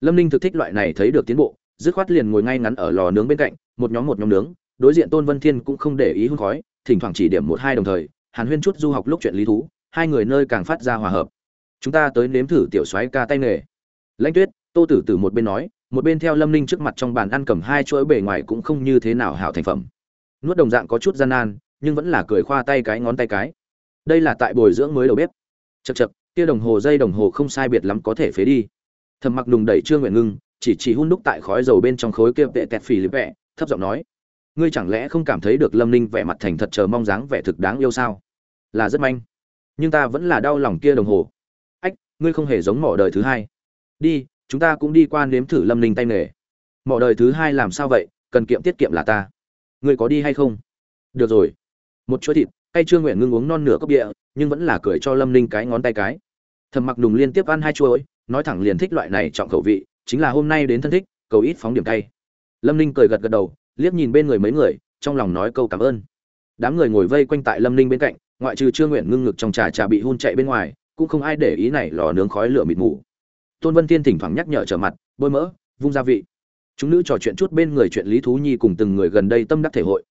lâm ninh thực thích loại này thấy được tiến bộ, dứt khoát liền ngồi ngay ngắn ở lò nướng bên cạnh, một nhóm một nhóm nướng, đối diện tôn vân thiên cũng không để ý hương khói, thỉnh thoảng chỉ điểm một hai đồng thời, hàn huyên chút du học lúc chuyện lý thú, hai người nơi càng phát ra hòa hợp. Chúng ta tới nếm thử tiểu soái ca tay nghề. Lãnh tuyết, tô tử từ một bên nói, một bên theo lâm ninh trước mặt trong bàn ăn cầm hai chuỗi bề ngoài cũng không như thế nào hảo thành phẩm. Nuốt đồng dạng có chút gian nan, nhưng vẫn là cười khoa tay cái ngón tay cái. Đây là tại bồi dưỡng mới đầu bếp. Chật chật kia đồng hồ dây đồng hồ không sai biệt lắm có thể phế đi thầm mặc đùng đẩy trương nguyện ngưng, chỉ chỉ hun đúc tại khói dầu bên trong khối kia tệ tẹt phì lịp vẹ, thấp giọng nói, ngươi chẳng lẽ không cảm thấy được lâm ninh vẻ mặt thành thật chờ mong dáng vẻ thực đáng yêu sao? Là rất manh, nhưng ta vẫn là đau lòng kia đồng hồ. Ách, ngươi không hề giống mỏ đời thứ hai. Đi, chúng ta cũng đi qua nếm thử lâm ninh tay nghề. Mỏ đời thứ hai làm sao vậy? Cần kiệm tiết kiệm là ta. Ngươi có đi hay không? Được rồi. Một chuỗi thịt hay trương nguyện ngưng uống non nửa cốc địa, nhưng vẫn là cười cho lâm ninh cái ngón tay cái. Thầm mặc đùng liên tiếp ăn hai chuỗi nói thẳng liền thích loại này trọng khẩu vị, chính là hôm nay đến thân thích, cầu ít phóng điểm cay. Lâm ninh cười gật gật đầu, liếc nhìn bên người mấy người, trong lòng nói câu cảm ơn. Đám người ngồi vây quanh tại lâm ninh bên cạnh, ngoại trừ trương nguyện ngưng ngực trong trà trà bị hun chạy bên ngoài, cũng không ai để ý này lò nướng khói lửa mịt mù. Tôn vân tiên thỉnh thoảng nhắc nhở trở mặt, bôi mỡ, vung gia vị. Chúng nữ trò chuyện chút bên người chuyện lý thú nhi cùng từng người gần đây tâm đắc thể hội.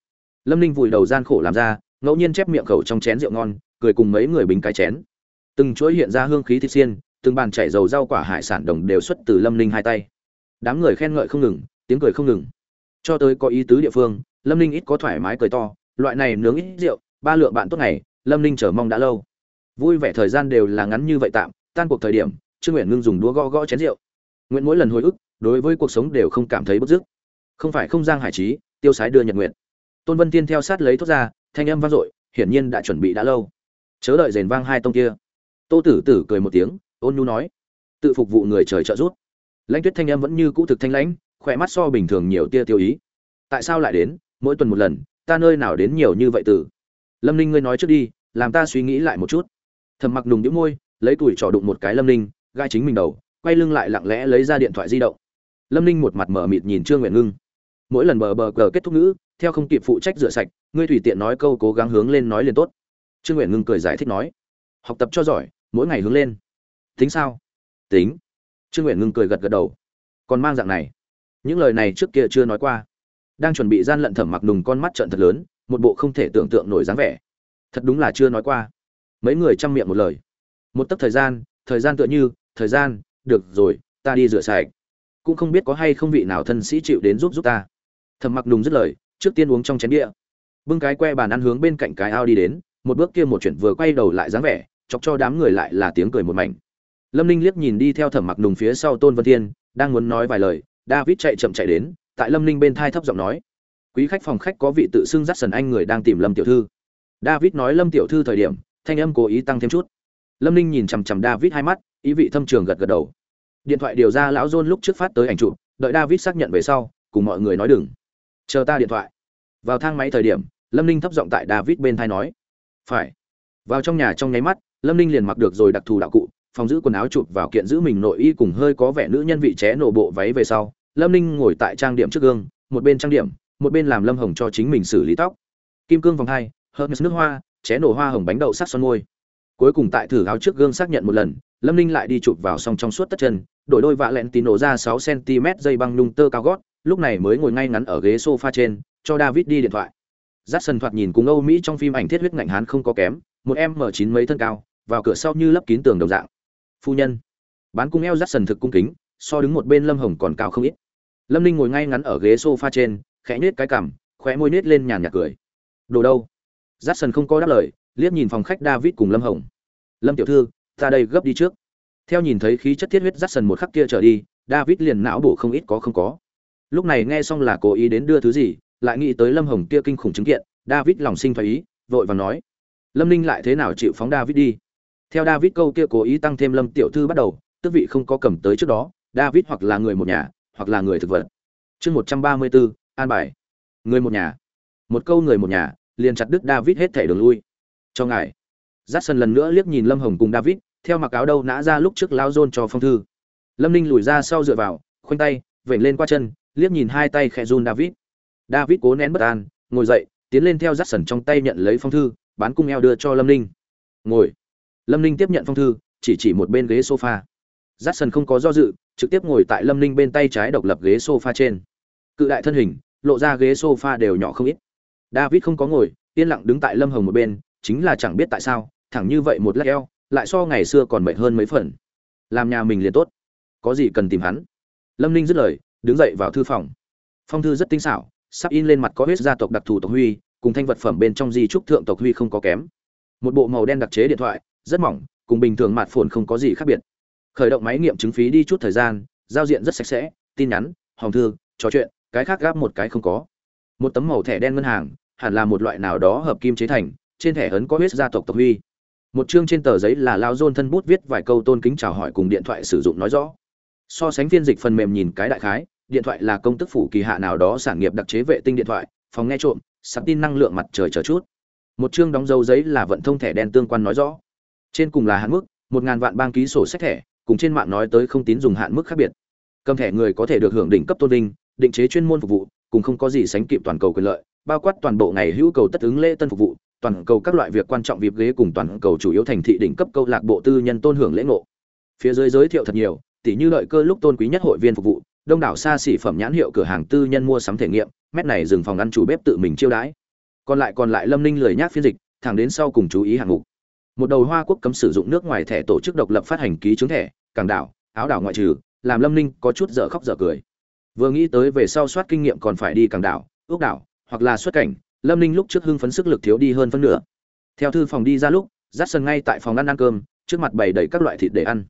Lâm ninh vùi đầu gian khổ làm ra, ngẫu nhiên chép miệng khẩu trong chén rượu ngon, cười cùng mấy người bình cái chén. Từng chuỗi hiện ra hương khí thịt xiên từng bàn chảy dầu rau quả hải sản đồng đều xuất từ lâm ninh hai tay. Đám người khen ngợi không ngừng, tiếng cười không ngừng. Cho tới có ý tứ địa phương, lâm ninh ít có thoải mái cười to, loại này nướng ít rượu, ba lượng bạn tốt này lâm ninh chờ mong đã lâu. Vui vẻ thời gian đều là ngắn như vậy tạm, tan cuộc thời điểm, trương nguyện ngưng dùng đũa gõ gõ chén rượu. Nguyện mỗi lần hồi ức, đối với cuộc sống đều không cảm thấy bức dứt. Không phải không giang hải trí, tiêu sái đưa nhật nguyện. Tôn vân tiên theo sát lấy thuốc ra, thanh âm vang dội, hiển nhiên đã chuẩn bị đã lâu. Chớ đợi rền vang hai tông kia. Tô tử tử cười một tiếng ôn nhu nói, tự phục vụ người trời trợ giúp. Lãnh tuyết thanh âm vẫn như cũ thực thanh lãnh, khỏe mắt so bình thường nhiều tia tiêu ý. Tại sao lại đến? Mỗi tuần một lần, ta nơi nào đến nhiều như vậy tử lâm ninh ngươi nói trước đi, làm ta suy nghĩ lại một chút. Thầm mặc nùng đĩu môi, lấy tuổi trò đụng một cái lâm ninh, gai chính mình đầu, quay lưng lại lặng lẽ lấy ra điện thoại di động. Lâm ninh một mặt mở mịt nhìn trương nguyện ngưng. Mỗi lần bờ bờ cờ kết thúc ngữ, theo không kịp phụ trách rửa sạch, ngươi tùy tiện nói câu cố gắng hướng lên nói liền tốt. Trương nguyện ngưng cười giải thích nói, học tập cho giỏi, mỗi ngày hướng lên tính sao? Tính. Trương nguyện ngưng cười gật gật đầu. Còn mang dạng này. Những lời này trước kia chưa nói qua. Đang chuẩn bị gian lận thẩm mặc nùng con mắt trận thật lớn, một bộ không thể tưởng tượng nổi dáng vẻ. Thật đúng là chưa nói qua. Mấy người chăm miệng một lời. Một tấc thời gian thời gian tựa như, thời gian, được rồi, ta đi rửa sạch. Cũng không biết có hay không vị nào thân sĩ chịu đến giúp giúp ta. Thẩm mặc nùng dứt lời, trước tiên uống trong chén địa bưng cái que bàn ăn hướng bên cạnh cái ao đi đến, một bước kia một chuyện vừa quay đầu lại dáng vẻ, chọc cho đám người lại là tiếng cười một mảnh lâm ninh liếc nhìn đi theo thẩm mặc nùng phía sau tôn vân thiên, đang muốn nói vài lời, david chạy chậm chạy đến, tại lâm ninh bên thai thấp giọng nói. Quý khách phòng khách có vị tự xưng dắt sần anh người đang tìm lâm tiểu thư. David nói lâm tiểu thư thời điểm, thanh âm cố ý tăng thêm chút. Lâm ninh nhìn chằm chằm david hai mắt, ý vị thâm trường gật gật đầu. Điện thoại điều ra lão john lúc trước phát tới ảnh chụp, đợi david xác nhận về sau, cùng mọi người nói đừng. Chờ ta điện thoại. Vào thang máy thời điểm, lâm ninh thấp giọng tại david bên thai nói. Phải. Vào trong nhà trong nháy mắt, lâm ninh liền mặc được rồi đặc thù đạo cụ phòng giữ quần áo chụp vào kiện giữ mình nội y cùng hơi có vẻ nữ nhân vị ché nổ bộ váy về sau, lâm ninh ngồi tại trang điểm trước gương, một bên trang điểm, một bên làm lâm hồng cho chính mình xử lý tóc. Kim cương vòng hai, hermes nước hoa, ché nổ hoa hồng bánh đậu sắc son môi. Cuối cùng tại thử áo trước gương xác nhận một lần, lâm ninh lại đi chụp vào xong trong suốt tất chân, đổi đôi vạ lẹn tín nổ ra sáu cm dây băng nhung tơ cao gót, lúc này mới ngồi ngay ngắn ở ghế sofa trên, cho david đi điện thoại. Dát sân thoạt nhìn cùng âu mỹ trong phim ảnh thiết huyết ngạnh hán không có kém, một em m chín mấy thân cao, vào cửa sau như lấp kín tường đồng dạng phu nhân. Bán cung eo Dát sần thực cung kính, so đứng một bên lâm hồng còn cao không ít. Lâm ninh ngồi ngay ngắn ở ghế sofa trên, khẽ nhếch cái cằm, khóe môi nết lên nhàn nhạt cười. Đồ đâu? Dát sần không có đáp lời, liếc nhìn phòng khách david cùng lâm hồng. Lâm tiểu thư, ta đây gấp đi trước. Theo nhìn thấy khí chất thiết huyết Dát sần một khắc kia trở đi, david liền não bổ không ít có không có. Lúc này nghe xong là cố ý đến đưa thứ gì, lại nghĩ tới lâm hồng kia kinh khủng chứng kiện, david lòng sinh phải ý, vội vàng nói. Lâm ninh lại thế nào chịu phóng david đi? Theo david câu kia cố ý tăng thêm lâm tiểu thư bắt đầu tức vị không có cầm tới trước đó, david hoặc là người một nhà, hoặc là người thực vật. Chương một trăm ba mươi bốn an bài. Người một nhà. Một câu người một nhà, liền chặt đứt david hết thẻ đường lui. Cho ngài. J a lần nữa liếc nhìn lâm hồng cùng david, theo mặc áo đâu nã ra lúc trước lao dôn cho phong thư. Lâm ninh lùi ra sau dựa vào, khoanh tay, vểnh lên qua chân, liếc nhìn hai tay khẽ run david. David cố nén bất an, ngồi dậy, tiến lên theo Jackson trong tay nhận lấy phong thư, bán cung eo đưa cho lâm ninh. Ngồi lâm ninh tiếp nhận phong thư, chỉ chỉ một bên ghế sofa. Jackson không có do dự, trực tiếp ngồi tại lâm ninh bên tay trái độc lập ghế sofa trên. Cự đại thân hình, lộ ra ghế sofa đều nhỏ không ít. David không có ngồi, yên lặng đứng tại lâm hồng một bên, chính là chẳng biết tại sao, thẳng như vậy một lát eo, lại so ngày xưa còn mệt hơn mấy phần. Làm nhà mình liền tốt. Có gì cần tìm hắn? Lâm ninh dứt lời, đứng dậy vào thư phòng. Phong thư rất tinh xảo, sắp in lên mặt có huyết gia tộc đặc thù tộc huy, cùng thanh vật phẩm bên trong di trúc thượng tộc huy không có kém. Một bộ màu đen đặc chế điện thoại rất mỏng, cùng bình thường mạt phồn không có gì khác biệt. Khởi động máy nghiệm chứng phí đi chút thời gian, giao diện rất sạch sẽ, tin nhắn, hòm thư, trò chuyện, cái khác gáp một cái không có. Một tấm màu thẻ đen ngân hàng, hẳn là một loại nào đó hợp kim chế thành, trên thẻ ấn có huyết gia tộc tộc huy. Một chương trên tờ giấy là lao dôn thân bút viết vài câu tôn kính chào hỏi cùng điện thoại sử dụng nói rõ. So sánh phiên dịch phần mềm nhìn cái đại khái, điện thoại là công tức phủ kỳ hạ nào đó sản nghiệp đặc chế vệ tinh điện thoại, phòng nghe trộm sạc tin năng lượng mặt trời chờ chút. Một chương đóng dấu giấy là vận thông thẻ đen tương quan nói rõ trên cùng là hạn mức, một ngàn vạn bang ký sổ sách thẻ, cùng trên mạng nói tới không tín dùng hạn mức khác biệt. Cầm thẻ người có thể được hưởng đỉnh cấp tôn vinh, định chế chuyên môn phục vụ, cùng không có gì sánh kịp toàn cầu quyền lợi, bao quát toàn bộ ngày hữu cầu tất ứng lễ tân phục vụ, toàn cầu các loại việc quan trọng vip ghế cùng toàn cầu chủ yếu thành thị đỉnh cấp câu lạc bộ tư nhân tôn hưởng lễ ngộ. Phía dưới giới thiệu thật nhiều tỷ như lợi cơ lúc tôn quý nhất hội viên phục vụ, đông đảo xa xỉ phẩm nhãn hiệu cửa hàng tư nhân mua sắm thể nghiệm, mét này dừng phòng ăn chủ bếp tự mình chiêu đãi. Còn lại còn lại lâm ninh lười nhác phiên dịch, thẳng đến sau cùng chú ý hạng mục một đầu hoa quốc cấm sử dụng nước ngoài thẻ tổ chức độc lập phát hành ký chứng thẻ càng đảo, áo đảo ngoại trừ, làm lâm ninh có chút dở khóc dở cười. Vừa nghĩ tới về sau soát kinh nghiệm còn phải đi càng đảo, ước đảo, hoặc là xuất cảnh, lâm ninh lúc trước hưng phấn sức lực thiếu đi hơn phân nửa. Theo thư phòng đi ra lúc dắt sân ngay tại phòng ăn ăn cơm, trước mặt bày đầy các loại thịt để ăn.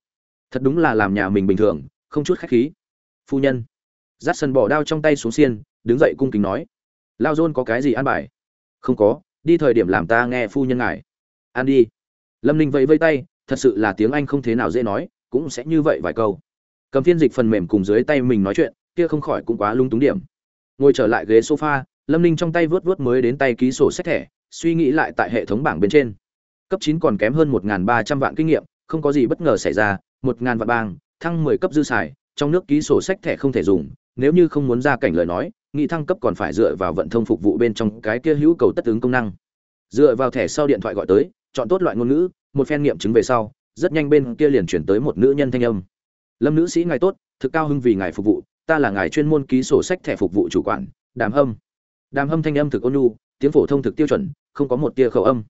Thật đúng là làm nhà mình bình thường, không chút khách khí. Phu nhân. Dắt sân bỏ đao trong tay xuống xiên, đứng dậy cung kính nói. Lao dôn có cái gì ăn bài? Không có, đi thời điểm làm ta nghe phu nhân ngài. Ăn đi lâm ninh vẫy vây tay, thật sự là tiếng anh không thế nào dễ nói, cũng sẽ như vậy vài câu. Cầm phiên dịch phần mềm cùng dưới tay mình nói chuyện, kia không khỏi cũng quá lung túng điểm. Ngồi trở lại ghế sofa, lâm ninh trong tay vớt vớt mới đến tay ký sổ sách thẻ, suy nghĩ lại tại hệ thống bảng bên trên. Cấp chín còn kém hơn một ba trăm vạn kinh nghiệm, không có gì bất ngờ xảy ra, một ngàn vạn bang, thăng mười cấp dư xài, trong nước ký sổ sách thẻ không thể dùng, nếu như không muốn ra cảnh lời nói, nghị thăng cấp còn phải dựa vào vận thông phục vụ bên trong cái kia hữu cầu tất ứng công năng. Dựa vào thẻ sau điện thoại gọi tới chọn tốt loại ngôn ngữ, một phen nghiệm chứng về sau, rất nhanh bên kia liền chuyển tới một nữ nhân thanh âm. Lâm nữ sĩ ngài tốt, thực cao hưng vì ngài phục vụ, ta là ngài chuyên môn ký sổ sách thẻ phục vụ chủ quản, đàm hâm. Đàm hâm thanh âm thực ôn nhu, tiếng phổ thông thực tiêu chuẩn, không có một tia khẩu âm.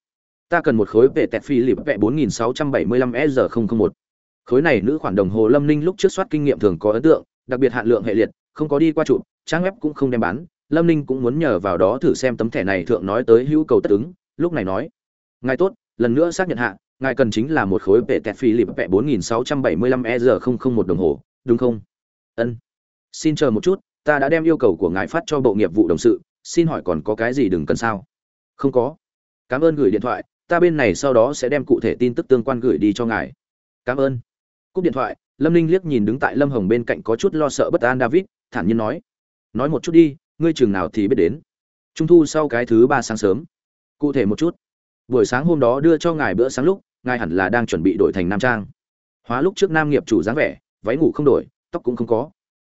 Ta cần một khối vệ tẹt phi lịp vẹ bốn nghìn sáu trăm bảy mươi lăm s không không một. Khối này nữ khoản đồng hồ lâm ninh lúc trước soát kinh nghiệm thường có ấn tượng, đặc biệt hạn lượng hệ liệt, không có đi qua trụ trang web cũng không đem bán. Lâm ninh cũng muốn nhờ vào đó thử xem tấm thẻ này thượng nói tới hữu cầu tất ứng, lúc này nói, ngài tốt lần nữa xác nhận hạ, ngài cần chính là một khối vệ tẹt phi lịp vẹ bốn nghìn sáu trăm bảy mươi lăm e không không một đồng hồ, đúng không? Ân. Xin chờ một chút, ta đã đem yêu cầu của ngài phát cho bộ nghiệp vụ đồng sự, xin hỏi còn có cái gì đừng cần sao? Không có. Cảm ơn gửi điện thoại, ta bên này sau đó sẽ đem cụ thể tin tức tương quan gửi đi cho ngài. Cảm ơn. Cúp điện thoại, lâm ninh liếc nhìn đứng tại lâm hồng bên cạnh có chút lo sợ bất an david, thản nhiên nói. Nói một chút đi, ngươi chừng nào thì biết đến. Trung thu sau cái thứ ba sáng sớm. Cụ thể một chút buổi sáng hôm đó đưa cho ngài bữa sáng lúc, ngài hẳn là đang chuẩn bị đổi thành nam trang. Hóa lúc trước nam nghiệp chủ dáng vẻ, váy ngủ không đổi, tóc cũng không có.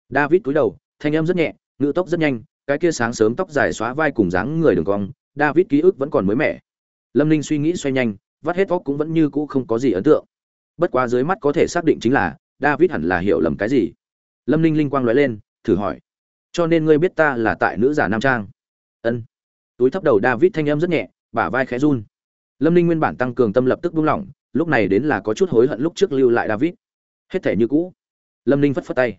David cúi đầu, thanh em rất nhẹ ngự tóc rất nhanh, cái kia sáng sớm tóc dài xóa vai cùng dáng người đường cong, david ký ức vẫn còn mới mẻ. Lâm ninh suy nghĩ xoay nhanh, vắt hết tóc cũng vẫn như cũ không có gì ấn tượng. Bất quá dưới mắt có thể xác định chính là, david hẳn là hiểu lầm cái gì. Lâm ninh linh quang nói lên, thử hỏi. Cho nên ngươi biết ta là tại nữ giả nam trang? Ân. Túi thấp đầu david thanh âm rất nhẹ, bả vai khẽ run lâm ninh nguyên bản tăng cường tâm lập tức buông lỏng lúc này đến là có chút hối hận lúc trước lưu lại david. Hết thể như cũ. Lâm ninh phất phất tay.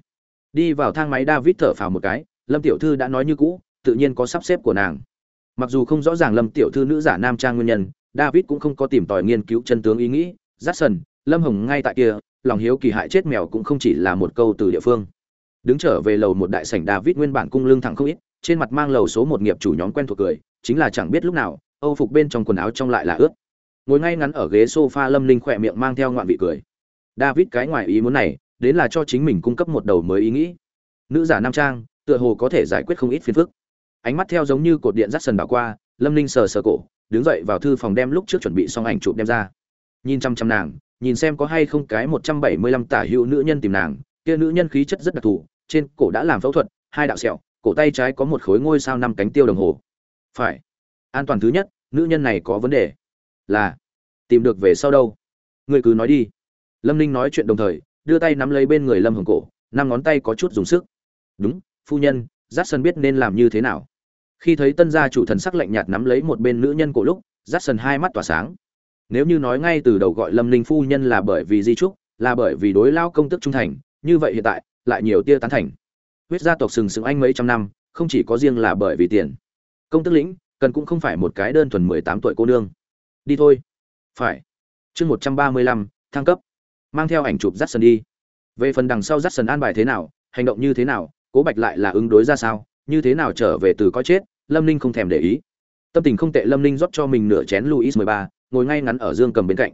Đi vào thang máy david thở phào một cái lâm tiểu thư đã nói như cũ tự nhiên có sắp xếp của nàng. Mặc dù không rõ ràng lâm tiểu thư nữ giả nam trang nguyên nhân david cũng không có tìm tòi nghiên cứu chân tướng ý nghĩ. Jackson, lâm hồng ngay tại kia lòng hiếu kỳ hại chết mèo cũng không chỉ là một câu từ địa phương. Đứng trở về lầu một đại sảnh david nguyên bản cung lưng thẳng không ít trên mặt mang lầu số một nghiệp chủ nhóm quen thuộc cười chính là chẳng biết lúc nào âu phục bên trong quần áo trong lại là ướt. Ngồi ngay ngắn ở ghế sofa, lâm linh khỏe miệng mang theo ngoạn vị cười. David, cái ngoài ý muốn này, đến là cho chính mình cung cấp một đầu mới ý nghĩ. Nữ giả nam trang, tựa hồ có thể giải quyết không ít phiền phức. Ánh mắt theo giống như cột điện dắt sần đảo qua, lâm Linh sờ sờ cổ, đứng dậy vào thư phòng đem lúc trước chuẩn bị xong ảnh chụp đem ra. Nhìn chăm chăm nàng, nhìn xem có hay không cái một trăm bảy mươi lăm tả hữu nữ nhân tìm nàng, kia nữ nhân khí chất rất đặc thù, trên cổ đã làm phẫu thuật, hai đạo sẹo, cổ tay trái có một khối ngôi sao năm cánh tiêu đồng hồ. Phải. An toàn thứ nhất nữ nhân này có vấn đề là, tìm được về sau đâu? Người cứ nói đi. Lâm ninh nói chuyện đồng thời, đưa tay nắm lấy bên người lâm hồng cổ, năm ngón tay có chút dùng sức. Đúng, phu nhân giắt sân biết nên làm như thế nào. Khi thấy tân gia chủ thần sắc lạnh nhạt nắm lấy một bên nữ nhân cổ lúc giắt sân hai mắt tỏa sáng. Nếu như nói ngay từ đầu gọi lâm ninh phu nhân là bởi vì di trúc, là bởi vì đối lao công tức trung thành, như vậy hiện tại, lại nhiều tia tán thành. Huyết gia tộc sừng sững anh mấy trăm năm, không chỉ có riêng là bởi vì tiền. Công tức lĩnh cần cũng không phải một cái đơn thuần mười tám tuổi cô nương. Đi thôi. Phải. Chương một trăm ba mươi lăm, thăng cấp. Mang theo ảnh chụp dắt sân đi. Về phần đằng sau dắt sân an bài thế nào, hành động như thế nào, cố bạch lại là ứng đối ra sao, như thế nào trở về từ có chết, lâm ninh không thèm để ý. Tâm tình không tệ lâm ninh rót cho mình nửa chén luis mười ba, ngồi ngay ngắn ở dương cầm bên cạnh.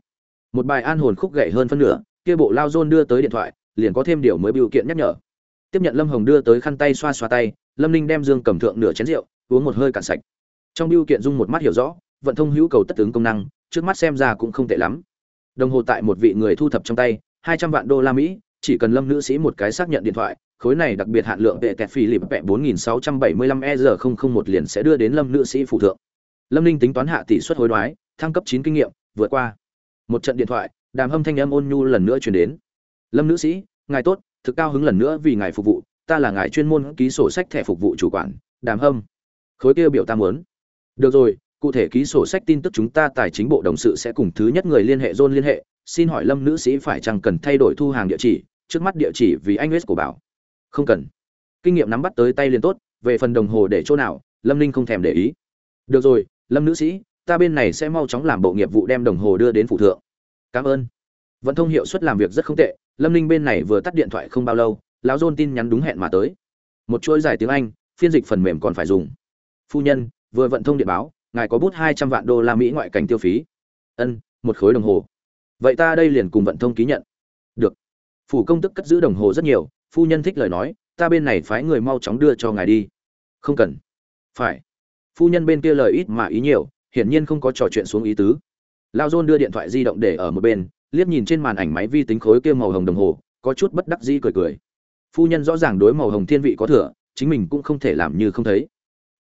Một bài an hồn khúc gậy hơn phân nửa, kia bộ lao dôn đưa tới điện thoại, liền có thêm điều mới biểu kiện nhắc nhở. Tiếp nhận lâm hồng đưa tới khăn tay xoa xoa tay, lâm ninh đem dương cầm thượng nửa chén rượu, uống một hơi cạn sạch trong biêu kiện dung một mắt hiểu rõ, vận thông hữu cầu tất tướng công năng, trước mắt xem ra cũng không tệ lắm. Đồng hồ tại một vị người thu thập trong tay, hai trăm vạn đô la mỹ, chỉ cần lâm nữ sĩ một cái xác nhận điện thoại, khối này đặc biệt hạn lượng vệ tẹt phi lịp vẹ bốn nghìn sáu trăm bảy mươi lăm e r không không một liền sẽ đưa đến lâm nữ sĩ phụ thượng. Lâm ninh tính toán hạ tỷ suất hối đoái, thăng cấp chín kinh nghiệm, vượt qua. Một trận điện thoại, đàm hâm thanh âm ôn nhu lần nữa truyền đến. Lâm nữ sĩ, ngài tốt, thực cao hứng lần nữa vì ngài phục vụ, ta là ngài chuyên môn ký sổ sách thẻ phục vụ chủ quản, đàm hâm. Khối kia biểu ta muốn được rồi, cụ thể ký sổ sách tin tức chúng ta tài chính bộ đồng sự sẽ cùng thứ nhất người liên hệ John liên hệ. Xin hỏi lâm nữ sĩ phải chăng cần thay đổi thu hàng địa chỉ? Trước mắt địa chỉ vì anh West của bảo. Không cần. Kinh nghiệm nắm bắt tới tay liền tốt. Về phần đồng hồ để chỗ nào, lâm ninh không thèm để ý. Được rồi, lâm nữ sĩ, ta bên này sẽ mau chóng làm bộ nghiệp vụ đem đồng hồ đưa đến phụ thượng. Cảm ơn. Vận thông hiệu suất làm việc rất không tệ. Lâm ninh bên này vừa tắt điện thoại không bao lâu, lão John tin nhắn đúng hẹn mà tới. Một chuỗi dài tiếng anh, phiên dịch phần mềm còn phải dùng. Phu nhân vừa vận thông điện báo, ngài có bút hai trăm vạn đô la mỹ ngoại cảnh tiêu phí. Ân, một khối đồng hồ. Vậy ta đây liền cùng vận thông ký nhận. Được. Phủ công tức cất giữ đồng hồ rất nhiều, phu nhân thích lời nói, ta bên này phái người mau chóng đưa cho ngài đi. Không cần. Phải. Phu nhân bên kia lời ít mà ý nhiều, hiển nhiên không có trò chuyện xuống ý tứ. Lao dôn đưa điện thoại di động để ở một bên, liếc nhìn trên màn ảnh máy vi tính khối kia màu hồng đồng hồ, có chút bất đắc dĩ cười cười. Phu nhân rõ ràng đối màu hồng thiên vị có thừa, chính mình cũng không thể làm như không thấy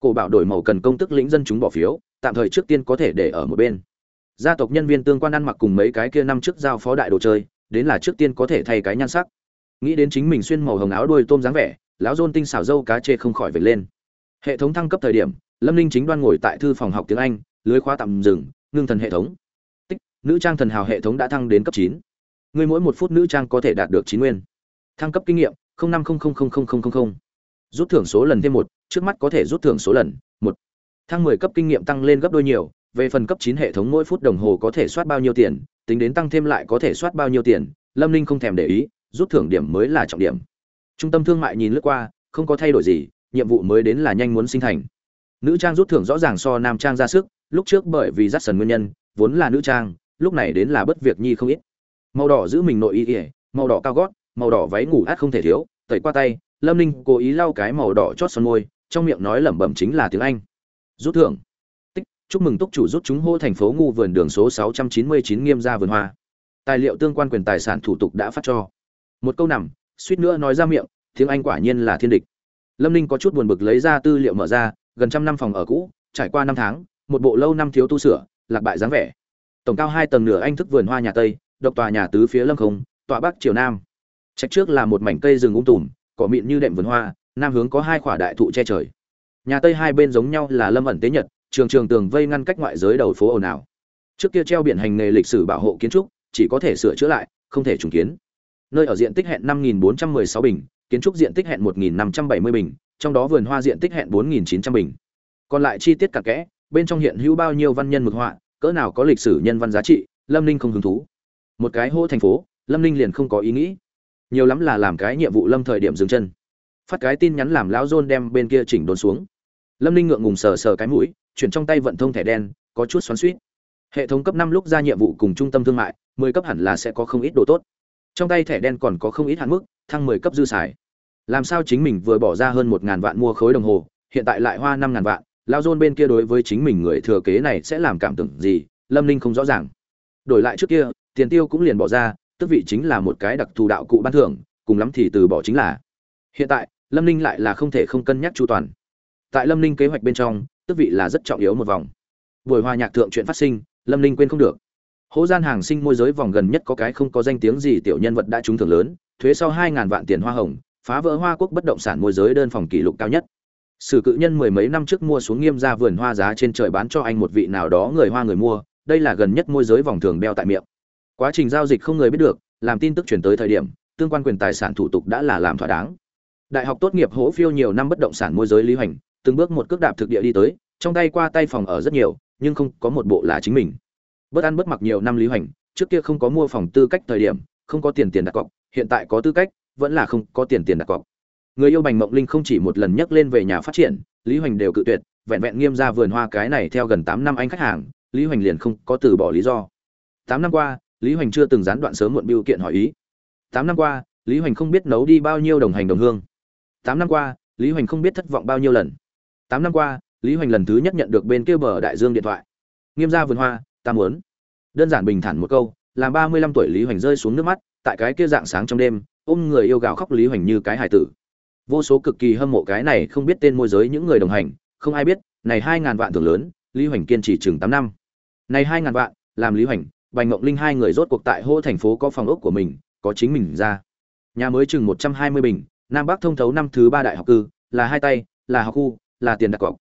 cổ bảo đổi màu cần công tức lĩnh dân chúng bỏ phiếu, tạm thời trước tiên có thể để ở một bên. Gia tộc nhân viên tương quan ăn mặc cùng mấy cái kia năm trước giao phó đại đồ chơi, đến là trước tiên có thể thay cái nhan sắc. Nghĩ đến chính mình xuyên màu hồng áo đuôi tôm dáng vẻ, lão dôn tinh xảo dâu cá chê không khỏi vệt lên. Hệ thống thăng cấp thời điểm, lâm ninh chính đoan ngồi tại thư phòng học tiếng anh, lưới khóa tạm dừng, ngưng thần hệ thống. Tích, nữ trang thần hào hệ thống đã thăng đến cấp chín. Người mỗi một phút nữ trang có thể đạt được chín nguyên. Thăng cấp kinh nghiệm năm rút thưởng số lần thêm một trước mắt có thể rút thưởng số lần, một. Thăng mười cấp kinh nghiệm tăng lên gấp đôi nhiều, về phần cấp chín hệ thống mỗi phút đồng hồ có thể soát bao nhiêu tiền, tính đến tăng thêm lại có thể soát bao nhiêu tiền, lâm ninh không thèm để ý, rút thưởng điểm mới là trọng điểm. Trung tâm thương mại nhìn lướt qua, không có thay đổi gì, nhiệm vụ mới đến là nhanh muốn sinh thành. Nữ trang rút thưởng rõ ràng so nam trang ra sức, lúc trước bởi vì dắt sần nguyên nhân, vốn là nữ trang, lúc này đến là bất việc nhi không ít. Màu đỏ giữ mình nội y ỉa màu đỏ cao gót, màu đỏ váy ngủ át không thể thiếu, tẩy qua tay, lâm ninh cố ý lau cái màu đỏ chót son môi trong miệng nói lẩm bẩm chính là tiếng anh. Rút thưởng. Tích, chúc mừng túc chủ rút chúng hô thành phố ngu vườn đường số 699 nghiêm ra vườn hoa. Tài liệu tương quan quyền tài sản thủ tục đã phát cho. Một câu nằm, suýt nữa nói ra miệng, tiếng anh quả nhiên là thiên địch. Lâm ninh có chút buồn bực lấy ra tư liệu mở ra, gần trăm năm phòng ở cũ, trải qua năm tháng, một bộ lâu năm thiếu tu sửa, lạc bại dáng vẻ. Tổng cao hai tầng nửa anh thức vườn hoa nhà tây, độc tòa nhà tứ phía lâm không, tọa bắc triều nam. Trạch trước là một mảnh cây rừng ung tùm, cỏ mịn như đệm vườn hoa nam hướng có hai khỏa đại thụ che trời. Nhà tây hai bên giống nhau là lâm ẩn tế nhật, trường trường tường vây ngăn cách ngoại giới đầu phố ồn ào. Trước kia treo biển hành nghề lịch sử bảo hộ kiến trúc, chỉ có thể sửa chữa lại, không thể trùng kiến. Nơi ở diện tích hẹn 5.416 bình, kiến trúc diện tích hẹn 1.570 bình, trong đó vườn hoa diện tích hẹn 4.900 bình. Còn lại chi tiết cả kẽ, bên trong hiện hữu bao nhiêu văn nhân mực họa, cỡ nào có lịch sử nhân văn giá trị, lâm ninh không hứng thú. Một cái hô thành phố, lâm ninh liền không có ý nghĩ. Nhiều lắm là làm cái nhiệm vụ lâm thời điểm dừng chân phát cái tin nhắn làm lão John đem bên kia chỉnh đốn xuống. Lâm ninh ngượng ngùng sờ sờ cái mũi, chuyển trong tay vận thông thẻ đen, có chút xoắn suýt hệ thống cấp năm lúc ra nhiệm vụ cùng trung tâm thương mại, mười cấp hẳn là sẽ có không ít đồ tốt. Trong tay thẻ đen còn có không ít hạn mức, thăng mười cấp dư xài. Làm sao chính mình vừa bỏ ra hơn một ngàn vạn mua khối đồng hồ, hiện tại lại hoa năm ngàn vạn lao dôn bên kia đối với chính mình người thừa kế này sẽ làm cảm tưởng gì, lâm ninh không rõ ràng. Đổi lại trước kia, tiền tiêu cũng liền bỏ ra, tức vị chính là một cái đặc thù đạo cụ ban thưởng, cùng lắm thì từ bỏ chính là hiện tại, lâm ninh lại là không thể không cân nhắc chu toàn. Tại lâm ninh kế hoạch bên trong tức vị là rất trọng yếu một vòng. Buổi hòa nhạc thượng chuyện phát sinh, lâm ninh quên không được. Hố gian hàng sinh môi giới vòng gần nhất có cái không có danh tiếng gì tiểu nhân vật đã trúng thưởng lớn, thuế sau hai ngàn vạn tiền hoa hồng, phá vỡ hoa quốc bất động sản môi giới đơn phòng kỷ lục cao nhất. Sử cự nhân mười mấy năm trước mua xuống nghiêm ra vườn hoa giá trên trời bán cho anh một vị nào đó người hoa người mua, đây là gần nhất môi giới vòng thường đeo tại miệng. Quá trình giao dịch không người biết được, làm tin tức chuyển tới thời điểm, tương quan quyền tài sản thủ tục đã là làm thỏa đáng đại học tốt nghiệp hỗ phiêu nhiều năm bất động sản môi giới lý hoành, từng bước một cước đạp thực địa đi tới, trong tay qua tay phòng ở rất nhiều, nhưng không có một bộ là chính mình. Bất ăn bất mặc nhiều năm lý hoành, trước kia không có mua phòng tư cách thời điểm, không có tiền tiền đặt cọc, hiện tại có tư cách, vẫn là không có tiền tiền đặt cọc. Người yêu bành mộng linh không chỉ một lần nhắc lên về nhà phát triển, lý hoành đều cự tuyệt, vẹn vẹn nghiêm ra vườn hoa cái này theo gần tám năm anh khách hàng, lý hoành liền không có từ bỏ lý do. Tám năm qua, lý hoành chưa từng gián đoạn sớm muộn biêu kiện hỏi ý. Tám năm qua, lý hoành không biết nấu đi bao nhiêu đồng hành đồng hương tám năm qua, lý hoành không biết thất vọng bao nhiêu lần. Tám năm qua, lý hoành lần thứ nhất nhận được bên kia bờ đại dương điện thoại. Nghiêm gia vườn hoa, ta muốn. Đơn giản bình thản một câu, làm ba mươi lăm tuổi lý hoành rơi xuống nước mắt, tại cái kia dạng sáng trong đêm, ôm người yêu gào khóc lý hoành như cái hải tử. Vô số cực kỳ hâm mộ cái này không biết tên môi giới những người đồng hành, không ai biết, này hai ngàn vạn thưởng lớn, lý hoành kiên trì chừng tám năm. Này hai ngàn vạn, làm lý hoành, bành ngộng linh hai người rốt cuộc tại hô thành phố có phòng ốc của mình, có chính mình ra. Nhà mới chừng một trăm hai mươi bình nam bắc thông thấu năm thứ ba đại học cư, là hai tay, là học khu, là tiền đặt cọc.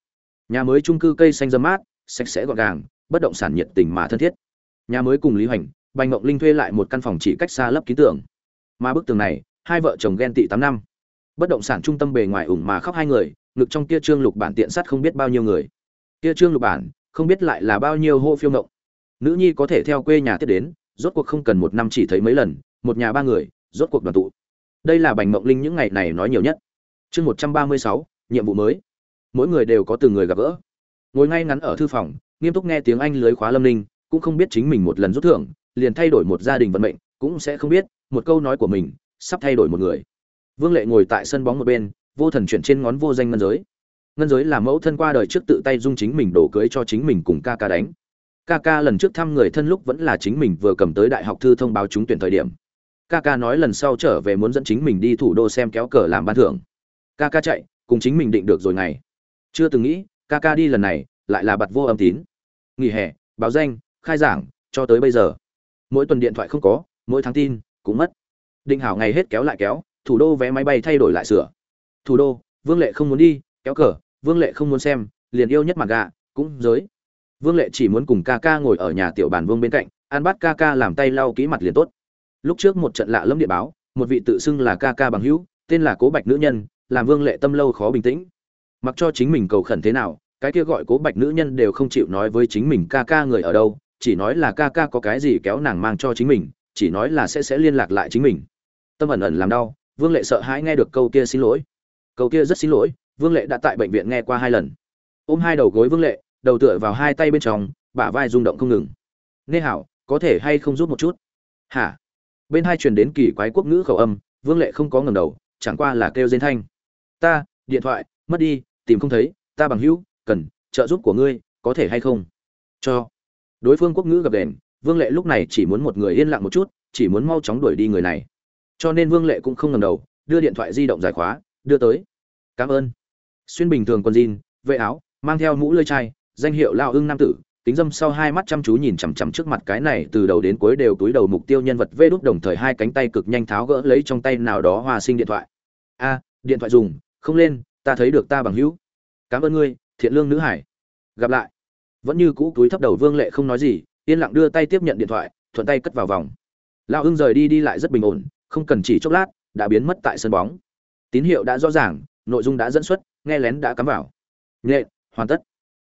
Nhà mới trung cư cây xanh dâm mát, sạch sẽ gọn gàng, bất động sản nhiệt tình mà thân thiết. Nhà mới cùng lý hoành, bành ngộng linh thuê lại một căn phòng chỉ cách xa lấp ký tưởng mà bức tường này, hai vợ chồng ghen tị tám năm. Bất động sản trung tâm bề ngoài ủng mà khóc hai người, ngực trong kia trương lục bản tiện sắt không biết bao nhiêu người. Kia trương lục bản, không biết lại là bao nhiêu hô phiêu ngộng. Nữ nhi có thể theo quê nhà tiếp đến, rốt cuộc không cần một năm chỉ thấy mấy lần, một nhà ba người, rốt cuộc đoàn tụ đây là bành mộng linh những ngày này nói nhiều nhất. Chương một trăm ba mươi sáu nhiệm vụ mới. Mỗi người đều có từng người gặp gỡ. Ngồi ngay ngắn ở thư phòng nghiêm túc nghe tiếng anh lưới khóa lâm Ninh, cũng không biết chính mình một lần rút thưởng liền thay đổi một gia đình vận mệnh cũng sẽ không biết một câu nói của mình sắp thay đổi một người. Vương lệ ngồi tại sân bóng một bên vô thần chuyển trên ngón vô danh ngân giới. Ngân giới là mẫu thân qua đời trước tự tay dung chính mình đổ cưới cho chính mình cùng ca ca đánh. Ca ca lần trước thăm người thân lúc vẫn là chính mình vừa cầm tới đại học thư thông báo trúng tuyển thời điểm ca ca nói lần sau trở về muốn dẫn chính mình đi thủ đô xem kéo cờ làm ban thưởng. Ca ca chạy, cùng chính mình định được rồi ngày. Chưa từng nghĩ ca ca đi lần này, lại là bặt vô âm tín. Nghỉ hè, báo danh, khai giảng, cho tới bây giờ. Mỗi tuần điện thoại không có, mỗi tháng tin, cũng mất. Định hảo ngày hết kéo lại kéo, thủ đô vé máy bay thay đổi lại sửa. Thủ đô, vương lệ không muốn đi, kéo cờ, vương lệ không muốn xem, liền yêu nhất mặt gà, cũng giới. Vương lệ chỉ muốn cùng ca ca ngồi ở nhà tiểu bàn vương bên cạnh, ăn bắt ca ca làm tay lau kỹ mặt liền tốt lúc trước một trận lạ lâm địa báo, một vị tự xưng là ca ca bằng hữu, tên là cố bạch nữ nhân, làm vương lệ tâm lâu khó bình tĩnh. Mặc cho chính mình cầu khẩn thế nào, cái kia gọi cố bạch nữ nhân đều không chịu nói với chính mình ca ca người ở đâu, chỉ nói là ca ca có cái gì kéo nàng mang cho chính mình, chỉ nói là sẽ sẽ liên lạc lại chính mình. Tâm ẩn ẩn làm đau, vương lệ sợ hãi nghe được câu kia xin lỗi. Câu kia rất xin lỗi, vương lệ đã tại bệnh viện nghe qua hai lần. Ôm hai đầu gối vương lệ, đầu tựa vào hai tay bên trong, bả vai rung động không ngừng. Nê hảo, có thể hay không giúp một chút? Hả? Bên hai truyền đến kỳ quái quốc ngữ khẩu âm, vương lệ không có ngầm đầu, chẳng qua là kêu dên thanh. Ta, điện thoại, mất đi, tìm không thấy, ta bằng hữu, cần, trợ giúp của ngươi, có thể hay không? Cho. Đối phương quốc ngữ gặp đèn vương lệ lúc này chỉ muốn một người yên lặng một chút, chỉ muốn mau chóng đuổi đi người này. Cho nên vương lệ cũng không ngầm đầu, đưa điện thoại di động giải khóa, đưa tới. Cảm ơn. Xuyên bình thường con jean, vệ áo, mang theo mũ lơi chai, danh hiệu lao ưng nam tử kính dâm sau hai mắt chăm chú nhìn chằm chằm trước mặt cái này, từ đầu đến cuối đều túi đầu mục tiêu nhân vật vê đút, đồng thời hai cánh tay cực nhanh tháo gỡ lấy trong tay nào đó hoa sinh điện thoại. A, điện thoại dùng, không lên, ta thấy được ta bằng hữu. Cảm ơn ngươi, thiện lương nữ hải. Gặp lại. Vẫn như cũ túi thấp đầu vương lệ không nói gì, yên lặng đưa tay tiếp nhận điện thoại, thuận tay cất vào vòng. Lão hưng rời đi đi lại rất bình ổn, không cần chỉ chốc lát, đã biến mất tại sân bóng. Tín hiệu đã rõ ràng, nội dung đã dẫn xuất, nghe lén đã cắm vào. Nhện hoàn tất.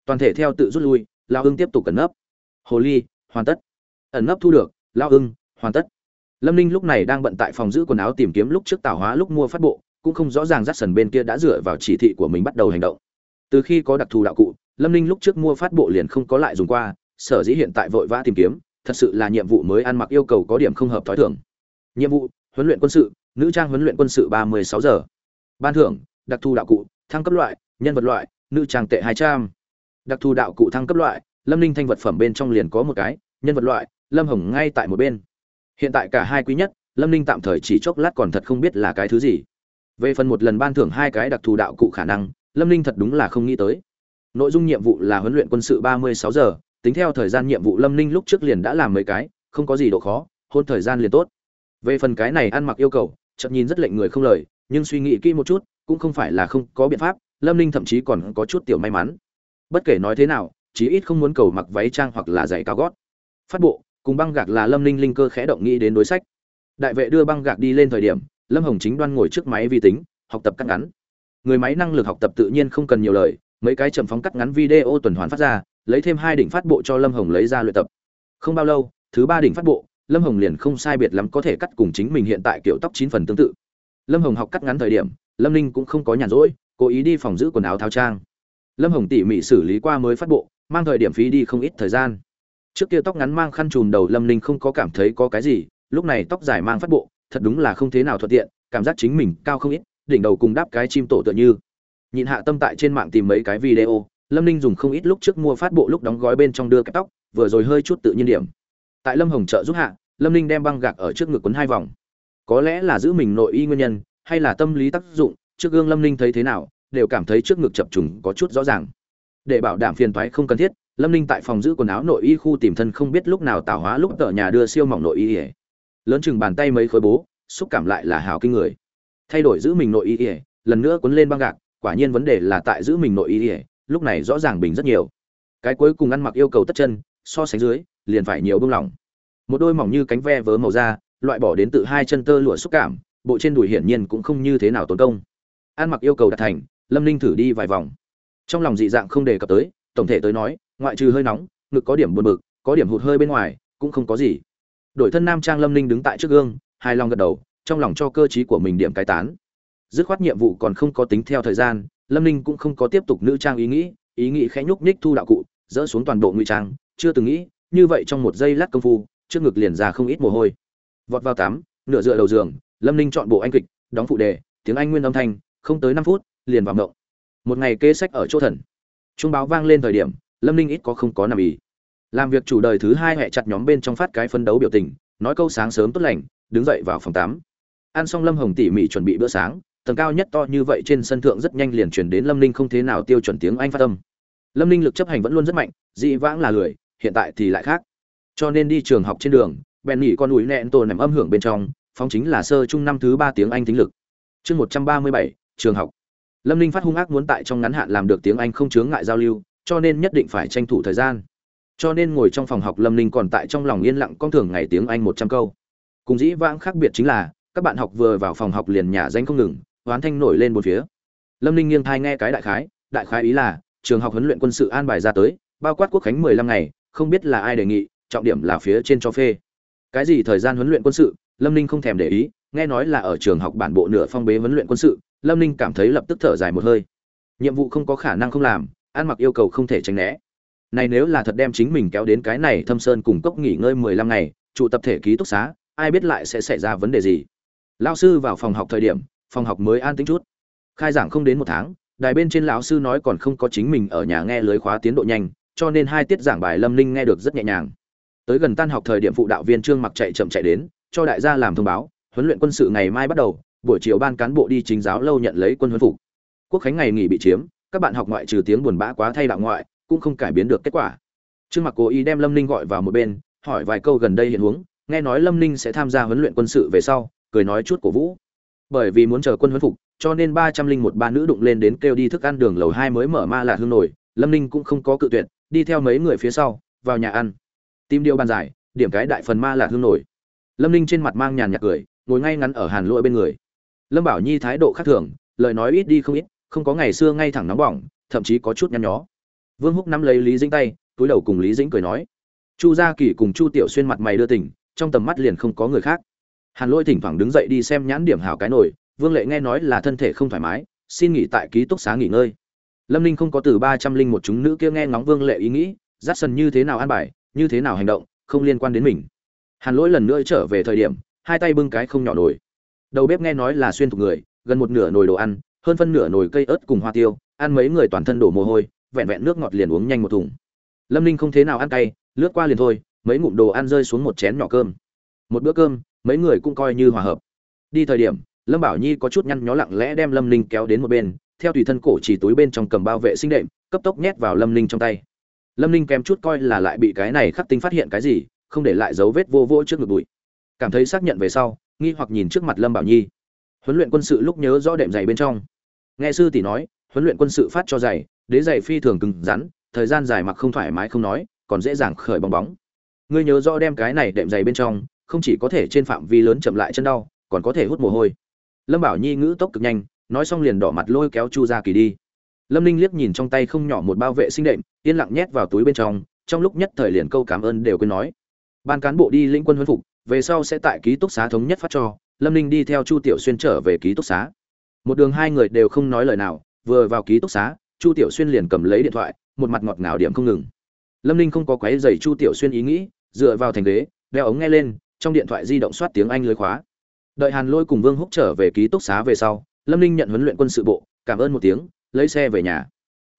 Toàn thể theo tự rút lui lao ưng tiếp tục cẩn nấp. Hồ ly, hoàn tất. Ẩn nấp thu được, lao ưng hoàn tất. Lâm ninh lúc này đang bận tại phòng giữ quần áo tìm kiếm lúc trước tảo hóa, lúc mua phát bộ, cũng không rõ ràng rắt sần bên kia đã dựa vào chỉ thị của mình bắt đầu hành động. Từ khi có đặc thù đạo cụ, lâm ninh lúc trước mua phát bộ liền không có lại dùng qua, sở dĩ hiện tại vội vã tìm kiếm, thật sự là nhiệm vụ mới ăn mặc yêu cầu có điểm không hợp t h ó i thưởng nhiệm vụ, huấn luyện quân sự, nữ trang huấn luyện quân sự ba mươi sáu giờ. Ban thưởng, đặc thù đạo cụ, thăng cấp loại, nhân vật loại, nữ trang tệ hai trăm đặc thù đạo cụ thăng cấp loại, lâm ninh thanh vật phẩm bên trong liền có một cái, nhân vật loại, lâm hồng ngay tại một bên. Hiện tại cả hai quý nhất, lâm ninh tạm thời chỉ chốc lát còn thật không biết là cái thứ gì. Về phần một lần ban thưởng hai cái đặc thù đạo cụ khả năng, lâm ninh thật đúng là không nghĩ tới. Nội dung nhiệm vụ là huấn luyện quân sự ba mươi sáu giờ, tính theo thời gian nhiệm vụ lâm ninh lúc trước liền đã làm mấy cái, không có gì độ khó, hôn thời gian liền tốt. Về phần cái này ăn mặc yêu cầu, chợt nhìn rất lệnh người không lời, nhưng suy nghĩ kỹ một chút, cũng không phải là không có biện pháp, lâm ninh thậm chí còn có chút tiểu may mắn bất kể nói thế nào, chí ít không muốn cầu mặc váy trang hoặc là giày cao gót. Phát bộ, cùng băng gạc là lâm ninh linh cơ khẽ động nghĩ đến đối sách. Đại vệ đưa băng gạc đi lên thời điểm, lâm hồng chính đoan ngồi trước máy vi tính, học tập cắt ngắn. Người máy năng lực học tập tự nhiên không cần nhiều lời, mấy cái chậm phóng cắt ngắn video tuần hoàn phát ra, lấy thêm hai đỉnh phát bộ cho lâm hồng lấy ra luyện tập. Không bao lâu, thứ ba đỉnh phát bộ, lâm hồng liền không sai biệt lắm có thể cắt cùng chính mình hiện tại kiểu tóc chín phần tương tự. Lâm hồng học cắt ngắn thời điểm, lâm ninh cũng không có nhàn rỗi, cố ý đi phòng giữ quần áo thao trang lâm hồng tỉ mỉ xử lý qua mới phát bộ, mang thời điểm phí đi không ít thời gian. Trước kia tóc ngắn mang khăn trùm đầu lâm ninh không có cảm thấy có cái gì, lúc này tóc dài mang phát bộ, thật đúng là không thế nào thuận tiện, cảm giác chính mình cao không ít, đỉnh đầu cùng đáp cái chim tổ tựa như. Nhìn hạ tâm tại trên mạng tìm mấy cái video, lâm ninh dùng không ít lúc trước mua phát bộ lúc đóng gói bên trong đưa cái tóc, vừa rồi hơi chút tự nhiên điểm. Tại lâm hồng trợ giúp hạ, lâm ninh đem băng gạc ở trước ngực quấn hai vòng. Có lẽ là giữ mình nội y nguyên nhân, hay là tâm lý tác dụng, trước gương lâm ninh thấy thế nào đều cảm thấy trước ngực chập trùng có chút rõ ràng. Để bảo đảm phiền toái không cần thiết, lâm ninh tại phòng giữ quần áo nội y khu tìm thân không biết lúc nào tạo hóa lúc tờ nhà đưa siêu mỏng nội y ỉa lớn chừng bàn tay mấy khối bố, xúc cảm lại là hào kinh người. Thay đổi giữ mình nội y ỉa lần nữa cuốn lên băng gạc, quả nhiên vấn đề là tại giữ mình nội y ỉa lúc này rõ ràng bình rất nhiều. Cái cuối cùng ăn mặc yêu cầu tất chân, so sánh dưới, liền phải nhiều bông lỏng. Một đôi mỏng như cánh ve vớ màu da, loại bỏ đến từ hai chân tơ lụa xúc cảm, bộ trên đùi hiển nhiên cũng không như thế nào tốn công. Ăn mặc yêu cầu đạt thành lâm ninh thử đi vài vòng. Trong lòng dị dạng không đề cập tới, tổng thể tới nói, ngoại trừ hơi nóng, ngực có điểm buồn bực, có điểm hụt hơi bên ngoài, cũng không có gì. Đổi thân nam trang lâm ninh đứng tại trước gương hai lòng gật đầu, trong lòng cho cơ chí của mình điểm cai tán. Dứt khoát nhiệm vụ còn không có tính theo thời gian, lâm ninh cũng không có tiếp tục nữ trang ý nghĩ ý nghĩ khẽ nhúc nhích thu đạo cụ, dỡ xuống toàn bộ ngụy trang, chưa từng nghĩ, như vậy trong một giây lát công phu, trước ngực liền ra không ít mồ hôi. Vọt vào tắm, nửa dựa đầu giường, lâm ninh chọn bộ anh kịch, đóng phụ đề, tiếng anh nguyên âm thanh, không tới năm phút liền vào ngộng. Một ngày kê sách ở chỗ thần. Trung báo vang lên thời điểm, lâm ninh ít có không có nằm ý làm việc chủ đời thứ hai hẹ chặt nhóm bên trong phát cái phân đấu biểu tình, nói câu sáng sớm tốt lành, đứng dậy vào phòng tám ăn xong lâm hồng tỉ mỉ chuẩn bị bữa sáng, tầng cao nhất to như vậy trên sân thượng rất nhanh liền chuyển đến lâm ninh không thế nào tiêu chuẩn tiếng anh phát tâm lâm ninh lực chấp hành vẫn luôn rất mạnh, dị vãng là lười, hiện tại thì lại khác. Cho nên đi trường học trên đường, bèn nghỉ con núi nẹn tổ nằm âm hưởng bên trong, phóng chính là sơ trung năm thứ ba tiếng anh tính lực. Chương một trăm ba mươi bảy, trường học lâm ninh phát hung ác muốn tại trong ngắn hạn làm được tiếng anh không chướng ngại giao lưu, cho nên nhất định phải tranh thủ thời gian. Cho nên ngồi trong phòng học lâm ninh còn tại trong lòng yên lặng con thường ngày tiếng anh một trăm câu. Cùng dĩ vãng khác biệt chính là, các bạn học vừa vào phòng học liền nhả danh không ngừng, hoán thanh nổi lên một phía. Lâm ninh nghiêng thai nghe cái đại khái đại khái ý là, trường học huấn luyện quân sự an bài ra tới, bao quát quốc khánh mười lăm ngày, không biết là ai đề nghị, trọng điểm là phía trên cho phê. Cái gì thời gian huấn luyện quân sự, lâm ninh không thèm để ý, nghe nói là ở trường học bản bộ nửa phong bế huấn luyện quân sự lâm ninh cảm thấy lập tức thở dài một hơi. Nhiệm vụ không có khả năng không làm, ăn mặc yêu cầu không thể tránh né. Này nếu là thật đem chính mình kéo đến cái này thâm sơn cùng cốc nghỉ ngơi mười lăm ngày, trụ tập thể ký túc xá, ai biết lại sẽ xảy ra vấn đề gì. Lao sư vào phòng học thời điểm, phòng học mới an tính chút. Khai giảng không đến một tháng, đài bên trên lão sư nói còn không có chính mình ở nhà nghe lưới khóa tiến độ nhanh, cho nên hai tiết giảng bài lâm ninh nghe được rất nhẹ nhàng. Tới gần tan học thời điểm phụ đạo viên trương mặc chạy chậm chạy đến, cho đại gia làm thông báo, huấn luyện quân sự ngày mai bắt đầu buổi chiều ban cán bộ đi chính giáo lâu nhận lấy quân huấn phục. Quốc khánh ngày nghỉ bị chiếm, các bạn học ngoại trừ tiếng buồn bã quá thay đạo ngoại, cũng không cải biến được kết quả. Trương mặc cố ý đem lâm ninh gọi vào một bên, hỏi vài câu gần đây hiện huống, nghe nói lâm ninh sẽ tham gia huấn luyện quân sự về sau, cười nói chút cổ vũ. Bởi vì muốn chờ quân huấn phục, cho nên ba trăm linh một ba nữ đụng lên đến kêu đi thức ăn đường lầu hai mới mở ma là hương nổi lâm ninh cũng không có cự tuyệt, đi theo mấy người phía sau, vào nhà ăn. Tìm điều bàn giải, điểm cái đại phần ma là hương nổi lâm ninh trên mặt mang nhàn nhạt cười, ngồi ngay ngắn ở hàn lỗi bên người lâm bảo nhi thái độ khác thường, lời nói ít đi không ít, không có ngày xưa ngay thẳng nóng bỏng, thậm chí có chút nhăn nhó. Vương húc nắm lấy lý dĩnh tay, túi đầu cùng lý dĩnh cười nói. Chu gia kỳ cùng chu tiểu xuyên mặt mày đưa tỉnh, trong tầm mắt liền không có người khác. Hàn lỗi thỉnh thoảng đứng dậy đi xem nhãn điểm hảo cái nổi vương lệ nghe nói là thân thể không thoải mái, xin nghỉ tại ký túc xá nghỉ ngơi. Lâm ninh không có từ ba trăm linh một chúng nữ kia nghe ngóng vương lệ ý nghĩ dắt sần như thế nào an bài, như thế nào hành động, không liên quan đến mình. Hàn lỗi lần nữa trở về thời điểm, hai tay bưng cái không nhỏ nổi đầu bếp nghe nói là xuyên thuộc người, gần một nửa nồi đồ ăn, hơn phân nửa nồi cây ớt cùng hoa tiêu, ăn mấy người toàn thân đổ mồ hôi, vẹn vẹn nước ngọt liền uống nhanh một thùng. Lâm ninh không thế nào ăn cay, lướt qua liền thôi, mấy ngụm đồ ăn rơi xuống một chén nhỏ cơm. Một bữa cơm, mấy người cũng coi như hòa hợp. Đi thời điểm, lâm bảo nhi có chút nhăn nhó lặng lẽ đem lâm ninh kéo đến một bên, theo tùy thân cổ chỉ túi bên trong cầm bao vệ sinh đệm, cấp tốc nhét vào lâm ninh trong tay. Lâm ninh kém chút coi là lại bị cái này khắc tinh phát hiện cái gì, không để lại dấu vết vô vô trước ngực bụi. Cảm thấy xác nhận về sau nghi hoặc nhìn trước mặt lâm bảo nhi. Huấn luyện quân sự lúc nhớ rõ đệm giày bên trong. Nghe sư tỷ nói, huấn luyện quân sự phát cho giày, đế giày phi thường cứng rắn, thời gian dài mặc không thoải mái không nói, còn dễ dàng khởi bong bóng. Ngươi nhớ rõ đem cái này đệm giày bên trong, không chỉ có thể trên phạm vi lớn chậm lại chân đau, còn có thể hút mồ hôi. Lâm bảo nhi ngữ tốc cực nhanh, nói xong liền đỏ mặt lôi kéo chu ra kỳ đi. Lâm ninh liếc nhìn trong tay không nhỏ một bao vệ sinh đệm, yên lặng nhét vào túi bên trong trong lúc nhất thời liền câu cảm ơn đều quên nói. Ban cán bộ đi lĩnh quân huấn phục về sau sẽ tại ký túc xá thống nhất phát cho, lâm ninh đi theo chu tiểu xuyên trở về ký túc xá. Một đường hai người đều không nói lời nào, vừa vào ký túc xá, chu tiểu xuyên liền cầm lấy điện thoại, một mặt ngọt ngào điểm không ngừng. Lâm ninh không có quấy dày chu tiểu xuyên ý nghĩ, dựa vào thành ghế, đeo ống nghe lên, trong điện thoại di động soát tiếng anh lưới khóa. Đợi hàn lôi cùng vương húc trở về ký túc xá về sau, lâm ninh nhận huấn luyện quân sự bộ, cảm ơn một tiếng, lấy xe về nhà.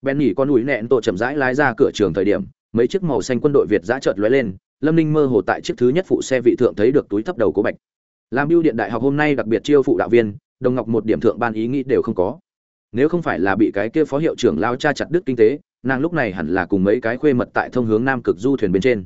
Bèn nhỉ con núi nẹn tổ chậm rãi lái ra cửa trường thời điểm, mấy chiếc màu xanh quân đội việt giã chợt lóe lên lâm ninh mơ hồ tại chiếc thứ nhất phụ xe vị thượng thấy được túi thấp đầu của bạch. Làm biêu điện đại học hôm nay đặc biệt chiêu phụ đạo viên, đồng ngọc một điểm thượng ban ý nghĩ đều không có. Nếu không phải là bị cái kia phó hiệu trưởng lao cha chặt đứt kinh tế, nàng lúc này hẳn là cùng mấy cái khuê mật tại thông hướng nam cực du thuyền bên trên.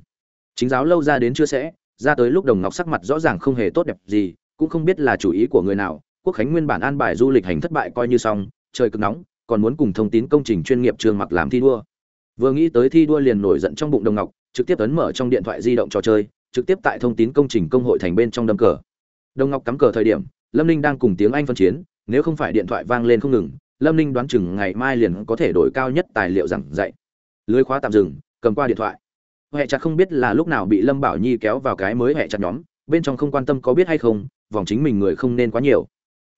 Chính giáo lâu ra đến chưa sẽ, ra tới lúc đồng ngọc sắc mặt rõ ràng không hề tốt đẹp gì, cũng không biết là chủ ý của người nào, quốc khánh nguyên bản an bài du lịch hành thất bại coi như xong, trời cực nóng, còn muốn cùng thông tín công trình chuyên nghiệp trường mặc làm thi đua. Vừa nghĩ tới thi đua liền nổi giận trong bụng đồng ngọc trực tiếp ấn mở trong điện thoại di động trò chơi, trực tiếp tại thông tin công trình công hội thành bên trong đâm cờ. Đồng ngọc cắm cờ thời điểm, lâm ninh đang cùng tiếng anh phân chiến, nếu không phải điện thoại vang lên không ngừng, lâm ninh đoán chừng ngày mai liền có thể đổi cao nhất tài liệu giảng dạy. Lưới khóa tạm dừng, cầm qua điện thoại. Huệ chặt không biết là lúc nào bị lâm bảo nhi kéo vào cái mới huệ chặt nhóm, bên trong không quan tâm có biết hay không, vòng chính mình người không nên quá nhiều.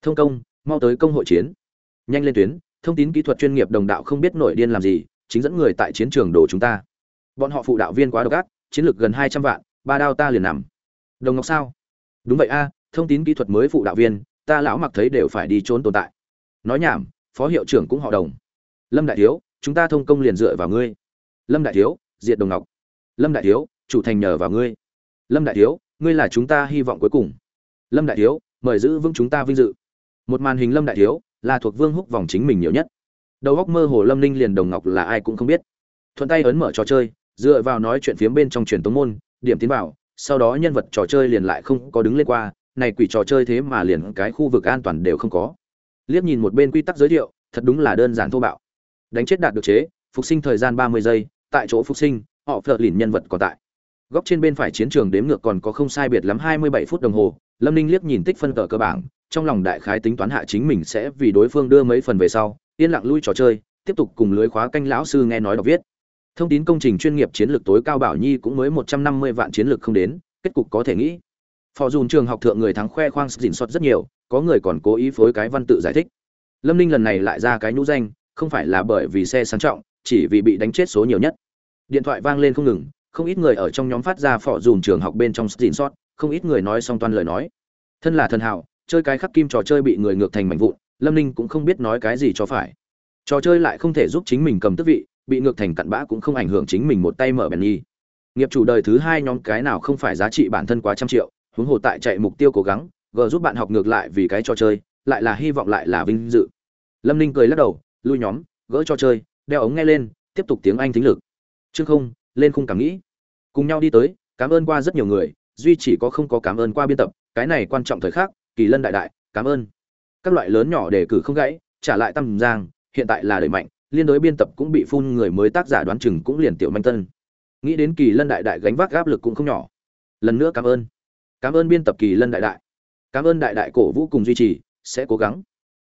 Thông công, mau tới công hội chiến. Nhanh lên tuyến, thông tin kỹ thuật chuyên nghiệp đồng đạo không biết nổi điên làm gì, chính dẫn người tại chiến trường đồ chúng ta bọn họ phụ đạo viên quá độc ác, chiến lược gần hai trăm vạn, ba đao ta liền nằm. Đồng ngọc sao? Đúng vậy a, thông tin kỹ thuật mới phụ đạo viên, ta lão mặc thấy đều phải đi trốn tồn tại. Nói nhảm, phó hiệu trưởng cũng họ đồng. Lâm đại thiếu, chúng ta thông công liền dựa vào ngươi. Lâm đại thiếu, diệt đồng ngọc. Lâm đại thiếu, chủ thành nhờ vào ngươi. Lâm đại thiếu, ngươi là chúng ta hy vọng cuối cùng. Lâm đại thiếu, mời giữ vững chúng ta vinh dự. Một màn hình lâm đại thiếu, là thuộc vương húc vòng chính mình nhiều nhất. Đầu góc mơ hồ lâm ninh liền đồng ngọc là ai cũng không biết. Thuận tay ấn mở trò chơi dựa vào nói chuyện phiếm bên trong truyền tống môn, điểm tiến vào, sau đó nhân vật trò chơi liền lại không có đứng lên qua, này quỷ trò chơi thế mà liền cái khu vực an toàn đều không có. Liếc nhìn một bên quy tắc giới thiệu, thật đúng là đơn giản thô bạo. Đánh chết đạt được chế, phục sinh thời gian ba mươi giây, tại chỗ phục sinh, họ phật lìn nhân vật còn tại. Góc trên bên phải chiến trường đếm ngược còn có không sai biệt lắm hai mươi bảy phút đồng hồ, lâm ninh liếc nhìn tích phân tờ cơ bản trong lòng đại khái tính toán hạ chính mình sẽ vì đối phương đưa mấy phần về sau, yên lặng lui trò chơi, tiếp tục cùng lưới khóa canh lão sư nghe nói đọc viết thông tin công trình chuyên nghiệp chiến lược tối cao bảo nhi cũng mới một trăm năm mươi vạn chiến lược không đến, kết cục có thể nghĩ. Phò dùn trường học thượng người thắng khoe khoang dình xót rất nhiều, có người còn cố ý phối cái văn tự giải thích. Lâm ninh lần này lại ra cái nhũ danh, không phải là bởi vì xe sang trọng, chỉ vì bị đánh chết số nhiều nhất. Điện thoại vang lên không ngừng, không ít người ở trong nhóm phát ra phò dùn trường học bên trong dình xót không ít người nói xong toàn lời nói. Thân là thần hảo, chơi cái khắc kim trò chơi bị người ngược thành mảnh vụn, lâm ninh cũng không biết nói cái gì cho phải. Trò chơi lại không thể giúp chính mình cầm tước vị bị ngược thành cặn bã cũng không ảnh hưởng chính mình một tay mở bèn nhi. Nghiệp chủ đời thứ hai nhóm cái nào không phải giá trị bản thân quá trăm triệu, huống hồ tại chạy mục tiêu cố gắng, gờ giúp bạn học ngược lại vì cái trò chơi, lại là hy vọng lại là vinh dự. Lâm ninh cười lắc đầu, lui nhóm, gỡ trò chơi, đeo ống nghe lên, tiếp tục tiếng anh thính lực. Chương không, lên khung cảm nghĩ. Cùng nhau đi tới, cảm ơn qua rất nhiều người, duy chỉ có không có cảm ơn qua biên tập, cái này quan trọng thời khắc, kỳ lân đại đại, cảm ơn. Các loại lớn nhỏ đề cử không gãy, trả lại tâm giang, hiện tại là đẩy mạnh liên đối biên tập cũng bị phun người mới tác giả đoán chừng cũng liền tiểu manh tân. Nghĩ đến kỳ lân đại đại gánh vác áp lực cũng không nhỏ. Lần nữa cảm ơn. Cảm ơn biên tập kỳ lân đại đại. Cảm ơn đại đại cổ vũ cùng duy trì, sẽ cố gắng.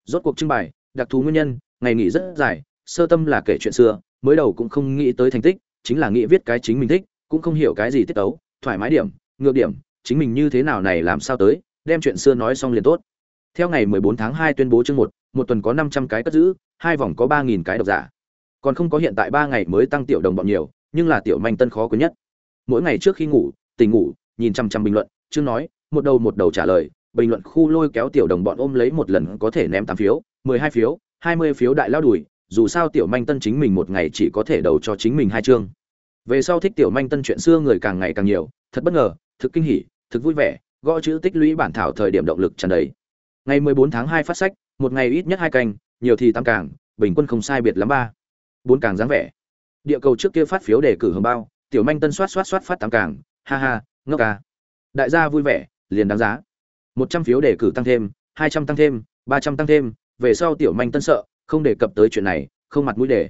Rốt cuộc trưng bày, đặc thù nguyên nhân, ngày nghỉ rất dài, sơ tâm là kể chuyện xưa, mới đầu cũng không nghĩ tới thành tích, chính là nghĩ viết cái chính mình thích, cũng không hiểu cái gì tiết tấu, thoải mái điểm, ngược điểm, chính mình như thế nào này làm sao tới, đem chuyện xưa nói xong liền tốt. Theo ngày 14 tháng 2 tuyên bố chương một một tuần có 500 cái cất giữ, hai vòng có ba nghìn cái độc giả. Còn không có hiện tại ba ngày mới tăng tiểu đồng bọn nhiều, nhưng là tiểu manh tân khó quý nhất. Mỗi ngày trước khi ngủ, tỉnh ngủ, nhìn chăm chăm bình luận chương nói, một đầu một đầu trả lời, bình luận khu lôi kéo tiểu đồng bọn ôm lấy một lần có thể ném tám phiếu, mười hai phiếu, hai mươi phiếu đại lao đùi, dù sao tiểu manh tân chính mình một ngày chỉ có thể đầu cho chính mình hai chương. Về sau thích tiểu manh tân chuyện xưa người càng ngày càng nhiều, thật bất ngờ, thực kinh hỉ, thực vui vẻ, gõ chữ tích lũy bản thảo thời điểm động lực tràn đầy. Ngày mười bốn tháng hai phát sách một ngày ít nhất hai canh, nhiều thì tăng càng bình quân không sai biệt lắm ba, bốn càng dáng vẻ. Địa cầu trước kia phát phiếu đề cử hồng bao, tiểu manh tân soát soát soát phát tám càng ha ha, ngốc ca đại gia vui vẻ, liền đáng giá. Một trăm phiếu đề cử tăng thêm, hai trăm tăng thêm, ba trăm tăng thêm, về sau tiểu manh tân sợ, không đề cập tới chuyện này, không mặt mũi để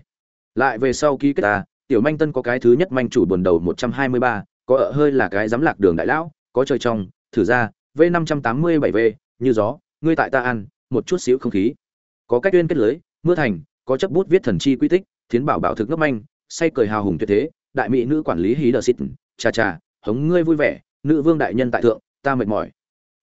lại về sau ký kết ta, tiểu manh tân có cái thứ nhất manh chủ buồn đầu một trăm hai mươi ba, có ở hơi là cái giám lạc đường đại lão, có trời trong, thử ra, v năm trăm tám mươi bảy v, như gió, ngươi tại ta ăn một chút xíu không khí. Có cách tuyên kết lưới, mưa thành, có chấp bút viết thần chi quy tích, thiến bảo bảo thực ngấp manh, say cười hào hùng tuyệt thế, đại mỹ nữ quản lý hí đờ xịt, chà chà, hống ngươi vui vẻ, nữ vương đại nhân tại thượng, ta mệt mỏi.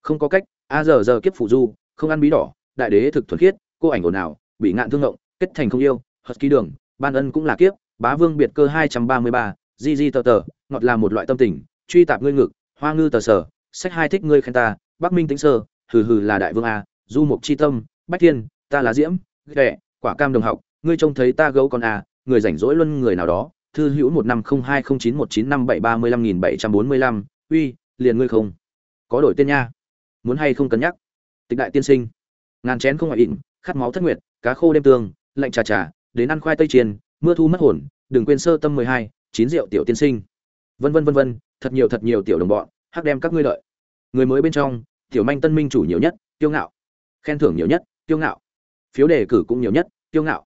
Không có cách, a giờ giờ kiếp phụ du, không ăn bí đỏ, đại đế thực thuần khiết, cô ảnh ồn ào, bị ngạn thương ngộng, kết thành không yêu hất ký đường, ban ân cũng là kiếp, bá vương biệt cơ hai trăm ba mươi ba, di di tờ tờ, ngọt là một loại tâm tình, truy tạp ngươi ngực, hoa ngư tờ sở, sách hai thích ngươi khen ta, bắc minh tính sơ, hừ hừ là đại vương a du mục chi tâm, bách thiên, ta là diễm, ghẹ, quả cam đồng học, ngươi trông thấy ta gấu con à? người rảnh rỗi luân người nào đó, thư hữu một năm không hai không chín một chín năm bảy ba mươi lăm nghìn bảy trăm bốn mươi lăm, uy, liền ngươi không? Có đổi tên nha. Muốn hay không cân nhắc? Tịch đại tiên sinh. Ngàn chén không ngoại ịn khát máu thất nguyệt, cá khô đêm tương lạnh trà trà, đến ăn khoai tây chiên, mưa thu mất hồn, đừng quên sơ tâm mười hai, chín rượu tiểu tiên sinh. Vân vân vân vân, thật nhiều thật nhiều tiểu đồng bọn, hắc đem các ngươi lợi người mới bên trong, tiểu manh tân minh chủ nhiều nhất, kiêu ngạo khen thưởng nhiều nhất, kiêu ngạo. Phiếu đề cử cũng nhiều nhất, kiêu ngạo.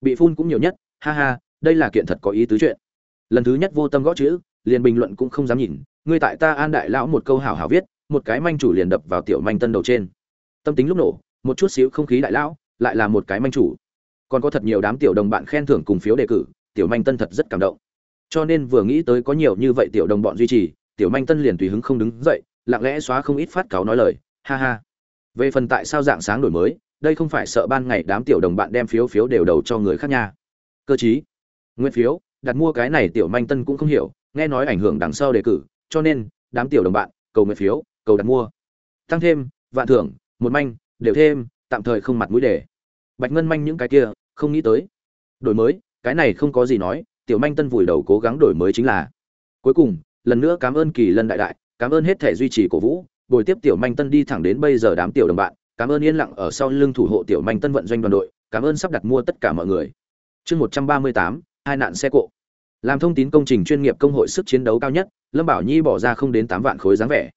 Bị phun cũng nhiều nhất, ha ha, đây là kiện thật có ý tứ chuyện. Lần thứ nhất vô tâm gõ chữ, liền bình luận cũng không dám nhìn, ngươi tại ta an đại lão một câu hảo hảo viết, một cái manh chủ liền đập vào tiểu manh tân đầu trên. Tâm tính lúc nổ, một chút xíu không khí đại lão, lại là một cái manh chủ. Còn có thật nhiều đám tiểu đồng bạn khen thưởng cùng phiếu đề cử, tiểu manh tân thật rất cảm động. Cho nên vừa nghĩ tới có nhiều như vậy tiểu đồng bọn duy trì, tiểu manh tân liền tùy hứng không đứng dậy, lặng lẽ xóa không ít phát cáo nói lời, ha ha về phần tại sao dạng sáng đổi mới, đây không phải sợ ban ngày đám tiểu đồng bạn đem phiếu phiếu đều đầu cho người khác nha. Cơ chí, nguyên phiếu, đặt mua cái này tiểu manh tân cũng không hiểu, nghe nói ảnh hưởng đằng sau đề cử, cho nên, đám tiểu đồng bạn, cầu nguyện phiếu, cầu đặt mua. Tăng thêm, vạn thưởng, một manh, đều thêm, tạm thời không mặt mũi để. Bạch ngân manh những cái kia, không nghĩ tới. Đổi mới, cái này không có gì nói, tiểu manh tân vùi đầu cố gắng đổi mới chính là. Cuối cùng, lần nữa cảm ơn kỳ lân đại đại, cảm ơn hết thể duy trì cổ vũ bồi tiếp tiểu manh tân đi thẳng đến bây giờ đám tiểu đồng bạn, cảm ơn yên lặng ở sau lưng thủ hộ tiểu manh tân vận doanh đoàn đội, cảm ơn sắp đặt mua tất cả mọi người. Chương một trăm ba mươi tám, hai nạn xe cộ. Làm thông tin công trình chuyên nghiệp công hội sức chiến đấu cao nhất, lâm bảo nhi bỏ ra không đến tám vạn khối dáng vẻ.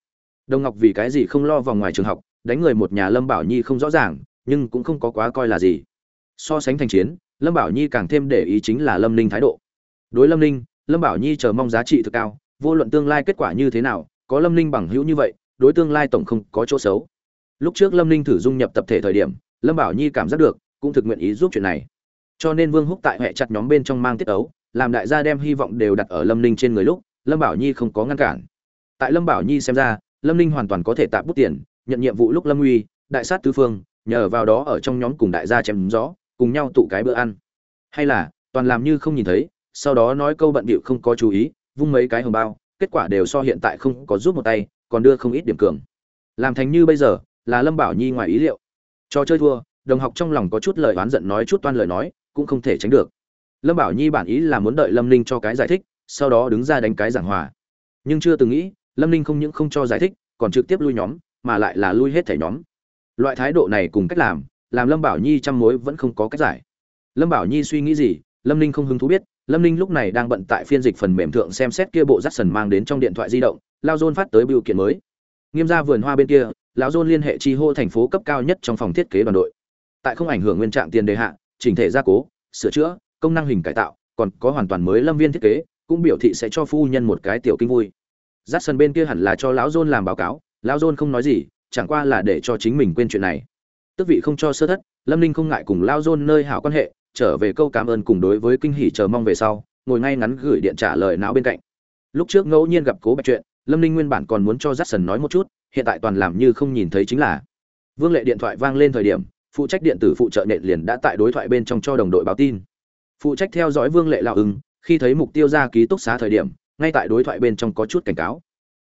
Đồng ngọc vì cái gì không lo vòng ngoài trường học, đánh người một nhà lâm bảo nhi không rõ ràng, nhưng cũng không có quá coi là gì. So sánh thành chiến, lâm bảo nhi càng thêm để ý chính là lâm ninh thái độ. Đối lâm ninh, lâm bảo nhi chờ mong giá trị thực cao, vô luận tương lai kết quả như thế nào, có lâm ninh bằng hữu như vậy đối tương lai tổng không có chỗ xấu. Lúc trước lâm ninh thử dung nhập tập thể thời điểm, lâm bảo nhi cảm giác được, cũng thực nguyện ý giúp chuyện này. Cho nên vương húc tại hệ chặt nhóm bên trong mang tiết ấu, làm đại gia đem hy vọng đều đặt ở lâm ninh trên người lúc, lâm bảo nhi không có ngăn cản. Tại lâm bảo nhi xem ra, lâm ninh hoàn toàn có thể tạm bút tiền, nhận nhiệm vụ lúc lâm uy, đại sát tứ phương, nhờ vào đó ở trong nhóm cùng đại gia chém gió, cùng nhau tụ cái bữa ăn. Hay là, toàn làm như không nhìn thấy, sau đó nói câu bận bịu không có chú ý, vung mấy cái hồng bao, kết quả đều so hiện tại không có giúp một tay còn đưa không ít điểm cường. Làm thành như bây giờ, là lâm bảo nhi ngoài ý liệu. Cho chơi thua, đồng học trong lòng có chút lời oán giận nói chút toan lời nói, cũng không thể tránh được. Lâm bảo nhi bản ý là muốn đợi lâm ninh cho cái giải thích, sau đó đứng ra đánh cái giảng hòa. Nhưng chưa từng nghĩ, lâm ninh không những không cho giải thích, còn trực tiếp lui nhóm, mà lại là lui hết thẻ nhóm. Loại thái độ này cùng cách làm làm lâm bảo nhi chăm mối vẫn không có cách giải. Lâm bảo nhi suy nghĩ gì, lâm ninh không hứng thú biết lâm ninh lúc này đang bận tại phiên dịch phần mềm thượng xem xét kia bộ rắt sần mang đến trong điện thoại di động, lao dôn phát tới biểu kiện mới. Nghiêm ra vườn hoa bên kia lão dôn liên hệ chi hô thành phố cấp cao nhất trong phòng thiết kế đoàn đội. Tại không ảnh hưởng nguyên trạng tiền đề hạ, chỉnh thể gia cố, sửa chữa, công năng hình cải tạo, còn có hoàn toàn mới lâm viên thiết kế, cũng biểu thị sẽ cho phu nhân một cái tiểu kinh vui. Rát sân bên kia hẳn là cho lão dôn làm báo cáo, lão dôn không nói gì, chẳng qua là để cho chính mình quên chuyện này. Tức vị không cho sơ thất, lâm ninh không ngại cùng Lão dôn nơi hảo quan hệ trở về câu cảm ơn cùng đối với kinh hỉ chờ mong về sau, ngồi ngay ngắn gửi điện trả lời não bên cạnh. Lúc trước ngẫu nhiên gặp cố bạch chuyện, lâm ninh nguyên bản còn muốn cho j a c k s o n nói một chút, hiện tại toàn làm như không nhìn thấy chính là. Vương lệ điện thoại vang lên thời điểm, phụ trách điện tử phụ trợ nện liền đã tại đối thoại bên trong cho đồng đội báo tin. Phụ trách theo dõi vương lệ lạo ưng khi thấy mục tiêu ra ký túc xá thời điểm, ngay tại đối thoại bên trong có chút cảnh cáo.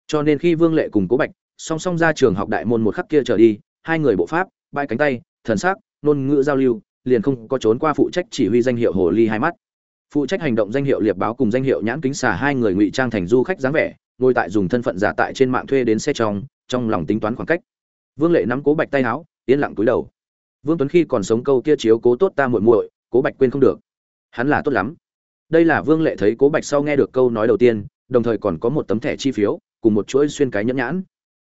Cho nên khi vương lệ cùng cố bạch, song song ra trường học đại môn một khắc kia trở đi, hai người bộ pháp, bãi cánh tay, thần sắc, ngôn ngữ giao lưu liền không có trốn qua phụ trách chỉ huy danh hiệu hồ ly hai mắt. Phụ trách hành động danh hiệu liệp báo cùng danh hiệu nhãn kính xà hai người ngụy trang thành du khách dáng vẻ, ngồi tại dùng thân phận giả tại trên mạng thuê đến xe trong trong lòng tính toán khoảng cách. Vương lệ nắm cố bạch tay áo, yên lặng cúi đầu. Vương tuấn khi còn sống câu kia chiếu cố tốt ta muội muội, cố bạch quên không được. Hắn là tốt lắm. Đây là vương lệ thấy cố bạch sau nghe được câu nói đầu tiên, đồng thời còn có một tấm thẻ chi phiếu, cùng một chuỗi xuyên cái nhẫn nhãn.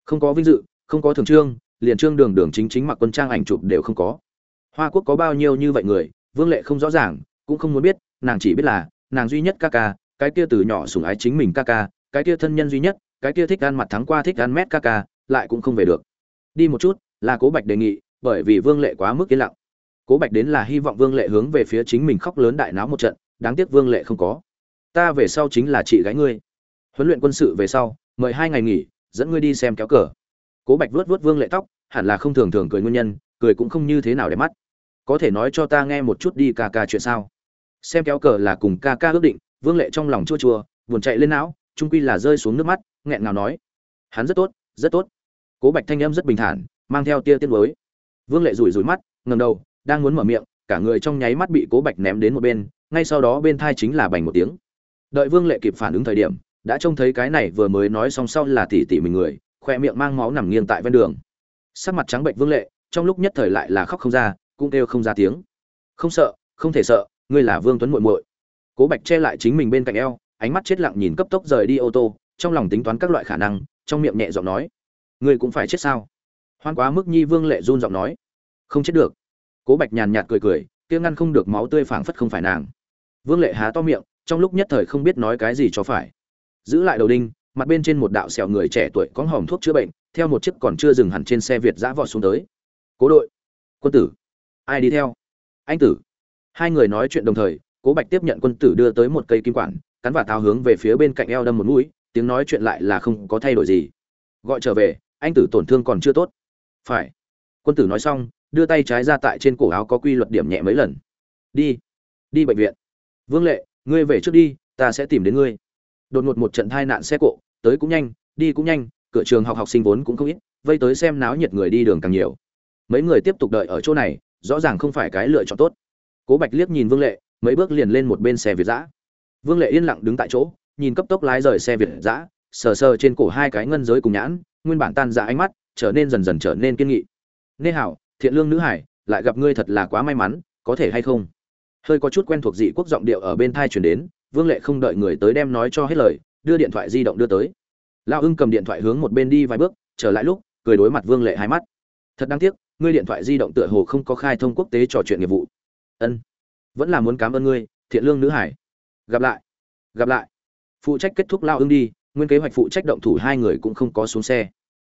Không có vinh dự, không có thường trương, liền trương đường đường chính chính mặc quân trang ảnh chụp đều không có hoa quốc có bao nhiêu như vậy người, vương lệ không rõ ràng, cũng không muốn biết, nàng chỉ biết là, nàng duy nhất ca ca, cái kia từ nhỏ sủng ái chính mình ca ca, cái kia thân nhân duy nhất, cái kia thích ăn mặt thắng qua thích ăn mét ca ca, lại cũng không về được. Đi một chút, là cố bạch đề nghị, bởi vì vương lệ quá mức yên lặng. Cố bạch đến là hy vọng vương lệ hướng về phía chính mình khóc lớn đại náo một trận, đáng tiếc vương lệ không có. Ta về sau chính là chị gái ngươi. Huấn luyện quân sự về sau, mời hai ngày nghỉ, dẫn ngươi đi xem kéo cờ. Cố bạch vuốt vuốt vương lệ tóc, hẳn là không thường thường cười nguyên nhân, cười cũng không như thế nào để mắt có thể nói cho ta nghe một chút đi ca ca chuyện sao? Xem kéo cờ là cùng ca ca ước định, vương lệ trong lòng chua chua, buồn chạy lên não, trung quy là rơi xuống nước mắt, nghẹn ngào nói. Hắn rất tốt rất tốt. Cố bạch thanh âm rất bình thản, mang theo tia tiết lối vương lệ rủi rủi mắt ngầm đầu, đang muốn mở miệng, cả người trong nháy mắt bị cố bạch ném đến một bên, ngay sau đó bên thai chính là bành một tiếng. Đợi vương lệ kịp phản ứng thời điểm, đã trông thấy cái này vừa mới nói xong sau là tỉ tỉ mình người, khoe miệng mang máu nằm nghiêng tại ven đường. Sắc mặt trắng bệnh vương lệ, trong lúc nhất thời lại là khóc không ra cũng kêu không ra tiếng. Không sợ, không thể sợ, ngươi là vương tuấn muội muội. Cố bạch che lại chính mình bên cạnh eo, ánh mắt chết lặng nhìn cấp tốc rời đi ô tô, trong lòng tính toán các loại khả năng, trong miệng nhẹ giọng nói, ngươi cũng phải chết sao? Hoan quá mức nhi vương lệ run giọng nói, không chết được. Cố bạch nhàn nhạt cười cười, kia ngăn không được máu tươi phảng phất không phải nàng. Vương lệ há to miệng, trong lúc nhất thời không biết nói cái gì cho phải. Giữ lại đầu đinh, mặt bên trên một đạo sẹo người trẻ tuổi có hòm thuốc chữa bệnh, theo một chiếc còn chưa dừng hẳn trên xe việt giã vọt xuống tới. Cố đội, quân tử ai đi theo? Anh tử. Hai người nói chuyện đồng thời, cố bạch tiếp nhận quân tử đưa tới một cây kim quản, cắn và tháo hướng về phía bên cạnh eo đâm một mũi, tiếng nói chuyện lại là không có thay đổi gì. Gọi trở về, anh tử tổn thương còn chưa tốt. Phải. Quân tử nói xong, đưa tay trái ra tại trên cổ áo có quy luật điểm nhẹ mấy lần. Đi. Đi bệnh viện. Vương lệ, ngươi về trước đi, ta sẽ tìm đến ngươi. Đột ngột một trận tai nạn xe cộ, tới cũng nhanh, đi cũng nhanh, cửa trường học học sinh vốn cũng không ít, vây tới xem náo nhiệt người đi đường càng nhiều. Mấy người tiếp tục đợi ở chỗ này rõ ràng không phải cái lựa chọn tốt. Cố bạch liếc nhìn vương lệ, mấy bước liền lên một bên xe việt giã. Vương lệ yên lặng đứng tại chỗ, nhìn cấp tốc lái rời xe việt giã, sờ sờ trên cổ hai cái ngân giới cùng nhãn, nguyên bản tan ra ánh mắt, trở nên dần dần trở nên kiên nghị. Nê hảo, thiện lương nữ hải, lại gặp ngươi thật là quá may mắn, có thể hay không? Hơi có chút quen thuộc dị quốc giọng điệu ở bên thai chuyển đến, vương lệ không đợi người tới đem nói cho hết lời, đưa điện thoại di động đưa tới. Lao ưng cầm điện thoại hướng một bên đi vài bước, trở lại lúc, cười đối mặt vương lệ hai mắt. Thật đáng tiếc ngươi điện thoại di động tựa hồ không có khai thông quốc tế trò chuyện nghiệp vụ. Ân, vẫn là muốn cảm ơn ngươi, thiện lương nữ hải. Gặp lại gặp lại. Phụ trách kết thúc lao ưng đi, nguyên kế hoạch phụ trách động thủ hai người cũng không có xuống xe.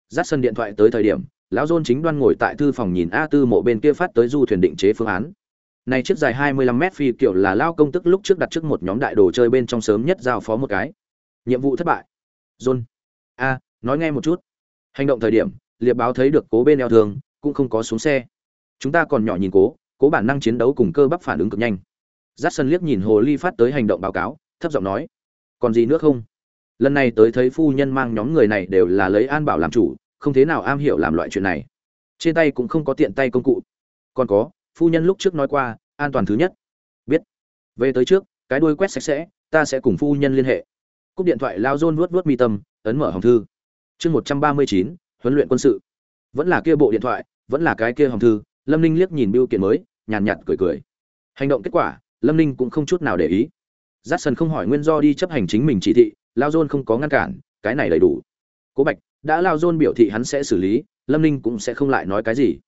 Dắt sân điện thoại tới thời điểm, lão dôn chính đoan ngồi tại thư phòng nhìn a tư mộ bên kia phát tới du thuyền định chế phương án. Này chiếc dài 25 mét phi kiểu là lao công tức lúc trước đặt trước một nhóm đại đồ chơi bên trong sớm nhất giao phó một cái. Nhiệm vụ thất bại. John a, nói nghe một chút. Hành động thời điểm, liệp báo thấy được cố bên eo thường cũng không có xuống xe. Chúng ta còn nhỏ nhìn cố cố bản năng chiến đấu cùng cơ bắp phản ứng cực nhanh. Giắt sân liếc nhìn hồ ly phát tới hành động báo cáo, thấp giọng nói, còn gì nữa không? Lần này tới thấy phu nhân mang nhóm người này đều là lấy an bảo làm chủ, không thế nào am hiểu làm loại chuyện này. Trên tay cũng không có tiện tay công cụ. Còn có, phu nhân lúc trước nói qua, an toàn thứ nhất. Biết. Về tới trước, cái đuôi quét sạch sẽ, ta sẽ cùng phu nhân liên hệ. Cúp điện thoại lao dôn vuốt vuốt mi tâm, ấn mở hồng thư. Chương một trăm ba mươi chín, huấn luyện quân sự. Vẫn là kia bộ điện thoại vẫn là cái kia hồng thư lâm ninh liếc nhìn biêu kiện mới nhàn nhạt, nhạt cười cười. Hành động kết quả lâm ninh cũng không chút nào để ý. J a c k s o n không hỏi nguyên do đi chấp hành chính mình chỉ thị lao dôn không có ngăn cản cái này đầy đủ. Cố bạch đã lao dôn biểu thị hắn sẽ xử lý lâm ninh cũng sẽ không lại nói cái gì.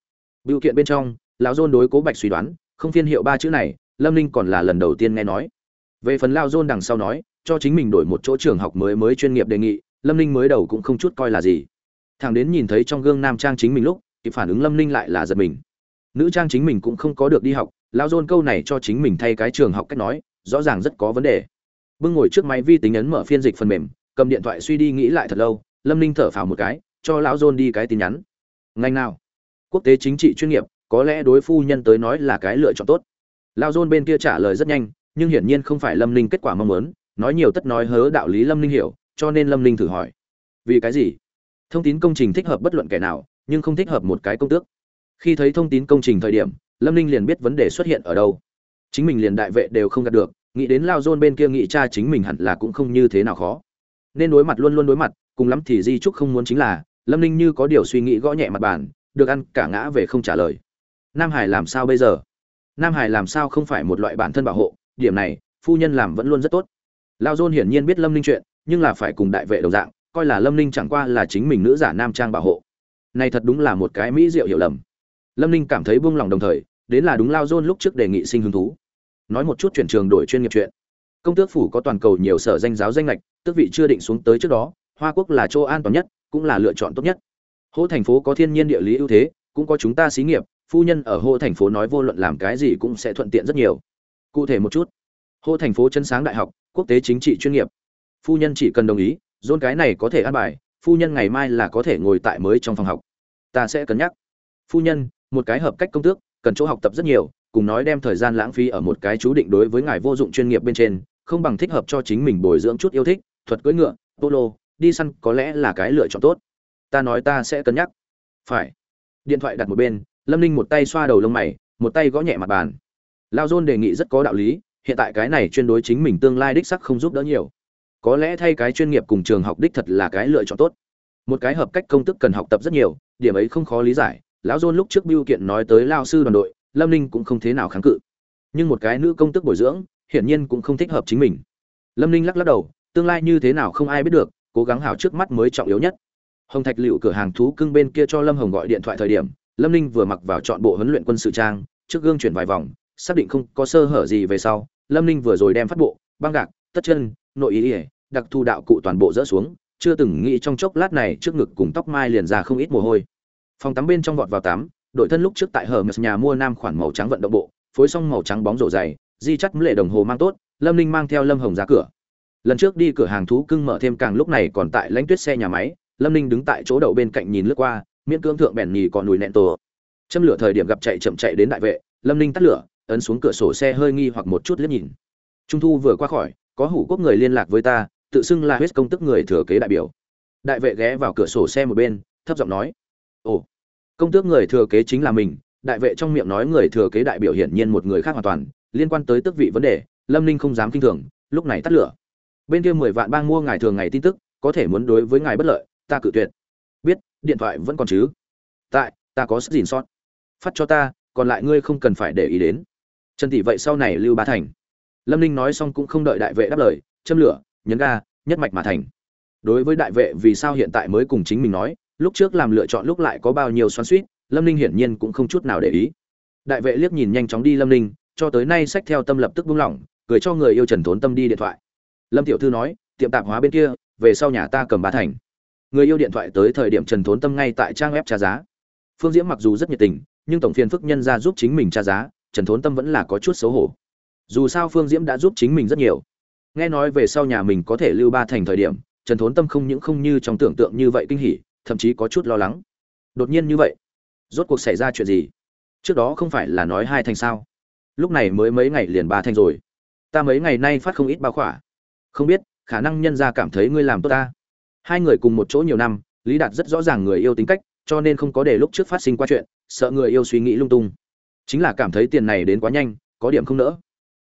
Biểu kiện bên trong Lao dôn đối cố bạch suy đoán không phiên hiệu ba chữ này lâm ninh còn là lần đầu tiên nghe nói. Về phần lao dôn đằng sau nói cho chính mình đổi một chỗ trường học mới mới chuyên nghiệp đề nghị lâm ninh mới đầu cũng không chút coi là gì. Thằng đến nhìn thấy trong gương nam trang chính mình lúc kịp phản ứng lâm ninh lại là giật mình. Nữ trang chính mình cũng không có được đi học lao dôn câu này cho chính mình thay cái trường học cách nói, rõ ràng rất có vấn đề. Bưng ngồi trước máy vi tính ấn mở phiên dịch phần mềm, cầm điện thoại suy đi nghĩ lại thật lâu, lâm ninh thở phào một cái, cho lão dôn đi cái tin nhắn. Ngành nào? Quốc tế chính trị chuyên nghiệp, có lẽ đối phu nhân tới nói là cái lựa chọn tốt. Lao dôn bên kia trả lời rất nhanh, nhưng hiển nhiên không phải lâm ninh kết quả mong muốn, nói nhiều tất nói hớ đạo lý lâm ninh hiểu, cho nên lâm ninh thử hỏi. Vì cái gì? Thông tin công trình thích hợp bất luận kẻ nào nhưng không thích hợp một cái công tước. Khi thấy thông tin công trình thời điểm, lâm ninh liền biết vấn đề xuất hiện ở đâu. Chính mình liền đại vệ đều không gạt được, nghĩ đến lao dôn bên kia nghị cha chính mình hẳn là cũng không như thế nào khó. Nên đối mặt luôn luôn đối mặt, cùng lắm thì di trúc không muốn chính là, lâm ninh như có điều suy nghĩ gõ nhẹ mặt bàn, được ăn cả ngã về không trả lời. Nam hải làm sao bây giờ? Nam hải làm sao không phải một loại bản thân bảo hộ, điểm này, phu nhân làm vẫn luôn rất tốt. Lao dôn hiển nhiên biết lâm ninh chuyện, nhưng là phải cùng đại vệ đồng dạng, coi là lâm ninh chẳng qua là chính mình nữ giả nam trang bảo hộ này thật đúng là một cái mỹ diệu hiểu lầm. Lâm ninh cảm thấy buông lòng đồng thời, đến là đúng lao dôn lúc trước đề nghị sinh hứng thú. Nói một chút chuyển trường đổi chuyên nghiệp chuyện. Công tước phủ có toàn cầu nhiều sở danh giáo danh lệch tước vị chưa định xuống tới trước đó, hoa quốc là chỗ an toàn nhất, cũng là lựa chọn tốt nhất. Hô thành phố có thiên nhiên địa lý ưu thế, cũng có chúng ta xí nghiệp, phu nhân ở hô thành phố nói vô luận làm cái gì cũng sẽ thuận tiện rất nhiều. Cụ thể một chút. Hô thành phố chân sáng đại học, quốc tế chính trị chuyên nghiệp. Phu nhân chỉ cần đồng ý, dôn cái này có thể ăn bài phu nhân ngày mai là có thể ngồi tại mới trong phòng học. Ta sẽ cân nhắc. Phu nhân, một cái hợp cách công tước, cần chỗ học tập rất nhiều, cùng nói đem thời gian lãng phí ở một cái chú định đối với ngài vô dụng chuyên nghiệp bên trên, không bằng thích hợp cho chính mình bồi dưỡng chút yêu thích, thuật cưỡi ngựa, polo, đi săn có lẽ là cái lựa chọn tốt. Ta nói ta sẽ cân nhắc. Phải. Điện thoại đặt một bên, lâm ninh một tay xoa đầu lông mày, một tay gõ nhẹ mặt bàn. Lao dôn đề nghị rất có đạo lý, hiện tại cái này chuyên đối chính mình tương lai đích sắc không giúp đỡ nhiều có lẽ thay cái chuyên nghiệp cùng trường học đích thật là cái lựa chọn tốt. Một cái hợp cách công tức cần học tập rất nhiều, điểm ấy không khó lý giải, lão dôn lúc trước biêu kiện nói tới lao sư đoàn đội, lâm ninh cũng không thế nào kháng cự. Nhưng một cái nữ công tức bồi dưỡng, hiển nhiên cũng không thích hợp chính mình. Lâm ninh lắc lắc đầu, tương lai như thế nào không ai biết được, cố gắng hảo trước mắt mới trọng yếu nhất. Hồng thạch liệu cửa hàng thú cưng bên kia cho lâm hồng gọi điện thoại thời điểm, lâm ninh vừa mặc vào chọn bộ huấn luyện quân sự trang, trước gương chuyển vài vòng, xác định không có sơ hở gì về sau, lâm ninh vừa rồi đem phát bộ, băng gạc, tất chân nội ý ỉa, đặc thù đạo cụ toàn bộ rỡ xuống, chưa từng nghĩ trong chốc lát này trước ngực cùng tóc mai liền ra không ít mồ hôi. Phòng tắm bên trong vọt vào tắm, đội thân lúc trước tại hờ nhà mua nam khoản màu trắng vận động bộ, phối xong màu trắng bóng rổ dày, di chắt lệ đồng hồ mang tốt, lâm ninh mang theo lâm hồng ra cửa. Lần trước đi cửa hàng thú cưng mở thêm càng lúc này còn tại lãnh tuyết xe nhà máy, lâm ninh đứng tại chỗ đậu bên cạnh nhìn lướt qua, miễn cưỡng thượng bèn nhì còn nùi nẹn tổ châm lửa thời điểm gặp chạy chậm chạy đến đại vệ, lâm ninh tắt lửa, ấn xuống cửa sổ xe hơi nghi hoặc một chút liếc nhìn. Trung thu vừa qua khỏi có hủ quốc người liên lạc với ta, tự xưng là huyết công tức người thừa kế đại biểu. Đại vệ ghé vào cửa sổ xe một bên, thấp giọng nói, ồ, công tước người thừa kế chính là mình. Đại vệ trong miệng nói người thừa kế đại biểu hiển nhiên một người khác hoàn toàn, liên quan tới tước vị vấn đề, lâm ninh không dám kinh thường, lúc này tắt lửa. Bên kia mười vạn bang mua ngài thường ngày tin tức, có thể muốn đối với ngài bất lợi, ta cự tuyệt. Biết, điện thoại vẫn còn chứ? Tại, ta có sức gìn sót phát cho ta, còn lại ngươi không cần phải để ý đến. Trần tỷ vậy sau này lưu ba thành lâm ninh nói xong cũng không đợi đại vệ đáp lời, châm lửa, nhấn ga, nhất mạch mà thành. Đối với đại vệ vì sao hiện tại mới cùng chính mình nói, lúc trước làm lựa chọn lúc lại có bao nhiêu xoắn suýt lâm ninh hiển nhiên cũng không chút nào để ý. Đại vệ liếc nhìn nhanh chóng đi lâm ninh, cho tới nay sách theo tâm lập tức buông lỏng, cười cho người yêu trần thốn tâm đi điện thoại. Lâm tiểu thư nói, tiệm tạp hóa bên kia, về sau nhà ta cầm bá thành. Người yêu điện thoại tới thời điểm trần thốn tâm ngay tại trang web trả giá. Phương diễm mặc dù rất nhiệt tình, nhưng tổng phiền phức nhân ra giúp chính mình trả giá, trần thốn tâm vẫn là có chút xấu hổ dù sao phương diễm đã giúp chính mình rất nhiều. Nghe nói về sau nhà mình có thể lưu ba thành thời điểm, trần thốn tâm không những không như trong tưởng tượng như vậy kinh hỉ, thậm chí có chút lo lắng. Đột nhiên như vậy, rốt cuộc xảy ra chuyện gì? Trước đó không phải là nói hai thành sao? Lúc này mới mấy ngày liền ba thành rồi. Ta mấy ngày nay phát không ít bao khỏa. Không biết, khả năng nhân ra cảm thấy ngươi làm tốt ta. Hai người cùng một chỗ nhiều năm, lý đạt rất rõ ràng người yêu tính cách, cho nên không có để lúc trước phát sinh qua chuyện, sợ người yêu suy nghĩ lung tung. Chính là cảm thấy tiền này đến quá nhanh, có điểm không nỡ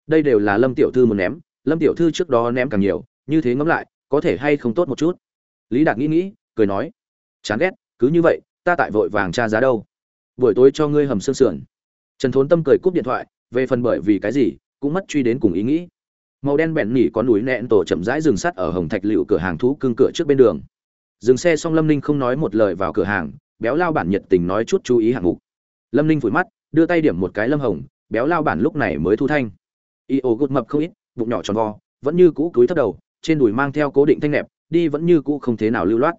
đây đều là lâm tiểu thư muốn ném, lâm tiểu thư trước đó ném càng nhiều, như thế ngẫm lại, có thể hay không tốt một chút? Lý đạt nghĩ nghĩ, cười nói, chán ghét, cứ như vậy, ta tại vội vàng tra giá đâu. Buổi tối cho ngươi hầm xương sườn. Trần thốn tâm cười cúp điện thoại, về phần bởi vì cái gì, cũng mất truy đến cùng ý nghĩ. Màu đen bẹn nỉ có núi nẹn tổ chậm rãi dừng sắt ở hồng thạch liệu cửa hàng thú cưng cửa trước bên đường. Dừng xe xong lâm ninh không nói một lời vào cửa hàng, béo lao bản nhiệt tình nói chút chú ý hạng mục. Lâm ninh vùi mắt, đưa tay điểm một cái lâm hồng, béo lao bản lúc này mới thu thanh y ô gột mập không ít, bụng nhỏ tròn vo, vẫn như cũ cúi thấp đầu, trên đùi mang theo cố định thanh nẹp, đi vẫn như cũ không thế nào lưu loát.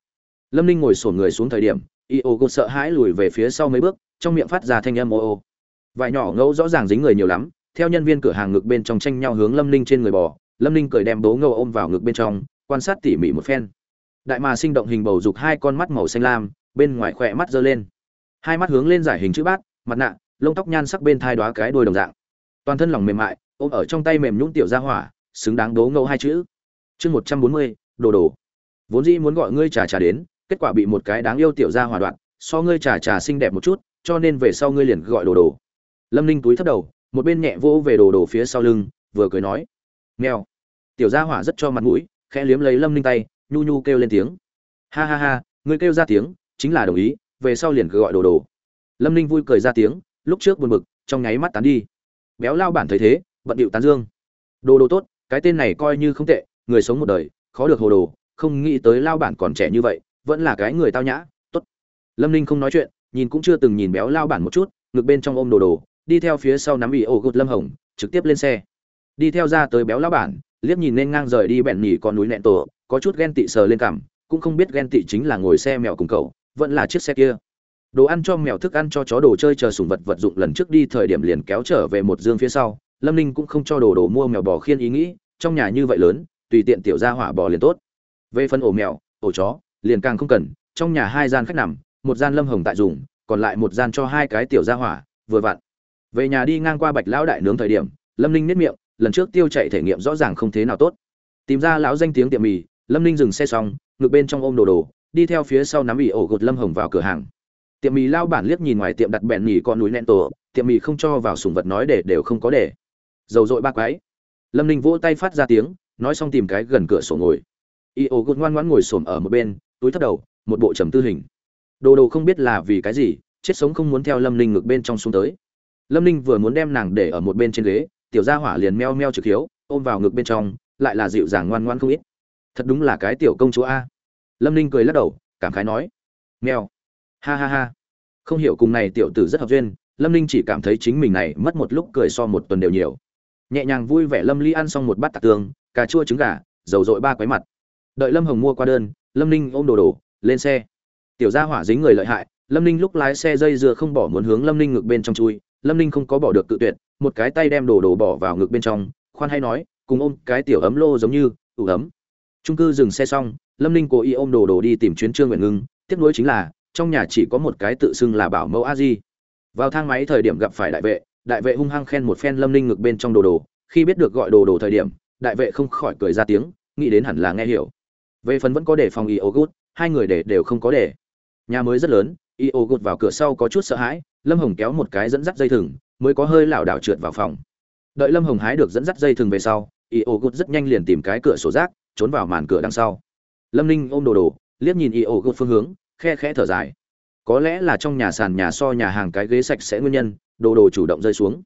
Lâm ninh ngồi sổn người xuống thời điểm, y ô gút sợ hãi lùi về phía sau mấy bước, trong miệng phát ra thanh âm ô ô. Vải nhỏ ngẫu rõ ràng dính người nhiều lắm, theo nhân viên cửa hàng ngực bên trong tranh nhau hướng lâm ninh trên người bò, lâm ninh cười đem bố ngâu ôm vào ngực bên trong, quan sát tỉ mỉ một phen. Đại mà sinh động hình bầu dục hai con mắt màu xanh lam, bên ngoài khỏe mắt giơ lên. Hai mắt hướng lên giải hình chữ bát, mặt nạ, lông tóc nhan sắc bên thai đoá cái đôi đồng dạng. Toàn thân lòng mềm mại ôm ở trong tay mềm nhũng tiểu ra hỏa, xứng đáng đố ngẫu hai chữ. Chương một trăm bốn mươi, đồ đồ. Vốn dĩ muốn gọi ngươi trà trà đến, kết quả bị một cái đáng yêu tiểu ra hỏa đoạn so ngươi trà trà xinh đẹp một chút, cho nên về sau ngươi liền gọi đồ đồ. Lâm ninh túi thấp đầu, một bên nhẹ vỗ về đồ đồ phía sau lưng, vừa cười nói. Mèo. Tiểu gia hỏa rất cho mặt mũi, khẽ liếm lấy lâm ninh tay, nhu nhu kêu lên tiếng. Ha ha ha, ngươi kêu ra tiếng, chính là đồng ý, về sau liền cứ gọi đồ đồ. Lâm ninh vui cười ra tiếng, lúc trước buồn bực, trong nháy mắt tán đi. Béo lao bản thấy thế bận điệu tán dương. Đồ đồ tốt, cái tên này coi như không tệ, người sống một đời, khó được hồ đồ, không nghĩ tới lao bản còn trẻ như vậy, vẫn là cái người tao nhã, tốt. Lâm ninh không nói chuyện, nhìn cũng chưa từng nhìn béo lao bản một chút, ngực bên trong ôm đồ đồ, đi theo phía sau nắm ủy ổ gột lâm hồng, trực tiếp lên xe. Đi theo ra tới béo lao bản, liếc nhìn nên ngang rời đi bẹn nhỉ con núi nẹn tổ, có chút ghen tị sờ lên cằm, cũng không biết ghen tị chính là ngồi xe mèo cùng cậu, vẫn là chiếc xe kia. Đồ ăn cho mèo thức ăn cho chó đồ chơi chờ sùng vật vật dụng lần trước đi thời điểm liền kéo trở về một dương phía sau lâm ninh cũng không cho đồ đồ mua mèo bò khiên ý nghĩ, trong nhà như vậy lớn, tùy tiện tiểu ra hỏa bò liền tốt. Về phần ổ mèo, ổ chó, liền càng không cần, trong nhà hai gian khách nằm, một gian lâm hồng tại dùng, còn lại một gian cho hai cái tiểu ra hỏa, vừa vặn. Về nhà đi ngang qua bạch lão đại nướng thời điểm, lâm ninh nếp miệng, lần trước tiêu chạy thể nghiệm rõ ràng không thế nào tốt. Tìm ra lão danh tiếng tiệm mì, lâm ninh dừng xe xong ngược bên trong ôm đồ đồ, đi theo phía sau nắm ỉ ổ gột lâm hồng vào cửa hàng. Tiệm mì lao bản liếc nhìn ngoài tiệm đặt bẹn mì con núi nẹn tổ, tiệm mì không cho vào sùng vật nói để đều không có để dầu dội ba quái. Lâm ninh vỗ tay phát ra tiếng, nói xong tìm cái gần cửa sổ ngồi. Y ô gột ngoan ngoãn ngồi xổm ở một bên, túi thấp đầu, một bộ trầm tư hình. Đồ đồ không biết là vì cái gì, chết sống không muốn theo lâm ninh ngược bên trong xuống tới. Lâm ninh vừa muốn đem nàng để ở một bên trên ghế, tiểu gia hỏa liền meo meo trực hiếu, ôm vào ngực bên trong, lại là dịu dàng ngoan ngoan không ít. Thật đúng là cái tiểu công chúa a. Lâm ninh cười lắc đầu, cảm khái nói. Meo ha ha ha. Không hiểu cùng này tiểu tử rất hợp duyên, lâm ninh chỉ cảm thấy chính mình này mất một lúc cười so một tuần đều nhiều nhẹ nhàng vui vẻ lâm ly ăn xong một bát tạc tương, cà chua trứng gà, dầu dội ba quái mặt. Đợi lâm hồng mua qua đơn, lâm ninh ôm đồ đồ, lên xe. Tiểu gia hỏa dính người lợi hại, lâm ninh lúc lái xe dây dưa không bỏ muốn hướng lâm ninh ngực bên trong chui, lâm ninh không có bỏ được tự tuyệt, một cái tay đem đồ đồ bỏ vào ngực bên trong, khoan hay nói, cùng ôm cái tiểu ấm lô giống như tủ ấm. Trung cư dừng xe xong, lâm ninh cố ý ôm đồ đồ đi tìm chuyến trương nguyện ngưng tiếp nối chính là, trong nhà chỉ có một cái tự xưng là bảo mẫu a di. Vào thang máy thời điểm gặp phải đại vệ đại vệ hung hăng khen một phen lâm ninh ngực bên trong đồ đồ, khi biết được gọi đồ đồ thời điểm, đại vệ không khỏi cười ra tiếng, nghĩ đến hẳn là nghe hiểu. Về phần vẫn có để phòng y ô gút hai người để đều không có để nhà mới rất lớn y ô gút vào cửa sau có chút sợ hãi, lâm hồng kéo một cái dẫn dắt dây thừng, mới có hơi lảo đảo trượt vào phòng. Đợi lâm hồng hái được dẫn dắt dây thừng về sau y ô gút rất nhanh liền tìm cái cửa sổ rác, trốn vào màn cửa đằng sau. Lâm ninh ôm đồ đồ, liếc nhìn y ô gút phương hướng, khe khẽ thở dài. Có lẽ là trong nhà sàn nhà so nhà hàng cái ghế sạch sẽ nguyên nhân đồ đồ chủ động rơi xuống.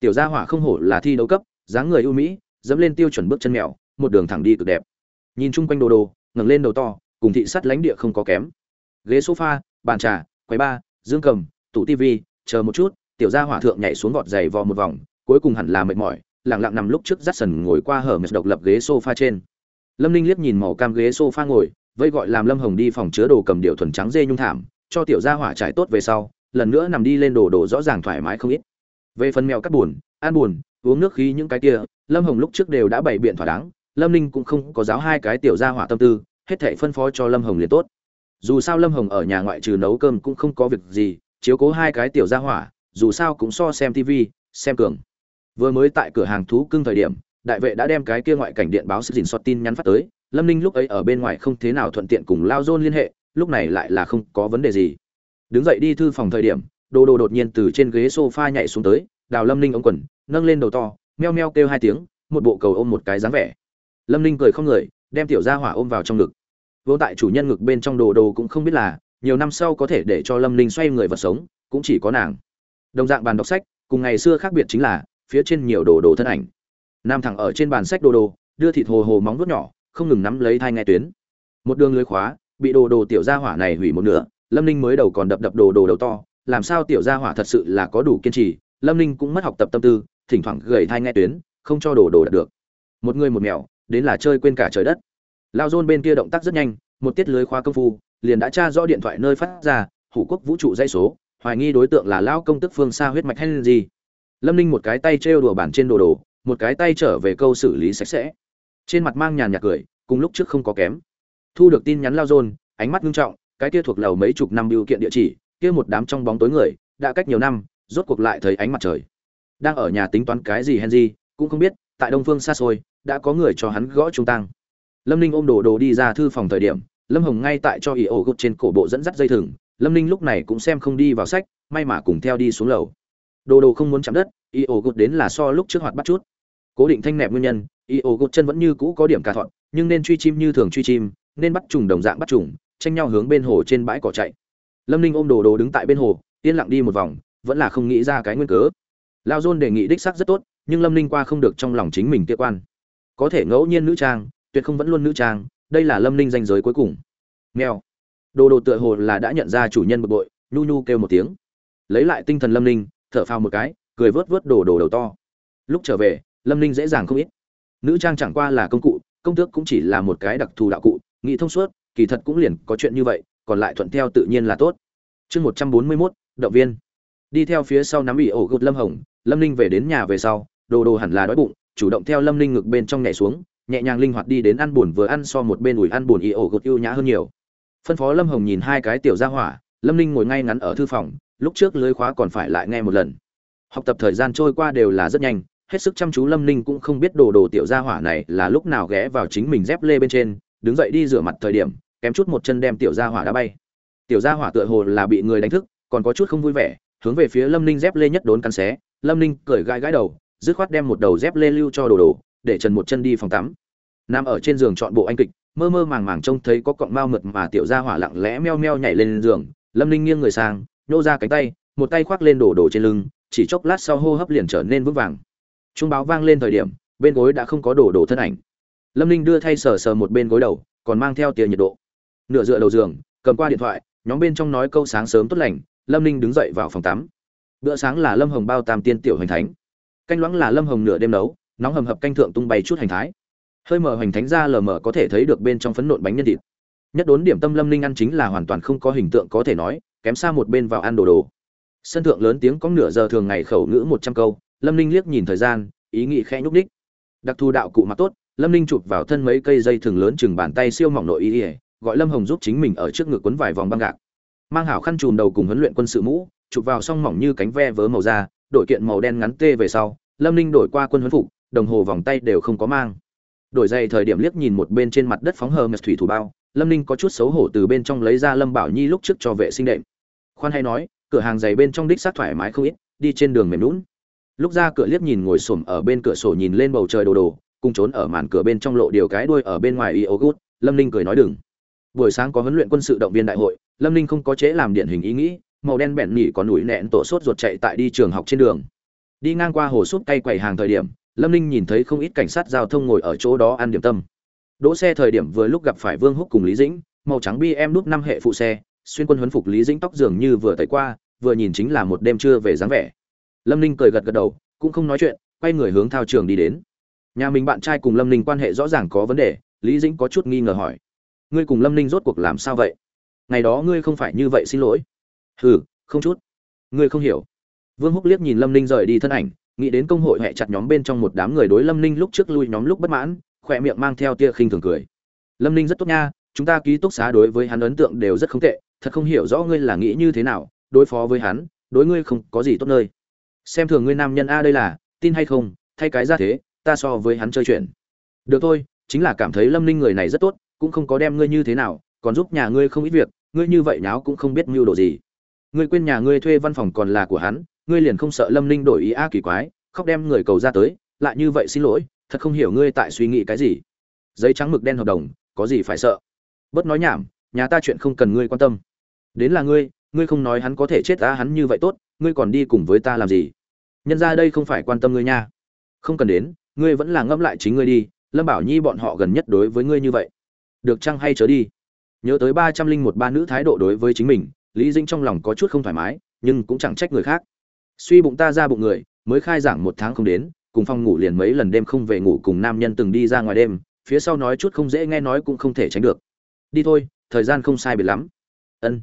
Tiểu gia hỏa không hổ là thi đấu cấp, dáng người ưu mỹ, dẫm lên tiêu chuẩn bước chân mèo, một đường thẳng đi cực đẹp. Nhìn chung quanh đồ đồ, ngẩng lên đầu to, cùng thị sắt lánh địa không có kém. Ghế sofa, bàn trà, quầy ba dương cầm, tủ tivi, chờ một chút, tiểu gia hỏa thượng nhảy xuống gọt giày vò một vòng, cuối cùng hẳn là mệt mỏi, lặng lặng nằm lúc trước dắt sần ngồi qua hở mệt độc lập ghế sofa trên. Lâm ninh liếc nhìn màu cam ghế sofa ngồi vây gọi làm lâm hồng đi phòng chứa đồ cầm điệu thuần trắng dê nhung thảm, cho tiểu gia hỏa trải tốt về sau lần nữa nằm đi lên đồ đồ rõ ràng thoải mái không ít. Về phần mèo cắt buồn, ăn buồn, uống nước khí những cái kia, lâm hồng lúc trước đều đã bày biện thỏa đáng, lâm ninh cũng không có giáo hai cái tiểu ra hỏa tâm tư, hết thảy phân phó cho lâm hồng liền tốt. Dù sao lâm hồng ở nhà ngoại trừ nấu cơm cũng không có việc gì, chiếu cố hai cái tiểu ra hỏa, dù sao cũng so xem tv xem cường. Vừa mới tại cửa hàng thú cưng thời điểm, đại vệ đã đem cái kia ngoại cảnh điện báo sự dình xót tin nhắn phát tới, lâm ninh lúc ấy ở bên ngoài không thế nào thuận tiện cùng lao dôn liên hệ, lúc này lại là không có vấn đề gì đứng dậy đi thư phòng thời điểm đồ đồ đột nhiên từ trên ghế sofa nhảy xuống tới, đào lâm ninh ống quần, nâng lên đầu to, meo meo kêu hai tiếng, một bộ cầu ôm một cái dáng vẻ. Lâm ninh cười không người, đem tiểu gia hỏa ôm vào trong ngực. Vô tại chủ nhân ngực bên trong đồ đồ cũng không biết là, nhiều năm sau có thể để cho lâm ninh xoay người vật sống, cũng chỉ có nàng. Đồng dạng bàn đọc sách, cùng ngày xưa khác biệt chính là, phía trên nhiều đồ đồ thân ảnh. Nam thẳng ở trên bàn sách đồ đồ đưa thịt hồ hồ móng vuốt nhỏ, không ngừng nắm lấy thai nghe tuyến. Một đường lưới khóa, bị đồ đồ tiểu gia hỏa này hủy một nửa lâm ninh mới đầu còn đập đập đồ đồ đầu to, làm sao tiểu gia hỏa thật sự là có đủ kiên trì? Lâm ninh cũng mất học tập tâm tư, thỉnh thoảng gầy thai nghe tuyến, không cho đồ đồ đạt được. Một người một mèo, đến là chơi quên cả trời đất. Lao dôn bên kia động tác rất nhanh, một tiết lưới khóa công phu, liền đã tra rõ điện thoại nơi phát ra, hủ quốc vũ trụ dây số, hoài nghi đối tượng là lao công tức phương xa huyết mạch hay gì. Lâm ninh một cái tay trêu đùa bản trên đồ đồ, một cái tay trở về câu xử lý sạch sẽ. Trên mặt mang nhàn nhạt cười, cùng lúc trước không có kém. Thu được tin nhắn lao dôn, ánh mắt nghiêm trọng cái kia thuộc lầu mấy chục năm biểu kiện địa chỉ, kia một đám trong bóng tối người, đã cách nhiều năm, rốt cuộc lại thấy ánh mặt trời. Đang ở nhà tính toán cái gì henry, cũng không biết, tại đông phương xa xôi, đã có người cho hắn gõ trung tăng lâm ninh ôm đồ đồ đi ra thư phòng thời điểm, lâm hồng ngay tại cho ỉ ổ gục trên cổ bộ dẫn dắt dây thừng, lâm ninh lúc này cũng xem không đi vào sách, may mà cùng theo đi xuống lầu. Đồ đồ không muốn chạm đất ỉ ổ gục đến là so lúc trước hoạt bắt chút. Cố định thanh nẹp nguyên nhân ỉ ổ gục chân vẫn như cũ có điểm cà thọn, nhưng nên truy chim như thường truy chim, nên bắt trùng đồng dạng bắt trùng tranh nhau hướng bên hồ trên bãi cỏ chạy. Lâm ninh ôm đồ đồ đứng tại bên hồ, yên lặng đi một vòng, vẫn là không nghĩ ra cái nguyên cớ. Lao dôn đề nghị đích sắc rất tốt, nhưng lâm ninh qua không được trong lòng chính mình kia quan. Có thể ngẫu nhiên nữ trang, tuyệt không vẫn luôn nữ trang, đây là lâm ninh danh giới cuối cùng. Nghèo đồ đồ tựa hồ là đã nhận ra chủ nhân bực bội, nhu nhu kêu một tiếng. Lấy lại tinh thần lâm ninh, thở phào một cái, cười vớt vớt đồ đồ đầu to. Lúc trở về, lâm ninh dễ dàng không ít. Nữ trang chẳng qua là công cụ, công tước cũng chỉ là một cái đặc thù đạo cụ, nghĩ thông suốt kỳ thật cũng liền có chuyện như vậy, còn lại thuận theo tự nhiên là tốt. Chương một trăm bốn mươi mốt, động viên. Đi theo phía sau nắm ủy ổ gột lâm hồng, lâm ninh về đến nhà về sau, đồ đồ hẳn là đói bụng, chủ động theo lâm ninh ngực bên trong nhảy xuống, nhẹ nhàng linh hoạt đi đến ăn buồn vừa ăn so một bên ủi ăn buồn y ổ gột ưu nhã hơn nhiều. Phân phó lâm hồng nhìn hai cái tiểu gia hỏa, lâm ninh ngồi ngay ngắn ở thư phòng, lúc trước lưới khóa còn phải lại nghe một lần. Học tập thời gian trôi qua đều là rất nhanh, hết sức chăm chú lâm ninh cũng không biết đồ đồ tiểu gia hỏa này là lúc nào ghé vào chính mình dép lê bên trên, đứng dậy đi rửa mặt thời điểm kém chút một chân đem tiểu gia hỏa đã bay. Tiểu gia hỏa tựa hồ là bị người đánh thức, còn có chút không vui vẻ, hướng về phía lâm ninh dép lê nhất đốn cắn xé. Lâm ninh cởi gãi gãi đầu, dứt khoát đem một đầu dép lê lưu cho đồ đồ, để trần một chân đi phòng tắm. Nằm ở trên giường chọn bộ anh kịch, mơ mơ màng màng trông thấy có cọng mao mượt mà tiểu gia hỏa lặng lẽ meo meo nhảy lên giường. Lâm ninh nghiêng người sang nhô ra cánh tay, một tay khoác lên đồ đồ trên lưng, chỉ chốc lát sau hô hấp liền trở nên vững vàng. Trung báo vang lên thời điểm, bên gối đã không có đồ đồ thân ảnh. Lâm ninh đưa thay sờ sờ một bên gối đầu, còn mang theo tia nhiệt độ nửa dựa đầu giường, cầm qua điện thoại, nhóm bên trong nói câu sáng sớm tốt lành, lâm ninh đứng dậy vào phòng tắm. Bữa sáng là lâm hồng bao tam tiên tiểu hành thánh. Canh loãng là lâm hồng nửa đêm nấu, nóng hầm hập canh thượng tung bay chút hành thái. Hơi mở hành thánh ra lờ mờ có thể thấy được bên trong phấn nộn bánh nhân thịt. Nhất đốn điểm tâm lâm ninh ăn chính là hoàn toàn không có hình tượng có thể nói, kém xa một bên vào ăn đồ đồ. Sân thượng lớn tiếng có nửa giờ thường ngày khẩu ngữ một trăm câu, lâm ninh liếc nhìn thời gian, ý nghĩ khẽ nhúc ních đặc thù đạo cụ mặc tốt, lâm ninh chụp vào thân mấy cây dây thường lớn chừng bàn tay siêu mỏng nội ý ỉa gọi lâm hồng giúp chính mình ở trước ngực quấn vài vòng băng gạc. Mang hảo khăn chùm đầu cùng huấn luyện quân sự mũ, chụp vào song mỏng như cánh ve vớ màu da, đổi kiện màu đen ngắn tê về sau, lâm ninh đổi qua quân huấn phục, đồng hồ vòng tay đều không có mang. Đổi giày thời điểm liếc nhìn một bên trên mặt đất phóng hờ mệt thủy thủ bao, lâm ninh có chút xấu hổ từ bên trong lấy ra lâm bảo nhi lúc trước cho vệ sinh đệm. Khoan hay nói, cửa hàng giày bên trong đích sát thoải mái không ít, đi trên đường mềm lún lúc ra cửa liếc nhìn ngồi xổm ở bên cửa sổ nhìn lên bầu trời đồ đồ, cùng trốn ở màn cửa bên trong lộ điều cái đuôi ở bên ngoài y ô gút, lâm ninh cười nói đừng buổi sáng có huấn luyện quân sự động viên đại hội, lâm ninh không có chế làm điển hình ý nghĩ, màu đen bẹn nhỉ còn ủi nẹn tổ sốt ruột chạy tại đi trường học trên đường. Đi ngang qua hồ sút tay quầy hàng thời điểm, lâm ninh nhìn thấy không ít cảnh sát giao thông ngồi ở chỗ đó ăn điểm tâm. Đỗ xe thời điểm vừa lúc gặp phải vương húc cùng lý dĩnh, màu trắng bm núp năm hệ phụ xe, xuyên quân huấn phục lý dĩnh tóc dường như vừa tẩy qua, vừa nhìn chính là một đêm trưa về dáng vẻ. Lâm ninh cười gật gật đầu, cũng không nói chuyện, quay người hướng thao trường đi đến. Nhà mình bạn trai cùng lâm ninh quan hệ rõ ràng có vấn đề, lý dĩnh có chút nghi ngờ hỏi ngươi cùng lâm ninh rốt cuộc làm sao vậy? Ngày đó ngươi không phải như vậy xin lỗi. Hừ, không chút. Ngươi không hiểu. Vương húc liếc nhìn lâm ninh rời đi thân ảnh, nghĩ đến công hội hẹ chặt nhóm bên trong một đám người đối lâm ninh lúc trước lui nhóm lúc bất mãn, khỏe miệng mang theo tia khinh thường cười. Lâm ninh rất tốt nha, chúng ta ký túc xá đối với hắn ấn tượng đều rất không tệ, thật không hiểu rõ ngươi là nghĩ như thế nào, đối phó với hắn, đối ngươi không có gì tốt nơi. Xem thường ngươi nam nhân a đây là, tin hay không, thay cái ra thế, ta so với hắn chơi chuyện. Được thôi, chính là cảm thấy lâm ninh người này rất tốt cũng không có đem ngươi như thế nào, còn giúp nhà ngươi không ít việc, ngươi như vậy nháo cũng không biết mưu đồ gì. Ngươi quên nhà ngươi thuê văn phòng còn là của hắn, ngươi liền không sợ lâm ninh đổi ý a kỳ quái, khóc đem người cầu ra tới, lại như vậy xin lỗi, thật không hiểu ngươi tại suy nghĩ cái gì. Giấy trắng mực đen hợp đồng, có gì phải sợ? Bớt nói nhảm, nhà ta chuyện không cần ngươi quan tâm. Đến là ngươi ngươi không nói hắn có thể chết ta hắn như vậy tốt, ngươi còn đi cùng với ta làm gì? Nhân ra đây không phải quan tâm ngươi nha. Không cần đến, ngươi vẫn là ngẫm lại chính ngươi đi, lâm bảo nhi bọn họ gần nhất đối với ngươi như vậy được chăng hay chớ đi. Nhớ tới ba trăm linh một ba nữ thái độ đối với chính mình, lý dinh trong lòng có chút không thoải mái, nhưng cũng chẳng trách người khác. Suy bụng ta ra bụng người, mới khai giảng một tháng không đến, cùng phòng ngủ liền mấy lần đêm không về ngủ cùng nam nhân từng đi ra ngoài đêm, phía sau nói chút không dễ nghe nói cũng không thể tránh được. Đi thôi, thời gian không sai biệt lắm. Ân.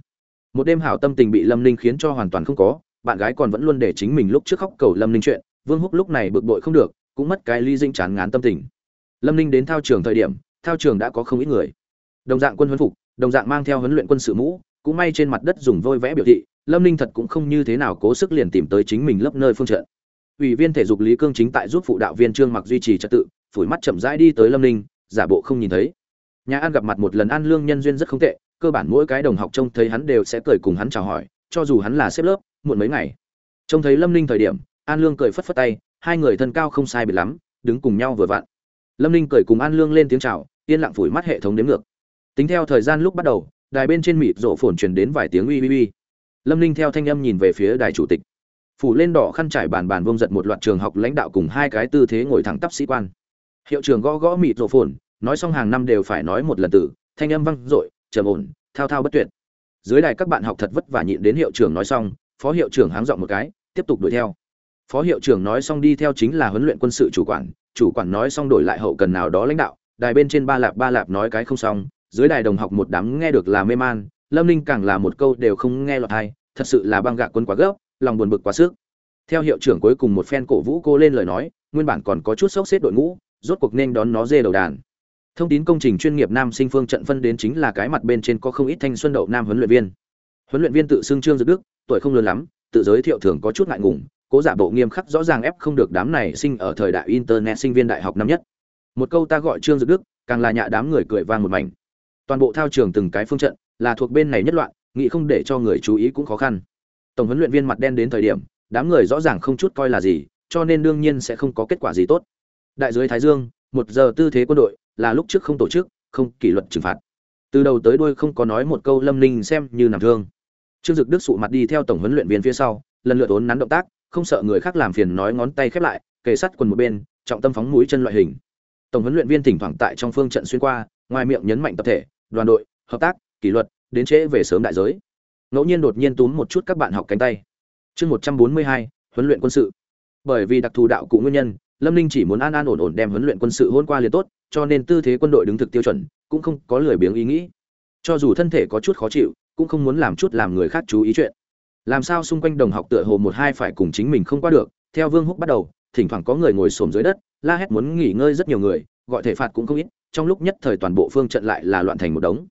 Một đêm hảo tâm tình bị lâm ninh khiến cho hoàn toàn không có, bạn gái còn vẫn luôn để chính mình lúc trước khóc cầu lâm ninh chuyện, vương húc lúc này bực bội không được, cũng mất cái ly dinh chán ngán tâm tình. Lâm ninh đến thao trường thời điểm thao trường đã có không ít người. Đồng dạng quân huấn phục, đồng dạng mang theo huấn luyện quân sự mũ, cũng may trên mặt đất dùng vôi vẽ biểu thị, lâm ninh thật cũng không như thế nào cố sức liền tìm tới chính mình lấp nơi phương trận. Ủy viên thể dục lý cương chính tại giúp phụ đạo viên trương mặc duy trì trật tự, phủi mắt chậm rãi đi tới lâm ninh, giả bộ không nhìn thấy. Nhà ăn gặp mặt một lần ăn lương nhân duyên rất không tệ, cơ bản mỗi cái đồng học trông thấy hắn đều sẽ cười cùng hắn chào hỏi, cho dù hắn là xếp lớp, muộn mấy ngày. Trông thấy lâm ninh thời điểm, an lương cười phất phất tay, hai người thân cao không sai biệt lắm, đứng cùng nhau vừa vặn lâm ninh cười cùng an lương lên tiếng chào, yên lặng phủi mắt hệ thống đếm ngược. Tính theo thời gian lúc bắt đầu, đài bên trên mịt rộ phồn truyền đến vài tiếng uy uy uy. Lâm ninh theo thanh âm nhìn về phía đài chủ tịch. Phủ lên đỏ khăn trải bàn bàn vông giật một loạt trường học lãnh đạo cùng hai cái tư thế ngồi thẳng tắp sĩ quan. Hiệu trường gõ gõ mịt rộ phồn, nói xong hàng năm đều phải nói một lần tử, thanh âm vang i trầm ổn, thao thao bất tuyệt. Dưới đài các bạn học thật vất vả nhịn đến hiệu trưởng nói xong, phó hiệu trưởng háng dọn một cái, tiếp tục đuổi theo. Phó hiệu trưởng nói xong đi theo chính là huấn luyện quân sự chủ quản chủ quản nói xong đổi lại hậu cần nào đó lãnh đạo, đài bên trên ba lạp ba lạp nói cái không xong, dưới đài đồng học một đám nghe được là mê man, lâm ninh càng là một câu đều không nghe lọt hay thật sự là băng gạc quân quá gấp, lòng buồn bực quá sức. Theo hiệu trưởng cuối cùng một phen cổ vũ cô lên lời nói, nguyên bản còn có chút sốc xếp đội ngũ, rốt cuộc nên đón nó dê đầu đàn. Thông tin công trình chuyên nghiệp nam sinh phương trận phân đến chính là cái mặt bên trên có không ít thanh xuân đậu nam huấn luyện viên. Huấn luyện viên tự xưng trương dực đức, tuổi không lớn lắm, tự giới thiệu thường có chút ngại ngùng cố giả bộ nghiêm khắc rõ ràng ép không được đám này sinh ở thời đại internet sinh viên đại học năm nhất. Một câu ta gọi trương dực đức, càng là nhạ đám người cười vang một mảnh. Toàn bộ thao trường từng cái phương trận là thuộc bên này nhất loạn, nghĩ không để cho người chú ý cũng khó khăn. Tổng huấn luyện viên mặt đen đến thời điểm, đám người rõ ràng không chút coi là gì, cho nên đương nhiên sẽ không có kết quả gì tốt. Đại dưới thái dương, một giờ tư thế quân đội là lúc trước không tổ chức, không kỷ luật trừng phạt. Từ đầu tới đuôi không có nói một câu lâm ninh xem như nằm thương. Trương dực đức sụ mặt đi theo tổng huấn luyện viên phía sau, lần lượt ốn nắn động tác không sợ người khác làm phiền nói ngón tay khép lại, kề sắt quần một bên, trọng tâm phóng mũi chân loại hình. Tổng huấn luyện viên thỉnh thoảng tại trong phương trận xuyên qua, ngoài miệng nhấn mạnh tập thể, đoàn đội, hợp tác, kỷ luật, đến trễ về sớm đại giới. Ngẫu nhiên đột nhiên túm một chút các bạn học cánh tay. Chương một trăm bốn mươi hai, huấn luyện quân sự. Bởi vì đặc thù đạo cụ nguyên nhân, lâm ninh chỉ muốn an an ổn ổn đem huấn luyện quân sự hôn qua liền tốt, cho nên tư thế quân đội đứng thực tiêu chuẩn, cũng không có lười biếng ý nghĩ. Cho dù thân thể có chút khó chịu, cũng không muốn làm chút làm người khác chú ý chuyện làm sao xung quanh đồng học tựa hồ một hai phải cùng chính mình không qua được, theo vương húc bắt đầu, thỉnh thoảng có người ngồi xổm dưới đất, la hét muốn nghỉ ngơi rất nhiều người, gọi thể phạt cũng không ít, trong lúc nhất thời toàn bộ phương trận lại là loạn thành một đống.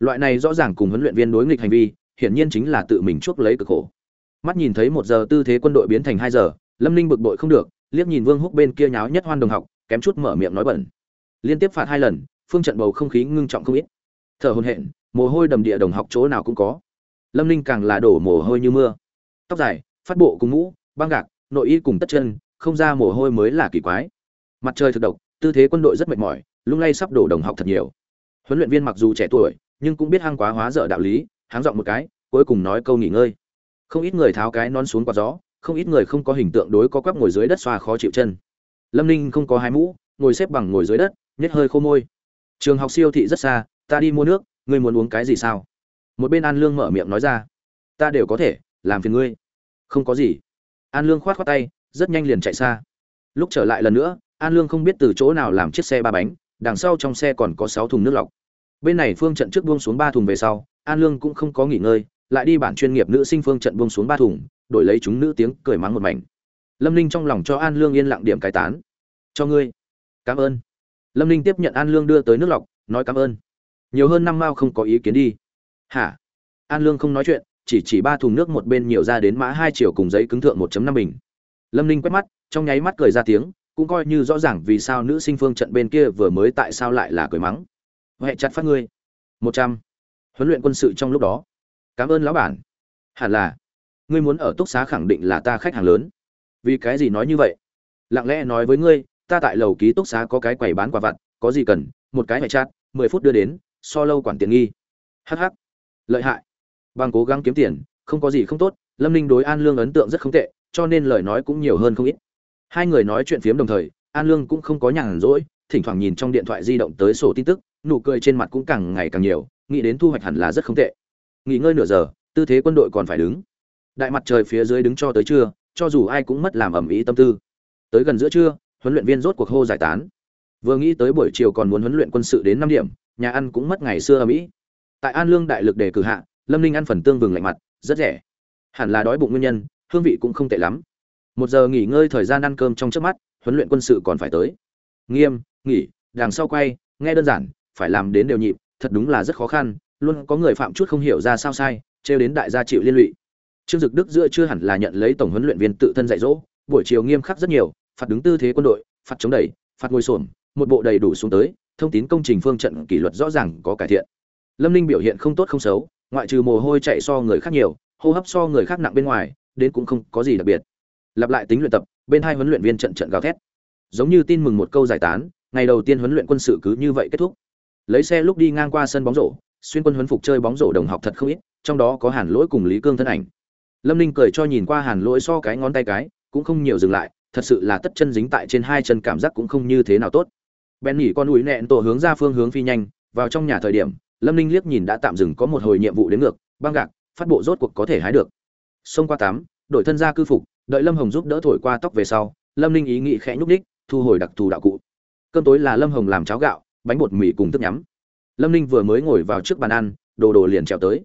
Loại này rõ ràng cùng huấn luyện viên đối nghịch hành vi, hiển nhiên chính là tự mình chuốc lấy cực khổ. Mắt nhìn thấy một giờ tư thế quân đội biến thành hai giờ, lâm ninh bực bội không được, liếc nhìn vương húc bên kia nháo nhất hoan đồng học, kém chút mở miệng nói bẩn. Liên tiếp phạt hai lần, phương trận bầu không khí ngưng trọng không ít. Thở hồn hện mồ hôi đầm địa đồng học chỗ nào cũng có lâm ninh càng là đổ mồ hôi như mưa. Tóc dài, phát bộ cùng mũ, băng gạc, nội y cùng tất chân, không ra mồ hôi mới là kỳ quái. Mặt trời thực độc, tư thế quân đội rất mệt mỏi, lung lay sắp đổ đồng học thật nhiều. Huấn luyện viên mặc dù trẻ tuổi, nhưng cũng biết hăng quá hóa dở đạo lý, háng dọn một cái, cuối cùng nói câu nghỉ ngơi. Không ít người tháo cái nón xuống qua gió, không ít người không có hình tượng đối có quắp ngồi dưới đất xoa khó chịu chân. Lâm ninh không có hai mũ, ngồi xếp bằng ngồi dưới đất nhét hơi khô môi. Trường học siêu thị rất xa, ta đi mua nước, ngươi muốn uống cái gì sao? Một bên an lương mở miệng nói ra, ta đều có thể, làm phiền ngươi. Không có gì. An lương khoát khoát tay, rất nhanh liền chạy xa. Lúc trở lại lần nữa, an lương không biết từ chỗ nào làm chiếc xe ba bánh, đằng sau trong xe còn có sáu thùng nước lọc. Bên này phương trận trước buông xuống ba thùng về sau, an lương cũng không có nghỉ ngơi, lại đi bản chuyên nghiệp nữ sinh phương trận buông xuống ba thùng, đổi lấy chúng nữ tiếng cười mắng một mảnh. Lâm ninh trong lòng cho an lương yên lặng điểm cải tán. Cho ngươi, cảm ơn. Lâm ninh tiếp nhận an lương đưa tới nước lọc, nói cảm ơn. Nhiều hơn năm mao không có ý kiến đi hả? An lương không nói chuyện, chỉ chỉ ba thùng nước một bên nhiều ra đến mã hai triệu cùng giấy cứng thượng 1 năm bình. Lâm ninh quét mắt, trong nháy mắt cười ra tiếng, cũng coi như rõ ràng vì sao nữ sinh phương trận bên kia vừa mới tại sao lại là cười mắng. Huệ chặt phát ngươi. Một trăm. Huấn luyện quân sự trong lúc đó. Cảm ơn lão bản. Hẳn là. Ngươi muốn ở túc xá khẳng định là ta khách hàng lớn. Vì cái gì nói như vậy? Lặng lẽ nói với ngươi, ta tại lầu ký túc xá có cái quầy bán quà vặt, có gì cần, một cái huệ chặt, mười phút đưa đến, so lâu quản tiền nghi. Hh lợi hại. Bằng cố gắng kiếm tiền, không có gì không tốt, lâm ninh đối an lương ấn tượng rất không tệ, cho nên lời nói cũng nhiều hơn không ít. Hai người nói chuyện phiếm đồng thời, an lương cũng không có nhàn rỗi, thỉnh thoảng nhìn trong điện thoại di động tới sổ tin tức, nụ cười trên mặt cũng càng ngày càng nhiều, nghĩ đến thu hoạch hẳn là rất không tệ. Nghỉ ngơi nửa giờ, tư thế quân đội còn phải đứng. Đại mặt trời phía dưới đứng cho tới trưa, cho dù ai cũng mất làm ẩm ý tâm tư. Tới gần giữa trưa, huấn luyện viên rốt cuộc hô giải tán. Vừa nghĩ tới buổi chiều còn muốn huấn luyện quân sự đến năm điểm, nhà ăn cũng mất ngày xưa ẩm ý tại an lương đại lực để cử hạ, lâm ninh ăn phần tương vừng lạnh mặt, rất rẻ. Hẳn là đói bụng nguyên nhân, hương vị cũng không tệ lắm. Một giờ nghỉ ngơi thời gian ăn cơm trong trước mắt, huấn luyện quân sự còn phải tới. Nghiêm, nghỉ, đằng sau quay, nghe đơn giản, phải làm đến đều nhịp, thật đúng là rất khó khăn, luôn có người phạm chút không hiểu ra sao sai, trêu đến đại gia chịu liên lụy. Trương dực đức giữa chưa hẳn là nhận lấy tổng huấn luyện viên tự thân dạy dỗ, buổi chiều nghiêm khắc rất nhiều, phạt đứng tư thế quân đội, phạt chống đẩy, phạt ngồi xổm, một bộ đầy đủ xuống tới, thông tin công trình phương trận kỷ luật rõ ràng có cải thiện lâm ninh biểu hiện không tốt không xấu, ngoại trừ mồ hôi chạy so người khác nhiều, hô hấp so người khác nặng bên ngoài, đến cũng không có gì đặc biệt. Lặp lại tính luyện tập, bên hai huấn luyện viên trận trận gào thét. Giống như tin mừng một câu giải tán, ngày đầu tiên huấn luyện quân sự cứ như vậy kết thúc. Lấy xe lúc đi ngang qua sân bóng rổ, xuyên quân huấn phục chơi bóng rổ đồng học thật không ít, trong đó có hàn lỗi cùng lý cương thân ảnh. Lâm ninh cười cho nhìn qua hàn lỗi so cái ngón tay cái, cũng không nhiều dừng lại, thật sự là tất chân dính tại trên hai chân cảm giác cũng không như thế nào tốt. Bèn nghỉ con ủi nẹn tổ hướng ra phương hướng phi nhanh, vào trong nhà thời điểm lâm ninh liếc nhìn đã tạm dừng có một hồi nhiệm vụ đến ngược, băng gạc, phát bộ rốt cuộc có thể hái được. Xông qua tắm đổi thân ra cư phục, đợi lâm hồng giúp đỡ thổi qua tóc về sau, lâm ninh ý nghĩ khẽ nhúc ních thu hồi đặc thù đạo cụ. Cơm tối là lâm hồng làm cháo gạo, bánh bột mì cùng thức nhắm. Lâm ninh vừa mới ngồi vào trước bàn ăn, đồ đồ liền trèo tới.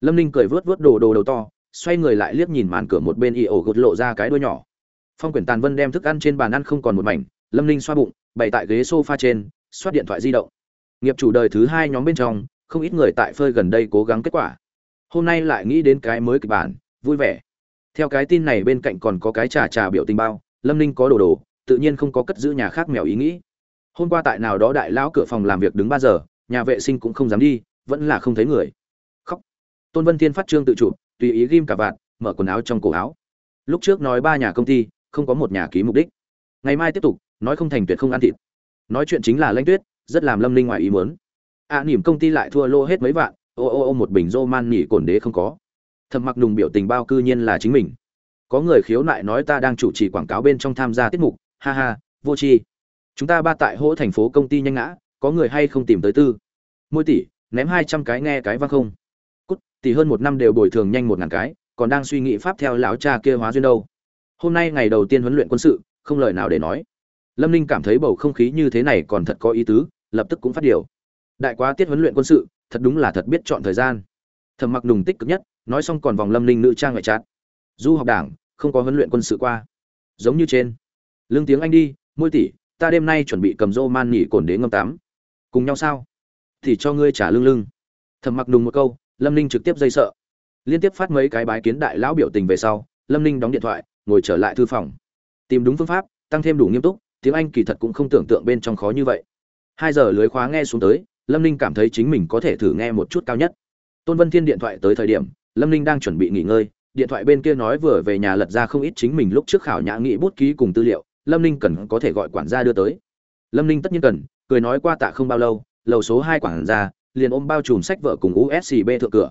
Lâm ninh cười vớt vớt đồ đồ đầu to, xoay người lại liếc nhìn màn cửa một bên y ổ gột lộ ra cái đuôi nhỏ. Phong quyển tàn vân đem thức ăn trên bàn ăn không còn một mảnh, lâm ninh xoa bụng, bày tại ghế s o f a trên, xoát điện thoại di động. Nghiệp chủ đời thứ hai nhóm bên trong không ít người tại phơi gần đây cố gắng kết quả. Hôm nay lại nghĩ đến cái mới kịch bản, vui vẻ. Theo cái tin này bên cạnh còn có cái trà trà biểu tình bao, lâm ninh có đồ đồ, tự nhiên không có cất giữ nhà khác mèo ý nghĩ. Hôm qua tại nào đó đại lão cửa phòng làm việc đứng ba giờ, nhà vệ sinh cũng không dám đi, vẫn là không thấy người. Khóc. Tôn vân thiên phát trương tự chụp tùy ý ghim cả vạt, mở quần áo trong cổ áo. Lúc trước nói ba nhà công ty, không có một nhà ký mục đích. Ngày mai tiếp tục, nói không thành tuyệt không ăn thịt. Nói chuyện chính là lanh tuyết, rất làm lâm linh ngoài ý muốn ạ à, nỉm công ty lại thua lô hết mấy vạn. Ô ô ô một bình rô man nỉ cồn đế không có. Thầm mặc nùng biểu tình bao cư nhiên là chính mình. Có người khiếu nại nói ta đang chủ trì quảng cáo bên trong tham gia tiết mục. Ha ha vô tri. Chúng ta ba tại hỗ thành phố công ty nhanh ngã có người hay không tìm tới tư? Môi tỷ ném hai trăm cái nghe cái vang không? Cút tỷ hơn một năm đều bồi thường nhanh một ngàn cái còn đang suy nghĩ pháp theo lão cha kia hóa duyên đâu. Hôm nay ngày đầu tiên huấn luyện quân sự không lời nào để nói. Lâm ninh cảm thấy bầu không khí như thế này còn thật có ý tứ lập tức cũng phát điều đại quá tiết huấn luyện quân sự, thật đúng là thật biết chọn thời gian. Thầm mặc nùng tích cực nhất, nói xong còn vòng lâm ninh nữ trang ngoại trát. Du học đảng, không có huấn luyện quân sự qua. Giống như trên. Lương tiếng anh đi, môi tỷ, ta đêm nay chuẩn bị cầm rô man nghỉ cồn đế ngâm tám. Cùng nhau sao? Thì cho ngươi trả lương lưng thầm mặc nùng một câu, lâm ninh trực tiếp dây sợ. Liên tiếp phát mấy cái bái kiến đại lão biểu tình về sau, lâm ninh đóng điện thoại, ngồi trở lại thư phòng. Tìm đúng phương pháp, tăng thêm đủ nghiêm túc, tiếng anh kỳ thật cũng không tưởng tượng bên trong khó như vậy. Hai giờ lưới khóa nghe xuống tới lâm ninh cảm thấy chính mình có thể thử nghe một chút cao nhất. Tôn vân thiên điện thoại tới thời điểm, lâm ninh đang chuẩn bị nghỉ ngơi, điện thoại bên kia nói vừa về nhà lật ra không ít chính mình lúc trước khảo nhã nghị bút ký cùng tư liệu, lâm ninh cần có thể gọi quản gia đưa tới. Lâm ninh tất nhiên cần, cười nói qua tạ không bao lâu, lầu số hai quản gia, liền ôm bao trùm sách vợ cùng uscb thượng cửa.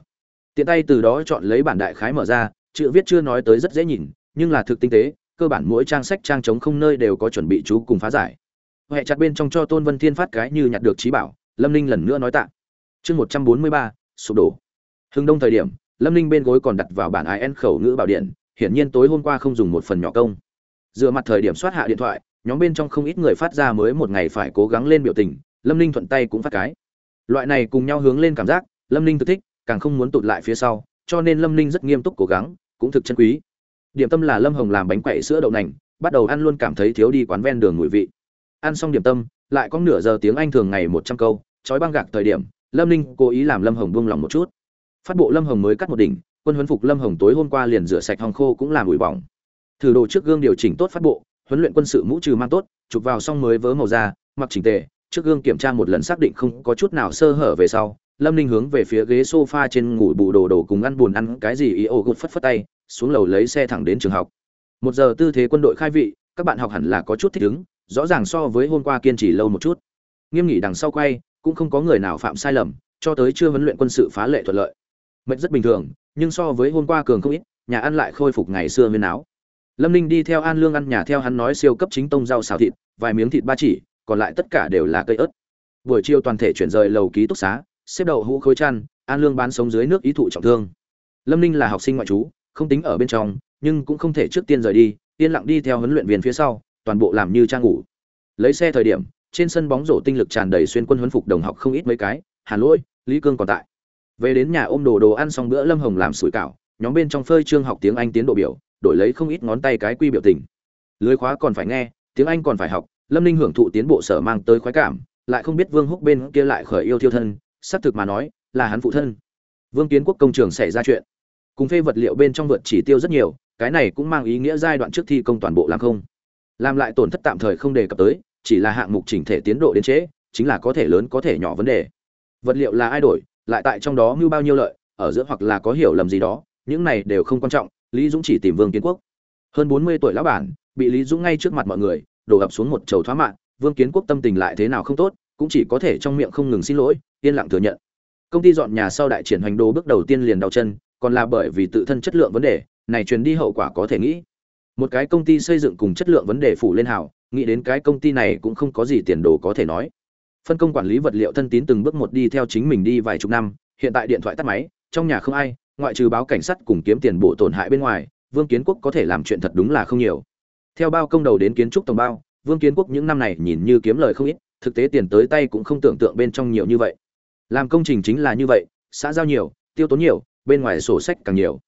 Tiện tay từ đó chọn lấy bản đại khái mở ra, chữ viết chưa nói tới rất dễ nhìn, nhưng là thực tinh tế, cơ bản mỗi trang sách trang chống không nơi đều có chuẩn bị chú cùng phá giải. Huệ chặt bên trong cho tôn vân thiên phát cái như nhặt được trí bảo lâm ninh lần nữa nói tạ. Chương một trăm bốn mươi ba, sụp đổ. Hưng đông thời điểm, lâm ninh bên gối còn đặt vào bản in khẩu ngữ bảo điện, hiển nhiên tối hôm qua không dùng một phần nhỏ công. Dựa mặt thời điểm soát hạ điện thoại, nhóm bên trong không ít người phát ra mới một ngày phải cố gắng lên biểu tình, lâm ninh thuận tay cũng phát cái. Loại này cùng nhau hướng lên cảm giác, lâm ninh tự thích, càng không muốn tụt lại phía sau, cho nên lâm ninh rất nghiêm túc cố gắng, cũng thực chân quý. Điểm tâm là lâm hồng làm bánh quậy sữa đậu nành, bắt đầu ăn luôn cảm thấy thiếu đi quán ven đường mùi vị. Ăn xong điểm tâm, lại có nửa giờ tiếng anh thường ngày một trăm câu trói băng gạc thời điểm, lâm ninh cố ý làm lâm hồng buông lòng một chút. Phát bộ lâm hồng mới cắt một đỉnh, quân huấn phục lâm hồng tối hôm qua liền rửa sạch hòng khô cũng làm ủi bỏng. Thử đồ trước gương điều chỉnh tốt phát bộ, huấn luyện quân sự mũ trừ mang tốt, chụp vào xong mới vớ màu da, mặc chỉnh tề, trước gương kiểm tra một lần xác định không có chút nào sơ hở về sau, lâm ninh hướng về phía ghế sofa trên ngủ bù đồ đồ cùng ăn buồn ăn cái gì ý ô gột phất phất tay, xuống lầu lấy xe thẳng đến trường học. Một giờ tư thế quân đội khai vị, các bạn học hẳn là có chút thích ứng, rõ ràng so với hôm qua kiên trì lâu một chút. Nghiêm nghị đằng sau quay cũng không có người nào phạm sai lầm, cho tới chưa huấn luyện quân sự phá lệ thuận lợi. Mệnh rất bình thường, nhưng so với hôm qua cường không ít, nhà ăn lại khôi phục ngày xưa viên áo. Lâm ninh đi theo an lương ăn nhà theo hắn nói siêu cấp chính tông rau xào thịt, vài miếng thịt ba chỉ, còn lại tất cả đều là cây ớt. Buổi chiều toàn thể chuyển rời lầu ký túc xá, xếp đậu hũ khối chăn, an lương bán sống dưới nước ý thụ trọng thương. Lâm ninh là học sinh ngoại trú, không tính ở bên trong, nhưng cũng không thể trước tiên rời đi, yên lặng đi theo huấn luyện viên phía sau, toàn bộ làm như trang ngủ. Lấy xe thời điểm trên sân bóng rổ tinh lực tràn đầy xuyên quân huấn phục đồng học không ít mấy cái hàn lỗi, lý cương còn tại. Về đến nhà ôm đồ đồ ăn xong bữa lâm hồng làm sủi cảo, nhóm bên trong phơi trương học tiếng anh tiến độ biểu, đổi lấy không ít ngón tay cái quy biểu tình. Lưới khóa còn phải nghe, tiếng anh còn phải học, lâm ninh hưởng thụ tiến bộ sở mang tới khoái cảm, lại không biết vương húc bên kia lại khởi yêu thiêu thân, xác thực mà nói, là hắn phụ thân. Vương kiến quốc công trường xảy ra chuyện. Cùng phê vật liệu bên trong vượt chỉ tiêu rất nhiều, cái này cũng mang ý nghĩa giai đoạn trước thi công toàn bộ làm không. Làm lại tổn thất tạm thời không đề cập tới chỉ là hạng mục chỉnh thể tiến độ đến trễ chính là có thể lớn có thể nhỏ vấn đề. Vật liệu là ai đổi, lại tại trong đó mưu bao nhiêu lợi, ở giữa hoặc là có hiểu lầm gì đó, những này đều không quan trọng, lý dũng chỉ tìm vương kiến quốc. Hơn bốn mươi tuổi lão bản, bị lý dũng ngay trước mặt mọi người, đổ ập xuống một chầu thoá mạng vương kiến quốc tâm tình lại thế nào không tốt, cũng chỉ có thể trong miệng không ngừng xin lỗi, yên lặng thừa nhận. Công ty dọn nhà sau đại triển hoành đồ bước đầu tiên liền đau chân, còn là bởi vì tự thân chất lượng vấn đề, này truyền đi hậu quả có thể nghĩ. Một cái công ty xây dựng cùng chất lượng vấn đề phủ lên hào nghĩ đến cái công ty này cũng không có gì tiền đồ có thể nói. Phân công quản lý vật liệu thân tín từng bước một đi theo chính mình đi vài chục năm, hiện tại điện thoại tắt máy, trong nhà không ai, ngoại trừ báo cảnh sát cùng kiếm tiền bổ tổn hại bên ngoài, vương kiến quốc có thể làm chuyện thật đúng là không nhiều. Theo bao công đầu đến kiến trúc tổng bao, vương kiến quốc những năm này nhìn như kiếm lời không ít, thực tế tiền tới tay cũng không tưởng tượng bên trong nhiều như vậy. Làm công trình chính là như vậy, xã giao nhiều, tiêu tốn nhiều, bên ngoài sổ sách càng nhiều.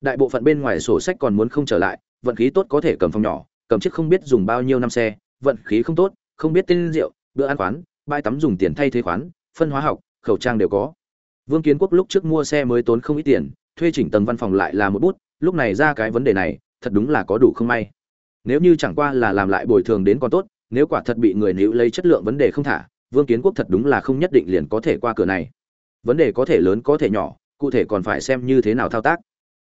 Đại bộ phận bên ngoài sổ sách còn muốn không trở lại, vận khí tốt có thể cầm phòng nhỏ cầm chiếc không biết dùng bao nhiêu năm xe, vận khí không tốt, không biết tên rượu, bữa ăn khoán, bãi tắm dùng tiền thay thế khoán, phân hóa học, khẩu trang đều có. Vương kiến quốc lúc trước mua xe mới tốn không ít tiền, thuê chỉnh tầng văn phòng lại là một bút, lúc này ra cái vấn đề này, thật đúng là có đủ không may. Nếu như chẳng qua là làm lại bồi thường đến còn tốt, nếu quả thật bị người níu lấy chất lượng vấn đề không thả, vương kiến quốc thật đúng là không nhất định liền có thể qua cửa này. Vấn đề có thể lớn có thể nhỏ, cụ thể còn phải xem như thế nào thao tác.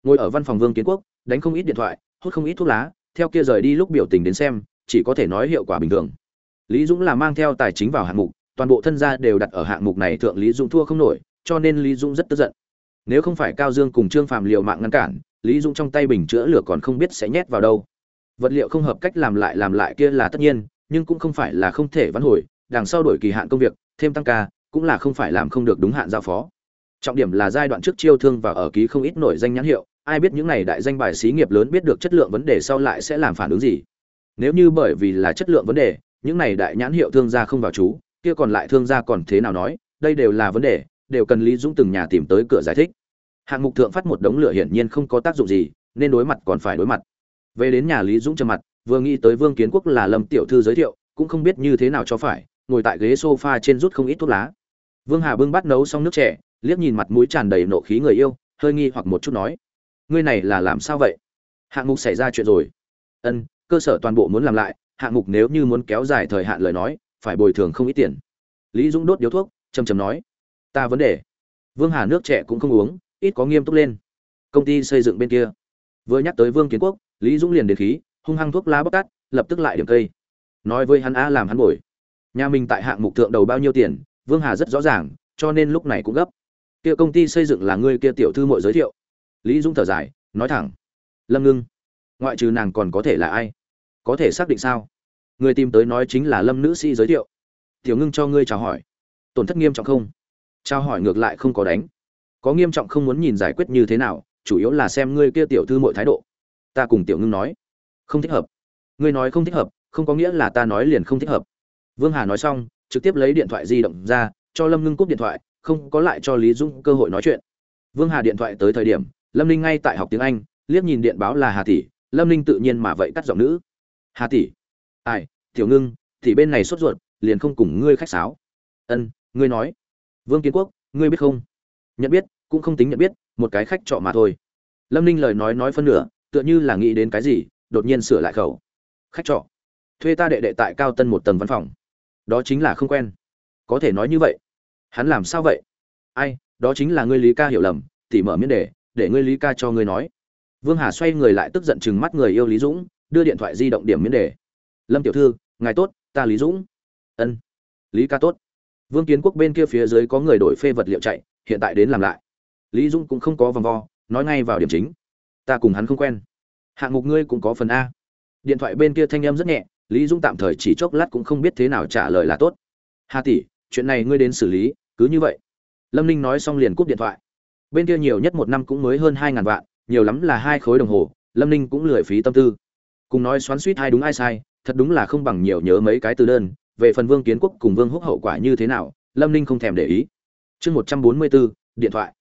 Ngồi ở văn phòng vương kiến quốc, đánh không ít điện thoại, hút không ít thuốc lá theo kia rời đi lúc biểu tình đến xem, chỉ có thể nói hiệu quả bình thường. Lý dũng là mang theo tài chính vào hạng mục, toàn bộ thân gia đều đặt ở hạng mục này thượng lý dũng thua không nổi, cho nên lý dũng rất tức giận. Nếu không phải cao dương cùng trương phạm liều mạng ngăn cản, lý dũng trong tay bình chữa lửa còn không biết sẽ nhét vào đâu. Vật liệu không hợp cách làm lại làm lại kia là tất nhiên, nhưng cũng không phải là không thể vãn hồi, đằng sau đổi kỳ hạn công việc, thêm tăng ca, cũng là không phải làm không được đúng hạn giao phó. Trọng điểm là giai đoạn trước chiêu thương và ở ký không ít nổi danh nhãn hiệu ai biết những này đại danh bài xí nghiệp lớn biết được chất lượng vấn đề sau lại sẽ làm phản ứng gì? Nếu như bởi vì là chất lượng vấn đề, những này đại nhãn hiệu thương gia không vào chú, kia còn lại thương gia còn thế nào nói? Đây đều là vấn đề, đều cần lý dũng từng nhà tìm tới cửa giải thích. Hạng mục thượng phát một đống lửa hiển nhiên không có tác dụng gì, nên đối mặt còn phải đối mặt. Về đến nhà lý dũng trầm mặt, vừa nghĩ tới vương kiến quốc là lâm tiểu thư giới thiệu, cũng không biết như thế nào cho phải, ngồi tại ghế sofa trên rút không ít thuốc lá. Vương hà bưng bắt nấu xong nước trẻ liếc nhìn mặt mũi tràn đầy nộ khí người yêu, hơi nghi hoặc một chút nói ngươi này là làm sao vậy? Hạng mục xảy ra chuyện rồi. Ân, cơ sở toàn bộ muốn làm lại, hạng mục nếu như muốn kéo dài thời hạn lời nói, phải bồi thường không ít tiền. Lý dũng đốt điếu thuốc chầm chầm nói, ta vấn đề. Vương hà nước trẻ cũng không uống, ít có nghiêm túc lên. Công ty xây dựng bên kia. Vừa nhắc tới vương kiến quốc, lý dũng liền đến khí, hung hăng thuốc lá bóc tát, lập tức lại điểm cây. Nói với hắn a làm hắn bồi. Nhà mình tại hạng mục thượng đầu bao nhiêu tiền, vương hà rất rõ ràng, cho nên lúc này cũng gấp. Kia công ty xây dựng là ngươi kia tiểu thư mội giới thiệu lý dũng thở dài, nói thẳng. Lâm ngưng, ngoại trừ nàng còn có thể là ai? Có thể xác định sao? Người tìm tới nói chính là lâm nữ sĩ giới thiệu. Tiểu ngưng cho ngươi chào hỏi. Tổn thất nghiêm trọng không? Trao hỏi ngược lại không có đánh. Có nghiêm trọng không muốn nhìn giải quyết như thế nào, chủ yếu là xem ngươi kia tiểu thư mọi thái độ. Ta cùng tiểu ngưng nói. Không thích hợp. Ngươi nói không thích hợp, không có nghĩa là ta nói liền không thích hợp. Vương hà nói xong, trực tiếp lấy điện thoại di động ra, cho lâm ngưng cúp điện thoại, không có lại cho lý dung cơ hội nói chuyện. Vương hà điện thoại tới thời điểm lâm ninh ngay tại học tiếng anh, liếc nhìn điện báo là hà tỷ, lâm ninh tự nhiên mà vậy cắt giọng nữ. Hà tỷ? Ai, tiểu ngưng, thì bên này sốt ruột, liền không cùng ngươi khách sáo. Ân, ngươi nói. Vương kiến quốc, ngươi biết không? Nhận biết, cũng không tính nhận biết, một cái khách trọ mà thôi. Lâm ninh lời nói nói phân nửa, tựa như là nghĩ đến cái gì, đột nhiên sửa lại khẩu. Khách trọ. Thuê ta đệ đệ tại cao tân một tầng văn phòng. Đó chính là không quen. Có thể nói như vậy. Hắn làm sao vậy? Ai, đó chính là ngươi lý ca hiểu lầm, tỉ mở miễn đề để ngươi lý ca cho ngươi nói. Vương hà xoay người lại tức giận chừng mắt người yêu lý dũng, đưa điện thoại di động điểm miễn đề. Lâm tiểu thư, ngài tốt, ta lý dũng. Ân. Lý ca tốt. Vương kiến quốc bên kia phía dưới có người đổi phê vật liệu chạy, hiện tại đến làm lại. Lý dũng cũng không có vòng vo, nói ngay vào điểm chính. Ta cùng hắn không quen. Hạng mục ngươi cũng có phần a. Điện thoại bên kia thanh âm rất nhẹ, lý dũng tạm thời chỉ chốc lát cũng không biết thế nào trả lời là tốt. Hà tỷ, chuyện này ngươi đến xử lý, cứ như vậy. Lâm ninh nói xong liền cúp điện thoại bên kia nhiều nhất một năm cũng mới hơn hai ngàn vạn, nhiều lắm là hai khối đồng hồ, lâm ninh cũng lười phí tâm tư. Cùng nói xoắn suýt ai đúng ai sai, thật đúng là không bằng nhiều nhớ mấy cái từ đơn, về phần vương kiến quốc cùng vương húc hậu quả như thế nào, lâm ninh không thèm để ý. Chương một trăm bốn mươi bốn, điện thoại.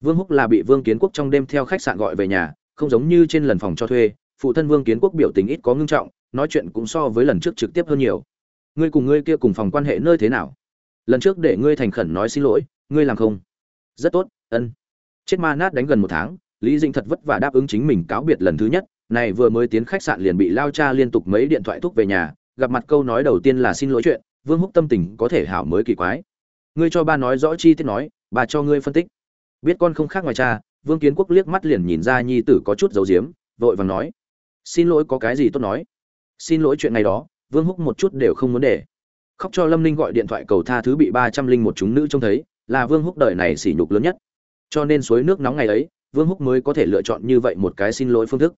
Vương húc là bị vương kiến quốc trong đêm theo khách sạn gọi về nhà, không giống như trên lần phòng cho thuê, phụ thân vương kiến quốc biểu tình ít có ngưng trọng, nói chuyện cũng so với lần trước trực tiếp hơn nhiều. Ngươi cùng ngươi kia cùng phòng quan hệ nơi thế nào? Lần trước để ngươi thành khẩn nói xin lỗi, ngươi làm không? Rất tốt, ân chết ma nát đánh gần một tháng, lý dĩnh thật vất vả đáp ứng chính mình cáo biệt lần thứ nhất, này vừa mới tiến khách sạn liền bị lao cha liên tục mấy điện thoại thúc về nhà, gặp mặt câu nói đầu tiên là xin lỗi chuyện, vương húc tâm tình có thể hảo mới kỳ quái. Ngươi cho ba nói rõ chi tiết nói bà cho ngươi phân tích. Biết con không khác ngoài cha, vương kiến quốc liếc mắt liền nhìn ra nhi tử có chút dấu diếm vội vàng nói. Xin lỗi có cái gì tốt nói? Xin lỗi chuyện này đó, vương húc một chút đều không muốn để. Khóc cho lâm ninh gọi điện thoại cầu tha thứ bị ba trăm linh một chúng nữ trông thấy, là vương húc đời này sỉ nhục lớn nhất cho nên suối nước nóng ngày ấy, vương húc mới có thể lựa chọn như vậy một cái xin lỗi phương thức.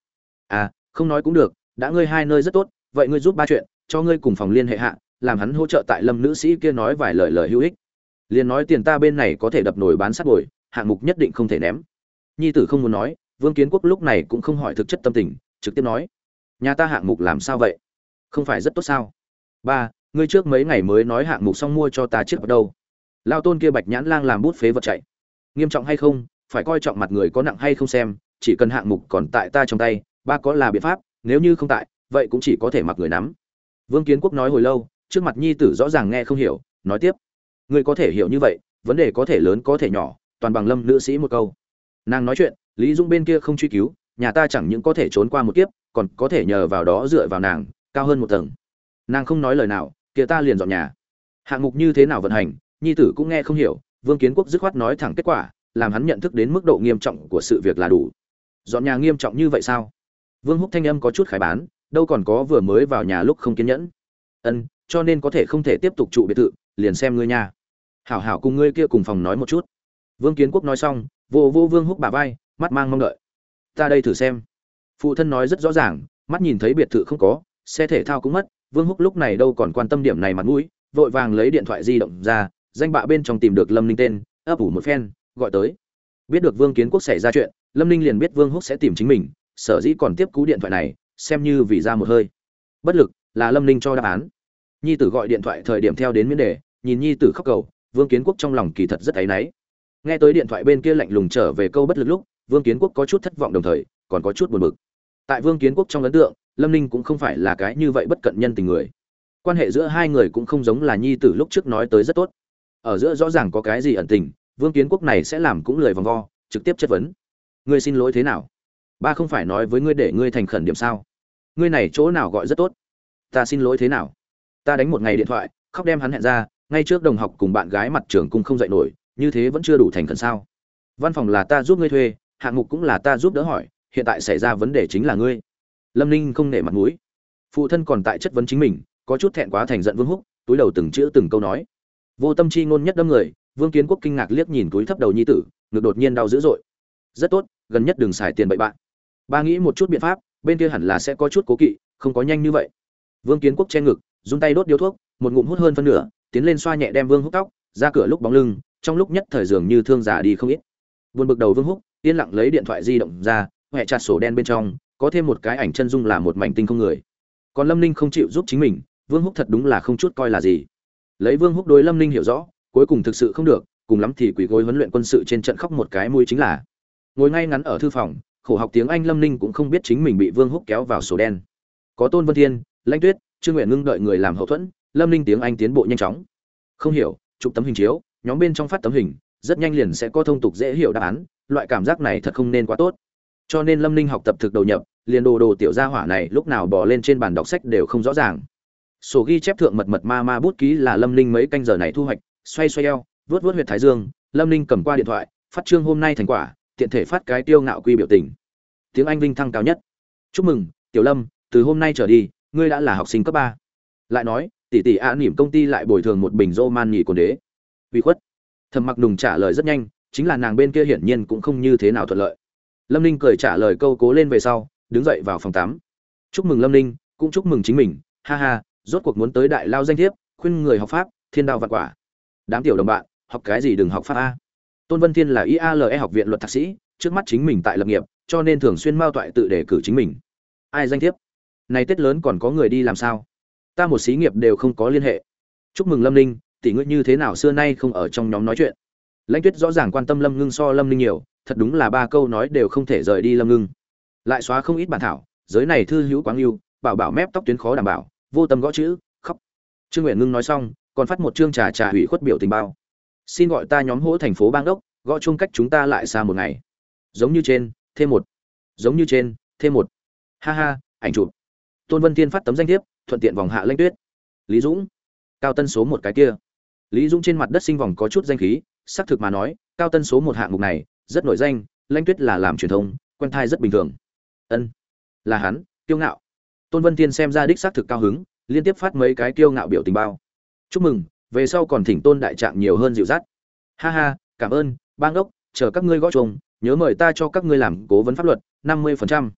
À không nói cũng được, đã ngươi hai nơi rất tốt, vậy ngươi giúp ba chuyện, cho ngươi cùng phòng liên hệ hạ, làm hắn hỗ trợ tại lâm nữ sĩ kia nói vài lời lời hữu ích. Liền nói tiền ta bên này có thể đập nổi bán sắt bồi, hạng mục nhất định không thể ném. Nhi tử không muốn nói, vương kiến quốc lúc này cũng không hỏi thực chất tâm tình, trực tiếp nói, nhà ta hạng mục làm sao vậy? Không phải rất tốt sao? Ba, ngươi trước mấy ngày mới nói hạng mục xong mua cho ta chiếc ở đâu. Lao tôn kia bạch nhãn lang làm bút phế vật chạy nghiêm trọng hay không, phải coi trọng mặt người có nặng hay không xem, chỉ cần hạng mục còn tại ta trong tay, ba có là biện pháp, nếu như không tại, vậy cũng chỉ có thể mặc người nắm. Vương kiến quốc nói hồi lâu, trước mặt nhi tử rõ ràng nghe không hiểu, nói tiếp. Người có thể hiểu như vậy, vấn đề có thể lớn có thể nhỏ, toàn bằng lâm nữ sĩ một câu. Nàng nói chuyện, lý dung bên kia không truy cứu, nhà ta chẳng những có thể trốn qua một kiếp, còn có thể nhờ vào đó dựa vào nàng, cao hơn một tầng. Nàng không nói lời nào, kia ta liền dọn nhà. Hạng mục như thế nào vận hành, nhi tử cũng nghe không hiểu vương kiến quốc dứt khoát nói thẳng kết quả, làm hắn nhận thức đến mức độ nghiêm trọng của sự việc là đủ. Dọn nhà nghiêm trọng như vậy sao? Vương húc thanh âm có chút khải bán, đâu còn có vừa mới vào nhà lúc không kiên nhẫn. Ân, cho nên có thể không thể tiếp tục trụ biệt thự, liền xem ngươi nha. Hảo hảo cùng ngươi kia cùng phòng nói một chút. Vương kiến quốc nói xong, vô vô vương húc bà vai, mắt mang mong đợi. Ta đây thử xem. Phụ thân nói rất rõ ràng, mắt nhìn thấy biệt thự không có, xe thể thao cũng mất, vương húc lúc này đâu còn quan tâm điểm này mặt mũi, vội vàng lấy điện thoại di động ra danh bạ bên trong tìm được lâm ninh tên, ấp ủ một phen, gọi tới. Biết được vương kiến quốc xảy ra chuyện, lâm ninh liền biết vương húc sẽ tìm chính mình, sở dĩ còn tiếp cú điện thoại này, xem như vì ra một hơi. Bất lực là lâm ninh cho đáp án. Nhi tử gọi điện thoại thời điểm theo đến miễn đề, nhìn nhi tử khóc cầu, vương kiến quốc trong lòng kỳ thật rất áy náy. Nghe tới điện thoại bên kia lạnh lùng trở về câu bất lực lúc, vương kiến quốc có chút thất vọng đồng thời, còn có chút buồn bực. Tại vương kiến quốc trong ấn tượng, lâm ninh cũng không phải là cái như vậy bất cận nhân tình người. Quan hệ giữa hai người cũng không giống là nhi tử lúc trước nói tới rất tốt ở giữa rõ ràng có cái gì ẩn tình, vương kiến quốc này sẽ làm cũng lời vòng vo, trực tiếp chất vấn. Ngươi xin lỗi thế nào? Ba không phải nói với ngươi để ngươi thành khẩn điểm sao? Ngươi này chỗ nào gọi rất tốt? Ta xin lỗi thế nào? Ta đánh một ngày điện thoại, khóc đem hắn hẹn ra, ngay trước đồng học cùng bạn gái mặt trường cung không dạy nổi, như thế vẫn chưa đủ thành khẩn sao? Văn phòng là ta giúp ngươi thuê, hạng mục cũng là ta giúp đỡ hỏi, hiện tại xảy ra vấn đề chính là ngươi. Lâm ninh không nể mặt mũi. Phụ thân còn tại chất vấn chính mình, có chút thẹn quá thành giận vương húc, túi đầu từng chữ từng câu nói vô tâm chi ngôn nhất đâm người, vương kiến quốc kinh ngạc liếc nhìn túi thấp đầu nhi tử, ngực đột nhiên đau dữ dội. Rất tốt, gần nhất đừng xài tiền bậy bạn. Ba nghĩ một chút biện pháp, bên kia hẳn là sẽ có chút cố kỵ, không có nhanh như vậy. Vương kiến quốc che ngực dùng tay đốt điếu thuốc, một ngụm hút hơn phân nửa, tiến lên xoa nhẹ đem vương húc tóc, ra cửa lúc bóng lưng, trong lúc nhất thời dường như thương giả đi không ít. Buồn bực đầu vương húc, yên lặng lấy điện thoại di động ra huệ chặt sổ đen bên trong, có thêm một cái ảnh chân dung là một mảnh tinh không người. Còn lâm ninh không chịu giúp chính mình, vương húc thật đúng là không chút coi là gì lấy vương húc đối lâm ninh hiểu rõ, cuối cùng thực sự không được, cùng lắm thì quỷ gối huấn luyện quân sự trên trận khóc một cái mũi chính là. Ngồi ngay ngắn ở thư phòng, khổ học tiếng anh lâm ninh cũng không biết chính mình bị vương húc kéo vào sổ đen. Có tôn vân thiên, lãnh tuyết, trương nguyện ngưng đợi người làm hậu thuẫn, lâm ninh tiếng anh tiến bộ nhanh chóng. Không hiểu, chụp tấm hình chiếu, nhóm bên trong phát tấm hình, rất nhanh liền sẽ có thông tục dễ hiểu đáp án, loại cảm giác này thật không nên quá tốt. Cho nên lâm ninh học tập thực đầu nhập, liền đồ đồ tiểu gia hỏa này lúc nào bỏ lên trên bàn đọc sách đều không rõ ràng sổ ghi chép thượng mật mật ma ma bút ký là lâm ninh mấy canh giờ này thu hoạch, xoay xoay eo vớt vớt huyệt thái dương, lâm ninh cầm qua điện thoại, phát trương hôm nay thành quả, tiện thể phát cái tiêu ngạo quy biểu tình. Tiếng anh vinh thăng cao nhất. Chúc mừng, tiểu lâm, từ hôm nay trở đi, ngươi đã là học sinh cấp ba. Lại nói, tỷ tỷ a nỉm công ty lại bồi thường một bình rô man nhị cồn đế. Vì khuất. Thầm mặc nùng trả lời rất nhanh, chính là nàng bên kia hiển nhiên cũng không như thế nào thuận lợi. Lâm ninh cười trả lời câu cố lên về sau, đứng dậy vào phòng tắm. Chúc mừng lâm ninh, cũng chúc mừng chính mình. Ha ha rốt cuộc muốn tới đại lao danh thiếp, khuyên người học pháp, thiên đạo vạn quả. Đám tiểu đồng bạn, học cái gì đừng học pháp a. Tôn vân thiên là iale học viện luật thạc sĩ, trước mắt chính mình tại lập nghiệp, cho nên thường xuyên mao toại tự đề cử chính mình. Ai danh thiếp? Này tết lớn còn có người đi làm sao? Ta một xí nghiệp đều không có liên hệ. Chúc mừng lâm ninh, tỷ ngươi như thế nào xưa nay không ở trong nhóm nói chuyện? Lãnh tuyết rõ ràng quan tâm lâm ngưng so lâm ninh nhiều, thật đúng là ba câu nói đều không thể rời đi lâm ngưng. Lại xóa không ít bản thảo, giới này thư hữu quáng yêu bảo bảo mép tóc tuyến khó đảm bảo vô tâm gõ chữ, khóc. Trương nguyện ngưng nói xong, còn phát một chương trà trà hủy khuất biểu tình bao. Xin gọi ta nhóm hỗ thành phố bang đốc, gõ chung cách chúng ta lại xa một ngày. Giống như trên, thêm một. Giống như trên, thêm một. Ha ha, ảnh chụp. Tôn vân thiên phát tấm danh thiếp, thuận tiện vòng hạ lanh tuyết. Lý dũng. Cao tân số một cái kia. Lý dũng trên mặt đất sinh vòng có chút danh khí, xác thực mà nói, cao tân số một hạng mục này, rất nổi danh, lanh tuyết là làm truyền thông, quen thai rất bình thường. Ân. Là hắn, kiêu ngạo tôn vân thiên xem ra đích xác thực cao hứng, liên tiếp phát mấy cái kiêu ngạo biểu tình bao. Chúc mừng, về sau còn thỉnh tôn đại trạng nhiều hơn dịu dắt. Ha ha, cảm ơn, bang đốc, chờ các ngươi gõ chuông, nhớ mời ta cho các ngươi làm cố vấn pháp luật, năm mươi phần trăm.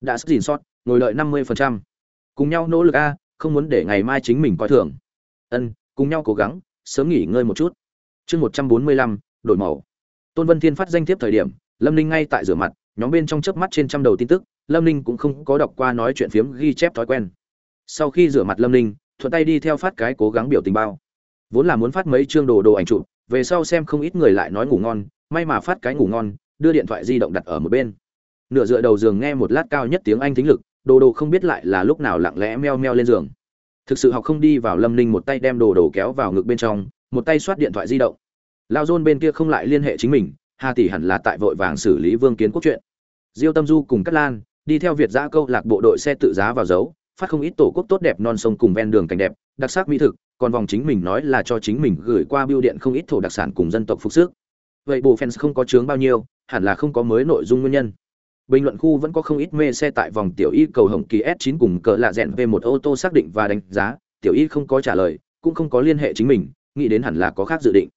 Đã sức gìn sót, ngồi lợi năm mươi phần trăm. Cùng nhau nỗ lực a, không muốn để ngày mai chính mình coi thường. Ân, cùng nhau cố gắng, sớm nghỉ ngơi một chút. Chương một trăm bốn mươi lăm, đổi màu. Tôn vân thiên phát danh thiếp thời điểm, lâm ninh ngay tại rửa mặt, nhóm bên trong chớp mắt trên trăm đầu tin tức lâm ninh cũng không có đọc qua nói chuyện phiếm ghi chép thói quen. Sau khi rửa mặt lâm ninh, thuận tay đi theo phát cái cố gắng biểu tình bao. Vốn là muốn phát mấy chương đồ đồ ảnh chụp, về sau xem không ít người lại nói ngủ ngon, may mà phát cái ngủ ngon, đưa điện thoại di động đặt ở một bên. Nửa dựa đầu giường nghe một lát cao nhất tiếng anh thính lực, đồ đồ không biết lại là lúc nào lặng lẽ meo meo lên giường. Thực sự học không đi vào lâm ninh một tay đem đồ đồ kéo vào ngực bên trong, một tay soát điện thoại di động. Lao dôn bên kia không lại liên hệ chính mình, hà tỷ hẳn là tại vội vàng xử lý vương kiến quốc chuyện. Diêu tâm du cùng cát lan đi theo việt giã câu lạc bộ đội xe tự giá vào dấu, phát không ít tổ quốc tốt đẹp non sông cùng ven đường cảnh đẹp, đặc sắc mỹ thực, còn vòng chính mình nói là cho chính mình gửi qua bưu điện không ít thổ đặc sản cùng dân tộc phục sức. Vậy bộ fans không có chướng bao nhiêu, hẳn là không có mới nội dung nguyên nhân. Bình luận khu vẫn có không ít mê xe tại vòng tiểu y cầu hồng kỳ s 9 cùng cỡ lạ rẽn về một ô tô xác định và đánh giá, tiểu y không có trả lời, cũng không có liên hệ chính mình, nghĩ đến hẳn là có khác dự định.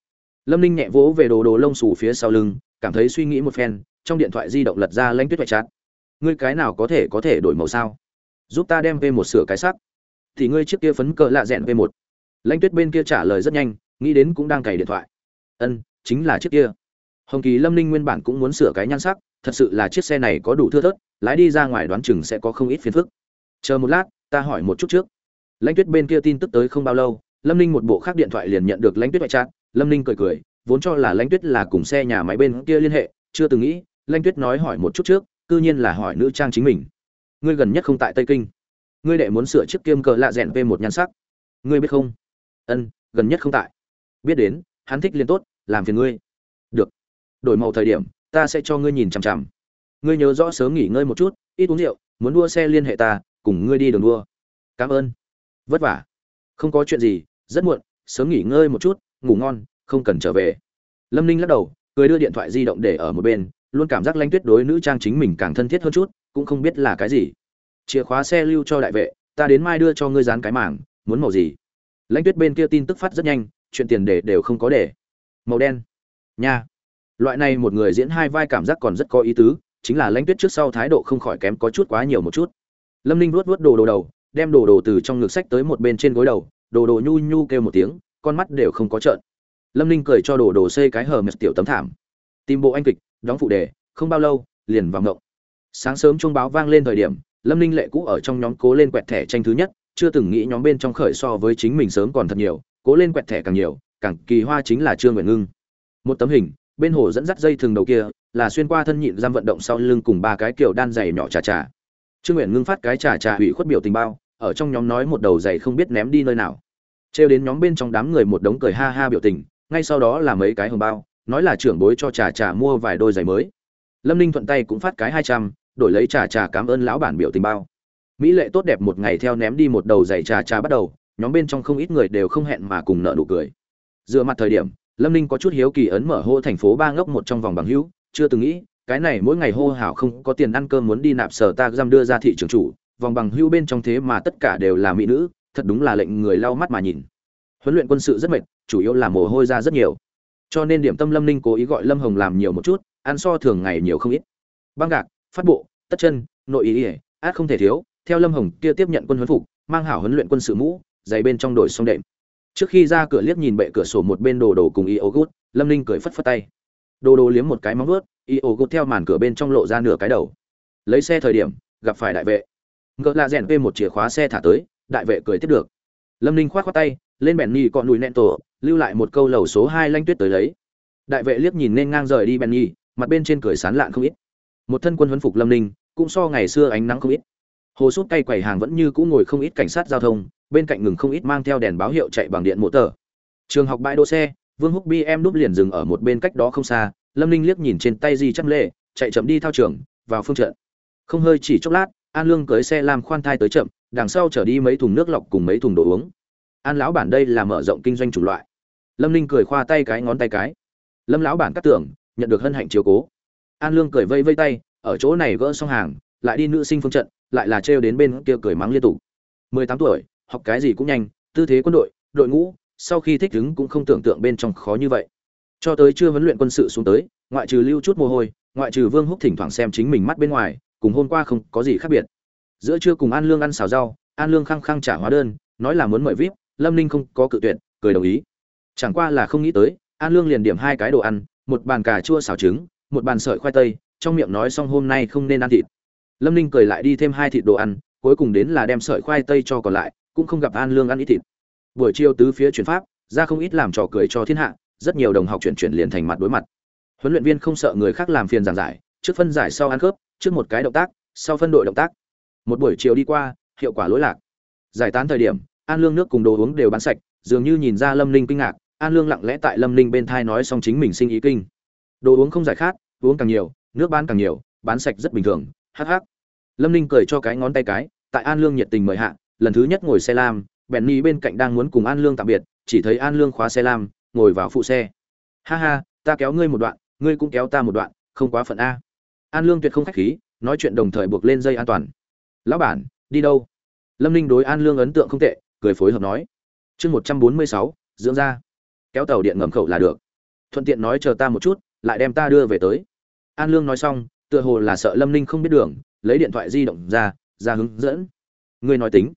Lâm ninh nhẹ vỗ về đồ đồ lông xù phía sau lưng, cảm thấy suy nghĩ một phen, trong điện thoại di động lật ra lanh tuyết vạch chát ngươi cái nào có thể có thể đổi màu sao? Giúp ta đem v một sửa cái sắc. Thì ngươi trước kia phấn cỡ lạ rẽn v một. Lãnh tuyết bên kia trả lời rất nhanh, nghĩ đến cũng đang cày điện thoại. Ân, chính là chiếc kia. Hồng kỳ lâm ninh nguyên bản cũng muốn sửa cái nhan sắc, thật sự là chiếc xe này có đủ thưa thớt, lái đi ra ngoài đoán chừng sẽ có không ít phiền phức. Chờ một lát, ta hỏi một chút trước. Lãnh tuyết bên kia tin tức tới không bao lâu, lâm ninh một bộ khác điện thoại liền nhận được lãnh tuyết ngoại trạng, lâm ninh cười cười, vốn cho là lãnh tuyết là cùng xe nhà máy bên kia liên hệ, chưa từng nghĩ, lãnh tuyết nói hỏi một chút trước cư nhiên là hỏi nữ trang chính mình. Ngươi gần nhất không tại tây kinh. Ngươi đệ muốn sửa chiếc kiêm cờ lạ rẽn về một nhan sắc. Ngươi biết không? Ân, gần nhất không tại. Biết đến, hắn thích liên tốt, làm phiền ngươi. Được. Đổi màu thời điểm, ta sẽ cho ngươi nhìn chằm chằm. Ngươi nhớ rõ sớm nghỉ ngơi một chút, ít uống rượu, muốn đua xe liên hệ ta, cùng ngươi đi đường đua. Cảm ơn. Vất vả. Không có chuyện gì, rất muộn, sớm nghỉ ngơi một chút, ngủ ngon, không cần trở về. Lâm ninh lắc đầu, cười đưa điện thoại di động để ở một bên luôn cảm giác lanh tuyết đối nữ trang chính mình càng thân thiết hơn chút, cũng không biết là cái gì. Chìa khóa xe lưu cho đại vệ, ta đến mai đưa cho ngươi dán cái mảng muốn màu gì? Lãnh tuyết bên kia tin tức phát rất nhanh, chuyện tiền để đều không có để. Màu đen. Nha. Loại này một người diễn hai vai cảm giác còn rất có ý tứ, chính là lãnh tuyết trước sau thái độ không khỏi kém có chút quá nhiều một chút. Lâm ninh vuốt vuốt đồ đồ đầu, đem đồ đồ từ trong ngực sách tới một bên trên gối đầu, đồ đồ nhu nhu kêu một tiếng, con mắt đều không có trợn. Lâm ninh cười cho đồ đồ xây cái hờ mệt tiểu tấm thảm. Tìm bộ anh kịch đóng phụ đề, không bao lâu, liền vào ngộng. Sáng sớm chuông báo vang lên thời điểm, lâm ninh lệ cũ ở trong nhóm cố lên quẹt thẻ tranh thứ nhất, chưa từng nghĩ nhóm bên trong khởi so với chính mình sớm còn thật nhiều, cố lên quẹt thẻ càng nhiều, càng kỳ hoa chính là trương nguyện ngưng. Một tấm hình, bên hồ dẫn dắt dây thường đầu kia, là xuyên qua thân nhịn giam vận động sau lưng cùng ba cái kiểu đan dày nhỏ trà trà. Trương nguyện ngưng phát cái trà trà hủy khuất biểu tình bao, ở trong nhóm nói một đầu dày không biết ném đi nơi nào. Trêu đến nhóm bên trong đám người một đống cười ha ha biểu tình, ngay sau đó là mấy cái hồng bao nói là trưởng bối cho trà trà mua vài đôi giày mới. Lâm ninh thuận tay cũng phát cái hai trăm, đổi lấy trà trà cảm ơn lão bản biểu tình bao. Mỹ lệ tốt đẹp một ngày theo ném đi một đầu giày trà trà bắt đầu, nhóm bên trong không ít người đều không hẹn mà cùng nợ nụ cười. Dựa mặt thời điểm, lâm ninh có chút hiếu kỳ ấn mở hô thành phố ba ngốc một trong vòng bằng hữu, chưa từng nghĩ, cái này mỗi ngày hô hào không có tiền ăn cơm muốn đi nạp sở ta giam đưa ra thị trường chủ, vòng bằng hữu bên trong thế mà tất cả đều là mỹ nữ, thật đúng là lệnh người lau mắt mà nhìn. Huấn luyện quân sự rất mệt, chủ yếu là mồ hôi ra rất nhiều cho nên điểm tâm lâm ninh cố ý gọi lâm hồng làm nhiều một chút ăn so thường ngày nhiều không ít. Băng gạc phát bộ tất chân nội ý ỉa át không thể thiếu theo lâm hồng kia tiếp nhận quân huấn phục mang hảo huấn luyện quân sự mũ giày bên trong đổi xong đệm. Trước khi ra cửa liếc nhìn bệ cửa sổ một bên đồ đồ cùng y ô gút lâm ninh cười phất phất tay. Đồ đồ liếm một cái móng ướt, y ô gút theo màn cửa bên trong lộ ra nửa cái đầu. Lấy xe thời điểm gặp phải đại vệ. Ngỡ lạ rèn p một chìa khóa xe thả tới đại vệ cười tiếp được. Lâm ninh k h o á t khoác tay lên bèn nhì còn nùi nẹn tổ, lưu lại một câu lầu số hai lanh tuyết tới lấy. Đại vệ liếc nhìn nên ngang rời đi bèn nhì mặt bên trên cười sán lạn không ít. Một thân quân huấn phục lâm ninh, cũng so ngày xưa ánh nắng không ít. Hồ sút tay quầy hàng vẫn như cũ ngồi không ít cảnh sát giao thông, bên cạnh ngừng không ít mang theo đèn báo hiệu chạy bằng điện mộ tờ. Trường học bãi đỗ xe, vương húc bm đúp liền dừng ở một bên cách đó không xa, lâm ninh liếc nhìn trên tay di chăm lệ, chạy chậm đi thao trường, vào phương trận. Không hơi chỉ chốc lát, an lương cưới xe làm khoan thai tới chậm, đằng sau chở đi mấy thùng nước lọc cùng mấy thùng đồ uống an lão bản đây là mở rộng kinh doanh chủng loại. Lâm ninh cười khoa tay cái ngón tay cái. Lâm lão bản cắt tưởng nhận được hân hạnh chiếu cố. An lương cười vây vây tay, ở chỗ này gỡ xong hàng, lại đi nữ sinh phương trận, lại là trêu đến bên kia cười mắng liên tục. Mười tám tuổi, học cái gì cũng nhanh, tư thế quân đội đội ngũ, sau khi thích ứng cũng không tưởng tượng bên trong khó như vậy. Cho tới chưa huấn luyện quân sự xuống tới, ngoại trừ lưu chút mồ hôi, ngoại trừ vương húc thỉnh thoảng xem chính mình mắt bên ngoài, cùng hôm qua không có gì khác biệt. Giữa trưa cùng an lương ăn xào rau, an lương khăng khăng trả hóa đơn, nói là muốn mời vip lâm ninh không có cự tuyệt, cười đồng ý. Chẳng qua là không nghĩ tới, an lương liền điểm hai cái đồ ăn, một bàn cà chua xào trứng, một bàn sợi khoai tây, trong miệng nói xong hôm nay không nên ăn thịt. Lâm ninh cười lại đi thêm hai thịt đồ ăn, cuối cùng đến là đem sợi khoai tây cho còn lại, cũng không gặp an lương ăn ít thịt. Buổi chiều tứ phía chuyển pháp, ra không ít làm trò cười cho thiên hạ, rất nhiều đồng học chuyển chuyển liền thành mặt đối mặt. Huấn luyện viên không sợ người khác làm phiền giảng giải, trước phân giải sau ăn khớp, trước một cái động tác, sau phân đội động tác. Một buổi chiều đi qua, hiệu quả lỗi lạc. Giải tán thời điểm an lương nước cùng đồ uống đều bán sạch, dường như nhìn ra lâm ninh kinh ngạc, an lương lặng lẽ tại lâm ninh bên thai nói xong chính mình sinh ý kinh. Đồ uống không giải khát, uống càng nhiều, nước bán càng nhiều, bán sạch rất bình thường, hắc hắc. Lâm ninh cười cho cái ngón tay cái, tại an lương nhiệt tình mời hạ, lần thứ nhất ngồi xe lam, bèn ni bên cạnh đang muốn cùng an lương tạm biệt, chỉ thấy an lương khóa xe lam, ngồi vào phụ xe. Ha ha, ta kéo ngươi một đoạn, ngươi cũng kéo ta một đoạn, không quá phận a. An lương tuyệt không khách khí, nói chuyện đồng thời buộc lên dây an toàn. Lão bản, đi đâu? Lâm ninh đối an lương ấn tượng không tệ cười phối hợp nói. Chương một trăm bốn mươi sáu, dưỡng ra kéo tàu điện ngầm khẩu là được. Thuận tiện nói chờ ta một chút, lại đem ta đưa về tới. An lương nói xong, tựa hồ là sợ lâm ninh không biết đường, lấy điện thoại di động ra ra hướng dẫn. Ngươi nói tính.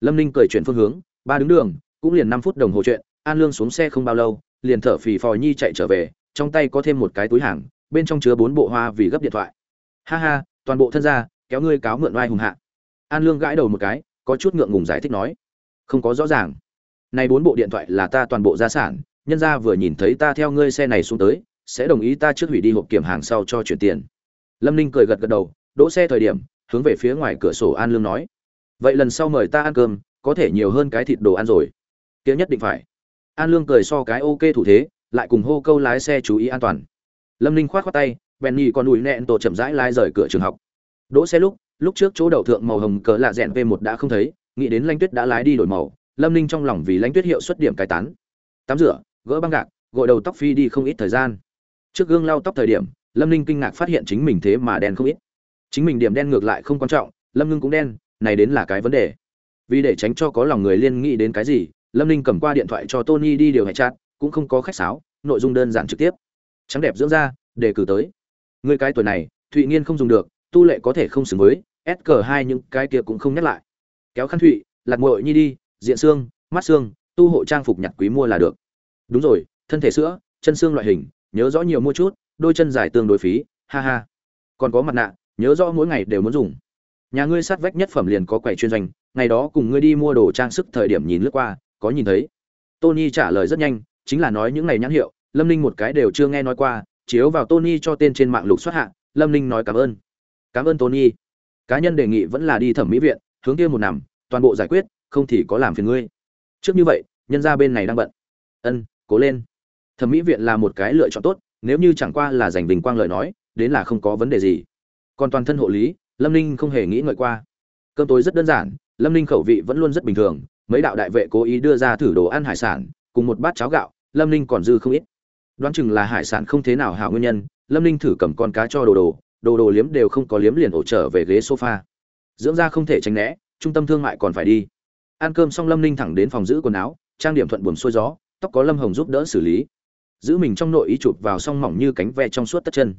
Lâm ninh cười chuyển phương hướng, ba đứng đường, cũng liền năm phút đồng hồ chuyện, an lương xuống xe không bao lâu, liền thở phì phò nhi chạy trở về, trong tay có thêm một cái túi hàng, bên trong chứa bốn bộ hoa vì gấp điện thoại. Ha ha, toàn bộ thân gia, kéo ngươi cáo mượn oai hùng hạ. An lương gãi đầu một cái, có chút ngượng ngùng giải thích nói không có rõ ràng. Này bốn bộ điện thoại là ta toàn bộ gia sản, nhân gia vừa nhìn thấy ta theo ngươi xe này xuống tới, sẽ đồng ý ta trước hủy đi hộp kiểm hàng sau cho chuyển tiền. Lâm ninh cười gật gật đầu, đỗ xe thời điểm, hướng về phía ngoài cửa sổ an lương nói. Vậy lần sau mời ta ăn cơm, có thể nhiều hơn cái thịt đồ ăn rồi. Kia nhất định phải. An lương cười so cái ok thủ thế, lại cùng hô câu lái xe chú ý an toàn. Lâm ninh khoát khoát tay, bèn nhì còn ủi nẹn tổ chậm rãi lai rời cửa trường học. Đỗ xe lúc lúc trước chỗ đậu thượng màu hồng cờ lạ rẽn v một đã không thấy nghĩ đến lanh tuyết đã lái đi đổi màu lâm ninh trong lòng vì lanh tuyết hiệu xuất điểm cai tán. Tắm rửa gỡ băng gạc gội đầu tóc phi đi không ít thời gian. Trước gương lau tóc thời điểm lâm ninh kinh ngạc phát hiện chính mình thế mà đen không ít. Chính mình điểm đen ngược lại không quan trọng lâm ngưng cũng đen này đến là cái vấn đề. Vì để tránh cho có lòng người liên nghĩ đến cái gì lâm ninh cầm qua điện thoại cho tony đi điều hệ chặt cũng không có khách sáo nội dung đơn giản trực tiếp. Trắng đẹp dưỡng da, đề cử tới. Người cái tuổi này thụy nghiên không dùng được tu lệ có thể không xứng với sq hai những cái kia cũng không nhắc lại kéo khăn thụy lặt muội nhi đi, diện xương, mắt xương, tu hộ trang phục nhặt quý mua là được. Đúng rồi, thân thể sữa, chân xương loại hình, nhớ rõ nhiều mua chút, đôi chân dài tương đối phí, ha ha. Còn có mặt nạ, nhớ rõ mỗi ngày đều muốn dùng. Nhà ngươi sát vách nhất phẩm liền có quầy chuyên doanh, ngày đó cùng ngươi đi mua đồ trang sức thời điểm nhìn lướt qua, có nhìn thấy. Tony trả lời rất nhanh, chính là nói những ngày nhãn hiệu, lâm ninh một cái đều chưa nghe nói qua, chiếu vào tony cho tên trên mạng lục xuất hạ, lâm ninh nói cảm ơn. Cảm ơn tony. Cá nhân đề nghị vẫn là đi thẩm mỹ viện hướng kia một nằm, toàn bộ giải quyết, không thì có làm phiền ngươi. Trước như vậy, nhân ra bên này đang bận. Ân, cố lên. Thẩm mỹ viện là một cái lựa chọn tốt, nếu như chẳng qua là giành bình quang lời nói, đến là không có vấn đề gì. Còn toàn thân hộ lý, lâm ninh không hề nghĩ ngợi qua. Cơm tối rất đơn giản, lâm ninh khẩu vị vẫn luôn rất bình thường, mấy đạo đại vệ cố ý đưa ra thử đồ ăn hải sản, cùng một bát cháo gạo, lâm ninh còn dư không ít. Đoán chừng là hải sản không thế nào hảo nguyên nhân, lâm ninh thử cầm con cá cho đồ đồ đồ đồ liếm đều không có liếm liền ổ trở về ghế sofa dưỡng ra không thể tránh né, trung tâm thương mại còn phải đi. Ăn cơm xong lâm ninh thẳng đến phòng giữ quần áo, trang điểm thuận buồm xuôi gió, tóc có lâm hồng giúp đỡ xử lý. Giữ mình trong nội ý chụp vào song mỏng như cánh ve trong suốt tất chân.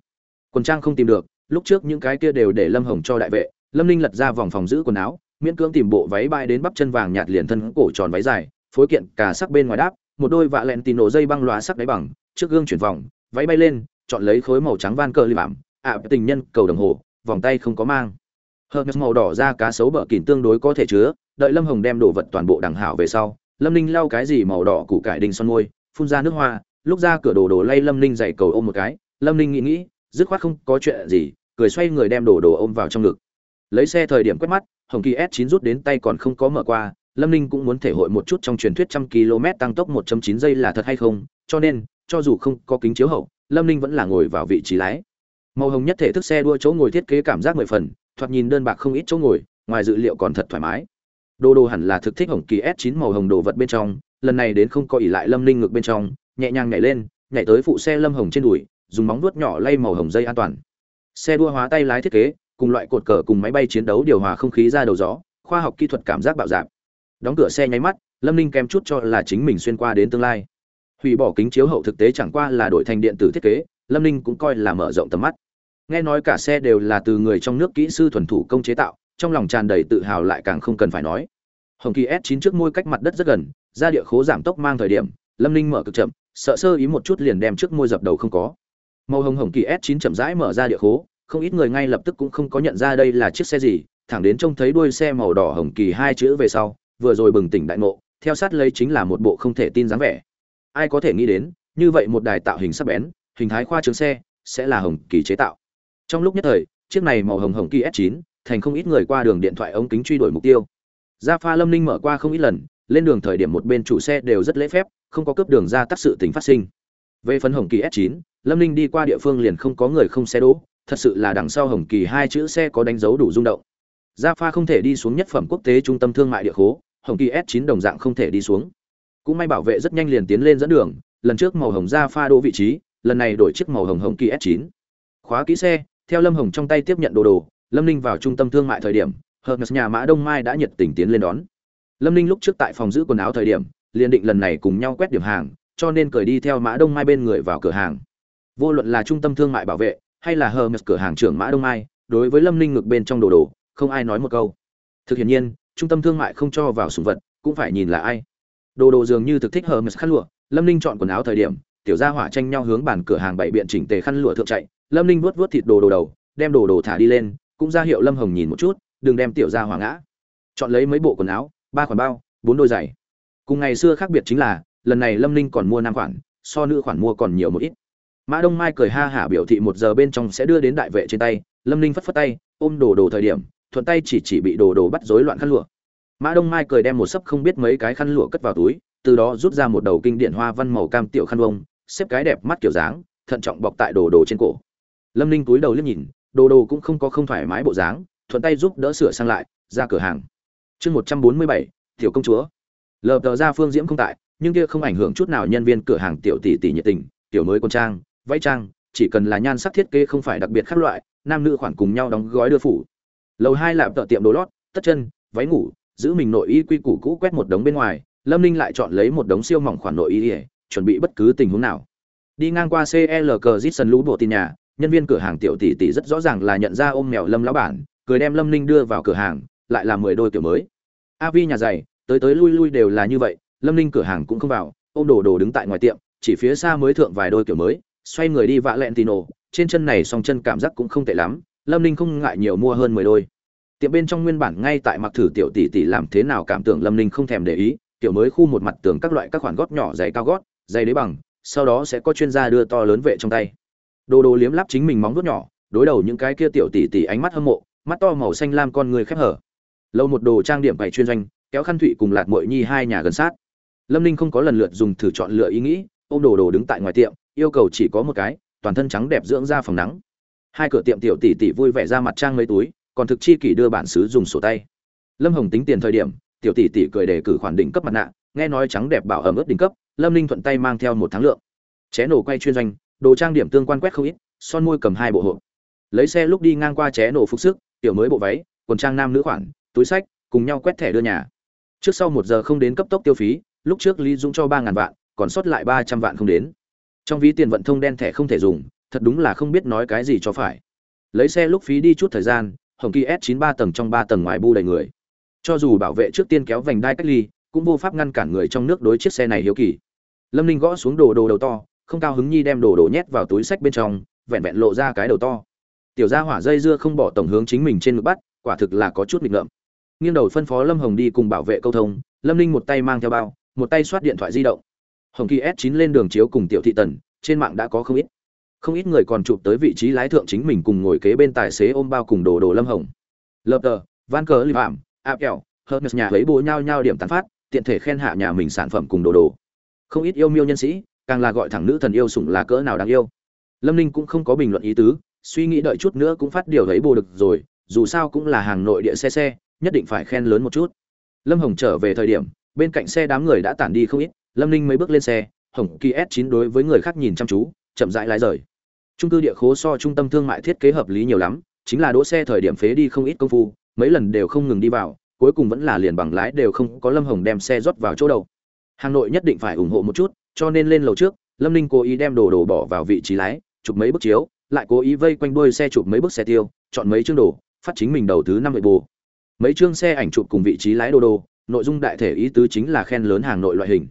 Quần trang không tìm được, lúc trước những cái kia đều để lâm hồng cho đại vệ. Lâm ninh lật ra vòng phòng giữ quần áo, miễn cưỡng tìm bộ váy bay đến bắp chân vàng nhạt liền thân cổ tròn váy dài, phối kiện cả sắc bên ngoài đáp, một đôi vạ lẹn tì nổ dây băng loá sắc đáy bằng, trước gương chuyển vòng, váy bay lên, chọn lấy khối màu trắng van cờ li bảm ạ, tình nhân cầu đồng hồ, vòng tay không có mang hợp màu đỏ ra cá sấu bờ kỉn tương đối có thể chứa, đợi lâm hồng đem đồ vật toàn bộ đằng hảo về sau, lâm ninh lau cái gì màu đỏ củ cải đinh son môi, phun ra nước hoa, lúc ra cửa đồ đồ lay lâm ninh dậy cầu ôm một cái. Lâm ninh nghĩ nghĩ, dứt khoát không có chuyện gì, cười xoay người đem đồ đồ ôm vào trong ngực. Lấy xe thời điểm quét mắt, hồng kỳ s 9 rút đến tay còn không có mở qua, lâm ninh cũng muốn thể hội một chút trong truyền thuyết trăm km tăng tốc 1.9 giây là thật hay không, cho nên, cho dù không có kính chiếu hậu, lâm ninh vẫn là ngồi vào vị trí lái. Màu hồng nhất thể thức xe đua chỗ ngồi thiết kế cảm giác mười phần thoạt nhìn đơn bạc không ít chỗ ngồi, ngoài dự liệu còn thật thoải mái. Đồ đồ hẳn là thực thích hồng kỳ s 9 màu hồng đồ vật bên trong, lần này đến không có ỉ lại lâm ninh ngược bên trong, nhẹ nhàng nhảy lên, nhảy tới phụ xe lâm hồng trên đùi, dùng móng vuốt nhỏ lay màu hồng dây an toàn. Xe đua hóa tay lái thiết kế, cùng loại cột cờ cùng máy bay chiến đấu điều hòa không khí ra đầu gió, khoa học kỹ thuật cảm giác bạo dạp đóng cửa xe nháy mắt, lâm ninh kém chút cho là chính mình xuyên qua đến tương lai. Hủy bỏ kính chiếu hậu thực tế chẳng qua là đổi thành điện tử thiết kế, lâm ninh cũng coi là mở rộng tầm mắt nghe nói cả xe đều là từ người trong nước kỹ sư thuần thủ công chế tạo, trong lòng tràn đầy tự hào lại càng không cần phải nói. Hồng kỳ s 9 trước môi cách mặt đất rất gần, ra địa khố giảm tốc mang thời điểm, lâm ninh mở cực chậm, sợ sơ ý một chút liền đem trước môi dập đầu không có. Màu hồng hồng kỳ s 9 chậm rãi mở ra địa khố, không ít người ngay lập tức cũng không có nhận ra đây là chiếc xe gì, thẳng đến trông thấy đuôi xe màu đỏ hồng kỳ hai chữ về sau, vừa rồi bừng tỉnh đại ngộ, theo sát lấy chính là một bộ không thể tin dáng vẻ. Ai có thể nghĩ đến, như vậy một đài tạo hình sắc bén, hình thái khoa trương xe, sẽ là hồng kỳ chế tạo trong lúc nhất thời, chiếc này màu hồng hồng kỳ s 9 thành không ít người qua đường điện thoại ống kính truy đuổi mục tiêu. Gia pha lâm ninh mở qua không ít lần, lên đường thời điểm một bên chủ xe đều rất lễ phép, không có cướp đường ra tác sự tình phát sinh. Về phần hồng kỳ s 9 lâm ninh đi qua địa phương liền không có người không xe đỗ, thật sự là đằng sau hồng kỳ hai chữ xe có đánh dấu đủ rung động. Gia pha không thể đi xuống nhất phẩm quốc tế trung tâm thương mại địa khố, hồng kỳ s 9 đồng dạng không thể đi xuống. Cũng may bảo vệ rất nhanh liền tiến lên dẫn đường, lần trước màu hồng gia pha đỗ vị trí, lần này đổi chiếc màu hồng hồng kỳ s 9 khóa kỹ xe theo lâm hồng trong tay tiếp nhận đồ đồ, lâm ninh vào trung tâm thương mại thời điểm hợp nhà mã đông mai đã nhiệt tình tiến lên đón. Lâm ninh lúc trước tại phòng giữ quần áo thời điểm, liền định lần này cùng nhau quét điểm hàng, cho nên cởi đi theo mã đông mai bên người vào cửa hàng. Vô luận là trung tâm thương mại bảo vệ, hay là hờ mật cửa hàng trưởng mã đông mai, đối với lâm ninh ngược bên trong đồ đồ, không ai nói một câu. Thực hiện nhiên, trung tâm thương mại không cho vào sùng vật, cũng phải nhìn là ai. Đồ đồ dường như thực thích hờ mật khăn lụa, lâm ninh chọn quần áo thời điểm tiểu gia hỏa tranh nhau hướng bàn cửa hàng bảy biện chỉnh tề khăn lụa thượng chạy, lâm ninh vuốt vuốt thịt đồ đồ đầu, đem đồ đồ thả đi lên, cũng ra hiệu lâm hồng nhìn một chút, đừng đem tiểu gia hỏa ngã. Chọn lấy mấy bộ quần áo, ba khoản bao, bốn đôi giày. Cùng ngày xưa khác biệt chính là, lần này lâm ninh còn mua năm khoản, so nữ khoản mua còn nhiều một ít. Mã đông mai cười ha hả biểu thị một giờ bên trong sẽ đưa đến đại vệ trên tay, lâm ninh phất phất tay, ôm đồ đồ thời điểm, thuận tay chỉ chỉ bị đồ đồ bắt rối loạn khăn lụa. Mã đông mai cười đem một sấp không biết mấy cái khăn lụa cất vào túi, từ đó rút ra một đầu kinh điện hoa văn màu cam tiểu khăn vông xếp cái đẹp mắt kiểu dáng, thận trọng bọc tại đồ đồ trên cổ. Lâm ninh túi đầu liếc nhìn, đồ đồ cũng không có không thoải mái bộ dáng, thuận tay giúp đỡ sửa sang lại, ra cửa hàng. Chương một trăm bốn mươi bảy, tiểu công chúa. Lờ tờ ra phương diễm không tại, nhưng kia không ảnh hưởng chút nào nhân viên cửa hàng tiểu tỷ tỷ nhiệt tình tiểu mới con trang, váy trang, chỉ cần là nhan sắc thiết kế không phải đặc biệt khác loại, nam nữ khoản cùng nhau đóng gói đưa phủ. Lầu hai là tợ tiệm đồ lót, tất chân, váy ngủ, giữ mình nội y quy củ cũ quét một đống bên ngoài, lâm ninh lại chọn lấy một đống siêu mỏng khoản nội y ỉa chuẩn bị bất cứ tình huống nào. Đi ngang qua cl cờ dít sân lũ bộ tin nhà, nhân viên cửa hàng tiểu tỷ tỷ rất rõ ràng là nhận ra ôm mèo lâm lão bản, cười đem lâm ninh đưa vào cửa hàng, lại là mười đôi kiểu mới. Av nhà giày, tới tới lui lui đều là như vậy, lâm ninh cửa hàng cũng không vào, ôm đồ đồ đứng tại ngoài tiệm, chỉ phía xa mới thượng vài đôi kiểu mới, xoay người đi vạ lẹn tino trên chân này song chân cảm giác cũng không tệ lắm, lâm ninh không ngại nhiều mua hơn mười đôi. Tiệm bên trong nguyên bản ngay tại mặc thử tiểu tỷ tỷ làm thế nào cảm tưởng lâm ninh không thèm để ý tiểu mới khu một mặt tường các loại các khoản gót nhỏ giày cao gót dày đế bằng, sau đó sẽ có chuyên gia đưa to lớn vệ trong tay. Đồ đồ liếm lắp chính mình móng vuốt nhỏ, đối đầu những cái kia tiểu tỷ tỷ ánh mắt hâm mộ, mắt to màu xanh lam con người khép hở. Lâu một đồ trang điểm bày chuyên doanh, kéo khăn thụy cùng lạt mội nhi hai nhà gần sát. Lâm ninh không có lần lượt dùng thử chọn lựa ý nghĩ ô m đồ đồ đứng tại ngoài tiệm, yêu cầu chỉ có một cái, toàn thân trắng đẹp dưỡng ra phòng nắng. Hai cửa tiệm tiểu tỷ tỷ vui vẻ ra mặt trang mấy túi, còn thực chi kỷ đưa bản xứ dùng sổ tay. Lâm hồng tính tiền thời điểm tiểu tỷ tỷ cười đề cử khoản đỉnh cấp mặt nạ, nghe nói trắng đẹp bảo ẩm ướt đỉnh cấp, lâm ninh thuận tay mang theo một tháng lượng. Ché nổ quay chuyên doanh, đồ trang điểm tương quan quét không ít, son môi cầm hai bộ hộp. Lấy xe lúc đi ngang qua ché nổ phục sức, tiểu mới bộ váy, quần trang nam nữ khoản, túi sách, cùng nhau quét thẻ đưa nhà. Trước sau một giờ không đến cấp tốc tiêu phí, lúc trước lý dũng cho ba ngàn vạn, còn sót lại ba trăm vạn không đến. Trong ví tiền vận thông đen thẻ không thể dùng, thật đúng là không biết nói cái gì cho phải. Lấy xe lúc phí đi chút thời gian, hồng kỳ s 93 tầng trong ba tầng ngoài bu đầy người cho dù bảo vệ trước tiên kéo vành đai cách ly, cũng vô pháp ngăn cản người trong nước đối chiếc xe này hiếu kỳ. Lâm ninh gõ xuống đồ đồ đầu to, không cao hứng nhi đem đồ đồ nhét vào túi sách bên trong, vẹn vẹn lộ ra cái đầu to. Tiểu gia hỏa dây dưa không bỏ tổng hướng chính mình trên ngực bắt, quả thực là có chút nghịch ngợm. Nghiêng đầu phân phó lâm hồng đi cùng bảo vệ câu thông, lâm ninh một tay mang theo bao, một tay soát điện thoại di động. Hồng kỳ s 9 lên đường chiếu cùng tiểu thị tần, trên mạng đã có không ít. Không ít người còn chụp tới vị trí lái thượng chính mình cùng ngồi kế bên tài xế ôm bao cùng đồ đồ lâm hồng. Lợp tờ, van cờ li phạm áp kẹo hermes nhà lấy bố nhau nhau điểm tán phát, tiện thể khen hạ nhà mình sản phẩm cùng đồ đồ. Không ít yêu miêu nhân sĩ, càng là gọi thẳng nữ thần yêu sủng là cỡ nào đáng yêu. Lâm ninh cũng không có bình luận ý tứ, suy nghĩ đợi chút nữa cũng phát điều thấy bồ được rồi, dù sao cũng là hàng nội địa xe xe, nhất định phải khen lớn một chút. Lâm hồng trở về thời điểm, bên cạnh xe đám người đã tản đi không ít, lâm ninh mới bước lên xe, hồng kỳ s 9 đối với người khác nhìn chăm chú, chậm rãi lái rời. Trung cư địa khố so trung tâm thương mại thiết kế hợp lý nhiều lắm, chính là đỗ xe thời điểm phế đi không ít công phu mấy lần đều không ngừng đi vào, cuối cùng vẫn là liền bằng lái đều không có lâm hồng đem xe rót vào chỗ đầu. Hà nội nhất định phải ủng hộ một chút, cho nên lên lầu trước, lâm ninh cố ý đem đồ đồ bỏ vào vị trí lái, chụp mấy bức chiếu, lại cố ý vây quanh đuôi xe chụp mấy bức xe tiêu, chọn mấy chương đồ, phát chính mình đầu thứ năm vậy bù. Mấy chương xe ảnh chụp cùng vị trí lái đồ đồ, nội dung đại thể ý tứ chính là khen lớn Hà nội loại hình.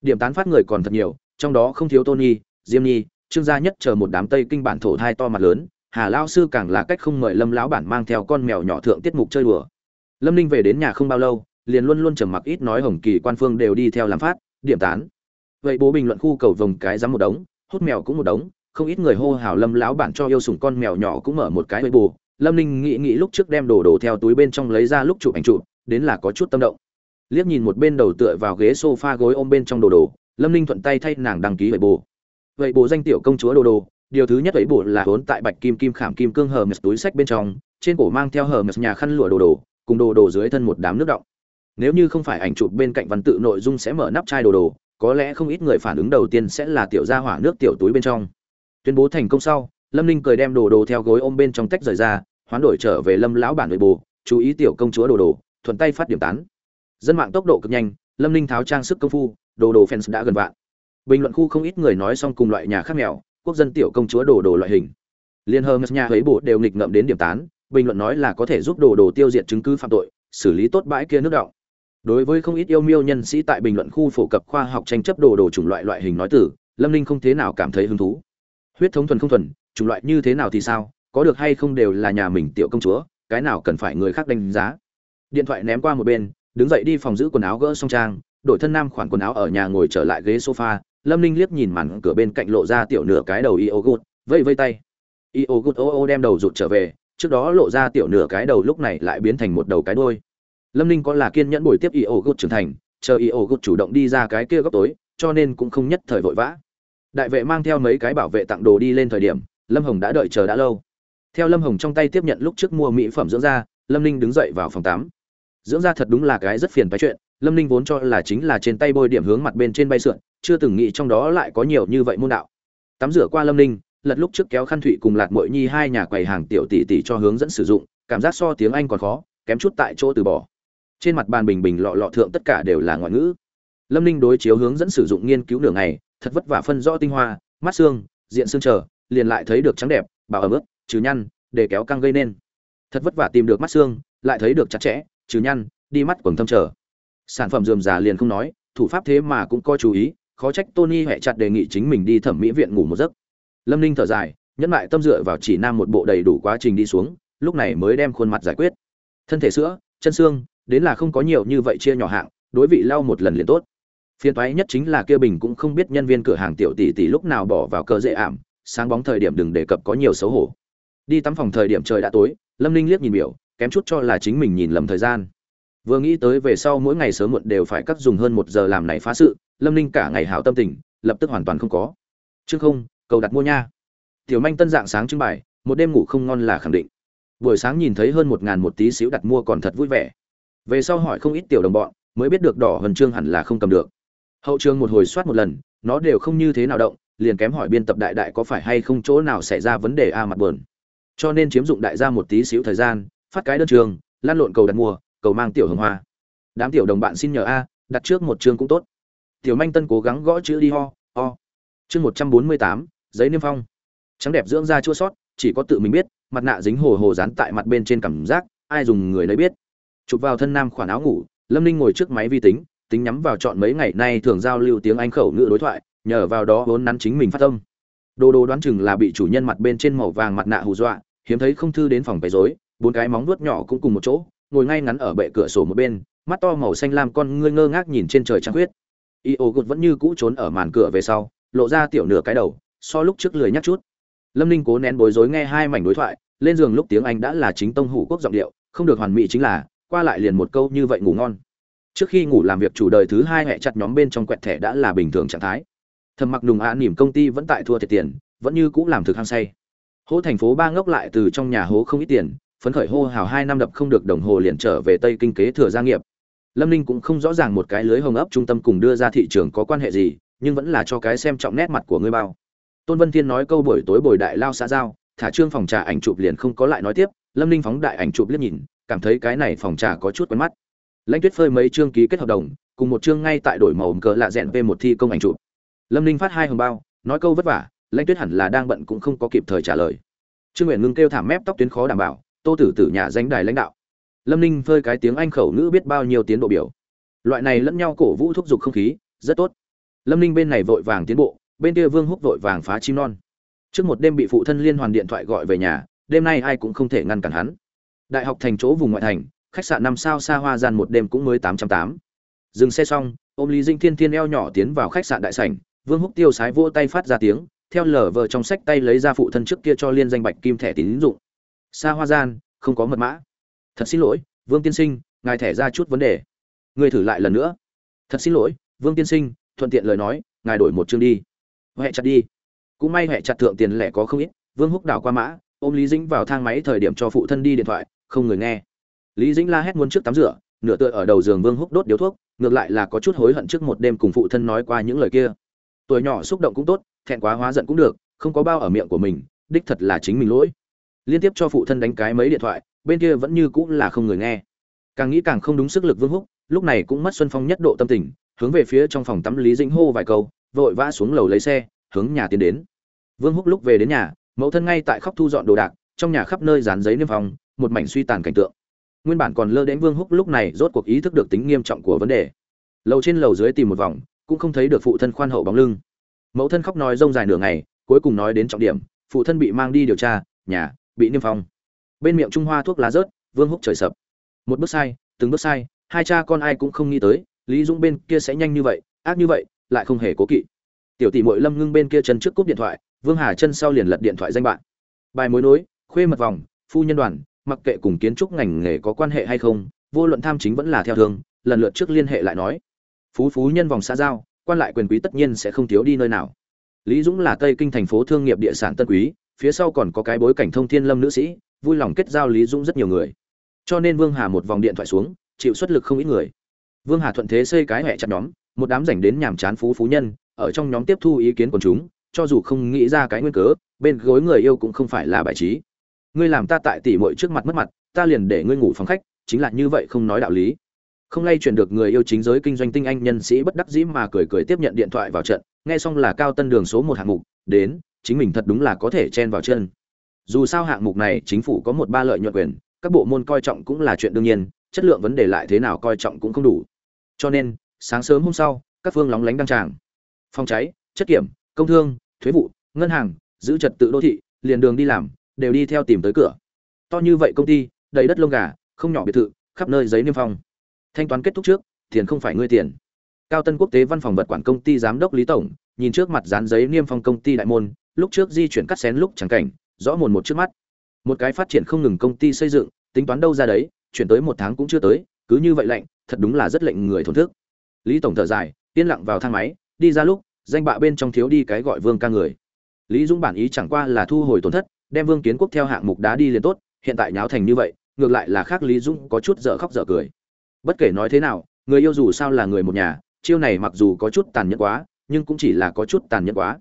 Điểm tán phát người còn thật nhiều, trong đó không thiếu tony diêm nhi trương gia nhất chờ một đám tây kinh bản thổ thai to mặt lớn hà lao sư càng là cách không mời lâm lão bản mang theo con mèo nhỏ thượng tiết mục chơi đùa. Lâm ninh về đến nhà không bao lâu, liền luôn luôn trầm mặc ít nói hồng kỳ quan phương đều đi theo làm phát, điểm tán. Vậy bố bình luận khu cầu vồng cái dám một đống, hút mèo cũng một đống, không ít người hô hào lâm lão bản cho yêu sủng con mèo nhỏ cũng mở một cái bê bù. Lâm ninh nghĩ nghĩ lúc trước đem đồ đồ theo túi bên trong lấy ra lúc chụp ảnh chụp, đến là có chút tâm động. Liếc nhìn một bên đầu tựa vào ghế sofa gối ôm bên trong đồ đồ, lâm ninh thuận tay thay nàng đăng ký vậy bù. Vậy bù danh tiểu công chúa đồ đồ điều thứ nhất ấy bộ là vốn tại bạch kim kim khảm kim cương hờ mật túi sách bên trong, trên cổ mang theo hờ mật nhà khăn lụa đồ đồ, cùng đồ đồ dưới thân một đám nước động nếu như không phải ảnh chụp bên cạnh văn tự nội dung sẽ mở nắp chai đồ đồ, có lẽ không ít người phản ứng đầu tiên sẽ là tiểu gia hỏa nước tiểu túi bên trong. Tuyên bố thành công sau, lâm ninh cười đem đồ đồ theo gối ôm bên trong tách rời ra, hoán đổi trở về lâm lão bản nội bồ chú ý tiểu công chúa đồ đồ, thuận tay phát điểm tán. Dân mạng tốc độ cực nhanh, lâm ninh tháo trang sức công phu, đồ đồ fans đã gần vạn. Bình luận khu không ít người nói xong cùng loại nhà khác mèo quốc dân tiểu công chúa đồ đồ loại hình. Liên hợp nhà ấy bộ đều nghịch ngậm đến điểm tán, bình luận nói là có thể giúp đồ đồ tiêu diệt chứng cứ phạm tội, xử lý tốt bãi kia nước động đối với không ít yêu miêu nhân sĩ tại bình luận khu phổ cập khoa học tranh chấp đồ đồ chủng loại loại hình nói từ, lâm ninh không thế nào cảm thấy hứng thú. Huyết thống thuần không thuần, chủng loại như thế nào thì sao, có được hay không đều là nhà mình tiểu công chúa, cái nào cần phải người khác đánh giá. Điện thoại ném qua một bên, đứng dậy đi phòng giữ quần áo gỡ song trang, đổi thân nam khoản quần áo ở nhà ngồi trở lại ghế sofa lâm ninh liếc nhìn màn cửa bên cạnh lộ ra tiểu nửa cái đầu y ô gút vây vây tay. Y ô gút ô ô đem đầu rụt trở về, trước đó lộ ra tiểu nửa cái đầu lúc này lại biến thành một đầu cái đôi lâm ninh có là kiên nhẫn bồi tiếp y ô gút trưởng thành, chờ y ô gút chủ động đi ra cái kia góc tối, cho nên cũng không nhất thời vội vã. Đại vệ mang theo mấy cái bảo vệ tặng đồ đi lên thời điểm, lâm hồng đã đợi chờ đã lâu. Theo lâm hồng trong tay tiếp nhận lúc trước mua mỹ phẩm dưỡng da, lâm ninh đứng dậy vào phòng tắm. Dưỡng da thật đúng là cái rất phiền phái chuyện lâm ninh vốn cho là chính là trên tay bôi điểm hướng mặt bên trên bay sượn, chưa từng nghĩ trong đó lại có nhiều như vậy môn đạo. Tắm rửa qua lâm ninh, lật lúc trước kéo khăn thụy cùng lạt mội nhi hai nhà quầy hàng tiểu tỷ tỷ cho hướng dẫn sử dụng, cảm giác so tiếng anh còn khó, kém chút tại chỗ từ bỏ. Trên mặt bàn bình bình lọ lọ thượng tất cả đều là ngoại ngữ. Lâm ninh đối chiếu hướng dẫn sử dụng nghiên cứu nửa ngày, thật vất vả phân rõ tinh hoa, mắt xương, diện xương chờ, liền lại thấy được trắng đẹp, bảo ẩm ướt, trừ nhăn, để kéo căng gây nên. Thật vất vả tìm được mắt xương, lại thấy được chặt chẽ, trừ nhăn, đi mắt quầng thâm trở sản phẩm dườm già liền không nói, thủ pháp thế mà cũng có chú ý, khó trách tony hẹ chặt đề nghị chính mình đi thẩm mỹ viện ngủ một giấc. Lâm ninh thở dài, nhẫn lại tâm dựa vào chỉ nam một bộ đầy đủ quá trình đi xuống, lúc này mới đem khuôn mặt giải quyết. Thân thể sữa, chân xương, đến là không có nhiều như vậy chia nhỏ hạng, đối vị lau một lần liền tốt. Phiên toái nhất chính là kia bình cũng không biết nhân viên cửa hàng tiểu tỷ tỷ lúc nào bỏ vào cờ dễ ảm, sáng bóng thời điểm đừng đề cập có nhiều xấu hổ. Đi tắm phòng thời điểm trời đã tối, lâm ninh liếc nhìn biểu, kém chút cho là chính mình nhìn lầm thời gian vừa nghĩ tới về sau mỗi ngày sớm muộn đều phải cắt dùng hơn một giờ làm này phá sự, lâm ninh cả ngày hảo tâm tình, lập tức hoàn toàn không có. Chương không, cầu đặt mua nha. Tiểu manh tân dạng sáng trưng bày, một đêm ngủ không ngon là khẳng định. Buổi sáng nhìn thấy hơn một ngàn một tí xíu đặt mua còn thật vui vẻ. Về sau hỏi không ít tiểu đồng bọn, mới biết được đỏ hần trương hẳn là không cầm được. Hậu trường một hồi soát một lần, nó đều không như thế nào động, liền kém hỏi biên tập đại đại có phải hay không chỗ nào xảy ra vấn đề a mặt buồn. Cho nên chiếm dụng đại gia một tí xíu thời gian, phát cái đơn trường lan lộn cầu đặt mua cầu mang tiểu hồng hoa. Đám tiểu đồng bạn xin nhờ a, đặt trước một chương cũng tốt. Tiểu manh tân cố gắng gõ chữ đi ho ho chương một trăm bốn mươi tám, giấy niêm phong. Trắng đẹp dưỡng da chua sót, chỉ có tự mình biết, mặt nạ dính hồ hồ dán tại mặt bên trên cảm giác, ai dùng người lấy biết. Chụp vào thân nam khoản áo ngủ, lâm ninh ngồi trước máy vi tính tính nhắm vào chọn mấy ngày nay thường giao lưu tiếng anh khẩu ngữ đối thoại, nhờ vào đó vốn nắn chính mình phát tâm đồ đồ đoán chừng là bị chủ nhân mặt bên trên màu vàng mặt nạ hù dọa, hiếm thấy không thư đến phòng bày rối, bốn cái móng vuốt nhỏ cũng cùng một chỗ ngồi ngay ngắn ở bệ cửa sổ một bên, mắt to màu xanh lam con ngươi ngơ ngác nhìn trên trời trăng khuyết. Y ô gột vẫn như cũ trốn ở màn cửa về sau, lộ ra tiểu nửa cái đầu, so lúc trước lười nhắc chút. Lâm ninh cố nén bối rối nghe hai mảnh đối thoại, lên giường lúc tiếng anh đã là chính tông hủ quốc giọng điệu, không được hoàn mỹ chính là, qua lại liền một câu như vậy ngủ ngon. Trước khi ngủ làm việc chủ đời thứ hai hẹ chặt nhóm bên trong quẹt thẻ đã là bình thường trạng thái. Thầm mặc nùng ạ nỉm công ty vẫn tại thua thiệt tiền, vẫn như cũ làm thực hăng say. Hố thành phố ba ngốc lại từ trong nhà hố không ít tiền phấn khởi hô hào hai năm đập không được đồng hồ liền trở về tây kinh kế thừa gia nghiệp. Lâm ninh cũng không rõ ràng một cái lưới hồng ấp trung tâm cùng đưa ra thị trường có quan hệ gì, nhưng vẫn là cho cái xem trọng nét mặt của ngươi bao. Tôn vân thiên nói câu buổi tối bồi đại lao xã giao, thả trương phòng trà ảnh chụp liền không có lại nói tiếp, lâm ninh phóng đại ảnh chụp liếc nhìn, cảm thấy cái này phòng trà có chút quen mắt. Lãnh tuyết phơi mấy chương ký kết hợp đồng, cùng một chương ngay tại đổi màu cờ lạ rẽn về một thi công ảnh chụp. Lâm ninh phát hai hồng bao, nói câu vất vả, lãnh tuyết hẳn là đang bận cũng không có kịp thời trả lời. Trương nguyện ngưng kêu thảm mép tóc tuyến khó đảm bảo tô tử tử nhà danh đài lãnh đạo. Lâm ninh phơi cái tiếng anh khẩu ngữ biết bao nhiêu tiến độ biểu. Loại này lẫn nhau cổ vũ thúc giục không khí, rất tốt. Lâm ninh bên này vội vàng tiến bộ, bên kia vương húc vội vàng phá chim non. Trước một đêm bị phụ thân liên hoàn điện thoại gọi về nhà, đêm nay ai cũng không thể ngăn cản hắn. Đại học thành chỗ vùng ngoại thành, khách sạn năm sao xa hoa gian một đêm cũng mới tám trăm tám. Dừng xe xong, ôm lý dinh thiên thiên eo nhỏ tiến vào khách sạn đại sảnh, vương húc tiêu sái vỗ tay phát ra tiếng, theo lờ vờ trong sách tay lấy ra phụ thân trước kia cho liên danh bạch kim thẻ tín dụng xa hoa gian, không có mật mã. Thật xin lỗi, vương tiên sinh, ngài thẻ ra chút vấn đề. Người thử lại lần nữa. Thật xin lỗi, vương tiên sinh, thuận tiện lời nói, ngài đổi một chương đi. Huệ chặt đi. Cũng may huệ chặt thượng tiền lẻ có không ít, vương húc đảo qua mã, ôm lý dĩnh vào thang máy thời điểm cho phụ thân đi điện thoại, không người nghe. Lý dĩnh la hét muốn trước tắm rửa, nửa tựa ở đầu giường vương húc đốt điếu thuốc, ngược lại là có chút hối hận trước một đêm cùng phụ thân nói qua những lời kia. Tuổi nhỏ xúc động cũng tốt, thẹn quá hóa giận cũng được, không có bao ở miệng của mình, đích thật là chính mình lỗi liên tiếp cho phụ thân đánh cái mấy điện thoại, bên kia vẫn như cũng là không người nghe. Càng nghĩ càng không đúng sức lực vương húc, lúc này cũng mất xuân phong nhất độ tâm tình, hướng về phía trong phòng tắm lý dĩnh hô vài câu, vội vã xuống lầu lấy xe, hướng nhà tiến đến. Vương húc lúc về đến nhà, mẫu thân ngay tại khóc thu dọn đồ đạc, trong nhà khắp nơi dán giấy niêm phong, một mảnh suy tàn cảnh tượng. Nguyên bản còn lơ đến vương húc lúc này rốt cuộc ý thức được tính nghiêm trọng của vấn đề. Lầu trên lầu dưới tìm một vòng, cũng không thấy được phụ thân khoan hậu bóng lưng. Mẫu thân khóc nói rông dài nửa ngày, cuối cùng nói đến trọng điểm, phụ thân bị mang đi điều tra, nhà bị niêm phong. Bên miệng trung hoa thuốc lá rớt, vương húc trời sập. Một bước sai, từng bước sai, hai cha con ai cũng không nghĩ tới, lý dũng bên kia sẽ nhanh như vậy, ác như vậy, lại không hề cố kỵ. Tiểu tỷ mội lâm ngưng bên kia chân trước cúp điện thoại, vương hà chân sau liền lật điện thoại danh bạn. Bài mối nối, khuê mật vòng, phu nhân đoàn, mặc kệ cùng kiến trúc ngành nghề có quan hệ hay không, vô luận tham chính vẫn là theo thường, lần lượt trước liên hệ lại nói. Phú phú nhân vòng xã giao, quan lại quyền quý tất nhiên sẽ không thiếu đi nơi nào. Lý dũng là tây kinh thành phố thương nghiệp địa sản tân quý phía sau còn có cái bối cảnh thông thiên lâm nữ sĩ, vui lòng kết giao lý dũng rất nhiều người. Cho nên vương hà một vòng điện thoại xuống, chịu xuất lực không ít người. Vương hà thuận thế xây cái hẹ chặt nhóm, một đám dành đến nhàm chán phú phú nhân, ở trong nhóm tiếp thu ý kiến của chúng, cho dù không nghĩ ra cái nguyên cớ, bên gối người yêu cũng không phải là bài trí. Ngươi làm ta tại tỷ muội trước mặt mất mặt, ta liền để ngươi ngủ phòng khách, chính là như vậy không nói đạo lý. Không lay chuyển được người yêu chính giới kinh doanh tinh anh nhân sĩ bất đắc dĩ mà cười cười tiếp nhận điện thoại vào trận, nghe xong là cao tân đường số một hạng mục, đến chính mình thật đúng là có thể chen vào chân. Dù sao hạng mục này chính phủ có một ba lợi nhuận quyền, các bộ môn coi trọng cũng là chuyện đương nhiên, chất lượng vấn đề lại thế nào coi trọng cũng không đủ. Cho nên, sáng sớm hôm sau, các phương lóng lánh đăng tràng. Phòng cháy, chất kiểm, công thương, thuế vụ, ngân hàng, giữ trật tự đô thị, liền đường đi làm, đều đi theo tìm tới cửa. To như vậy công ty, đầy đất lông gà, không nhỏ biệt thự, khắp nơi giấy niêm phong. Thanh toán kết thúc trước, tiền không phải ngươi tiền. Cao tân quốc tế văn phòng vật quản công ty giám đốc lý tổng, nhìn trước mặt dán giấy niêm phong công ty đại môn lúc trước di chuyển cắt xén lúc chẳng cảnh, rõ mồn một trước mắt. Một cái phát triển không ngừng công ty xây dựng, tính toán đâu ra đấy, chuyển tới một tháng cũng chưa tới, cứ như vậy lạnh, thật đúng là rất lệnh người thổn thức. Lý tổng thở dài, yên lặng vào thang máy, đi ra lúc, danh bạ bên trong thiếu đi cái gọi vương ca người. Lý dũng bản ý chẳng qua là thu hồi tổn thất, đem vương kiến quốc theo hạng mục đá đi liền tốt, hiện tại nháo thành như vậy, ngược lại là khác lý dũng có chút dở khóc dở cười. Bất kể nói thế nào, người yêu dù sao là người một nhà, chiêu này mặc dù có chút tàn nhẫn quá, nhưng cũng chỉ là có chút tàn nhẫn quá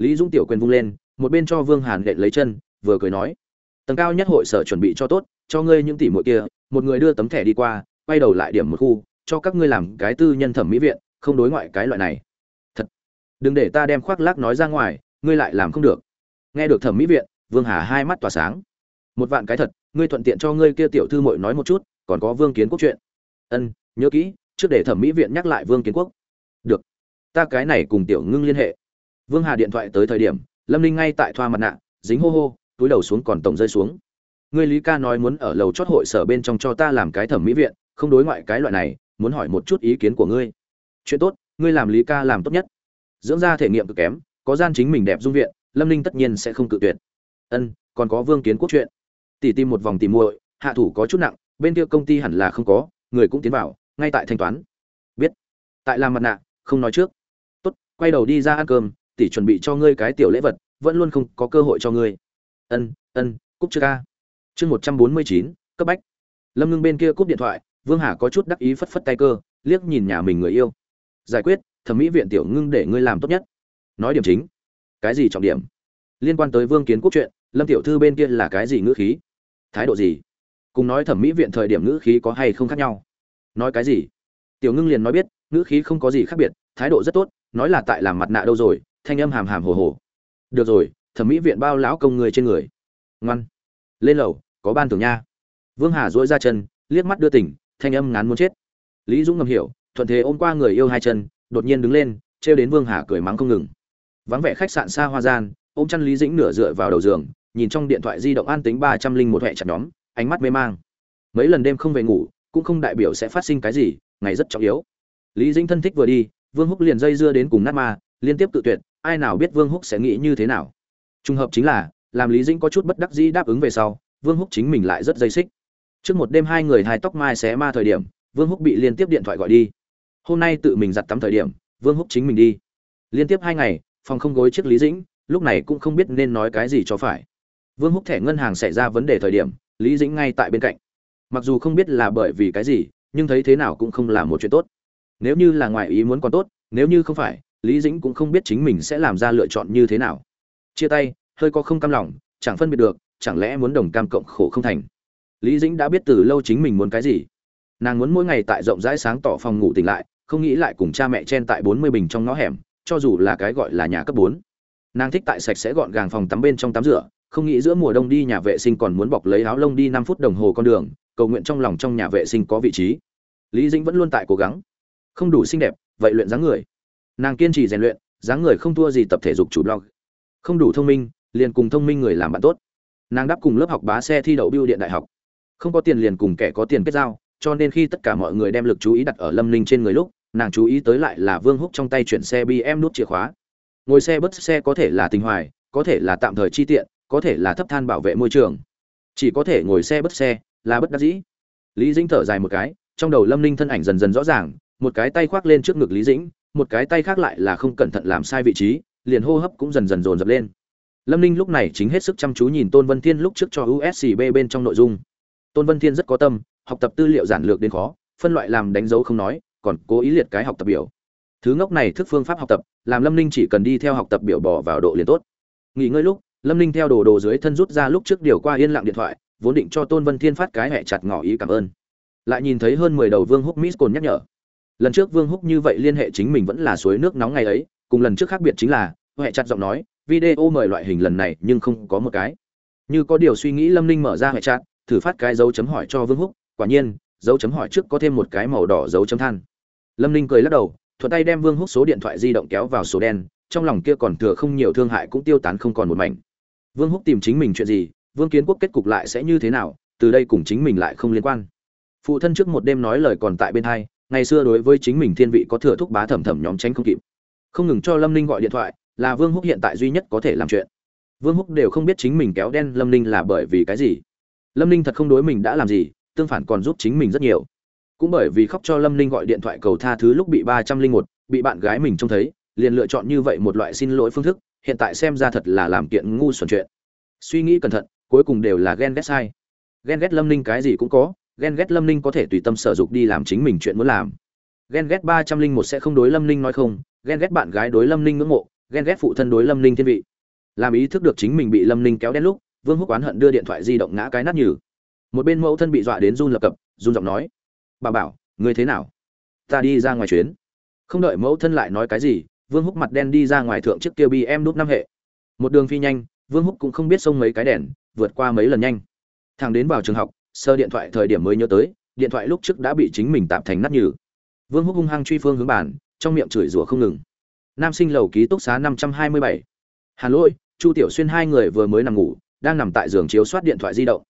lý dũng tiểu quyền vung lên, một bên cho vương hàn đệ lấy chân, vừa cười nói, tầng cao nhất hội sở chuẩn bị cho tốt, cho ngươi những tỷ muội kia, một người đưa tấm thẻ đi qua, quay đầu lại điểm một khu, cho các ngươi làm cái tư nhân thẩm mỹ viện, không đối ngoại cái loại này. Thật, đừng để ta đem khoác lác nói ra ngoài, ngươi lại làm không được. Nghe được thẩm mỹ viện, vương hà hai mắt tỏa sáng. Một vạn cái thật, ngươi thuận tiện cho ngươi kia tiểu thư muội nói một chút, còn có vương kiến quốc chuyện. Ân, nhớ kỹ, trước để thẩm mỹ viện nhắc lại vương kiến quốc. Được, ta cái này cùng tiểu ngưng liên hệ vương hà điện thoại tới thời điểm, lâm ninh ngay tại thoa mặt nạ, dính hô hô, túi đầu xuống còn tổng rơi xuống. Ngươi lý ca nói muốn ở lầu chót hội sở bên trong cho ta làm cái thẩm mỹ viện, không đối ngoại cái loại này, muốn hỏi một chút ý kiến của ngươi. Chuyện tốt, ngươi làm lý ca làm tốt nhất. Dưỡng ra thể nghiệm cực kém, có gian chính mình đẹp dung viện, lâm ninh tất nhiên sẽ không cự tuyệt. Ân, còn có vương kiến quốc chuyện. Tỷ tìm một vòng tìm muội, hạ thủ có chút nặng, bên kia công ty hẳn là không có, người cũng tiến vào, ngay tại thanh toán. Biết. Tại làm mặt nạ, không nói trước. Tốt, quay đầu đi ra ăn cơm tỷ chuẩn bị cho ngươi cái tiểu lễ vật, vẫn luôn không có cơ hội cho ngươi. Ân ân, cúp chưa ca. Chương một trăm bốn mươi chín, cấp bách. Lâm ngưng bên kia cúp điện thoại, vương hà có chút đắc ý phất phất tay cơ, liếc nhìn nhà mình người yêu. Giải quyết, thẩm mỹ viện tiểu ngưng để ngươi làm tốt nhất. Nói điểm chính. Cái gì trọng điểm? Liên quan tới vương kiến quốc chuyện, lâm tiểu thư bên kia là cái gì ngữ khí? Thái độ gì? Cùng nói thẩm mỹ viện thời điểm ngữ khí có hay không khác nhau? Nói cái gì? Tiểu ngưng liền nói biết, ngữ khí không có gì khác biệt, thái độ rất tốt, nói là tại làm mặt nạ đâu rồi thanh âm hàm hàm hồ hồ. Được rồi, thẩm mỹ viện bao lão công người trên người. Ngoan. Lên lầu, có ban thưởng nha. Vương hà dỗi ra chân, liếc mắt đưa tỉnh, thanh âm ngán muốn chết. Lý dũng ngầm hiểu, thuận thế ôm qua người yêu hai chân, đột nhiên đứng lên, trêu đến vương hà cười mắng không ngừng. Vắng vẻ khách sạn xa hoa gian, ôm chăn lý dĩnh nửa dựa vào đầu giường, nhìn trong điện thoại di động an tính ba trăm linh một hệ chặt nhóm, ánh mắt mê mang. Mấy lần đêm không về ngủ, cũng không đại biểu sẽ phát sinh cái gì, ngày rất trọng yếu. Lý dĩnh thân thích vừa đi, vương húc liền dây dưa đến cùng nát ma, liên tiếp tự tuyệt ai nào biết vương húc sẽ nghĩ như thế nào? Trùng hợp chính là, làm lý dĩnh có chút bất đắc dĩ đáp ứng về sau, vương húc chính mình lại rất dây xích. Trước một đêm hai người hai tóc mai xé ma thời điểm, vương húc bị liên tiếp điện thoại gọi đi. Hôm nay tự mình giặt tắm thời điểm, vương húc chính mình đi. Liên tiếp hai ngày, phòng không gối trước lý dĩnh, lúc này cũng không biết nên nói cái gì cho phải. Vương húc thẻ ngân hàng xảy ra vấn đề thời điểm, lý dĩnh ngay tại bên cạnh. Mặc dù không biết là bởi vì cái gì, nhưng thấy thế nào cũng không là một chuyện tốt. Nếu như là ngoài ý muốn còn tốt, nếu như không phải lý dĩnh cũng không biết chính mình sẽ làm ra lựa chọn như thế nào. Chia tay, hơi có không cam lòng, chẳng phân biệt được, chẳng lẽ muốn đồng cam cộng khổ không thành. Lý dĩnh đã biết từ lâu chính mình muốn cái gì. Nàng muốn mỗi ngày tại rộng rãi sáng tỏ phòng ngủ tỉnh lại, không nghĩ lại cùng cha mẹ chen tại bốn mươi bình trong ngõ hẻm, cho dù là cái gọi là nhà cấp bốn. Nàng thích tại sạch sẽ gọn gàng phòng tắm bên trong tắm rửa, không nghĩ giữa mùa đông đi nhà vệ sinh còn muốn bọc lấy áo lông đi năm phút đồng hồ con đường, cầu nguyện trong lòng trong nhà vệ sinh có vị trí. Lý dĩnh vẫn luôn tại cố gắng. Không đủ xinh đẹp, vậy luyện dáng người nàng kiên trì rèn luyện, dáng người không thua gì tập thể dục chủ blog. Không đủ thông minh, liền cùng thông minh người làm bạn tốt. Nàng đáp cùng lớp học bá xe thi đậu biêu điện đại học. Không có tiền liền cùng kẻ có tiền kết giao, cho nên khi tất cả mọi người đem lực chú ý đặt ở lâm ninh trên người lúc, nàng chú ý tới lại là vương húc trong tay chuyển xe bm nút chìa khóa. Ngồi xe bớt xe có thể là tình hoài, có thể là tạm thời chi tiện, có thể là thấp than bảo vệ môi trường. Chỉ có thể ngồi xe bớt xe là bất đắc dĩ. Lý dĩnh thở dài một cái, trong đầu lâm ninh thân ảnh dần dần rõ ràng, một cái tay khoác lên trước ngực lý dĩnh một cái tay khác lại là không cẩn thận làm sai vị trí, liền hô hấp cũng dần dần dồn dập lên. Lâm ninh lúc này chính hết sức chăm chú nhìn tôn vân thiên lúc trước cho uscb bên trong nội dung. Tôn vân thiên rất có tâm, học tập tư liệu giản lược đến khó, phân loại làm đánh dấu không nói, còn cố ý liệt cái học tập biểu. Thứ ngốc này thức phương pháp học tập, làm lâm ninh chỉ cần đi theo học tập biểu bỏ vào độ liền tốt. Nghỉ ngơi lúc, lâm ninh theo đồ đồ dưới thân rút ra lúc trước điều qua yên lặng điện thoại, vốn định cho tôn vân thiên phát cái hẹ chặt ngỏ ý cảm ơn. Lại nhìn thấy hơn mười đầu vương húc miss cồn nhắc nhở lần trước vương húc như vậy liên hệ chính mình vẫn là suối nước nóng ngày ấy, cùng lần trước khác biệt chính là, huệ chặt giọng nói, video mời loại hình lần này nhưng không có một cái. Như có điều suy nghĩ lâm ninh mở ra huệ chặt, thử phát cái dấu chấm hỏi cho vương húc, quả nhiên, dấu chấm hỏi trước có thêm một cái màu đỏ dấu chấm than. Lâm ninh cười lắc đầu, thuận tay đem vương húc số điện thoại di động kéo vào số đen, trong lòng kia còn thừa không nhiều thương hại cũng tiêu tán không còn một mảnh. Vương húc tìm chính mình chuyện gì, vương kiến quốc kết cục lại sẽ như thế nào, từ đây cùng chính mình lại không liên quan. Phụ thân trước một đêm nói lời còn tại bên hai ngày xưa đối với chính mình thiên vị có thừa thúc bá thẩm thẩm nhóm tránh không kịp. Không ngừng cho lâm ninh gọi điện thoại, là vương húc hiện tại duy nhất có thể làm chuyện. Vương húc đều không biết chính mình kéo đen lâm ninh là bởi vì cái gì. Lâm ninh thật không đối mình đã làm gì, tương phản còn giúp chính mình rất nhiều. Cũng bởi vì khóc cho lâm ninh gọi điện thoại cầu tha thứ lúc bị ba trăm linh một, bị bạn gái mình trông thấy, liền lựa chọn như vậy một loại xin lỗi phương thức, hiện tại xem ra thật là làm kiện ngu xuẩn chuyện. Suy nghĩ cẩn thận, cuối cùng đều là ghen ghét sai. Ghen ghét lâm ninh cái gì cũng có ghen ghét lâm ninh có thể tùy tâm sở dục đi làm chính mình chuyện muốn làm. Ghen ghét ba trăm linh một sẽ không đối lâm ninh nói không. Ghen ghét bạn gái đối lâm ninh ngưỡng mộ. Ghen ghét phụ thân đối lâm ninh thiên vị. Làm ý thức được chính mình bị lâm ninh kéo đen lúc, vương húc oán hận đưa điện thoại di động ngã cái nát nhừ. Một bên mẫu thân bị dọa đến run lập cập, run giọng nói, bà bảo, ngươi thế nào? Ta đi ra ngoài chuyến. Không đợi mẫu thân lại nói cái gì, vương húc mặt đen đi ra ngoài thượng trước kia bi em đúc năm hệ. Một đường phi nhanh, vương húc cũng không biết xông mấy cái đèn, vượt qua mấy lần nhanh. Thằng đến vào trường học sơ điện thoại thời điểm mới nhớ tới, điện thoại lúc trước đã bị chính mình tạm thành nát nhừ. Vương húc hung hăng truy phương hướng bản trong miệng chửi rủa không ngừng. Nam sinh lầu ký túc xá năm trăm hai mươi bảy. Hà lỗi chu tiểu xuyên hai người vừa mới nằm ngủ, đang nằm tại giường chiếu soát điện thoại di động.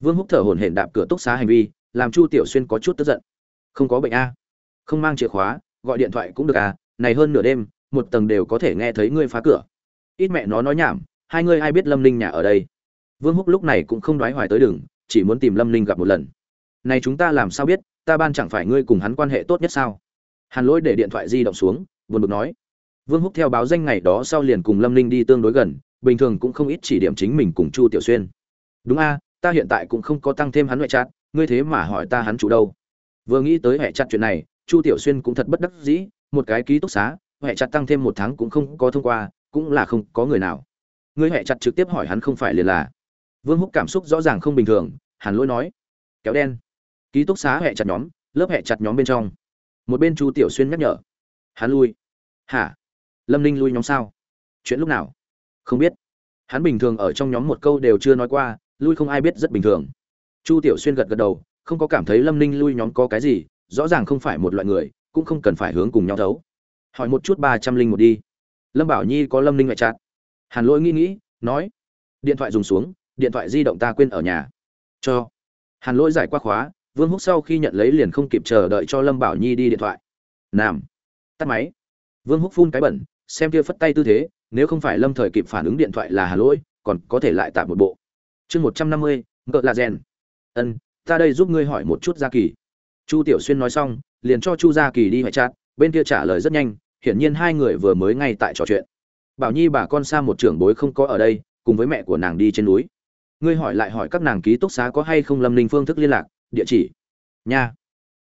Vương húc thở hổn hển đạp cửa túc xá hành vi, làm chu tiểu xuyên có chút tức giận. Không có bệnh a. Không mang chìa khóa, gọi điện thoại cũng được à này hơn nửa đêm, một tầng đều có thể nghe thấy ngươi phá cửa. Ít mẹ nó nói nhảm, hai ngươi ai biết lâm ninh nhà ở đây. Vương húc lúc này cũng không đoái hoài tới đường chỉ muốn tìm lâm ninh gặp một lần. Này chúng ta làm sao biết ta ban chẳng phải ngươi cùng hắn quan hệ tốt nhất sao? Hàn lỗi để điện thoại di động xuống buồn bực nói. Vương húc theo báo danh ngày đó sau liền cùng lâm ninh đi tương đối gần bình thường cũng không ít chỉ điểm chính mình cùng chu tiểu xuyên. Đúng a ta hiện tại cũng không có tăng thêm hắn ngoại chặt, ngươi thế mà hỏi ta hắn chủ đâu. Vừa nghĩ tới hệ chặt chuyện này chu tiểu xuyên cũng thật bất đắc dĩ một cái ký túc xá hệ chặt tăng thêm một tháng cũng không có thông qua cũng là không có người nào. Ngươi hệ chặt trực tiếp hỏi hắn không phải liền là vương húc cảm xúc rõ ràng không bình thường, hàn lỗi nói, kéo đen. Ký túc xá hẹ chặt nhóm, lớp hẹ chặt nhóm bên trong. Một bên chu tiểu xuyên nhắc nhở, hắn lui. Hả? Lâm ninh lui nhóm sao? Chuyện lúc nào? Không biết. Hắn bình thường ở trong nhóm một câu đều chưa nói qua, lui không ai biết rất bình thường. Chu tiểu xuyên gật gật đầu, không có cảm thấy lâm ninh lui nhóm có cái gì, rõ ràng không phải một loại người, cũng không cần phải hướng cùng nhau thấu. Hỏi một chút ba trăm linh một đi. Lâm bảo nhi có lâm ninh ngoại chặt hàn lỗi nghĩ nghĩ, nói, điện thoại dùng xuống điện thoại di động ta quên ở nhà. Cho. Hàn lỗi giải qua khóa, vương húc sau khi nhận lấy liền không kịp chờ đợi cho lâm bảo nhi đi điện thoại. Nam tắt máy. Vương húc phun cái bẩn, xem kia phất tay tư thế, nếu không phải lâm thời kịp phản ứng điện thoại là hàn lỗi, còn có thể lại tạm một bộ. Chương một trăm năm mươi, ngợ là rèn. Ân, ta đây giúp ngươi hỏi một chút gia kỳ. Chu tiểu xuyên nói xong, liền cho chu gia kỳ đi hoại chát bên kia trả lời rất nhanh, hiển nhiên hai người vừa mới ngay tại trò chuyện. Bảo nhi bà con xa một trưởng bối không có ở đây, cùng với mẹ của nàng đi trên núi ngươi hỏi lại hỏi các nàng ký túc xá có hay không lâm ninh phương thức liên lạc, địa chỉ. Nha.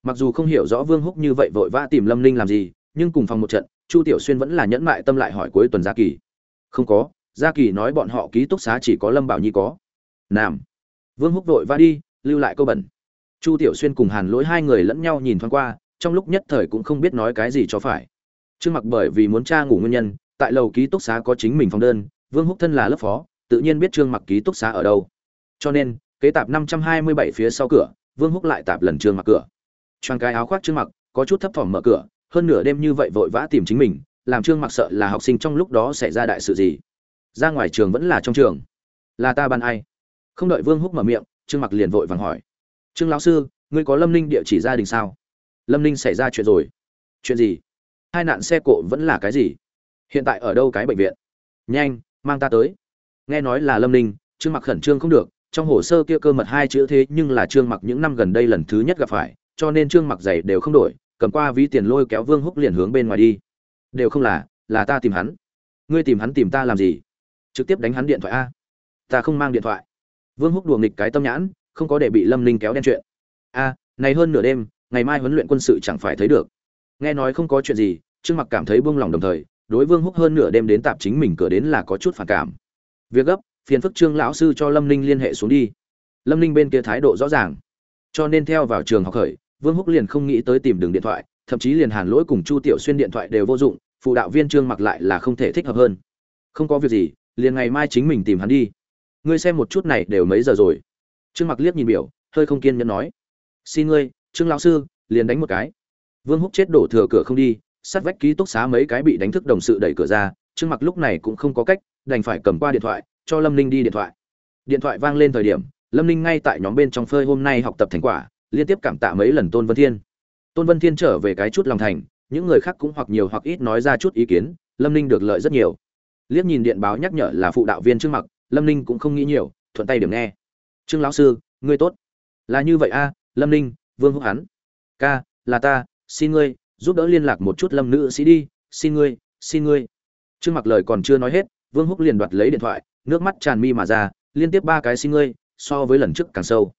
Mặc dù không hiểu rõ vương húc như vậy vội vã tìm lâm ninh làm gì, nhưng cùng phòng một trận, chu tiểu xuyên vẫn là nhẫn mại tâm lại hỏi cuối tuần gia kỳ. Không có, gia kỳ nói bọn họ ký túc xá chỉ có lâm bảo nhi có. Nam. Vương húc vội vã đi, lưu lại câu bẩn. Chu tiểu xuyên cùng hàn lỗi hai người lẫn nhau nhìn thoáng qua, trong lúc nhất thời cũng không biết nói cái gì cho phải. Trương mặc bởi vì muốn tra ngủ nguyên nhân, tại lầu ký túc xá có chính mình phòng đơn, vương húc thân là lớp phó tự nhiên biết trương mặc ký túc xá ở đâu. Cho nên, kế tạp năm trăm hai mươi bảy phía sau cửa, vương húc lại tạp lần trương mặc cửa. Choàng cái áo khoác trương mặc, có chút thấp thỏm mở cửa, hơn nửa đêm như vậy vội vã tìm chính mình, làm trương mặc sợ là học sinh trong lúc đó xảy ra đại sự gì. Ra ngoài trường vẫn là trong trường. Là ta ban ai? Không đợi vương húc mở miệng, trương mặc liền vội vàng hỏi. Trương lão sư, ngươi có lâm ninh địa chỉ gia đình sao? Lâm ninh xảy ra chuyện rồi. Chuyện gì? Hai nạn xe cộ vẫn là cái gì? Hiện tại ở đâu cái bệnh viện? Nhanh, mang ta tới nghe nói là lâm ninh, trương mặc khẩn trương không được, trong hồ sơ kia cơ mật hai chữ thế nhưng là trương mặc những năm gần đây lần thứ nhất gặp phải, cho nên trương mặc giày đều không đổi, cầm qua ví tiền lôi kéo vương húc liền hướng bên ngoài đi. Đều không là là ta tìm hắn. Ngươi tìm hắn tìm ta làm gì? Trực tiếp đánh hắn điện thoại a. Ta không mang điện thoại. Vương húc đùa nghịch cái tâm nhãn, không có để bị lâm ninh kéo đen chuyện. A, này hơn nửa đêm, ngày mai huấn luyện quân sự chẳng phải thấy được. Nghe nói không có chuyện gì, trương mặc cảm thấy buông lòng đồng thời, đối vương húc hơn nửa đêm đến tạp chính mình cửa đến là có chút phản cảm việc gấp, phiền phức trương lão sư cho lâm ninh liên hệ xuống đi. Lâm ninh bên kia thái độ rõ ràng. Cho nên theo vào trường học khởi, vương húc liền không nghĩ tới tìm đường điện thoại, thậm chí liền hàn lỗi cùng chu tiểu xuyên điện thoại đều vô dụng, phụ đạo viên trương mặc lại là không thể thích hợp hơn. Không có việc gì, liền ngày mai chính mình tìm hắn đi. Ngươi xem một chút này đều mấy giờ rồi? Trương mặc liếc nhìn biểu, hơi không kiên nhẫn nói. Xin ngươi, trương lão sư, liền đánh một cái. Vương húc chết đổ thừa cửa không đi, sát vách ký túc xá mấy cái bị đánh thức đồng sự đẩy cửa ra, trương mặc lúc này cũng không có cách đành phải cầm qua điện thoại, cho lâm ninh đi điện thoại. Điện thoại vang lên thời điểm, lâm ninh ngay tại nhóm bên trong phơi hôm nay học tập thành quả, liên tiếp cảm tạ mấy lần tôn vân thiên. Tôn vân thiên trở về cái chút lòng thành, những người khác cũng hoặc nhiều hoặc ít nói ra chút ý kiến, lâm ninh được lợi rất nhiều. Liếc nhìn điện báo nhắc nhở là phụ đạo viên trước mặt lâm ninh cũng không nghĩ nhiều, thuận tay điểm nghe. Trương lão sư, ngươi tốt. Là như vậy a, lâm ninh, vương húc hắn. Ca, là ta, xin ngươi, giúp đỡ liên lạc một chút lâm nữ sĩ đi, xin ngươi xin ngươi. Trương mặc lời còn chưa nói hết vương húc liền đoạt lấy điện thoại nước mắt tràn mi mà ra liên tiếp ba cái xin ngươi so với lần trước càng sâu.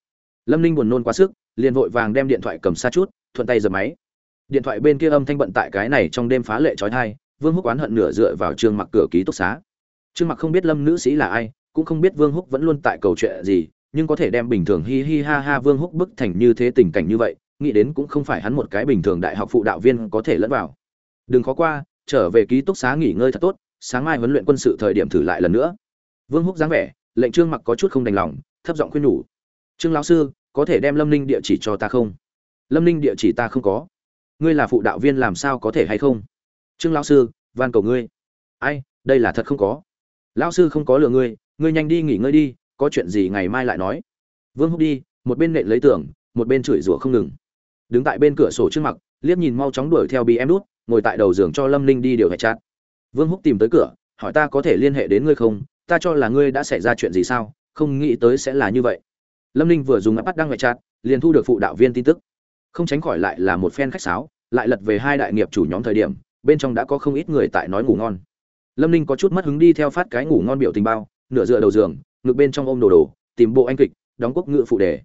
Lâm ninh buồn nôn quá sức liền vội vàng đem điện thoại cầm xa chút thuận tay giật máy. Điện thoại bên kia âm thanh bận tại cái này trong đêm phá lệ chói tai, vương húc oán hận nửa dựa vào trương mặc cửa ký túc xá. Trương mặc không biết lâm nữ sĩ là ai cũng không biết vương húc vẫn luôn tại cầu chuyện gì nhưng có thể đem bình thường hi hi ha ha vương húc bức thành như thế tình cảnh như vậy nghĩ đến cũng không phải hắn một cái bình thường đại học phụ đạo viên có thể lẫn vào. Đừng khó qua trở về ký túc xá nghỉ ngơi thật tốt sáng mai huấn luyện quân sự thời điểm thử lại lần nữa. Vương húc dáng vẻ, lệnh trương mặc có chút không đành lòng, thấp giọng khuyên nhủ. Trương lão sư, có thể đem lâm ninh địa chỉ cho ta không? Lâm ninh địa chỉ ta không có. Ngươi là phụ đạo viên làm sao có thể hay không? Trương lão sư, van cầu ngươi. Ai, đây là thật không có. Lão sư không có lừa ngươi ngươi nhanh đi nghỉ ngơi đi, có chuyện gì ngày mai lại nói. Vương húc đi, một bên nện lấy tưởng một bên chửi rủa không ngừng. Đứng tại bên cửa sổ trước mặt liếc nhìn mau chóng đuổi theo bị em đút, ngồi tại đầu giường cho lâm ninh đi điều hệ chặt vương húc tìm tới cửa, hỏi ta có thể liên hệ đến ngươi không? Ta cho là ngươi đã xảy ra chuyện gì sao? Không nghĩ tới sẽ là như vậy. Lâm ninh vừa dùng áp bắt đăng ngoại chặt liền thu được phụ đạo viên tin tức. Không tránh khỏi lại là một phen khách sáo, lại lật về hai đại nghiệp chủ nhóm thời điểm, bên trong đã có không ít người tại nói ngủ ngon. Lâm ninh có chút mất hứng đi theo phát cái ngủ ngon biểu tình bao, nửa dựa đầu giường, ngực bên trong ôm đồ đồ, tìm bộ anh kịch, đóng quốc ngựa phụ đề.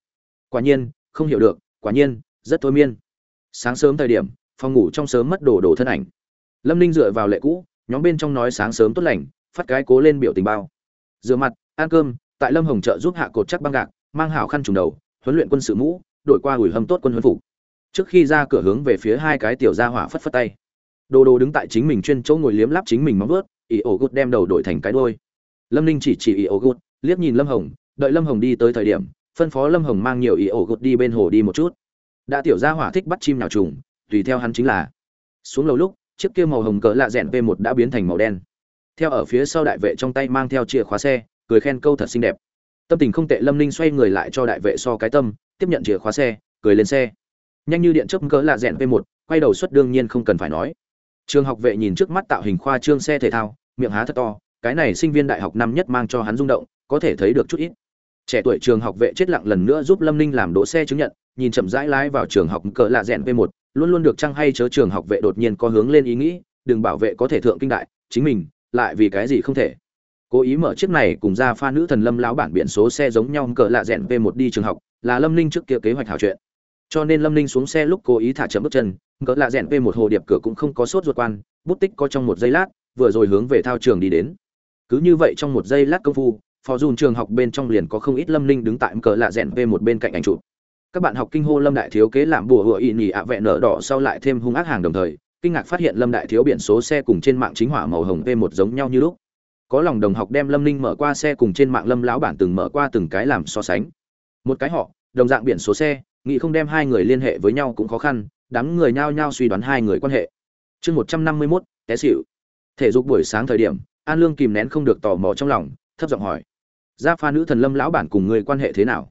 Quả nhiên, không hiểu được, quả nhiên, rất thôi miên. Sáng sớm thời điểm, phòng ngủ trong sớm mất đồ đồ thân ảnh. Lâm ninh dựa vào lệ cũ nhóm bên trong nói sáng sớm tốt lành, phát cái cố lên biểu tình bao. Rửa mặt, ăn cơm, tại lâm hồng trợ giúp hạ cột chắc băng gạc, mang hảo khăn trùng đầu, huấn luyện quân sự mũ đổi qua ủi hâm tốt quân huấn phục. Trước khi ra cửa hướng về phía hai cái tiểu gia hỏa phất phất tay. Đồ đồ đứng tại chính mình chuyên chỗ ngồi liếm lắp chính mình móng vớt ỷ ổ gút đem đầu đổi thành cái đôi lâm ninh chỉ chỉ ỷ ổ gút, liếc nhìn lâm hồng, đợi lâm hồng đi tới thời điểm, phân phó lâm hồng mang nhiều ỷ ổ gút đi bên hồ đi một chút. Đã tiểu gia hỏa thích bắt chim nào trùng, tùy theo hắn chính là. Xuống lầu lúc chiếc kia màu hồng cỡ lạ rẽn p 1 đã biến thành màu đen. Theo ở phía sau đại vệ trong tay mang theo chìa khóa xe, cười khen câu thật xinh đẹp. Tâm tình không tệ, lâm ninh xoay người lại cho đại vệ so cái tâm, tiếp nhận chìa khóa xe, cười lên xe. Nhanh như điện chớp cỡ lạ rẽn p 1 quay đầu suất đương nhiên không cần phải nói. Trường học vệ nhìn trước mắt tạo hình khoa trương xe thể thao, miệng há thật to, cái này sinh viên đại học năm nhất mang cho hắn rung động, có thể thấy được chút ít. Trẻ tuổi trường học vệ chết lặng lần nữa giúp lâm ninh làm đỗ xe chứng nhận, nhìn chậm rãi lái vào trường học cỡ lạ rẽn p 1 luôn luôn được chăng hay chớ trường học vệ đột nhiên có hướng lên ý nghĩ, đừng bảo vệ có thể thượng kinh đại, chính mình, lại vì cái gì không thể. Cố ý mở chiếc này cùng ra pha nữ thần lâm lão bản biển số xe giống nhau cỡ lạ rẽn về một đi trường học, là lâm ninh trước kia kế hoạch hảo chuyện. Cho nên lâm ninh xuống xe lúc cố ý thả chậm bước chân cỡ lạ rẽn về một hồ điệp cửa cũng không có sốt ruột quan, bút tích có trong một giây lát, vừa rồi hướng về thao trường đi đến. Cứ như vậy trong một giây lát công phu, phò dùn trường học bên trong liền có không ít lâm ninh đứng tại cỡ lạ rẽn về một bên cạnh ảnh chụp các bạn học kinh hô lâm đại thiếu kế làm bùa hựa ỉ nhì ạ vẹn nở đỏ sau lại thêm hung ác hàng đồng thời, kinh ngạc phát hiện lâm đại thiếu biển số xe cùng trên mạng chính hỏa màu hồng p một giống nhau như lúc. Có lòng đồng học đem lâm ninh mở qua xe cùng trên mạng lâm lão bản từng mở qua từng cái làm so sánh. Một cái họ, đồng dạng biển số xe, nghĩ không đem hai người liên hệ với nhau cũng khó khăn, đám người nhao nhao suy đoán hai người quan hệ. Chương một trăm năm mươi mốt, té xịu thể dục buổi sáng thời điểm, an lương kìm nén không được tò mò trong lòng, thấp giọng hỏi. Gia pha nữ thần lâm lão bản cùng người quan hệ thế nào?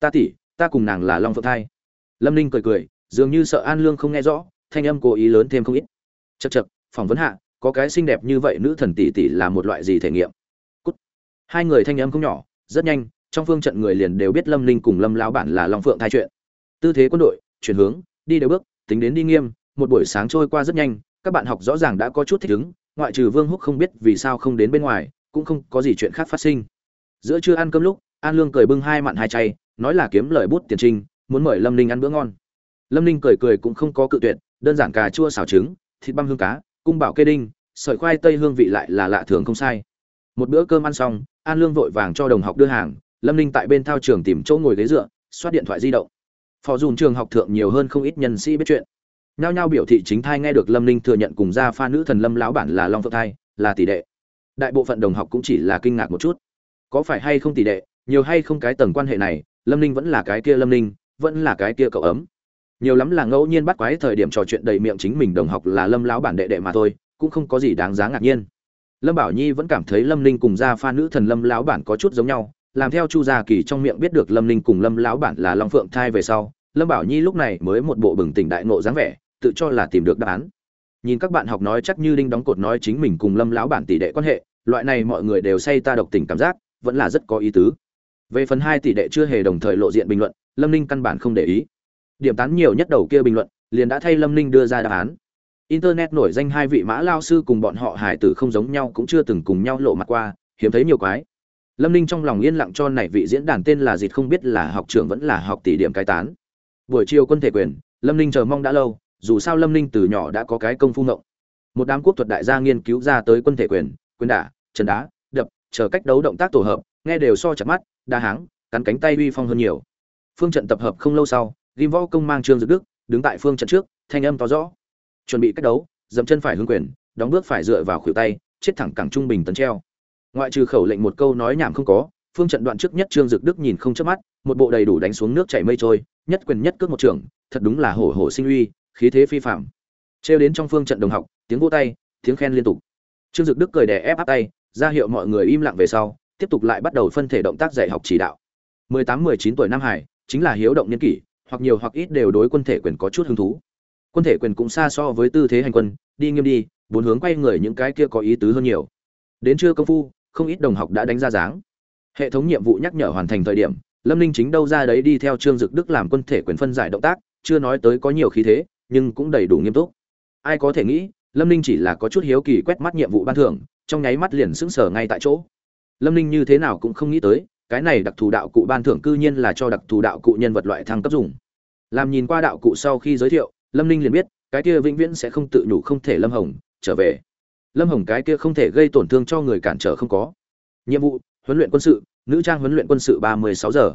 Ta tỷ ta cùng nàng là long phượng thai. Lâm ninh cười cười, dường như sợ an lương không nghe rõ, thanh âm cố ý lớn thêm không ít. Chật chật phỏng vấn hạ, có cái xinh đẹp như vậy nữ thần tỷ tỷ là một loại gì thể nghiệm? Cút. hai người thanh âm không nhỏ, rất nhanh, trong phương trận người liền đều biết lâm ninh cùng lâm lão bản là long phượng thai chuyện. Tư thế quân đội, chuyển hướng, đi đều bước, tính đến đi nghiêm, một buổi sáng trôi qua rất nhanh, các bạn học rõ ràng đã có chút thích ứng, ngoại trừ vương húc không biết vì sao không đến bên ngoài, cũng không có gì chuyện khác phát sinh. Giữa trưa ăn cơm lúc, an lương cười bưng hai mặn hai chay nói là kiếm lời bút tiền trinh, muốn mời lâm ninh ăn bữa ngon. Lâm ninh cười cười cũng không có cự tuyệt, đơn giản cà chua xào trứng, thịt băm hương cá, cung bảo kê đinh, sợi khoai tây hương vị lại là lạ thường không sai. Một bữa cơm ăn xong, an lương vội vàng cho đồng học đưa hàng, lâm ninh tại bên thao trường tìm chỗ ngồi ghế dựa xoát điện thoại di động. Phò dùn trường học thượng nhiều hơn không ít nhân sĩ biết chuyện. Nhao nhao biểu thị chính thai nghe được lâm ninh thừa nhận cùng gia pha nữ thần lâm lão bản là long phượng thai, là tỷ đệ. Đại bộ phận đồng học cũng chỉ là kinh ngạc một chút. Có phải hay không tỷ đệ, nhiều hay không cái tầng quan hệ này lâm ninh vẫn là cái kia lâm ninh, vẫn là cái kia cậu ấm. Nhiều lắm là ngẫu nhiên bắt quái thời điểm trò chuyện đầy miệng chính mình đồng học là lâm lão bản đệ đệ mà thôi, cũng không có gì đáng giá ngạc nhiên. Lâm bảo nhi vẫn cảm thấy lâm ninh cùng gia pha nữ thần lâm lão bản có chút giống nhau, làm theo chu gia kỳ trong miệng biết được lâm ninh cùng lâm lão bản là long phượng thai về sau, lâm bảo nhi lúc này mới một bộ bừng tỉnh đại nộ dáng vẻ, tự cho là tìm được đáp án. Nhìn các bạn học nói chắc như đinh đóng cột nói chính mình cùng lâm lão bản tỷ đệ quan hệ, loại này mọi người đều say ta độc tình cảm giác, vẫn là rất có ý tứ về phần hai tỷ đệ chưa hề đồng thời lộ diện bình luận, lâm ninh căn bản không để ý. Điểm tán nhiều nhất đầu kia bình luận, liền đã thay lâm ninh đưa ra đáp án. Internet nổi danh hai vị mã lao sư cùng bọn họ hải tử không giống nhau cũng chưa từng cùng nhau lộ mặt qua, hiếm thấy nhiều quái. Lâm ninh trong lòng yên lặng cho này vị diễn đàn tên là dịt không biết là học trưởng vẫn là học tỷ điểm cái tán. Buổi chiều quân thể quyền, lâm ninh chờ mong đã lâu, dù sao lâm ninh từ nhỏ đã có cái công phu ngộng. Một đám quốc thuật đại gia nghiên cứu ra tới quân thể quyền quyền đả chân đá chờ cách đấu động tác tổ hợp, nghe đều so chặt mắt, đa háng, cắn cánh tay uy phong hơn nhiều. Phương trận tập hợp không lâu sau, ghim võ công mang trương dực đức, đứng tại phương trận trước, thanh âm to rõ. Chuẩn bị cách đấu, dậm chân phải hướng quyền, đóng bước phải dựa vào khuỷu tay, chết thẳng cẳng trung bình tấn treo. Ngoại trừ khẩu lệnh một câu nói nhảm không có, phương trận đoạn trước nhất trương dực đức nhìn không chớp mắt, một bộ đầy đủ đánh xuống nước chảy mây trôi, nhất quyền nhất cước một trường, thật đúng là hổ hổ sinh uy, khí thế phi phàm. trêu đến trong phương trận đồng học, tiếng vỗ tay, tiếng khen liên tục. Trương dực đức cười đè ép áp tay ra hiệu mọi người im lặng về sau, tiếp tục lại bắt đầu phân thể động tác dạy học chỉ đạo. 18-19 tuổi nam hải, chính là hiếu động niên kỷ, hoặc nhiều hoặc ít đều đối quân thể quyền có chút hứng thú. Quân thể quyền cũng xa so với tư thế hành quân, đi nghiêm đi, bốn hướng quay người những cái kia có ý tứ hơn nhiều. Đến trưa công phu, không ít đồng học đã đánh ra dáng. Hệ thống nhiệm vụ nhắc nhở hoàn thành thời điểm, lâm ninh chính đâu ra đấy đi theo trương dực đức làm quân thể quyền phân giải động tác, chưa nói tới có nhiều khí thế, nhưng cũng đầy đủ nghiêm túc. Ai có thể nghĩ, lâm ninh chỉ là có chút hiếu kỳ quét mắt nhiệm vụ ban thưởng trong nháy mắt liền sững sờ ngay tại chỗ. Lâm ninh như thế nào cũng không nghĩ tới, cái này đặc thù đạo cụ ban thưởng cư nhiên là cho đặc thù đạo cụ nhân vật loại thăng cấp dùng. Làm nhìn qua đạo cụ sau khi giới thiệu, lâm ninh liền biết, cái kia vĩnh viễn sẽ không tự nhủ không thể lâm hồng, trở về. Lâm hồng cái kia không thể gây tổn thương cho người cản trở không có. Nhiệm vụ, huấn luyện quân sự, nữ trang huấn luyện quân sự ba mươi sáu giờ.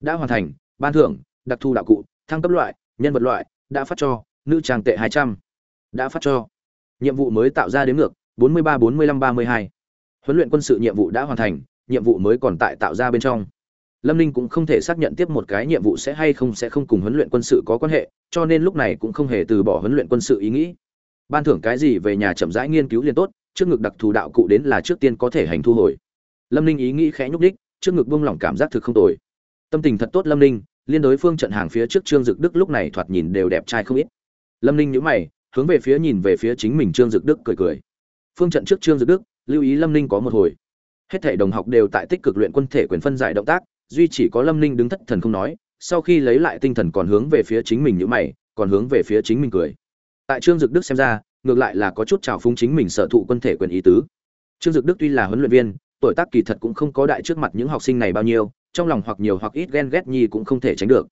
Đã hoàn thành, ban thưởng, đặc thù đạo cụ, thăng cấp loại, nhân vật loại, đã phát cho, nữ trang tệ hai trăm. Đã phát cho. Nhiệm vụ mới tạo ra đến ngược bốn mươi ba bốn mươi lăm ba mươi hai. Huấn luyện quân sự nhiệm vụ đã hoàn thành, nhiệm vụ mới còn tại tạo ra bên trong. Lâm ninh cũng không thể xác nhận tiếp một cái nhiệm vụ sẽ hay không sẽ không cùng huấn luyện quân sự có quan hệ, cho nên lúc này cũng không hề từ bỏ huấn luyện quân sự ý nghĩ. Ban thưởng cái gì về nhà chậm rãi nghiên cứu liền tốt, trước ngực đặc thù đạo cụ đến là trước tiên có thể hành thu hồi. Lâm ninh ý nghĩ khẽ nhúc đích trước ngực buông lỏng cảm giác thực không tồi. Tâm tình thật tốt lâm ninh, liên đối phương trận hàng phía trước trương dực đức lúc này thoạt nhìn đều đẹp trai không ít. Lâm ninh nhíu mày, hướng về phía nhìn về phía chính mình trương dực đức cười cười phương trận trước trương dực đức, lưu ý lâm ninh có một hồi. Hết thể đồng học đều tại tích cực luyện quân thể quyền phân giải động tác, duy chỉ có lâm ninh đứng thất thần không nói, sau khi lấy lại tinh thần còn hướng về phía chính mình nhữ mày, còn hướng về phía chính mình cười. Tại trương dực đức xem ra, ngược lại là có chút trào phúng chính mình sở thụ quân thể quyền ý tứ. Trương dực đức tuy là huấn luyện viên, tuổi tác kỳ thật cũng không có đại trước mặt những học sinh này bao nhiêu, trong lòng hoặc nhiều hoặc ít ghen ghét nhi cũng không thể tránh được.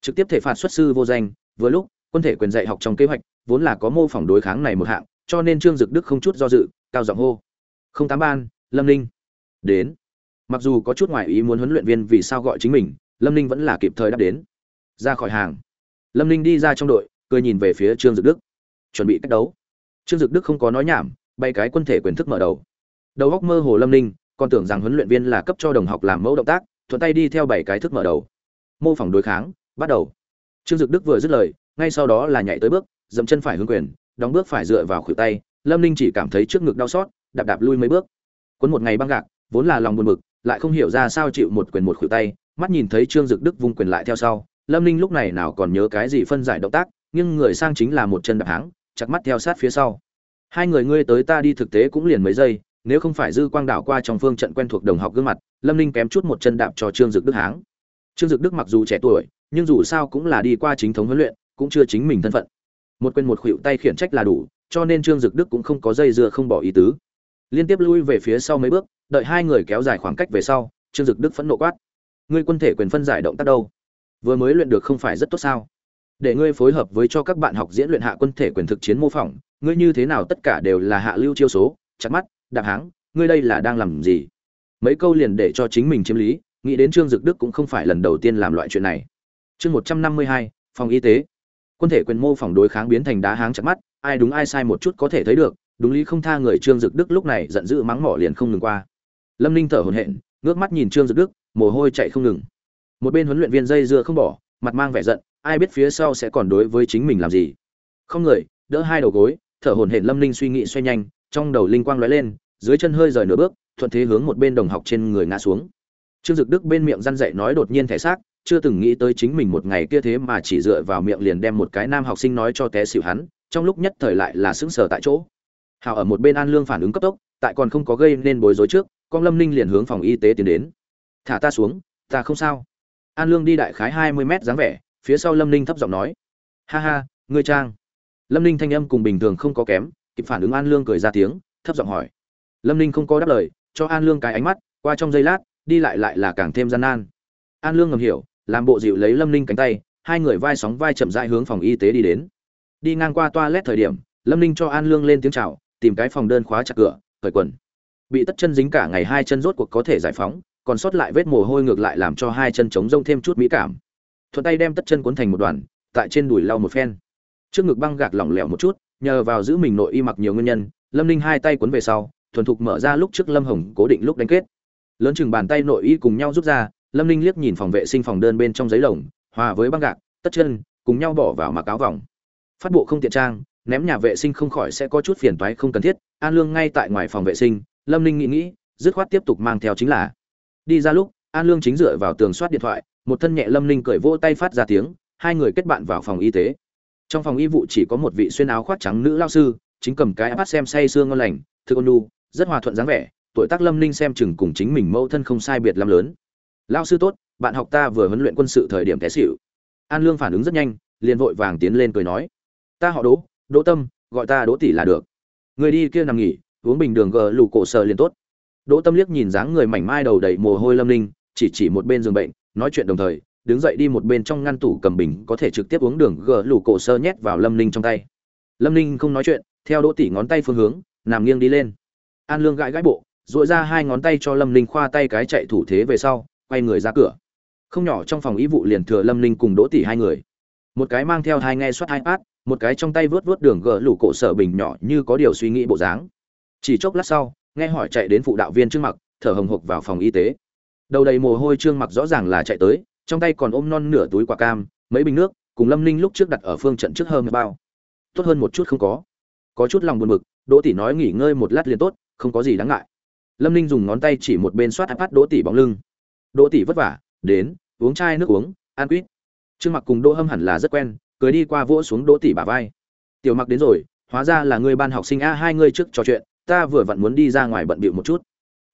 Trực tiếp thể phạt xuất sư vô danh, vừa lúc, quân thể quyền dạy học trong kế hoạch, vốn là có mô phỏng đối kháng này một hạng cho nên trương dực đức không chút do dự, cao giọng hô. Không tám ban, lâm ninh. Đến. Mặc dù có chút ngoại ý muốn huấn luyện viên vì sao gọi chính mình, lâm ninh vẫn là kịp thời đáp đến. Ra khỏi hàng. Lâm ninh đi ra trong đội, cười nhìn về phía trương dực đức. Chuẩn bị cách đấu. Trương dực đức không có nói nhảm, bay cái quân thể quyền thức mở đầu. Đầu góc mơ hồ lâm ninh, còn tưởng rằng huấn luyện viên là cấp cho đồng học làm mẫu động tác, thuận tay đi theo bảy cái thức mở đầu. Mô phỏng đối kháng, bắt đầu. Trương dực đức vừa dứt lời, ngay sau đó là nhảy tới bước, dậm chân phải hướng quyền đóng bước phải dựa vào khuỷu tay, lâm ninh chỉ cảm thấy trước ngực đau xót, đạp đạp lui mấy bước. Cuốn một ngày băng gạc, vốn là lòng buồn bực, lại không hiểu ra sao chịu một quyền một khuỷu tay, mắt nhìn thấy trương dực đức vung quyền lại theo sau, lâm ninh lúc này nào còn nhớ cái gì phân giải động tác, nhưng người sang chính là một chân đạp háng, chặt mắt theo sát phía sau. Hai người ngươi tới ta đi thực tế cũng liền mấy giây, nếu không phải dư quang đảo qua trong phương trận quen thuộc đồng học gương mặt, lâm ninh kém chút một chân đạp cho trương dực đức háng. Trương dực đức mặc dù trẻ tuổi, nhưng dù sao cũng là đi qua chính thống huấn luyện, cũng chưa chính mình thân phận một quên một khuỵu tay khiển trách là đủ, cho nên trương dực đức cũng không có dây dưa không bỏ ý tứ. Liên tiếp lui về phía sau mấy bước, đợi hai người kéo dài khoảng cách về sau, trương dực đức phẫn nộ quát. Ngươi quân thể quyền phân giải động tác đâu? Vừa mới luyện được không phải rất tốt sao? Để ngươi phối hợp với cho các bạn học diễn luyện hạ quân thể quyền thực chiến mô phỏng, ngươi như thế nào tất cả đều là hạ lưu chiêu số chặt mắt, đạp háng, ngươi đây là đang làm gì? Mấy câu liền để cho chính mình chiếm lý, nghĩ đến trương dực đức cũng không phải lần đầu tiên làm loại chuyện này. Chương một trăm năm mươi hai, phòng y tế quân thể quyền mô phỏng đối kháng biến thành đá háng chặt mắt, ai đúng ai sai một chút có thể thấy được, đúng lý không tha người trương dực đức lúc này giận dữ mắng mỏ liền không ngừng qua. Lâm ninh thở hổn hển, ngước mắt nhìn trương dực đức, mồ hôi chạy không ngừng. Một bên huấn luyện viên dây dưa không bỏ, mặt mang vẻ giận, ai biết phía sau sẽ còn đối với chính mình làm gì. Không người, đỡ hai đầu gối, thở hổn hển lâm ninh suy nghĩ xoay nhanh, trong đầu linh quang lóe lên, dưới chân hơi rời nửa bước, thuận thế hướng một bên đồng học trên người ngã xuống. Trương dực đức bên miệng răn dậy nói đột nhiên thể xác chưa từng nghĩ tới chính mình một ngày kia thế mà chỉ dựa vào miệng liền đem một cái nam học sinh nói cho té xỉu hắn, trong lúc nhất thời lại là sững sờ tại chỗ. Hào ở một bên an lương phản ứng cấp tốc, tại còn không có gây nên bối rối trước con lâm ninh liền hướng phòng y tế tiến đến. Thả ta xuống, ta không sao. An lương đi đại khái hai mươi mét dáng vẻ, phía sau lâm ninh thấp giọng nói. Ha ha, ngươi trang. Lâm ninh thanh âm cùng bình thường không có kém, kịp phản ứng an lương cười ra tiếng, thấp giọng hỏi. Lâm ninh không có đáp lời, cho an lương cái ánh mắt, qua trong giây lát, đi lại lại là càng thêm gian nan. An lương ngầm hiểu làm bộ dịu lấy lâm ninh cánh tay, hai người vai sóng vai chậm rãi hướng phòng y tế đi đến. Đi ngang qua toilet thời điểm, lâm ninh cho an lương lên tiếng chào, tìm cái phòng đơn khóa chặt cửa, cởi quần. Bị tất chân dính cả ngày hai chân rốt cuộc có thể giải phóng, còn sót lại vết mồ hôi ngược lại làm cho hai chân trống rông thêm chút mỹ cảm. Thuận tay đem tất chân cuốn thành một đoàn, tại trên đùi lau một phen. Trước ngực băng gạc lỏng lẻo một chút, nhờ vào giữ mình nội y mặc nhiều nguyên nhân, lâm ninh hai tay cuốn về sau, thuần thục mở ra lúc trước lâm hồng cố định lúc đánh kết. Lớn chừng bàn tay nội y cùng nhau rút ra lâm ninh liếc nhìn phòng vệ sinh phòng đơn bên trong giấy lồng, hòa với băng gạc, tất chân, cùng nhau bỏ vào mặc áo vòng. Phát bộ không tiện trang, ném nhà vệ sinh không khỏi sẽ có chút phiền toái không cần thiết, an lương ngay tại ngoài phòng vệ sinh, lâm ninh nghĩ nghĩ, dứt khoát tiếp tục mang theo chính là. Đi ra lúc, an lương chính dựa vào tường soát điện thoại, một thân nhẹ lâm ninh cởi vỗ tay phát ra tiếng, hai người kết bạn vào phòng y tế. Trong phòng y vụ chỉ có một vị xuyên áo khoác trắng nữ lao sư, chính cầm cái áp xem say sương ngon lành thư ôn nu rất hòa thuận dáng vẻ, tuổi tác lâm ninh xem chừng cùng chính mình mẫu thân không sai biệt lắm lớn lao sư tốt, bạn học ta vừa huấn luyện quân sự thời điểm té xỉu. An lương phản ứng rất nhanh, liền vội vàng tiến lên cười nói. Ta họ đỗ đỗ tâm, gọi ta đỗ tỷ là được. Người đi kia nằm nghỉ, uống bình đường gờ lù cổ sờ liền tốt. Đỗ tâm liếc nhìn dáng người mảnh mai đầu đầy mồ hôi lâm ninh chỉ chỉ một bên giường bệnh, nói chuyện đồng thời, đứng dậy đi một bên trong ngăn tủ cầm bình có thể trực tiếp uống đường gờ lù cổ sơ nhét vào lâm ninh trong tay. Lâm ninh không nói chuyện, theo đỗ tỷ ngón tay phương hướng, nằm nghiêng đi lên. An lương gãi gãi bộ dội ra hai ngón tay cho lâm ninh khoa tay cái chạy thủ thế về sau quay người ra cửa. Không nhỏ trong phòng ý vụ liền thừa lâm ninh cùng đỗ tỷ hai người. Một cái mang theo hai nghe soát hai át một cái trong tay vớt vớt đường gỡ lủ cổ sở bình nhỏ như có điều suy nghĩ bộ dáng. Chỉ chốc lát sau, nghe hỏi chạy đến phụ đạo viên trương mặc, thở hồng hộc vào phòng y tế. Đầu đầy mồ hôi trương mặc rõ ràng là chạy tới, trong tay còn ôm non nửa túi quả cam, mấy bình nước, cùng lâm ninh lúc trước đặt ở phương trận trước hơn bao. Tốt hơn một chút không có. Có chút lòng buồn bực, đỗ tỷ nói nghỉ ngơi một lát liền tốt, không có gì đáng ngại. Lâm ninh dùng ngón tay chỉ một bên soát ipad đỗ tỷ bóng lưng đỗ tỷ vất vả, đến, uống chai nước uống, ăn quýt. Trương mặc cùng đỗ hâm hẳn là rất quen, cười đi qua vỗ xuống đỗ tỷ bả vai. Tiểu mặc đến rồi, hóa ra là người ban học sinh a, hai ngươi trước trò chuyện, ta vừa vặn muốn đi ra ngoài bận bịu một chút.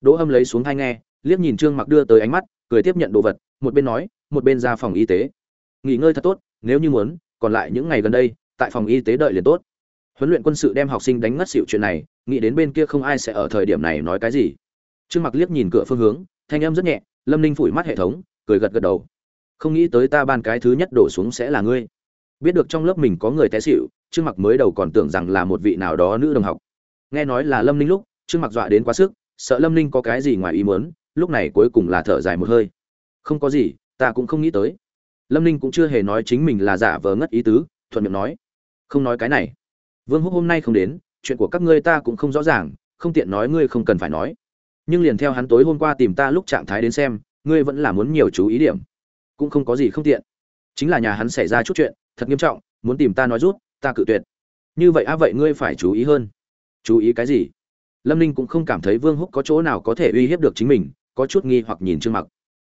Đỗ hâm lấy xuống hai nghe, liếc nhìn trương mặc đưa tới ánh mắt, cười tiếp nhận đồ vật, một bên nói, một bên ra phòng y tế. Nghỉ ngơi thật tốt, nếu như muốn, còn lại những ngày gần đây, tại phòng y tế đợi liền tốt. Huấn luyện quân sự đem học sinh đánh ngất xỉu chuyện này, nghĩ đến bên kia không ai sẽ ở thời điểm này nói cái gì. Trương mặc liếc nhìn cửa phương hướng, thanh âm rất nhẹ lâm ninh phủi mắt hệ thống, cười gật gật đầu. Không nghĩ tới ta ban cái thứ nhất đổ xuống sẽ là ngươi. Biết được trong lớp mình có người té xịu trương mặc mới đầu còn tưởng rằng là một vị nào đó nữ đồng học. Nghe nói là lâm ninh lúc, trương mặc dọa đến quá sức, sợ lâm ninh có cái gì ngoài ý muốn, lúc này cuối cùng là thở dài một hơi. Không có gì, ta cũng không nghĩ tới. Lâm ninh cũng chưa hề nói chính mình là giả vờ ngất ý tứ, thuận miệng nói. Không nói cái này. Vương húc hôm nay không đến, chuyện của các ngươi ta cũng không rõ ràng, không tiện nói ngươi không cần phải nói nhưng liền theo hắn tối hôm qua tìm ta lúc trạng thái đến xem, ngươi vẫn là muốn nhiều chú ý điểm. Cũng không có gì không tiện. Chính là nhà hắn xảy ra chút chuyện, thật nghiêm trọng, muốn tìm ta nói rút, ta cự tuyệt. Như vậy á, vậy ngươi phải chú ý hơn. Chú ý cái gì? Lâm ninh cũng không cảm thấy vương húc có chỗ nào có thể uy hiếp được chính mình, có chút nghi hoặc nhìn trương mặc.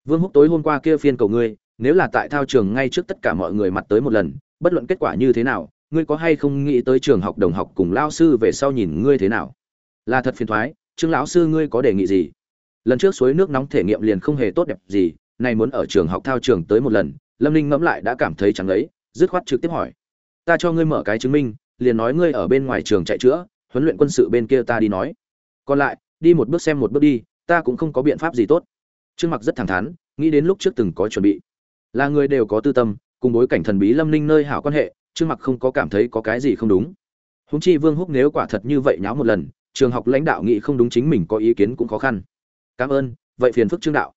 Vương húc tối hôm qua kia phiên cầu ngươi, nếu là tại thao trường ngay trước tất cả mọi người mặt tới một lần, bất luận kết quả như thế nào, ngươi có hay không nghĩ tới trường học đồng học cùng lao sư về sau nhìn ngươi thế nào? Là thật phiền thoái trương lão sư ngươi có đề nghị gì? Lần trước suối nước nóng thể nghiệm liền không hề tốt đẹp gì, nay muốn ở trường học thao trường tới một lần, lâm ninh ngẫm lại đã cảm thấy chẳng ấy, dứt khoát trực tiếp hỏi. Ta cho ngươi mở cái chứng minh, liền nói ngươi ở bên ngoài trường chạy chữa, huấn luyện quân sự bên kia ta đi nói. Còn lại, đi một bước xem một bước đi, ta cũng không có biện pháp gì tốt. Trương mặc rất thẳng thắn, nghĩ đến lúc trước từng có chuẩn bị. Là người đều có tư tâm, cùng bối cảnh thần bí lâm ninh nơi hảo quan hệ, trương mặc không có cảm thấy có cái gì không đúng. Húng chi vương húc nếu quả thật như vậy nháo một lần trường học lãnh đạo nghĩ không đúng chính mình có ý kiến cũng khó khăn. Cảm ơn, vậy phiền phức trương đạo.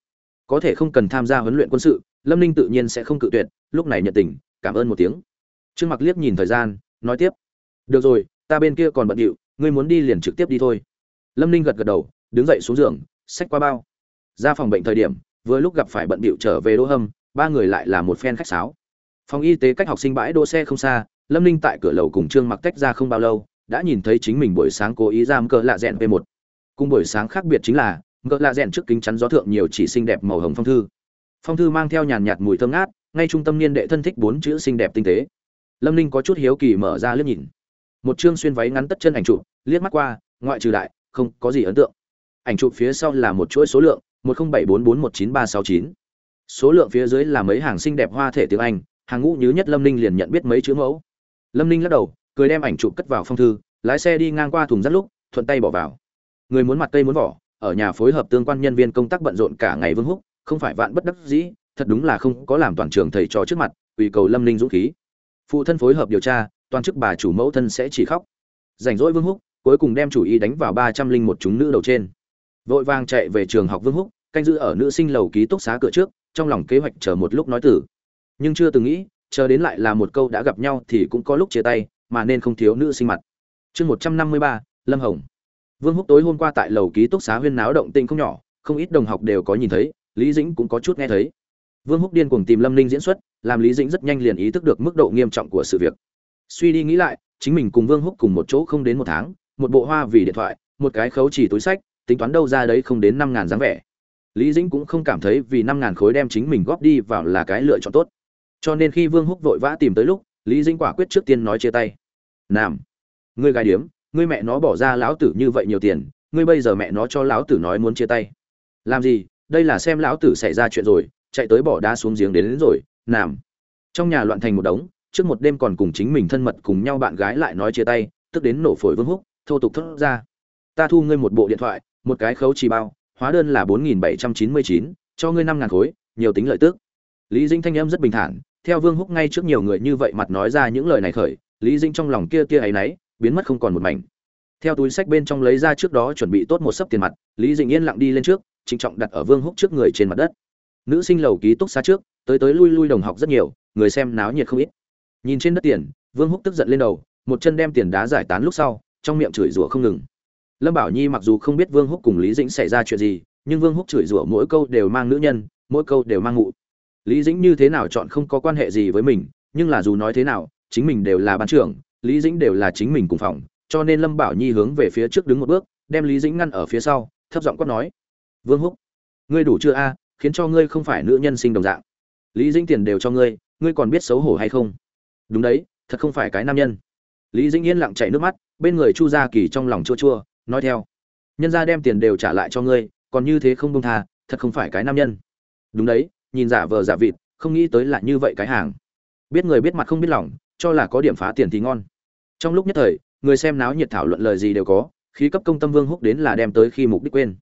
Có thể không cần tham gia huấn luyện quân sự, lâm ninh tự nhiên sẽ không cự tuyệt, lúc này nhận tình, cảm ơn một tiếng. Trương mặc liếc nhìn thời gian, nói tiếp. Được rồi, ta bên kia còn bận điệu, ngươi muốn đi liền trực tiếp đi thôi. Lâm ninh gật gật đầu, đứng dậy xuống giường xách qua bao. Ra phòng bệnh thời điểm, vừa lúc gặp phải bận điệu trở về đỗ hâm, ba người lại là một phen khách sáo. Phòng y tế cách học sinh bãi đỗ xe không xa, lâm ninh tại cửa lầu cùng trương mặc tách ra không bao lâu đã nhìn thấy chính mình buổi sáng cố ý giam cỡ lạ rèn p một. Cùng buổi sáng khác biệt chính là ngỡ lạ rèn trước kính chắn gió thượng nhiều chỉ xinh đẹp màu hồng phong thư. Phong thư mang theo nhàn nhạt mùi thơm ngát, ngay trung tâm niên đệ thân thích bốn chữ xinh đẹp tinh tế. Lâm ninh có chút hiếu kỳ mở ra liếc nhìn. Một chương xuyên váy ngắn tất chân ảnh chụp, liếc mắt qua, ngoại trừ đại, không có gì ấn tượng. Ảnh chụp phía sau là một chuỗi số lượng, một không bảy bốn bốn một chín ba sáu chín. Số lượng phía dưới là mấy hàng xinh đẹp hoa thể tiếng anh, hàng ngũ nhứ nhất lâm ninh liền nhận biết mấy chữ mẫu. Lâm ninh lắc đầu cười đem ảnh chụp cất vào phong thư, lái xe đi ngang qua thùng rác lúc, thuận tay bỏ vào. Người muốn mặt cây muốn vỏ, ở nhà phối hợp tương quan nhân viên công tác bận rộn cả ngày vương húc, không phải vạn bất đắc dĩ, thật đúng là không có làm toàn trường thầy trò trước mặt ủy cầu lâm ninh dũng khí. Phụ thân phối hợp điều tra, toàn chức bà chủ mẫu thân sẽ chỉ khóc. Rảnh rỗi vương húc, cuối cùng đem chủ ý đánh vào ba trăm linh một chúng nữ đầu trên. Vội vàng chạy về trường học vương húc, canh giữ ở nữ sinh lầu ký túc xá cửa trước, trong lòng kế hoạch chờ một lúc nói tử nhưng chưa từng nghĩ, chờ đến lại là một câu đã gặp nhau thì cũng có lúc chia tay mà nên không thiếu nữ sinh mặt. Chương một trăm năm mươi ba, lâm hồng. Vương húc tối hôm qua tại lầu ký túc xá huyên náo động tinh không nhỏ, không ít đồng học đều có nhìn thấy, lý dĩnh cũng có chút nghe thấy. Vương húc điên cuồng tìm lâm ninh diễn xuất, làm lý dĩnh rất nhanh liền ý thức được mức độ nghiêm trọng của sự việc. Suy đi nghĩ lại, chính mình cùng vương húc cùng một chỗ không đến một tháng, một bộ hoa vì điện thoại, một cái khấu chỉ túi sách, tính toán đâu ra đấy không đến năm ngàn dáng vẻ. Lý dĩnh cũng không cảm thấy vì năm ngàn khối đem chính mình góp đi vào là cái lựa chọn tốt. Cho nên khi vương húc vội vã tìm tới lúc, lý dĩnh quả quyết trước tiên nói chia tay nam. Ngươi gái điếm ngươi mẹ nó bỏ ra lão tử như vậy nhiều tiền ngươi bây giờ mẹ nó cho lão tử nói muốn chia tay. Làm gì? Đây là xem lão tử xảy ra chuyện rồi chạy tới bỏ đá xuống giếng đến, đến rồi nam. Trong nhà loạn thành một đống trước một đêm còn cùng chính mình thân mật cùng nhau bạn gái lại nói chia tay tức đến nổ phổi vương húc thô tục thốt ra. Ta thu ngươi một bộ điện thoại một cái khấu trì bao hóa đơn là bốn nghìn bảy trăm chín mươi chín cho ngươi năm ngàn khối nhiều tính lợi tức. Lý dinh thanh âm rất bình thản theo vương húc ngay trước nhiều người như vậy mặt nói ra những lời này khởi lý dinh trong lòng kia kia ấy nấy biến mất không còn một mảnh. Theo túi sách bên trong lấy ra trước đó chuẩn bị tốt một sấp tiền mặt, lý dinh yên lặng đi lên trước, trịnh trọng đặt ở vương húc trước người trên mặt đất. Nữ sinh lầu ký túc xa trước, tới tới lui lui đồng học rất nhiều, người xem náo nhiệt không ít. Nhìn trên đất tiền, vương húc tức giận lên đầu, một chân đem tiền đá giải tán lúc sau, trong miệng chửi rủa không ngừng. Lâm bảo nhi mặc dù không biết vương húc cùng lý dĩnh xảy ra chuyện gì, nhưng vương húc chửi rủa mỗi câu đều mang nữ nhân, mỗi câu đều mang ngụ. Lý dĩnh như thế nào chọn không có quan hệ gì với mình, nhưng là dù nói thế nào chính mình đều là ban trưởng, lý dĩnh đều là chính mình cùng phòng, cho nên lâm bảo nhi hướng về phía trước đứng một bước, đem lý dĩnh ngăn ở phía sau, thấp giọng quát nói, vương húc, ngươi đủ chưa a, khiến cho ngươi không phải nữ nhân sinh đồng dạng. Lý dĩnh tiền đều cho ngươi ngươi còn biết xấu hổ hay không? Đúng đấy, thật không phải cái nam nhân. Lý dĩnh yên lặng chảy nước mắt, bên người chu gia kỳ trong lòng chua chua, nói theo, nhân gia đem tiền đều trả lại cho ngươi, còn như thế không công tha, thật không phải cái nam nhân. Đúng đấy, nhìn giả vờ giả vịt, không nghĩ tới là như vậy cái hàng. Biết người biết mặt không biết lòng cho là có điểm phá tiền thì ngon. Trong lúc nhất thời, người xem náo nhiệt thảo luận lời gì đều có, khí cấp công tâm vương húc đến là đem tới khi mục đích quên.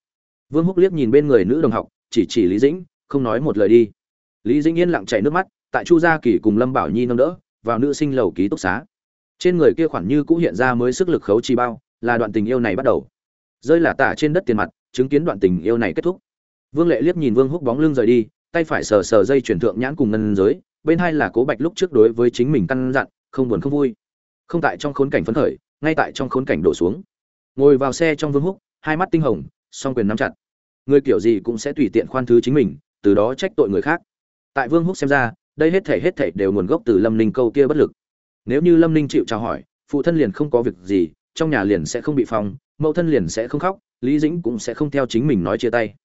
Vương húc liếc nhìn bên người nữ đồng học, chỉ chỉ lý dĩnh, không nói một lời đi. Lý dĩnh yên lặng chảy nước mắt, tại chu gia kỳ cùng lâm bảo nhi nâng đỡ, vào nữ sinh lầu ký túc xá. Trên người kia khoản như cũ hiện ra mới sức lực khấu chi bao, là đoạn tình yêu này bắt đầu. Rơi là tả trên đất tiền mặt, chứng kiến đoạn tình yêu này kết thúc. Vương lệ liếc nhìn vương húc bóng lưng rời đi, tay phải sờ sờ dây chuyển thượng nhãn cùng ngân giới bên hai là cố bạch lúc trước đối với chính mình căn dặn, không buồn không vui. Không tại trong khốn cảnh phấn khởi, ngay tại trong khốn cảnh đổ xuống. Ngồi vào xe trong vương húc, hai mắt tinh hồng, song quyền nắm chặt. Người kiểu gì cũng sẽ tùy tiện khoan thứ chính mình, từ đó trách tội người khác. Tại vương húc xem ra, đây hết thể hết thể đều nguồn gốc từ lâm ninh câu kia bất lực. Nếu như lâm ninh chịu trao hỏi, phụ thân liền không có việc gì, trong nhà liền sẽ không bị phong, mẫu thân liền sẽ không khóc, lý dĩnh cũng sẽ không theo chính mình nói chia tay.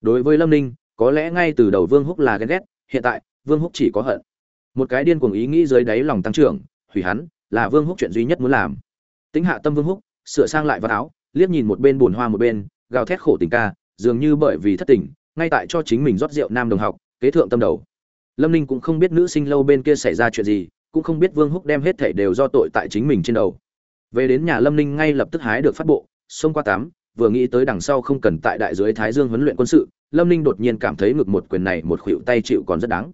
Đối với lâm ninh, có lẽ ngay từ đầu vương húc là ghen ghét, hiện tại vương húc chỉ có hận. Một cái điên cuồng ý nghĩ dưới đáy lòng tăng trưởng, hủy hắn, là vương húc chuyện duy nhất muốn làm. Tính hạ tâm vương húc, sửa sang lại vào áo, liếc nhìn một bên bùn hoa một bên, gào thét khổ tình ca, dường như bởi vì thất tình, ngay tại cho chính mình rót rượu nam đồng học, kế thượng tâm đầu. Lâm ninh cũng không biết nữ sinh lâu bên kia xảy ra chuyện gì, cũng không biết vương húc đem hết thảy đều do tội tại chính mình trên đầu. Về đến nhà lâm ninh ngay lập tức hái được phát bộ, xông qua tám vừa nghĩ tới đằng sau không cần tại đại dưới thái dương huấn luyện quân sự, lâm ninh đột nhiên cảm thấy ngực một quyền này một khuỷu tay chịu còn rất đáng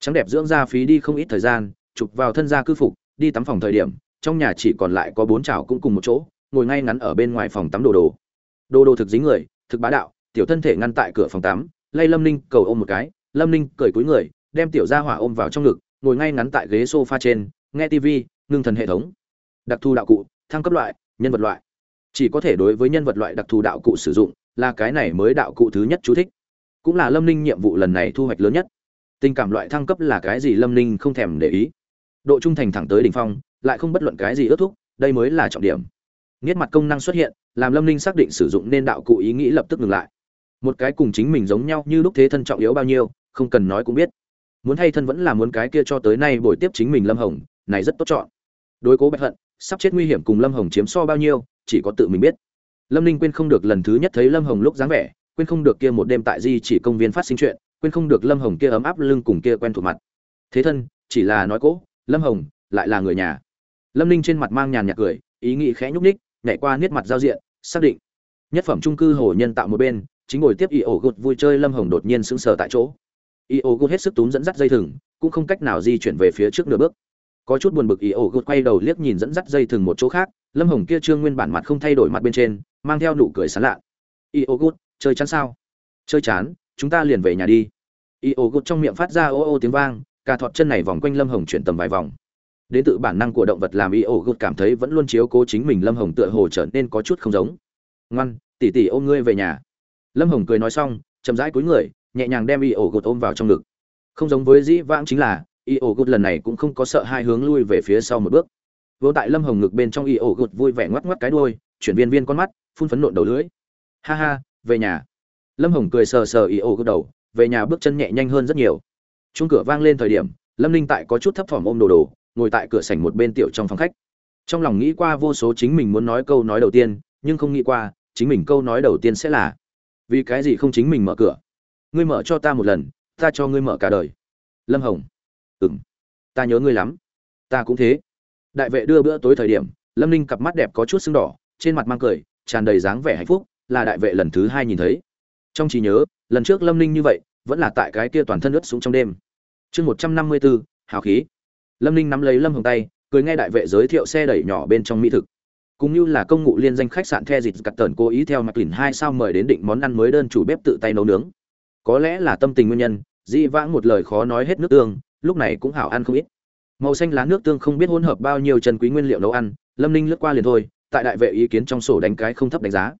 trắng đẹp dưỡng da phí đi không ít thời gian, chụp vào thân gia cư phục, đi tắm phòng thời điểm, trong nhà chỉ còn lại có bốn chảo cũng cùng một chỗ, ngồi ngay ngắn ở bên ngoài phòng tắm đồ đồ. Đồ đồ thực dính người, thực bá đạo, tiểu thân thể ngăn tại cửa phòng tắm, lay lâm ninh cầu ôm một cái, lâm ninh cởi cúi người, đem tiểu gia hỏa ôm vào trong ngực, ngồi ngay ngắn tại ghế sofa trên, nghe tv ngưng thần hệ thống. Đặc thù đạo cụ, thăng cấp loại, nhân vật loại. Chỉ có thể đối với nhân vật loại đặc thù đạo cụ sử dụng, là cái này mới đạo cụ thứ nhất chú thích. Cũng là lâm ninh nhiệm vụ lần này thu hoạch lớn nhất tình cảm loại thăng cấp là cái gì lâm ninh không thèm để ý. Độ trung thành thẳng tới đỉnh phong, lại không bất luận cái gì ước thúc, đây mới là trọng điểm. Nghiết mặt công năng xuất hiện, làm lâm ninh xác định sử dụng nên đạo cụ ý nghĩ lập tức ngừng lại. Một cái cùng chính mình giống nhau như lúc thế thân trọng yếu bao nhiêu, không cần nói cũng biết. Muốn hay thân vẫn là muốn cái kia cho tới nay bồi tiếp chính mình lâm hồng, này rất tốt chọn. Đối cố bạch hận, sắp chết nguy hiểm cùng lâm hồng chiếm so bao nhiêu, chỉ có tự mình biết. Lâm ninh quên không được lần thứ nhất thấy lâm hồng lúc dáng vẻ, quên không được kia một đêm tại di chỉ công viên phát sinh chuyện quên không được lâm hồng kia ấm áp lưng cùng kia quen thuộc mặt. Thế thân chỉ là nói cỗ, lâm hồng lại là người nhà. Lâm ninh trên mặt mang nhàn nhạt cười ý nghĩ khẽ nhúc ních nhảy qua niết mặt giao diện xác định. Nhất phẩm trung cư hồ nhân tạo một bên chính ngồi tiếp y ổ gột vui chơi lâm hồng đột nhiên sững sờ tại chỗ. Y ổ gột hết sức túm dẫn dắt dây thừng cũng không cách nào di chuyển về phía trước nửa bước. Có chút buồn bực y ổ gột quay đầu liếc nhìn dẫn dắt dây thừng một chỗ khác lâm hồng kia trương nguyên bản mặt không thay đổi mặt bên trên mang theo nụ cười sán lạ. Y ổ gột chơi chán sao? Chơi chán chúng ta liền về nhà đi. Y ô gột trong miệng phát ra ô ô tiếng vang, cà thọt chân này vòng quanh lâm hồng chuyển tầm vài vòng. Đến tự bản năng của động vật làm y ô gột cảm thấy vẫn luôn chiếu cố chính mình, lâm hồng tựa hồ trở nên có chút không giống. Ngoan tỉ tỉ ôm ngươi về nhà. Lâm hồng cười nói xong, chậm rãi cúi người, nhẹ nhàng đem y ô gột ôm vào trong ngực. Không giống với dĩ vãng chính là, y ô gột lần này cũng không có sợ hai hướng lui về phía sau một bước. Vô tại lâm hồng ngực bên trong y ô gột vui vẻ ngoắc ngoắc cái đuôi, chuyển viên viên con mắt, phun phấn nộn đầu lưỡi. Ha ha, về nhà lâm hồng cười sờ sờ y ô gật đầu, về nhà bước chân nhẹ nhanh hơn rất nhiều. Chung cửa vang lên thời điểm, lâm ninh tại có chút thấp thỏm ôm đồ đồ, ngồi tại cửa sảnh một bên tiểu trong phòng khách. Trong lòng nghĩ qua vô số chính mình muốn nói câu nói đầu tiên, nhưng không nghĩ qua, chính mình câu nói đầu tiên sẽ là, vì cái gì không chính mình mở cửa? Ngươi mở cho ta một lần, ta cho ngươi mở cả đời. Lâm hồng ừ m ta nhớ ngươi lắm, ta cũng thế. Đại vệ đưa bữa tối thời điểm, lâm ninh cặp mắt đẹp có chút sưng đỏ, trên mặt mang cười, tràn đầy dáng vẻ hạnh phúc, là đại vệ lần thứ hai nhìn thấy trong trí nhớ, lần trước lâm ninh như vậy, vẫn là tại cái kia toàn thân ướt xuống trong đêm. Chương một trăm năm mươi bốn hào khí. Lâm ninh nắm lấy lâm hồng tay, cười nghe đại vệ giới thiệu xe đẩy nhỏ bên trong mỹ thực. Cũng như là công ngụ liên danh khách sạn the dịt cắt tần cố ý theo mạch lìn hai sao mời đến định món ăn mới đơn chủ bếp tự tay nấu nướng. Có lẽ là tâm tình nguyên nhân dĩ vãng một lời khó nói hết nước tương, lúc này cũng hảo ăn không ít. Màu xanh lá nước tương không biết hỗn hợp bao nhiêu chân quý nguyên liệu nấu ăn, lâm ninh lướt qua liền thôi, tại đại vệ ý kiến trong sổ đánh cái không thấp đánh giá.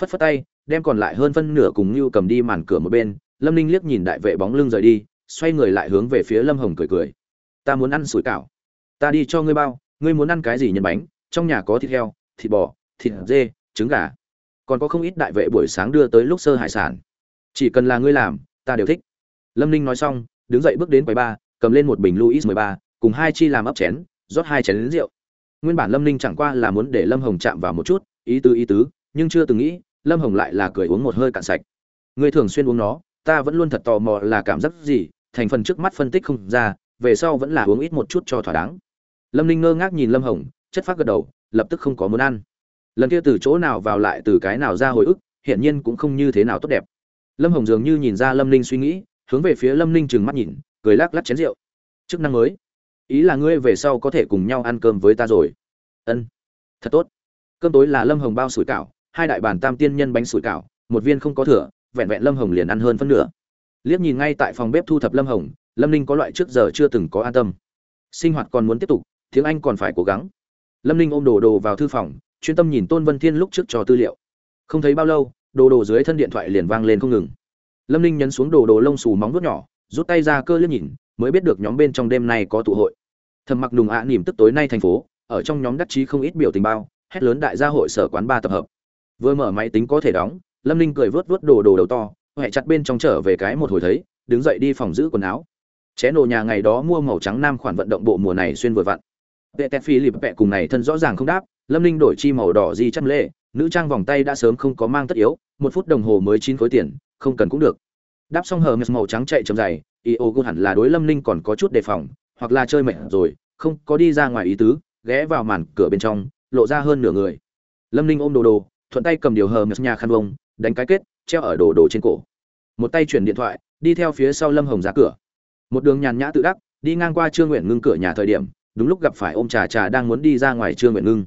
Phất phất tay đem còn lại hơn phân nửa cùng Nưu cầm đi màn cửa một bên, lâm ninh liếc nhìn đại vệ bóng lưng rời đi, xoay người lại hướng về phía lâm hồng cười cười. Ta muốn ăn sủi cảo. Ta đi cho ngươi bao, ngươi muốn ăn cái gì nhân bánh? Trong nhà có thịt heo, thịt bò, thịt dê, trứng gà. Còn có không ít đại vệ buổi sáng đưa tới lúc sơ hải sản. Chỉ cần là ngươi làm, ta đều thích. Lâm ninh nói xong, đứng dậy bước đến quầy ba, cầm lên một bình Louis mười ba, cùng hai chi làm ấp chén, rót hai chén rượu. Nguyên bản lâm ninh chẳng qua là muốn để lâm hồng chạm vào một chút, ý tứ ý tứ, nhưng chưa từng nghĩ lâm hồng lại là cười uống một hơi cạn sạch. Ngươi thường xuyên uống nó, ta vẫn luôn thật tò mò là cảm giác gì, thành phần trước mắt phân tích không ra, về sau vẫn là uống ít một chút cho thỏa đáng. Lâm ninh ngơ ngác nhìn lâm hồng, chất phát gật đầu, lập tức không có muốn ăn. Lần kia từ chỗ nào vào lại, từ cái nào ra hồi ức, hiển nhiên cũng không như thế nào tốt đẹp. Lâm hồng dường như nhìn ra lâm ninh suy nghĩ, hướng về phía lâm ninh trừng mắt nhìn, cười lắc lắc chén rượu. Chức năng mới. Ý là ngươi về sau có thể cùng nhau ăn cơm với ta rồi. Ân. Thật tốt. Cơm tối là lâm hồng bao sủi cảo hai đại bàn tam tiên nhân bánh sủi cảo, một viên không có thừa, vẹn vẹn lâm hồng liền ăn hơn phân nửa. Liếc nhìn ngay tại phòng bếp thu thập lâm hồng, lâm ninh có loại trước giờ chưa từng có an tâm. Sinh hoạt còn muốn tiếp tục, tiếng anh còn phải cố gắng. Lâm ninh ôm đồ đồ vào thư phòng, chuyên tâm nhìn tôn vân thiên lúc trước cho tư liệu. Không thấy bao lâu, đồ đồ dưới thân điện thoại liền vang lên không ngừng. Lâm ninh nhấn xuống đồ đồ lông xù móng vuốt nhỏ, rút tay ra cơ liếc nhìn, mới biết được nhóm bên trong đêm nay có tụ hội. Thầm mặc đùng ạ à tức tối nay thành phố, ở trong nhóm đắc chí không ít biểu tình bao, hét lớn đại gia hội sở quán ba tập hợp vừa mở máy tính có thể đóng, lâm ninh cười vớt vớt đồ đồ đầu to huệ chặt bên trong trở về cái một hồi thấy, đứng dậy đi phòng giữ quần áo. Ché nổ nhà ngày đó mua màu trắng nam khoản vận động bộ mùa này xuyên vừa vặn. Vệ tẹt phi lịp vẹ cùng này thân rõ ràng không đáp, lâm ninh đổi chi màu đỏ di chăm lê, nữ trang vòng tay đã sớm không có mang tất yếu, một phút đồng hồ mới chín khối tiền, không cần cũng được. Đáp xong hờ màu trắng chạy chậm dày y ô hẳn là đối lâm ninh còn có chút đề phòng, hoặc là chơi mệt rồi, không có đi ra ngoài ý tứ, ghé vào màn cửa bên trong, lộ ra hơn nửa người. Lâm ninh ôm đồ đồ thuận tay cầm điều hờ mệt nhà khăn vông, đánh cái kết, treo ở đồ đồ trên cổ. Một tay chuyển điện thoại, đi theo phía sau lâm hồng ra cửa. Một đường nhàn nhã tự đắc, đi ngang qua trương nguyện ngưng cửa nhà thời điểm, đúng lúc gặp phải ôm trà trà đang muốn đi ra ngoài trương nguyện ngưng.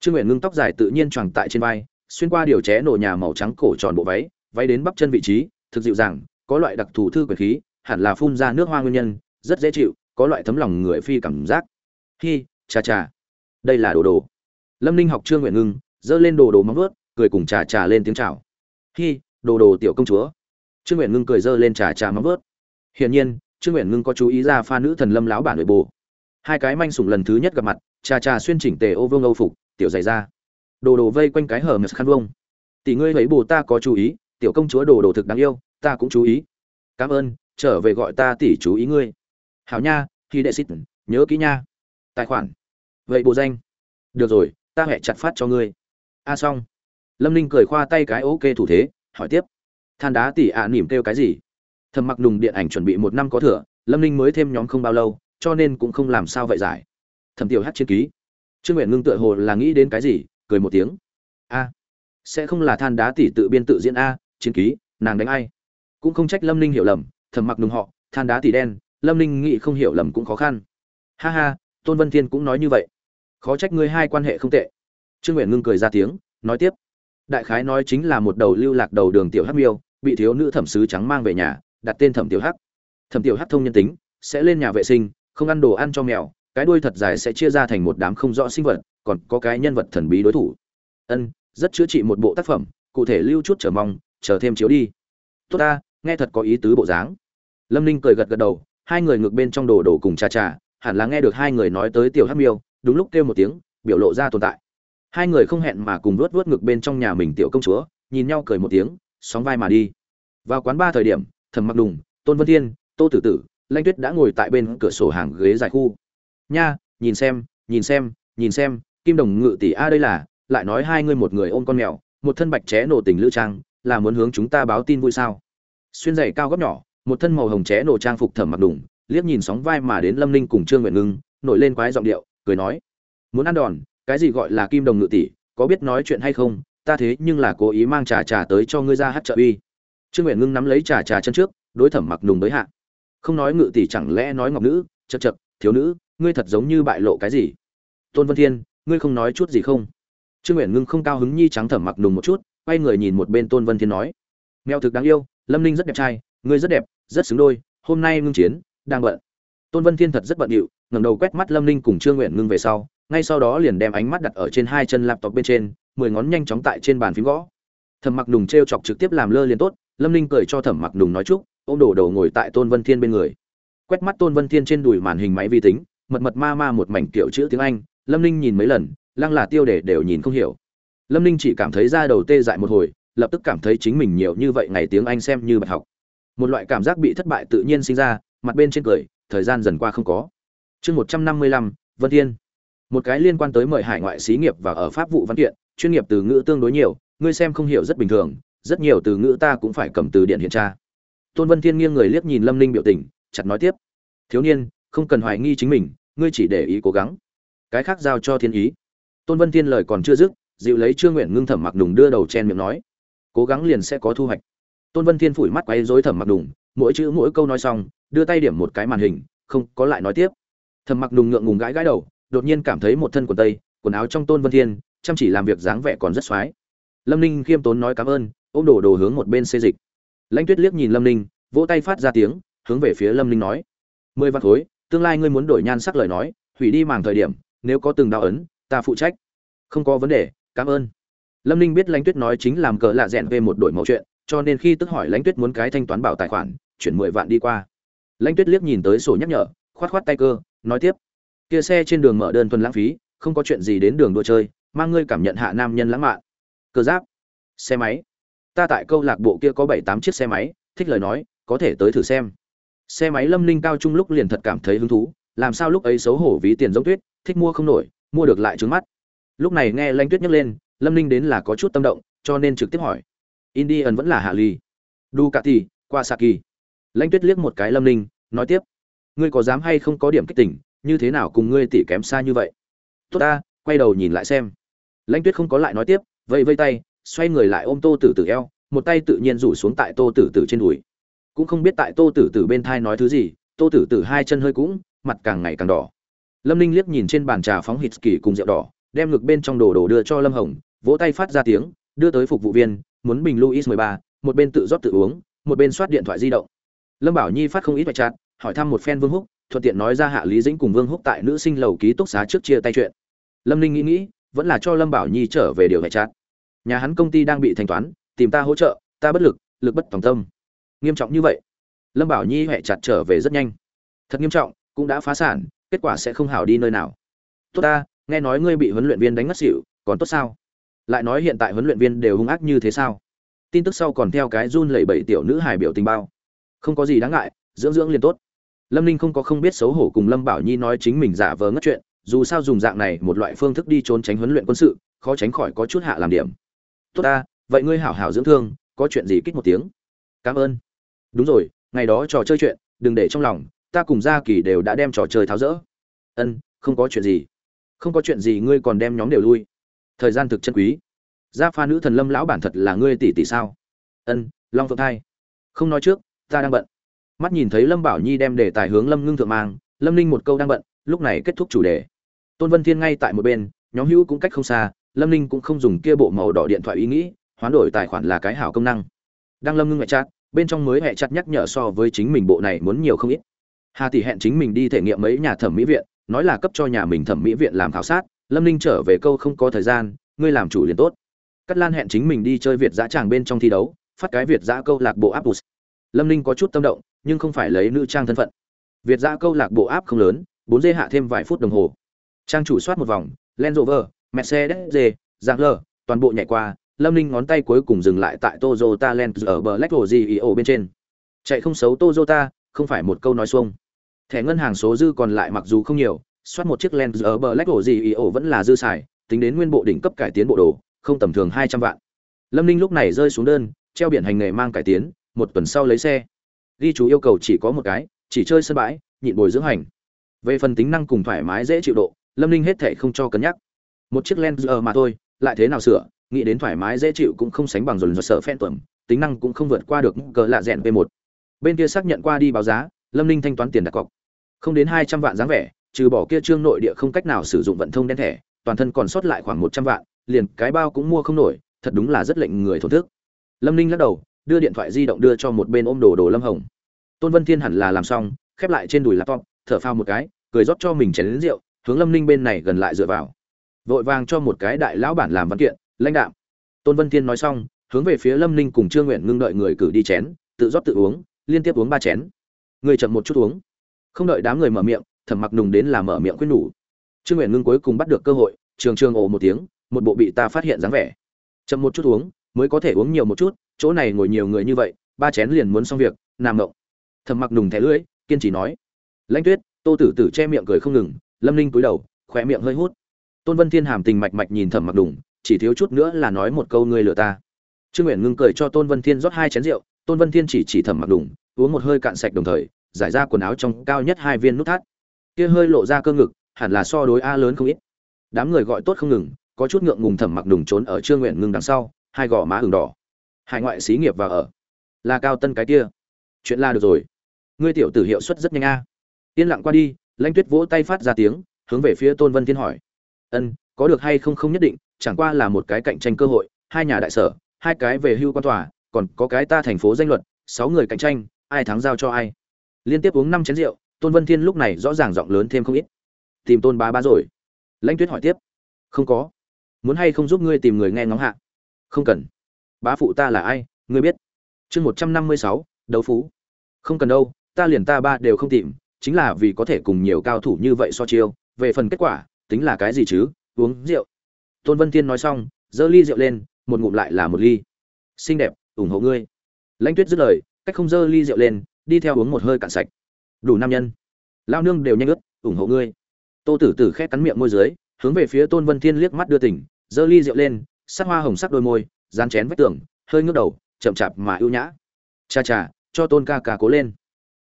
Trương nguyện ngưng tóc dài tự nhiên choàng tại trên vai, xuyên qua điều ché nổ nhà màu trắng cổ tròn bộ váy váy đến bắp chân vị trí, thực dịu dàng, có loại đặc thù thư quyền khí, hẳn là phun ra nước hoa nguyên nhân, rất dễ chịu, có loại thấm lòng người phi cảm giác. Hi, trà trà. Đây là đồ đồ. Lâm ninh học trương nguyện ngưng, giơ lên đồ đồ móng vớt cười cùng trà trà lên tiếng chào. Hi, đồ đồ tiểu công chúa. Trương nguyện ngưng cười dơ lên trà trà mắm vớt hiển nhiên, trương nguyện ngưng có chú ý ra pha nữ thần lâm lão bản nội bồ hai cái manh sủng lần thứ nhất gặp mặt, trà trà xuyên chỉnh tề ô vương âu phục, tiểu dày ra đồ đồ vây quanh cái hở mật khăn vông tỷ ngươi thấy bồ ta có chú ý, tiểu công chúa đồ đồ thực đáng yêu, ta cũng chú ý. Cảm ơn, trở về gọi ta tỷ chú ý ngươi. Hảo nha, khi đệ xít, nhớ kỹ nha. Tài khoản. Vậy bộ danh. Được rồi, ta hẹn chặt phát cho ngươi. A xong lâm ninh cười khoa tay cái ok thủ thế, hỏi tiếp. Than đá tỷ ạ à nỉm kêu cái gì? Thầm mặc nùng điện ảnh chuẩn bị một năm có thừa, lâm ninh mới thêm nhóm không bao lâu, cho nên cũng không làm sao vậy giải. Thẩm tiểu hát chiến ký. Trương nguyện ngưng tựa hồ là nghĩ đến cái gì, cười một tiếng. A, sẽ không là than đá tỷ tự biên tự diễn a, chiến ký, nàng đánh ai? Cũng không trách lâm ninh hiểu lầm, thầm mặc nùng họ, than đá tỷ đen, lâm ninh nghĩ không hiểu lầm cũng khó khăn. Ha ha, tôn vân thiên cũng nói như vậy. Khó trách ngươi hai quan hệ không tệ. Trương nguyện ngưng cười ra tiếng, nói tiếp đại khái nói chính là một đầu lưu lạc đầu đường tiểu hắc miêu, bị thiếu nữ thẩm sứ trắng mang về nhà, đặt tên thẩm tiểu hắc. Thẩm tiểu hắc thông nhân tính, sẽ lên nhà vệ sinh, không ăn đồ ăn cho mèo, cái đuôi thật dài sẽ chia ra thành một đám không rõ sinh vật, còn có cái nhân vật thần bí đối thủ. Ân, rất chữa trị một bộ tác phẩm, cụ thể lưu chút chờ mong, chờ thêm chiếu đi. Tốt ta, nghe thật có ý tứ bộ dáng. Lâm ninh cười gật gật đầu, hai người ngược bên trong đồ đồ cùng cha cha, hẳn là nghe được hai người nói tới tiểu hắc miêu, đúng lúc kêu một tiếng, biểu lộ ra tồn tại hai người không hẹn mà cùng luốt luốt ngực bên trong nhà mình tiểu công chúa, nhìn nhau cười một tiếng, sóng vai mà đi. Vào quán ba thời điểm, thẩm mặc đùng, tôn vân thiên, tô tử tử, lanh tuyết đã ngồi tại bên cửa sổ hàng ghế dài khu. Nha, nhìn xem nhìn xem nhìn xem, kim đồng ngự tỷ a đây là, lại nói hai ngươi một người ôm con mèo, một thân bạch ché nổ tình lữ trang, là muốn hướng chúng ta báo tin vui sao? Xuyên giày cao góc nhỏ, một thân màu hồng ché nổ trang phục thẩm mặc đùng, liếc nhìn sóng vai mà đến lâm ninh cùng trương nguyện ngưng, nổi lên quái giọng điệu, cười nói, muốn ăn đòn cái gì gọi là kim đồng ngự tỷ, có biết nói chuyện hay không? Ta thế nhưng là cố ý mang trà trà tới cho ngươi ra hát trợ uy. Trương nguyện ngưng nắm lấy trà trà chân trước, đối thẩm mặc nùng tới hạ. Không nói ngự tỷ chẳng lẽ nói ngọc nữ, chật chật, thiếu nữ, ngươi thật giống như bại lộ cái gì? Tôn vân thiên, ngươi không nói chút gì không? Trương nguyện ngưng không cao hứng nhi trắng thẩm mặc nùng một chút, quay người nhìn một bên tôn vân thiên nói. Mèo thực đáng yêu, lâm ninh rất đẹp trai, ngươi rất đẹp, rất xứng đôi, hôm nay ngưng chiến, đang bận. Tôn vân thiên thật rất bận điệu, ngẩng đầu quét mắt lâm ninh cùng trương nguyện ngưng về sau ngay sau đó liền đem ánh mắt đặt ở trên hai chân laptop bên trên, mười ngón nhanh chóng tại trên bàn phím gõ. Thẩm mặc nùng t r e o chọc trực tiếp làm lơ liền tốt, lâm ninh cười cho thẩm mặc nùng nói chúc ô m đổ đầu ngồi tại tôn vân thiên bên người. Quét mắt tôn vân thiên trên đùi màn hình máy vi tính, mật mật ma ma một mảnh kiểu chữ tiếng anh, lâm ninh nhìn mấy lần, lăng là tiêu đề đều nhìn không hiểu. Lâm ninh chỉ cảm thấy da đầu tê dại một hồi, lập tức cảm thấy chính mình nhiều như vậy ngày tiếng anh xem như bài học. Một loại cảm giác bị thất bại tự nhiên sinh ra, mặt bên trên cười, thời gian dần qua không có. Chương một trăm năm mươi lăm, vân thiên một cái liên quan tới mời hải ngoại xí nghiệp và ở pháp vụ văn kiện, chuyên nghiệp từ ngữ tương đối nhiều, ngươi xem không hiểu rất bình thường, rất nhiều từ ngữ ta cũng phải cầm từ điển hiện tra. Tôn vân thiên nghiêng người liếc nhìn lâm ninh biểu tình, chặt nói tiếp. Thiếu niên, không cần hoài nghi chính mình, ngươi chỉ để ý cố gắng. Cái khác giao cho thiên ý. Tôn vân thiên lời còn chưa dứt, dịu lấy trương nguyện ngưng thẩm mặc đùng đưa đầu chen miệng nói. Cố gắng liền sẽ có thu hoạch. Tôn vân thiên phủi mắt quay dối thẩm mặc đùng, mỗi chữ mỗi câu nói xong, đưa tay điểm một cái màn hình, không, có lại nói tiếp. Thẩm mặc đùng ngượng ngùng gãi gãi đầu đột nhiên cảm thấy một thân quần tây, quần áo trong tôn vân thiên, chăm chỉ làm việc dáng vẻ còn rất x lâm ninh khiêm tốn nói cảm ơn, ôm đổ đồ hướng một bên xê dịch. Lãnh tuyết liếc nhìn lâm ninh, vỗ tay phát ra tiếng, hướng về phía lâm ninh nói. Mười vạn khối, tương lai ngươi muốn đổi nhan sắc lời nói, hủy đi màng thời điểm, nếu có từng đạo ấn, ta phụ trách. Không có vấn đề, cảm ơn. Lâm ninh biết lãnh tuyết nói chính làm cờ lạ rẽn về một đội mẫu chuyện, cho nên khi tức hỏi lãnh tuyết muốn cái thanh toán bảo tài khoản, chuyển mười vạn đi qua. Lãnh tuyết liếc nhìn tới sổ nhắc nhở, khoát khoát tay cơ, nói tiếp kia xe trên đường mở đơn thuần lãng phí, không có chuyện gì đến đường đua chơi, mang ngươi cảm nhận hạ nam nhân lãng mạn. Cơ giáp, xe máy. Ta tại câu lạc bộ kia có bảy tám chiếc xe máy, thích lời nói, có thể tới thử xem. Xe máy lâm ninh cao trung lúc liền thật cảm thấy hứng thú, làm sao lúc ấy xấu hổ ví tiền giống tuyết, thích mua không nổi, mua được lại trứng mắt. Lúc này nghe lanh tuyết nhấc lên, lâm ninh đến là có chút tâm động, cho nên trực tiếp hỏi. Indian vẫn là hạ ly. Ducati qua saki lanh tuyết liếc một cái lâm ninh, nói tiếp. Ngươi có dám hay không có điểm kích tỉnh như thế nào cùng ngươi tỉ kém xa như vậy? Tốt ta, quay đầu nhìn lại xem. Lãnh tuyết không có lại nói tiếp vây vây tay, xoay người lại ôm tô tử tử eo, một tay tự nhiên rủ xuống tại tô tử tử trên đùi. Cũng không biết tại tô tử tử bên thai nói thứ gì, tô tử tử hai chân hơi cũng mặt càng ngày càng đỏ. Lâm ninh liếc nhìn trên bàn trà phóng hít kỳ cùng rượu đỏ, đem ngực bên trong đồ đồ đưa cho lâm hồng, vỗ tay phát ra tiếng, đưa tới phục vụ viên, muốn bình luis mười ba, một bên tự rót tự uống, một bên soát điện thoại di động. Lâm bảo nhi phát không ít vạch chặt hỏi thăm một phen vương húc thuận tiện nói ra hạ lý dĩnh cùng vương húc tại nữ sinh lầu ký túc xá trước chia tay chuyện. Lâm ninh nghĩ nghĩ, vẫn là cho lâm bảo nhi trở về điều hệ chặt nhà hắn công ty đang bị thanh toán, tìm ta hỗ trợ, ta bất lực lực bất tòng tâm. Nghiêm trọng như vậy, lâm bảo nhi huệ chặt trở về rất nhanh. Thật nghiêm trọng, cũng đã phá sản, kết quả sẽ không hảo đi nơi nào. Tốt ta, nghe nói ngươi bị huấn luyện viên đánh ngất xỉu, còn tốt sao? Lại nói hiện tại huấn luyện viên đều hung ác như thế sao? Tin tức sau còn theo cái run lẩy bẩy tiểu nữ hài biểu tình bao. Không có gì đáng ngại, dưỡng dưỡng liền tốt lâm ninh không có không biết xấu hổ cùng lâm bảo nhi nói chính mình giả vờ ngất chuyện, dù sao dùng dạng này một loại phương thức đi trốn tránh huấn luyện quân sự, khó tránh khỏi có chút hạ làm điểm. Tốt ta, vậy ngươi hảo hảo dưỡng thương, có chuyện gì kích một tiếng. Cảm ơn. Đúng rồi, ngày đó trò chơi chuyện, đừng để trong lòng, ta cùng gia kỳ đều đã đem trò chơi tháo rỡ. Ân, không có chuyện gì. Không có chuyện gì ngươi còn đem nhóm đều lui. Thời gian thực chân quý. Gia pha nữ thần lâm lão bản thật là ngươi tỷ tỷ sao? Ân, long phượng thai. Không nói trước, ta đang bận mắt nhìn thấy lâm bảo nhi đem đề tài hướng lâm ngưng thượng mang lâm ninh một câu đang bận lúc này kết thúc chủ đề. Tôn vân thiên ngay tại một bên nhóm hữu cũng cách không xa lâm ninh cũng không dùng kia bộ màu đỏ điện thoại ý nghĩ hoán đổi tài khoản là cái hảo công năng. Đang lâm ngưng ngoại chặt, bên trong mới hẹ chặt nhắc nhở so với chính mình bộ này muốn nhiều không ít. Hà tỷ hẹn chính mình đi thể nghiệm mấy nhà thẩm mỹ viện nói là cấp cho nhà mình thẩm mỹ viện làm khảo sát lâm ninh trở về câu không có thời gian ngươi làm chủ liền tốt. Cắt lan hẹn chính mình đi chơi việt giã tràng bên trong thi đấu phát cái việt giã câu lạc bộ áp lâm ninh có chút tâm động nhưng không phải lấy nữ trang thân phận việt giã câu lạc bộ áp không lớn bốn dê hạ thêm vài phút đồng hồ trang chủ soát một vòng Land Rover, Mercedes, Giang lờ, toàn bộ nhảy qua, Lâm Ninh ngón tay cuối cùng dừng lại tại Toyota Land ở Black GEO bên trên. Chạy không xấu Toyota, không phải một câu nói xuông. Thẻ ngân hàng số dư còn lại mặc dù không nhiều, soát một chiếc Land ở Black GEO vẫn là dư xài, tính đến nguyên bộ đỉnh cấp cải tiến bộ đồ, không tầm thường 200 vạn. Lâm Ninh lúc này rơi xuống đơn, treo biển hành nghề mang cải tiến, một tuần sau lấy xe. Ghi chú yêu cầu chỉ có một cái, chỉ chơi sân bãi, nhịn bồi dưỡng hành. Về phần tính năng cùng thoải mái dễ chịu độ, lâm ninh hết thể không cho cân nhắc. Một chiếc len giờ mà thôi lại thế nào sửa nghĩ đến thoải mái dễ chịu cũng không sánh bằng dồn dồn sợ phen tuẩm tính năng cũng không vượt qua được cờ lạ rẽn p 1 bên kia xác nhận qua đi báo giá lâm ninh thanh toán tiền đặt cọc. Không đến hai trăm vạn dáng vẻ trừ bỏ kia trương nội địa không cách nào sử dụng vận thông đen thẻ toàn thân còn sót lại khoảng một trăm vạn liền cái bao cũng mua không nổi thật đúng là rất lệnh người thổn thức. Lâm ninh lắc đầu đưa điện thoại di động đưa cho một bên ôm đồ đồ lâm hồng. Tôn vân thiên hẳn là làm xong, khép lại trên đùi laptop, thở phao một cái, cười rót cho mình chén lính rượu, hướng lâm ninh bên này gần lại dựa vào. Vội vàng cho một cái đại lão bản làm văn kiện, lãnh đạo tôn vân thiên nói xong, hướng về phía lâm ninh cùng trương nguyện ngưng đợi người cử đi chén, tự rót tự uống, liên tiếp uống ba chén. Người chậm một chút uống. Không đợi đám người mở miệng, thẩm mặc nùng đến là mở miệng khuyên nhủ. Trương nguyện ngưng cuối cùng bắt được cơ hội, trường trường ồ một tiếng, một bộ bị ta phát hiện dáng vẻ. Chậm một chút uống, mới có thể uống nhiều một chút chỗ này ngồi nhiều người như vậy, ba chén liền muốn xong việc nam ngộng. Thầm mặc đùng thẻ lưỡi, kiên trì nói. Lãnh tuyết, tô tử tử che miệng cười không ngừng, lâm ninh cúi đầu khỏe miệng hơi hút. Tôn vân thiên hàm tình mạch mạch nhìn thầm mặc đùng chỉ thiếu chút nữa là nói một câu ngươi lừa ta. Trương nguyện ngưng cười cho tôn vân thiên rót hai chén rượu, tôn vân thiên chỉ chỉ thầm mặc đùng uống một hơi cạn sạch đồng thời, giải ra quần áo trong cao nhất hai viên nút thắt. Kia hơi lộ ra cơ ngực, hẳn là so đối a lớn không ít. Đám người gọi tốt không ngừng, có chút ngượng ngùng thầm mặc đùng trốn ở trương nguyện ngưng đằng sau, hai gò má ửng đỏ hải ngoại xí nghiệp vào ở. Là cao tân cái kia. Chuyện la được rồi. Ngươi tiểu tử hiệu suất rất nhanh a. Yên lặng qua đi, lãnh tuyết vỗ tay phát ra tiếng, hướng về phía tôn vân thiên hỏi. Ân, có được hay không không nhất định, chẳng qua là một cái cạnh tranh cơ hội, hai nhà đại sở, hai cái về hưu quan tòa, còn có cái ta thành phố danh luật, sáu người cạnh tranh, ai thắng giao cho ai. Liên tiếp uống năm chén rượu, tôn vân thiên lúc này rõ ràng giọng lớn thêm không ít. Tìm tôn bá bá rồi. Lãnh tuyết hỏi tiếp. Không có. Muốn hay không giúp ngươi tìm người nghe ngóng hạ? Không cần bá phụ ta là ai, ngươi biết. Chương một trăm năm mươi sáu, đấu phú. Không cần đâu, ta liền ta ba đều không tìm, chính là vì có thể cùng nhiều cao thủ như vậy so chiêu, về phần kết quả, tính là cái gì chứ, uống rượu. Tôn vân thiên nói xong, giơ ly rượu lên, một ngụm lại là một ly. Xinh đẹp, ủng hộ ngươi. Lãnh tuyết dứt lời, cách không giơ ly rượu lên, đi theo uống một hơi cạn sạch. Đủ nam nhân. Lao nương đều nhanh ướt, ủng hộ ngươi. Tô tử tử khét cắn miệng môi dưới, hướng về phía tôn vân thiên liếc mắt đưa tỉnh, giơ ly rượu lên, sắc hoa hồng sắc đôi môi dán chén vách tường, hơi ngước đầu, chậm chạp mà ưu nhã. Cha cha, cho tôn ca ca cố lên.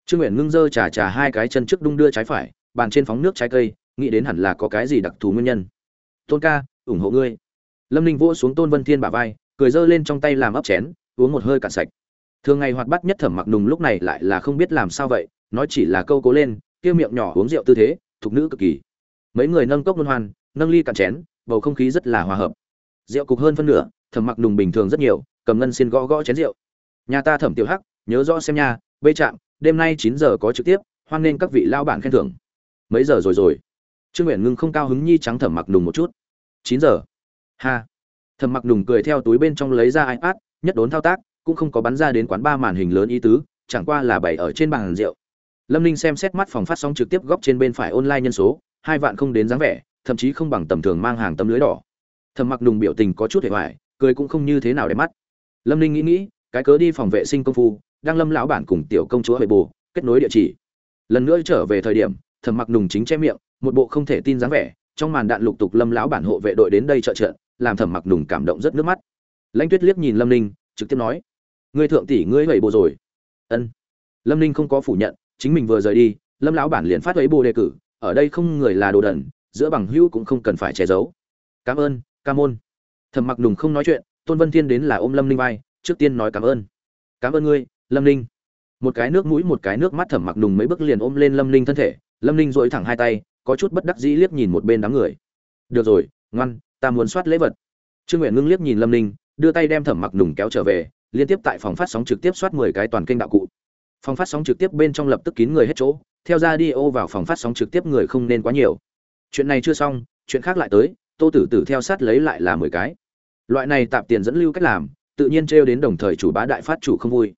Trương nguyện ngưng dơ trà trà hai cái chân trước đung đưa trái phải, bàn trên phóng nước trái cây, nghĩ đến hẳn là có cái gì đặc thù nguyên nhân. Tôn ca, ủng hộ ngươi. Lâm ninh vỗ xuống tôn vân thiên bả vai, cười dơ lên trong tay làm ấp chén, uống một hơi cạn sạch. Thường ngày hoạt bát nhất thẩm mặc nùng lúc này lại là không biết làm sao vậy, nói chỉ là câu cố lên, kia miệng nhỏ uống rượu tư thế, thục nữ cực kỳ. Mấy người nâng cốc luân hoan, nâng ly cạn chén, bầu không khí rất là hòa hợp. Rượu cục hơn phân nửa thẩm mặc nùng bình thường rất nhiều, cầm ngân xin gõ gõ chén rượu. Nhà ta thẩm tiểu hắc, nhớ rõ xem nha, bê chạm, đêm nay chín giờ có trực tiếp, hoan nghênh các vị lao bản khen thưởng. Mấy giờ rồi rồi? Trương nguyện ngưng không cao hứng nhi trắng thẩm mặc nùng một chút. Chín giờ. Ha. Thẩm mặc nùng cười theo túi bên trong lấy ra ipad, nhất đốn thao tác, cũng không có bắn ra đến quán ba màn hình lớn ý tứ, chẳng qua là bày ở trên bàn rượu. Lâm ninh xem xét mắt phòng phát sóng trực tiếp góc trên bên phải online nhân số, hai vạn không đến dáng vẻ, thậm chí không bằng tầm thường mang hàng tấm lưới đỏ. Thẩm mặc nùng biểu tình có chút hệ hoài cười cũng không như thế nào để mắt. Lâm ninh nghĩ nghĩ, cái cớ đi phòng vệ sinh công phu, đang lâm lão bản cùng tiểu công chúa hệ bồ kết nối địa chỉ. Lần nữa trở về thời điểm thẩm mặc nùng chính che miệng, một bộ không thể tin dáng vẻ, trong màn đạn lục tục lâm lão bản hộ vệ đội đến đây trợ trợ làm thẩm mặc nùng cảm động rất nước mắt. Lãnh tuyết liếc nhìn lâm ninh, trực tiếp nói, ngươi thượng tỷ ngươi hầy bồ rồi. Ân. Lâm ninh không có phủ nhận, chính mình vừa rời đi, lâm lão bản liền phát ấy bồ đề cử, ở đây không người là đồ đần, giữa bằng hữu cũng không cần phải che giấu. Cảm ơn, ca môn thẩm mặc nùng không nói chuyện, tôn vân thiên đến là ôm lâm ninh vai, trước tiên nói cảm ơn. Cảm ơn ngươi, lâm ninh. Một cái nước mũi, một cái nước mắt, thẩm mặc nùng mấy bước liền ôm lên lâm ninh thân thể. Lâm ninh dội thẳng hai tay, có chút bất đắc dĩ liếc nhìn một bên đám người. Được rồi, ngoan, ta muốn soát lễ vật. Trương nguyện ngưng liếc nhìn lâm ninh, đưa tay đem thẩm mặc nùng kéo trở về, liên tiếp tại phòng phát sóng trực tiếp soát mười cái toàn kênh đạo cụ. Phòng phát sóng trực tiếp bên trong lập tức kín người hết chỗ, theo ra đi ô vào phòng phát sóng trực tiếp người không nên quá nhiều. Chuyện này chưa xong, chuyện khác lại tới tô tử tử theo sát lấy lại là mười cái. Loại này tạp tiền dẫn lưu cách làm, tự nhiên trêu đến đồng thời chủ bá đại phát chủ không vui.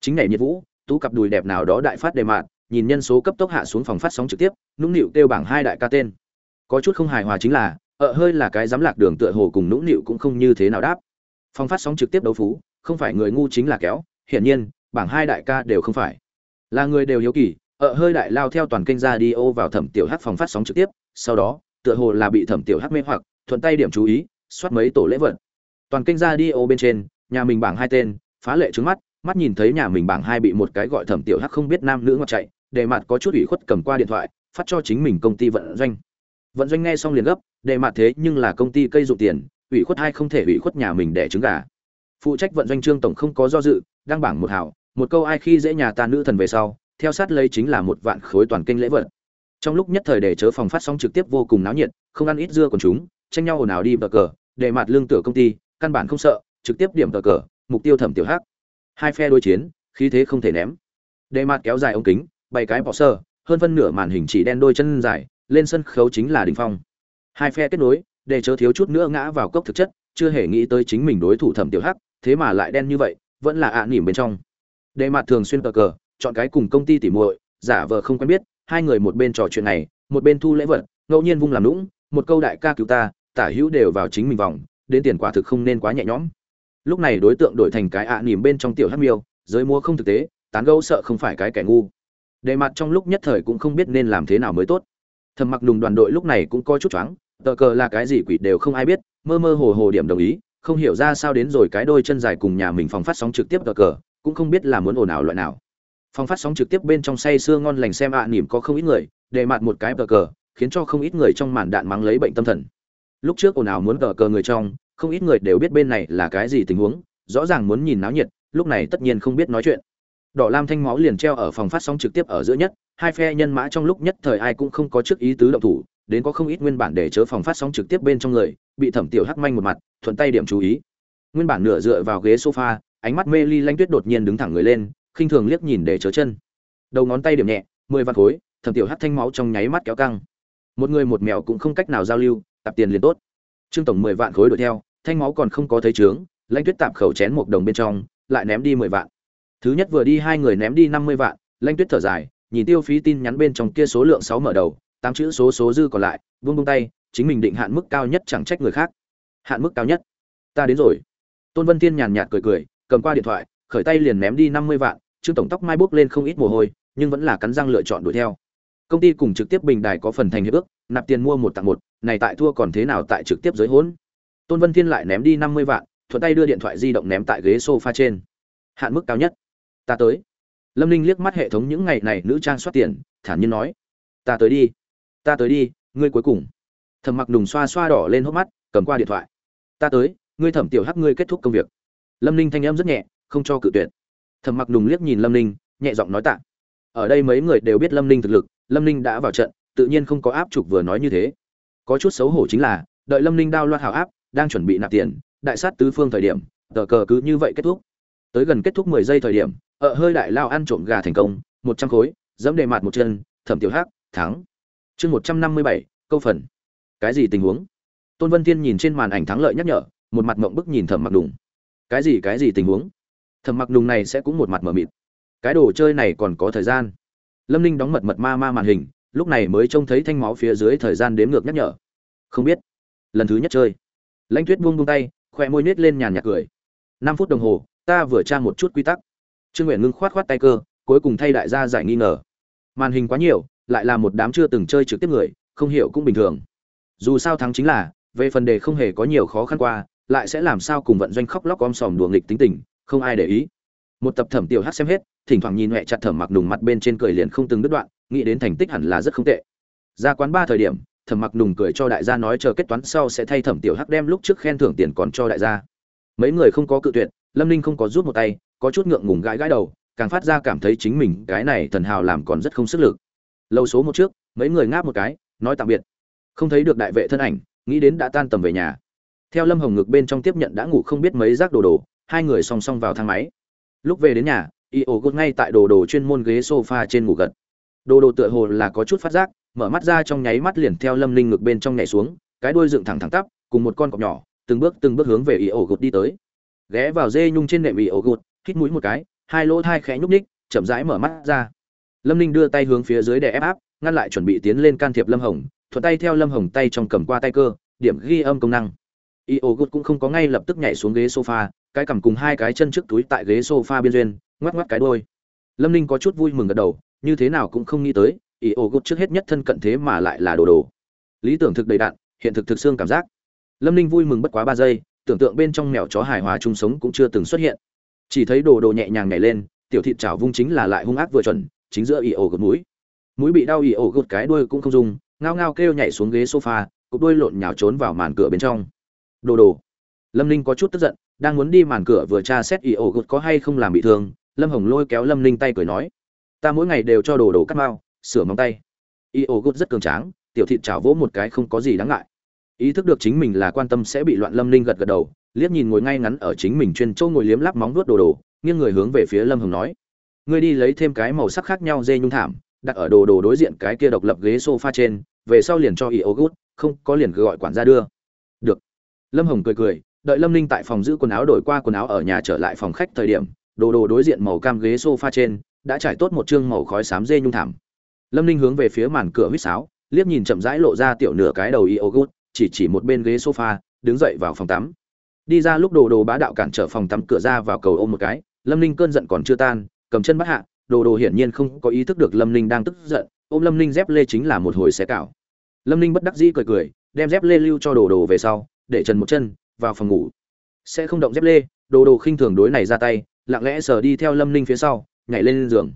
Chính này nhiệt vũ, tú cặp đùi đẹp nào đó đại phát đề mạn nhìn nhân số cấp tốc hạ xuống phòng phát sóng trực tiếp, nũng nịu kêu bảng hai đại ca tên. Có chút không hài hòa chính là ở hơi là cái dám lạc đường tựa hồ cùng nũng nịu cũng không như thế nào đáp. Phòng phát sóng trực tiếp đấu phú, không phải người ngu chính là kéo, hiển nhiên, bảng hai đại ca đều không phải. Là người đều hiếu kỳ ở hơi đại lao theo toàn kênh ra đi ô vào thẩm tiểu hát phòng phát sóng trực tiếp, sau đó tựa hồ là bị thẩm tiểu hắc mê hoặc, thuận tay điểm chú ý, soát mấy tổ lễ vật. Toàn kênh ra đi ô bên trên, nhà mình bảng hai tên, phá lệ trứng mắt mắt nhìn thấy nhà mình bảng hai bị một cái gọi thẩm tiểu hắc không biết nam nữ ngọt chạy đề mặt có chút ủy khuất cầm qua điện thoại, phát cho chính mình công ty vận doanh. Vận doanh nghe xong liền gấp đề mặt thế nhưng là công ty cây dụng tiền, ủy khuất hai không thể ủy khuất nhà mình để trứng gà. Phụ trách vận doanh trương tổng không có do dự, đăng bảng một hảo một câu ai khi dễ nhà ta nữ thần về sau, theo sát lấy chính là một vạn khối toàn kênh lễ vật trong lúc nhất thời để chớ phòng phát sóng trực tiếp vô cùng náo nhiệt, không ăn ít dưa còn chúng, tranh nhau ồn ào đi bờ cờ, để mặt lương tử công ty, căn bản không sợ, trực tiếp điểm bờ cờ, mục tiêu thẩm tiểu hắc. Hai phe đối chiến, khí thế không thể ném. Đề mặt kéo dài ống kính bảy cái bỏ sơ, hơn phân nửa màn hình chỉ đen đôi chân dài, lên sân khấu chính là đỉnh phong. Hai phe kết nối, để chớ thiếu chút nữa ngã vào cốc thực chất, chưa hề nghĩ tới chính mình đối thủ thẩm tiểu hắc, thế mà lại đen như vậy, vẫn là ạ à nỉm bên trong. Đề mặt thường xuyên cờ cờ, chọn cái cùng công ty tỉ muội, giả vờ không quen biết hai người một bên trò chuyện này, một bên thu lễ vật, ngẫu nhiên vung làm lũng một câu đại ca cứu ta, tả hữu đều vào chính mình vòng, đến tiền quả thực không nên quá nhẹ nhõm. Lúc này đối tượng đổi thành cái ạ à nỉm bên trong tiểu hát miêu, giới mua không thực tế, tán gẫu sợ không phải cái kẻ ngu. Đề mặt trong lúc nhất thời cũng không biết nên làm thế nào mới tốt. Thầm mặc lùng đoàn đội lúc này cũng coi chút choáng, tờ cờ là cái gì quỷ đều không ai biết, mơ mơ hồ hồ điểm đồng ý, không hiểu ra sao đến rồi cái đôi chân dài cùng nhà mình phòng phát sóng trực tiếp tờ cờ, cũng không biết là muốn ồn ào loại nào phòng phát sóng trực tiếp bên trong say sưa ngon lành xem ạ à, nỉm có không ít người để mặt một cái cờ cờ khiến cho không ít người trong màn đạn mắng lấy bệnh tâm thần. Lúc trước ồn ào muốn cờ cờ người trong không ít người đều biết bên này là cái gì tình huống rõ ràng muốn nhìn náo nhiệt lúc này tất nhiên không biết nói chuyện. Đỏ lam thanh máu liền treo ở phòng phát sóng trực tiếp ở giữa nhất hai phe nhân mã trong lúc nhất thời ai cũng không có trước ý tứ động thủ đến có không ít nguyên bản để chớ phòng phát sóng trực tiếp bên trong người bị thẩm tiểu hắc manh một mặt thuận tay điểm chú ý. Nguyên bản nửa dựa vào ghế sofa ánh mắt mê ly lanh tuyết đột nhiên đứng thẳng người lên khinh thường liếc nhìn để chớ chân. Đầu ngón tay điểm nhẹ, mười vạn khối, thẩm tiểu hát thanh máu trong nháy mắt kéo căng. Một người một mèo cũng không cách nào giao lưu tập tiền liền tốt. Trương tổng mười vạn khối đuổi theo, thanh máu còn không có thấy trướng lãnh tuyết tạm khẩu chén một đồng bên trong, lại ném đi mười vạn. Thứ nhất vừa đi hai người ném đi năm mươi vạn, lãnh tuyết thở dài, nhìn tiêu phí tin nhắn bên trong kia số lượng sáu mở đầu, tám chữ số số dư còn lại, vung tung tay, chính mình định hạn mức cao nhất chẳng trách người khác. Hạn mức cao nhất. Ta đến rồi. Tôn vân tiên nhàn nhạt cười cười, cầm qua điện thoại khởi tay liền ném đi năm mươi vạn, trương tổng tóc mai bốc lên không ít mồ hôi, nhưng vẫn là cắn răng lựa chọn đuổi theo. Công ty cùng trực tiếp bình đài có phần thành hiệp ước, nạp tiền mua một tặng một, này tại thua còn thế nào tại trực tiếp giới hỗn. Tôn vân thiên lại ném đi năm mươi vạn, thuận tay đưa điện thoại di động ném tại ghế sofa trên. Hạn mức cao nhất. Ta tới. Lâm ninh liếc mắt hệ thống những ngày này nữ trang soát tiền, thản nhiên nói. Ta tới đi. Ta tới đi, ngươi cuối cùng. Thẩm mặc Nùng xoa xoa đỏ lên hốc mắt, cầm qua điện thoại. Ta tới, ngươi thẩm tiểu hắc ngươi kết thúc công việc. Lâm ninh thanh âm rất nhẹ không cho cự tuyệt. Thầm mặc nùng liếc nhìn lâm ninh, nhẹ giọng nói tạ. Ở đây mấy người đều biết lâm ninh thực lực, lâm ninh đã vào trận, tự nhiên không có áp trục vừa nói như thế. Có chút xấu hổ chính là, đợi lâm ninh đao loạt hào áp, đang chuẩn bị nạp tiền, đại sát tứ phương thời điểm, tờ cờ cứ như vậy kết thúc. Tới gần kết thúc mười giây thời điểm, ở hơi đại lao ăn trộm gà thành công, một trăm khối, dẫm đề mặt một chân, thẩm tiểu hắc, thắng. Chương một trăm năm mươi bảy, câu phần. Cái gì tình huống? Tôn vân Thiên nhìn trên màn ảnh thắng lợi nhắc nhở, một mặt mộng bức nhìn thẩm mặc đùng cái gì cái gì tình huống? Thầm mặc nùng này sẽ cũng một mặt mờ mịt. Cái đồ chơi này còn có thời gian. Lâm ninh đóng mật mật ma ma màn hình, lúc này mới trông thấy thanh máu phía dưới thời gian đếm ngược nhắc nhở. Không biết. Lần thứ nhất chơi. Lãnh tuyết buông buông tay khoe môi nết lên nhàn nhạt cười. Năm phút đồng hồ, ta vừa tra một chút quy tắc. Trương nguyện ngưng khoát khoát tay cơ, cuối cùng thay đại gia giải nghi ngờ. Màn hình quá nhiều, lại là một đám chưa từng chơi trực tiếp người, không hiểu cũng bình thường. Dù sao thắng chính là, về phần đề không hề có nhiều khó khăn qua, lại sẽ làm sao cùng vận doanh khóc lóc om sòm đùa nghịch tính tình không ai để ý. Một tập thẩm tiểu hát xem hết, thỉnh thoảng nhìn huệ chặt thẩm mặc nùng mặt bên trên cười liền không từng đứt đoạn, nghĩ đến thành tích hẳn là rất không tệ. Ra quán ba thời điểm, thẩm mặc nùng cười cho đại gia nói chờ kết toán sau sẽ thay thẩm tiểu hắc đem lúc trước khen thưởng tiền còn cho đại gia. Mấy người không có cự tuyệt, lâm ninh không có rút một tay, có chút ngượng ngùng gãi gãi đầu, càng phát ra cảm thấy chính mình cái này thần hào làm còn rất không sức lực. Lâu số một trước, mấy người ngáp một cái, nói tạm biệt. Không thấy được đại vệ thân ảnh, nghĩ đến đã tan tầm về nhà. Theo lâm hồng ngực bên trong tiếp nhận đã ngủ không biết mấy rác đồ đồ hai người song song vào thang máy. Lúc về đến nhà, y ổ gột ngay tại đồ đồ chuyên môn ghế sofa trên ngủ gật. Đồ đồ tựa hồ là có chút phát giác, mở mắt ra trong nháy mắt liền theo lâm linh ngực bên trong nhảy xuống, cái đuôi dựng thẳng thẳng tắp, cùng một con cọp nhỏ, từng bước từng bước hướng về y ổ gột đi tới. Ghé vào dê nhung trên nệm y ổ gột, hít mũi một cái, hai lỗ thai khẽ nhúc ních chậm rãi mở mắt ra. Lâm linh đưa tay hướng phía dưới để ép áp, ngăn lại chuẩn bị tiến lên can thiệp lâm hồng, thuận tay theo lâm hồng tay trong cầm qua tay cơ, điểm ghi âm công năng. Iogut gột cũng không có ngay lập tức nhảy xuống ghế sofa, cái cằm cùng hai cái chân trước túi tại ghế sofa biên duyên, ngoắc ngoắc cái đuôi. lâm ninh có chút vui mừng gật đầu, như thế nào cũng không nghĩ tới Iogut gột trước hết nhất thân cận thế mà lại là đồ đồ. Lý tưởng thực đầy đạn hiện thực thực xương cảm giác. Lâm ninh vui mừng bất quá ba giây, tưởng tượng bên trong mèo chó hài hòa chung sống cũng chưa từng xuất hiện. Chỉ thấy đồ đồ nhẹ nhàng nhảy lên, tiểu thịt chảo vung chính là lại hung ác vừa chuẩn, chính giữa Iogut gột mũi. Mũi bị đau Iogut gột cái đuôi cũng không dùng, ngao ngao kêu nhảy xuống ghế sofa, cục đuôi lộn nhào trốn vào màn cửa bên trong đồ đồ. Lâm ninh có chút tức giận, đang muốn đi màn cửa vừa tra xét ý ổ gột có hay không làm bị thương, lâm hồng lôi kéo lâm ninh tay cười nói, ta mỗi ngày đều cho đồ đồ cắt mao sửa móng tay. Ý ổ gột rất cường tráng, tiểu thịt chảo vỗ một cái không có gì đáng ngại. Ý thức được chính mình là quan tâm sẽ bị loạn, lâm ninh gật gật đầu, liếc nhìn ngồi ngay ngắn ở chính mình chuyên châu ngồi liếm lắp móng vuốt đồ đồ, nghiêng người hướng về phía lâm hồng nói, ngươi đi lấy thêm cái màu sắc khác nhau dê nhung thảm, đặt ở đồ đồ đối diện cái kia độc lập ghế sofa trên, về sau liền cho y ô gút không có liền gọi quản gia đưa. Được lâm hồng cười cười, đợi lâm ninh tại phòng giữ quần áo đổi qua quần áo ở nhà trở lại phòng khách thời điểm, đồ đồ đối diện màu cam ghế sofa trên, đã trải tốt một chương màu khói xám dê nhung thảm. Lâm ninh hướng về phía màn cửa huýt sáo, liếc nhìn chậm rãi lộ ra tiểu nửa cái đầu y ô gút chỉ chỉ một bên ghế sofa, đứng dậy vào phòng tắm. Đi ra lúc đồ đồ bá đạo cản trở phòng tắm cửa ra vào cầu ôm một cái, lâm ninh cơn giận còn chưa tan, cầm chân bắt hạ, đồ đồ hiển nhiên không có ý thức được lâm ninh đang tức giận, ôm lâm ninh dép lê chính là một hồi xé cào lâm ninh bất đắc dĩ cười cười, đem dép lê lưu cho đồ đồ về sau để trần một chân, vào phòng ngủ. Sẽ không động dép lê, đồ đồ khinh thường đối này ra tay, lặng lẽ sờ đi theo lâm ninh phía sau, nhảy lên giường.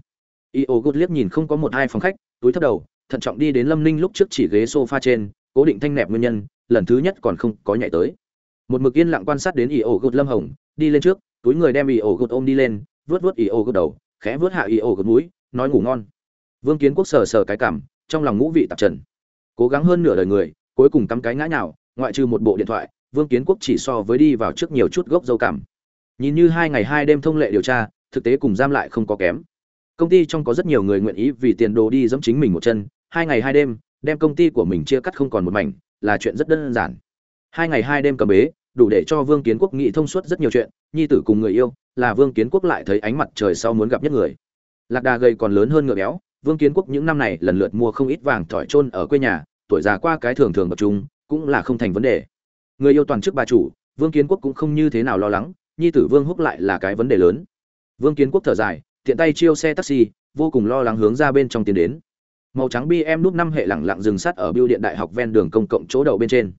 Y ô gút liếc nhìn không có một hai phòng khách, túi thấp đầu, thận trọng đi đến lâm ninh lúc trước chỉ ghế sofa trên, cố định thanh nẹp nguyên nhân, lần thứ nhất còn không có nhảy tới. Một mực yên lặng quan sát đến y ô gút lâm hồng, đi lên trước, túi người đem y ô gút ôm đi lên vớt vớt y ô gút đầu, khẽ vớt hạ y ô gút mũi, nói ngủ ngon. Vương kiến quốc sờ sờ cái cảm, trong lòng ngũ vị tạp trần. Cố gắng hơn nửa đời người, cuối cùng cắm cái ngã nhào ngoại trừ một bộ điện thoại, vương kiến quốc chỉ so với đi vào trước nhiều chút gốc dâu cảm. Nhìn như hai ngày hai đêm thông lệ điều tra, thực tế cùng giam lại không có kém. Công ty trong có rất nhiều người nguyện ý vì tiền đồ đi dẫm chính mình một chân, hai ngày hai đêm, đem công ty của mình chia cắt không còn một mảnh, là chuyện rất đơn giản. Hai ngày hai đêm cầm bế, đủ để cho vương kiến quốc nghĩ thông suốt rất nhiều chuyện, nhi tử cùng người yêu, là vương kiến quốc lại thấy ánh mặt trời sau muốn gặp nhất người. Lạc đà gầy còn lớn hơn ngựa béo, vương kiến quốc những năm này lần lượt mua không ít vàng thỏi trôn ở quê nhà, tuổi già qua cái thường thường tập trung cũng là không thành vấn đề. Người yêu toàn chức bà chủ, vương kiến quốc cũng không như thế nào lo lắng, nhi tử vương húc lại là cái vấn đề lớn. Vương kiến quốc thở dài, tiện tay chiêu xe taxi, vô cùng lo lắng hướng ra bên trong tiến đến. Màu trắng bm nút năm hệ lẳng lặng dừng sát ở biêu điện đại học ven đường công cộng chỗ đậu bên trên.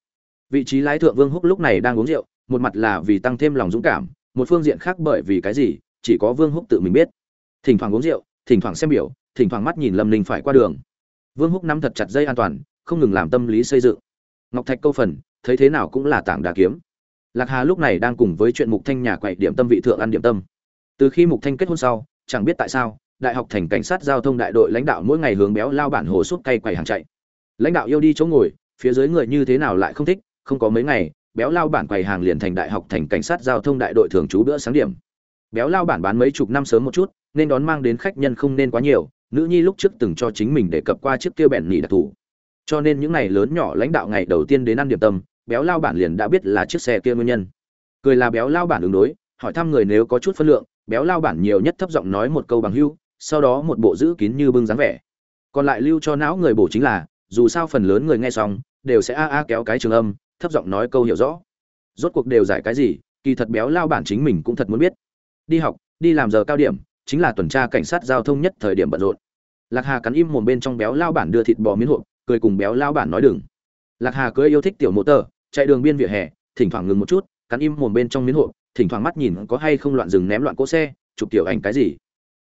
Vị trí lái thượng vương húc lúc này đang uống rượu, một mặt là vì tăng thêm lòng dũng cảm, một phương diện khác bởi vì cái gì, chỉ có vương húc tự mình biết. Thỉnh thoảng uống rượu, thỉnh thoảng xem biểu, thỉnh thoảng mắt nhìn lâm ninh phải qua đường. Vương húc nắm thật chặt dây an toàn, không ngừng làm tâm lý xây dựng ngọc thạch câu phần, thấy thế nào cũng là tảng đà kiếm. Lạc hà lúc này đang cùng với chuyện mục thanh nhà quậy điểm tâm vị thượng ăn điểm tâm. Từ khi mục thanh kết hôn sau, chẳng biết tại sao, đại học thành cảnh sát giao thông đại đội lãnh đạo mỗi ngày hướng béo lao bản hồ suốt cay quầy hàng chạy. Lãnh đạo yêu đi chỗ ngồi, phía dưới người như thế nào lại không thích, không có mấy ngày, béo lao bản quầy hàng liền thành đại học thành cảnh sát giao thông đại đội thường trú bữa sáng điểm. Béo lao bản bán mấy chục năm sớm một chút, nên đón mang đến khách nhân không nên quá nhiều, nữ nhi lúc trước từng cho chính mình để cập qua chiếc kia bẹn nỉ đặc thù cho nên những ngày lớn nhỏ lãnh đạo ngày đầu tiên đến ăn điểm tâm, béo lao bản liền đã biết là chiếc xe kia nguyên nhân. Cười là béo lao bản ứng đối, hỏi thăm người nếu có chút phân lượng, béo lao bản nhiều nhất thấp giọng nói một câu bằng hưu, sau đó một bộ giữ kín như bưng dáng vẻ. Còn lại lưu cho não người bổ chính là, dù sao phần lớn người nghe xong, đều sẽ a a kéo cái trường âm, thấp giọng nói câu hiểu rõ. Rốt cuộc đều giải cái gì, kỳ thật béo lao bản chính mình cũng thật muốn biết. Đi học, đi làm giờ cao điểm, chính là tuần tra cảnh sát giao thông nhất thời điểm bận rộn. Lạc hà cắn im mồm bên trong béo lao bản đưa thịt bò miến hộp cười cùng béo lao bản nói đừng. Lạc hà cưới yêu thích tiểu mô tờ, chạy đường biên vỉa hè, thỉnh thoảng ngừng một chút, cắn im mồm bên trong miếng hộp thỉnh thoảng mắt nhìn có hay không loạn dừng ném loạn cỗ xe, chụp tiểu ảnh cái gì.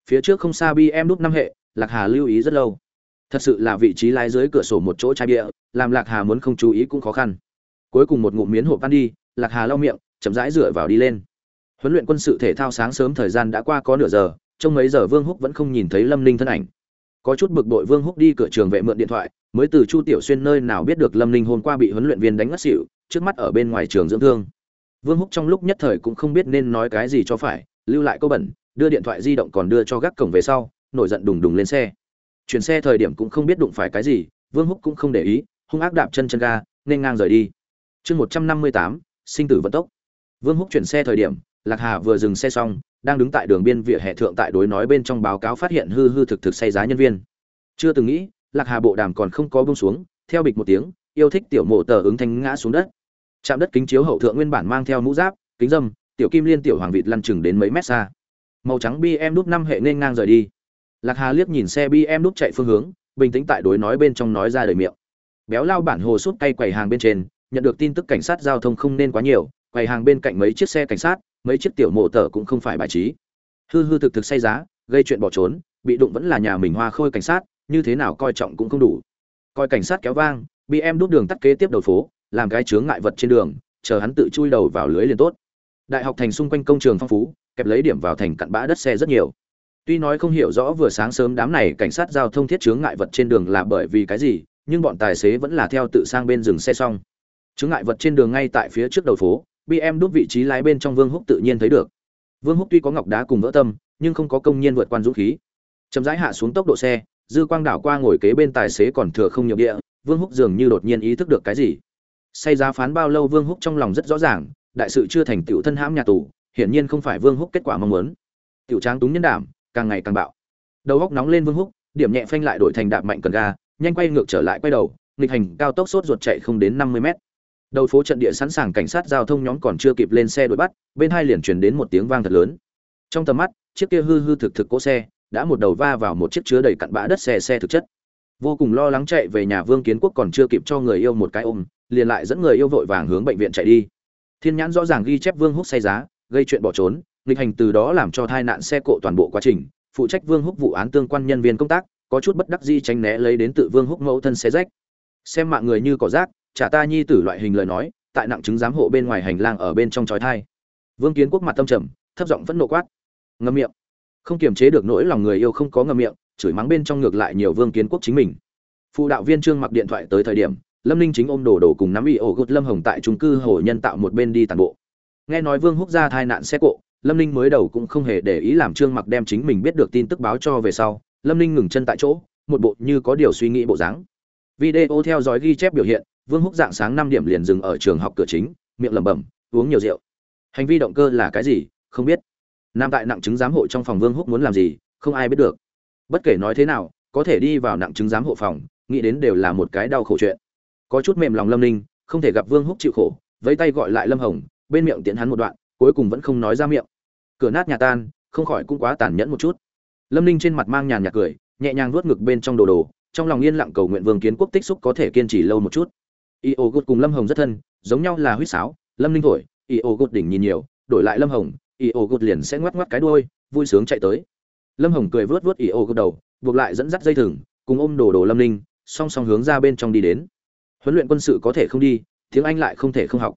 Phía trước không xa bi em đúc năm hệ, lạc hà lưu ý rất lâu. Thật sự là vị trí lái dưới cửa sổ một chỗ chai bia, làm lạc hà muốn không chú ý cũng khó khăn. Cuối cùng một ngụm miến hộp ăn đi, lạc hà lau miệng, chậm rãi rửa vào đi lên. Huấn luyện quân sự thể thao sáng sớm thời gian đã qua có nửa giờ trong mấy giờ vương húc vẫn không nhìn thấy lâm ninh thân ảnh có chút bực bội vương húc đi cửa trường vệ mượn điện thoại, mới từ chu tiểu xuyên nơi nào biết được lâm ninh hôm qua bị huấn luyện viên đánh ngất xỉu, trước mắt ở bên ngoài trường dưỡng thương. Vương húc trong lúc nhất thời cũng không biết nên nói cái gì cho phải, lưu lại câu bẩn, đưa điện thoại di động còn đưa cho gác cổng về sau, nổi giận đùng đùng lên xe. Chuyển xe thời điểm cũng không biết đụng phải cái gì, vương húc cũng không để ý, hung ác đạp chân chân ga, nên ngang rời đi. Chương một trăm năm mươi tám, sinh tử vận tốc. Vương húc chuyển xe thời điểm, lạc hà vừa dừng xe xong đang đứng tại đường biên vỉa hè thượng tại đối nói bên trong báo cáo phát hiện hư hư thực thực say giá nhân viên. Chưa từng nghĩ, lạc hà bộ đàm còn không có bông xuống, theo bịch một tiếng, yêu thích tiểu mộ tờ ứng thanh ngã xuống đất. Chạm đất kính chiếu hậu thượng nguyên bản mang theo mũ giáp, kính dâm, tiểu kim liên tiểu hoàng vịt lăn chừng đến mấy mét xa. Màu trắng bm đúc năm hệ nên ngang rời đi. Lạc hà liếc nhìn xe bm đúc chạy phương hướng, bình tĩnh tại đối nói bên trong nói ra đời miệng. Béo lao bản hồ sút tay quầy hàng bên trên, nhận được tin tức cảnh sát giao thông không nên quá nhiều, quầy hàng bên cạnh mấy chiếc xe cảnh sát mấy chiếc tiểu mộ tờ cũng không phải bài trí. Hư hư thực thực say giá, gây chuyện bỏ trốn, bị đụng vẫn là nhà mình hoa khôi cảnh sát, như thế nào coi trọng cũng không đủ. Coi cảnh sát kéo vang, bị em đút đường tắt kế tiếp đầu phố, làm cái chướng ngại vật trên đường, chờ hắn tự chui đầu vào lưới liền tốt. Đại học thành xung quanh công trường phong phú, kẹp lấy điểm vào thành cặn bã đất xe rất nhiều. Tuy nói không hiểu rõ vừa sáng sớm đám này cảnh sát giao thông thiết chướng ngại vật trên đường là bởi vì cái gì, nhưng bọn tài xế vẫn là theo tự sang bên dừng xe xong. Chướng ngại vật trên đường ngay tại phía trước đầu phố bm đút vị trí lái bên trong vương húc tự nhiên thấy được. Vương húc tuy có ngọc đá cùng vỡ tâm, nhưng không có công nhiên vượt quan dũng khí. Chậm rãi hạ xuống tốc độ xe, dư quang đảo qua ngồi kế bên tài xế còn thừa không nhiều địa, vương húc dường như đột nhiên ý thức được cái gì. Say giá phán bao lâu vương húc trong lòng rất rõ ràng, đại sự chưa thành tựu thân hãm nhà tù, hiển nhiên không phải vương húc kết quả mong muốn. Tiểu tráng túng nhân đảm, càng ngày càng bạo. Đầu góc nóng lên vương húc, điểm nhẹ phanh lại đổi thành đạp mạnh cần ga, nhanh quay ngược trở lại quay đầu, nghịch hành cao tốc sốt ruột chạy không đến năm mươi mét đầu phố trận địa sẵn sàng cảnh sát giao thông nhóm còn chưa kịp lên xe đuổi bắt, bên hai liền truyền đến một tiếng vang thật lớn. Trong tầm mắt, chiếc kia hư hư thực thực cỗ xe đã một đầu va vào một chiếc chứa đầy cặn bã đất xe xe thực chất. Vô cùng lo lắng chạy về nhà vương kiến quốc còn chưa kịp cho người yêu một cái ôm, liền lại dẫn người yêu vội vàng hướng bệnh viện chạy đi. Thiên nhãn rõ ràng ghi chép vương húc say giá, gây chuyện bỏ trốn, nghịch hành từ đó làm cho tai nạn xe cộ toàn bộ quá trình, phụ trách vương húc vụ án tương quan nhân viên công tác, có chút bất đắc dĩ tránh né lấy đến tự vương húc mẫu thân xe rách. Xem mạng người như cỏ rác trả ta nhi tử loại hình lời nói, tại nặng chứng giám hộ bên ngoài hành lang ở bên trong chói thai. Vương kiến quốc mặt tâm trầm, thấp giọng vẫn nộ quát. Ngâm miệng. Không kiềm chế được nỗi lòng người yêu không có ngâm miệng, chửi mắng bên trong ngược lại nhiều vương kiến quốc chính mình. Phụ đạo viên trương mặc điện thoại tới thời điểm, lâm ninh chính ôm đồ đồ cùng nắm bị ổ gột lâm hồng tại trung cư hồ nhân tạo một bên đi tàn bộ. Nghe nói vương húc ra thai nạn xe cộ, lâm ninh mới đầu cũng không hề để ý làm trương mặc đem chính mình biết được tin tức báo cho về sau, lâm ninh ngừng chân tại chỗ, một bộ như có điều suy nghĩ bộ dáng. Video theo dõi ghi chép biểu hiện vương húc dạng sáng năm điểm liền dừng ở trường học cửa chính, miệng lẩm bẩm, uống nhiều rượu. Hành vi động cơ là cái gì? Không biết. Nam tại nặng chứng giám hộ trong phòng vương húc muốn làm gì, không ai biết được. Bất kể nói thế nào, có thể đi vào nặng chứng giám hộ phòng, nghĩ đến đều là một cái đau khổ chuyện. Có chút mềm lòng lâm ninh, không thể gặp vương húc chịu khổ, vẫy tay gọi lại lâm hồng, bên miệng tiễn hắn một đoạn, cuối cùng vẫn không nói ra miệng. Cửa nát nhà tan, không khỏi cũng quá tàn nhẫn một chút. Lâm ninh trên mặt mang nhàn nhạt cười, nhẹ nhàng nuốt ngực bên trong đồ đồ, trong lòng yên lặng cầu nguyện vương kiến quốc tích xúc có thể kiên trì lâu một chút y ô gột cùng lâm hồng rất thân, giống nhau là huýt sáo, lâm ninh thổi y ô gột đỉnh nhìn nhiều, đổi lại lâm hồng y ô gột liền sẽ ngoắc ngoắc cái đuôi, vui sướng chạy tới. Lâm hồng cười vớt vớt y ô gột đầu, buộc lại dẫn dắt dây thừng, cùng ôm đồ đồ lâm ninh, song song hướng ra bên trong đi đến. Huấn luyện quân sự có thể không đi, tiếng anh lại không thể không học.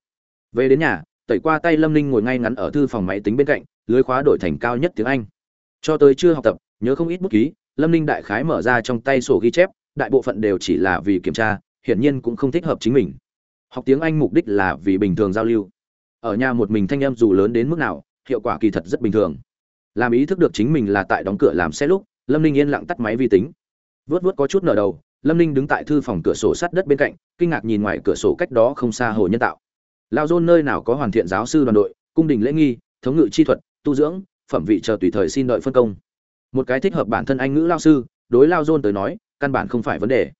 Về đến nhà, tẩy qua tay lâm ninh ngồi ngay ngắn ở thư phòng máy tính bên cạnh, lưới khóa đổi thành cao nhất tiếng anh. Cho tới chưa học tập, nhớ không ít bút ký, lâm ninh đại khái mở ra trong tay sổ ghi chép, đại bộ phận đều chỉ là vì kiểm tra hiển nhiên cũng không thích hợp chính mình. Học tiếng anh mục đích là vì bình thường giao lưu. Ở nhà một mình thanh em dù lớn đến mức nào, hiệu quả kỳ thật rất bình thường. Làm ý thức được chính mình là tại đóng cửa làm xe lúc, lâm ninh yên lặng tắt máy vi tính. Vớt vớt có chút nở đầu, lâm ninh đứng tại thư phòng cửa sổ sắt đất bên cạnh, kinh ngạc nhìn ngoài cửa sổ cách đó không xa hồ nhân tạo. Lao dôn nơi nào có hoàn thiện giáo sư đoàn đội, cung đình lễ nghi, thống ngự chi thuật, tu dưỡng, phẩm vị chờ tùy thời xin đợi phân công. Một cái thích hợp bản thân anh ngữ lao sư, đối lao dôn tới nói, căn bản không phải vấn đề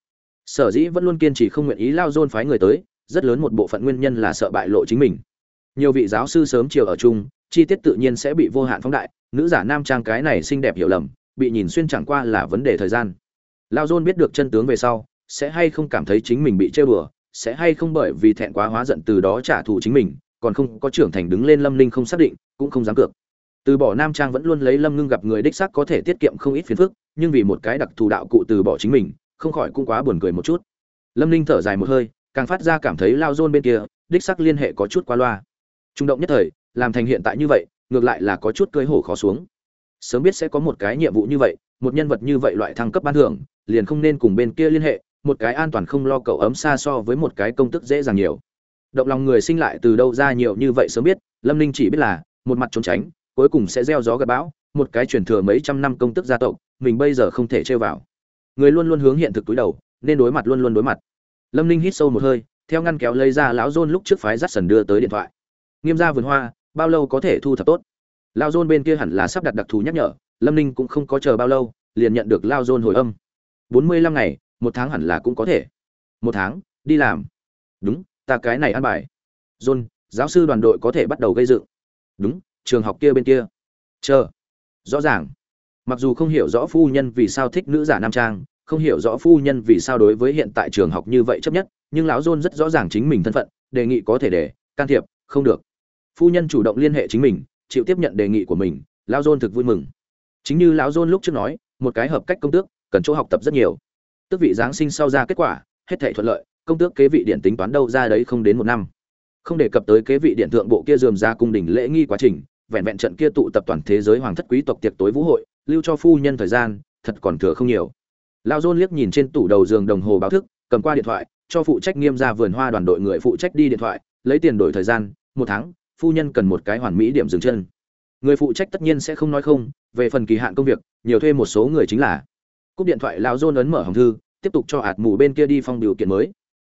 sở dĩ vẫn luôn kiên trì không nguyện ý lao dôn phái người tới, rất lớn một bộ phận nguyên nhân là sợ bại lộ chính mình. Nhiều vị giáo sư sớm chiều ở chung, chi tiết tự nhiên sẽ bị vô hạn phóng đại, nữ giả nam trang cái này xinh đẹp hiểu lầm, bị nhìn xuyên chẳng qua là vấn đề thời gian. Lao dôn biết được chân tướng về sau, sẽ hay không cảm thấy chính mình bị trêu đùa, sẽ hay không bởi vì thẹn quá hóa giận từ đó trả thù chính mình, còn không có trưởng thành đứng lên lâm linh không xác định, cũng không dám cược. Từ bỏ nam trang vẫn luôn lấy lâm ngưng gặp người đích sắc có thể tiết kiệm không ít phiền phức, nhưng vì một cái đặc thù đạo cụ từ bỏ chính mình không khỏi cũng quá buồn cười một chút. Lâm ninh thở dài một hơi, càng phát ra cảm thấy lao dôn bên kia, đích sắc liên hệ có chút qua loa. Trung động nhất thời, làm thành hiện tại như vậy, ngược lại là có chút cười hổ khó xuống. Sớm biết sẽ có một cái nhiệm vụ như vậy, một nhân vật như vậy loại thăng cấp ban thưởng, liền không nên cùng bên kia liên hệ, một cái an toàn không lo cậu ấm xa so với một cái công tức dễ dàng nhiều. Động lòng người sinh lại từ đâu ra nhiều như vậy sớm biết, lâm ninh chỉ biết là, một mặt trốn tránh, cuối cùng sẽ gieo gió gặp bão, một cái truyền thừa mấy trăm năm công tức gia tộc, mình bây giờ không thể chơi vào người luôn luôn hướng hiện thực túi đầu, nên đối mặt luôn luôn đối mặt. Lâm ninh hít sâu một hơi, theo ngăn kéo lấy ra lão dôn lúc trước phái rắt sần đưa tới điện thoại. Nghiêm ra vườn hoa, bao lâu có thể thu thập tốt? Lao dôn bên kia hẳn là sắp đặt đặc thù nhắc nhở, lâm ninh cũng không có chờ bao lâu, liền nhận được lao dôn hồi âm. Bốn mươi lăm ngày, một tháng hẳn là cũng có thể. Một tháng, đi làm. Đúng, ta cái này ăn bài. John giáo sư đoàn đội có thể bắt đầu gây dựng. Đúng, trường học kia bên kia. Chờ. Rõ ràng mặc dù không hiểu rõ phu nhân vì sao thích nữ giả nam trang, không hiểu rõ phu nhân vì sao đối với hiện tại trường học như vậy chấp nhất, nhưng lão dôn rất rõ ràng chính mình thân phận, đề nghị có thể để, can thiệp, không được. Phu nhân chủ động liên hệ chính mình, chịu tiếp nhận đề nghị của mình, lão dôn thực vui mừng. Chính như lão dôn lúc trước nói, một cái hợp cách công tước, cần chỗ học tập rất nhiều. Tước vị giáng sinh sau ra kết quả, hết thể thuận lợi, công tước kế vị điện tính toán đâu ra đấy không đến một năm. Không đề cập tới kế vị điện thượng bộ kia dườm ra cung đình lễ nghi quá trình, vẹn vẹn trận kia tụ tập toàn thế giới hoàng thất quý tộc tiệc tối vũ hội lưu cho phu nhân thời gian, thật còn thừa không nhiều. Lao dôn liếc nhìn trên tủ đầu giường đồng hồ báo thức, cầm qua điện thoại, cho phụ trách nghiêm ra vườn hoa đoàn đội người phụ trách đi điện thoại, lấy tiền đổi thời gian, một tháng, phu nhân cần một cái hoàn mỹ điểm dừng chân. Người phụ trách tất nhiên sẽ không nói không, về phần kỳ hạn công việc, nhiều thuê một số người chính là. Cúp điện thoại lao dôn ấn mở hồng thư, tiếp tục cho ạt mù bên kia đi phong điều kiện mới.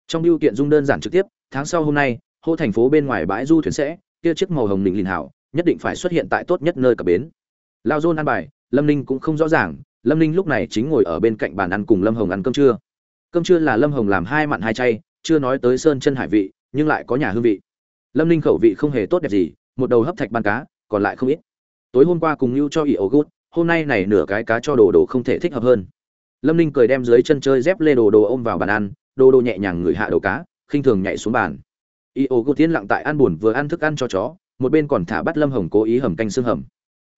Trong điều kiện dung đơn giản trực tiếp, tháng sau hôm nay, hô thành phố bên ngoài bãi du thuyền sẽ, kia chiếc màu hồng đỉnh lìn hảo, nhất định phải xuất hiện tại tốt nhất nơi cập bến. Lao dôn ăn bài lâm ninh cũng không rõ ràng, lâm ninh lúc này chính ngồi ở bên cạnh bàn ăn cùng lâm hồng ăn cơm trưa. Cơm trưa là lâm hồng làm hai mặn hai chay, chưa nói tới sơn chân hải vị, nhưng lại có nhà hương vị. Lâm ninh khẩu vị không hề tốt đẹp gì, một đầu hấp thạch ban cá, còn lại không ít. Tối hôm qua cùng lưu cho ỷ ổ gút, hôm nay này nửa cái cá cho đồ đồ không thể thích hợp hơn. Lâm ninh cười đem dưới chân chơi dép lê đồ đồ ôm vào bàn ăn, đồ đồ nhẹ nhàng ngửi hạ đầu cá, khinh thường nhảy xuống bàn. Y ô gút tiến lặng tại ăn buồn vừa ăn thức ăn cho chó, một bên còn thả bắt lâm hồng cố ý hầm canh xương hầm.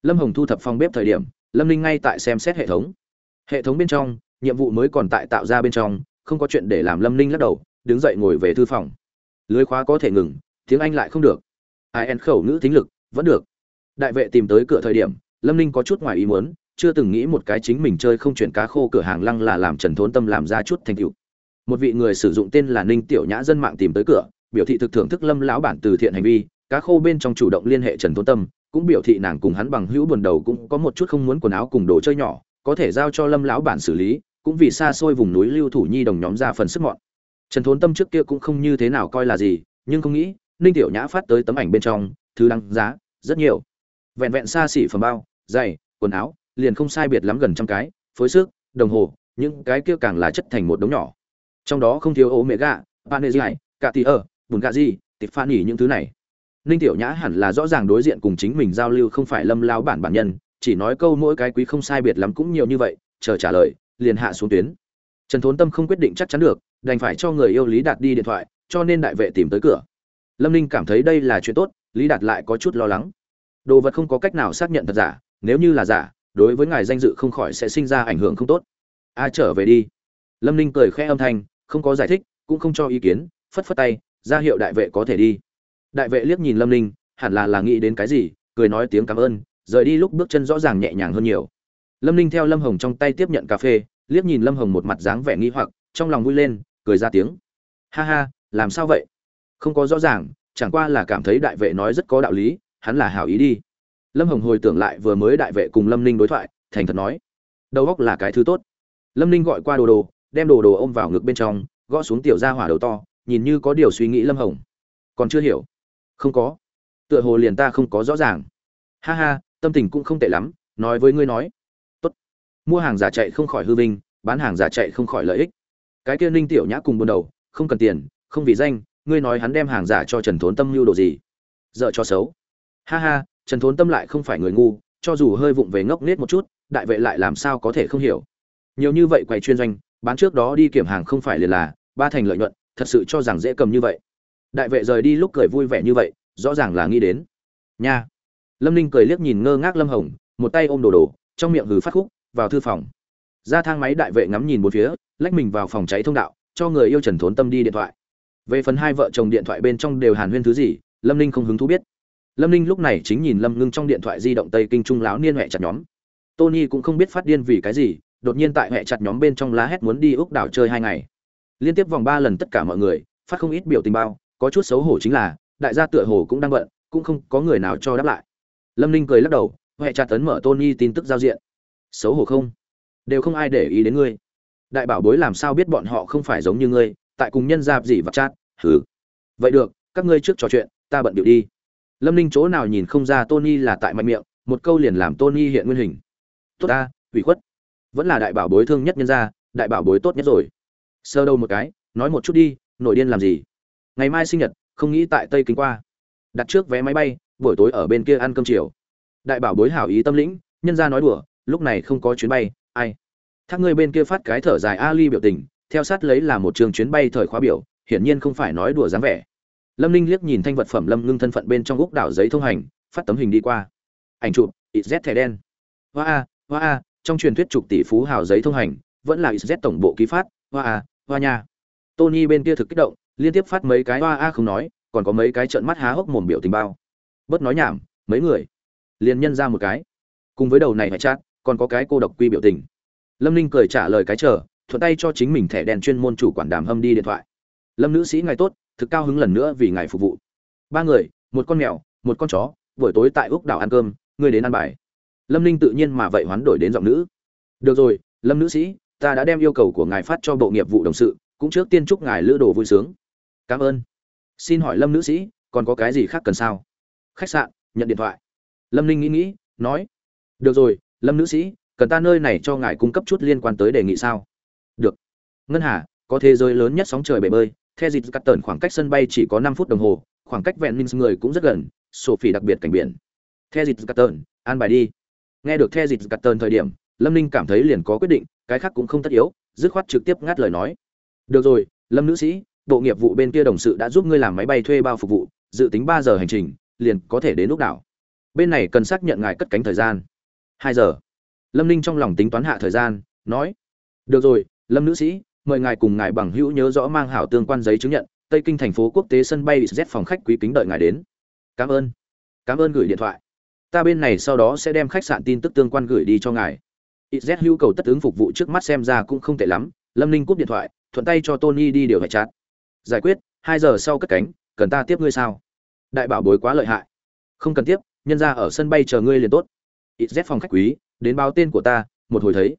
Lâm hồng thu thập phòng bếp thời điểm lâm ninh ngay tại xem xét hệ thống. Hệ thống bên trong, nhiệm vụ mới còn tại tạo ra bên trong, không có chuyện để làm lâm ninh lắc đầu, đứng dậy ngồi về thư phòng. Lưới khóa có thể ngừng, tiếng anh lại không được. Ai en khẩu ngữ thính lực, vẫn được. Đại vệ tìm tới cửa thời điểm, lâm ninh có chút ngoài ý muốn, chưa từng nghĩ một cái chính mình chơi không chuyển cá khô cửa hàng lăng là làm trần thốn tâm làm ra chút thành tựu. Một vị người sử dụng tên là ninh tiểu nhã dân mạng tìm tới cửa, biểu thị thực thưởng thức lâm lão bản từ thiện hành vi, cá khô bên trong chủ động liên hệ trần thốn tâm cũng biểu thị nàng cùng hắn bằng hữu buồn đầu cũng có một chút không muốn quần áo cùng đồ chơi nhỏ, có thể giao cho lâm lão bản xử lý, cũng vì xa xôi vùng núi lưu thủ nhi đồng nhóm ra phần sức mọn. Trần thốn tâm trước kia cũng không như thế nào coi là gì, nhưng không nghĩ, ninh tiểu nhã phát tới tấm ảnh bên trong, thứ đăng giá, rất nhiều. Vẹn vẹn xa xỉ phẩm bao, giày, quần áo, liền không sai biệt lắm gần trăm cái, phối sức đồng hồ, những cái kia càng là chất thành một đống nhỏ. Trong đó không thiếu ố mẹ gà, panezai cả tì ở bùn gà gì tịp phan nhỉ những thứ này ninh tiểu nhã hẳn là rõ ràng đối diện cùng chính mình giao lưu không phải lâm lao bản bản nhân, chỉ nói câu mỗi cái quý không sai biệt lắm cũng nhiều như vậy, chờ trả lời, liền hạ xuống tuyến. Trần thốn tâm không quyết định chắc chắn được, đành phải cho người yêu lý đạt đi điện thoại, cho nên đại vệ tìm tới cửa. Lâm ninh cảm thấy đây là chuyện tốt, lý đạt lại có chút lo lắng. Đồ vật không có cách nào xác nhận thật giả, nếu như là giả, đối với ngài danh dự không khỏi sẽ sinh ra ảnh hưởng không tốt. A, trở về đi. Lâm ninh cười khẽ âm thanh, không có giải thích, cũng không cho ý kiến, phất phất tay, ra hiệu đại vệ có thể đi đại vệ liếc nhìn lâm ninh, hẳn là là nghĩ đến cái gì, cười nói tiếng cảm ơn, rời đi lúc bước chân rõ ràng nhẹ nhàng hơn nhiều. Lâm ninh theo lâm hồng trong tay tiếp nhận cà phê, liếc nhìn lâm hồng một mặt dáng vẻ nghi hoặc, trong lòng vui lên, cười ra tiếng. Ha ha, làm sao vậy? Không có rõ ràng, chẳng qua là cảm thấy đại vệ nói rất có đạo lý, hắn là hảo ý đi. Lâm hồng hồi tưởng lại vừa mới đại vệ cùng lâm ninh đối thoại, thành thật nói. Đầu góc là cái thứ tốt. Lâm ninh gọi qua đồ đồ, đem đồ đồ ôm vào ngực bên trong, gõ xuống tiểu ra hỏa đầu to, nhìn như có điều suy nghĩ lâm hồng. Còn chưa hiểu không có. Tựa hồ liền ta không có rõ ràng. Ha ha, tâm tình cũng không tệ lắm, nói với ngươi nói. Tốt. Mua hàng giả chạy không khỏi hư vinh, bán hàng giả chạy không khỏi lợi ích. Cái kia ninh tiểu nhã cùng buồn đầu, không cần tiền, không vì danh, ngươi nói hắn đem hàng giả cho trần thốn tâm lưu đồ gì? Dợ cho xấu. Ha ha, trần thốn tâm lại không phải người ngu, cho dù hơi vụng về ngốc nết một chút, đại vệ lại làm sao có thể không hiểu. Nhiều như vậy quầy chuyên doanh, bán trước đó đi kiểm hàng không phải liền là ba thành lợi nhuận, thật sự cho rằng dễ cầm như vậy đại vệ rời đi lúc cười vui vẻ như vậy, rõ ràng là nghĩ đến. Nha. Lâm ninh cười liếc nhìn ngơ ngác lâm hồng, một tay ôm đồ đồ, trong miệng hừ phát khúc, vào thư phòng. Ra thang máy đại vệ ngắm nhìn một phía, lách mình vào phòng cháy thông đạo, cho người yêu trần thốn tâm đi điện thoại. Về phần hai vợ chồng điện thoại bên trong đều hàn huyên thứ gì, lâm ninh không hứng thú biết. Lâm ninh lúc này chính nhìn lâm ngưng trong điện thoại di động tây kinh trung lão niên huệ chặt nhóm. Tony cũng không biết phát điên vì cái gì, đột nhiên tại huệ chặt nhóm bên trong lá hét muốn đi úc đảo chơi hai ngày. Liên tiếp vòng ba lần tất cả mọi người, phát không ít biểu tình bao có chút xấu hổ chính là, đại gia tựa hồ cũng đang bận, cũng không có người nào cho đáp lại. Lâm ninh cười lắc đầu huệ tra tấn mở tony tin tức giao diện. Xấu hổ không? Đều không ai để ý đến ngươi. Đại bảo bối làm sao biết bọn họ không phải giống như ngươi, tại cùng nhân giáp gì vặt chát, hừ. Vậy được, các ngươi trước trò chuyện, ta bận điệu đi. Lâm ninh chỗ nào nhìn không ra tony là tại mạnh miệng, một câu liền làm tony hiện nguyên hình. Tốt ta, ủy khuất. Vẫn là đại bảo bối thương nhất nhân gia, đại bảo bối tốt nhất rồi. Sơ đâu một cái, nói một chút đi nổi điên làm gì? Ngày mai sinh nhật, không nghĩ tại tây kinh qua. Đặt trước vé máy bay, buổi tối ở bên kia ăn cơm chiều. Đại bảo bối hảo ý tâm lĩnh, nhân gia nói đùa, lúc này không có chuyến bay, ai? Thác ngươi bên kia phát cái thở dài ali biểu tình, theo sát lấy là một trường chuyến bay thời khóa biểu, hiển nhiên không phải nói đùa dáng vẻ. Lâm ninh liếc nhìn thanh vật phẩm lâm ngưng thân phận bên trong úc đảo giấy thông hành, phát tấm hình đi qua. Ảnh chụp z thẻ đen. Hoa a hoa a, trong truyền thuyết chụp tỷ phú hào giấy thông hành, vẫn là z tổng bộ ký phát, hoa a, hoa nha. Tony bên kia thực kích động liên tiếp phát mấy cái oa a không nói, còn có mấy cái trợn mắt há hốc mồm biểu tình bao. Bớt nói nhảm, mấy người. Liền nhân ra một cái. Cùng với đầu này phải chát, còn có cái cô độc quy biểu tình. Lâm ninh cười trả lời cái chờ, thuận tay cho chính mình thẻ đèn chuyên môn chủ quản đàm hâm đi điện thoại. Lâm nữ sĩ ngài tốt, thực cao hứng lần nữa vì ngài phục vụ. Ba người, một con mèo, một con chó, buổi tối tại úc đảo ăn cơm, ngươi đến ăn bài. Lâm ninh tự nhiên mà vậy hoán đổi đến giọng nữ. Được rồi, lâm nữ sĩ, ta đã đem yêu cầu của ngài phát cho bộ nghiệp vụ đồng sự, cũng trước tiên chúc ngài lữ đồ vui sướng cảm ơn. Xin hỏi lâm nữ sĩ, còn có cái gì khác cần sao? Khách sạn, nhận điện thoại. Lâm ninh nghĩ nghĩ, nói, được rồi, lâm nữ sĩ, cần ta nơi này cho ngài cung cấp chút liên quan tới đề nghị sao? Được. Ngân hà, có thế giới lớn nhất sóng trời bể bơi theo dịch cắt tần khoảng cách sân bay chỉ có năm phút đồng hồ, khoảng cách vẹn minh người cũng rất gần, sophie đặc biệt cảnh biển. Theo dịch cắt tần an bài đi. Nghe được theo dịch cắt tần thời điểm, lâm ninh cảm thấy liền có quyết định, cái khác cũng không tất yếu, dứt khoát trực tiếp ngắt lời nói. Được rồi, lâm nữ sĩ bộ nghiệp vụ bên kia đồng sự đã giúp ngươi làm máy bay thuê bao phục vụ, dự tính ba giờ hành trình, liền có thể đến lúc đảo. Bên này cần xác nhận ngài cất cánh thời gian. Hai giờ. Lâm ninh trong lòng tính toán hạ thời gian, nói, được rồi, lâm nữ sĩ, mời ngài cùng ngài bằng hữu nhớ rõ mang hảo tương quan giấy chứng nhận, tây kinh thành phố quốc tế sân bay z phòng khách quý kính đợi ngài đến. Cảm ơn. Cảm ơn gửi điện thoại. Ta bên này sau đó sẽ đem khách sạn tin tức tương quan gửi đi cho ngài. Iz hữu cầu tất ứng phục vụ trước mắt xem ra cũng không tệ lắm, lâm ninh cúp điện thoại, thuận tay cho tony đi điều hệ chát giải quyết, hai giờ sau cất cánh, cần ta tiếp ngươi sao? Đại bảo bối quá lợi hại. Không cần tiếp, nhân ra ở sân bay chờ ngươi liền tốt. Ít z phòng khách quý, đến báo tên của ta, một hồi thấy.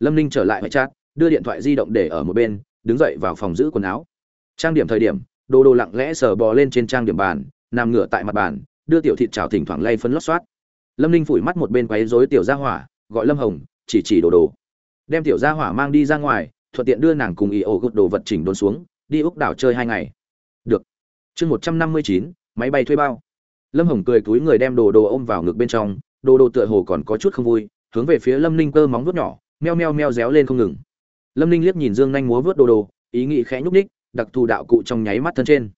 Lâm ninh trở lại hệ chat đưa điện thoại di động để ở một bên, đứng dậy vào phòng giữ quần áo. Trang điểm thời điểm, đồ đồ lặng lẽ sờ bò lên trên trang điểm bàn, nằm ngửa tại mặt bàn, đưa tiểu thịt trào thỉnh thoảng lay phấn lót xoát lâm ninh phủi mắt một bên quấy rối tiểu gia hỏa, gọi lâm hồng, chỉ chỉ đồ đồ. Đem tiểu gia hỏa mang đi ra ngoài, thuận tiện đưa nàng cùng ý ổ gột đồ vật chỉnh đốn xuống đi úc đảo chơi hai ngày. Được. Chương một trăm năm mươi chín, máy bay thuê bao. Lâm hồng cười túi người đem đồ đồ ôm vào ngực bên trong, đồ đồ tựa hồ còn có chút không vui, hướng về phía lâm ninh cơ móng vuốt nhỏ, meo meo meo réo lên không ngừng. Lâm ninh liếc nhìn dương nhanh múa vớt đồ đồ, ý nghĩ khẽ nhúc ních đặc thù đạo cụ trong nháy mắt thân trên.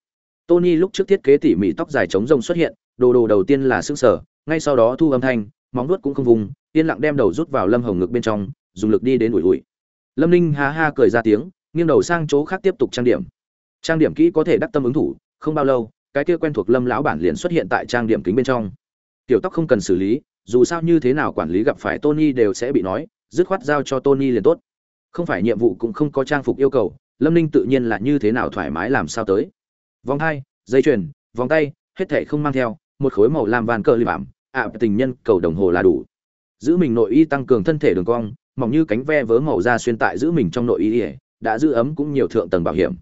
Tony lúc trước thiết kế tỉ mỉ tóc dài chống rông xuất hiện, đồ đồ đầu tiên là s ư sở, ngay sau đó thu âm thanh, móng vuốt cũng không vùng, yên lặng đem đầu rút vào lâm hồng ngực bên trong, dùng lực đi đến ủi ủi. Lâm ninh ha ha cười ra tiếng nghiêng đầu sang chỗ khác tiếp tục trang điểm. Trang điểm kỹ có thể đắc tâm ứng thủ, không bao lâu, cái kia quen thuộc lâm lão bản liền xuất hiện tại trang điểm kính bên trong. Tiểu tóc không cần xử lý, dù sao như thế nào quản lý gặp phải tony đều sẽ bị nói, dứt khoát giao cho tony liền tốt. Không phải nhiệm vụ cũng không có trang phục yêu cầu, lâm ninh tự nhiên là như thế nào thoải mái làm sao tới. Vòng hai, dây chuyền, vòng tay, hết thảy không mang theo, một khối màu lam vàn cờ li bảm ạ, tình nhân cầu đồng hồ là đủ. Giữ mình nội y tăng cường thân thể đường cong, mỏng như cánh ve vớ màu da xuyên tại giữ mình trong nội y ỉa đã giữ ấm cũng nhiều thượng tầng bảo hiểm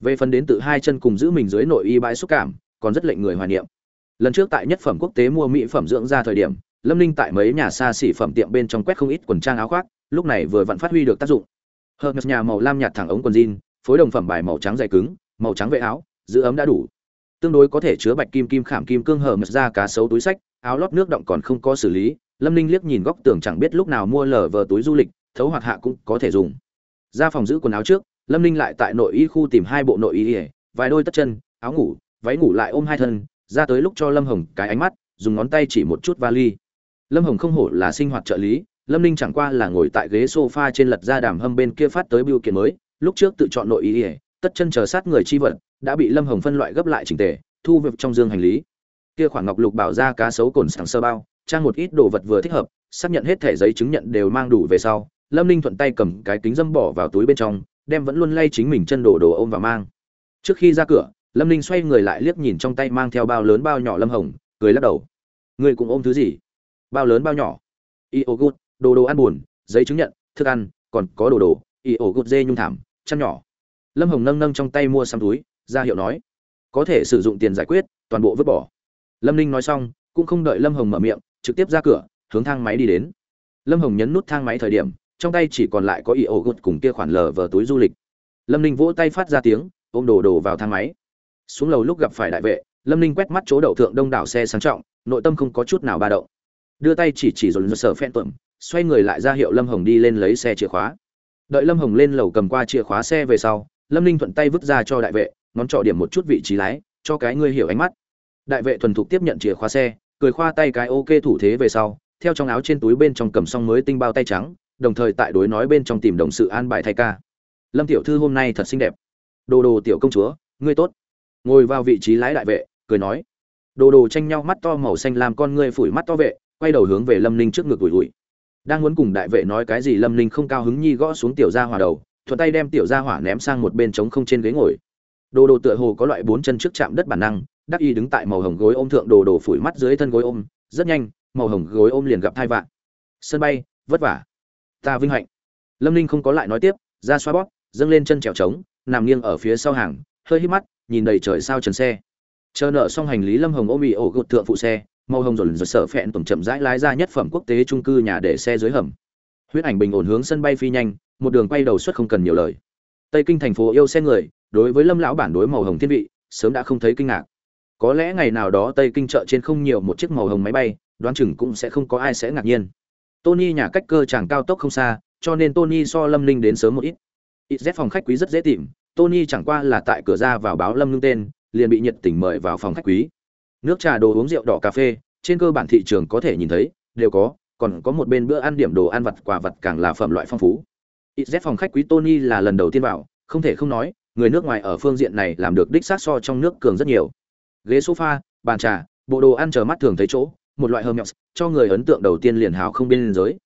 về phần đến từ hai chân cùng giữ mình dưới nội y bãi xúc cảm còn rất lệnh người hoài niệm lần trước tại nhất phẩm quốc tế mua mỹ phẩm dưỡng ra thời điểm lâm ninh tại mấy nhà xa xỉ phẩm tiệm bên trong quét không ít quần trang áo khoác lúc này vừa vặn phát huy được tác dụng Hermes nhà màu lam nhạt thẳng ống quần jean, phối đồng phẩm bài màu trắng dày cứng, màu trắng vệ áo, giữ ấm đã đủ. Tương đối có thể chứa bạch kim kim khảm kim cương Hermes ra cá sấu túi sách, áo lót nước động còn không có xử lý, Lâm Ninh liếc nhìn góc tường chẳng biết lúc nào mua lở vờ túi du lịch, thấu hoặc hạ cũng có thể dùng. Ra phòng giữ quần áo trước, Lâm Ninh lại tại nội y khu tìm hai bộ nội y, vài đôi tất chân, áo ngủ, váy ngủ lại ôm hai thân, ra tới lúc cho Lâm Hồng cái ánh mắt, dùng ngón tay chỉ một chút vali. Lâm Hồng không hổ là sinh hoạt trợ lý, lâm ninh chẳng qua là ngồi tại ghế sofa trên lật ra đàm hâm bên kia phát tới biểu kiện mới lúc trước tự chọn nội y, ỉa tất chân chờ sát người chi vật đã bị lâm hồng phân loại gấp lại chỉnh tề thu việc trong dương hành lý kia khoản ngọc lục bảo ra cá sấu cồn sảng sơ bao trang một ít đồ vật vừa thích hợp xác nhận hết thẻ giấy chứng nhận đều mang đủ về sau lâm ninh thuận tay cầm cái kính dâm bỏ vào túi bên trong đem vẫn luôn lay chính mình chân đổ đồ ôm và mang. Trước khi ra cửa lâm ninh xoay người lại liếc nhìn trong tay mang theo bao lớn bao nhỏ lâm hồng cười lắc đầu. Người cũng ôm thứ gì? Bao lớn bao nhỏ? Iogut, đồ đồ ăn buồn giấy chứng nhận thức ăn còn có đồ đồ y ổ gột dê nhung thảm chăn nhỏ. Lâm hồng nâng nâng trong tay mua xăm túi ra hiệu nói. Có thể sử dụng tiền giải quyết toàn bộ vứt bỏ. Lâm ninh nói xong cũng không đợi lâm hồng mở miệng trực tiếp ra cửa hướng thang máy đi đến. Lâm hồng nhấn nút thang máy thời điểm trong tay chỉ còn lại có y ổ gột cùng kia khoản lờ vờ túi du lịch. Lâm ninh vỗ tay phát ra tiếng, ôm đồ đồ vào thang máy. Xuống lầu lúc gặp phải đại vệ, lâm ninh quét mắt chỗ đậu thượng đông đảo xe sang trọng, nội tâm không có chút nào ba động. Đưa tay chỉ chỉ rồi sờ phen tuẩm xoay người lại ra hiệu lâm hồng đi lên lấy xe chìa khóa. Đợi lâm hồng lên lầu cầm qua chìa khóa xe về sau, lâm ninh thuận tay vứt ra cho đại vệ, ngón trỏ điểm một chút vị trí lái, cho cái ngươi hiểu ánh mắt. Đại vệ thuần thục tiếp nhận chìa khóa xe, cười khoa tay cái ok thủ thế về sau, theo trong áo trên túi bên trong cầm xong mới tinh bao tay trắng đồng thời tại đối nói bên trong tìm đồng sự an bài thay ca. Lâm tiểu thư hôm nay thật xinh đẹp. Đồ đồ tiểu công chúa, ngươi tốt. Ngồi vào vị trí lái đại vệ, cười nói. Đồ đồ tranh nhau mắt to màu xanh làm con ngươi phủi mắt to vệ, quay đầu hướng về lâm ninh trước ngực ủi ủi. Đang muốn cùng đại vệ nói cái gì lâm ninh không cao hứng nhi gõ xuống tiểu gia hỏa đầu, thuận tay đem tiểu gia hỏa ném sang một bên trống không trên ghế ngồi. Đồ đồ tựa hồ có loại bốn chân trước chạm đất bản năng, đắc y đứng tại màu hồng gối ôm thượng đồ đồ phủi mắt dưới thân gối ôm, rất nhanh, màu hồng gối ôm liền gặp thai vạn. Sân bay, vất vả ta vinh hạnh. Lâm ninh không có lại nói tiếp, ra xoa bóp, dâng lên chân trèo trống, nằm nghiêng ở phía sau hàng, hơi hít mắt, nhìn đầy trời sao trần xe. Chờ nợ xong hành lý lâm hồng ôm bị ổ gột thượng phụ xe, màu hồng dồn dồn sợ phẹn tổng chậm rãi lái ra nhất phẩm quốc tế trung cư nhà để xe dưới hầm. Huyết ảnh bình ổn hướng sân bay phi nhanh, một đường quay đầu suất không cần nhiều lời. Tây kinh thành phố yêu xe người, đối với lâm lão bản đối màu hồng thiên vị, sớm đã không thấy kinh ngạc. Có lẽ ngày nào đó tây kinh chợ trên không nhiều một chiếc màu hồng máy bay, đoán chừng cũng sẽ không có ai sẽ ngạc nhiên tony nhà cách cơ chàng cao tốc không xa, cho nên tony so lâm Ninh đến sớm một ít. Ít z phòng khách quý rất dễ tìm, tony chẳng qua là tại cửa ra vào báo lâm Ninh tên, liền bị nhiệt tình mời vào phòng khách quý. Nước trà đồ uống rượu đỏ cà phê, trên cơ bản thị trường có thể nhìn thấy, đều có, còn có một bên bữa ăn điểm đồ ăn vặt quà vặt càng là phẩm loại phong phú. Ít z phòng khách quý tony là lần đầu tiên vào, không thể không nói, người nước ngoài ở phương diện này làm được đích xác so trong nước cường rất nhiều. Ghế sofa, bàn trà, bộ đồ ăn chờ mắt thường thấy chỗ một loại hermes, cho người ấn tượng đầu tiên liền hào không biên giới.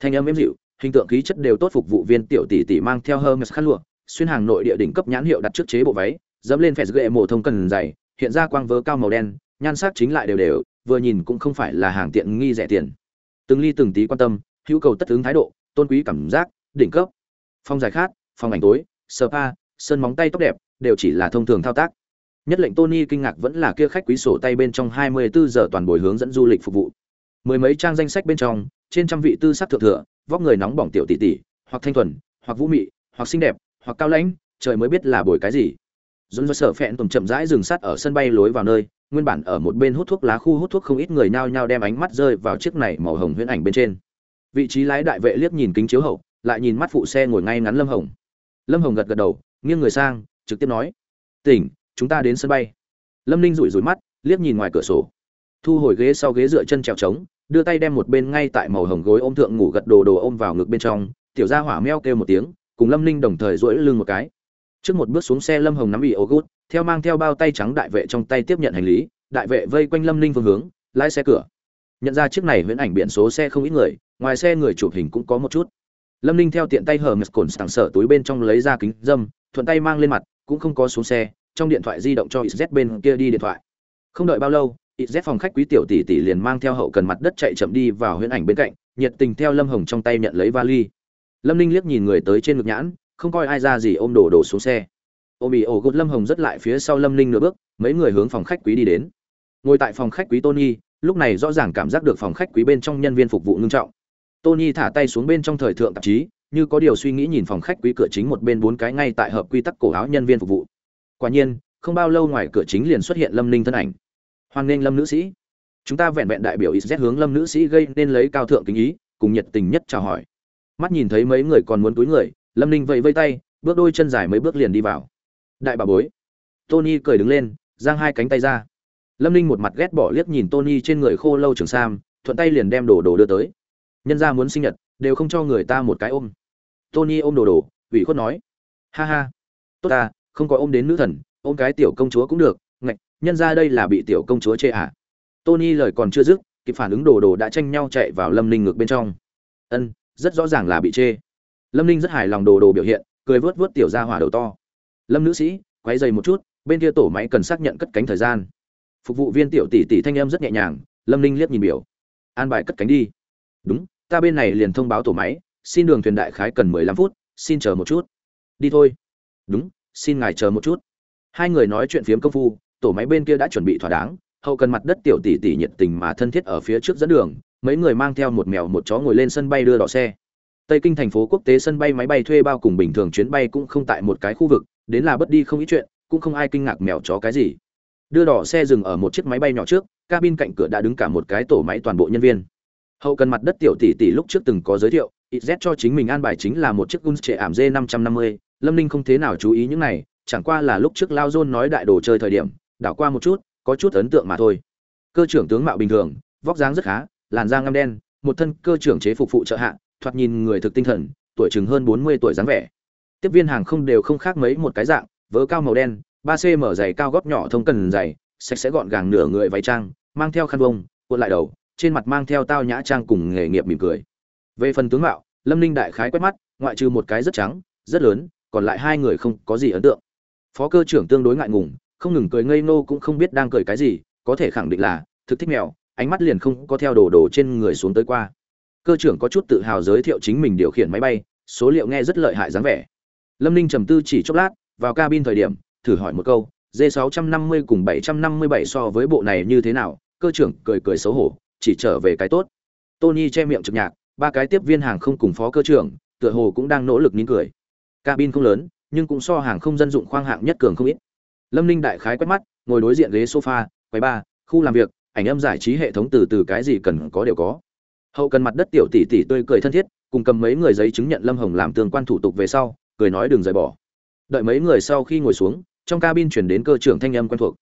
Thanh âm êm dịu, hình tượng khí chất đều tốt phục vụ viên tiểu tỷ tỷ mang theo hermes khăn lụa, xuyên hàng nội địa đỉnh cấp nhãn hiệu đặt trước chế bộ váy, dẫm lên phèn ghệ mổ thông cần dày hiện ra quang vớ cao màu đen, nhan sắc chính lại đều đều, vừa nhìn cũng không phải là hàng tiện nghi rẻ tiền. Từng ly từng tí quan tâm, hữu cầu tất ứng thái độ, tôn quý cảm giác, đỉnh cấp. Phong dài khát, phong ảnh tối, spa, sơn móng tay tóc đẹp, đều chỉ là thông thường thao tác nhất lệnh tony kinh ngạc vẫn là kia khách quý sổ tay bên trong 24 giờ toàn buổi hướng dẫn du lịch phục vụ. Mười mấy trang danh sách bên trong, trên trăm vị tư sắc thượng thừa, vóc người nóng bỏng tiểu tỷ tỷ, hoặc thanh thuần, hoặc vũ mị, hoặc xinh đẹp, hoặc cao lãnh, trời mới biết là buổi cái gì. Dồn sở sợ phẹn tùng chậm rãi dừng sát ở sân bay lối vào nơi, nguyên bản ở một bên hút thuốc lá khu hút thuốc không ít người nhao nhao đem ánh mắt rơi vào chiếc này màu hồng huyễn ảnh bên trên. Vị trí lái đại vệ liếc nhìn kính chiếu hậu, lại nhìn mắt phụ xe ngồi ngay ngắn lâm hồng. Lâm hồng gật gật đầu, nghiêng người sang, trực tiếp nói, tỉnh chúng ta đến sân bay. Lâm ninh rủi rủi mắt, liếc nhìn ngoài cửa sổ. Thu hồi ghế sau ghế dựa chân trèo trống, đưa tay đem một bên ngay tại màu hồng gối ôm thượng ngủ gật đồ đồ ôm vào ngực bên trong, tiểu gia hỏa meo kêu một tiếng, cùng lâm ninh đồng thời duỗi lưng một cái. Trước một bước xuống xe lâm hồng nắm bị ô gút, theo mang theo bao tay trắng đại vệ trong tay tiếp nhận hành lý, đại vệ vây quanh lâm ninh phương hướng, lái xe cửa. Nhận ra chiếc này viễn ảnh biển số xe không ít người, ngoài xe người chụp hình cũng có một chút. Lâm ninh theo tiện tay hờ mệt cồn sảng sở túi bên trong lấy ra kính dâm, thuận tay mang lên mặt, cũng không có xuống xe trong điện thoại di động cho iz bên kia đi điện thoại. Không đợi bao lâu iz phòng khách quý tiểu tỷ tỷ liền mang theo hậu cần mặt đất chạy chậm đi vào huyễn ảnh bên cạnh, nhiệt tình theo lâm hồng trong tay nhận lấy vali. Lâm ninh liếc nhìn người tới trên ngực nhãn, không coi ai ra gì ôm đồ đổ xuống xe. Ôm bị ổ gột lâm hồng rất lại phía sau lâm ninh nửa bước, mấy người hướng phòng khách quý đi đến. Ngồi tại phòng khách quý tony, lúc này rõ ràng cảm giác được phòng khách quý bên trong nhân viên phục vụ ngưng trọng. Tony thả tay xuống bên trong thời thượng tạp chí, như có điều suy nghĩ nhìn phòng khách quý cửa chính một bên bốn cái ngay tại hợp quy tắc cổ áo nhân viên phục vụ quả nhiên, không bao lâu ngoài cửa chính liền xuất hiện lâm ninh thân ảnh. Hoan nghênh lâm nữ sĩ. Chúng ta vẹn vẹn đại biểu iz hướng lâm nữ sĩ gây nên lấy cao thượng kính ý, cùng nhiệt tình nhất chào hỏi. Mắt nhìn thấy mấy người còn muốn túi người, lâm ninh vẫy vây tay, bước đôi chân dài mấy bước liền đi vào. Đại bà bối. Tony cười đứng lên, giang hai cánh tay ra. Lâm ninh một mặt ghét bỏ liếc nhìn tony trên người khô lâu trường sam, thuận tay liền đem đồ đồ đưa tới. Nhân ra muốn sinh nhật, đều không cho người ta một cái ôm. Tony ôm đồ đồ, ủy khuất nói. Ha ha. Tốt ta không có ôm đến nữ thần, ôm cái tiểu công chúa cũng được, ngạch, nhân ra đây là bị tiểu công chúa chê à? Tony lời còn chưa dứt, kịp phản ứng đồ đồ đã tranh nhau chạy vào lâm ninh ngược bên trong. Ân, rất rõ ràng là bị chê. Lâm ninh rất hài lòng đồ đồ biểu hiện, cười vớt vớt tiểu ra hỏa đầu to. Lâm nữ sĩ quay dày một chút, bên kia tổ máy cần xác nhận cất cánh thời gian. Phục vụ viên tiểu tỷ tỷ thanh em rất nhẹ nhàng, lâm ninh liếc nhìn biểu. An bài cất cánh đi. Đúng, ta bên này liền thông báo tổ máy, xin đường thuyền đại khái cần mười lăm phút, xin chờ một chút. Đi thôi. Đúng xin ngài chờ một chút. Hai người nói chuyện phiếm công phu, tổ máy bên kia đã chuẩn bị thỏa đáng, hậu cần mặt đất tiểu tỷ tỷ nhiệt tình mà thân thiết ở phía trước dẫn đường, mấy người mang theo một mèo một chó ngồi lên sân bay đưa đỏ xe. Tây kinh thành phố quốc tế sân bay máy bay thuê bao cùng bình thường chuyến bay cũng không tại một cái khu vực, đến là bất đi không ít chuyện, cũng không ai kinh ngạc mèo chó cái gì. Đưa đỏ xe dừng ở một chiếc máy bay nhỏ trước, cabin cạnh cửa đã đứng cả một cái tổ máy toàn bộ nhân viên. Hậu cần mặt đất tiểu tỷ tỷ lúc trước từng có giới thiệu z cho chính mình an bài chính là một chiếc gun trệ ảm d 550 lâm ninh không thế nào chú ý những này, chẳng qua là lúc trước lao dôn nói đại đồ chơi thời điểm, đảo qua một chút, có chút ấn tượng mà thôi. Cơ trưởng tướng mạo bình thường, vóc dáng rất khá, làn da ngăm đen, một thân cơ trưởng chế phục phụ trợ hạ, thoạt nhìn người thực tinh thần, tuổi chừng hơn bốn mươi tuổi dáng vẻ. Tiếp viên hàng không đều không khác mấy một cái dạng, vớ cao màu đen, ba cm giày cao gót nhỏ thông cần giày, sạch sẽ gọn gàng nửa người váy trang, mang theo khăn vông, cuộn lại đầu, trên mặt mang theo tao nhã trang cùng nghề nghiệp mỉm cười. Về phần tướng mạo, lâm ninh đại khái quét mắt, ngoại trừ một cái rất trắng, rất lớn còn lại hai người không có gì ấn tượng. Phó cơ trưởng tương đối ngại ngùng, không ngừng cười ngây nô cũng không biết đang cười cái gì, có thể khẳng định là, thực thích mèo, ánh mắt liền không có theo đồ đồ trên người xuống tới qua. Cơ trưởng có chút tự hào giới thiệu chính mình điều khiển máy bay, số liệu nghe rất lợi hại dáng vẻ. Lâm ninh trầm tư chỉ chốc lát, vào cabin thời điểm, thử hỏi một câu d 650 cùng 757 so với bộ này như thế nào? Cơ trưởng cười cười xấu hổ, chỉ trở về cái tốt. Tony che miệng trực nhạc, ba cái tiếp viên hàng không cùng phó cơ trưởng, tựa hồ cũng đang nỗ lực nín cười cabin không lớn, nhưng cũng so hàng không dân dụng khoang hạng nhất cường không ít. Lâm ninh đại khái quét mắt, ngồi đối diện ghế sofa, quầy ba khu làm việc, ảnh âm giải trí hệ thống từ từ cái gì cần có đều có. Hậu cần mặt đất tiểu tỷ tỷ tươi cười thân thiết, cùng cầm mấy người giấy chứng nhận lâm hồng làm tương quan thủ tục về sau, cười nói đừng rời bỏ. Đợi mấy người sau khi ngồi xuống, trong cabin chuyển đến cơ trưởng thanh âm quen thuộc.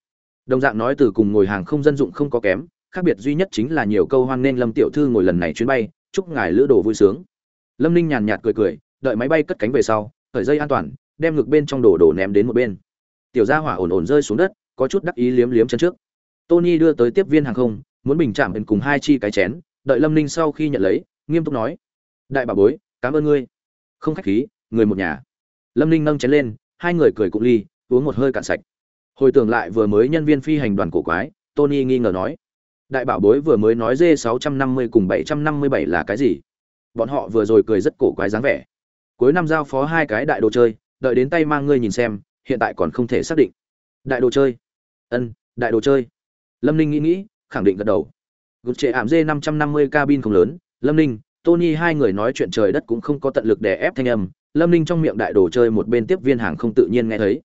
Đồng dạng nói từ cùng ngồi hàng không dân dụng không có kém, khác biệt duy nhất chính là nhiều câu hoan nên lâm tiểu thư ngồi lần này chuyến bay, chúc ngài lữ đồ vui sướng. Lâm ninh nhàn nhạt cười cười, đợi máy bay cất cánh về sau khởi dây an toàn, đem ngực bên trong đồ đồ ném đến một bên. Tiểu gia hỏa ổn ổn rơi xuống đất, có chút đắc ý liếm liếm chân trước. Tony đưa tới tiếp viên hàng không, muốn bình chạm bên cùng hai chi cái chén, đợi lâm ninh sau khi nhận lấy, nghiêm túc nói, đại bà bối, cảm ơn ngươi. Không khách khí, người một nhà. Lâm ninh nâng chén lên, hai người cười cụng ly, uống một hơi cạn sạch. Hồi tưởng lại vừa mới nhân viên phi hành đoàn cổ quái, tony nghi ngờ nói, đại bảo bối vừa mới nói d 650 cùng 757 là cái gì? Bọn họ vừa rồi cười rất cổ quái dáng vẻ cuối năm giao phó hai cái đại đồ chơi, đợi đến tay mang ngươi nhìn xem, hiện tại còn không thể xác định. Đại đồ chơi. Ân, đại đồ chơi. Lâm ninh nghĩ nghĩ, khẳng định gật đầu. Gục trệ ảm d 550 cabin không lớn. Lâm ninh, tony hai người nói chuyện trời đất cũng không có tận lực để ép thanh âm. Lâm ninh trong miệng đại đồ chơi một bên tiếp viên hàng không tự nhiên nghe thấy.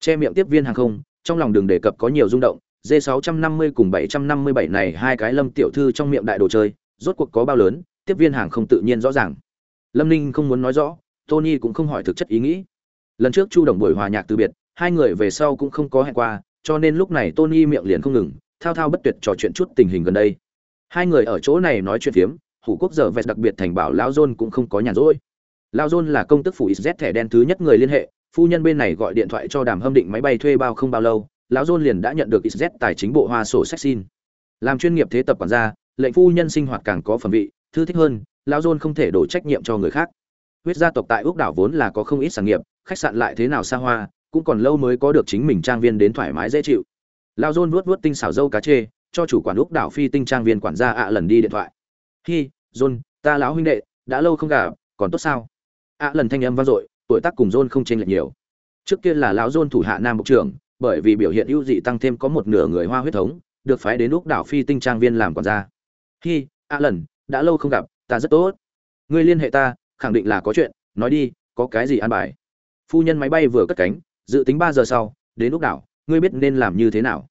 Che miệng tiếp viên hàng không, trong lòng đường đề cập có nhiều rung động. D 650 cùng 757 này hai cái lâm tiểu thư trong miệng đại đồ chơi, rốt cuộc có bao lớn, tiếp viên hàng không tự nhiên rõ ràng. Lâm ninh không muốn nói rõ tony cũng không hỏi thực chất ý nghĩ. Lần trước chu đồng buổi hòa nhạc từ biệt, hai người về sau cũng không có hẹn qua, cho nên lúc này tony miệng liền không ngừng, thao thao bất tuyệt trò chuyện chút tình hình gần đây. Hai người ở chỗ này nói chuyện phiếm, hủ quốc giờ vẹt đặc biệt thành bảo lão john cũng không có nhàn rỗi. Lao john là công tước phủ xz thẻ đen thứ nhất người liên hệ, phu nhân bên này gọi điện thoại cho đàm hâm định máy bay thuê bao không bao lâu, lão john liền đã nhận được xz tài chính bộ hoa sổ sách xin. Làm chuyên nghiệp thế tập quản gia, lệnh phu nhân sinh hoạt càng có phẩm vị, thư thích hơn, lão john không thể đổ trách nhiệm cho người khác huyết gia tộc tại úc đảo vốn là có không ít sản nghiệp, khách sạn lại thế nào xa hoa, cũng còn lâu mới có được chính mình trang viên đến thoải mái dễ chịu. Lao john vuốt vuốt tinh xảo dâu cá chê, cho chủ quản úc đảo phi tinh trang viên quản gia ạ lần đi điện thoại. Hi, john, ta lão huynh đệ, đã lâu không gặp, còn tốt sao? Ạ lần thanh âm vang dội, tuổi tác cùng john không chênh lệch nhiều. Trước kia là lão john thủ hạ nam bộ trưởng, bởi vì biểu hiện ưu dị tăng thêm có một nửa người hoa huyết thống, được phái đến úc đảo phi tinh trang viên làm quản gia. Hi, ạ lần, đã lâu không gặp, ta rất tốt. Ngươi liên hệ ta khẳng định là có chuyện, nói đi, có cái gì an bài? Phu nhân máy bay vừa cất cánh, dự tính ba giờ sau, đến lúc đảo, ngươi biết nên làm như thế nào?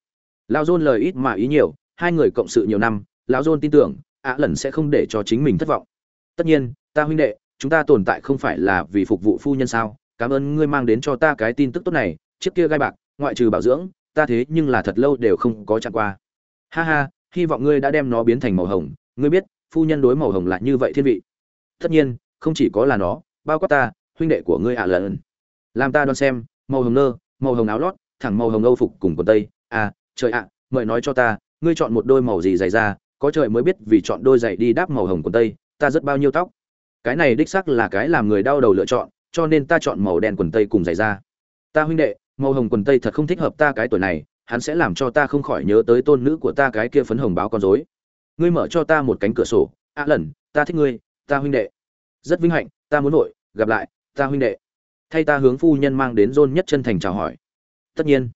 Lão dôn lời ít mà ý nhiều, hai người cộng sự nhiều năm, lão dôn tin tưởng, ạ lần sẽ không để cho chính mình thất vọng. Tất nhiên, ta huynh đệ, chúng ta tồn tại không phải là vì phục vụ phu nhân sao? Cảm ơn ngươi mang đến cho ta cái tin tức tốt này, chiếc kia gai bạc, ngoại trừ bảo dưỡng, ta thế nhưng là thật lâu đều không có chặn qua. Ha ha, hy vọng ngươi đã đem nó biến thành màu hồng. Ngươi biết, phu nhân đối màu hồng là như vậy thiên vị. Tất nhiên không chỉ có là nó, bao quát ta, huynh đệ của ngươi ạ lần làm ta đoan xem, màu hồng nơ, màu hồng áo lót, thẳng màu hồng âu phục cùng quần tây. À trời ạ, mời nói cho ta, ngươi chọn một đôi màu gì dày ra, có trời mới biết vì chọn đôi giày đi đáp màu hồng quần tây, ta rất bao nhiêu tóc. Cái này đích sắc là cái làm người đau đầu lựa chọn, cho nên ta chọn màu đen quần tây cùng giày ra. Ta huynh đệ, màu hồng quần tây thật không thích hợp ta cái tuổi này, hắn sẽ làm cho ta không khỏi nhớ tới tôn nữ của ta cái kia phấn hồng báo con rối. Ngươi mở cho ta một cánh cửa sổ, ạ lần ta thích ngươi, ta huynh đệ rất vinh hạnh ta muốn nội gặp lại ta huynh đệ thay ta hướng phu nhân mang đến John nhất chân thành chào hỏi. Tất nhiên.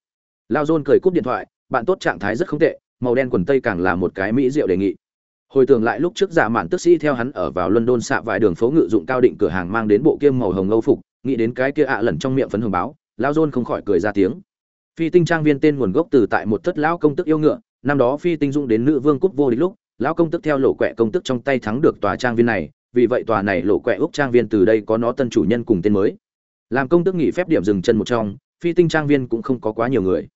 Lao John cười cúp điện thoại, bạn tốt trạng thái rất không tệ, màu đen quần tây càng là một cái mỹ diệu đề nghị. Hồi tưởng lại lúc trước giả mạn tức sĩ theo hắn ở vào London xạ vài đường phố ngự dụng cao định cửa hàng mang đến bộ kiêm màu hồng âu phục, nghĩ đến cái kia ạ lẩn trong miệng phấn hồng báo, Lao John không khỏi cười ra tiếng. Phi tinh trang viên tên nguồn gốc từ tại một thất lão công tức yêu ngựa, năm đó Phi tinh dung đến nữ vương cúc vô địch lúc, lão công tức theo lộ quẹ công tức trong tay thắng được tòa trang viên này, vì vậy tòa này lộ quẹ úc trang viên từ đây có nó tân chủ nhân cùng tên mới. Làm công tước nghỉ phép điểm dừng chân một trong, phi tinh trang viên cũng không có quá nhiều người.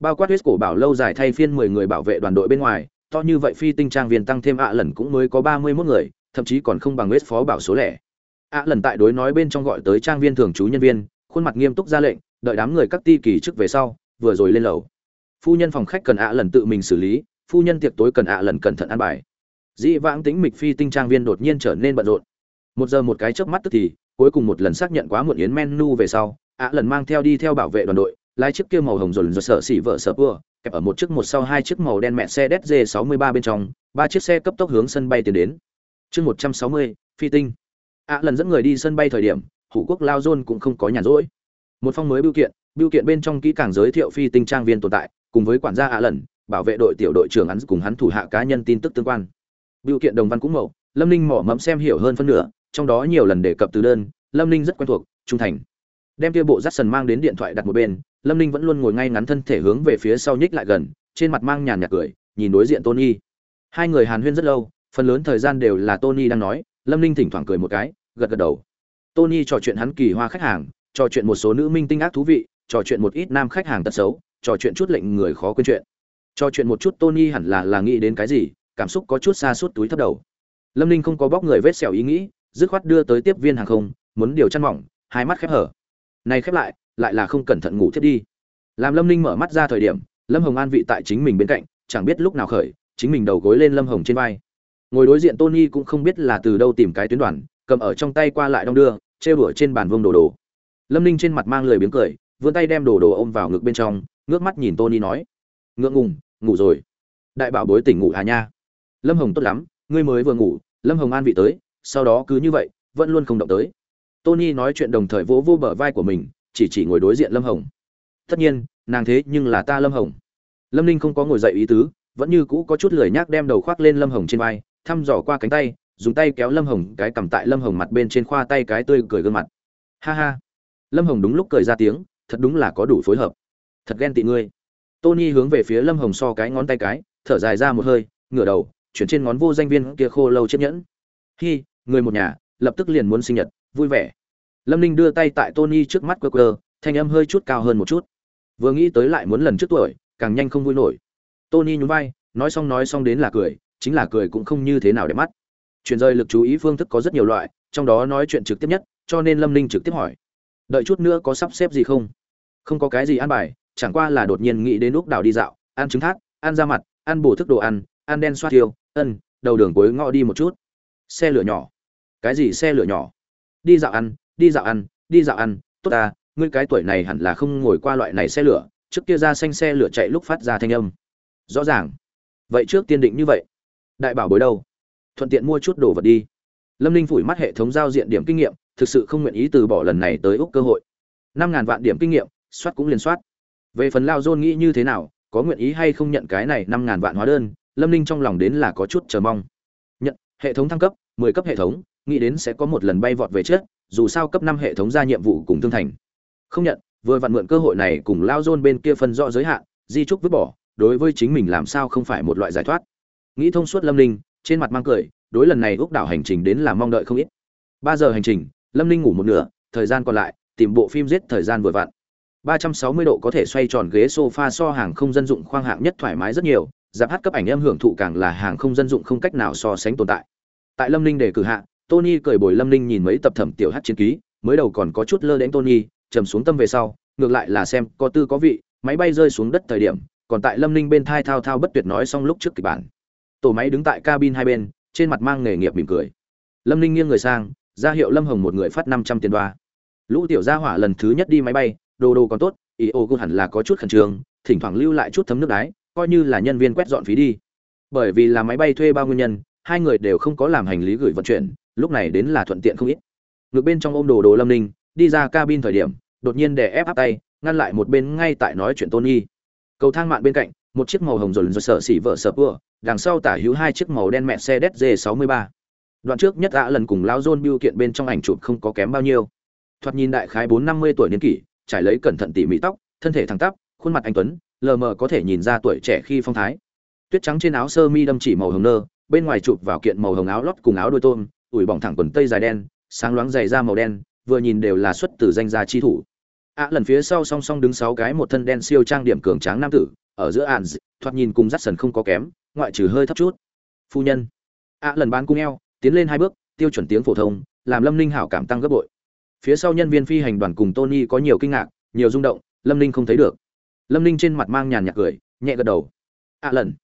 Bao quát huyết cổ bảo lâu dài thay phiên mười người bảo vệ đoàn đội bên ngoài, to như vậy phi tinh trang viên tăng thêm ạ lần cũng mới có ba mươi 31 người, thậm chí còn không bằng huyết phó bảo số lẻ. Ạ lần tại đối nói bên trong gọi tới trang viên thường trú nhân viên, khuôn mặt nghiêm túc ra lệnh, đợi đám người các ti kỳ trước về sau, vừa rồi lên lầu. Phu nhân phòng khách cần ạ lần tự mình xử lý, phu nhân tiệc tối cần ạ lần cẩn thận ăn bài dĩ vãng tính mịch phi tinh trang viên đột nhiên trở nên bận rộn. Một giờ một cái chớp mắt tức thì cuối cùng một lần xác nhận quá muộn yến menu về sau ạ lần mang theo đi theo bảo vệ đoàn đội lái chiếc kia màu hồng rồi rồi sợ xỉ vợ sợ vừa kẹp ở một chiếc một sau hai chiếc màu đen mẹ xe DZ 63 bên trong ba chiếc xe cấp tốc hướng sân bay tiến đến. Chương 160, phi tinh. Ạ lần dẫn người đi sân bay thời điểm hủ quốc lao dôn cũng không có nhàn rỗi. Một phong mới biểu kiện biểu kiện bên trong kỹ càng giới thiệu phi tinh trang viên tồn tại cùng với quản gia ạ lần bảo vệ đội tiểu đội trưởng hắn cùng hắn thủ hạ cá nhân tin tức tương quan biểu kiện đồng văn cũng mẫu lâm ninh mỏ mẫm xem hiểu hơn phân nửa, trong đó nhiều lần đề cập từ đơn, lâm ninh rất quen thuộc, trung thành. Đem kia bộ dắt sần mang đến điện thoại đặt một bên, lâm ninh vẫn luôn ngồi ngay ngắn thân thể hướng về phía sau nhích lại gần, trên mặt mang nhàn nhạt cười, nhìn đối diện tony. Hai người hàn huyên rất lâu, phần lớn thời gian đều là tony đang nói, lâm ninh thỉnh thoảng cười một cái, gật gật đầu. Tony trò chuyện hắn kỳ hoa khách hàng, trò chuyện một số nữ minh tinh ác thú vị, trò chuyện một ít nam khách hàng tật xấu, trò chuyện chút lệnh người khó quên chuyện. Trò chuyện một chút tony hẳn là là nghĩ đến cái gì? Cảm xúc có chút xa suốt túi thấp đầu. Lâm ninh không có bóc người vết sẹo ý nghĩ, dứt khoát đưa tới tiếp viên hàng không, muốn điều chăn mỏng, hai mắt khép hở. Này khép lại lại là không cẩn thận ngủ thiết đi. Làm lâm ninh mở mắt ra thời điểm, lâm hồng an vị tại chính mình bên cạnh, chẳng biết lúc nào khởi, chính mình đầu gối lên lâm hồng trên vai. Ngồi đối diện tony cũng không biết là từ đâu tìm cái tuyến đoàn, cầm ở trong tay qua lại đong đưa, trêu đuổi trên bàn vương đồ đồ. Lâm ninh trên mặt mang lời biếng cười, vươn tay đem đồ đồ ôm vào ngực bên trong, ngước mắt nhìn tony nói, ngượng ngùng, ngủ rồi. Đại bảo bối tỉnh ngủ hà nha lâm hồng tốt lắm, ngươi mới vừa ngủ, lâm hồng an vị tới, sau đó cứ như vậy, vẫn luôn không động tới. Tony nói chuyện đồng thời vỗ vô bờ vai của mình, chỉ chỉ ngồi đối diện lâm hồng. Tất nhiên, nàng thế nhưng là ta lâm hồng. Lâm ninh không có ngồi dậy ý tứ, vẫn như cũ có chút lười nhác đem đầu khoác lên lâm hồng trên vai, thăm dò qua cánh tay, dùng tay kéo lâm hồng cái cầm tại lâm hồng mặt bên trên khoa tay cái tươi cười gương mặt. Ha ha. Lâm hồng đúng lúc cười ra tiếng, thật đúng là có đủ phối hợp. Thật ghen tị ngươi. Tony hướng về phía lâm hồng so cái ngón tay cái, thở dài ra một hơi, ngửa đầu chuyển trên ngón vô danh viên kia khô lâu chiếc nhẫn. Hi, người một nhà, lập tức liền muốn sinh nhật, vui vẻ. Lâm ninh đưa tay tại tony trước mắt quơ quơ, thanh âm hơi chút cao hơn một chút. Vừa nghĩ tới lại muốn lần trước tuổi, càng nhanh không vui nổi. Tony nhún vai, nói xong nói xong đến là cười, chính là cười cũng không như thế nào để mắt. Chuyển rời lực chú ý phương thức có rất nhiều loại, trong đó nói chuyện trực tiếp nhất, cho nên lâm ninh trực tiếp hỏi. Đợi chút nữa có sắp xếp gì không? Không có cái gì ăn bài, chẳng qua là đột nhiên nghĩ đến lúc đảo đi dạo, ăn trứng thác ăn da mặt, ăn bổ thức đồ ăn ăn đen xoa tiêu ân, đầu đường cuối ngõ đi một chút. Xe lửa nhỏ. Cái gì xe lửa nhỏ? Đi dạo ăn, đi dạo ăn, đi dạo ăn, tốt ta, ngươi cái tuổi này hẳn là không ngồi qua loại này xe lửa, trước kia ra xanh xe lửa chạy lúc phát ra thanh âm. Rõ ràng. Vậy trước tiên định như vậy. Đại bảo bối đâu? Thuận tiện mua chút đồ vật đi. Lâm ninh phủi mắt hệ thống giao diện điểm kinh nghiệm, thực sự không nguyện ý từ bỏ lần này tới úc cơ hội. Năm ngàn vạn điểm kinh nghiệm, soát cũng liền soát. Về phần lao dôn nghĩ như thế nào, có nguyện ý hay không nhận cái này năm ngàn vạn hóa đơn lâm ninh trong lòng đến là có chút chờ mong. Nhận, hệ thống thăng cấp, mười cấp hệ thống, nghĩ đến sẽ có một lần bay vọt về trước, dù sao cấp năm hệ thống ra nhiệm vụ cùng thương thành. Không nhận, vừa vặn mượn cơ hội này cùng lao dôn bên kia phân rõ giới hạn, di trúc vứt bỏ, đối với chính mình làm sao không phải một loại giải thoát. Nghĩ thông suốt lâm ninh, trên mặt mang cười, đối lần này ước đảo hành trình đến là mong đợi không ít. Ba giờ hành trình, lâm ninh ngủ một nửa, thời gian còn lại, tìm bộ phim giết thời gian vừa vặn. 360 độ có thể xoay tròn ghế sofa so hàng không dân dụng khoang hạng nhất thoải mái rất nhiều giáp hát cấp ảnh em hưởng thụ càng là hàng không dân dụng không cách nào so sánh tồn tại. Tại lâm ninh để cử hạ, tony cởi bồi lâm ninh nhìn mấy tập thẩm tiểu hát chiến ký, mới đầu còn có chút lơ đến tony, trầm xuống tâm về sau, ngược lại là xem có tư có vị, máy bay rơi xuống đất thời điểm, còn tại lâm ninh bên thai thao thao bất tuyệt nói xong lúc trước kịch bản. Tổ máy đứng tại cabin hai bên, trên mặt mang nghề nghiệp mỉm cười. Lâm ninh nghiêng người sang, ra hiệu lâm hồng một người phát năm trăm tiền đoa. Lũ tiểu gia hỏa lần thứ nhất đi máy bay, đồ đồ còn tốt, ý ô cũng hẳn là có chút khẩn trương, thỉnh thoảng lưu lại chút thấm nước đái coi như là nhân viên quét dọn phí đi. Bởi vì là máy bay thuê bao nguyên nhân, hai người đều không có làm hành lý gửi vận chuyển, lúc này đến là thuận tiện không ít. Ngược bên trong ôm đồ đồ lâm ninh, đi ra cabin thời điểm, đột nhiên đè ép áp tay, ngăn lại một bên ngay tại nói chuyện tôn nghi cầu thang mạn bên cạnh, một chiếc màu hồng dồn dồn sợ xỉ vợ sợ pua đằng sau tả hữu hai chiếc màu đen mẹ xe đét d 63 đoạn trước nhất đã lần cùng lao dôn biêu kiện bên trong ảnh chụp không có kém bao nhiêu. Thoạt nhìn đại khái bốn năm mươi tuổi niên kỷ, trải lấy cẩn thận tỉ mỉ tóc, thân thể thẳng tắp, khuôn mặt anh tuấn lờ mờ có thể nhìn ra tuổi trẻ khi phong thái. Tuyết trắng trên áo sơ mi đâm chỉ màu hồng nơ, bên ngoài chụp vào kiện màu hồng áo lót cùng áo đôi tôm, ủi bỏng thẳng quần tây dài đen, sáng loáng dày da màu đen, vừa nhìn đều là xuất từ danh gia chi thủ. Ạ, lần phía sau song song đứng sáu cái một thân đen siêu trang điểm cường tráng nam tử, ở giữa ạn thoạt nhìn cùng dắt sần không có kém, ngoại trừ hơi thấp chút. Phu nhân. Ạ, lần bán cung eo, tiến lên hai bước, tiêu chuẩn tiếng phổ thông, làm lâm ninh hảo cảm tăng gấp bội. Phía sau nhân viên phi hành đoàn cùng tony có nhiều kinh ngạc, nhiều rung động, lâm ninh không thấy được lâm ninh trên mặt mang nhàn nhạt cười, nhẹ gật đầu. Ạ lần,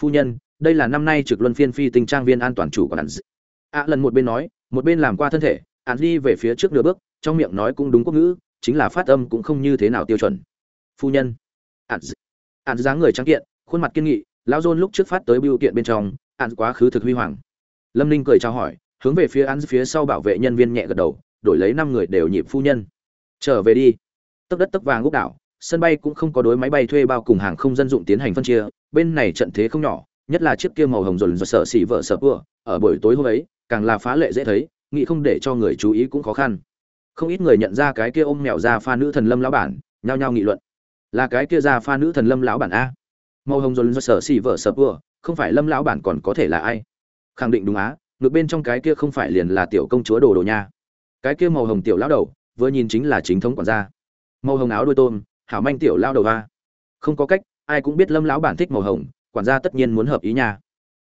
phu nhân, đây là năm nay trực luân phiên phi tinh trang viên an toàn chủ của hắn ạ lần một bên nói, một bên làm qua thân thể hắn đi về phía trước nửa bước, trong miệng nói cũng đúng quốc ngữ, chính là phát âm cũng không như thế nào tiêu chuẩn. Phu nhân. Hắn hắn dáng người trắng kiện, khuôn mặt kiên nghị, lão dôn lúc trước phát tới biểu kiện bên trong hắn quá khứ thực huy hoàng. Lâm ninh cười chào hỏi, hướng về phía hắn phía sau bảo vệ nhân viên nhẹ gật đầu, đổi lấy năm người đều nhịp phu nhân. Trở về đi. Tấc đất tấc vàng úc đảo sân bay cũng không có đối máy bay thuê bao cùng hàng không dân dụng tiến hành phân chia, bên này trận thế không nhỏ, nhất là chiếc kia màu hồng dồn rộn sợ xỉ vợ sợ vừa ở buổi tối hôm ấy, càng là phá lệ dễ thấy, nghĩ không để cho người chú ý cũng khó khăn. Không ít người nhận ra cái kia ôm mèo ra pha nữ thần lâm lão bản, nhao nhao nghị luận. Là cái kia ra pha nữ thần lâm lão bản a. Màu hồng dồn rộn sợ xỉ vợ sợ vừa không phải lâm lão bản còn có thể là ai? Khẳng định đúng á, ngược bên trong cái kia không phải liền là tiểu công chúa đồ đồ nha. Cái kia màu hồng tiểu lão đầu, vừa nhìn chính là chính thống quản gia. Màu hồng áo đuôi tôm hảo manh tiểu lao đầu va không có cách, ai cũng biết lâm lão bản thích màu hồng, quản gia tất nhiên muốn hợp ý nha.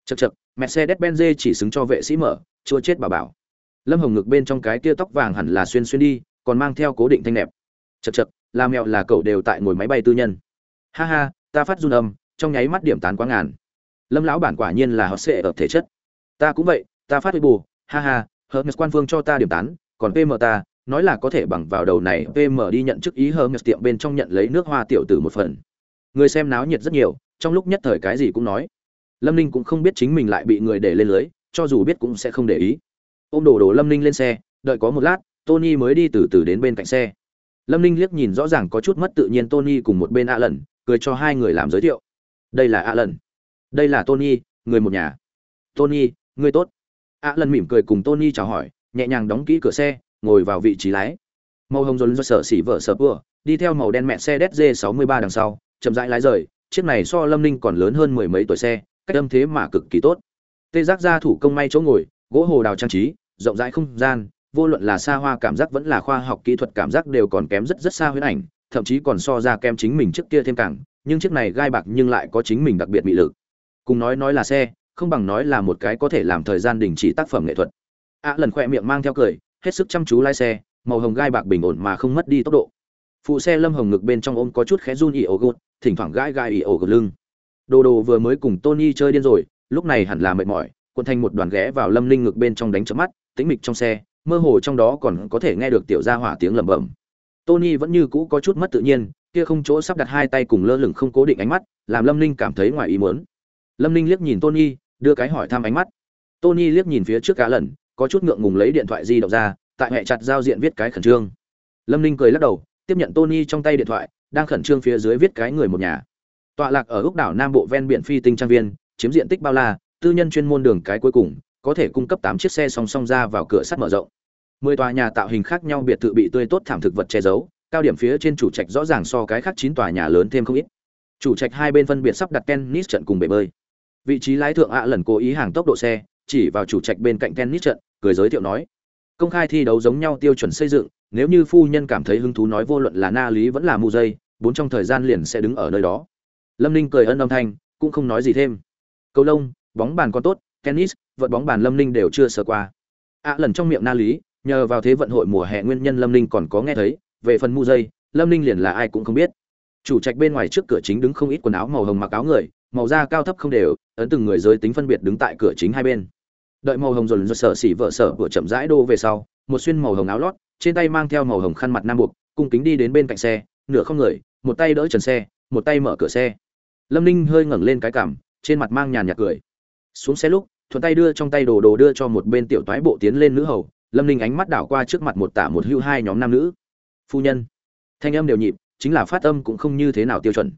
Chật chật mercedes benz chỉ xứng cho vệ sĩ mở, chua chết bà bảo. Lâm hồng ngực bên trong cái tia tóc vàng hẳn là xuyên xuyên đi, còn mang theo cố định thanh đẹp chật chật là mẹo là cậu đều tại ngồi máy bay tư nhân. Ha ha, ta phát run âm, trong nháy mắt điểm tán quá ngàn. Lâm lão bản quả nhiên là họ sẽ ở thể chất. Ta cũng vậy, ta phát bù, ha ha hớt quan phương cho ta điểm tán, còn pm ta nói là có thể bằng vào đầu này pm đi nhận chức ý hermes tiệm bên trong nhận lấy nước hoa tiểu tử một phần. Người xem náo nhiệt rất nhiều, trong lúc nhất thời cái gì cũng nói. Lâm ninh cũng không biết chính mình lại bị người để lên lưới, cho dù biết cũng sẽ không để ý. Ôm đồ đồ lâm ninh lên xe, đợi có một lát, tony mới đi từ từ đến bên cạnh xe. Lâm ninh liếc nhìn rõ ràng có chút mất tự nhiên tony cùng một bên a lần cười cho hai người làm giới thiệu. Đây là a lần đây là tony, người một nhà. Tony, người tốt. A lần mỉm cười cùng tony chào hỏi, nhẹ nhàng đóng kỹ cửa xe ngồi vào vị trí lái. Màu hồng dồn do sở xỉ vợ sở vừa đi theo màu đen mẹ xe dz 63 đằng sau, chậm rãi lái rời, chiếc này so lâm ninh còn lớn hơn mười mấy tuổi xe, cách âm thế mà cực kỳ tốt. Tê giác ra thủ công may chỗ ngồi, gỗ hồ đào trang trí, rộng rãi không gian, vô luận là xa hoa cảm giác vẫn là khoa học kỹ thuật cảm giác đều còn kém rất rất xa huyễn ảnh, thậm chí còn so ra kem chính mình trước kia thêm càng nhưng chiếc này gai bạc nhưng lại có chính mình đặc biệt bị lực. Cùng nói nói là xe, không bằng nói là một cái có thể làm thời gian đình chỉ tác phẩm nghệ thuật. Ạ lần khoe miệng mang theo cười hết sức chăm chú lái xe, màu hồng gai bạc bình ổn mà không mất đi tốc độ. Phụ xe lâm hồng ngực bên trong ôm có chút khẽ run ỉ ổ gột thỉnh thoảng gãi gai ỉ ổ gột lưng. Đồ đồ vừa mới cùng tony chơi điên rồi, lúc này hẳn là mệt mỏi quân thành một đoàn ghé vào lâm linh ngực bên trong đánh chớp mắt, tĩnh mịch trong xe, mơ hồ trong đó còn có thể nghe được tiểu gia hỏa tiếng lẩm bẩm. Tony vẫn như cũ có chút mất tự nhiên, kia không chỗ sắp đặt hai tay cùng lơ lửng không cố định ánh mắt, làm lâm linh cảm thấy ngoài ý muốn. Lâm linh liếc nhìn tony, đưa cái hỏi thăm ánh mắt. Tony liếc nhìn phía trước cá lần có chút ngượng ngùng lấy điện thoại di động ra, tại hệ chặt giao diện viết cái khẩn trương. Lâm Ninh cười lắc đầu, tiếp nhận tony trong tay điện thoại, đang khẩn trương phía dưới viết cái người một nhà. Tọa lạc ở úc đảo nam bộ ven biển phi tinh trang viên, chiếm diện tích bao la, tư nhân chuyên môn đường cái cuối cùng, có thể cung cấp tám chiếc xe song song ra vào cửa sắt mở rộng. Mười tòa nhà tạo hình khác nhau biệt thự bị tươi tốt thảm thực vật che giấu, cao điểm phía trên chủ trạch rõ ràng so cái khác chín tòa nhà lớn thêm không ít. Chủ trạch hai bên phân biệt sắp đặt tennis trận cùng bể bơi. Vị trí lái thượng ạ lần cố ý hàng tốc độ xe, chỉ vào chủ trạch bên cạnh tennis trận cười giới thiệu nói, công khai thi đấu giống nhau tiêu chuẩn xây dựng, nếu như phu nhân cảm thấy hứng thú nói vô luận là na lý vẫn là mu dây, bốn trong thời gian liền sẽ đứng ở nơi đó. Lâm ninh cười ân âm thanh, cũng không nói gì thêm. Cầu lông, bóng bàn còn tốt, tennis vận bóng bàn lâm ninh đều chưa sờ qua. Ạ lần trong miệng na lý, nhờ vào thế vận hội mùa hè nguyên nhân lâm ninh còn có nghe thấy, về phần mu dây, lâm ninh liền là ai cũng không biết. Chủ trạch bên ngoài trước cửa chính đứng không ít quần áo màu hồng mặc áo người, màu da cao thấp không đều, ấn từng người giới tính phân biệt đứng tại cửa chính hai bên đợi màu hồng dồn dồn sở xỉ vợ sở của chậm rãi đô về sau, một xuyên màu hồng áo lót, trên tay mang theo màu hồng khăn mặt nam buộc, cung kính đi đến bên cạnh xe, nửa không người, một tay đỡ trần xe, một tay mở cửa xe. Lâm ninh hơi ngẩng lên cái cằm trên mặt mang nhàn nhạt cười. Xuống xe lúc, thuận tay đưa trong tay đồ đồ đưa cho một bên tiểu toái bộ tiến lên nữ hầu, lâm ninh ánh mắt đảo qua trước mặt một tả một hưu hai nhóm nam nữ. Phu nhân. Thanh âm đều nhịp, chính là phát âm cũng không như thế nào tiêu chuẩn.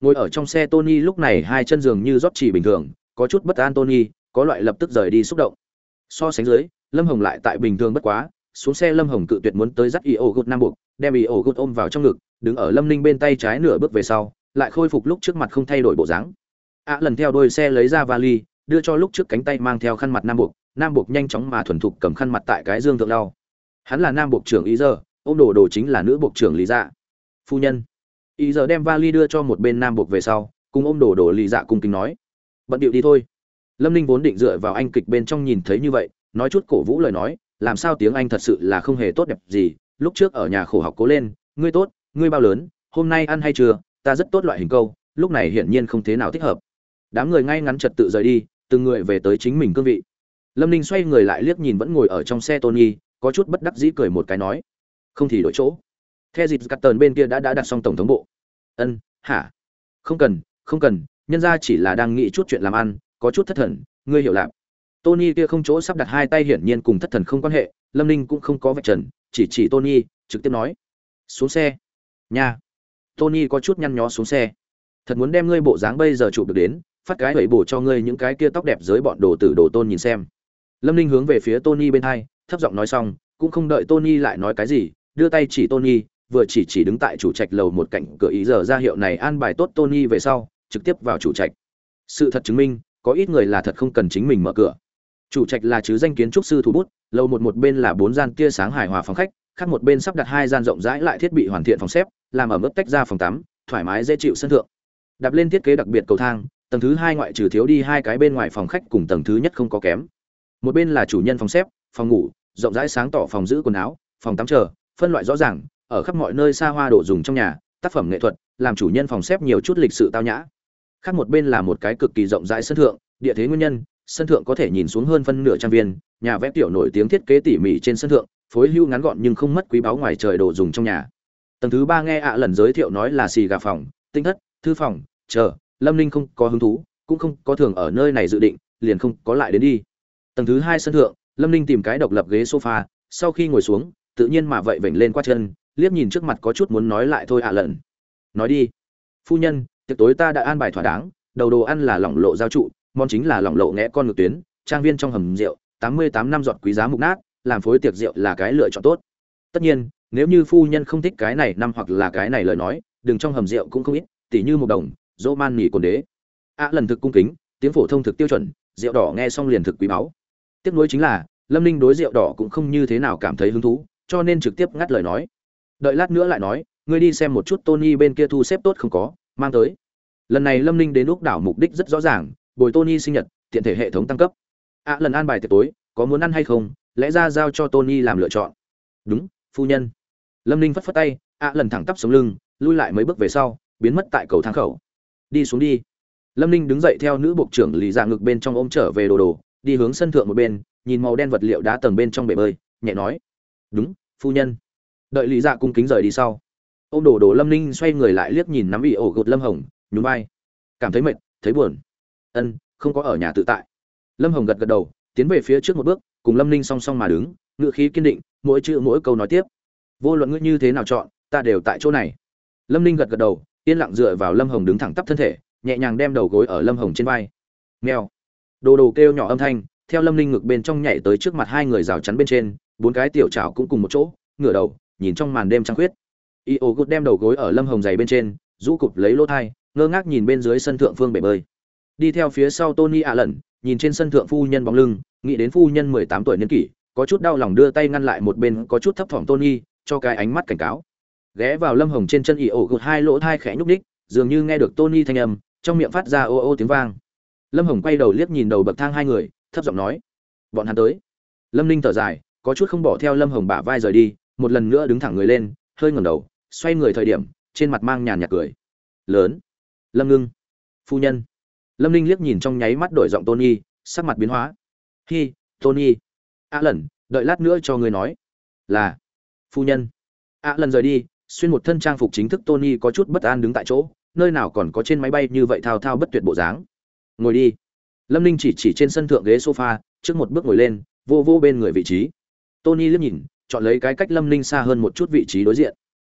Ngồi ở trong xe tony lúc này hai chân giường như rót chỉ bình thường, có chút bất an tony có loại lập tức rời đi xúc động. So sánh dưới, lâm hồng lại tại bình thường bất quá, xuống xe lâm hồng cự tuyệt muốn tới dắt y ổ gút nam buộc, đem y ổ gút ôm vào trong ngực, đứng ở lâm ninh bên tay trái nửa bước về sau, lại khôi phục lúc trước mặt không thay đổi bộ dáng. Ạ lần theo đôi xe lấy ra vali, đưa cho lúc trước cánh tay mang theo khăn mặt nam buộc nam buộc nhanh chóng mà thuần thục cầm khăn mặt tại cái dương thượng đau hắn là nam buộc trưởng ý giờ, ôm đồ đồ chính là nữ buộc trưởng lý dạ. Phu nhân. Ý giờ đem vali đưa cho một bên nam buộc về sau, cùng ôm đồ đồ lý dạ cùng kính nói. Bận điệu đi thôi lâm ninh vốn định dựa vào anh kịch bên trong nhìn thấy như vậy, nói chút cổ vũ lời nói, làm sao tiếng anh thật sự là không hề tốt đẹp gì. Lúc trước ở nhà khổ học cố lên, ngươi tốt, ngươi bao lớn, hôm nay ăn hay chưa? Ta rất tốt loại hình câu, lúc này hiển nhiên không thế nào thích hợp. Đám người ngay ngắn trật tự rời đi, từng người về tới chính mình cương vị. Lâm ninh xoay người lại liếc nhìn vẫn ngồi ở trong xe tony, có chút bất đắc dĩ cười một cái nói, không thì đổi chỗ. The dịp cắt tờn bên kia đã đã đặt xong tổng thống bộ. Ân, hả? Không cần không cần, nhân ra chỉ là đang nghĩ chút chuyện làm ăn có chút thất thần, ngươi hiểu lạp. Tony kia không chỗ sắp đặt hai tay hiển nhiên cùng thất thần không quan hệ, lâm ninh cũng không có vạch trần, chỉ chỉ tony, trực tiếp nói, xuống xe. Nha. Tony có chút nhăn nhó xuống xe. Thật muốn đem ngươi bộ dáng bây giờ chụp được đến, phát cái bẩy bổ cho ngươi những cái kia tóc đẹp dưới bọn đồ tử đồ tôn nhìn xem. Lâm ninh hướng về phía tony bên hai, thấp giọng nói xong, cũng không đợi tony lại nói cái gì, đưa tay chỉ tony, vừa chỉ chỉ đứng tại chủ trạch lầu một cạnh cửa ý giờ ra hiệu này an bài tốt tony về sau, trực tiếp vào chủ trạch. Sự thật chứng minh có ít người là thật không cần chính mình mở cửa. Chủ trạch là chứ danh kiến trúc sư thủ bút lầu một một bên là bốn gian tia sáng hài hòa phòng khách, khác một bên sắp đặt hai gian rộng rãi lại thiết bị hoàn thiện phòng xếp, làm ở mức tách ra phòng tắm, thoải mái dễ chịu sân thượng. Đạp lên thiết kế đặc biệt cầu thang, tầng thứ hai ngoại trừ thiếu đi hai cái bên ngoài phòng khách cùng tầng thứ nhất không có kém. Một bên là chủ nhân phòng xếp, phòng ngủ, rộng rãi sáng tỏ phòng giữ quần áo, phòng tắm chờ, phân loại rõ ràng, ở khắp mọi nơi xa hoa đồ dùng trong nhà, tác phẩm nghệ thuật, làm chủ nhân phòng xếp nhiều chút lịch sự tao nhã khác một bên là một cái cực kỳ rộng rãi sân thượng, địa thế nguyên nhân, sân thượng có thể nhìn xuống hơn phân nửa trang viên, nhà vẽ tiểu nổi tiếng thiết kế tỉ mỉ trên sân thượng, phối hưu ngắn gọn nhưng không mất quý báu ngoài trời đồ dùng trong nhà. Tầng thứ ba nghe ạ lần giới thiệu nói là xì gà phòng, tinh thất, thư phòng, chờ, lâm ninh không có hứng thú, cũng không có thường ở nơi này dự định, liền không có lại đến đi. Tầng thứ hai sân thượng, lâm ninh tìm cái độc lập ghế sofa, sau khi ngồi xuống, tự nhiên mà vậy vểnh lên qua chân, liếc nhìn trước mặt có chút muốn nói lại thôi ạ lần. Nói đi. Phu nhân tiệc tối ta đã an bài thỏa đáng, đầu đồ ăn là lỏng lộ giao trụ, món chính là lỏng lộ nghẽ con ngược tuyến, trang viên trong hầm rượu, tám mươi tám năm giọt quý giá mục nát, làm phối tiệc rượu là cái lựa chọn tốt. Tất nhiên, nếu như phu nhân không thích cái này năm hoặc là cái này lời nói, đừng trong hầm rượu cũng không ít, tỉ như một đồng dỗ man nghỉ cồn đế. Ạ lần thực cung kính, tiếng phổ thông thực tiêu chuẩn, rượu đỏ nghe xong liền thực quý báu. Tiếc nuối chính là, lâm ninh đối rượu đỏ cũng không như thế nào cảm thấy hứng thú, cho nên trực tiếp ngắt lời nói. Đợi lát nữa lại nói, ngươi đi xem một chút tony bên kia thu xếp tốt không có mang tới. Lần này lâm ninh đến úc đảo mục đích rất rõ ràng, bồi tony sinh nhật, tiện thể hệ thống tăng cấp. Ạ lần an bài tiệc tối, có muốn ăn hay không, lẽ ra giao cho tony làm lựa chọn. Đúng, phu nhân. Lâm ninh phất phất tay ạ lần thẳng tắp sống lưng, lui lại mấy bước về sau, biến mất tại cầu thang khẩu. Đi xuống đi. Lâm ninh đứng dậy theo nữ bộ trưởng lì dạ ngực bên trong ôm trở về đồ đồ, đi hướng sân thượng một bên, nhìn màu đen vật liệu đá tầng bên trong bể bơi, nhẹ nói. Đúng, phu nhân. Đợi lý dạ cung kính rời đi sau ô m đồ đồ lâm ninh xoay người lại liếc nhìn nắm bị ổ gột lâm hồng, nhún vai. Cảm thấy mệt, thấy buồn. Ân, không có ở nhà tự tại. Lâm hồng gật gật đầu, tiến về phía trước một bước, cùng lâm ninh song song mà đứng, ngựa khí kiên định, mỗi chữ mỗi câu nói tiếp. Vô luận ngươi như thế nào chọn, ta đều tại chỗ này. Lâm ninh gật gật đầu, yên lặng dựa vào lâm hồng đứng thẳng tắp thân thể, nhẹ nhàng đem đầu gối ở lâm hồng trên vai. Nghèo đồ đồ kêu nhỏ âm thanh, theo lâm ninh ngực bên trong nhảy tới trước mặt hai người rào chắn bên trên, bốn cái tiểu trào cũng cùng một chỗ, ngửa đầu, nhìn trong màn đêm trăng khuyết y ô gút đem đầu gối ở lâm hồng dày bên trên, rũ cụp lấy lỗ thai, ngơ ngác nhìn bên dưới sân thượng phương bể bơi. Đi theo phía sau tony ạ lần nhìn trên sân thượng phu nhân bóng lưng, nghĩ đến phu nhân mười tám tuổi niên kỷ, có chút đau lòng đưa tay ngăn lại một bên, có chút thấp thỏm tony, cho cái ánh mắt cảnh cáo. Ghé vào lâm hồng trên chân y ô gút hai lỗ thai khẽ nhúc ních dường như nghe được tony thanh âm, trong miệng phát ra ô ô tiếng vang. Lâm hồng quay đầu liếc nhìn đầu bậc thang hai người, thấp giọng nói, bọn hắn tới. Lâm ninh thở dài, có chút không bỏ theo lâm hồng bả vai rời đi, một lần nữa đứng thẳng người lên, hơi ngẩng đầu xoay người thời điểm, trên mặt mang nhàn nhạt cười. Lớn. Lâm ngưng. Phu nhân. Lâm ninh liếc nhìn trong nháy mắt đổi giọng tony, sắc mặt biến hóa. Hi, tony. A lần đợi lát nữa cho người nói. Là. Phu nhân. A lần rời đi, xuyên một thân trang phục chính thức tony có chút bất an đứng tại chỗ, nơi nào còn có trên máy bay như vậy thao thao bất tuyệt bộ dáng. Ngồi đi. Lâm ninh chỉ chỉ trên sân thượng ghế sofa, trước một bước ngồi lên, vô vô bên người vị trí. Tony liếc nhìn, chọn lấy cái cách lâm ninh xa hơn một chút vị trí đối diện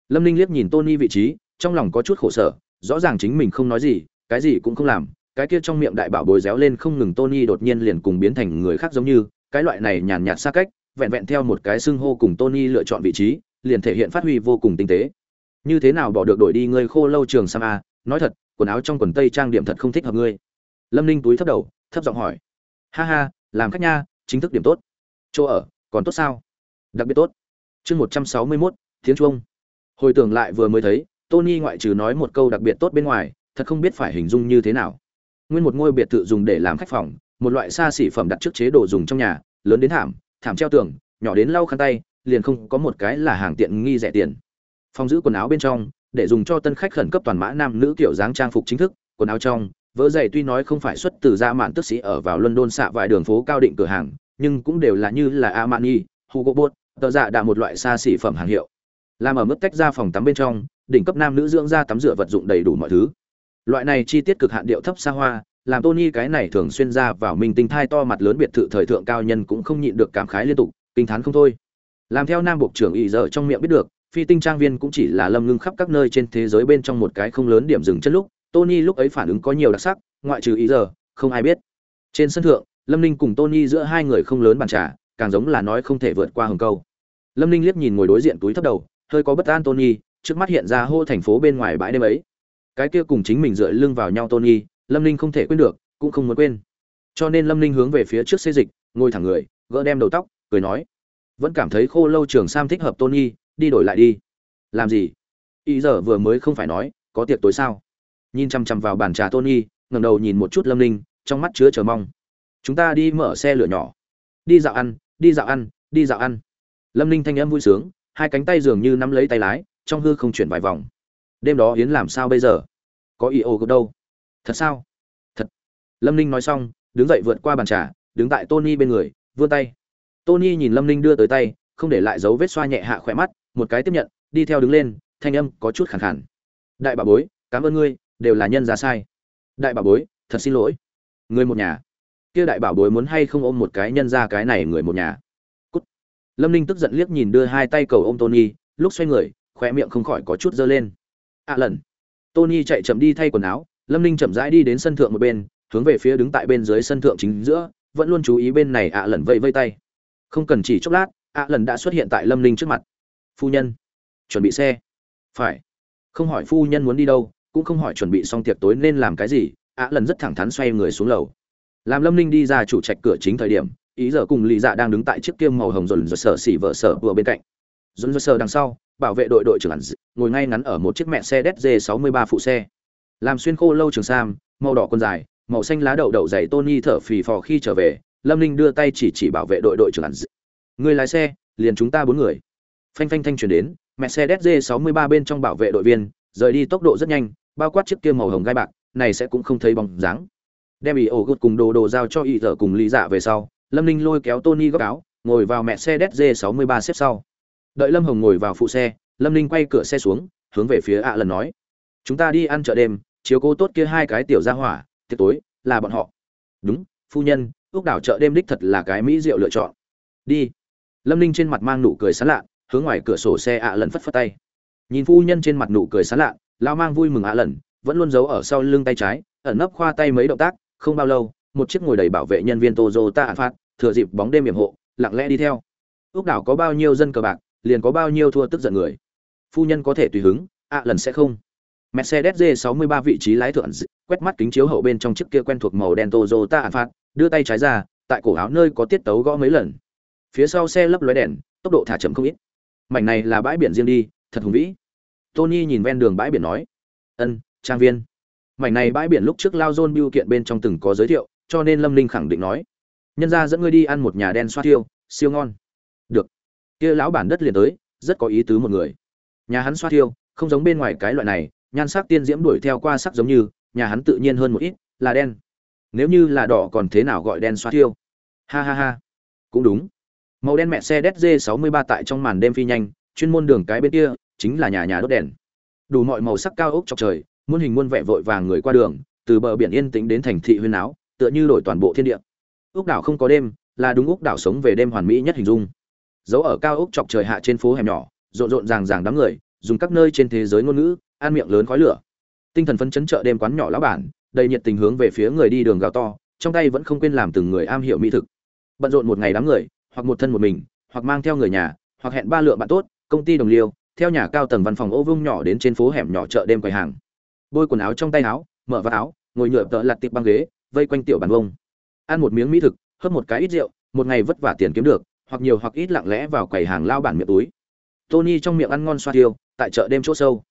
lâm ninh liếc nhìn tony vị trí, trong lòng có chút khổ sở, rõ ràng chính mình không nói gì, cái gì cũng không làm, cái kia trong miệng đại bảo bồi réo lên không ngừng tony đột nhiên liền cùng biến thành người khác giống như, cái loại này nhàn nhạt xa cách, vẹn vẹn theo một cái xưng hô cùng tony lựa chọn vị trí, liền thể hiện phát huy vô cùng tinh tế. Như thế nào bỏ được đổi đi ngươi khô lâu trường sam a, nói thật, quần áo trong quần tây trang điểm thật không thích hợp ngươi. Lâm ninh túi thấp đầu, thấp giọng hỏi. Ha ha, làm khách nha, chính thức điểm tốt. Chỗ ở, còn tốt sao? Đặc biệt tốt. Chương một trăm sáu mươi mốt, tiếng chuông hồi tưởng lại vừa mới thấy, tony ngoại trừ nói một câu đặc biệt tốt bên ngoài, thật không biết phải hình dung như thế nào. Nguyên một ngôi biệt thự dùng để làm khách phòng, một loại xa xỉ phẩm đặt trước chế đồ dùng trong nhà, lớn đến thảm thảm treo tường, nhỏ đến lau khăn tay, liền không có một cái là hàng tiện nghi rẻ tiền. Phòng giữ quần áo bên trong, để dùng cho tân khách khẩn cấp toàn mã nam nữ kiểu dáng trang phục chính thức, quần áo trong vỡ giày tuy nói không phải xuất từ gia mạn tức sĩ ở vào london xạ vài đường phố cao định cửa hàng, nhưng cũng đều là như là armani hugo boss, tờ dạ đạ một loại xa xỉ phẩm hàng hiệu làm ở mức tách ra phòng tắm bên trong, đỉnh cấp nam nữ dưỡng da tắm rửa vật dụng đầy đủ mọi thứ. Loại này chi tiết cực hạn điệu thấp xa hoa, làm tony cái này thường xuyên ra vào minh tinh thai to mặt lớn biệt thự thời thượng cao nhân cũng không nhịn được cảm khái liên tục, kinh thán không thôi. Làm theo nam bộ trưởng ỵ giờ trong miệng biết được, phi tinh trang viên cũng chỉ là lâm ngưng khắp các nơi trên thế giới bên trong một cái không lớn điểm dừng chân lúc, tony lúc ấy phản ứng có nhiều đặc sắc, ngoại trừ ỵ giờ, không ai biết. Trên sân thượng, lâm ninh cùng tony giữa hai người không lớn bàn trà, càng giống là nói không thể vượt qua hừng câu. Lâm ninh liếc nhìn ngồi đối diện túi thấp đầu hơi có bất an tony, trước mắt hiện ra hô thành phố bên ngoài bãi đêm ấy. Cái kia cùng chính mình dựa lưng vào nhau tony, lâm ninh không thể quên được, cũng không muốn quên. Cho nên lâm ninh hướng về phía trước xe dịch, ngồi thẳng người, gỡ đem đầu tóc, cười nói, vẫn cảm thấy khô lâu trường sam thích hợp tony, đi đổi lại đi. Làm gì? Ý giờ vừa mới không phải nói, có tiệc tối sao? Nhìn chăm chăm vào bàn trà tony, ngẩng đầu nhìn một chút lâm ninh, trong mắt chứa chờ mong. Chúng ta đi mở xe lửa nhỏ. Đi dạo ăn, đi dạo ăn, đi dạo ăn. Lâm ninh thanh âm vui sướng hai cánh tay dường như nắm lấy tay lái, trong hư không chuyển vài vòng. Đêm đó yến làm sao bây giờ? Có ý ô đâu? Thật sao? Thật. Lâm ninh nói xong, đứng dậy vượt qua bàn trà, đứng tại tony bên người, vươn tay. Tony nhìn lâm ninh đưa tới tay, không để lại dấu vết xoa nhẹ hạ khỏe mắt, một cái tiếp nhận, đi theo đứng lên, thanh âm có chút khẳng khẳng đại bà bối, cảm ơn ngươi, đều là nhân giá sai. Đại bà bối, thật xin lỗi. Người một nhà. Kia đại bảo bối muốn hay không ôm một cái nhân ra cái này người một nhà? Lâm ninh tức giận liếc nhìn đưa hai tay cầu ôm tony, lúc xoay người khoe miệng không khỏi có chút dơ lên. Ạ à lần. Tony chạy chậm đi thay quần áo, lâm ninh chậm rãi đi đến sân thượng một bên, hướng về phía đứng tại bên dưới sân thượng chính giữa, vẫn luôn chú ý bên này ạ à lần vây vây tay. Không cần chỉ chốc lát ạ à lần đã xuất hiện tại lâm ninh trước mặt. Phu nhân, chuẩn bị xe. Phải. Không hỏi phu nhân muốn đi đâu, cũng không hỏi chuẩn bị xong tiệc tối nên làm cái gì ạ lần rất thẳng thắn xoay người xuống lầu. Làm lâm ninh đi ra chủ trạch cửa chính thời điểm ý giờ cùng lì dạ đang đứng tại chiếc kiêm màu hồng dồn dồn sở xỉ vợ sở vừa bên cạnh. Dồn dồn sở đằng sau, bảo vệ đội đội trưởng ẩn ngồi ngay ngắn ở một chiếc mẹ xe dz 63 phụ xe. Làm xuyên khô lâu trường sam, màu đỏ quần dài, màu xanh lá đậu đậu dày tony thở phì phò khi trở về, lâm ninh đưa tay chỉ chỉ bảo vệ đội đội trưởng ẩn người lái xe, liền chúng ta bốn người. Phanh phanh thanh chuyển đến, mẹ xe dz 63 bên trong bảo vệ đội viên, rời đi tốc độ rất nhanh, bao quát chiếc kia màu hồng gai bạc, này sẽ cũng không thấy bóng dáng. Đem ý ổ gột cùng đồ đồ giao cho ý thở cùng lý dạ về sau lâm ninh lôi kéo tony góc áo, ngồi vào mẹ xe dz 63 xếp sau. Đợi lâm hồng ngồi vào phụ xe, lâm ninh quay cửa xe xuống, hướng về phía ạ lần nói. Chúng ta đi ăn chợ đêm, chiếu cố tốt kia hai cái tiểu ra hỏa, tiệc tối, là bọn họ. Đúng, phu nhân, ước đảo chợ đêm đích thật là cái mỹ rượu lựa chọn. Đi. Lâm ninh trên mặt mang nụ cười sán lạ, hướng ngoài cửa sổ xe ạ lần phất phất tay. Nhìn phu nhân trên mặt nụ cười sán lạ lao mang vui mừng ạ lần vẫn luôn giấu ở sau lưng tay trái, ẩn nấp khoa tay mấy động tác, không bao lâu một chiếc ngồi đầy bảo vệ nhân viên Toyota Alphard, thừa dịp bóng đêm yểm hộ, lặng lẽ đi theo. Úc đảo có bao nhiêu dân cờ bạc, liền có bao nhiêu thua tức giận người. Phu nhân có thể tùy hứng, ạ lần sẽ không. Mercedes G63 vị trí lái thượng quét mắt kính chiếu hậu bên trong chiếc kia quen thuộc màu đen Toyota Alphard, đưa tay trái ra, tại cổ áo nơi có tiết tấu gõ mấy lần. Phía sau xe lấp lóe đèn, tốc độ thả chậm không ít. Mảnh này là bãi biển riêng đi, thật hùng vĩ. Tony nhìn ven đường bãi biển nói: "Ân, trang viên." Mảnh này bãi biển lúc trước Lao Zone Bill kiện bên trong từng có giới thiệu, cho nên Lâm Linh khẳng định nói: "Nhân gia dẫn ngươi đi ăn một nhà đen xoa tiêu, siêu ngon." "Được." Kia lão bản đất liền tới, rất có ý tứ một người. Nhà hắn xoa tiêu, không giống bên ngoài cái loại này, nhan sắc tiên diễm đuổi theo qua sắc giống như, nhà hắn tự nhiên hơn một ít, là đen. Nếu như là đỏ còn thế nào gọi đen xoa tiêu? Ha ha ha. Cũng đúng. Màu đen mẹ xe DZ63 tại trong màn đêm phi nhanh, chuyên môn đường cái bên kia chính là nhà nhà đốt đèn. Đủ mọi màu sắc cao ốc chọc trời, muôn hình muôn vẻ vội vàng người qua đường, từ bờ biển yên tĩnh đến thành thị huyên áo, tựa như đổi toàn bộ thiên địa. Úc đảo không có đêm, là đúng Úc đảo sống về đêm hoàn mỹ nhất hình dung. Dấu ở cao ốc chọc trời hạ trên phố hẻm nhỏ, rộn rộn ràng ràng đám người, dùng các nơi trên thế giới ngôn ngữ, ăn miệng lớn khói lửa. Tinh thần phấn chấn chợ đêm quán nhỏ lão bản, đầy nhiệt tình hướng về phía người đi đường gào to, trong tay vẫn không quên làm từng người am hiểu mỹ thực. Bận rộn một ngày đám người, hoặc một thân một mình, hoặc mang theo người nhà, hoặc hẹn ba lượng bạn tốt, công ty đồng liêu, theo nhà cao tầng văn phòng ô vương nhỏ đến trên phố hẻm nhỏ chợ đêm quầy hàng bôi quần áo trong tay áo mở vào áo ngồi nhựa tợ lặt tiệp băng ghế vây quanh tiểu bàn vông. Ăn một miếng mỹ thực, hớp một cái ít rượu, một ngày vất vả tiền kiếm được, hoặc nhiều hoặc ít lặng lẽ vào quầy hàng lao bản miệng túi. Tony trong miệng ăn ngon xoa tiêu, tại chợ đêm chỗ sâu.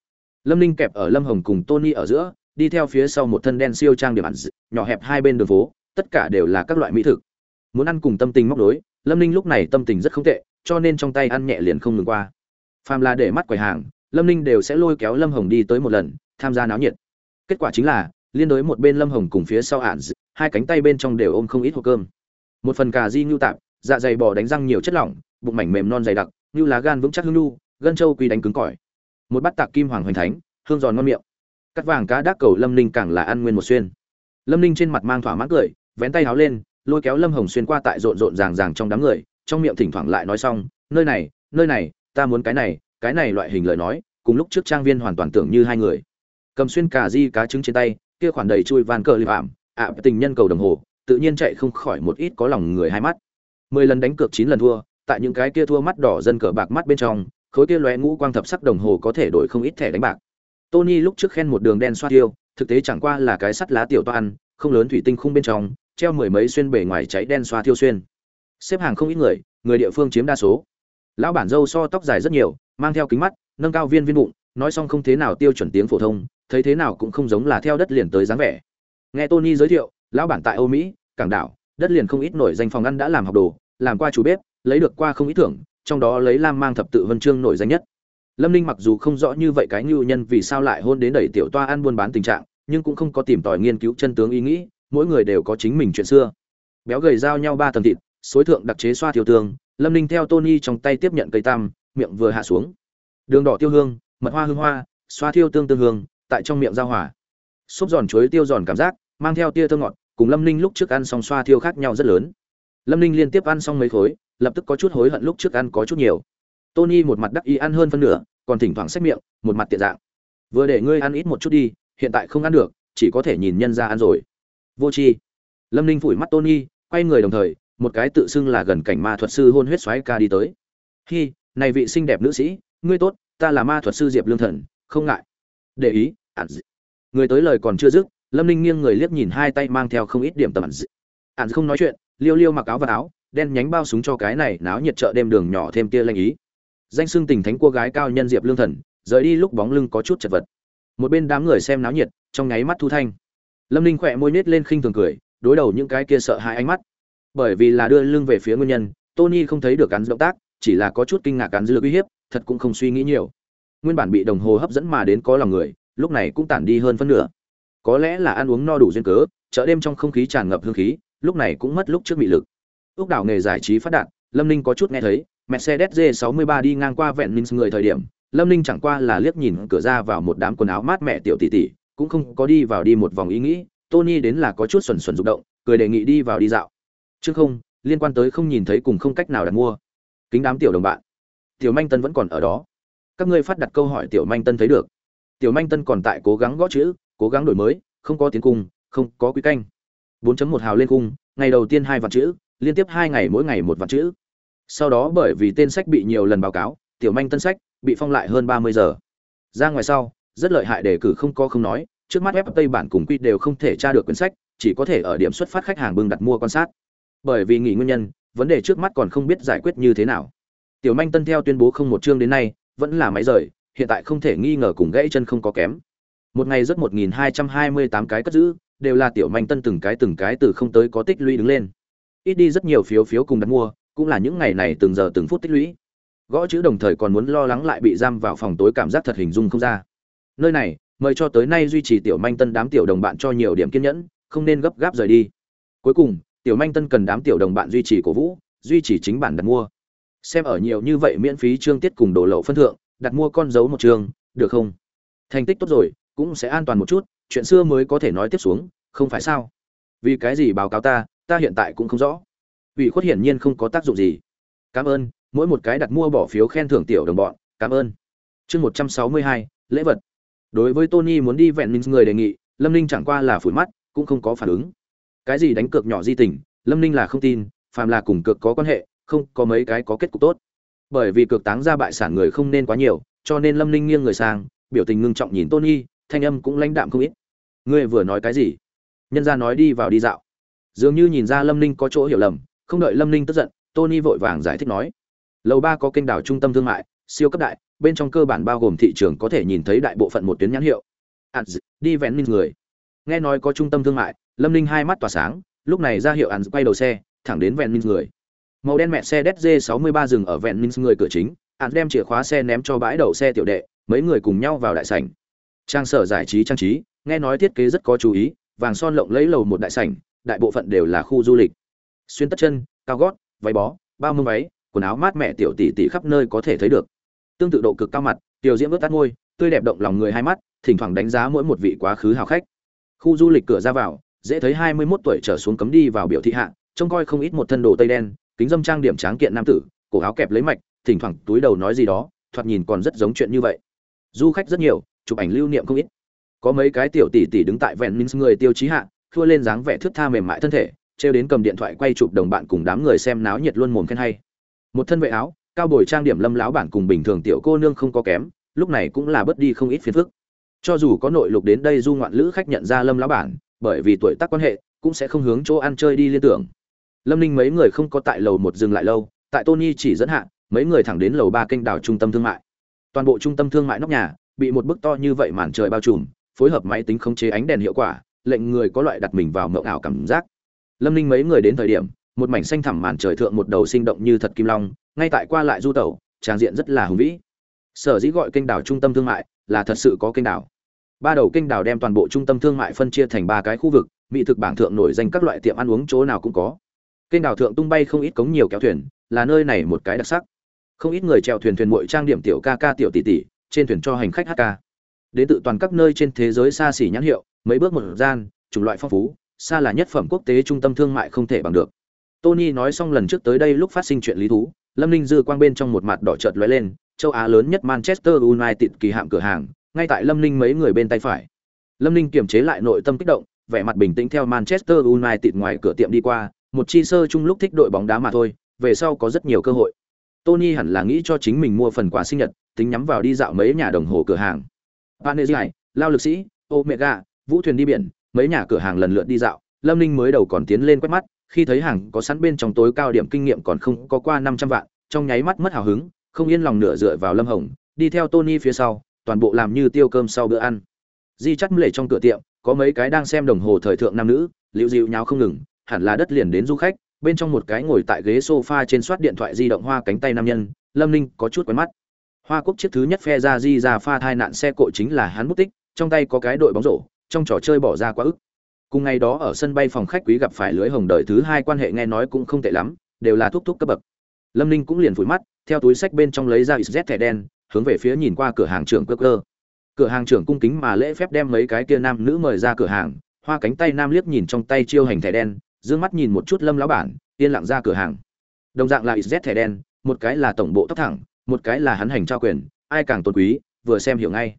Lâm ninh kẹp ở lâm hồng cùng tony ở giữa, đi theo phía sau một thân đen siêu trang điểm ăn nhỏ hẹp hai bên đường phố, tất cả đều là các loại mỹ thực. Muốn ăn cùng tâm tình móc đối, lâm ninh lúc này tâm tình rất không tệ, cho nên trong tay ăn nhẹ liền không ngừng qua. Phàm là để mắt quầy hàng, lâm ninh đều sẽ lôi kéo lâm hồng đi tới một lần, tham gia náo nhiệt. Kết quả chính là liên đối một bên lâm hồng cùng phía sau ạn hai cánh tay bên trong đều ôm không ít hộp cơm. Một phần cà di ngưu tạp dạ dày bò đánh răng nhiều chất lỏng, bụng mảnh mềm non dày đặc như lá gan vững chắc hương nu, gân trâu quy đánh cứng cỏi. Một bát tạc kim hoàng hoành thánh, hương giòn ngon miệng. Cắt vàng cá đác cầu lâm ninh càng là ăn nguyên một xuyên. Lâm ninh trên mặt mang thỏa mãn cười, vén tay háo lên, lôi kéo lâm hồng xuyên qua tại rộn rộn ràng ràng trong đám người, trong miệng thỉnh thoảng lại nói xong, nơi này nơi này, ta muốn cái này cái này loại hình lời nói, cùng lúc trước trang viên hoàn toàn tưởng như hai người. Cầm xuyên cà di cá trứng trên tay kia khoản đầy chui van cờ liệp ảm, ạ, tình nhân cầu đồng hồ, tự nhiên chạy không khỏi một ít có lòng người hai mắt. Mười lần đánh cược chín lần thua, tại những cái kia thua mắt đỏ dân cờ bạc mắt bên trong, khối kia lóe ngũ quang thập sắc đồng hồ có thể đổi không ít thẻ đánh bạc. Tony lúc trước khen một đường đen xoa tiêu thực tế chẳng qua là cái sắt lá tiểu toan, không lớn thủy tinh khung bên trong, treo mười mấy xuyên bề ngoài cháy đen xoa tiêu xuyên. Xếp hàng không ít người người địa phương chiếm đa số. Lão bản dâu so tóc dài rất nhiều, mang theo kính mắt, nâng cao viên viên bụng, nói xong không thế nào tiêu chuẩn tiếng phổ thông thấy thế nào cũng không giống là theo đất liền tới dáng vẻ. Nghe tony giới thiệu, lão bản tại âu mỹ, cảng đảo, đất liền không ít nổi danh phòng ăn đã làm học đồ, làm qua chủ bếp, lấy được qua không ít thưởng, trong đó lấy lam mang thập tự vân chương nổi danh nhất. Lâm ninh mặc dù không rõ như vậy cái ngưu nhân vì sao lại hôn đến đẩy tiểu toa ăn buôn bán tình trạng, nhưng cũng không có tìm tòi nghiên cứu chân tướng ý nghĩ, mỗi người đều có chính mình chuyện xưa. Béo gầy giao nhau ba tầng thịt, xối thượng đặc chế xoa thiêu tương, lâm ninh theo tony trong tay tiếp nhận cây tam, miệng vừa hạ xuống. Đường đỏ tiêu hương, mật hoa hương hoa, xoa thiêu tương tương hương tại trong miệng giao hòa. Xúc giòn chuối tiêu giòn cảm giác, mang theo tia thơ ngọt, cùng lâm ninh lúc trước ăn xong xoa thiêu khác nhau rất lớn. Lâm ninh liên tiếp ăn xong mấy khối, lập tức có chút hối hận lúc trước ăn có chút nhiều. Tony một mặt đắc ý ăn hơn phân nửa, còn thỉnh thoảng xếp miệng, một mặt tiện dạng. Vừa để ngươi ăn ít một chút đi, hiện tại không ăn được, chỉ có thể nhìn nhân ra ăn rồi. Vô tri. Lâm ninh phủi mắt tony, quay người đồng thời, một cái tự xưng là gần cảnh ma thuật sư hôn huyết xoáy ca đi tới. Hi, này vị xinh đẹp nữ sĩ, ngươi tốt, ta là ma thuật sư diệp lương thần, không ngại để ý ạn người tới lời còn chưa dứt, lâm ninh nghiêng người liếc nhìn hai tay mang theo không ít điểm tầm ạn ạn không nói chuyện, liêu liêu mặc áo và áo, đen nhánh bao súng cho cái này náo nhiệt chợ đêm đường nhỏ thêm tia lanh ý. Danh xưng tình thánh cô gái cao nhân diệp lương thần, rời đi lúc bóng lưng có chút chật vật. Một bên đám người xem náo nhiệt, trong nháy mắt thu thanh. Lâm ninh khỏe môi nết lên khinh thường cười, đối đầu những cái kia sợ hãi ánh mắt. Bởi vì là đưa lưng về phía nguyên nhân, tony không thấy được cắn động tác, chỉ là có chút kinh ngạc cắn dư lực uy hiếp, thật cũng không suy nghĩ nhiều nguyên bản bị đồng hồ hấp dẫn mà đến có lòng người, lúc này cũng tản đi hơn phân nửa. Có lẽ là ăn uống no đủ duyên cớ, chợ đêm trong không khí tràn ngập hương khí, lúc này cũng mất lúc trước bị lực. Ước đảo nghề giải trí phát đạt, lâm ninh có chút nghe thấy, mercedes g 63 đi ngang qua vẹn minh người thời điểm, lâm ninh chẳng qua là liếc nhìn cửa ra vào một đám quần áo mát mẹ tiểu tỷ tỷ, cũng không có đi vào đi một vòng ý nghĩ, tony đến là có chút xuẩn xuẩn rụng động, cười đề nghị đi vào đi dạo. Chứ không, liên quan tới không nhìn thấy cùng không cách nào đặt mua. Kính đám tiểu đồng bạn, tiểu manh tân vẫn còn ở đó các ngươi phát đặt câu hỏi tiểu manh tân thấy được. Tiểu manh tân còn tại cố gắng gõ chữ, cố gắng đổi mới, không có tiến cung, không có quý canh. 4.1 hào lên cung, ngày đầu tiên hai vạn chữ, liên tiếp hai ngày mỗi ngày một vạn chữ. Sau đó bởi vì tên sách bị nhiều lần báo cáo, tiểu manh tân sách bị phong lại hơn 30 giờ. Ra ngoài sau, rất lợi hại đề cử không có không nói, trước mắt web tây bản cùng quy đều không thể tra được quyển sách, chỉ có thể ở điểm xuất phát khách hàng bưng đặt mua quan sát. Bởi vì nghỉ nguyên nhân, vấn đề trước mắt còn không biết giải quyết như thế nào. Tiểu manh tân theo tuyên bố không một chương đến nay vẫn là máy rời, hiện tại không thể nghi ngờ cùng gãy chân không có kém. Một ngày rất một nghìn hai trăm hai mươi tám cái cất giữ, đều là tiểu manh tân từng cái từng cái từ không tới có tích lũy đứng lên. Ít đi rất nhiều phiếu phiếu cùng đặt mua, cũng là những ngày này từng giờ từng phút tích lũy. Gõ chữ đồng thời còn muốn lo lắng lại bị giam vào phòng tối cảm giác thật hình dung không ra. Nơi này, mời cho tới nay duy trì tiểu manh tân đám tiểu đồng bạn cho nhiều điểm kiên nhẫn, không nên gấp gáp rời đi. Cuối cùng, tiểu manh tân cần đám tiểu đồng bạn duy trì cổ vũ, duy trì chính bản đặt mua xem ở nhiều như vậy miễn phí chương tiết cùng đồ lậu phân thượng, đặt mua con dấu một trường được không? Thành tích tốt rồi, cũng sẽ an toàn một chút, chuyện xưa mới có thể nói tiếp xuống, không phải sao? Vì cái gì báo cáo ta ta hiện tại cũng không rõ. Ủy khuất hiển nhiên không có tác dụng gì. Cảm ơn, mỗi một cái đặt mua bỏ phiếu khen thưởng tiểu đồng bọn, cảm ơn. Chương một trăm sáu mươi hai, lễ vật. Đối với tony muốn đi vẹn minh người đề nghị, lâm ninh chẳng qua là phủi mắt, cũng không có phản ứng. Cái gì đánh cược nhỏ di tình, lâm ninh là không tin, phàm là cùng cược có quan hệ không có mấy cái có kết cục tốt. Bởi vì cược táng ra bại sản người không nên quá nhiều cho nên lâm ninh nghiêng người sang biểu tình ngưng trọng nhìn tony thanh âm cũng lãnh đạm không ít. Ngươi vừa nói cái gì? Nhân ra nói đi vào đi dạo. Dường như nhìn ra lâm ninh có chỗ hiểu lầm không đợi lâm ninh tức giận tony vội vàng giải thích nói. Lầu ba có kênh đảo trung tâm thương mại siêu cấp đại bên trong cơ bản bao gồm thị trường có thể nhìn thấy đại bộ phận một tuyến nhãn hiệu. Ads, đi vén minh người. Nghe nói có trung tâm thương mại lâm ninh hai mắt tỏa sáng lúc này ra hiệu Ads quay đầu xe thẳng đến vẹn minh người màu đen mẹ xe dz 63 dừng ở vẹn minh người cửa chính hắn đem chìa khóa xe ném cho bãi đậu xe tiểu đệ, mấy người cùng nhau vào đại sảnh. Trang sở giải trí trang trí, nghe nói thiết kế rất có chú ý, vàng son lộng lấy lầu một đại sảnh, đại bộ phận đều là khu du lịch. Xuyên tất chân, cao gót, váy bó, bao mông váy, quần áo mát mẻ tiểu tỷ tỷ khắp nơi có thể thấy được. Tương tự độ cực cao mặt, tiểu diễm vớt tắt ngôi tươi đẹp động lòng người hai mắt, thỉnh thoảng đánh giá mỗi một vị quá khứ hào khách. Khu du lịch cửa ra vào, dễ thấy hai mươi 21 tuổi trở xuống cấm đi vào biểu thị hạ, trông coi không ít một thân đồ tây đen kính dâm trang điểm tráng kiện nam tử, cổ áo kẹp lấy mạch, thỉnh thoảng túi đầu nói gì đó, thoạt nhìn còn rất giống chuyện như vậy. Du khách rất nhiều, chụp ảnh lưu niệm không ít. Có mấy cái tiểu tỷ tỷ đứng tại vẹn minh người tiêu chí hạ thua lên dáng vẻ thước tha mềm mại thân thể, trêu đến cầm điện thoại quay chụp đồng bạn cùng đám người xem náo nhiệt luôn mồm khen hay. Một thân vệ áo, cao bồi trang điểm lâm láo bản cùng bình thường tiểu cô nương không có kém, lúc này cũng là bớt đi không ít phiền phức. Cho dù có nội lục đến đây du ngoạn lữ khách nhận ra lâm láo bản, bởi vì tuổi tác quan hệ, cũng sẽ không hướng chỗ ăn chơi đi liên tưởng lâm ninh mấy người không có tại lầu một dừng lại lâu, tại tony chỉ dẫn hạ, mấy người thẳng đến lầu ba kênh đảo trung tâm thương mại. Toàn bộ trung tâm thương mại nóc nhà bị một bức to như vậy màn trời bao trùm, phối hợp máy tính khống chế ánh đèn hiệu quả, lệnh người có loại đặt mình vào mộng ảo cảm giác. Lâm ninh mấy người đến thời điểm, một mảnh xanh thẳm màn trời thượng một đầu sinh động như thật kim long, ngay tại qua lại du tẩu trang diện rất là hùng vĩ. Sở dĩ gọi kênh đảo trung tâm thương mại là thật sự có kênh đảo. Ba đầu kênh đảo đem toàn bộ trung tâm thương mại phân chia thành ba cái khu vực, mỹ thực bảng thượng nổi danh các loại tiệm ăn uống chỗ nào cũng có kênh đảo thượng tung bay không ít cống nhiều kéo thuyền, là nơi này một cái đặc sắc. Không ít người chèo thuyền thuyền mội trang điểm tiểu ca ca tiểu tỷ tỷ, trên thuyền cho hành khách hát ca. Đến tự toàn các nơi trên thế giới xa xỉ nhãn hiệu, mấy bước một gian, chủng loại phong phú, xa là nhất phẩm quốc tế trung tâm thương mại không thể bằng được. Tony nói xong lần trước tới đây lúc phát sinh chuyện lý thú, lâm ninh dư quang bên trong một mặt đỏ chợt lóe lên, châu á lớn nhất manchester united kỳ hạm cửa hàng, ngay tại lâm ninh mấy người bên tay phải. Lâm ninh kiềm chế lại nội tâm kích động, vẻ mặt bình tĩnh theo manchester united ngoài cửa tiệm đi qua một chi sơ chung lúc thích đội bóng đá mà thôi về sau có rất nhiều cơ hội. Tony hẳn là nghĩ cho chính mình mua phần quà sinh nhật tính nhắm vào đi dạo mấy nhà đồng hồ cửa hàng. Panezai, lao lực sĩ, Omega, vũ thuyền đi biển, mấy nhà cửa hàng lần lượt đi dạo, Lâm Ninh mới đầu còn tiến lên quét mắt, khi thấy hàng có sẵn bên trong tối cao điểm kinh nghiệm còn không có qua 500 vạn, trong nháy mắt mất hào hứng, không yên lòng nửa dựa vào Lâm Hồng, đi theo Tony phía sau, toàn bộ làm như tiêu cơm sau bữa ăn. Di chắt lệ trong cửa tiệm, có mấy cái đang xem đồng hồ thời thượng nam nữ, liễu dịu nháo không ngừng, hẳn là đất liền đến du khách, bên trong một cái ngồi tại ghế sofa trên soát điện thoại di động hoa cánh tay nam nhân, Lâm Ninh có chút quen mắt. Hoa Quốc chiếc thứ nhất phe ra di ra pha thai nạn xe cộ chính là hắn bút tích, trong tay có cái đội bóng rổ, trong trò chơi bỏ ra quá ức. Cùng ngày đó ở sân bay phòng khách quý gặp phải lưới hồng đời thứ hai quan hệ nghe nói cũng không tệ lắm, đều là thúc thúc cấp bậc. Lâm Ninh cũng liền phủi mắt, theo túi sách bên trong lấy ra XZ thẻ đen, hướng về phía nhìn qua cửa hàng trưởng cơ cơ. Cửa hàng trưởng cung kính mà lễ phép đem mấy cái kia nam nữ mời ra cửa hàng, hoa cánh tay nam liếc nhìn trong tay chiêu hành thẻ đen, dương mắt nhìn một chút Lâm lão bản, yên lặng ra cửa hàng. Đồng dạng là XZ thẻ đen, một cái là tổng bộ tóc thẳng, một cái là hắn hành trao quyền ai càng tôn quý vừa xem hiểu ngay.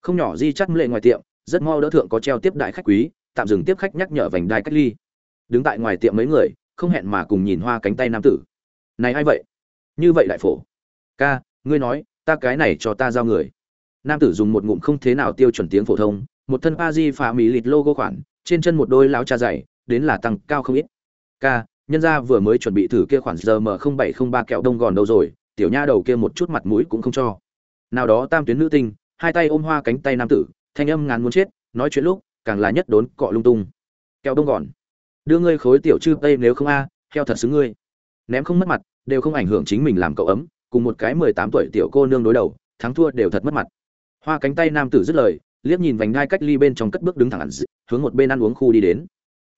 Không nhỏ di chắt lệ ngoài tiệm rất mau đỡ thượng có treo tiếp đại khách quý tạm dừng tiếp khách nhắc nhở vành đai cách ly. Đứng tại ngoài tiệm mấy người không hẹn mà cùng nhìn hoa cánh tay nam tử. Này ai vậy? Như vậy đại phổ. Ca ngươi nói ta cái này cho ta giao người. Nam tử dùng một ngụm không thế nào tiêu chuẩn tiếng phổ thông một thân pa di phá mỹ lịt logo khoản trên chân một đôi láo cha dày đến là tăng cao không ít. Ca nhân gia vừa mới chuẩn bị thử kia khoản giờ m không bảy không ba kẹo đông gòn đâu rồi tiểu nha đầu kia một chút mặt mũi cũng không cho. Nào đó tam tuyến nữ tinh hai tay ôm hoa cánh tay nam tử thanh âm ngàn muốn chết nói chuyện lúc càng là nhất đốn cọ lung tung. Kẹo đông gòn đưa ngươi khối tiểu chư tây nếu không a à, theo thật xứng ngươi. Ném không mất mặt đều không ảnh hưởng chính mình làm cậu ấm cùng một cái mười tám tuổi tiểu cô nương đối đầu thắng thua đều thật mất mặt. Hoa cánh tay nam tử dứt lời liếc nhìn vành đai cách ly bên trong cất bước đứng thẳng hẳn, hướng một bên ăn uống khu đi đến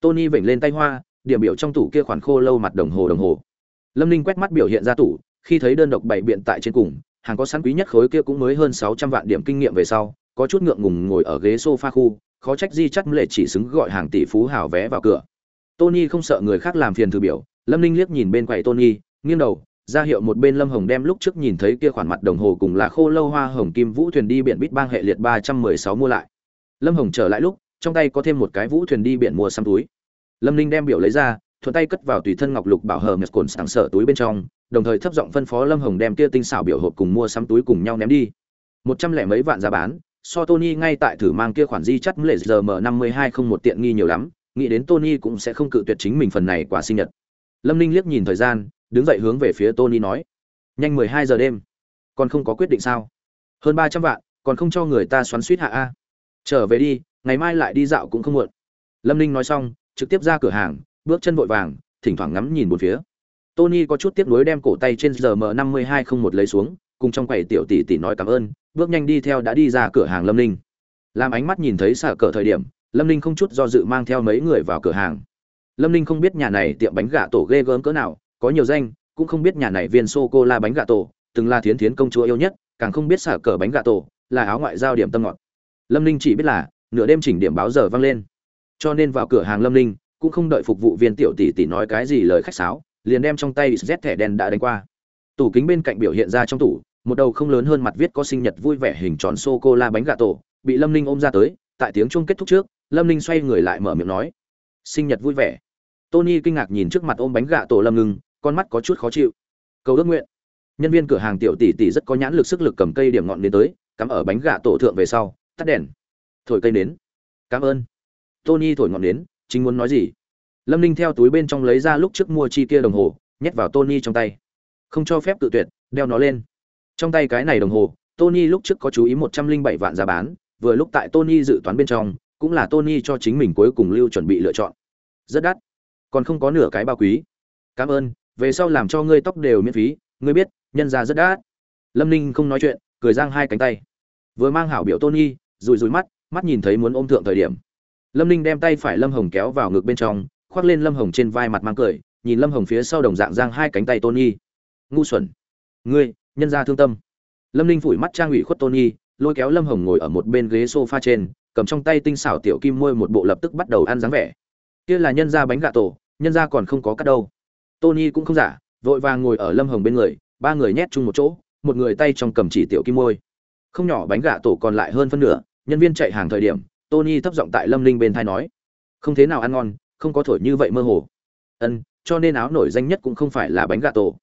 tony vểnh lên tay hoa, điểm biểu trong tủ kia khoản khô lâu mặt đồng hồ đồng hồ. Lâm ninh quét mắt biểu hiện ra tủ, khi thấy đơn độc bảy biện tại trên cùng, hàng có sẵn quý nhất khối kia cũng mới hơn sáu trăm vạn điểm kinh nghiệm về sau, có chút ngượng ngùng ngồi ở ghế sofa khu, khó trách di chắt lệ chỉ xứng gọi hàng tỷ phú hào vé vào cửa. Tony không sợ người khác làm phiền thư biểu, lâm ninh liếc nhìn bên quầy tony, nghiêng đầu, ra hiệu một bên lâm hồng đem lúc trước nhìn thấy kia khoản mặt đồng hồ cùng là khô lâu hoa hồng kim vũ thuyền đi biển bít bang hệ liệt ba trăm mười sáu mua lại. Lâm hồng trở lại lúc trong tay có thêm một cái vũ thuyền đi biển mua xăm túi. Lâm ninh đem biểu lấy ra, thuận tay cất vào tùy thân ngọc lục bảo hờ mệt cồn sảng sở túi bên trong, đồng thời thấp giọng phân phó lâm hồng đem kia tinh xảo biểu hộp cùng mua sắm túi cùng nhau ném đi. Một trăm lẻ mấy vạn giá bán, so tony ngay tại thử mang kia khoản di chắt lệ giờ m năm mươi hai không một tiện nghi nhiều lắm, nghĩ đến tony cũng sẽ không cự tuyệt chính mình phần này quả sinh nhật. Lâm ninh liếc nhìn thời gian, đứng dậy hướng về phía tony nói, nhanh mười hai giờ đêm, còn không có quyết định sao? Hơn ba trăm vạn, còn không cho người ta xoắn suýt hạ a. Trở về đi ngày mai lại đi dạo cũng không muộn lâm ninh nói xong trực tiếp ra cửa hàng bước chân vội vàng thỉnh thoảng ngắm nhìn một phía Tony có chút tiếc nuối đem cổ tay trên giờ GM5201 lấy xuống, cùng trong quầy tiểu tỷ tỷ nói cảm ơn, bước nhanh đi theo đã đi ra cửa hàng Lâm Ninh. Làm ánh mắt nhìn thấy xả cờ thời điểm, Lâm Ninh không chút do dự mang theo mấy người vào cửa hàng. Lâm Ninh không biết nhà này tiệm bánh gà tổ ghê gớm cỡ nào, có nhiều danh, cũng không biết nhà này viên sô cô la bánh gà tổ, từng là thiến thiến công chúa yêu nhất, càng không biết xả cờ bánh gà tổ, là áo ngoại giao điểm tâm ngọt. Lâm Ninh chỉ biết là, nửa đêm chỉnh điểm báo giờ vang lên. Cho nên vào cửa hàng Lâm Ninh, cũng không đợi phục vụ viên tiểu tỷ tỷ nói cái gì lời khách sáo, liền đem trong tay z thẻ đen đã đánh qua. Tủ kính bên cạnh biểu hiện ra trong tủ một đầu không lớn hơn mặt viết có sinh nhật vui vẻ hình tròn sô cô la bánh gà tổ bị lâm ninh ôm ra tới tại tiếng chuông kết thúc trước lâm ninh xoay người lại mở miệng nói sinh nhật vui vẻ. Tony kinh ngạc nhìn trước mặt ôm bánh gà tổ lâm ngưng con mắt có chút khó chịu. Cầu ước nguyện. Nhân viên cửa hàng tiểu tỷ tỷ rất có nhãn lực sức lực cầm cây điểm ngọn đến tới cắm ở bánh gà tổ thượng về sau tắt đèn thổi cây nến, cảm ơn. Tony thổi ngọn nến. chính muốn nói gì? Lâm ninh theo túi bên trong lấy ra lúc trước mua chi kia đồng hồ nhét vào tony trong tay. Không cho phép tự tuyệt đeo nó lên. Trong tay cái này đồng hồ tony lúc trước có chú ý một trăm linh bảy vạn giá bán vừa lúc tại tony dự toán bên trong cũng là tony cho chính mình cuối cùng lưu chuẩn bị lựa chọn. Rất đắt. Còn không có nửa cái bao quý. Cảm ơn về sau làm cho ngươi tóc đều miễn phí ngươi biết nhân ra rất đắt. Lâm ninh không nói chuyện cười giang hai cánh tay. Vừa mang hảo biểu tony rùi rùi mắt mắt nhìn thấy muốn ôm thượng thời điểm. Lâm ninh đem tay phải lâm hồng kéo vào ngực bên trong, khoác lên lâm hồng trên vai mặt mang cười, nhìn lâm hồng phía sau đồng dạng giang hai cánh tay tony. Ngu xuẩn. Ngươi, nhân ra thương tâm. Lâm ninh phủi mắt trang ủy khuất tony, lôi kéo lâm hồng ngồi ở một bên ghế s o f a trên, cầm trong tay tinh xảo tiểu kim môi một bộ lập tức bắt đầu ăn dáng vẻ. Kia là nhân ra bánh gà tổ, nhân ra còn không có cắt đâu. Tony cũng không giả, vội vàng ngồi ở lâm hồng bên người, ba người nhét chung một chỗ, một người tay trong cầm chỉ tiểu kim môi. Không nhỏ bánh gà tổ còn lại hơn phân nửa nhân viên chạy hàng thời điểm, tony thấp giọng tại lâm Linh bên thai nói, không thế nào ăn ngon, không có thổi như vậy mơ hồ. Ân, cho nên áo nổi danh nhất cũng không phải là bánh gà tổ.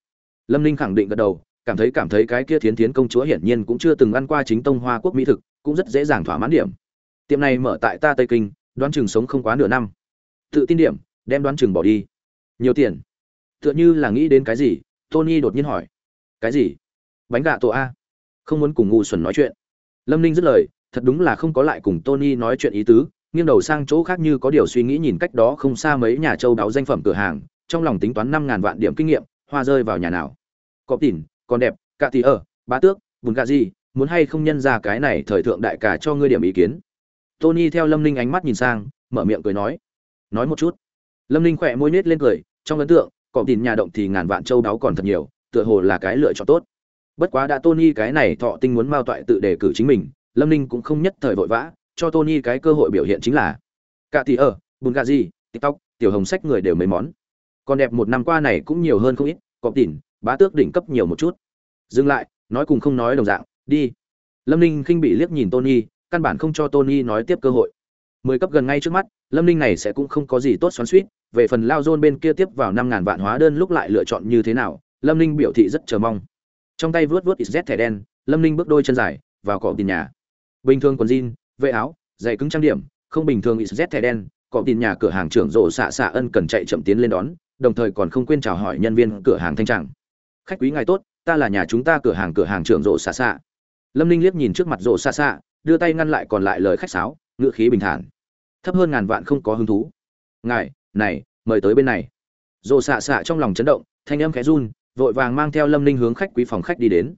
Lâm Linh khẳng định gật đầu, cảm thấy cảm thấy cái kia thiến thiến công chúa hiển nhiên cũng chưa từng ăn qua chính tông hoa quốc mỹ thực, cũng rất dễ dàng thỏa mãn điểm. Tiệm này mở tại ta tây kinh, đoán chừng sống không quá nửa năm. Tự tin điểm, đem đoán chừng bỏ đi. Nhiều tiền? Tựa như là nghĩ đến cái gì? Tony đột nhiên hỏi. Cái gì? Bánh gà tổ a. Không muốn cùng ngu xuẩn nói chuyện. Lâm ninh dứt lời thật đúng là không có lại cùng tony nói chuyện ý tứ, nghiêng đầu sang chỗ khác như có điều suy nghĩ nhìn cách đó không xa mấy nhà châu đáo danh phẩm cửa hàng, trong lòng tính toán năm ngàn vạn điểm kinh nghiệm, hoa rơi vào nhà nào. Có tỉn còn đẹp, cả tỷ ở, bá tước bùn gà gì, muốn hay không nhân ra cái này thời thượng đại cả cho ngươi điểm ý kiến. Tony theo lâm ninh ánh mắt nhìn sang, mở miệng cười nói. Nói một chút. Lâm ninh khỏe môi nết lên cười, trong ấn tượng cọp tỉn nhà động thì ngàn vạn châu đáo còn thật nhiều, tựa hồ là cái lựa chọn tốt. Bất quá đã tony cái này thọ tinh muốn mao toại tự đề cử chính mình lâm ninh cũng không nhất thời vội vã, cho tony cái cơ hội biểu hiện chính là, cả tỷ ở, bùn gà gì, tiktok, tiểu hồng sách người đều mấy món. Còn đẹp một năm qua này cũng nhiều hơn không ít, cọp tỉn, bá tước đỉnh cấp nhiều một chút. Dừng lại, nói cùng không nói đồng dạng, đi. Lâm ninh khinh bị liếc nhìn tony, căn bản không cho tony nói tiếp cơ hội. Mười cấp gần ngay trước mắt, lâm ninh này sẽ cũng không có gì tốt xoắn suýt về phần lao dôn bên kia tiếp vào năm ngàn vạn hóa đơn lúc lại lựa chọn như thế nào, lâm ninh biểu thị rất chờ mong. Trong tay vớt vớt ít thẻ đen, lâm ninh bước đôi chân dài, vào cỏ tiền nhà bình thường quần jean, vệ áo, giày cứng trang điểm, không bình thường ít z thẻ đen, cọ tiền nhà cửa hàng trưởng rộ xạ xạ ân cần chạy chậm tiến lên đón, đồng thời còn không quên chào hỏi nhân viên cửa hàng thanh trạng khách quý ngài tốt, ta là nhà chúng ta cửa hàng cửa hàng trưởng rộ xạ xạ. Lâm ninh liếc nhìn trước mặt rộ xạ xạ, đưa tay ngăn lại còn lại lời khách sáo ngựa khí bình thản. Thấp hơn ngàn vạn không có hứng thú. Ngài, này, mời tới bên này. Rộ xạ xạ trong lòng chấn động, thanh âm khẽ run, vội vàng mang theo lâm ninh hướng khách quý phòng khách đi đến.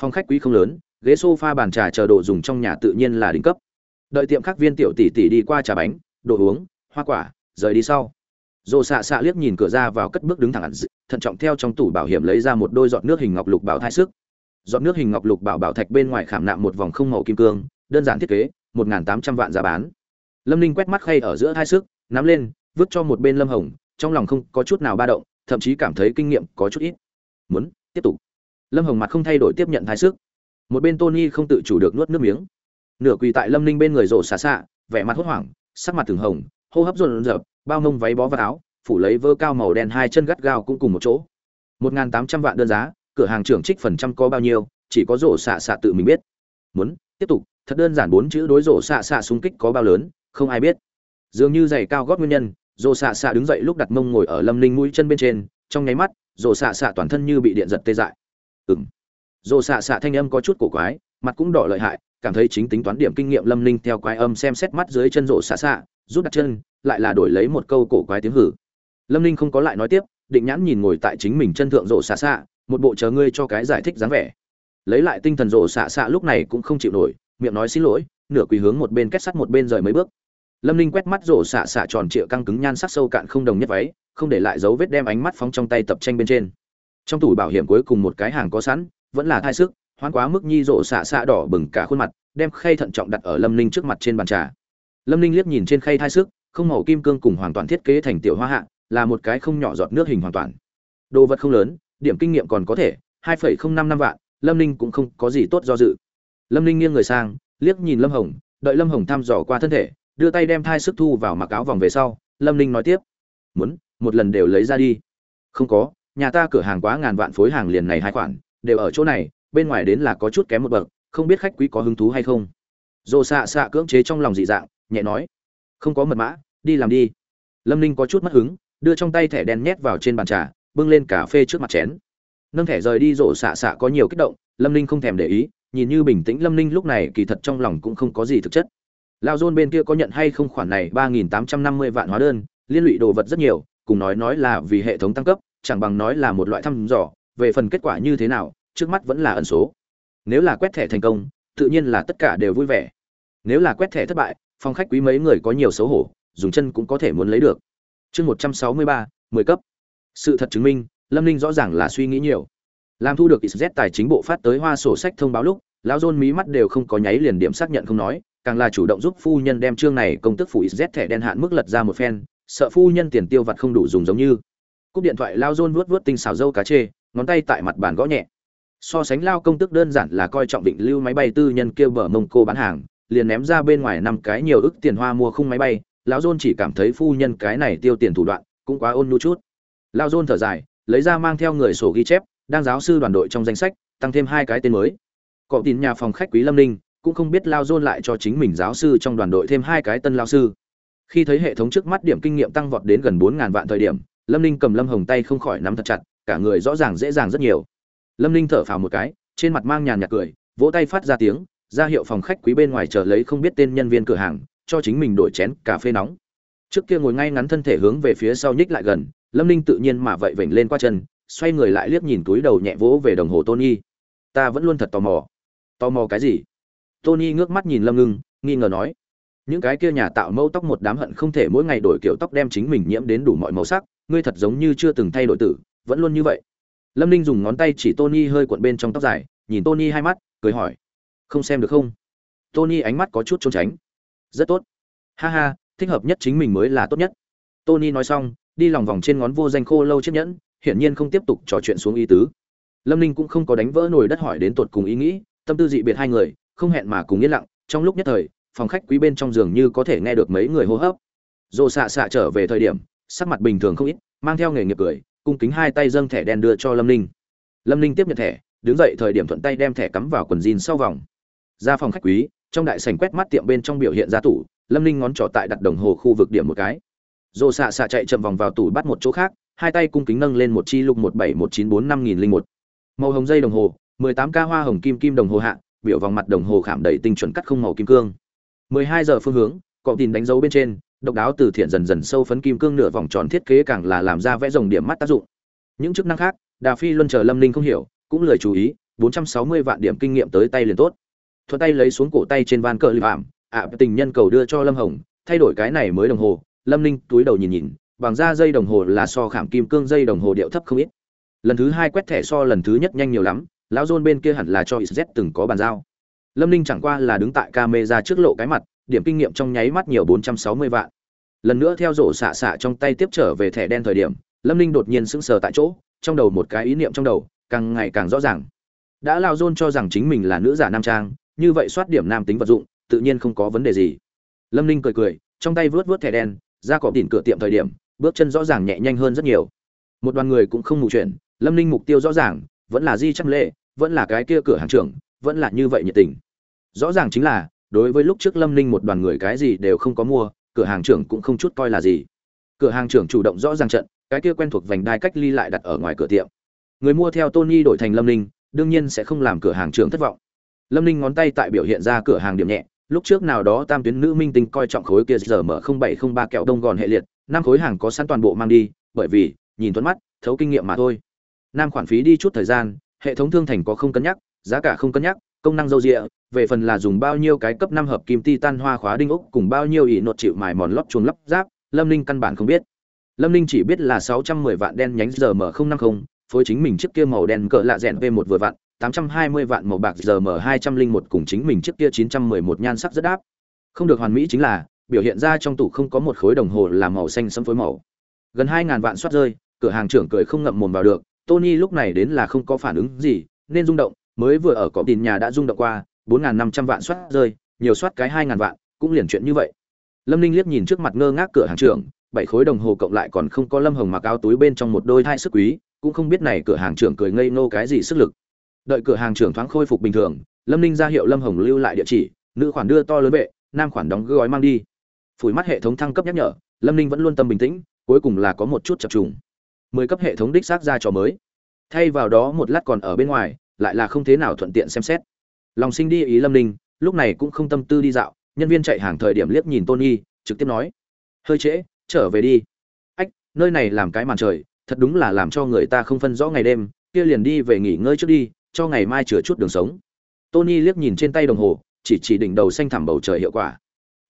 Phòng khách quý không lớn ghế sofa bàn trà chờ đồ dùng trong nhà tự nhiên là đỉnh cấp. Đợi tiệm khách viên tiểu tỷ tỷ đi qua trà bánh đồ uống hoa quả rời đi sau. Rộ xạ xạ liếc nhìn cửa ra vào cất bước đứng thẳng hẳn, thận trọng theo trong tủ bảo hiểm lấy ra một đôi giọt nước hình ngọc lục bảo thai sức. Giọt nước hình ngọc lục bảo bảo thạch bên ngoài khảm nạm một vòng không màu kim cương đơn giản thiết kế một tám trăm vạn giá bán. Lâm ninh quét mắt khay ở giữa hai sức nắm lên vứt cho một bên lâm hồng trong lòng không có chút nào ba động thậm chí cảm thấy kinh nghiệm có chút ít. Muốn tiếp tục. Lâm hồng mặt không thay đổi tiếp nhận thái sức một bên tony không tự chủ được nuốt nước miếng. Nửa quỳ tại lâm ninh bên người rổ xà xạ, vẻ mặt hốt hoảng, sắc mặt thường hồng, hô hấp rộn rợp bao mông váy bó vào áo, phủ lấy vơ cao màu đen hai chân gắt gao cũng cùng một chỗ. Một n g h n tám trăm vạn đơn giá, cửa hàng trưởng trích phần trăm có bao nhiêu, chỉ có rổ xạ xạ tự mình biết. Muốn, tiếp tục, thật đơn giản bốn chữ đối rổ xạ xạ xung kích có bao lớn, không ai biết. Dường như giày cao gót nguyên nhân, rổ xạ xạ đứng dậy lúc đặt mông ngồi ở lâm ninh mũi chân bên trên, trong nháy mắt, rổ xạ xạ toàn thân như bị điện giật tê dại. Ừng rổ xạ xạ thanh âm có chút cổ quái, mặt cũng đỏ lợi hại, cảm thấy chính tính toán điểm kinh nghiệm lâm ninh theo quái âm xem xét mắt dưới chân rộ xạ xạ, rút đặt chân, lại là đổi lấy một câu cổ quái tiếng hử. Lâm ninh không có lại nói tiếp, định nhãn nhìn ngồi tại chính mình chân thượng rộ xạ xạ, một bộ chờ ngươi cho cái giải thích dáng vẻ. Lấy lại tinh thần rộ xạ xạ lúc này cũng không chịu nổi, miệng nói xin lỗi, nửa quỳ hướng một bên kết sắt một bên rời mấy bước. Lâm ninh quét mắt rộ xạ xạ tròn trịa căng cứng nhan sắc sâu cạn không đồng nhất váy, không để lại dấu vết đem ánh mắt phóng trong tay tập tranh bên trên. Trong tủ bảo hiểm cuối cùng một cái hàng có sẵn vẫn là thai sức, hoán quá mức nhi rộ xạ xạ đỏ bừng cả khuôn mặt, đem khay thận trọng đặt ở lâm ninh trước mặt trên bàn trà. Lâm ninh liếc nhìn trên khay thai sức, không màu kim cương cùng hoàn toàn thiết kế thành tiểu hoa hạ, là một cái không nhỏ giọt nước hình hoàn toàn. Đồ vật không lớn, điểm kinh nghiệm còn có thể, hai phẩy không năm năm vạn, lâm ninh cũng không có gì tốt do dự. Lâm ninh nghiêng người sang, liếc nhìn lâm hồng, đợi lâm hồng thăm dò qua thân thể, đưa tay đem thai sức thu vào mặc áo vòng về sau, lâm ninh nói tiếp, muốn, một lần đều lấy ra đi. Không có, nhà ta cửa hàng quá ngàn vạn phối hàng liền này hai khoản đều ở chỗ này, bên ngoài đến là có chút kém một bậc, không biết khách quý có hứng thú hay không. Dồ xạ xạ cưỡng chế trong lòng dị dạng, nhẹ nói, không có mật mã, đi làm đi. Lâm ninh có chút mất hứng, đưa trong tay thẻ đen nhét vào trên bàn trà, bưng lên cà phê trước mặt chén. Nâng thẻ rời đi rổ xạ xạ có nhiều kích động, lâm ninh không thèm để ý, nhìn như bình tĩnh, lâm ninh lúc này kỳ thật trong lòng cũng không có gì thực chất. Lao dôn bên kia có nhận hay không khoản này, ba nghìn tám trăm năm mươi vạn hóa đơn, liên lụy đồ vật rất nhiều, cùng nói nói là vì hệ thống tăng cấp, chẳng bằng nói là một loại thăm dò về phần kết quả như thế nào, trước mắt vẫn là ẩn số. Nếu là quét thẻ thành công, tự nhiên là tất cả đều vui vẻ. Nếu là quét thẻ thất bại, phòng khách quý mấy người có nhiều xấu hổ, dùng chân cũng có thể muốn lấy được. Chương một trăm sáu mươi ba, mười cấp. Sự thật chứng minh, lâm ninh rõ ràng là suy nghĩ nhiều. Làm thu được z tài chính bộ phát tới hoa sổ sách thông báo lúc, lão dôn mí mắt đều không có nháy liền điểm xác nhận không nói, càng là chủ động giúp phu nhân đem chương này công tức phụ z thẻ đen hạn mức lật ra một phen, sợ phu nhân tiền tiêu vặt không đủ dùng giống như. Cúp điện thoại lao dôn vuốt vuốt tinh xào dâu cá chê ngón tay tại mặt bàn gõ nhẹ. So sánh lao công tức đơn giản là coi trọng định lưu máy bay tư nhân kêu bờ mông cô bán hàng, liền ném ra bên ngoài năm cái nhiều ức tiền hoa mua khung máy bay, lão dôn chỉ cảm thấy phu nhân cái này tiêu tiền thủ đoạn cũng quá ôn nhu chút. Lao dôn thở dài, lấy ra mang theo người sổ ghi chép, đang giáo sư đoàn đội trong danh sách, tăng thêm hai cái tên mới. Cọ tin nhà phòng khách quý lâm ninh cũng không biết lao dôn lại cho chính mình giáo sư trong đoàn đội thêm hai cái tân lao sư. Khi thấy hệ thống trước mắt điểm kinh nghiệm tăng vọt đến gần bốn ngàn vạn thời điểm, lâm ninh cầm lâm hồng tay không khỏi nắm thật chặt cả người rõ ràng dễ dàng rất nhiều. Lâm ninh thở phào một cái, trên mặt mang nhàn nhạt cười, vỗ tay phát ra tiếng, ra hiệu phòng khách quý bên ngoài chờ lấy không biết tên nhân viên cửa hàng, cho chính mình đổi chén cà phê nóng. Trước kia ngồi ngay ngắn thân thể hướng về phía sau nhích lại gần, lâm ninh tự nhiên mà vậy vểnh lên qua chân, xoay người lại liếc nhìn túi đầu nhẹ vỗ về đồng hồ tony. Ta vẫn luôn thật tò mò. Tò mò cái gì? Tony ngước mắt nhìn lâm ngưng, nghi ngờ nói. Những cái kia nhà tạo mẫu tóc một đám hận không thể mỗi ngày đổi kiểu tóc đem chính mình nhiễm đến đủ mọi màu sắc, ngươi thật giống như chưa từng thay đổi tử vẫn luôn như vậy. Lâm ninh dùng ngón tay chỉ tony hơi cuộn bên trong tóc dài, nhìn tony hai mắt, cười hỏi, không xem được không? Tony ánh mắt có chút trốn tránh. Rất tốt. Ha ha, thích hợp nhất chính mình mới là tốt nhất. Tony nói xong, đi lòng vòng trên ngón vô danh khô lâu chiếc nhẫn, hiển nhiên không tiếp tục trò chuyện xuống ý tứ. Lâm ninh cũng không có đánh vỡ nồi đất hỏi đến tột cùng ý nghĩ, tâm tư dị biệt hai người, không hẹn mà cùng yên lặng, trong lúc nhất thời, phòng khách quý bên trong giường như có thể nghe được mấy người hô hấp. Dồ xạ xạ trở về thời điểm, sắc mặt bình thường không ít, mang theo nghề nghiệp cười cung kính hai tay dâng thẻ đen đưa cho lâm ninh. Lâm ninh tiếp nhận thẻ, đứng dậy thời điểm thuận tay đem thẻ cắm vào quần jean sau vòng. Ra phòng khách quý, trong đại sảnh quét mắt tiệm bên trong biểu hiện ra tủ, lâm ninh ngón trỏ tại đặt đồng hồ khu vực điểm một cái. Dồ xạ xạ chạy chậm vòng vào tủ bắt một chỗ khác, hai tay cung kính nâng lên một chi lục một bảy một chín bốn năm nghìn linh một. Màu hồng dây đồng hồ, mười tám ca hoa hồng kim kim đồng hồ hạ, biểu vòng mặt đồng hồ khảm đầy tinh chuẩn cắt không màu kim cương. Mười hai giờ phương hướng, cọ tìm đánh dấu bên trên độc đáo từ thiện dần dần sâu phấn kim cương nửa vòng tròn thiết kế càng là làm ra vẽ rồng điểm mắt tác dụng. Những chức năng khác, đà phi luân chờ lâm ninh không hiểu, cũng lời chú ý, bốn trăm sáu mươi vạn điểm kinh nghiệm tới tay liền tốt. Thuận tay lấy xuống cổ tay trên van cờ lip ảm, ạ, tình nhân cầu đưa cho lâm hồng, thay đổi cái này mới đồng hồ, lâm ninh túi đầu nhìn nhìn, bằng da dây đồng hồ là so khảm kim cương dây đồng hồ điệu thấp không ít. Lần thứ hai quét thẻ so lần thứ nhất nhanh nhiều lắm, lão dôn bên kia hẳn là cho z từng có bàn giao. Lâm ninh chẳng qua là đứng tại ca mê ra trước lộ cái mặt điểm kinh nghiệm trong nháy mắt nhiều bốn trăm sáu mươi vạn. Lần nữa theo rổ xạ xạ trong tay tiếp trở về thẻ đen thời điểm, lâm ninh đột nhiên sững sờ tại chỗ, trong đầu một cái ý niệm trong đầu, càng ngày càng rõ ràng. Đã lao dôn cho rằng chính mình là nữ giả nam trang, như vậy soát điểm nam tính vật dụng, tự nhiên không có vấn đề gì. Lâm ninh cười cười, trong tay vớt vớt thẻ đen, ra cọ đỉnh cửa tiệm thời điểm, bước chân rõ ràng nhẹ nhanh hơn rất nhiều. Một đoàn người cũng không mù chuyện, lâm ninh mục tiêu rõ ràng, vẫn là di Trâm lệ, vẫn là cái kia cửa hàng trưởng, vẫn là như vậy nhiệt tình. Rõ ràng chính là đối với lúc trước lâm ninh một đoàn người cái gì đều không có mua, cửa hàng trưởng cũng không chút coi là gì. Cửa hàng trưởng chủ động rõ ràng trận, cái kia quen thuộc vành đai cách ly lại đặt ở ngoài cửa tiệm. Người mua theo tony đổi thành lâm ninh, đương nhiên sẽ không làm cửa hàng trưởng thất vọng. Lâm ninh ngón tay tại biểu hiện ra cửa hàng điểm nhẹ, lúc trước nào đó tam tuyến nữ minh tinh coi trọng khối kia giờ mở không bảy không ba kẹo đông gòn hệ liệt, năm khối hàng có sẵn toàn bộ mang đi, bởi vì, nhìn thuận mắt, thấu kinh nghiệm mà thôi. Nam khoản phí đi chút thời gian, hệ thống thương thành có không cân nhắc, giá cả không cân nhắc công năng dâu rịa về phần là dùng bao nhiêu cái cấp năm hợp kim titan hoa khóa đinh ốc cùng bao nhiêu ỷ nột chịu mài mòn lót chuồng lắp ráp, lâm ninh căn bản không biết. Lâm ninh chỉ biết là sáu trăm mười vạn đen nhánh giờ m không năm không, phối chính mình chiếc kia màu đen cỡ lạ rẽn v một vừa vạn tám trăm hai mươi vạn màu bạc giờ m hai trăm linh một cùng chính mình chiếc kia chín trăm mười một nhan sắc rất áp không được hoàn mỹ chính là, biểu hiện ra trong tủ không có một khối đồng hồ là màu xanh sẫm phối màu. Gần hai ngàn vạn soát rơi, cửa hàng trưởng cười không ngậm mồm vào được, tony lúc này đến là không có phản ứng gì, nên rung động mới vừa ở cỏ tin nhà đã rung động qua, bốn n năm trăm vạn soát rơi, nhiều soát cái hai ngàn vạn, cũng liền chuyện như vậy. Lâm ninh liếc nhìn trước mặt ngơ ngác cửa hàng trưởng, bảy khối đồng hồ cộng lại còn không có lâm hồng mặc áo túi bên trong một đôi thai sức quý, cũng không biết này cửa hàng trưởng cười ngây ngô cái gì sức lực. Đợi cửa hàng trưởng thoáng khôi phục bình thường, lâm ninh ra hiệu lâm hồng lưu lại địa chỉ, nữ khoản đưa to lớn vệ, nam khoản đóng gói mang đi. Phủi mắt hệ thống thăng cấp nhắc nhở, lâm ninh vẫn luôn tâm bình tĩnh, cuối cùng là có một chút chập trùng. Mười cấp hệ thống đích xác ra trò mới. Thay vào đó một lát còn ở bên ngoài lại là không thế nào thuận tiện xem xét. Lòng sinh đi ý lâm ninh, lúc này cũng không tâm tư đi dạo, nhân viên chạy hàng thời điểm liếc nhìn tony, trực tiếp nói, hơi trễ, trở về đi. Ách, nơi này làm cái màn trời, thật đúng là làm cho người ta không phân rõ ngày đêm, kia liền đi về nghỉ ngơi trước đi, cho ngày mai chừa chút đường sống. Tony liếc nhìn trên tay đồng hồ, chỉ chỉ đỉnh đầu xanh thẳm bầu trời hiệu quả.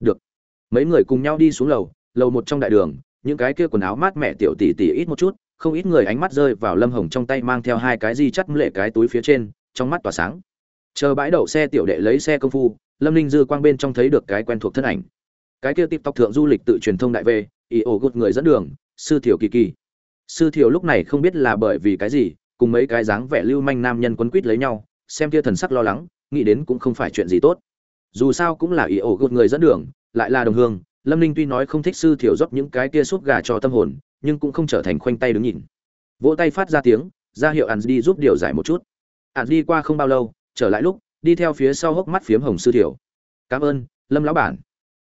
Được. Mấy người cùng nhau đi xuống lầu lầu một trong đại đường, những cái kia quần áo mát mẻ tiểu tỷ tỷ ít một chút không ít người ánh mắt rơi vào lâm hồng trong tay mang theo hai cái di chắt lệ cái túi phía trên, trong mắt tỏa sáng. Chờ bãi đậu xe tiểu đệ lấy xe công phu, lâm ninh dư quang bên trong thấy được cái quen thuộc thân ảnh. Cái kia tiktok thượng du lịch tự truyền thông đại về ý ổ gột người dẫn đường, sư thiểu kỳ kỳ. Sư thiểu lúc này không biết là bởi vì cái gì, cùng mấy cái dáng vẻ lưu manh nam nhân quấn quýt lấy nhau, xem kia thần sắc lo lắng, nghĩ đến cũng không phải chuyện gì tốt. Dù sao cũng là ý ổ gột người dẫn đường, lại là đồng hương, lâm ninh tuy nói không thích sư thiểu dốc những cái kia súp gà cho tâm hồn nhưng cũng không trở thành khoanh tay đứng nhìn. Vỗ tay phát ra tiếng, ra hiệu ăn đi giúp điều giải một chút. Ăn đi qua không bao lâu, trở lại lúc, đi theo phía sau hốc mắt phiếm hồng sư thiểu. Cảm ơn, lâm lão bản.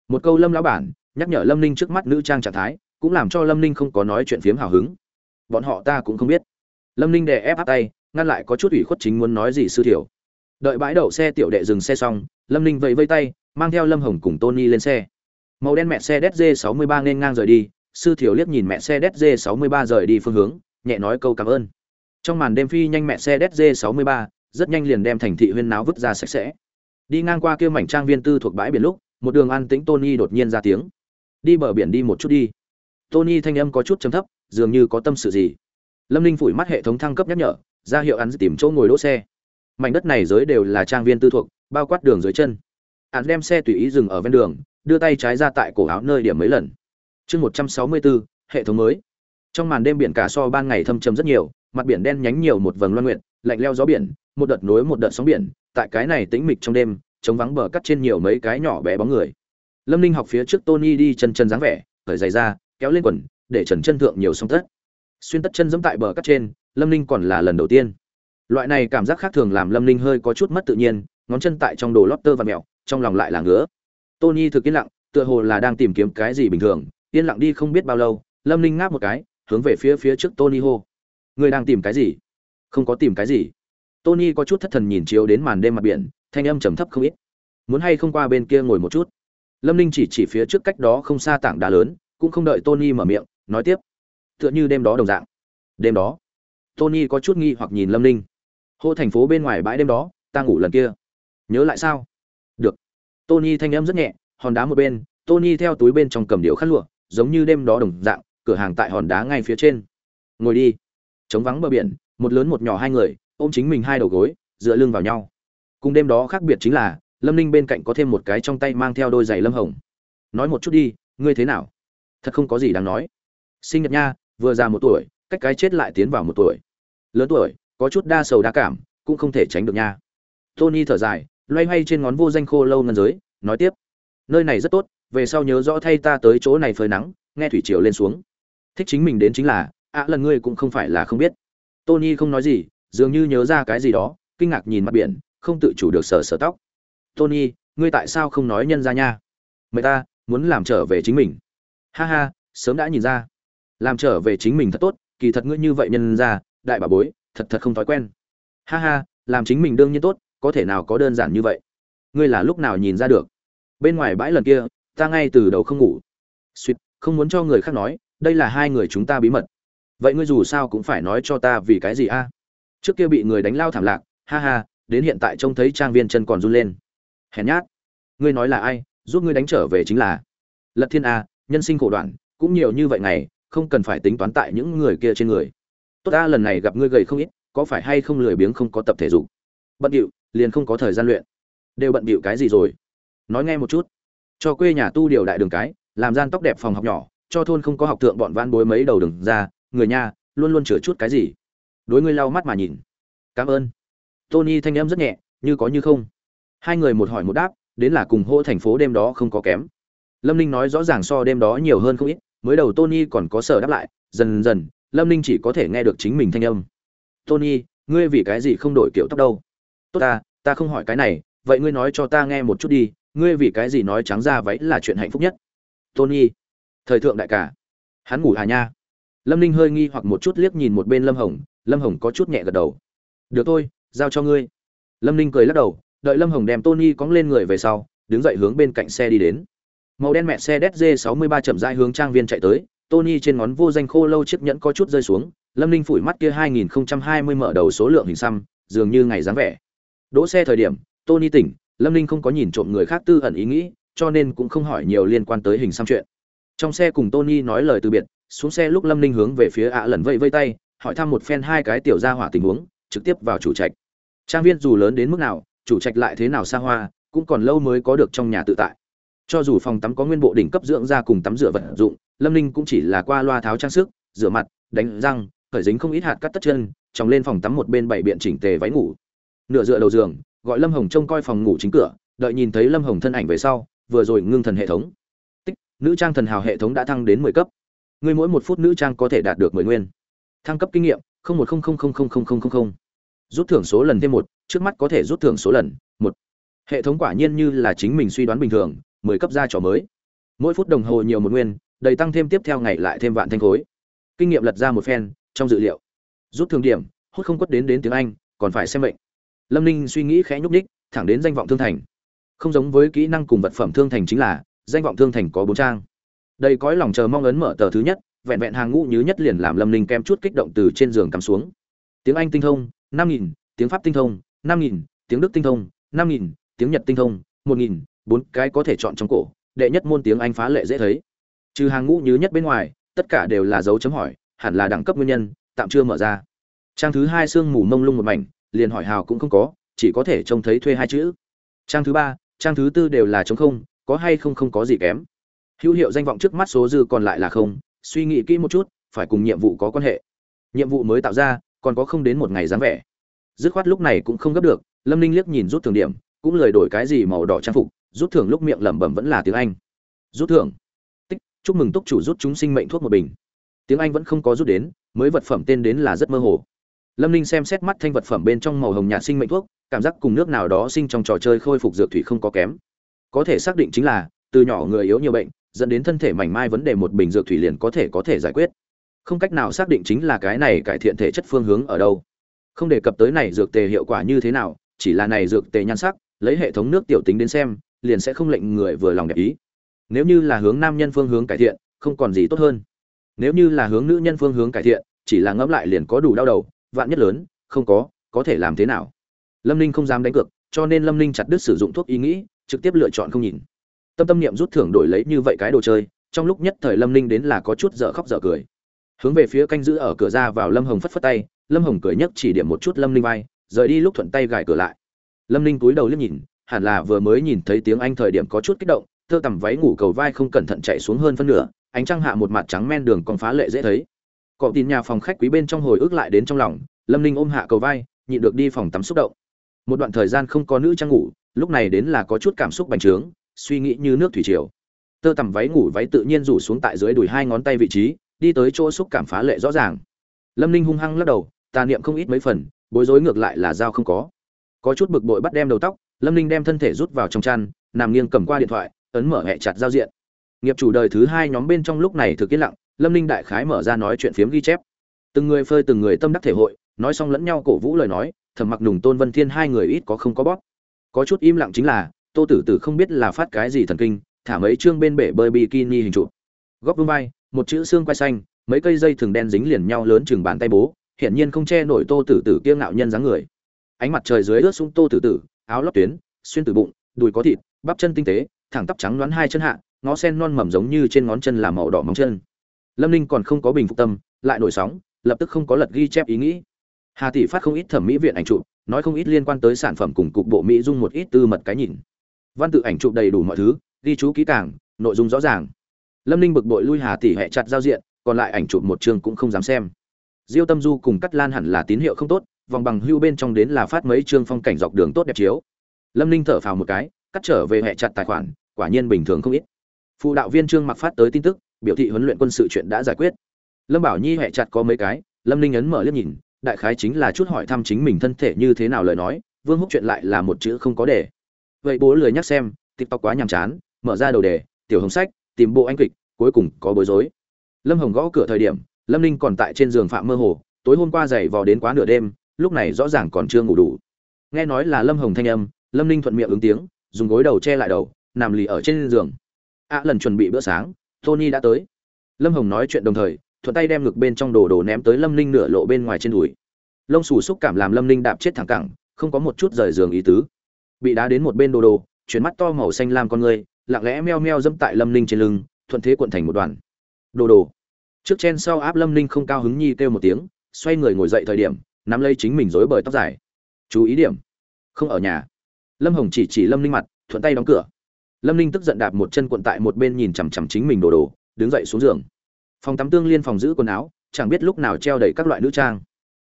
Một câu lâm lão bản, nhắc nhở lâm ninh trước mắt nữ trang trạng thái, cũng làm cho lâm ninh không có nói chuyện phiếm hào hứng. Bọn họ ta cũng không biết. Lâm ninh đè ép áp tay, ngăn lại có chút ủy khuất chính muốn nói gì sư thiểu. Đợi bãi đậu xe tiểu đệ dừng xe xong, lâm ninh vẫy vây tay, mang theo lâm hồng cùng tony lên xe. Màu đen mẹ xe dz 63 nên ngang rời đi sư thiểu liếc nhìn mẹ xe dz 63 rời đi phương hướng, nhẹ nói câu cảm ơn. Trong màn đêm phi nhanh mẹ xe dz 63 rất nhanh liền đem thành thị huyên náo vứt ra sạch sẽ. Đi ngang qua kia mảnh trang viên tư thuộc bãi biển lúc, một đường an tĩnh tony đột nhiên ra tiếng. Đi bờ biển đi một chút đi. Tony thanh âm có chút trầm thấp, dường như có tâm sự gì. Lâm ninh phủi mắt hệ thống thăng cấp nhắc nhở, ra hiệu hắn tìm chỗ ngồi đỗ xe. Mảnh đất này giới đều là trang viên tư thuộc, bao quát đường dưới chân. Hắn đem xe tùy ý dừng ở ven đường, đưa tay trái ra tại cổ áo nơi điểm mấy lần chương một trăm sáu mươi bốn hệ thống mới. Trong màn đêm biển cả so ban ngày thâm trầm rất nhiều, mặt biển đen nhánh nhiều một vầng loan nguyện lạnh leo gió biển, một đợt nối một đợt sóng biển, tại cái này tĩnh mịch trong đêm, chống vắng bờ cắt trên nhiều mấy cái nhỏ bé bóng người. Lâm ninh học phía trước tony đi chân chân dáng vẻ khởi giày ra, kéo lên quần, để trần chân thượng nhiều sóng tất. Xuyên tất chân dẫm tại bờ cắt trên, lâm ninh còn là lần đầu tiên. Loại này cảm giác khác thường làm lâm ninh hơi có chút mất tự nhiên, ngón chân tại trong đồ lót tơ và mẹo, trong lòng lại là ngứa. Tony thực yên lặng, tựa hồ là đang tìm kiếm cái gì bình thường yên lặng đi không biết bao lâu, lâm ninh ngáp một cái, hướng về phía phía trước tony hô. Người đang tìm cái gì? Không có tìm cái gì. Tony có chút thất thần nhìn chiếu đến màn đêm mặt biển, thanh âm trầm thấp không ít. Muốn hay không qua bên kia ngồi một chút? Lâm ninh chỉ chỉ phía trước cách đó không xa tảng đá lớn, cũng không đợi tony mở miệng, nói tiếp. Tựa như đêm đó đồng dạng. Đêm đó. Tony có chút nghi hoặc nhìn lâm ninh. Hô thành phố bên ngoài bãi đêm đó, ta ngủ lần kia. Nhớ lại sao? Được. Tony thanh âm rất nhẹ, hòn đá một bên, tony theo túi bên trong cầm điệu khăn lụa giống như đêm đó đồng dạng, cửa hàng tại hòn đá ngay phía trên. Ngồi đi. Chống vắng bờ biển, một lớn một nhỏ hai người, ôm chính mình hai đầu gối, dựa lưng vào nhau. Cùng đêm đó khác biệt chính là, lâm ninh bên cạnh có thêm một cái trong tay mang theo đôi giày lâm hồng. Nói một chút đi, ngươi thế nào? Thật không có gì đáng nói. Sinh nhật nha, vừa già một tuổi, cách cái chết lại tiến vào một tuổi. Lớn tuổi, có chút đa sầu đa cảm, cũng không thể tránh được nha. Tony thở dài, loay hoay trên ngón vô danh khô lâu ngân giới, nói tiếp. Nơi này rất tốt về sau nhớ rõ thay ta tới chỗ này phơi nắng, nghe thủy triều lên xuống. Thích chính mình đến chính là, ạ lần ngươi cũng không phải là không biết. Tony không nói gì, dường như nhớ ra cái gì đó, kinh ngạc nhìn mặt biển, không tự chủ được sờ sờ tóc. Tony, ngươi tại sao không nói nhân ra nha? Mày ta, muốn làm trở về chính mình. Ha ha, sớm đã nhìn ra. Làm trở về chính mình thật tốt, kỳ thật ngươi như vậy nhân ra, đại bà bối, thật thật không thói quen. Ha ha, làm chính mình đương nhiên tốt, có thể nào có đơn giản như vậy? Ngươi là lúc nào nhìn ra được? Bên ngoài bãi lần kia ta ngay từ đầu không ngủ. Suýt không muốn cho người khác nói, đây là hai người chúng ta bí mật. Vậy ngươi dù sao cũng phải nói cho ta vì cái gì a? Trước kia bị người đánh lao thảm lạc, ha ha, đến hiện tại trông thấy trang viên chân còn run lên. Hèn nhát. Ngươi nói là ai, giúp ngươi đánh trở về chính là. Lật thiên a, nhân sinh khổ đoạn, cũng nhiều như vậy ngày, không cần phải tính toán tại những người kia trên người. Tốt ta lần này gặp ngươi gầy không ít, có phải hay không lười biếng không có tập thể dục? Bận điệu, liền không có thời gian luyện. Đều bận điệu cái gì rồi? Nói nghe một chút cho quê nhà tu điều đại đường cái, làm gian tóc đẹp phòng học nhỏ, cho thôn không có học thượng bọn van bối mấy đầu đường ra, người nhà luôn luôn chửa chút cái gì. Đối ngươi lau mắt mà nhìn. Cảm ơn. Tony thanh em rất nhẹ, như có như không. Hai người một hỏi một đáp, đến là cùng hô thành phố đêm đó không có kém. Lâm ninh nói rõ ràng so đêm đó nhiều hơn không ít, mới đầu tony còn có sở đáp lại, dần dần, lâm ninh chỉ có thể nghe được chính mình thanh âm. Tony, ngươi vì cái gì không đổi kiểu tóc đâu? Tốt ta ta không hỏi cái này, vậy ngươi nói cho ta nghe một chút đi ngươi vì cái gì nói trắng ra váy là chuyện hạnh phúc nhất? Tony, thời thượng đại cả hắn ngủ hà nha. Lâm ninh hơi nghi hoặc một chút liếc nhìn một bên lâm hồng lâm hồng có chút nhẹ gật đầu. Được thôi, giao cho ngươi. Lâm ninh cười lắc đầu, đợi lâm hồng đem tony cóng lên người về sau, đứng dậy hướng bên cạnh xe đi đến. Màu đen mẹ xe dz 63 chậm rãi hướng trang viên chạy tới, tony trên ngón vô danh khô lâu chiếc nhẫn có chút rơi xuống, lâm ninh phủi mắt kia 2020 mở đầu số lượng hình xăm, dường như ngày dáng vẻ. Đỗ xe thời điểm, tony tỉnh lâm ninh không có nhìn trộm người khác tư ẩn ý nghĩ, cho nên cũng không hỏi nhiều liên quan tới hình xăm chuyện. Trong xe cùng tony nói lời từ biệt, xuống xe lúc lâm ninh hướng về phía ạ lần vây vây tay, hỏi thăm một phen hai cái tiểu gia hỏa tình huống, trực tiếp vào chủ trạch. Trang viên dù lớn đến mức nào, chủ trạch lại thế nào xa hoa, cũng còn lâu mới có được trong nhà tự tại. Cho dù phòng tắm có nguyên bộ đỉnh cấp dưỡng da cùng tắm rửa vật dụng, lâm ninh cũng chỉ là qua loa tháo trang sức, rửa mặt, đánh răng khởi dính không ít hạt cắt tất chân chòng lên phòng tắm một bên bảy biện chỉnh tề váy ngủ. Nửa dựa đầu giường gọi lâm hồng trông coi phòng ngủ chính cửa, đợi nhìn thấy lâm hồng thân ảnh về sau, vừa rồi ngưng thần hệ thống. Tích, nữ trang thần hào hệ thống đã thăng đến mười cấp. Người mỗi một phút nữ trang có thể đạt được mười nguyên. Thăng cấp kinh nghiệm một không không không không không không không rút thưởng số lần thêm một, trước mắt có thể rút thưởng số lần, một. Hệ thống quả nhiên như là chính mình suy đoán bình thường, mười cấp ra trò mới. Mỗi phút đồng hồ nhiều một nguyên, đầy tăng thêm tiếp theo ngày lại thêm vạn thanh khối. Kinh nghiệm lật ra một phen, trong dự liệu. Rút thường điểm, hút không quất đến đến tiếng anh, còn phải xem bệnh lâm ninh suy nghĩ khẽ nhúc ních thẳng đến danh vọng thương thành. Không giống với kỹ năng cùng vật phẩm thương thành chính là, danh vọng thương thành có bốn trang. Đây cõi lòng chờ mong ấn mở tờ thứ nhất, vẹn vẹn hàng ngũ nhứ nhất liền làm lâm ninh kem chút kích động từ trên giường cắm xuống. Tiếng anh tinh thông, năm nghìn, tiếng pháp tinh thông, năm nghìn, tiếng đức tinh thông, năm nghìn, tiếng nhật tinh thông, một nghìn, bốn cái có thể chọn trong cổ, đệ nhất môn tiếng anh phá lệ dễ thấy. Trừ hàng ngũ nhứ nhất bên ngoài, tất cả đều là dấu chấm hỏi, hẳn là đẳng cấp nguyên nhân, tạm chưa mở ra. Trang thứ hai sương mù mông lung một mảnh liền hỏi hào cũng không có, chỉ có thể trông thấy thuê hai chữ. Trang thứ ba, trang thứ tư đều là chống không, có hay không không có gì kém. Hữu hiệu danh vọng trước mắt số dư còn lại là không, suy nghĩ kỹ một chút, phải cùng nhiệm vụ có quan hệ. Nhiệm vụ mới tạo ra, còn có không đến một ngày dáng vẻ. Dứt khoát lúc này cũng không gấp được, lâm ninh liếc nhìn rút thường điểm, cũng lời đổi cái gì màu đỏ trang phục, rút thưởng lúc miệng lẩm bẩm vẫn là tiếng anh. Rút thưởng. Tích, chúc mừng túc chủ rút chúng sinh mệnh thuốc một bình. Tiếng anh vẫn không có rút đến, mới vật phẩm tên đến là rất mơ hồ lâm ninh xem xét mắt thanh vật phẩm bên trong màu hồng nhạt sinh mệnh thuốc, cảm giác cùng nước nào đó sinh trong trò chơi khôi phục dược thủy không có kém. Có thể xác định chính là, từ nhỏ người yếu nhiều bệnh, dẫn đến thân thể mảnh mai vấn đề một bình dược thủy liền có thể có thể giải quyết. Không cách nào xác định chính là cái này cải thiện thể chất phương hướng ở đâu. Không đề cập tới này dược tề hiệu quả như thế nào, chỉ là này dược tề nhan sắc, lấy hệ thống nước tiểu tính đến xem, liền sẽ không lệnh người vừa lòng đẹp ý. Nếu như là hướng nam nhân phương hướng cải thiện, không còn gì tốt hơn. Nếu như là hướng nữ nhân phương hướng cải thiện, chỉ là ngẫm lại liền có đủ đau đầu vạn nhất lớn, không có có thể làm thế nào? Lâm ninh không dám đánh cược, cho nên lâm ninh chặt đứt sử dụng thuốc ý nghĩ, trực tiếp lựa chọn không nhìn. Tâm tâm niệm rút thưởng đổi lấy như vậy cái đồ chơi, trong lúc nhất thời lâm ninh đến là có chút dở khóc dở cười. Hướng về phía canh giữ ở cửa ra vào lâm hồng phất phất tay, lâm hồng cười nhấc chỉ điểm một chút lâm ninh vai, rời đi lúc thuận tay gài cửa lại. Lâm ninh cúi đầu liếc nhìn, hẳn là vừa mới nhìn thấy tiếng anh thời điểm có chút kích động, thơ tằm váy ngủ cầu vai không cẩn thận chạy xuống hơn phân nửa, ánh trăng hạ một mặt trắng men đường còn phá lệ dễ thấy cọ tin nhà phòng khách quý bên trong hồi ức lại đến trong lòng, lâm ninh ôm hạ cầu vai, nhịn được đi phòng tắm xúc động. Một đoạn thời gian không có nữ trang ngủ, lúc này đến là có chút cảm xúc bành trướng, suy nghĩ như nước thủy triều. Tơ tầm váy ngủ váy tự nhiên rủ xuống tại dưới đùi hai ngón tay vị trí, đi tới chỗ xúc cảm phá lệ rõ ràng. Lâm ninh hung hăng lắc đầu, tà niệm không ít mấy phần, bối rối ngược lại là dao không có. Có chút bực bội bắt đem đầu tóc, lâm ninh đem thân thể rút vào trong chăn, nằm nghiêng cầm qua điện thoại, ấn mở hẹ chặt giao diện. Nghiệp chủ đời thứ hai nhóm bên trong lúc này thực yên lặng lâm ninh đại khái mở ra nói chuyện phiếm ghi chép. Từng người phơi từng người tâm đắc thể hội, nói xong lẫn nhau cổ vũ lời nói, thầm mặc nùng tôn vân thiên hai người ít có không có bóp. Có chút im lặng chính là, tô tử tử không biết là phát cái gì thần kinh, thả mấy chương bên bể bơi bikini hình trụ. Góc vương vai, một chữ xương quay xanh, mấy cây dây thường đen dính liền nhau lớn chừng bàn tay bố, hiển nhiên không che nổi tô tử tử kia ngạo nhân dáng người. Ánh mặt trời dưới ướt xuống tô tử tử, áo lót tuyến, xuyên từ bụng, đùi có thịt, bắp chân tinh tế, thẳng tắp trắng đoán hai chân hạ, ngó sen non mầm giống như trên ngón chân là màu đỏ móng chân lâm ninh còn không có bình phục tâm, lại nổi sóng, lập tức không có lật ghi chép ý nghĩ. Hà tỷ phát không ít thẩm mỹ viện ảnh chụp, nói không ít liên quan tới sản phẩm cùng cục bộ mỹ dung một ít tư mật cái nhìn. Văn tự ảnh chụp đầy đủ mọi thứ, ghi chú kỹ càng, nội dung rõ ràng. Lâm ninh bực bội lui hà tỷ hẹ chặt giao diện, còn lại ảnh chụp một chương cũng không dám xem. Diêu tâm du cùng cắt lan hẳn là tín hiệu không tốt, vòng bằng hưu bên trong đến là phát mấy chương phong cảnh dọc đường tốt đẹp chiếu. Lâm ninh thở phào một cái, cắt trở về hẹ chặt tài khoản, quả nhiên bình thường không ít. Phụ đạo viên trương mặc phát tới tin tức biểu thị huấn luyện quân sự chuyện đã giải quyết. Lâm bảo nhi hẹ chặt có mấy cái, lâm ninh ấn mở liếc nhìn, đại khái chính là chút hỏi thăm chính mình thân thể như thế nào lời nói, vương húc chuyện lại là một chữ không có để. Vậy bố lười nhắc xem, tiktok quá nhàm chán, mở ra đầu đề, tiểu hồng sách, tìm bộ anh kịch, cuối cùng có bối rối. Lâm hồng gõ cửa thời điểm, lâm ninh còn tại trên giường phạm mơ hồ, tối hôm qua dậy vò đến quá nửa đêm, lúc này rõ ràng còn chưa ngủ đủ. Nghe nói là lâm hồng thanh âm, lâm ninh thuận miệng ứng tiếng, dùng gối đầu che lại đầu, nằm lì ở trên giường. Ạ lần chuẩn bị bữa sáng tony đã tới. Lâm hồng nói chuyện đồng thời, thuận tay đem ngực bên trong đồ đồ ném tới lâm ninh nửa lộ bên ngoài trên đùi. Lông xù xúc cảm làm lâm ninh đạp chết thẳng cẳng, không có một chút rời giường ý tứ. Bị đá đến một bên đồ đồ, chuyển mắt to màu xanh lam con người, lặng lẽ meo meo dẫm tại lâm ninh trên lưng, thuận thế cuộn thành một đoàn. Đồ đồ. Trước chen sau áp lâm ninh không cao hứng nhi kêu một tiếng, xoay người ngồi dậy thời điểm, nắm lấy chính mình rối bời tóc dài. Chú ý điểm. Không ở nhà. Lâm hồng chỉ chỉ lâm ninh mặt, thuận tay đóng cửa lâm ninh tức giận đạp một chân cuộn tại một bên nhìn chằm chằm chính mình đồ đồ, đứng dậy xuống giường. Phòng tắm tương liên phòng giữ quần áo, chẳng biết lúc nào treo đầy các loại nữ trang.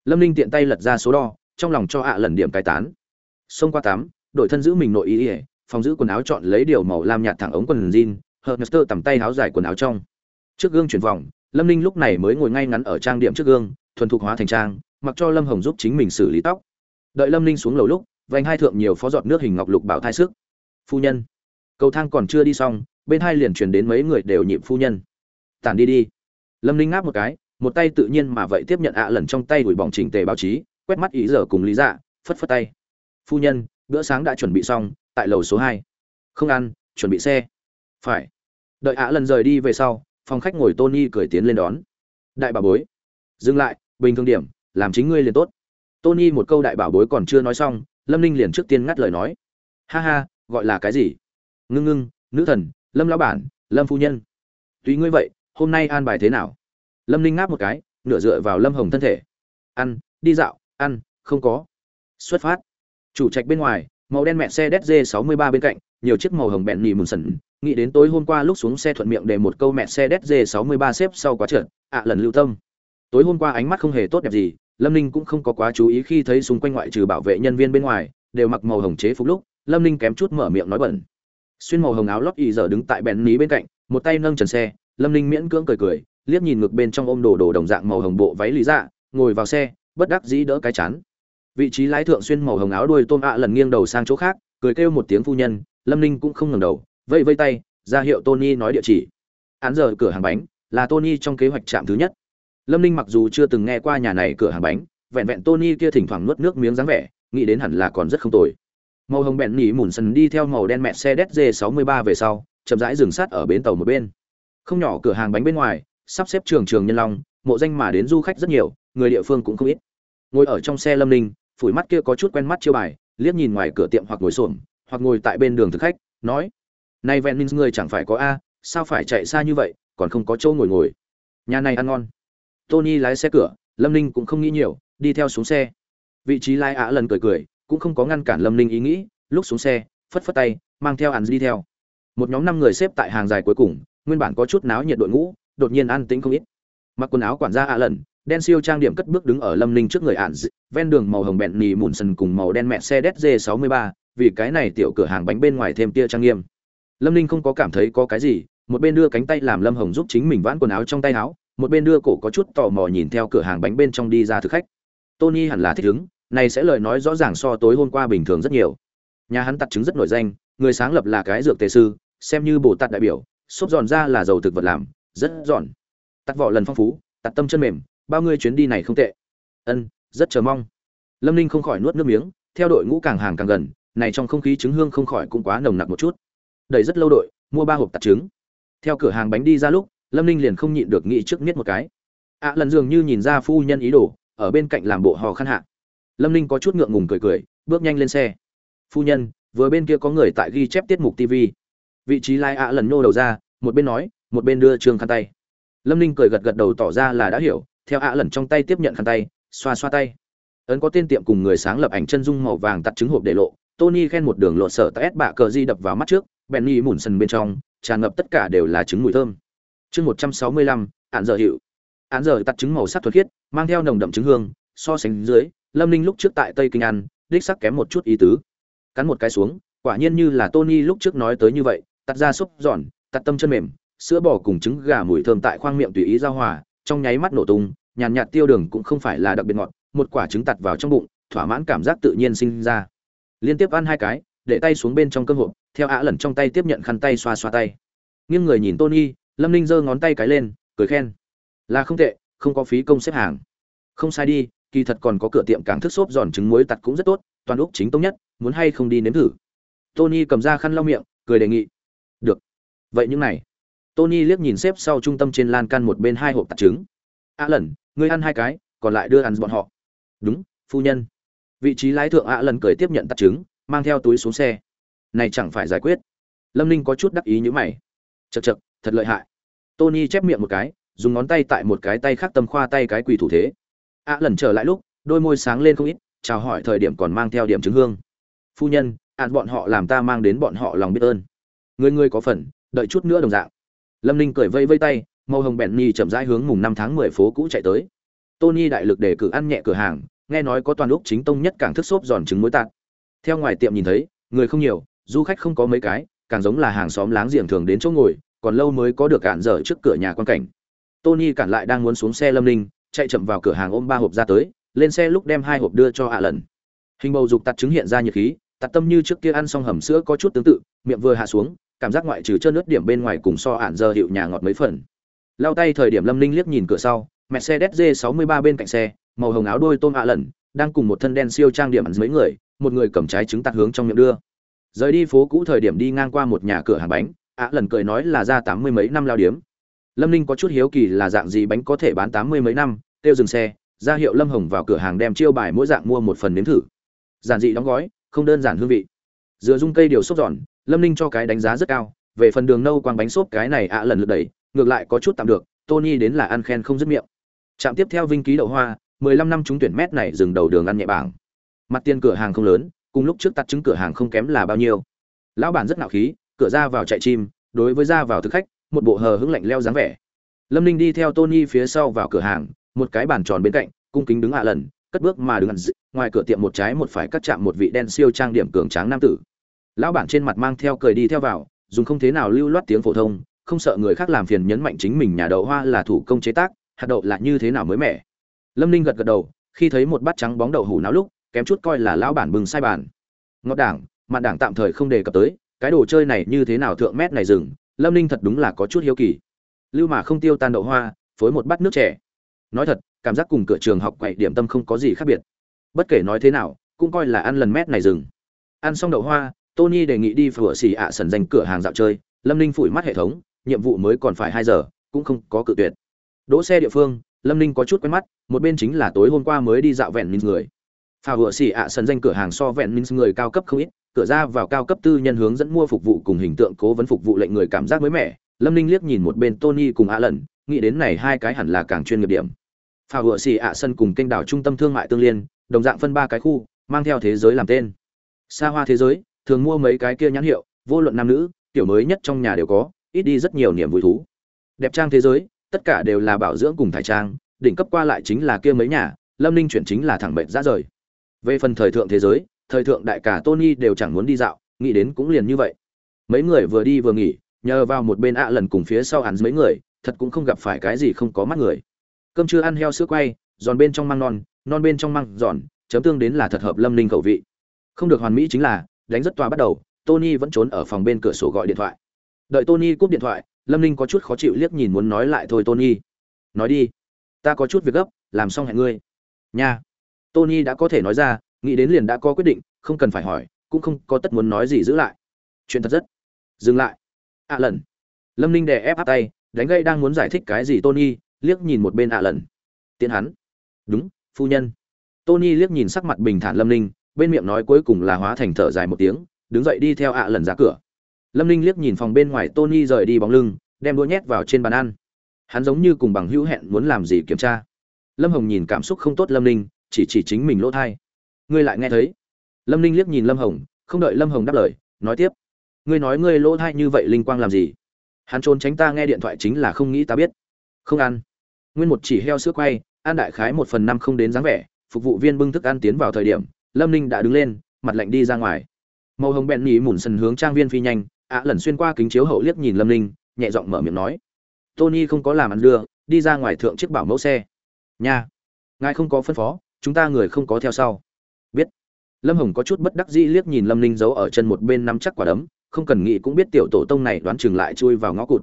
Lâm ninh tiện tay lật ra số đo, trong lòng cho ạ lần điểm cai tán. Xông qua tắm, đội thân giữ mình nội ý ỉa phòng giữ quần áo chọn lấy điều màu lam nhạt thẳng ống quần jean hờ nơ tầm tay áo dài quần áo trong. Trước gương chuyển vòng, lâm ninh lúc này mới ngồi ngay ngắn ở trang điểm trước gương, thuần thục hóa thành trang, mặc cho lâm hồng giúp chính mình xử lý tóc. Đợi lâm ninh xuống lầu lúc, vành hai thượng nhiều phó giọt nước hình ngọc lục bảo thai sức. Phu nhân cầu thang còn chưa đi xong, bên hai liền truyền đến mấy người đều nhịp phu nhân. Tản đi đi. Lâm ninh ngáp một cái, một tay tự nhiên mà vậy tiếp nhận ạ lần trong tay đuổi bỏng trình tề báo chí, quét mắt ý giờ cùng lý dạ phất phất tay. Phu nhân, bữa sáng đã chuẩn bị xong, tại lầu số hai. Không ăn, chuẩn bị xe. Phải. Đợi ạ lần rời đi về sau, phòng khách ngồi tony cười tiến lên đón. Đại bà bối. Dừng lại, bình thường điểm, làm chính ngươi liền tốt. Tony một câu đại bảo bối còn chưa nói xong, lâm ninh liền trước tiên ngắt lời nói. Ha ha, gọi là cái gì? Ngưng ngưng, nữ thần, lâm lão bản, lâm phu nhân. Tùy ngươi vậy, hôm nay an bài thế nào? Lâm ninh ngáp một cái, nửa dựa vào lâm hồng thân thể. Ăn, đi dạo, ăn, không có. Xuất phát. Chủ trạch bên ngoài, màu đen mẹ xe dz 63 bên cạnh, nhiều chiếc màu hồng bẹn nỉ mùn sần. Nghĩ đến tối hôm qua lúc xuống xe thuận miệng để một câu mẹ xe dz 63 xếp sau quá trượt, ạ lần lưu tâm. Tối hôm qua ánh mắt không hề tốt đẹp gì, lâm ninh cũng không có quá chú ý khi thấy xung quanh ngoại trừ bảo vệ nhân viên bên ngoài, đều mặc màu hồng chế phục lúc, lâm ninh kém chút mở miệng nói bẩn xuyên màu hồng áo lót y giờ đứng tại bèn ní bên cạnh, một tay nâng trần xe, lâm ninh miễn cưỡng cười cười, liếc nhìn ngực bên trong ôm đồ đồ đồng dạng màu hồng bộ váy lý dạ ngồi vào xe, bất đắc dĩ đỡ cái chán. Vị trí lái thượng xuyên màu hồng áo đuôi tôm ạ lần nghiêng đầu sang chỗ khác, cười kêu một tiếng phu nhân, lâm ninh cũng không ngẩng đầu vây vây tay, ra hiệu tony nói địa chỉ. Án giờ cửa hàng bánh, là tony trong kế hoạch chạm thứ nhất. Lâm ninh mặc dù chưa từng nghe qua nhà này cửa hàng bánh, vẹn vẹn tony kia thỉnh thoảng nuốt nước miếng dáng vẻ, nghĩ đến hẳn là còn rất không tồi màu hồng bẹn nỉ mùn sần đi theo màu đen mẹ xe dz 63 về sau, chậm rãi dừng sát ở bến tàu một bên. Không nhỏ cửa hàng bánh bên ngoài, sắp xếp trường trường nhân long, mộ danh mà đến du khách rất nhiều, người địa phương cũng không ít. Ngồi ở trong xe lâm ninh, phủi mắt kia có chút quen mắt chiêu bài, liếc nhìn ngoài cửa tiệm hoặc ngồi xổm, hoặc ngồi tại bên đường thực khách, nói nay ven ninh, người chẳng phải có a, sao phải chạy xa như vậy, còn không có chỗ ngồi ngồi. Nhà này ăn ngon. Tony lái xe cửa, lâm ninh cũng không nghĩ nhiều, đi theo xuống xe. Vị trí lái ạ lần cười cười cũng không có ngăn cản lâm ninh ý nghĩ, lúc xuống xe, phất phất tay, mang theo hắn đi theo. Một nhóm năm người xếp tại hàng dài cuối cùng, nguyên bản có chút náo nhiệt đội ngũ, đột nhiên an tĩnh không ít. Mặc quần áo quản gia ạ lần, đen siêu trang điểm cất bước đứng ở lâm ninh trước người ạn ven đường màu hồng bẹn nì mùn sần cùng màu đen mẹ xe dz 63 vì cái này tiểu cửa hàng bánh bên ngoài thêm tia trang nghiêm. Lâm ninh không có cảm thấy có cái gì, một bên đưa cánh tay làm lâm hồng giúp chính mình vãn quần áo trong tay áo, một bên đưa cổ có chút tò mò nhìn theo cửa hàng bánh bên trong đi ra thực khách. Tony hẳn là thích ứng này sẽ lời nói rõ ràng so tối hôm qua bình thường rất nhiều. Nhà hắn tặt chứng rất nổi danh, người sáng lập là cái dược tề sư, xem như bồ tạt đại biểu, xốp giòn ra là dầu thực vật làm, rất giòn. Tắt vỏ lần phong phú tặt tâm chân mềm, bao ngươi chuyến đi này không tệ. Ân, rất chờ mong. Lâm ninh không khỏi nuốt nước miếng, theo đội ngũ càng hàng càng gần, này trong không khí trứng hương không khỏi cũng quá nồng nặc một chút. Đầy rất lâu đội, mua ba hộp tạt trứng. Theo cửa hàng bánh đi ra lúc, lâm ninh liền không nhịn được nghĩ trước miết một cái. Ạ lần dường như nhìn ra phu nhân ý đồ, ở bên cạnh làm bộ hò khăn hạ lâm ninh có chút ngượng ngùng cười cười, bước nhanh lên xe. Phu nhân, vừa bên kia có người tại ghi chép tiết mục tv vị trí lai ạ lần nhô đầu ra, một bên nói, một bên đưa trương khăn tay. Lâm ninh cười gật gật đầu tỏ ra là đã hiểu, theo ạ lần trong tay tiếp nhận khăn tay, xoa xoa tay. Ấn có tên tiệm cùng người sáng lập ảnh chân dung màu vàng tặt trứng hộp để lộ, tony khen một đường lộ sở tại bạ cờ di đập vào mắt trước, benny mùn sần bên trong, tràn ngập tất cả đều là trứng mùi thơm. Chương một trăm sáu mươi lăm ạn dở hiệu. Ạn giờ tặt trứng màu sắc thuật khiết, mang theo nồng đậm trứng hương, so sánh dưới lâm ninh lúc trước tại tây kinh ăn, đích sắc kém một chút ý tứ. Cắn một cái xuống, quả nhiên như là tony lúc trước nói tới như vậy tắt ra xúc giòn tắt tâm chân mềm, sữa bò cùng trứng gà mùi thơm tại khoang miệng tùy ý giao hòa, trong nháy mắt nổ tung, nhàn nhạt tiêu đường cũng không phải là đặc biệt ngọt, một quả trứng tặt vào trong bụng, thỏa mãn cảm giác tự nhiên sinh ra. Liên tiếp ăn hai cái, để tay xuống bên trong cơm hộp, theo ạ lần trong tay tiếp nhận khăn tay xoa xoa tay. Nghiêng người nhìn tony, lâm ninh giơ ngón tay cái lên, cười khen. Là không tệ, không có phí công xếp hàng. Không sai đi kỳ thật còn có cửa tiệm càng thức xốp giòn trứng muối tặt cũng rất tốt, toàn úc chính tông nhất, muốn hay không đi nếm thử. Tony cầm ra khăn lau miệng, cười đề nghị. Được. Vậy những này. Tony liếc nhìn xếp sau trung tâm trên lan can một bên hai hộp tạt trứng. À lần ngươi ăn hai cái, còn lại đưa ăn bọn họ. Đúng, phu nhân. Vị trí lái thượng à lần cười tiếp nhận tạt trứng, mang theo túi xuống xe. Này chẳng phải giải quyết. Lâm ninh có chút đắc ý như mày. Chật chật thật lợi hại. Tony chép miệng một cái, dùng ngón tay tại một cái tay khác tầm khoa tay cái quỳ thủ thế ạ lần trở lại lúc, đôi môi sáng lên không ít, chào hỏi thời điểm còn mang theo điểm chứng hương. Phu nhân ạn bọn họ làm ta mang đến bọn họ lòng biết ơn. Người người có phần, đợi chút nữa đồng dạng. Lâm ninh cười vây vây tay, màu hồng bẹn nhi chậm rãi hướng mùng năm tháng mười phố cũ chạy tới. Tony đại lực để cử ăn nhẹ cửa hàng, nghe nói có toàn lúc chính tông nhất càng thức xốp giòn trứng muối tạt. Theo ngoài tiệm nhìn thấy, người không nhiều, du khách không có mấy cái, càng giống là hàng xóm láng giềng thường đến chỗ ngồi, còn lâu mới có được cản dở trước cửa nhà quan cảnh. Tony cản lại đang muốn xuống xe lâm ninh chạy chậm vào cửa hàng ôm ba hộp ra tới, lên xe lúc đem hai hộp đưa cho ạ lần. Hình bầu dục tạt chứng hiện ra nhiệt khí, tạt tâm như trước kia ăn xong hầm sữa có chút tương tự, miệng vừa hạ xuống, cảm giác ngoại trừ chân nước điểm bên ngoài cùng so ạn giờ hiệu nhà ngọt mấy phần. Lao tay thời điểm lâm ninh liếc nhìn cửa sau mercedes g 63 bên cạnh xe, màu hồng áo đôi tôm ạ lần, đang cùng một thân đen siêu trang điểm mấy người, một người cầm trái trứng tạt hướng trong miệng đưa. Rời đi phố cũ thời điểm đi ngang qua một nhà cửa hàng bánh, ạ lần cười nói là ra tám mươi mấy năm lao điếm lâm ninh có chút hiếu kỳ là dạng gì bánh có thể bán tám mươi mấy năm kêu dừng xe, ra hiệu lâm hồng vào cửa hàng đem chiêu bài mỗi dạng mua một phần nếm thử. Giản dị đóng gói, không đơn giản hương vị. Dựa dung cây điều xốp giòn, lâm ninh cho cái đánh giá rất cao, về phần đường nâu quang bánh xốp cái này ạ lần lượt đẩy, ngược lại có chút tạm được, tony đến là ăn khen không dứt miệng. Trạm tiếp theo vinh ký đậu hoa, mười lăm năm trúng tuyển mét này dừng đầu đường ăn nhẹ bảng. Mặt tiền cửa hàng không lớn, cùng lúc trước tắt trứng cửa hàng không kém là bao nhiêu. Lão bản rất nạo khí, cửa ra vào chạy chim, đối với ra vào thực khách một bộ hờ hững lạnh leo dáng vẻ. Lâm ninh đi theo tony phía sau vào cửa hàng, một cái bàn tròn bên cạnh, cung kính đứng hạ lần, cất bước mà đứng ăn ngoài cửa tiệm một trái một phải cắt chạm một vị đen siêu trang điểm cường tráng nam tử. Lão bản trên mặt mang theo cười đi theo vào, dùng không thế nào lưu loát tiếng phổ thông, không sợ người khác làm phiền nhấn mạnh chính mình nhà đậu hoa là thủ công chế tác, hạt đậu là như thế nào mới mẻ. Lâm ninh gật gật đầu, khi thấy một bát trắng bóng đậu hủ náo lúc, kém chút coi là lão bản bừng sai bản ngọt đảng, mạn đảng tạm thời không đề cập tới, cái đồ chơi này như thế nào thượng mét này dừng lâm ninh thật đúng là có chút hiếu kỳ. Lưu mà không tiêu tan đậu hoa, phối một bát nước trẻ nói thật, cảm giác cùng cửa trường học quậy điểm tâm không có gì khác biệt. Bất kể nói thế nào, cũng coi là ăn lần mét này dừng. Ăn xong đậu hoa, tony đề nghị đi phở xì ạ sần danh cửa hàng dạo chơi. Lâm ninh phủi mắt hệ thống, nhiệm vụ mới còn phải hai giờ, cũng không có cự tuyệt. Đỗ xe địa phương, lâm ninh có chút quen mắt, một bên chính là tối hôm qua mới đi dạo vẹn minh người. Phà vựa xì ạ sần danh cửa hàng so vẹn minh người cao cấp không ít cửa ra vào cao cấp tư nhân hướng dẫn mua phục vụ cùng hình tượng cố vấn phục vụ lệnh người cảm giác mới mẻ. Lâm ninh liếc nhìn một bên tony cùng ạ lần nghĩ đến này hai cái hẳn là càng chuyên nghiệp điểm. Phà vừa xì ạ sân cùng kênh đảo trung tâm thương mại tương liên, đồng dạng phân ba cái khu, mang theo thế giới làm tên. Xa hoa thế giới, thường mua mấy cái kia nhãn hiệu, vô luận nam nữ tiểu mới nhất trong nhà đều có, ít đi rất nhiều niềm vui thú. Đẹp trang thế giới, tất cả đều là bảo dưỡng cùng thải trang, đỉnh cấp qua lại chính là kia mấy nhà, lâm ninh chuyển chính là thẳng bệnh ra rời. Về phần thời thượng thế giới thời thượng đại cả tony đều chẳng muốn đi dạo, nghĩ đến cũng liền như vậy. Mấy người vừa đi vừa nghỉ, nhờ vào một bên ạ lần cùng phía sau hắn mấy người, thật cũng không gặp phải cái gì không có mắt người. Cơm chưa ăn heo sữa quay, giòn bên trong măng non non bên trong măng giòn, chấm tương đến là thật hợp lâm ninh khẩu vị. Không được hoàn mỹ chính là, đánh rất tòa bắt đầu, tony vẫn trốn ở phòng bên cửa sổ gọi điện thoại. Đợi tony cúp điện thoại, lâm ninh có chút khó chịu liếc nhìn muốn nói lại thôi tony. Nói đi, ta có chút việc gấp, làm xong hẹn ngươi. Nha. Tony đã có thể nói ra nghĩ đến liền đã có quyết định, không cần phải hỏi, cũng không có tất muốn nói gì giữ lại. Chuyện thật rất. Dừng lại. Ạ à lần lâm ninh đè ép áp tay, đánh gây đang muốn giải thích cái gì tony, liếc nhìn một bên ạ à lần tiến hắn. Đúng, phu nhân. Tony liếc nhìn sắc mặt bình thản lâm ninh, bên miệng nói cuối cùng là hóa thành thở dài một tiếng, đứng dậy đi theo ạ lần ra cửa. Lâm ninh liếc nhìn phòng bên ngoài tony rời đi bóng lưng, đem đũa nhét vào trên bàn ăn. Hắn giống như cùng bằng hữu hẹn muốn làm gì kiểm tra. Lâm hồng nhìn cảm xúc không tốt lâm ninh, chỉ chỉ chính mình lỗ thai ngươi lại nghe thấy. Lâm ninh liếc nhìn lâm hồng, không đợi lâm hồng đáp lời, nói tiếp. Ngươi nói ngươi lỗ thai như vậy linh quang làm gì? Hắn trốn tránh ta nghe điện thoại chính là không nghĩ ta biết. Không ăn. Nguyên một chỉ heo sữa quay ăn đại khái một phần năm không đến dáng vẻ, phục vụ viên bưng thức ăn tiến vào thời điểm, lâm ninh đã đứng lên, mặt lạnh đi ra ngoài. Màu hồng bẹn nhì mủn sần hướng trang viên phi nhanh, ạ lần xuyên qua kính chiếu hậu liếc nhìn lâm ninh, nhẹ giọng mở miệng nói. Tony không có làm ăn đưa, đi ra ngoài thượng chiếc bảo mẫu xe. Nha. Ngài không có phân phó, chúng ta người không có theo sau biết. Lâm hồng có chút bất đắc dĩ liếc nhìn lâm ninh giấu ở chân một bên nắm chắc quả đấm, không cần nghĩ cũng biết tiểu tổ tông này đoán chừng lại chui vào ngõ cụt.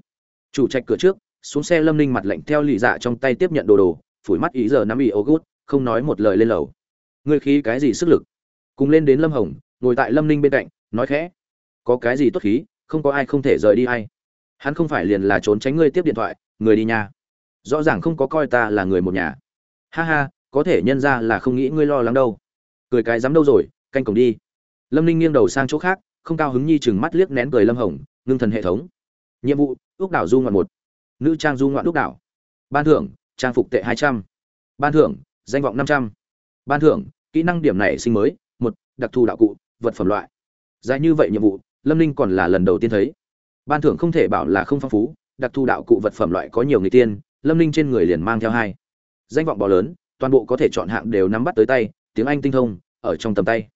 Chủ trạch cửa trước, xuống xe lâm ninh mặt lạnh theo lì dạ trong tay tiếp nhận đồ đồ, phủi mắt ý giờ nắm ý ô gút, không nói một lời lên lầu. Ngươi khí cái gì sức lực? Cùng lên đến lâm hồng, ngồi tại lâm ninh bên cạnh, nói khẽ. Có cái gì tốt khí, không có ai không thể rời đi hay hắn không phải liền là trốn tránh ngươi tiếp điện thoại, người đi nhà. Rõ ràng không có coi ta là người một nhà. Ha ha, có thể nhân ra là không nghĩ ngươi lo lắng đâu cười cái dám đâu rồi, canh cổng đi. Lâm ninh nghiêng đầu sang chỗ khác, không cao hứng nhi chừng mắt liếc nén cười lâm hồng, ngưng thần hệ thống. Nhiệm vụ ước đảo du ngoạn một. Nữ trang du ngoạn ước đảo. Ban thưởng, trang phục tệ hai trăm. Ban thưởng, danh vọng năm trăm. Ban thưởng, kỹ năng điểm này sinh mới, một, đặc thù đạo cụ, vật phẩm loại. Dài như vậy nhiệm vụ, lâm ninh còn là lần đầu tiên thấy. Ban thưởng không thể bảo là không phong phú, đặc thù đạo cụ vật phẩm loại có nhiều người tiên, lâm ninh trên người liền mang theo hai. Danh vọng bò lớn, toàn bộ có thể chọn hạng đều nắm bắt tới tay tiếng anh tinh thông, ở trong tầm tay.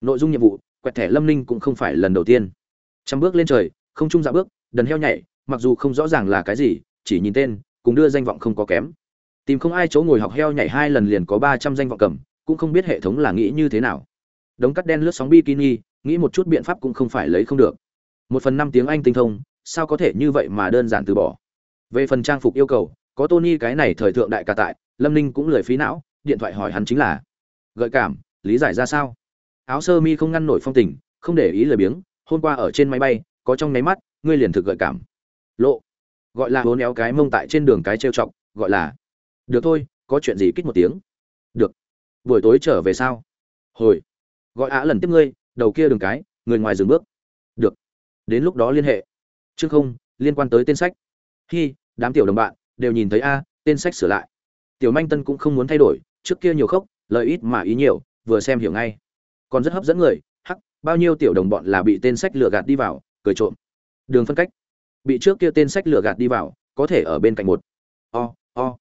Nội dung nhiệm vụ, quẹt thẻ lâm ninh cũng không phải lần đầu tiên. Trăm bước lên trời, không trung dạ bước, đần heo nhảy, mặc dù không rõ ràng là cái gì, chỉ nhìn tên, cùng đưa danh vọng không có kém. Tìm không ai chỗ ngồi học heo nhảy hai lần liền có ba trăm danh vọng cầm, cũng không biết hệ thống là nghĩ như thế nào. Đống cắt đen lướt sóng bikini, nghĩ một chút biện pháp cũng không phải lấy không được. Một phần năm tiếng anh tinh thông, sao có thể như vậy mà đơn giản từ bỏ? Về phần trang phục yêu cầu, có tony cái này thời thượng đại ca tại, lâm ninh cũng lười phí não, điện thoại hỏi hắn chính là gợi cảm, lý giải ra sao? Áo sơ mi không ngăn nổi phong tình, không để ý lời biếng, hôm qua ở trên máy bay, có trong nháy mắt, ngươi liền thực gợi cảm. Lộ, gọi là hố néo cái mông tại trên đường cái trêu chọc, gọi là, được thôi, có chuyện gì kích một tiếng. Được. Buổi tối trở về sao? Hồi. Gọi á lần tiếp ngươi, đầu kia đường cái, người ngoài dừng bước. Được. Đến lúc đó liên hệ. Chứ không, liên quan tới tên sách. Khi đám tiểu đồng bạn, đều nhìn thấy a, tên sách sửa lại. Tiểu manh tân cũng không muốn thay đổi, trước kia nhiều khốc lợi ít mà ý nhiều, vừa xem hiểu ngay. Còn rất hấp dẫn người, hắc, bao nhiêu tiểu đồng bọn là bị tên sách lừa gạt đi vào, cười trộm. Đường phân cách. Bị trước kia tên sách lừa gạt đi vào, có thể ở bên cạnh một. O o.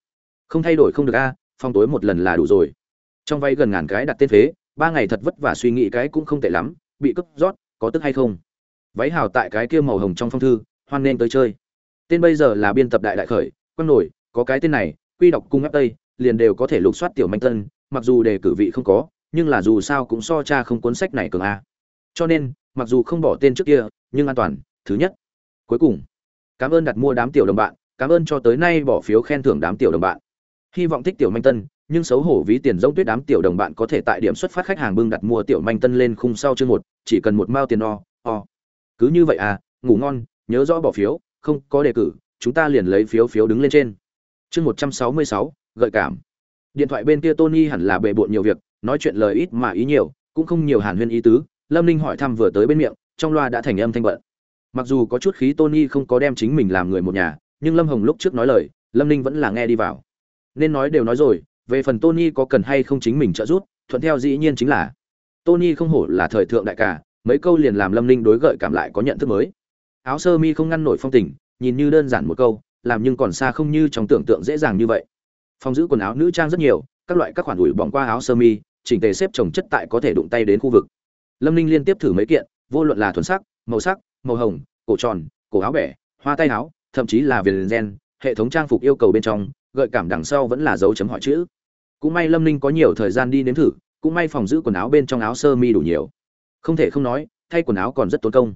Không thay đổi không được a, phong tối một lần là đủ rồi. Trong vay gần ngàn cái đặt tên phế, ba ngày thật vất vả suy nghĩ cái cũng không tệ lắm, bị cướp rót, có tức hay không? Váy hào tại cái kia màu hồng trong phong thư, hoan nên tới chơi. Tên bây giờ là biên tập đại đại khởi quân nổi, có cái tên này, quy đọc cung ép tây, liền đều có thể lục soát tiểu manh tân mặc dù đề cử vị không có, nhưng là dù sao cũng so cha không cuốn sách này cường a. Cho nên, mặc dù không bỏ tên trước kia, nhưng an toàn, thứ nhất. Cuối cùng, cảm ơn đặt mua đám tiểu đồng bạn, cảm ơn cho tới nay bỏ phiếu khen thưởng đám tiểu đồng bạn. Hy vọng thích tiểu manh tân, nhưng xấu hổ ví tiền giống tuyết đám tiểu đồng bạn có thể tại điểm xuất phát khách hàng bưng đặt mua tiểu manh tân lên khung sau chương một, chỉ cần một mao tiền o o. Cứ như vậy à ngủ ngon, nhớ rõ bỏ phiếu, không có đề cử, chúng ta liền lấy phiếu phiếu đứng lên trên. Chương một trăm sáu mươi sáu, gợi cảm điện thoại bên kia tony hẳn là bề bộn nhiều việc, nói chuyện lời ít mà ý nhiều, cũng không nhiều hàn huyên ý tứ, lâm ninh hỏi thăm vừa tới bên miệng, trong loa đã thành âm thanh bận. Mặc dù có chút khí tony không có đem chính mình làm người một nhà, nhưng lâm hồng lúc trước nói lời, lâm ninh vẫn là nghe đi vào. Nên nói đều nói rồi, về phần tony có cần hay không chính mình trợ giúp, thuận theo dĩ nhiên chính là. Tony không hổ là thời thượng đại ca, mấy câu liền làm lâm ninh đối gợi cảm lại có nhận thức mới. Áo sơ mi không ngăn nổi phong tình, nhìn như đơn giản một câu, làm nhưng còn xa không như trong tưởng tượng dễ dàng như vậy. Phòng giữ quần áo nữ trang rất nhiều, các loại các khoản ủi bỏng qua áo sơ mi, chỉnh tề xếp trồng chất tại có thể đụng tay đến khu vực. Lâm ninh liên tiếp thử mấy kiện, vô luận là thuần sắc, màu sắc, màu hồng, cổ tròn, cổ áo bẻ, hoa tay áo, thậm chí là viền gen, hệ thống trang phục yêu cầu bên trong, gợi cảm đằng sau vẫn là dấu chấm hỏi chữ. Cũng may lâm ninh có nhiều thời gian đi nếm thử, cũng may phòng giữ quần áo bên trong áo sơ mi đủ nhiều. Không thể không nói, thay quần áo còn rất tốn công.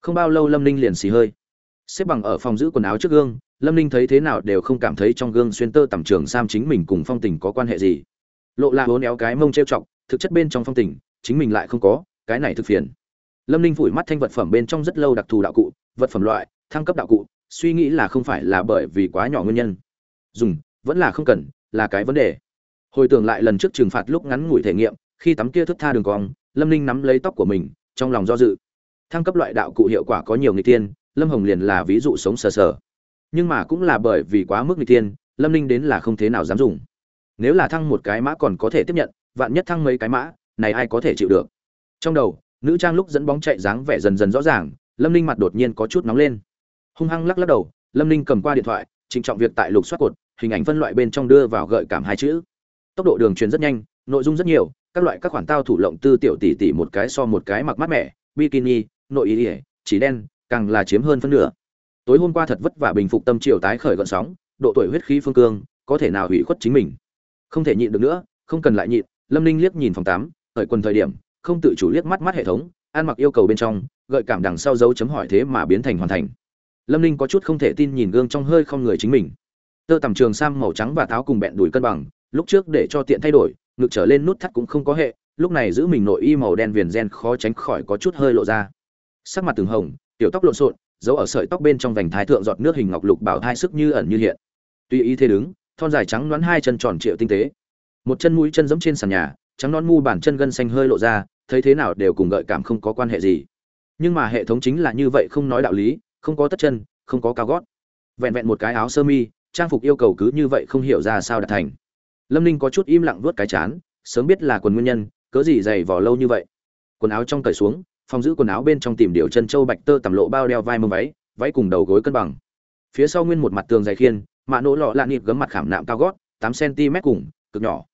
Không bao lâu lâm ninh liền xì hơi. Xếp bằng ở phòng giữ quần áo trước gương lâm ninh thấy thế nào đều không cảm thấy trong gương xuyên tơ tầm trường sam chính mình cùng phong tình có quan hệ gì. Lộ lạ hố néo cái mông trêu chọc, thực chất bên trong phong tình, chính mình lại không có, cái này thực phiền. Lâm ninh vùi mắt thanh vật phẩm bên trong rất lâu đặc thù đạo cụ, vật phẩm loại, thăng cấp đạo cụ, suy nghĩ là không phải là bởi vì quá nhỏ nguyên nhân. Dùng, vẫn là không cần, là cái vấn đề. Hồi tưởng lại lần trước trừng phạt lúc ngắn ngủi thể nghiệm, khi tắm kia thức tha đường cong, lâm ninh nắm lấy tóc của mình, trong lòng do dự. Thăng cấp loại đạo cụ hiệu quả có nhiều người tiên lâm hồng liền là ví dụ sống sờ sờ nhưng mà cũng là bởi vì quá mức nguy tiên lâm ninh đến là không thế nào dám dùng. Nếu là thăng một cái mã còn có thể tiếp nhận, vạn nhất thăng mấy cái mã, này ai có thể chịu được? Trong đầu, nữ trang lúc dẫn bóng chạy dáng vẻ dần dần rõ ràng, lâm ninh mặt đột nhiên có chút nóng lên. Hung hăng lắc lắc đầu, lâm ninh cầm qua điện thoại trịnh trọng việc tại lục xoát cột, hình ảnh phân loại bên trong đưa vào gợi cảm hai chữ. Tốc độ đường truyền rất nhanh, nội dung rất nhiều, các loại các khoản tao thủ lộng tư tiểu tỷ tỷ một cái so một cái mặc mát mẻ, bikini, nội ý ỉa chỉ đen, càng là chiếm hơn phân nửa tối hôm qua thật vất vả bình phục tâm triều tái khởi gọn sóng, độ tuổi huyết khí phương cương, có thể nào hủy khuất chính mình? Không thể nhịn được nữa, không cần lại nhịn, lâm ninh liếc nhìn phòng tám ở quần thời điểm, không tự chủ liếc mắt mắt hệ thống, ăn mặc yêu cầu bên trong, gợi cảm đằng sau dấu chấm hỏi thế mà biến thành hoàn thành. Lâm ninh có chút không thể tin nhìn gương trong hơi không người chính mình. Tơ tầm trường sam màu trắng và tháo cùng bẹn đùi cân bằng, lúc trước để cho tiện thay đổi, ngực trở lên nút thắt cũng không có hệ, lúc này giữ mình nội y màu đen viền gen khó tránh khỏi có chút hơi lộ ra. Sắc mặt từng hồng, tiểu tóc lộn xộn giấu ở sợi tóc bên trong vành thái thượng giọt nước hình ngọc lục bảo thai sức như ẩn như hiện. Tuy ý thế đứng, thon dài trắng đoán hai chân tròn triệu tinh tế. Một chân mũi chân giẫm trên sàn nhà, trắng non mu bàn chân gân xanh hơi lộ ra, thấy thế nào đều cùng gợi cảm không có quan hệ gì. Nhưng mà hệ thống chính là như vậy không nói đạo lý, không có tất chân, không có cao gót. Vẹn vẹn một cái áo sơ mi, trang phục yêu cầu cứ như vậy không hiểu ra sao đạt thành. Lâm ninh có chút im lặng vuốt cái chán, sớm biết là quần nguyên nhân, cớ gì dày vỏ lâu như vậy. Quần áo trong cởi xuống phòng giữ quần áo bên trong tìm điều chân châu bạch tơ tầm lộ bao đeo vai mông váy váy cùng đầu gối cân bằng. Phía sau nguyên một mặt tường dày khiên, mạ nỗ lọ lạ nịp gấm mặt khảm nạm cao gót, tám cm cùng, cực nhỏ.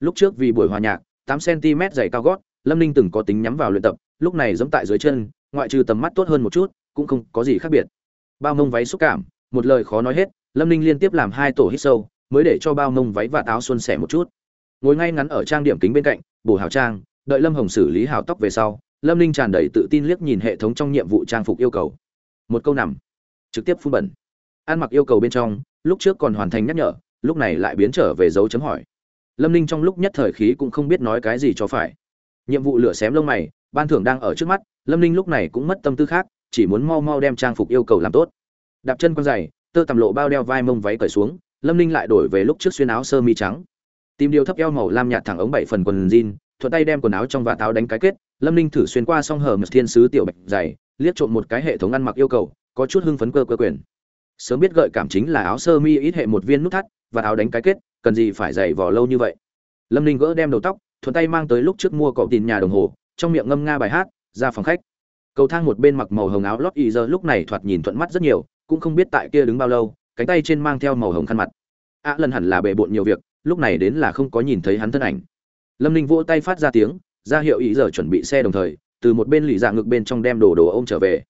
Lúc trước vì buổi hòa nhạc, tám cm dày cao gót, lâm ninh từng có tính nhắm vào luyện tập, lúc này giẫm tại dưới chân, ngoại trừ tầm mắt tốt hơn một chút, cũng không có gì khác biệt. Bao mông váy xúc cảm, một lời khó nói hết, lâm ninh liên tiếp làm hai tổ hít sâu, mới để cho bao mông váy và áo xuân sẻ một chút. Ngồi ngay ngắn ở trang điểm kính bên cạnh, bổ hào trang, đợi lâm hồng xử lý hào tóc về sau lâm ninh tràn đầy tự tin liếc nhìn hệ thống trong nhiệm vụ trang phục yêu cầu. Một câu nằm. Trực tiếp phun bẩn. Ăn mặc yêu cầu bên trong, lúc trước còn hoàn thành nhắc nhở, lúc này lại biến trở về dấu chấm hỏi. Lâm ninh trong lúc nhất thời khí cũng không biết nói cái gì cho phải. Nhiệm vụ lửa xém lông mày, ban thưởng đang ở trước mắt, lâm ninh lúc này cũng mất tâm tư khác, chỉ muốn mau mau đem trang phục yêu cầu làm tốt. Đạp chân con giày, tơ tầm lộ bao đeo vai mông váy cởi xuống, lâm ninh lại đổi về lúc trước xuyên áo sơ mi trắng. Tìm điều thấp eo màu lam nhạt thẳng ống bảy phần quần jean, thuận tay đem quần áo trong và táo đánh cái kết lâm ninh thử xuyên qua song hờ mật thiên sứ tiểu bạch dày, liếc trộm một cái hệ thống ăn mặc yêu cầu, có chút hưng phấn cơ cơ quyền. Sớm biết gợi cảm chính là áo sơ mi ít hệ một viên nút thắt, và áo đánh cái kết, cần gì phải dày vò lâu như vậy? Lâm ninh gỡ đem đầu tóc, thuận tay mang tới lúc trước mua cậu tin nhà đồng hồ, trong miệng ngâm nga bài hát, ra phòng khách. Cầu thang một bên mặc màu hồng áo lót y giờ lúc này thoạt nhìn thuận mắt rất nhiều, cũng không biết tại kia đứng bao lâu, cánh tay trên mang theo màu hồng khăn mặt. Ạ lần hẳn là bề bộn nhiều việc, lúc này đến là không có nhìn thấy hắn thân ảnh. Lâm ninh vỗ tay phát ra tiếng ra hiệu ý giờ chuẩn bị xe đồng thời, từ một bên lì dạ ngực bên trong đem đồ đồ ôm trở về.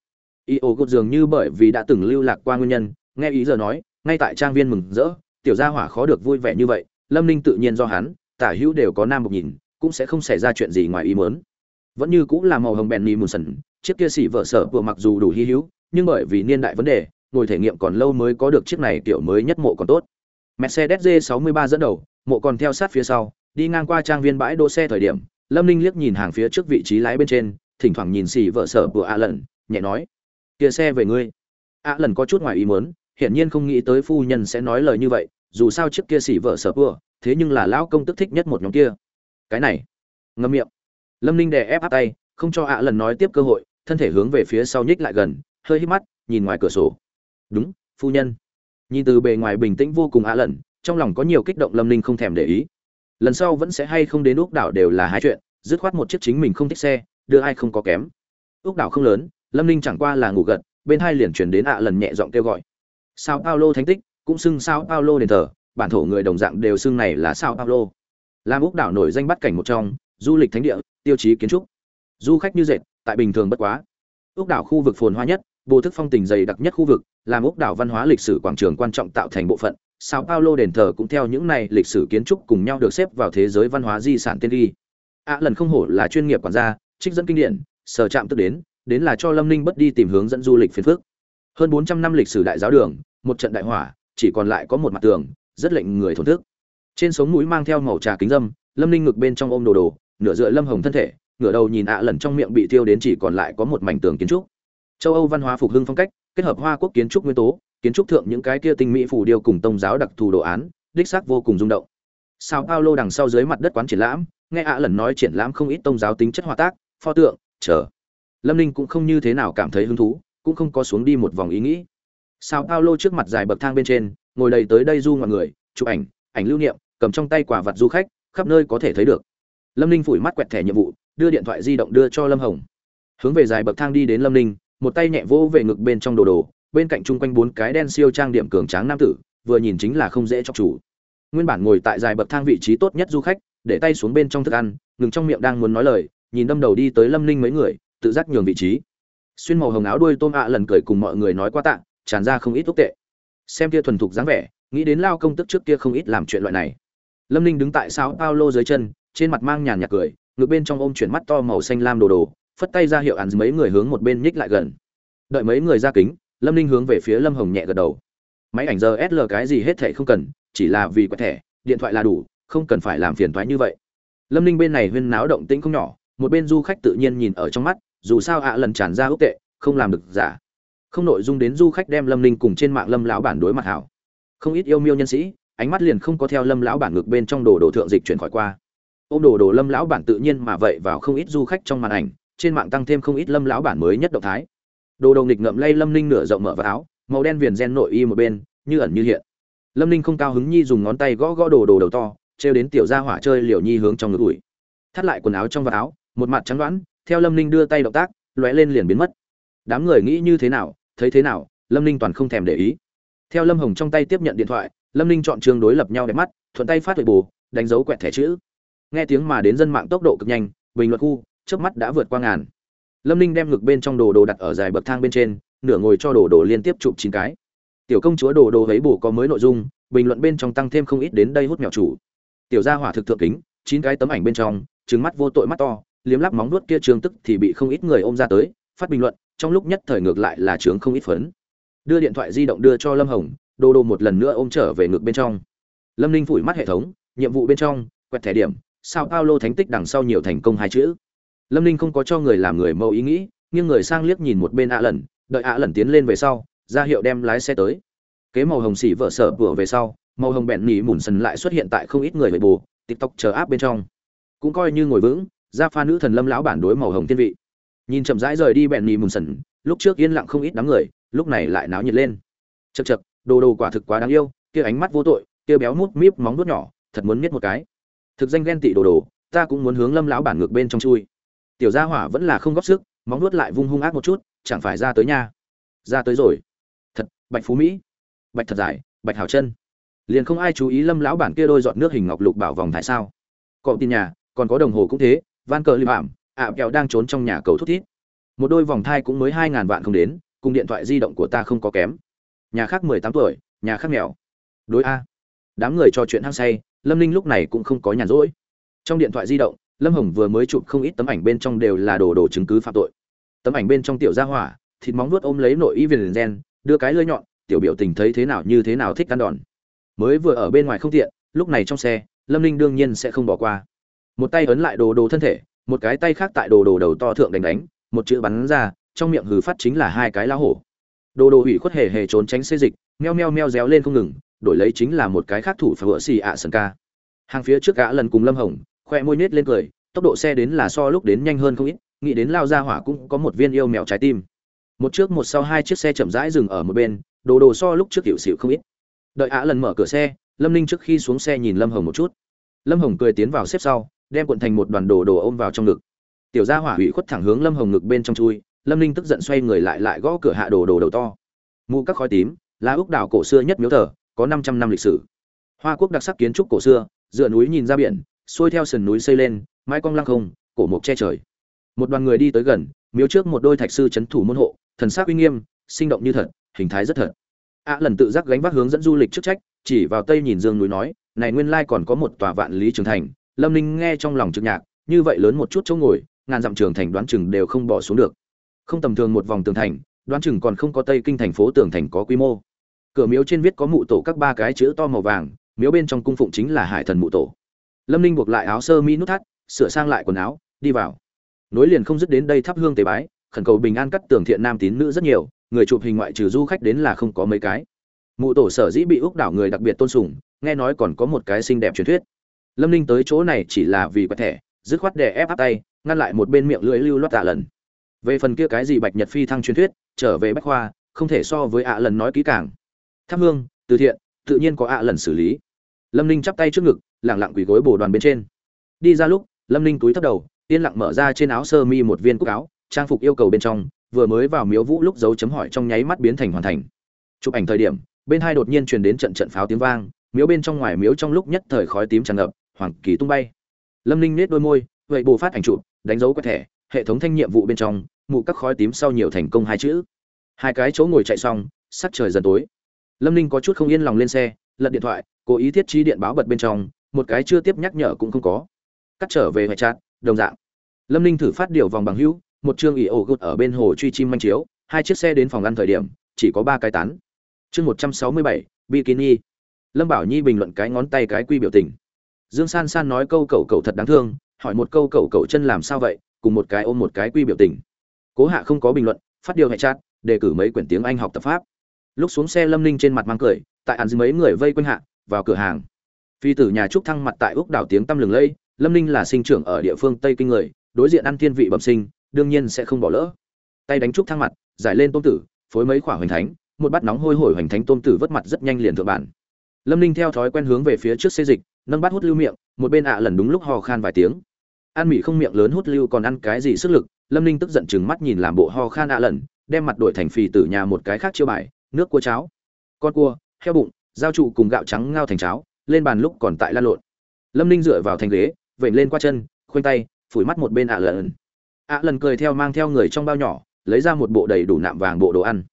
Ý ô gột dường như bởi vì đã từng lưu lạc qua nguyên nhân, nghe ý giờ nói, ngay tại trang viên mừng rỡ, tiểu gia hỏa khó được vui vẻ như vậy, lâm ninh tự nhiên do hắn, tả hữu đều có nam một nhìn, cũng sẽ không xảy ra chuyện gì ngoài ý mớn vẫn như cũng là màu hồng bèn mì mùn sần, chiếc kia xỉ vợ sở vừa mặc dù đủ hy hữu, nhưng bởi vì niên đại vấn đề, ngồi thể nghiệm còn lâu mới có được chiếc này kiểu mới nhất mộ còn tốt. Mercedes g 63 dẫn đầu, mộ còn theo sát phía sau, đi ngang qua trang viên bãi đỗ xe thời điểm lâm ninh liếc nhìn hàng phía trước vị trí lái bên trên thỉnh thoảng nhìn xỉ vợ sở của a lần nhẹ nói kia xe về ngươi. A lần có chút ngoài ý muốn hiển nhiên không nghĩ tới phu nhân sẽ nói lời như vậy dù sao chiếc kia xỉ vợ sở của, thế nhưng là lão công tức thích nhất một nhóm kia. Cái này ngâm miệng. Lâm ninh đè ép áp tay không cho ạ lần nói tiếp cơ hội thân thể hướng về phía sau nhích lại gần hơi hít mắt nhìn ngoài cửa sổ. Đúng phu nhân. Nhìn từ bề ngoài bình tĩnh vô cùng ạ lần trong lòng có nhiều kích động lâm ninh không thèm để ý lần sau vẫn sẽ hay không đến úc đảo đều là hai chuyện, dứt khoát một chiếc chính mình không thích xe, đưa ai không có kém. Úc đảo không lớn, lâm ninh chẳng qua là ngủ gật, bên hai liền chuyển đến ạ lần nhẹ giọng kêu gọi. Sao paulo thánh tích, cũng xưng sao paulo đền thờ, bản thổ người đồng dạng đều xưng này là sao paulo. Làm úc đảo nổi danh bắt cảnh một trong, du lịch thánh địa, tiêu chí kiến trúc. Du khách như dệt, tại bình thường bất quá. Úc đảo khu vực phồn hoa nhất bộ thức phong tình dày đặc nhất khu vực, làm úc đảo văn hóa lịch sử quảng trường quan trọng tạo thành bộ phận sao paulo đền thờ cũng theo những này lịch sử kiến trúc cùng nhau được xếp vào thế giới văn hóa di sản tên ghi ạ lần không hổ là chuyên nghiệp quản gia, trích dẫn kinh điển, sở trạm tức đến đến là cho lâm ninh bất đi tìm hướng dẫn du lịch phiền phước hơn bốn trăm năm lịch sử đại giáo đường, một trận đại hỏa, chỉ còn lại có một mặt tường, rất lệnh người thổn thức. Trên sống mũi mang theo màu trà kính dâm, lâm ninh ngực bên trong ôm đồ đồ, nửa dựa lâm hồng thân thể, ngửa đầu nhìn ạ lần trong miệng bị thiêu đến chỉ còn lại có một mảnh tường kiến trúc. Châu âu văn hóa phục hưng phong cách, kết hợp hoa quốc kiến trúc nguyên tố kiến trúc thượng những cái kia tinh mỹ phủ điêu cùng tông giáo đặc thù đồ án, đích xác vô cùng rung động. Sao paulo đằng sau dưới mặt đất quán triển lãm, nghe ạ lần nói triển lãm không ít tông giáo tính chất hòa tác, pho tượng, chờ. Lâm ninh cũng không như thế nào cảm thấy hứng thú, cũng không có xuống đi một vòng ý nghĩ. Sao paulo trước mặt dài bậc thang bên trên, ngồi đầy tới đây du mọi người, chụp ảnh ảnh lưu niệm, cầm trong tay quả vật du khách, khắp nơi có thể thấy được. Lâm ninh phủi mắt quẹt thẻ nhiệm vụ, đưa điện thoại di động đưa cho lâm hồng. Hướng về dài bậc thang đi đến lâm ninh, một tay nhẹ vỗ về ngực bên trong đồ đồ bên cạnh chung quanh bốn cái đen siêu trang điểm cường tráng nam tử, vừa nhìn chính là không dễ cho chủ. Nguyên bản ngồi tại dài bậc thang vị trí tốt nhất du khách, để tay xuống bên trong thức ăn, ngừng trong miệng đang muốn nói lời, nhìn đâm đầu đi tới lâm ninh mấy người, tự giác nhường vị trí. Xuyên màu hồng áo đuôi tôm ạ lần cười cùng mọi người nói qua tạ, tràn ra không ít tốt tệ. Xem kia thuần thục dáng vẻ, nghĩ đến lao công tức trước kia không ít làm chuyện loại này. Lâm ninh đứng tại sao paulo dưới chân, trên mặt mang nhàn nhạt cười ngược bên trong ôm chuyển mắt to màu xanh lam đồ đồ, phất tay ra hiệu ăn mấy người hướng một bên nhích lại gần. Đợi mấy người ra kính lâm ninh hướng về phía lâm hồng nhẹ gật đầu. Máy ảnh giờ sl cái gì hết thệ không cần, chỉ là vì quẹt thẻ, điện thoại là đủ, không cần phải làm phiền thoái như vậy. Lâm ninh bên này huyên náo động tĩnh không nhỏ, một bên du khách tự nhiên nhìn ở trong mắt, dù sao ạ lần tràn ra ước tệ, không làm được giả. Không nội dung đến du khách đem lâm ninh cùng trên mạng lâm lão bản đối mặt hảo. Không ít yêu miêu nhân sĩ, ánh mắt liền không có theo lâm lão bản ngược bên trong đồ đồ thượng dịch chuyển khỏi qua. Ô đồ đồ lâm lão bản tự nhiên mà vậy vào không ít du khách trong màn ảnh, trên mạng tăng thêm không ít lâm lão bản mới nhất động thái đồ đồ nghịch ngậm lay lâm ninh nửa rộng mở vào áo, màu đen viền gen nội y một bên, như ẩn như hiện. Lâm ninh không cao hứng nhi dùng ngón tay gõ gõ đồ đồ đầu to, trêu đến tiểu gia hỏa chơi liều nhi hướng trong ngực ủi. Thắt lại quần áo trong vạt áo, một mặt trắng đoán, theo lâm ninh đưa tay động tác, lóe lên liền biến mất. Đám người nghĩ như thế nào, thấy thế nào, lâm ninh toàn không thèm để ý. Theo lâm hồng trong tay tiếp nhận điện thoại, lâm ninh chọn trường đối lập nhau đẹp mắt, thuận tay phát huệ bù, đánh dấu quẹt thẻ chữ. Nghe tiếng mà đến dân mạng tốc độ cực nhanh, bình luận khu trước mắt đã vượt qua ngàn lâm ninh đem ngực bên trong đồ đồ đặt ở dài bậc thang bên trên, nửa ngồi cho đồ đồ liên tiếp chụp chín cái. Tiểu công chúa đồ đồ ấy bù có mới nội dung, bình luận bên trong tăng thêm không ít đến đây hút mèo chủ. Tiểu gia hỏa thực thượng kính, chín cái tấm ảnh bên trong trứng mắt vô tội mắt to, liếm lắp móng nuốt kia trường tức thì bị không ít người ôm ra tới, phát bình luận, trong lúc nhất thời ngược lại là trướng không ít phấn. Đưa điện thoại di động đưa cho lâm hồng, đồ đồ một lần nữa ôm trở về ngực bên trong. Lâm ninh phủi mắt hệ thống, nhiệm vụ bên trong, quẹt thẻ điểm, sao paulo thánh tích đằng sau nhiều thành công hai chữ lâm ninh không có cho người làm người mẫu ý nghĩ nhưng người sang liếc nhìn một bên ạ lần đợi ạ lần tiến lên về sau, ra hiệu đem lái xe tới. Kế màu hồng xỉ vợ sợ vừa về sau, màu hồng bẹn nỉ mùn sần lại xuất hiện tại không ít người về bù tiktok chờ áp bên trong. Cũng coi như ngồi vững ra pha nữ thần lâm lão bản đối màu hồng thiên vị. Nhìn chậm rãi rời đi bẹn nỉ mùn sần, lúc trước yên lặng không ít đám người, lúc này lại náo nhiệt lên. Chật chật đồ đồ quả thực quá đáng yêu, kia ánh mắt vô tội, kia béo mút míp móng nuốt nhỏ, thật muốn miết một cái. Thực danh ghen tị đồ đồ, ta cũng muốn hướng lâm lão bản ngược bên trong chui tiểu gia hỏa vẫn là không góp sức móng nuốt lại vung hung ác một chút chẳng phải ra tới nha. Ra tới rồi. Thật bạch phú mỹ. Bạch thật dài bạch hảo chân liền không ai chú ý lâm lão bản kia đôi giọt nước hình ngọc lục bảo vòng thái sao. Cọ tin nhà còn có đồng hồ cũng thế van cờ lưu ảm ạ kẹo đang trốn trong nhà cầu thút thít. Một đôi vòng thai cũng mới hai ngàn vạn không đến cùng điện thoại di động của ta không có kém. Nhà khác mười tám tuổi nhà khác nghèo, đối a. Đám người trò chuyện hăng say lâm ninh lúc này cũng không có nhàn rỗi. Trong điện thoại di động lâm hồng vừa mới chụp không ít tấm ảnh bên trong đều là đồ đồ chứng cứ phạm tội. Tấm ảnh bên trong tiểu gia hỏa, thịt móng nuốt ôm lấy nội y viền gen, đưa cái lưỡi nhọn, tiểu biểu tình thấy thế nào như thế nào thích ăn đòn. Mới vừa ở bên ngoài không tiện, lúc này trong xe, lâm ninh đương nhiên sẽ không bỏ qua. Một tay ấn lại đồ đồ thân thể, một cái tay khác tại đồ đồ đầu to thượng đánh đánh, một chữ bắn ra, trong miệng hừ phát chính là hai cái lá hổ. Đồ đồ hủy khuất hề hề trốn tránh xê dịch, meo meo meo réo lên không ngừng, đổi lấy chính là một cái khác thủ phải vựa xì ạ sân ca. Hàng phía trước gã lần cùng lâm hồng khoe môi nết lên cười, tốc độ xe đến là so lúc đến nhanh hơn không ít, nghĩ đến lao ra hỏa cũng có một viên yêu mèo trái tim. Một trước một sau hai chiếc xe chậm rãi dừng ở một bên, đồ đồ so lúc trước hiệu xịu không ít. Đợi ạ lần mở cửa xe, lâm ninh trước khi xuống xe nhìn lâm hồng một chút. Lâm hồng cười tiến vào xếp sau, đem cuộn thành một đoàn đồ đồ ôm vào trong ngực. Tiểu gia hỏa hủy khuất thẳng hướng lâm hồng ngực bên trong chui, lâm ninh tức giận xoay người lại lại gõ cửa hạ đồ đồ đầu to. Mù các khói tím, là úc đảo cổ xưa nhất miếu thờ, có năm trăm năm lịch sử. Hoa quốc đặc sắc kiến trúc cổ xưa, dựa núi nhìn ra biển xuôi theo sườn núi xây lên, mái cong lăng không, cổ mộc che trời. Một đoàn người đi tới gần, miếu trước một đôi thạch sư c thủ môn hộ, thần sắc uy nghiêm, sinh động như thật, hình thái rất thật. Ạ lần tự giác gánh vác hướng dẫn du lịch chức trách, chỉ vào tây nhìn dương núi nói, này nguyên lai còn có một tòa vạn lý trường thành. Lâm ninh nghe trong lòng trực nhạc, như vậy lớn một chút chỗ ngồi, ngàn dặm trường thành đoán chừng đều không bỏ xuống được. Không tầm thường một vòng tường thành, đoán chừng còn không có tây kinh thành phố tường thành có quy mô. Cửa miếu trên viết có mụ tổ các ba cái chữ to màu vàng, miếu bên trong cung phụng chính là hải thần mụ tổ lâm ninh buộc lại áo sơ mi nút thắt, sửa sang lại quần áo, đi vào. Nối liền không dứt đến đây thắp hương tế bái, khẩn cầu bình an cắt tường thiện nam tín nữ rất nhiều, người chụp hình ngoại trừ du khách đến là không có mấy cái. Mụ tổ sở dĩ bị úc đảo người đặc biệt tôn sùng, nghe nói còn có một cái xinh đẹp truyền thuyết. Lâm ninh tới chỗ này chỉ là vì quẹt thẻ, dứt khoát đè ép áp tay, ngăn lại một bên miệng lưỡi lưu loát tạ lần. Về phần kia cái gì bạch nhật phi thăng truyền thuyết, trở về bách khoa, không thể so với ạ lần nói kỹ càng. Thắp hương, từ thiện, tự nhiên có ạ lần xử lý lâm ninh chắp tay trước ngực, lẳng lặng quỳ gối bồ đoàn bên trên. Đi ra lúc, lâm ninh túi thấp đầu, yên lặng mở ra trên áo sơ mi một viên cúc áo, trang phục yêu cầu bên trong, vừa mới vào miếu vũ lúc dấu chấm hỏi trong nháy mắt biến thành hoàn thành. Chụp ảnh thời điểm, bên hai đột nhiên truyền đến trận trận pháo tiếng vang, miếu bên trong ngoài miếu trong lúc nhất thời khói tím tràn ngập, hoàng kỳ tung bay. Lâm ninh nết đôi môi, vậy bù phát ảnh chụp, đánh dấu quét thẻ, hệ thống thanh nhiệm vụ bên trong, mụ các khói tím sau nhiều thành công hai chữ. Hai cái chỗ ngồi chạy xong, sắc trời dần tối. Lâm ninh có chút không yên lòng lên xe, lật điện thoại cố ý thiết trí điện báo bật bên trong một cái chưa tiếp nhắc nhở cũng không có. Cắt trở về hệ trạng, đồng dạng. Lâm ninh thử phát điều vòng bằng hữu một chương ỉ ổ gột ở bên hồ truy chim manh chiếu hai chiếc xe đến phòng ăn thời điểm chỉ có ba cái tán. Chương một trăm sáu mươi bảy bikini. Lâm bảo nhi bình luận cái ngón tay cái quy biểu tình. Dương san san nói câu cậu cậu thật đáng thương hỏi một câu cậu cậu chân làm sao vậy cùng một cái ôm một cái quy biểu tình. Cố hạ không có bình luận phát điều hệ chat đề cử mấy quyển tiếng anh học tập pháp. Lúc xuống xe lâm ninh trên mặt mang cười tại ăn mấy người vây quanh hạ vào cửa hàng. Phi tử nhà trúc thăng mặt tại úc đảo tiếng tăm lừng lẫy, lâm ninh là sinh trưởng ở địa phương tây kinh người, đối diện ăn thiên vị bẩm sinh, đương nhiên sẽ không bỏ lỡ. Tay đánh trúc thăng mặt, giải lên tôm tử, phối mấy quả hoành thánh, một bát nóng hôi hổi hoành thánh tôm tử vớt mặt rất nhanh liền thượng bản. Lâm ninh theo thói quen hướng về phía trước xê dịch, nâng bát hút lưu miệng, một bên ạ lần đúng lúc ho khan vài tiếng. Ăn mị không miệng lớn hút lưu còn ăn cái gì sức lực, lâm ninh tức giận chừng mắt nhìn làm bộ ho khan ạ lần, đem mặt đổi thành phì tử nhà một cái khác chiêu bài, nước cua cháo. Con cua, heo bụng giao trụ cùng gạo trắng ngao thành cháo, lên bàn lúc còn tại la lộn. Lâm ninh dựa vào thành ghế, vểnh lên qua chân, khoanh tay, phủi mắt một bên ạ lần. Ạ lần cười theo mang theo người trong bao nhỏ, lấy ra một bộ đầy đủ nạm vàng bộ đồ ăn.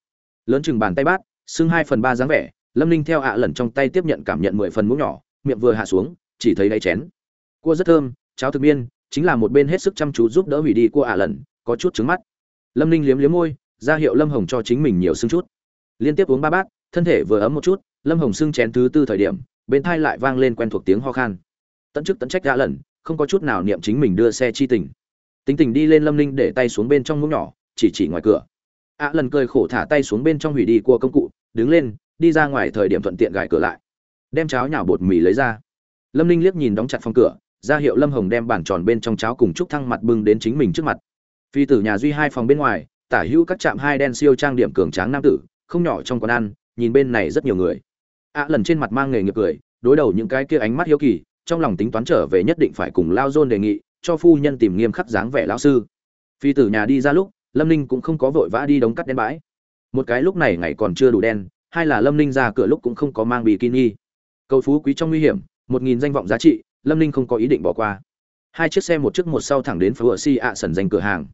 Lớn chừng bàn tay bát, xưng hai phần ba dáng vẻ, lâm ninh theo ạ lần trong tay tiếp nhận cảm nhận mười phần mũ nhỏ, miệng vừa hạ xuống, chỉ thấy đáy chén. Cua rất thơm, cháo thực miên, chính là một bên hết sức chăm chú giúp đỡ hủy đi cua ạ lần, có chút trứng mắt. Lâm ninh liếm liếm môi, ra hiệu lâm hồng cho chính mình nhiều xương chút. Liên tiếp uống ba bát, thân thể vừa ấm một chút lâm hồng xưng chén thứ tư thời điểm, bên thai lại vang lên quen thuộc tiếng ho khan. Tận chức tận trách đã lần, không có chút nào niệm chính mình đưa xe chi tình. Tính tình đi lên lâm ninh để tay xuống bên trong mũ nhỏ, chỉ chỉ ngoài cửa. Ạ lần cười khổ thả tay xuống bên trong hủy đi cua công cụ, đứng lên, đi ra ngoài thời điểm thuận tiện gài cửa lại. Đem cháo nhào bột mì lấy ra. Lâm ninh liếc nhìn đóng chặt phòng cửa, ra hiệu lâm hồng đem bản tròn bên trong cháo cùng trúc thăng mặt bưng đến chính mình trước mặt. Phi tử nhà duy hai phòng bên ngoài, tả hữu các trạm hai đen siêu trang điểm cường tráng nam tử, không nhỏ trong quán ăn, nhìn bên này rất nhiều người ạ lần trên mặt mang nghề nghiệp cười, đối đầu những cái kia ánh mắt hiếu kỳ, trong lòng tính toán trở về nhất định phải cùng lao dôn đề nghị, cho phu nhân tìm nghiêm khắc dáng vẻ lão sư. Phi tử nhà đi ra lúc, lâm ninh cũng không có vội vã đi đóng cắt đen bãi. Một cái lúc này ngày còn chưa đủ đen, hai là lâm ninh ra cửa lúc cũng không có mang bikini. Cầu phú quý trong nguy hiểm, một nghìn danh vọng giá trị, lâm ninh không có ý định bỏ qua. Hai chiếc xe một trước một sau thẳng đến phố si ạ sần danh cửa hàng.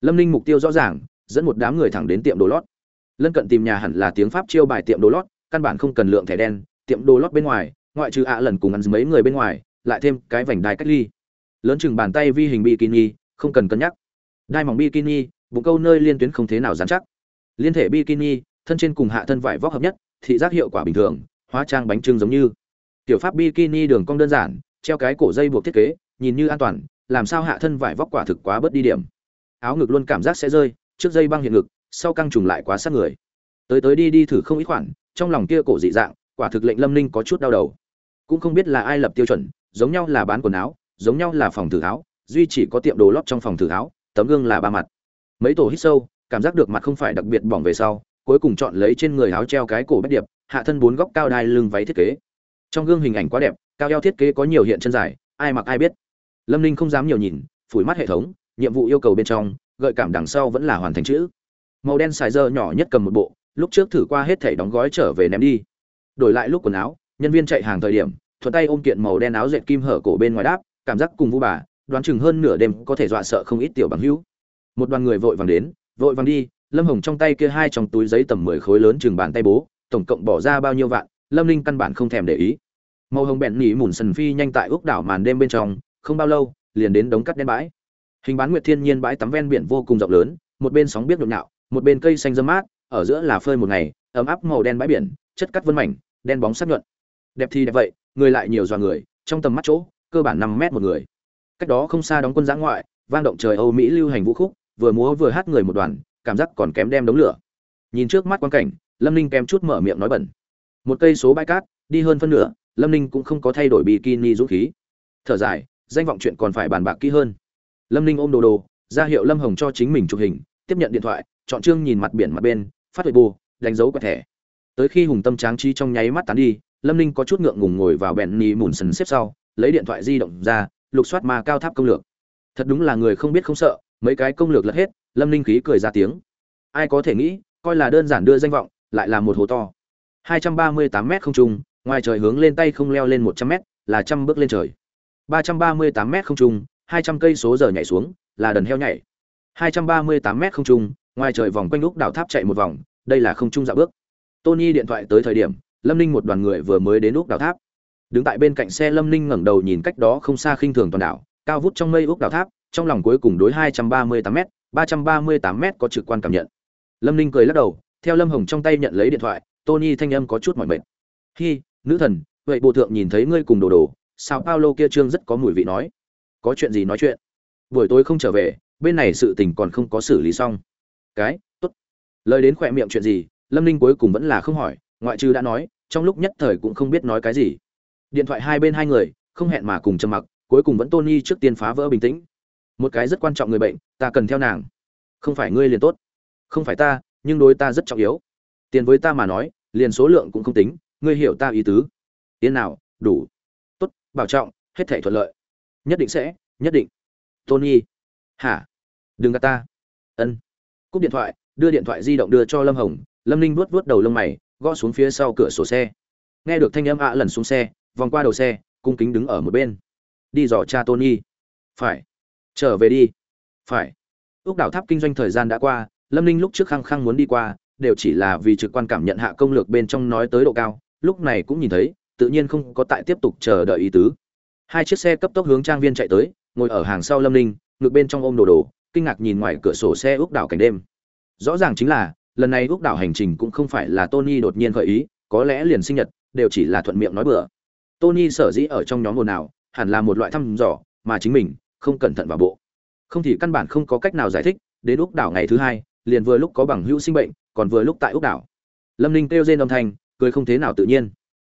Lâm ninh mục tiêu rõ ràng, dẫn một đám người thẳng đến tiệm đồ lót. Lân cận tìm nhà hẳn là tiếng pháp chiêu bài tiệm đồ lót căn bản không cần lượng thẻ đen, tiệm đồ lót bên ngoài, ngoại trừ ạ lần cùng ăn mấy người bên ngoài, lại thêm cái vành đai cách ly. Lớn chừng bàn tay vi hình bikini, không cần cân nhắc. Đai mỏng bikini, bụng câu nơi liên tuyến không thế nào dán chắc. Liên thể bikini, thân trên cùng hạ thân vải vóc hợp nhất, thị giác hiệu quả bình thường, hóa trang bánh trưng giống như. Tiểu pháp bikini đường cong đơn giản, treo cái cổ dây buộc thiết kế, nhìn như an toàn, làm sao hạ thân vải vóc quả thực quá bớt đi điểm. Áo ngực luôn cảm giác sẽ rơi, trước dây băng hiện ngực, sau căng trùng lại quá sát người. Tới tới đi đi thử không ít khoản trong lòng kia cổ dị dạng, quả thực lệnh lâm ninh có chút đau đầu. Cũng không biết là ai lập tiêu chuẩn, giống nhau là bán quần áo, giống nhau là phòng thử áo duy chỉ có tiệm đồ lót trong phòng thử áo tấm gương là ba mặt. Mấy tổ hít sâu, cảm giác được mặt không phải đặc biệt bỏng về sau, cuối cùng chọn lấy trên người áo treo cái cổ bách điệp, hạ thân bốn góc cao đai lưng váy thiết kế. Trong gương hình ảnh quá đẹp, cao eo thiết kế có nhiều hiện chân dài, ai mặc ai biết. Lâm ninh không dám nhiều nhìn, phủi mắt hệ thống, nhiệm vụ yêu cầu bên trong, gợi cảm đằng sau vẫn là hoàn thành chữ. Màu đen xài dơ nhỏ nhất cầm một bộ lúc trước thử qua hết thảy đóng gói trở về ném đi. Đổi lại lúc quần áo, nhân viên chạy hàng thời điểm, thuận tay ôm kiện màu đen áo dệt kim hở cổ bên ngoài đáp, cảm giác cùng vu bà, đoán chừng hơn nửa đêm có thể dọa sợ không ít tiểu bằng hữu. Một đoàn người vội vàng đến, vội vàng đi, lâm hồng trong tay kia hai trong túi giấy tầm mười khối lớn chừng bàn tay bố, tổng cộng bỏ ra bao nhiêu vạn, lâm linh căn bản không thèm để ý. Màu hồng bẹn nỉ mùn sần phi nhanh tại ốc đảo màn đêm bên trong, không bao lâu, liền đến đống cắt đen bãi. Hình bán nguyệt thiên nhiên bãi tắm ven biển vô cùng rộng lớn, một bên sóng biết nhộn nhạo, một bên cây xanh dâm mát ở giữa là phơi một ngày, ấm áp màu đen bãi biển, chất cắt vân mảnh, đen bóng sắc nhuận. Đẹp thì đẹp vậy, người lại nhiều dọa người, trong tầm mắt chỗ, cơ bản năm mét một người. Cách đó không xa đóng quân giã ngoại, vang động trời âu mỹ lưu hành vũ khúc, vừa múa vừa hát người một đoàn, cảm giác còn kém đem đống lửa. Nhìn trước mắt quan cảnh, lâm ninh kém chút mở miệng nói bẩn. Một cây số bãi cát, đi hơn phân nửa, lâm ninh cũng không có thay đổi bikini dũng khí. Thở dài, danh vọng chuyện còn phải bàn bạc kỹ hơn. Lâm ninh ôm đồ đồ, ra hiệu lâm hồng cho chính mình chụp hình, tiếp nhận điện thoại, chọn chương nhìn mặt biển mặt bên phát huệ bù, đánh dấu quẹt thẻ. Tới khi hùng tâm tráng trí trong nháy mắt tán đi, lâm ninh có chút ngượng ngùng ngồi vào bẹn ni mùn sần xếp sau, lấy điện thoại di động ra, lục soát ma cao tháp công lược. Thật đúng là người không biết không sợ, mấy cái công lược lật hết, lâm ninh khí cười ra tiếng. Ai có thể nghĩ, coi là đơn giản đưa danh vọng, lại là một hồ to. 238 m không trung, ngoài trời hướng lên tay không leo lên 100 m là trăm bước lên trời. 338 m không trung 200 cây số giờ nhảy xuống, là đần heo nhảy. 238 m không trung ngoài trời vòng quanh lúc đảo tháp chạy một vòng, đây là không trung dạo bước. Tony điện thoại tới thời điểm, lâm ninh một đoàn người vừa mới đến lúc đảo tháp. Đứng tại bên cạnh xe, lâm ninh ngẩng đầu nhìn cách đó không xa khinh thường toàn đảo, cao vút trong mây úc đảo tháp, trong lòng cuối cùng đối hai trăm ba mươi tám m ba trăm ba mươi tám m có trực quan cảm nhận. Lâm ninh cười lắc đầu, theo lâm hồng trong tay nhận lấy điện thoại, tony thanh âm có chút mỏi mệt. Hi, nữ thần, vậy bộ thượng nhìn thấy ngươi cùng đồ đồ, sao paulo kia trương rất có mùi vị nói. Có chuyện gì nói chuyện? Buổi tối không trở về, bên này sự tình còn không có xử lý xong cái, tốt. Lời đến khỏe miệng chuyện gì, lâm ninh cuối cùng vẫn là không hỏi, ngoại trừ đã nói, trong lúc nhất thời cũng không biết nói cái gì. Điện thoại hai bên hai người, không hẹn mà cùng trầm mặc, cuối cùng vẫn tony trước tiên phá vỡ bình tĩnh. Một cái rất quan trọng người bệnh, ta cần theo nàng. Không phải ngươi liền tốt. Không phải ta, nhưng đối ta rất trọng yếu. Tiền với ta mà nói, liền số lượng cũng không tính, ngươi hiểu ta ý tứ. Yên nào, đủ. Tốt, bảo trọng, hết thể thuận lợi. Nhất định sẽ, nhất định. Tony. Hả? Đừng gạt ta. Ân cúp điện thoại, đưa điện thoại di động đưa cho lâm hồng, lâm ninh vuốt vuốt đầu lông mày, gõ xuống phía sau cửa sổ xe. Nghe được thanh âm ạ lần xuống xe, vòng qua đầu xe, cung kính đứng ở một bên. Đi dò cha tony. Phải. Trở về đi. Phải. Ước đảo tháp kinh doanh thời gian đã qua, lâm ninh lúc trước khăng khăng muốn đi qua, đều chỉ là vì trực quan cảm nhận hạ công lược bên trong nói tới độ cao, lúc này cũng nhìn thấy, tự nhiên không có tại tiếp tục chờ đợi ý tứ. Hai chiếc xe cấp tốc hướng trang viên chạy tới, ngồi ở hàng sau lâm ninh ngược bên trong ôm đồ đồ kinh ngạc nhìn ngoài cửa sổ xe ước đảo cảnh đêm. Rõ ràng chính là, lần này ước đảo hành trình cũng không phải là tony đột nhiên gợi ý, có lẽ liền sinh nhật, đều chỉ là thuận miệng nói bừa. Tony sở dĩ ở trong nhóm ồn nào hẳn là một loại thăm dò, mà chính mình, không cẩn thận vào bộ. Không thì căn bản không có cách nào giải thích, đến úc đảo ngày thứ hai, liền vừa lúc có bằng hữu sinh bệnh, còn vừa lúc tại úc đảo. Lâm ninh kêu rên âm thanh, cười không thế nào tự nhiên.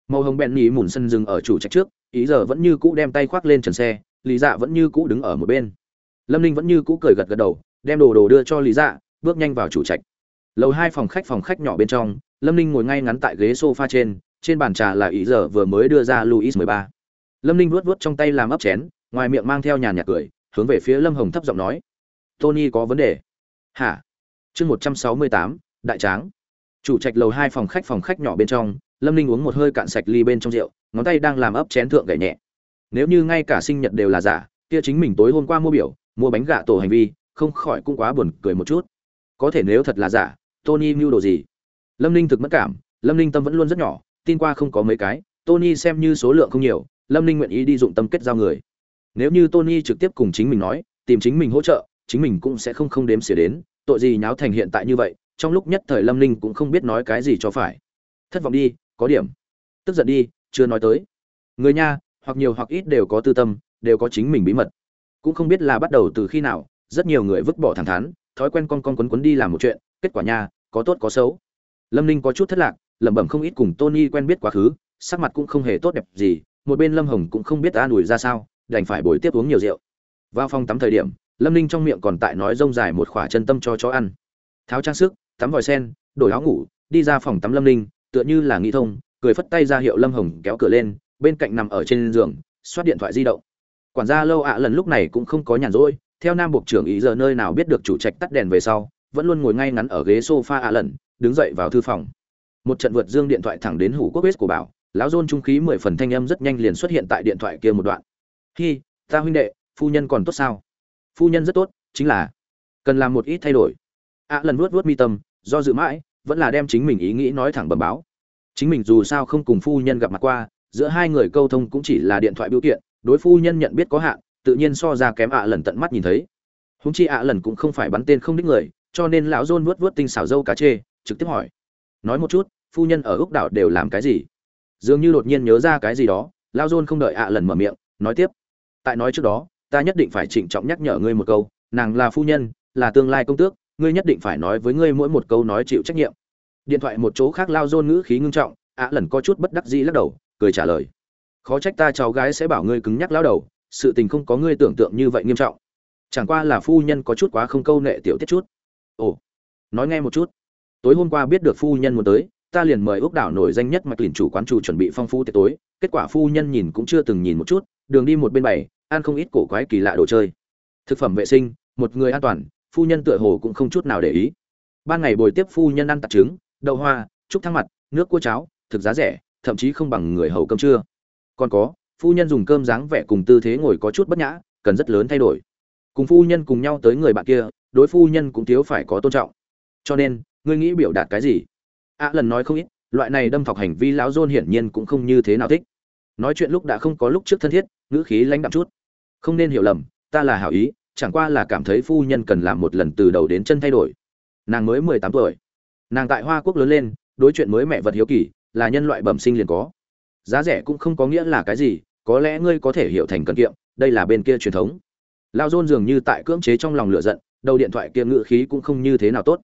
Màu hồng bẹn nhì mùn sân dừng ở chủ trạch trước, ý giờ vẫn như cũ đem tay khoác lên trần xe, lý dạ vẫn như cũ đứng ở một bên lâm ninh vẫn như cũ cười gật gật đầu, đem đồ đồ đưa cho lý dạ bước nhanh vào chủ trạch. Lầu hai phòng khách phòng khách nhỏ bên trong, lâm ninh ngồi ngay ngắn tại ghế sofa trên trên bàn trà là ý giờ vừa mới đưa ra luis mười ba. Lâm ninh vuốt vuốt trong tay làm ấp chén, ngoài miệng mang theo nhàn nhạt cười, hướng về phía lâm hồng thấp giọng nói, tony có vấn đề. Hả? Chương một trăm sáu mươi tám, đại tráng. Chủ trạch lầu hai phòng khách phòng khách nhỏ bên trong, lâm ninh uống một hơi cạn sạch ly bên trong rượu, ngón tay đang làm ấp chén thượng gậy nhẹ. Nếu như ngay cả sinh nhật đều là giả, kia chính mình tối hôm qua mua biểu mua bánh gạ tổ hành vi, không khỏi cũng quá buồn cười một chút. Có thể nếu thật là giả, tony mưu đồ gì? Lâm ninh thực mất cảm, lâm ninh tâm vẫn luôn rất nhỏ, tin qua không có mấy cái, tony xem như số lượng không nhiều, lâm ninh nguyện ý đi dụng tâm kết giao người. Nếu như tony trực tiếp cùng chính mình nói, tìm chính mình hỗ trợ, chính mình cũng sẽ không không đếm xỉa đến, tội gì nháo thành hiện tại như vậy, trong lúc nhất thời lâm ninh cũng không biết nói cái gì cho phải. Thất vọng đi, có điểm. Tức giận đi, chưa nói tới. Người nha, hoặc nhiều hoặc ít đều có tư tâm, đều có chính mình bí mật cũng không biết là bắt đầu từ khi nào, rất nhiều người vứt bỏ thẳng thắn, thói quen con con quấn quấn đi làm một chuyện, kết quả nha, có tốt có xấu. Lâm ninh có chút thất lạc, lẩm bẩm không ít cùng tony quen biết quá khứ, sắc mặt cũng không hề tốt đẹp gì, một bên lâm hồng cũng không biết an ủi ra sao, đành phải bồi tiếp uống nhiều rượu. Vào phòng tắm thời điểm, lâm ninh trong miệng còn tại nói rông dài một khỏa chân tâm cho chó ăn. Tháo trang sức, tắm vòi sen, đổi áo ngủ, đi ra phòng tắm lâm ninh, tựa như là nghĩ thông, cười phất tay ra hiệu lâm hồng kéo cửa lên, bên cạnh nằm ở trên giường, xoát điện thoại di động quản gia lâu ạ lần lúc này cũng không có nhàn rỗi, theo nam buộc trưởng ý giờ nơi nào biết được chủ trạch tắt đèn về sau, vẫn luôn ngồi ngay ngắn ở ghế sofa ạ lần, đứng dậy vào thư phòng. Một trận vượt dương điện thoại thẳng đến hủ quốc bếp của bảo, lão dôn trung khí mười phần thanh âm rất nhanh liền xuất hiện tại điện thoại kia một đoạn. Hi, ta huynh đệ, phu nhân còn tốt sao? Phu nhân rất tốt, chính là cần làm một ít thay đổi. ạ lần vuốt vuốt mi tâm, do dự mãi, vẫn là đem chính mình ý nghĩ nói thẳng bẩm báo. Chính mình dù sao không cùng phu nhân gặp mặt qua, giữa hai người câu thông cũng chỉ là điện thoại biểu kiện đối phu nhân nhận biết có hạn, tự nhiên so ra kém ạ lần tận mắt nhìn thấy. Húng chi ạ lần cũng không phải bắn tên không đích người, cho nên lão dôn vuốt vuốt tinh xảo dâu cá chê, trực tiếp hỏi. Nói một chút, phu nhân ở úc đảo đều làm cái gì? Dường như đột nhiên nhớ ra cái gì đó, lão dôn không đợi ạ lần mở miệng, nói tiếp. Tại nói trước đó, ta nhất định phải trịnh trọng nhắc nhở ngươi một câu, nàng là phu nhân, là tương lai công tước, ngươi nhất định phải nói với ngươi mỗi một câu nói chịu trách nhiệm. Điện thoại một chỗ khác lao dôn ngữ khí ngưng trọng, ạ lần có chút bất đắc dĩ lắc đầu, cười trả lời khó trách ta cháu gái sẽ bảo ngươi cứng nhắc lao đầu, sự tình không có ngươi tưởng tượng như vậy nghiêm trọng. Chẳng qua là phu nhân có chút quá không câu nệ tiểu tiết chút. Ồ, nói nghe một chút. Tối hôm qua biết được phu nhân muốn tới, ta liền mời ước đảo nổi danh nhất mạch lìn chủ quán chủ chuẩn bị phong phú tiệc tối. Kết quả phu nhân nhìn cũng chưa từng nhìn một chút, đường đi một bên bảy ăn không ít cổ quái kỳ lạ đồ chơi. Thực phẩm vệ sinh, một người an toàn, phu nhân tựa hồ cũng không chút nào để ý. Ban ngày bồi tiếp phu nhân ăn tạp trứng, đậu hoa, trúc thang mặt, nước cua cháo, thực giá rẻ, thậm chí không bằng người hầu cơm trưa còn có, phu nhân dùng cơm dáng vẻ cùng tư thế ngồi có chút bất nhã, cần rất lớn thay đổi. Cùng phu nhân cùng nhau tới người bạn kia, đối phu nhân cũng thiếu phải có tôn trọng. Cho nên, ngươi nghĩ biểu đạt cái gì? Ạ lần nói không ít, loại này đâm thọc hành vi lão dôn hiển nhiên cũng không như thế nào thích. Nói chuyện lúc đã không có lúc trước thân thiết, ngữ khí lãnh đạm chút. Không nên hiểu lầm, ta là hảo ý, chẳng qua là cảm thấy phu nhân cần làm một lần từ đầu đến chân thay đổi. Nàng mới mười tám tuổi. Nàng tại hoa quốc lớn lên, đối chuyện mới mẹ vật hiếu kỳ, là nhân loại bẩm sinh liền có giá rẻ cũng không có nghĩa là cái gì, có lẽ ngươi có thể hiểu thành cần kiệm, đây là bên kia truyền thống. Lao dôn dường như tại cưỡng chế trong lòng lửa giận, đầu điện thoại kia ngự khí cũng không như thế nào tốt.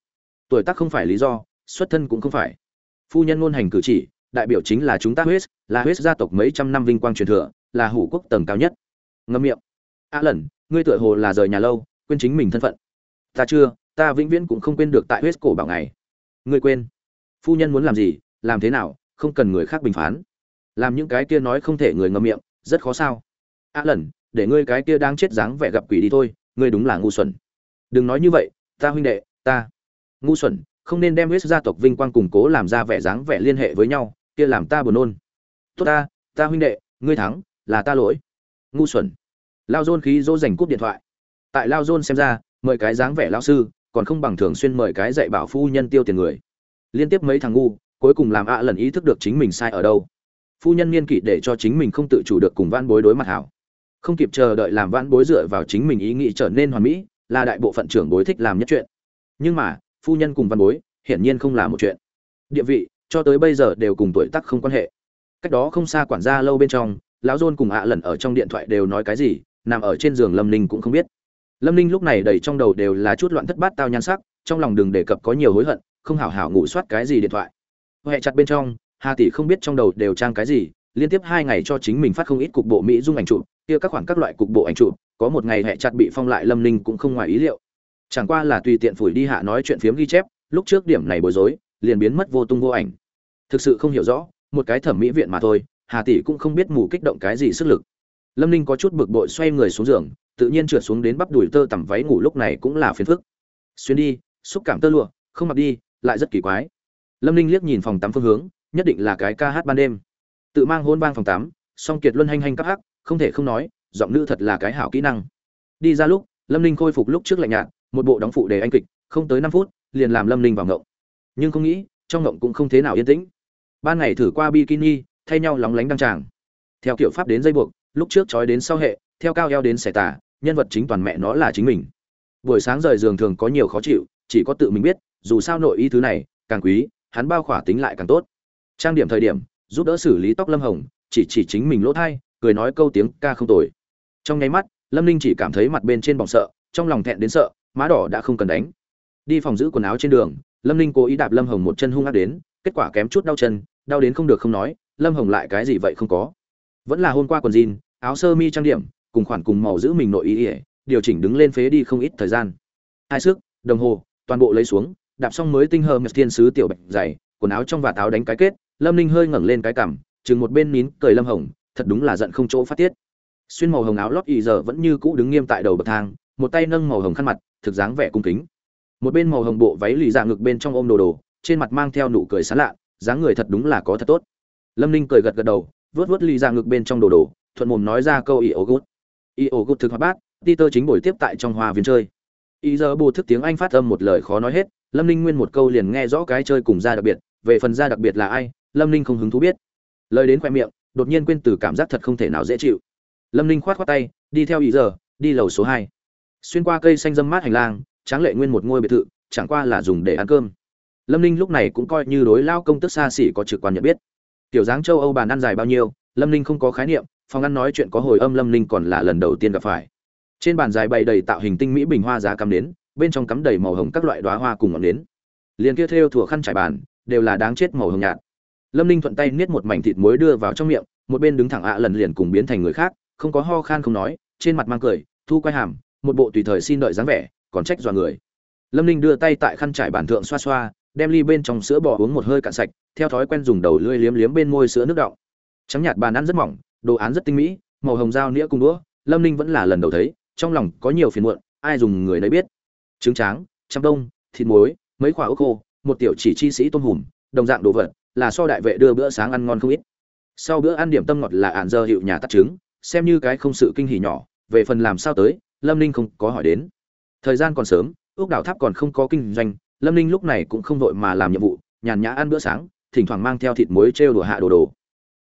Tuổi tác không phải lý do, xuất thân cũng không phải. Phu nhân ngôn hành cử chỉ, đại biểu chính là chúng ta huyết là huyết gia tộc mấy trăm năm vinh quang truyền thừa, là hủ quốc tầng cao nhất. Ngâm miệng. A lần ngươi tựa hồ là rời nhà lâu, quên chính mình thân phận. Ta chưa, ta vĩnh viễn cũng không quên được tại huyết cổ bảo ngày. Ngươi quên. Phu nhân muốn làm gì, làm thế nào, không cần người khác bình phán làm những cái kia nói không thể người ngậm miệng, rất khó sao. A lần, để ngươi cái kia đang chết dáng vẻ gặp quỷ đi thôi, ngươi đúng là ngu xuẩn. Đừng nói như vậy, ta huynh đệ, ta. Ngu xuẩn, không nên đem huyết gia tộc vinh quang củng cố làm ra vẻ dáng vẻ liên hệ với nhau, kia làm ta buồn nôn. Tốt ta ta huynh đệ, ngươi thắng, là ta lỗi. Ngu xuẩn. Lao dôn khí dỗ dành cúp điện thoại. Tại lao dôn xem ra, mời cái dáng vẻ lao sư, còn không bằng thường xuyên mời cái dạy bảo phu nhân tiêu tiền người. Liên tiếp mấy thằng ngu, cuối cùng làm ạ lần ý thức được chính mình sai ở đâu phu nhân niên kỷ để cho chính mình không tự chủ được cùng van bối đối mặt hảo. Không kịp chờ đợi làm van bối dựa vào chính mình ý nghĩ trở nên hoàn mỹ, là đại bộ phận trưởng bối thích làm nhất chuyện. Nhưng mà, phu nhân cùng văn bối, hiển nhiên không là một chuyện. Địa vị, cho tới bây giờ đều cùng tuổi tác không quan hệ. Cách đó không xa quản gia lâu bên trong, lão dôn cùng ạ lần ở trong điện thoại đều nói cái gì, nằm ở trên giường lâm ninh cũng không biết. Lâm ninh lúc này đầy trong đầu đều là chút loạn thất bát tao nhan sắc, trong lòng đừng đề cập có nhiều hối hận, không hảo hảo ngủ soát cái gì điện thoại. Huệ chặt bên trong hà tỷ không biết trong đầu đều trang cái gì, liên tiếp hai ngày cho chính mình phát không ít cục bộ mỹ dung ảnh chụp, kia các khoản các loại cục bộ ảnh chụp, có một ngày hệ chặt bị phong lại lâm ninh cũng không ngoài ý liệu. Chẳng qua là tùy tiện phủi đi hạ nói chuyện phiếm ghi chép, lúc trước điểm này bối rối, liền biến mất vô tung vô ảnh. Thực sự không hiểu rõ, một cái thẩm mỹ viện mà thôi, hà tỷ cũng không biết mù kích động cái gì sức lực. Lâm ninh có chút bực bội xoay người xuống giường, tự nhiên trượt xuống đến bắp đùi tơ tằm váy ngủ lúc này cũng là phiền phức. Xuyên đi, xúc cảm tơ lụa, không mặc đi, lại rất kỳ quái. Lâm ninh liếc nhìn phòng tắm phương hướng nhất định là cái ca hát ban đêm. Tự mang hôn bang phòng tắm song kiệt luân hành hành cắp hắc, không thể không nói, giọng nữ thật là cái hảo kỹ năng. Đi ra lúc, lâm ninh khôi phục lúc trước lạnh nhạt, một bộ đóng phụ đề anh kịch, không tới năm phút, liền làm lâm ninh vào ngộng. Nhưng không nghĩ, trong ngộng cũng không thế nào yên tĩnh. Ban ngày thử qua bikini, thay nhau lóng lánh đăng tràng. Theo kiểu pháp đến dây buộc, lúc trước trói đến sau hệ, theo cao eo đến xẻ tả nhân vật chính toàn mẹ nó là chính mình. Buổi sáng rời giường thường có nhiều khó chịu, chỉ có tự mình biết, dù sao nội ý thứ này, càng quý, hắn bao khỏa tính lại càng tốt trang điểm thời điểm, giúp đỡ xử lý tóc lâm hồng, chỉ chỉ chính mình lỗ thai, cười nói câu tiếng ca không tồi. Trong nháy mắt, lâm ninh chỉ cảm thấy mặt bên trên bỏng sợ, trong lòng thẹn đến sợ, má đỏ đã không cần đánh. Đi phòng giữ quần áo trên đường, lâm ninh cố ý đạp lâm hồng một chân hung ác đến, kết quả kém chút đau chân, đau đến không được không nói, lâm hồng lại cái gì vậy không có. Vẫn là hôm qua quần jean, áo sơ mi trang điểm, cùng khoản cùng màu giữ mình nội ý ỉa điều chỉnh đứng lên phế đi không ít thời gian. Hai sức đồng hồ, toàn bộ lấy xuống, đạp xong mới tinh hờ mật thiên sứ tiểu bạch dày, quần áo trong và táo đánh cái kết lâm ninh hơi ngẩng lên cái cằm, chừng một bên nín cười lâm hồng, thật đúng là giận không chỗ phát tiết. Xuyên màu hồng áo lót y giờ vẫn như cũ đứng nghiêm tại đầu bậc thang, một tay nâng màu hồng khăn mặt, thực dáng vẻ cung kính. Một bên màu hồng bộ váy lì dạ ngực bên trong ôm đồ đồ, trên mặt mang theo nụ cười sán lạ, dáng người thật đúng là có thật tốt. Lâm ninh cười gật gật đầu vớt vớt lì dạ ngực bên trong đồ đồ, thuận mồm nói ra câu y ổ gút. Y ổ gút thực hoạt bát tơ chính buổi tiếp tại trong hoa viên chơi. Y giờ bù thức tiếng anh phát âm một lời khó nói hết, lâm ninh nguyên một câu liền nghe rõ cái chơi cùng gia đặc biệt, về phần gia đặc biệt là ai lâm ninh không hứng thú biết. Lời đến khoe miệng, đột nhiên quên từ cảm giác thật không thể nào dễ chịu. Lâm ninh khoát khoát tay, đi theo ý giờ, đi lầu số hai. Xuyên qua cây xanh dâm mát hành lang, tráng lệ nguyên một ngôi biệt thự, chẳng qua là dùng để ăn cơm. Lâm ninh lúc này cũng coi như đối lao công tức xa xỉ có trực quan nhận biết. Tiểu dáng châu âu bàn ăn dài bao nhiêu, lâm ninh không có khái niệm, phòng ăn nói chuyện có hồi âm lâm ninh còn là lần đầu tiên gặp phải. Trên bàn dài bày đầy tạo hình tinh mỹ bình hoa giá cắm nến, bên trong cắm đầy màu hồng các loại đoá hoa cùng ngọn nến. Liền kia theo thủa khăn trải bàn, đều là đáng chết màu hồng nhạt lâm ninh thuận tay niết một mảnh thịt muối đưa vào trong miệng, một bên đứng thẳng ạ lần liền cùng biến thành người khác, không có ho khan không nói, trên mặt mang cười, thu quay hàm, một bộ tùy thời xin đợi dáng vẻ, còn trách dọa người. Lâm ninh đưa tay tại khăn trải bàn thượng xoa xoa, đem ly bên trong sữa bò uống một hơi cạn sạch, theo thói quen dùng đầu lưỡi liếm liếm bên môi sữa nước đọng. Trắng nhạt bàn ăn rất mỏng, đồ án rất tinh mỹ, màu hồng dao nĩa cùng đũa, lâm ninh vẫn là lần đầu thấy, trong lòng có nhiều phiền muộn, ai dùng người nấy biết. Trứng tráng, trăm đông thịt muối, mấy quả ốc khô, một tiểu chỉ chi sĩ tôm hùm, đồng dạng đồ vật là so đại vệ đưa bữa sáng ăn ngon không ít. Sau bữa ăn điểm tâm ngọt là ạn dơ hiệu nhà tắt trứng, xem như cái không sự kinh hỉ nhỏ, về phần làm sao tới, lâm ninh không có hỏi đến. Thời gian còn sớm ước đảo tháp còn không có kinh doanh, lâm ninh lúc này cũng không vội mà làm nhiệm vụ, nhàn nhã ăn bữa sáng, thỉnh thoảng mang theo thịt muối trêu đùa hạ đồ đồ.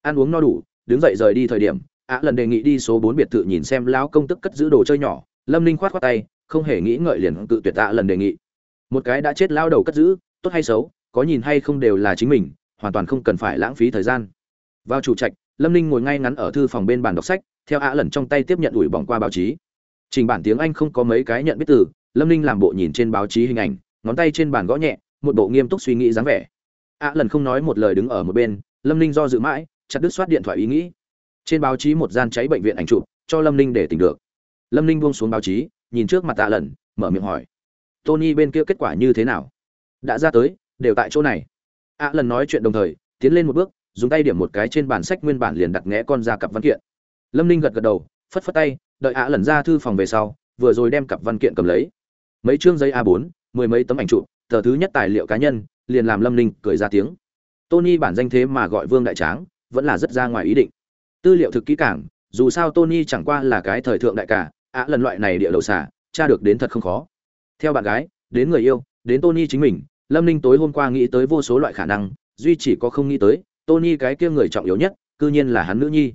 Ăn uống no đủ, đứng dậy rời đi thời điểm ạ lần đề nghị đi số bốn biệt thự nhìn xem lão công tức cất giữ đồ chơi nhỏ. Lâm ninh khoát khoát tay, không hề nghĩ ngợi liền tự tuyệt tạ lần đề nghị. Một cái đã chết lao đầu cất giữ, tốt hay xấu, có nhìn hay không đều là chính mình hoàn toàn không cần phải lãng phí thời gian. Vào chủ trạch, lâm ninh ngồi ngay ngắn ở thư phòng bên bàn đọc sách, theo ạ lần trong tay tiếp nhận ủi bỏng qua báo chí. Trình bản tiếng anh không có mấy cái nhận biết từ, lâm ninh làm bộ nhìn trên báo chí hình ảnh, ngón tay trên bàn gõ nhẹ, một bộ nghiêm túc suy nghĩ dáng vẻ. Ạ lần không nói một lời đứng ở một bên, lâm ninh do dự mãi, chặt đứt soát điện thoại ý nghĩ. Trên báo chí một gian cháy bệnh viện ảnh chụp, cho lâm ninh để tỉnh được. Lâm ninh buông xuống báo chí, nhìn trước mặt tạ lần mở miệng hỏi, tony bên kia kết quả như thế nào? Đã ra tới, đều tại chỗ này ạ lần nói chuyện đồng thời, tiến lên một bước, dùng tay điểm một cái trên bản sách nguyên bản liền đặt ngẽ con ra cặp văn kiện. Lâm ninh gật gật đầu, phất phất tay, đợi ạ lần ra thư phòng về sau, vừa rồi đem cặp văn kiện cầm lấy. Mấy chương giấy a 4 mười mấy tấm ảnh chụp, tờ thứ nhất tài liệu cá nhân, liền làm lâm ninh cười ra tiếng. Tony bản danh thế mà gọi vương đại tráng, vẫn là rất ra ngoài ý định. Tư liệu thực kỹ cảng dù sao tony chẳng qua là cái thời thượng đại cả ạ lần loại này địa đầu xả tra được đến thật không khó. Theo bạn gái, đến người yêu, đến tony chính mình lâm ninh tối hôm qua nghĩ tới vô số loại khả năng, duy chỉ có không nghĩ tới, tony cái kia người trọng yếu nhất, cư nhiên là hắn nữ nhi.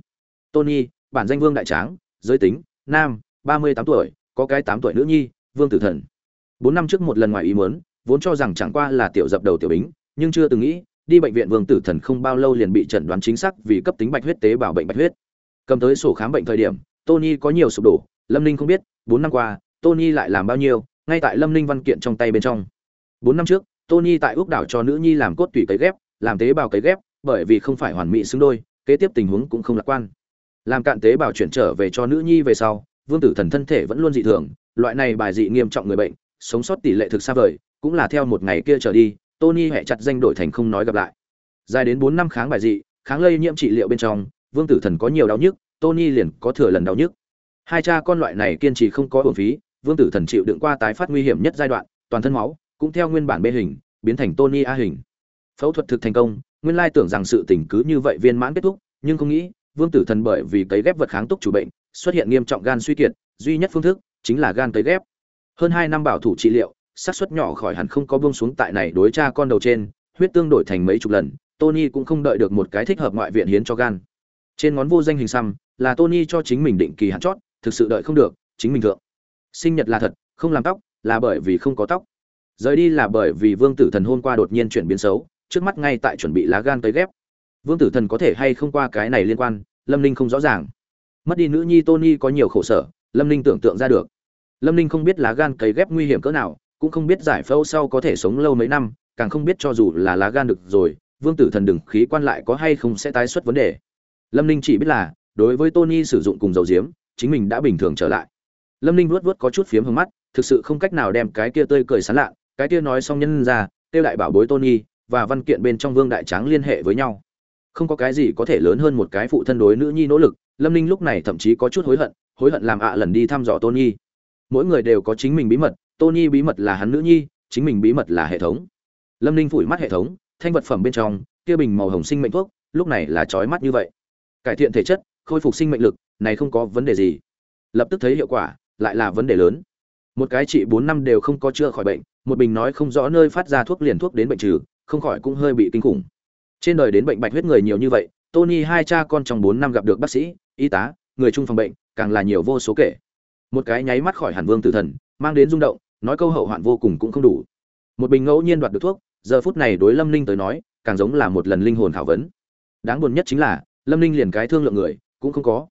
Tony, bản danh vương đại tráng, giới tính, nam, ba mươi tám tuổi, có cái tám tuổi nữ nhi, vương tử thần. Bốn năm trước một lần ngoài ý muốn, vốn cho rằng chẳng qua là tiểu dập đầu tiểu bính, nhưng chưa từng nghĩ, đi bệnh viện vương tử thần không bao lâu liền bị chẩn đoán chính xác vì cấp tính bạch huyết tế bào bệnh bạch huyết. Cầm tới sổ khám bệnh thời điểm, tony có nhiều sụp đổ, lâm ninh không biết, bốn năm qua, tony lại làm bao nhiêu, ngay tại lâm ninh văn kiện trong tay bên trong. Bốn năm trước tony tại úc đảo cho nữ nhi làm cốt tủy cấy ghép, làm tế bào cấy ghép, bởi vì không phải hoàn mỹ xứng đôi, kế tiếp tình huống cũng không lạc quan. Làm cạn tế bào chuyển trở về cho nữ nhi về sau, vương tử thần thân thể vẫn luôn dị thường, loại này bài dị nghiêm trọng người bệnh, sống sót tỷ lệ thực xa vời, cũng là theo một ngày kia trở đi, tony hẹ chặt danh đổi thành không nói gặp lại. Dài đến bốn năm kháng bài dị, kháng lây nhiễm trị liệu bên trong, vương tử thần có nhiều đau nhức, tony liền có thừa lần đau nhức. Hai cha con loại này kiên trì không có uổng phí, vương tử thần chịu đựng qua tái phát nguy hiểm nhất giai đoạn, toàn thân máu cũng theo nguyên bản bê hình, biến thành tony a hình. Phẫu thuật thực thành công, nguyên lai tưởng rằng sự tình cứ như vậy viên mãn kết thúc, nhưng không nghĩ, vương tử thần bởi vì cấy ghép vật kháng túc chủ bệnh, xuất hiện nghiêm trọng gan suy kiệt, duy nhất phương thức chính là gan cấy ghép. Hơn hai năm bảo thủ trị liệu, xác suất nhỏ khỏi hẳn không có buông xuống tại này đối cha con đầu trên, huyết tương đổi thành mấy chục lần, tony cũng không đợi được một cái thích hợp ngoại viện hiến cho gan. Trên ngón vô danh hình xăm, là tony cho chính mình định kỳ hạn chót, thực sự đợi không được, chính mình thượng. Sinh nhật là thật, không làm tóc, là bởi vì không có tóc rời đi là bởi vì vương tử thần hôm qua đột nhiên chuyển biến xấu, trước mắt ngay tại chuẩn bị lá gan tới ghép. Vương tử thần có thể hay không qua cái này liên quan, lâm ninh không rõ ràng. Mất đi nữ nhi tony có nhiều khổ sở, lâm ninh tưởng tượng ra được. Lâm ninh không biết lá gan cấy ghép nguy hiểm cỡ nào, cũng không biết giải phẫu sau có thể sống lâu mấy năm, càng không biết cho dù là lá gan được rồi, vương tử thần đừng khí quan lại có hay không sẽ tái xuất vấn đề. Lâm ninh chỉ biết là, đối với tony sử dụng cùng dầu diếm, chính mình đã bình thường trở lại. Lâm ninh vuốt vuốt có chút phiếm hướng mắt, thực sự không cách nào đem cái kia tươi cười sán lạ cái kia nói xong nhân ra, tiêu đại bảo bối tony và văn kiện bên trong vương đại tráng liên hệ với nhau. Không có cái gì có thể lớn hơn một cái phụ thân đối nữ nhi nỗ lực, lâm ninh lúc này thậm chí có chút hối hận hối hận làm ạ lần đi thăm dò tony. Mỗi người đều có chính mình bí mật, tony bí mật là hắn nữ nhi, chính mình bí mật là hệ thống. Lâm ninh phủi mắt hệ thống, thanh vật phẩm bên trong, kia bình màu hồng sinh mệnh thuốc, lúc này là trói mắt như vậy. Cải thiện thể chất, khôi phục sinh mệnh lực, này không có vấn đề gì. Lập tức thấy hiệu quả, lại là vấn đề lớn. Một cái trị bốn năm đều không có chữa khỏi bệnh một bình nói không rõ nơi phát ra thuốc liền thuốc đến bệnh trừ, không khỏi cũng hơi bị kinh khủng. Trên đời đến bệnh bạch huyết người nhiều như vậy, tony hai cha con trong bốn năm gặp được bác sĩ, y tá, người chung phòng bệnh, càng là nhiều vô số kể. Một cái nháy mắt khỏi hàn vương tử thần, mang đến rung động, nói câu hậu hoạn vô cùng cũng không đủ. Một bình ngẫu nhiên đoạt được thuốc, giờ phút này đối lâm ninh tới nói, càng giống là một lần linh hồn thảo vấn. Đáng buồn nhất chính là, lâm ninh liền cái thương lượng người, cũng không có.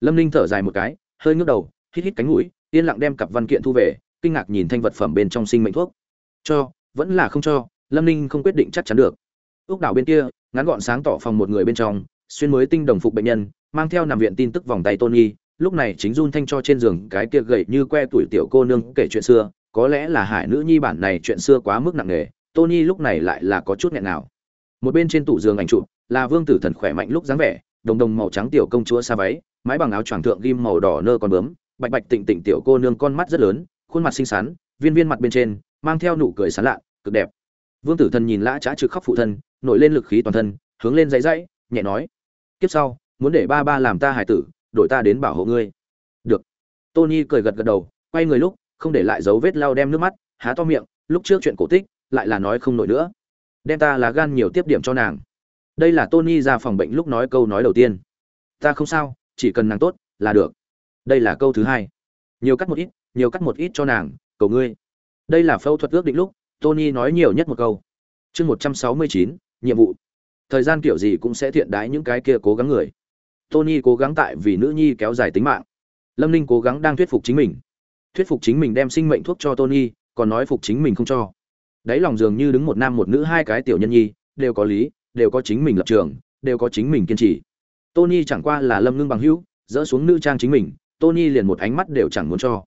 Lâm ninh thở dài một cái, hơi ngước đầu, hít hít cánh mũi, yên lặng đem cặp văn kiện thu về kinh ngạc nhìn thanh vật phẩm bên trong sinh mệnh thuốc. Cho, vẫn là không cho, lâm ninh không quyết định chắc chắn được. Ước đảo bên kia, ngắn gọn sáng tỏ phòng một người bên trong, xuyên mới tinh đồng phục bệnh nhân, mang theo nằm viện tin tức vòng tay tôn nghi lúc này chính run thanh cho trên giường cái kia gậy như que tuổi tiểu cô nương kể chuyện xưa, có lẽ là hải nữ nhi bản này chuyện xưa quá mức nặng nề, tony lúc này lại là có chút nghẹn nào. Một bên trên tủ giường ảnh chụp, là vương tử thần khỏe mạnh lúc dáng vẻ, đồng đồng màu trắng tiểu công chúa xa váy, mái bằng áo choàng thượng ghim màu đỏ nơ con bướm, bạch bạch tịnh tịnh tiểu cô nương con mắt rất lớn khuôn mặt xinh xắn, viên viên mặt bên trên, mang theo nụ cười sán lạ, cực đẹp. Vương tử thần nhìn lã trá trực khóc phụ thân, nổi lên lực khí toàn thân, hướng lên dãy dãy, nhẹ nói, kiếp sau, muốn để ba ba làm ta hải tử, đổi ta đến bảo hộ ngươi. Được. Tony cười gật gật đầu, quay người lúc, không để lại dấu vết lau đem nước mắt, há to miệng, lúc trước chuyện cổ tích, lại là nói không nổi nữa. Đem ta là gan nhiều tiếp điểm cho nàng. Đây là tony ra phòng bệnh lúc nói câu nói đầu tiên. Ta không sao, chỉ cần nàng tốt là được. Đây là câu thứ hai. Nhiều cắt một ít nhiều cắt một ít cho nàng, cầu ngươi. Đây là phẫu thuật ước định lúc, tony nói nhiều nhất một câu. Chương một trăm sáu mươi chín, nhiệm vụ. Thời gian kiểu gì cũng sẽ thiện đái những cái kia cố gắng người. Tony cố gắng tại vì nữ nhi kéo dài tính mạng. Lâm ninh cố gắng đang thuyết phục chính mình. Thuyết phục chính mình đem sinh mệnh thuốc cho tony, còn nói phục chính mình không cho. Đáy lòng dường như đứng một nam một nữ hai cái tiểu nhân nhi, đều có lý, đều có chính mình lập trường, đều có chính mình kiên trì. Tony chẳng qua là lâm ngưng bằng hữu, dỡ xuống nữ trang chính mình, tony liền một ánh mắt đều chẳng muốn cho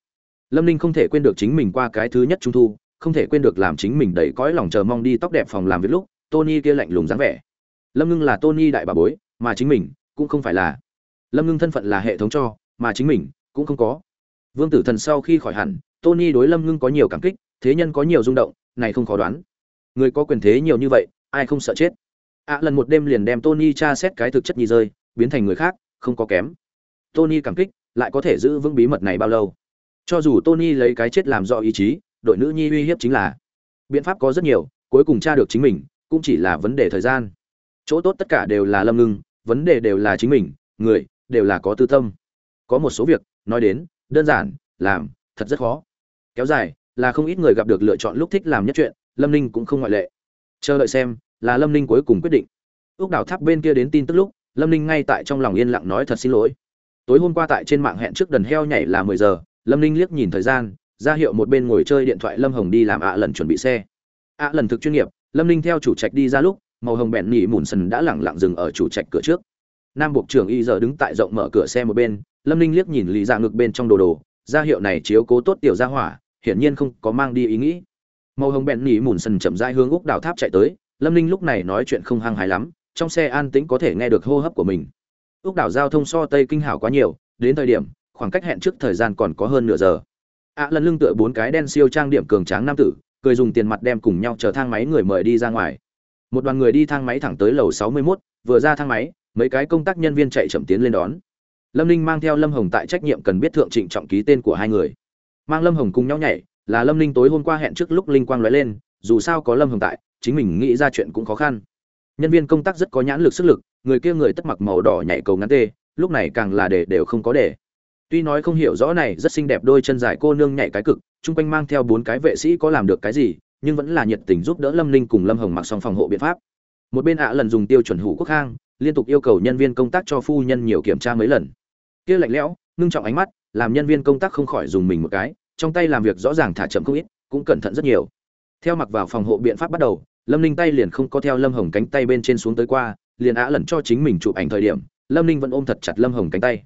lâm ninh không thể quên được chính mình qua cái thứ nhất trung thu không thể quên được làm chính mình đầy cõi lòng chờ mong đi tóc đẹp phòng làm việc lúc tony kia lạnh lùng dáng vẻ. Lâm ngưng là tony đại bà bối mà chính mình cũng không phải là. Lâm ngưng thân phận là hệ thống cho mà chính mình cũng không có. Vương tử thần sau khi khỏi hẳn tony đối lâm ngưng có nhiều cảm kích thế nhân có nhiều rung động này không khó đoán. Người có quyền thế nhiều như vậy ai không sợ chết? Ạ à, lần một đêm liền đem tony tra xét cái thực chất nhi rơi biến thành người khác không có kém. Tony cảm kích lại có thể giữ vững bí mật này bao lâu? Cho dù tony lấy cái chết làm do ý chí, đội nữ nhi uy hiếp chính là biện pháp có rất nhiều, cuối cùng tra được chính mình, cũng chỉ là vấn đề thời gian. Chỗ tốt tất cả đều là lâm ngưng, vấn đề đều là chính mình, người đều là có tư tâm. Có một số việc, nói đến, đơn giản, làm, thật rất khó. Kéo dài, là không ít người gặp được lựa chọn lúc thích làm nhất chuyện, lâm ninh cũng không ngoại lệ. Chờ đợi xem, là lâm ninh cuối cùng quyết định. Ước đảo tháp bên kia đến tin tức lúc, lâm ninh ngay tại trong lòng yên lặng nói thật xin lỗi. Tối hôm qua tại trên mạng hẹn trước đần heo nhảy là mười giờ lâm ninh liếc nhìn thời gian, ra hiệu một bên ngồi chơi điện thoại lâm hồng đi làm ạ lần chuẩn bị xe. Ạ lần thực chuyên nghiệp, lâm ninh theo chủ trạch đi ra lúc, màu hồng bẹn nỉ mùn sần đã lẳng lặng dừng ở chủ trạch cửa trước. Nam bộ trưởng y giờ đứng tại rộng mở cửa xe một bên, lâm ninh liếc nhìn lý ra ngực bên trong đồ đồ, ra hiệu này chiếu cố tốt tiểu gia hỏa, hiển nhiên không có mang đi ý nghĩ. Màu hồng bẹn nỉ mùn sần chậm rãi hướng úc đào tháp chạy tới, lâm ninh lúc này nói chuyện không hăng hái lắm, trong xe an tĩnh có thể nghe được hô hấp của mình. Úc đảo giao thông so tây kinh hảo quá nhiều, đến thời điểm khoảng cách hẹn trước thời gian còn có hơn nửa giờ. Ạ lần lưng tựa bốn cái đen siêu trang điểm cường tráng nam tử cười dùng tiền mặt đem cùng nhau chờ thang máy người mời đi ra ngoài. Một đoàn người đi thang máy thẳng tới lầu sáu mươi 61, vừa ra thang máy mấy cái công tác nhân viên chạy chậm tiến lên đón. Lâm ninh mang theo lâm hồng tại trách nhiệm cần biết thượng trịnh trọng ký tên của hai người. Mang lâm hồng cùng nhau nhảy là lâm ninh tối hôm qua hẹn trước lúc linh quang lóe lên dù sao có lâm hồng tại chính mình nghĩ ra chuyện cũng khó khăn. Nhân viên công tác rất có nhãn lực sức lực người kia người tất mặc màu đỏ nhảy cầu ngắn tê lúc này càng là để đều không có để tuy nói không hiểu rõ này rất xinh đẹp đôi chân dài cô nương nhảy cái cực, chung quanh mang theo bốn cái vệ sĩ có làm được cái gì, nhưng vẫn là nhiệt tình giúp đỡ lâm ninh cùng lâm hồng mặc xong phòng hộ biện pháp. Một bên ạ lần dùng tiêu chuẩn hủ quốc khang liên tục yêu cầu nhân viên công tác cho phu nhân nhiều kiểm tra mấy lần. Kia lạnh lẽo, ngưng trọng ánh mắt, làm nhân viên công tác không khỏi dùng mình một cái, trong tay làm việc rõ ràng thả chậm không ít, cũng cẩn thận rất nhiều. Theo mặc vào phòng hộ biện pháp bắt đầu, lâm ninh tay liền không có theo lâm hồng cánh tay bên trên xuống tới qua, liền ạ lần cho chính mình chụp ảnh thời điểm, lâm ninh vẫn ôm thật chặt lâm hồng cánh tay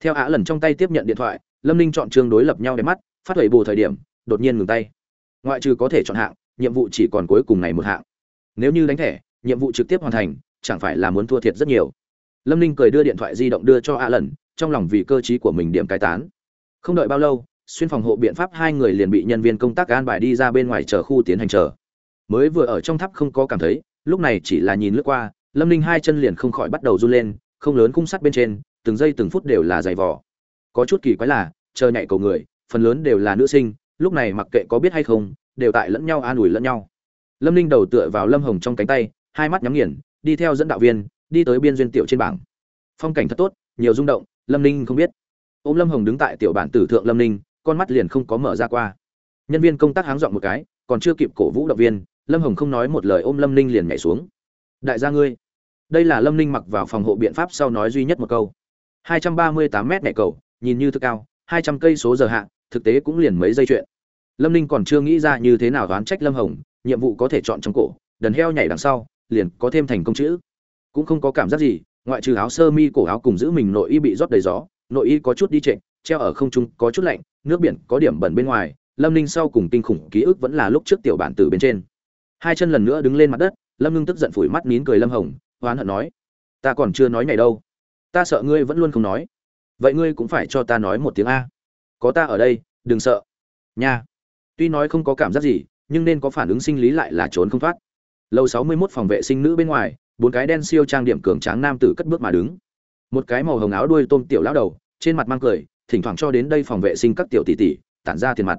theo ạ lần trong tay tiếp nhận điện thoại, lâm ninh chọn trường đối lập nhau để mắt, phát huệ bù thời điểm, đột nhiên ngừng tay. Ngoại trừ có thể chọn hạng, nhiệm vụ chỉ còn cuối cùng này một hạng. Nếu như đánh thẻ, nhiệm vụ trực tiếp hoàn thành, chẳng phải là muốn thua thiệt rất nhiều. Lâm ninh cười đưa điện thoại di động đưa cho A lần, trong lòng vì cơ t của mình điểm cai tán. Không đợi bao lâu, xuyên phòng hộ biện pháp hai người liền bị nhân viên công tác an bài đi ra bên ngoài chờ khu tiến hành chờ. Mới vừa ở trong tháp không có cảm thấy, lúc này chỉ là nhìn lướt qua, lâm ninh hai chân liền không khỏi bắt đầu run lên, không lớn cung sắt bên trên từng giây từng phút đều là dày vò, có chút kỳ quái là chờ nhảy cầu người phần lớn đều là nữ sinh lúc này mặc kệ có biết hay không đều tại lẫn nhau an ủi lẫn nhau. Lâm ninh đầu tựa vào lâm hồng trong cánh tay hai mắt nhắm nghiền đi theo dẫn đạo viên đi tới biên duyên tiểu trên bảng. Phong cảnh thật tốt nhiều rung động lâm ninh không biết. Ôm lâm hồng đứng tại tiểu bản tử thượng lâm ninh con mắt liền không có mở ra qua. Nhân viên công tác háng dọn một cái còn chưa kịp cổ vũ động viên lâm hồng không nói một lời ôm lâm ninh liền nhảy xuống. Đại gia ngươi. Đây là lâm ninh mặc vào phòng hộ biện pháp sau nói duy nhất một câu. 238 mét nhảy cầu, nhìn như thực cao 200 cây số giờ hạ, thực tế cũng liền mấy giây chuyện. Lâm ninh còn chưa nghĩ ra như thế nào đoán trách lâm hồng, nhiệm vụ có thể chọn trong cổ, đần heo nhảy đằng sau, liền có thêm thành công chữ. Cũng không có cảm giác gì, ngoại trừ áo sơ mi cổ áo cùng giữ mình nội y bị rót đầy gió, nội y có chút đi trệ, treo ở không trung có chút lạnh, nước biển có điểm bẩn bên ngoài, lâm ninh sau cùng kinh khủng ký ức vẫn là lúc trước tiểu bản tử bên trên. Hai chân lần nữa đứng lên mặt đất, lâm ngưng tức giận phủi mắt nín cười lâm hồng, hoán hận nói, ta còn chưa nói này đâu ta sợ ngươi vẫn luôn không nói. Vậy ngươi cũng phải cho ta nói một tiếng a. Có ta ở đây, đừng sợ. Nha. Tuy nói không có cảm giác gì, nhưng nên có phản ứng sinh lý lại là trốn không thoát. Lầu sáu mươi 61 phòng vệ sinh nữ bên ngoài, bốn cái đen siêu trang điểm cường tráng nam tử cất bước mà đứng. Một cái màu hồng áo đuôi tôm tiểu lão đầu, trên mặt mang cười, thỉnh thoảng cho đến đây phòng vệ sinh các tiểu tỷ tỷ, tản ra tiền mặt.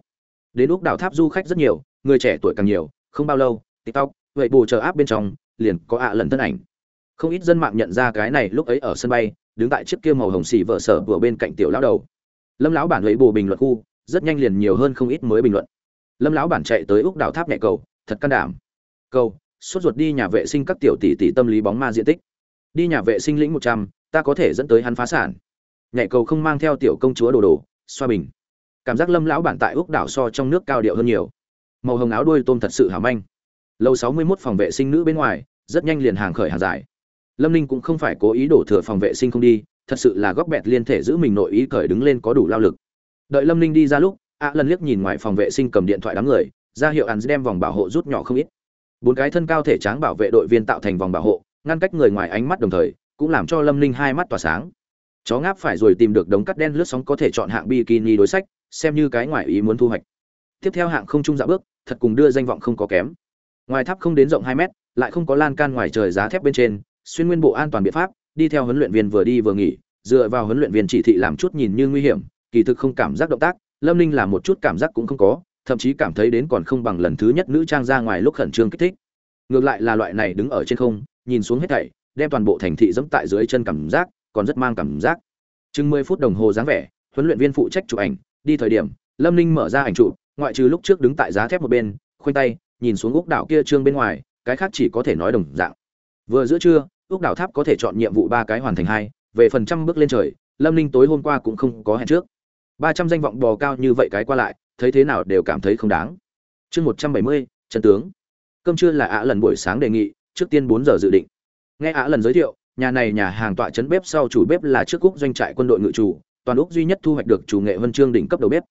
Đến úc đảo tháp du khách rất nhiều, người trẻ tuổi càng nhiều, không bao lâu, tiktok, vậy bù chờ áp bên trong, liền có ạ lần thân ảnh. Không ít dân mạng nhận ra cái này lúc ấy ở sân bay đứng tại chiếc kia màu hồng xì vợ sở vừa bên cạnh tiểu lão đầu. Lâm lão bản lấy bồ bình luận khu, rất nhanh liền nhiều hơn không ít mới bình luận. Lâm lão bản chạy tới úc đảo tháp nhẹ cầu, thật can đảm. Cầu, sốt ruột đi nhà vệ sinh các tiểu tỷ tỷ tâm lý bóng ma diện tích. Đi nhà vệ sinh lĩnh một trăm, ta có thể dẫn tới hắn phá sản. Nhẹ cầu không mang theo tiểu công chúa đồ đồ, xoa bình. Cảm giác lâm lão bản tại úc đảo so trong nước cao điệu hơn nhiều. Màu hồng áo đuôi tôm thật sự hảo manh. Lâu sáu mươi 61 phòng vệ sinh nữ bên ngoài, rất nhanh liền hàng khởi hàng giải lâm ninh cũng không phải cố ý đổ thừa phòng vệ sinh không đi, thật sự là góc bẹt liên thể giữ mình nội ý cởi đứng lên có đủ lao lực. Đợi lâm ninh đi ra lúc ạ lần liếc nhìn ngoài phòng vệ sinh cầm điện thoại đám người, ra hiệu hắn đem vòng bảo hộ rút nhỏ không ít. Bốn cái thân cao thể tráng bảo vệ đội viên tạo thành vòng bảo hộ, ngăn cách người ngoài ánh mắt đồng thời, cũng làm cho lâm ninh hai mắt tỏa sáng. Chó ngáp phải rồi tìm được đống cắt đen lướt sóng có thể chọn hạng bikini đối sách, xem như cái ngoài ý muốn thu hoạch. Tiếp theo hạng không trung dạ bước, thật cùng đưa danh vọng không có kém. Ngoài tháp không đến rộng hai mét, lại không có lan can ngoài trời giá thép bên trên xuyên nguyên bộ an toàn biện pháp, đi theo huấn luyện viên vừa đi vừa nghỉ, dựa vào huấn luyện viên chỉ thị làm chút nhìn như nguy hiểm, kỳ thực không cảm giác động tác, lâm ninh là một chút cảm giác cũng không có, thậm chí cảm thấy đến còn không bằng lần thứ nhất nữ trang ra ngoài lúc khẩn trương kích thích. Ngược lại là loại này đứng ở trên không, nhìn xuống hết thảy, đem toàn bộ thành thị dẫm tại dưới chân cảm giác, còn rất mang cảm giác. Chừng mười phút đồng hồ dáng vẻ, huấn luyện viên phụ trách chụp ảnh, đi thời điểm, lâm ninh mở ra ảnh chụp, ngoại trừ lúc trước đứng tại giá thép một bên, khoanh tay, nhìn xuống úc đảo kia trương bên ngoài, cái khác chỉ có thể nói đồng dạng. Vừa giữa trưa ước đảo tháp có thể chọn nhiệm vụ ba cái hoàn thành hai, về phần trăm bước lên trời, lâm ninh tối hôm qua cũng không có hẹn trước. Ba trăm danh vọng bò cao như vậy cái qua lại, thấy thế nào đều cảm thấy không đáng. Chương một trăm bảy mươi, trần tướng. Cơm trưa là ạ lần buổi sáng đề nghị, trước tiên bốn giờ dự định. Nghe ạ lần giới thiệu, nhà này nhà hàng tọa trấn bếp sau chủ bếp là trước úc doanh trại quân đội ngự chủ, toàn úc duy nhất thu hoạch được chủ nghệ huân chương đỉnh cấp đầu bếp.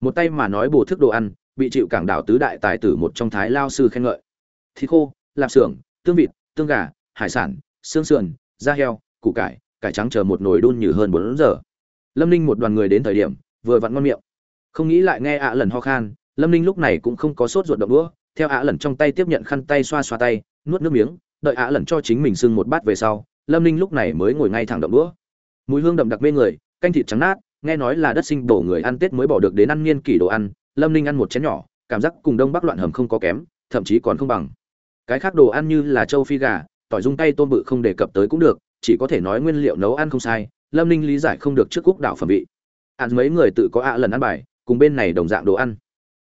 Một tay mà nói bổ thức đồ ăn, bị chịu cảng đảo tứ đại tài tử một trong thái lao sư khen ngợi. Thịt khô, lạp xưởng, tương vịt, tương gà, hải sản xương sườn, da heo, củ cải cải trắng chờ một nồi đun nhừ hơn bốn giờ. Lâm ninh một đoàn người đến thời điểm, vừa vặn ngon miệng. Không nghĩ lại nghe ạ lần ho khan, lâm ninh lúc này cũng không có sốt ruột động đũa, theo ạ lần trong tay tiếp nhận khăn tay xoa xoa tay, nuốt nước miếng, đợi ạ lần cho chính mình sưng một bát về sau, lâm ninh lúc này mới ngồi ngay thẳng động đũa. Mùi hương đậm đặc mê người, canh thịt trắng nát, nghe nói là đất sinh đổ người ăn tết mới bỏ được đến ăn niên kỷ đồ ăn, lâm ninh ăn một chén nhỏ, cảm giác cùng đông bắc loạn hầm không có kém, thậm chí còn không bằng. Cái khác đồ ăn như là châu phi gà tỏi dung tay tôm bự không đề cập tới cũng được, chỉ có thể nói nguyên liệu nấu ăn không sai, lâm ninh lý giải không được trước cúc đảo phẩm vị. Ăn mấy người tự có ạ lần ăn bài, cùng bên này đồng dạng đồ ăn.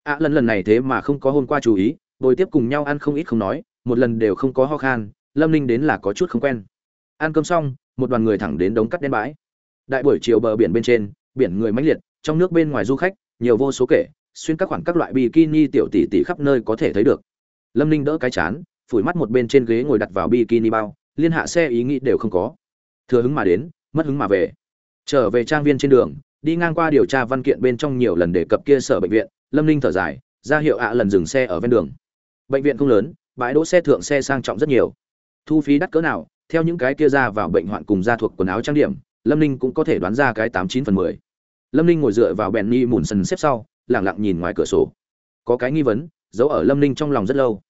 Ạ lần lần này thế mà không có hôm qua chú ý, bồi tiếp cùng nhau ăn không ít không nói, một lần đều không có ho khan, lâm ninh đến là có chút không quen. Ăn cơm xong, một đoàn người thẳng đến đống cắt đen bãi. Đại buổi chiều bờ biển bên trên, biển người mãnh liệt, trong nước bên ngoài du khách, nhiều vô số kể, xuyên các khoản các loại bikini tiểu tỷ tỷ khắp nơi có thể thấy được. Lâm ninh đỡ cái chán phủi mắt một bên trên ghế ngồi đặt vào bikini bao, liên hạ xe ý nghĩ đều không có. Thừa hứng mà đến, mất hứng mà về. Trở về trang viên trên đường, đi ngang qua điều tra văn kiện bên trong nhiều lần đề cập kia sở bệnh viện, lâm ninh thở dài, ra hiệu ạ lần dừng xe ở ven đường. Bệnh viện không lớn, bãi đỗ xe thượng xe sang trọng rất nhiều. Thu phí đắt cỡ nào, theo những cái kia ra vào bệnh hoạn cùng gia thuộc quần áo trang điểm, lâm ninh cũng có thể đoán ra cái tám chín phần mười. Lâm ninh ngồi dựa vào bèn ni mùn sần xếp sau lẳng lặng nhìn ngoài cửa sổ. Có cái nghi vấn giấu ở lâm ninh trong lòng rất lâu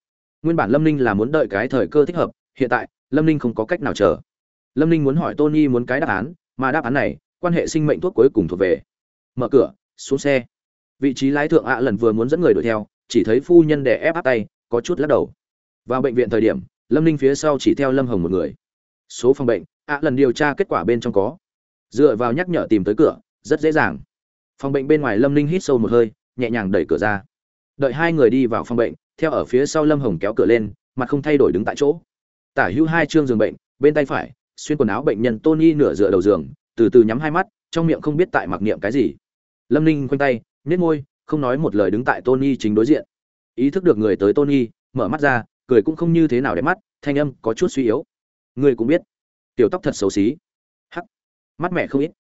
nguyên bản lâm ninh là muốn đợi cái thời cơ thích hợp, hiện tại, lâm ninh không có cách nào chờ. Lâm ninh muốn hỏi tony muốn cái đáp án, mà đáp án này, quan hệ sinh mệnh thuốc cuối cùng thuộc về. Mở cửa, xuống xe. Vị trí lái thượng ạ lần vừa muốn dẫn người đuổi theo, chỉ thấy phu nhân đè ép áp tay, có chút lắc đầu. Vào bệnh viện thời điểm, lâm ninh phía sau chỉ theo lâm hồng một người. Số phòng bệnh, ạ lần điều tra kết quả bên trong có. Dựa vào nhắc nhở tìm tới cửa, rất dễ dàng. Phòng bệnh bên ngoài lâm ninh hít sâu một hơi, nhẹ nhàng đẩy cửa ra. Đợi hai người đi vào phòng bệnh theo ở phía sau lâm hồng kéo cửa lên, mặt không thay đổi đứng tại chỗ. Tả hữu hai chương giường bệnh, bên tay phải, xuyên quần áo bệnh nhân tony nửa dựa đầu giường, từ từ nhắm hai mắt, trong miệng không biết tại mặc niệm cái gì. Lâm ninh khoanh tay nhét môi, không nói một lời đứng tại tony chính đối diện. Ý thức được người tới tony, mở mắt ra, cười cũng không như thế nào đẹp mắt, thanh âm có chút suy yếu. Người cũng biết. Tiểu tóc thật xấu xí. Hắc. Mắt mẹ không ít.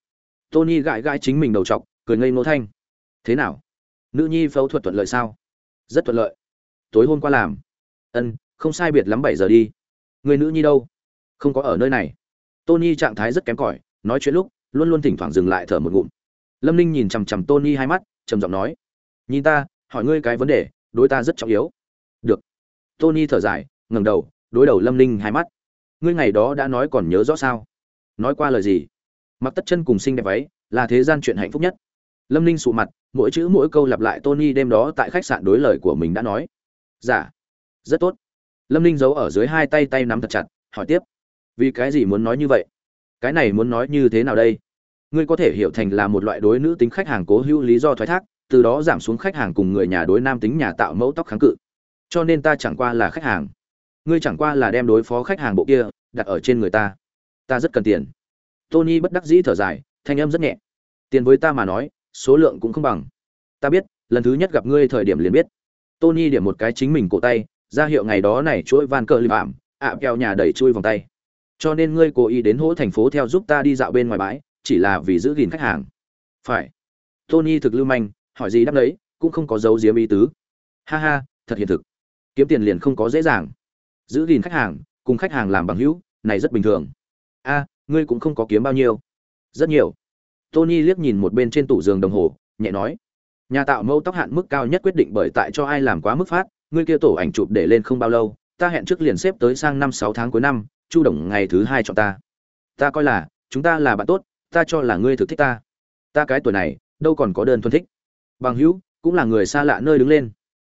Tony gãi gãi chính mình đầu t cười ngây ngô thanh. Thế nào? Nữ nhi phẫu thuật thuận lợi sao? Rất thuận lợi tối hôm qua làm. Ân, không sai biệt lắm bảy giờ đi. Người nữ nhi đâu? Không có ở nơi này. Tony trạng thái rất kém cỏi, nói chuyện lúc, luôn luôn thỉnh thoảng dừng lại thở một ngụm. Lâm ninh nhìn chằm chằm tony hai mắt, trầm giọng nói, nhìn ta, hỏi ngươi cái vấn đề, đối ta rất trọng yếu. Được. Tony thở dài, ngẩng đầu, đối đầu lâm ninh hai mắt. Ngươi ngày đó đã nói còn nhớ rõ sao? Nói qua lời gì? Mặc tất chân cùng sinh đẹp váy, là thế gian chuyện hạnh phúc nhất. Lâm ninh sụ mặt, mỗi chữ mỗi câu lặp lại tony đêm đó tại khách sạn đối lời của mình đã nói giả dạ. rất tốt. Lâm ninh giấu ở dưới hai tay tay nắm thật chặt, hỏi tiếp. Vì cái gì muốn nói như vậy? Cái này muốn nói như thế nào đây? Ngươi có thể hiểu thành là một loại đối nữ tính khách hàng cố hữu lý do thoái thác, từ đó giảm xuống khách hàng cùng người nhà đối nam tính nhà tạo mẫu tóc kháng cự. Cho nên ta chẳng qua là khách hàng. Ngươi chẳng qua là đem đối phó khách hàng bộ kia đặt ở trên người ta. Ta rất cần tiền. Tony bất đắc dĩ thở dài, thanh âm rất nhẹ. Tiền với ta mà nói, số lượng cũng không bằng. Ta biết, lần thứ nhất gặp ngươi thời điểm liền biết tony điểm một cái chính mình cổ tay, ra hiệu ngày đó này chuỗi van cờ lì ảm ạ kèo nhà đẩy chui vòng tay. Cho nên ngươi cố ý đến hỗ thành phố theo giúp ta đi dạo bên ngoài bãi, chỉ là vì giữ gìn khách hàng. Phải. Tony thực lưu manh, hỏi gì đáp đấy cũng không có dấu diếm ý tứ. Ha ha, thật hiện thực. Kiếm tiền liền không có dễ dàng. Giữ gìn khách hàng, cùng khách hàng làm bằng hữu, này rất bình thường. A, ngươi cũng không có kiếm bao nhiêu. Rất nhiều. Tony liếc nhìn một bên trên tủ giường đồng hồ, nhẹ nói nhà tạo mẫu tóc hạn mức cao nhất quyết định bởi tại cho ai làm quá mức phát, ngươi kia tổ ảnh chụp để lên không bao lâu, ta hẹn trước liền xếp tới sang năm sáu tháng cuối năm, chu đồng ngày thứ hai chọn ta. Ta coi là, chúng ta là bạn tốt, ta cho là ngươi thực thích ta. Ta cái tuổi này, đâu còn có đơn thuần thích. Bằng hữu, cũng là người xa lạ nơi đứng lên.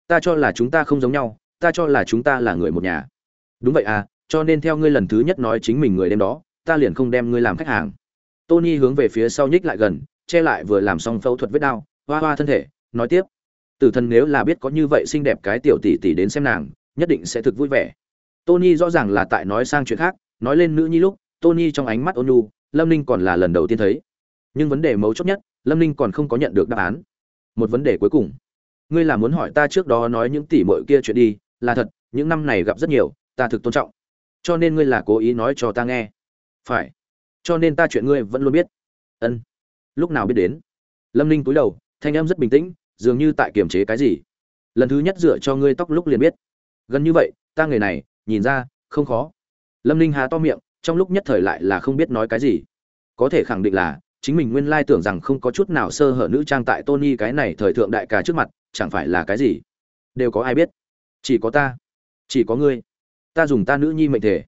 Ta cho là chúng ta không giống nhau, ta cho là chúng ta là người một nhà. Đúng vậy à cho nên theo ngươi lần thứ nhất nói chính mình người đêm đó, ta liền không đem ngươi làm khách hàng. Tony hướng về phía sau nhích lại gần, che lại vừa làm xong phẫu thuật vết đau hoa hoa thân thể, nói tiếp. Tử thần nếu là biết có như vậy xinh đẹp cái tiểu tỷ tỷ đến xem nàng, nhất định sẽ thực vui vẻ. Tony rõ ràng là tại nói sang chuyện khác, nói lên nữ nhi lúc, tony trong ánh mắt ôn nhu, lâm ninh còn là lần đầu tiên thấy. Nhưng vấn đề mấu chốt nhất, lâm ninh còn không có nhận được đáp án. Một vấn đề cuối cùng. Ngươi là muốn hỏi ta trước đó nói những tỷ mội kia chuyện đi, là thật, những năm này gặp rất nhiều, ta thực tôn trọng. Cho nên ngươi là cố ý nói cho ta nghe. Phải. Cho nên ta chuyện ngươi vẫn luôn biết. Ân. Lúc nào biết đến? Lâm ninh cúi đầu thanh em rất bình tĩnh, dường như tại kiềm chế cái gì. Lần thứ nhất dựa cho ngươi tóc lúc liền biết. Gần như vậy, ta người này, nhìn ra, không khó. Lâm ninh há to miệng, trong lúc nhất thời lại là không biết nói cái gì. Có thể khẳng định là, chính mình nguyên lai tưởng rằng không có chút nào sơ hở nữ trang tại tony cái này thời thượng đại ca trước mặt, chẳng phải là cái gì. Đều có ai biết? Chỉ có ta. Chỉ có ngươi. Ta dùng ta nữ nhi mệnh thể.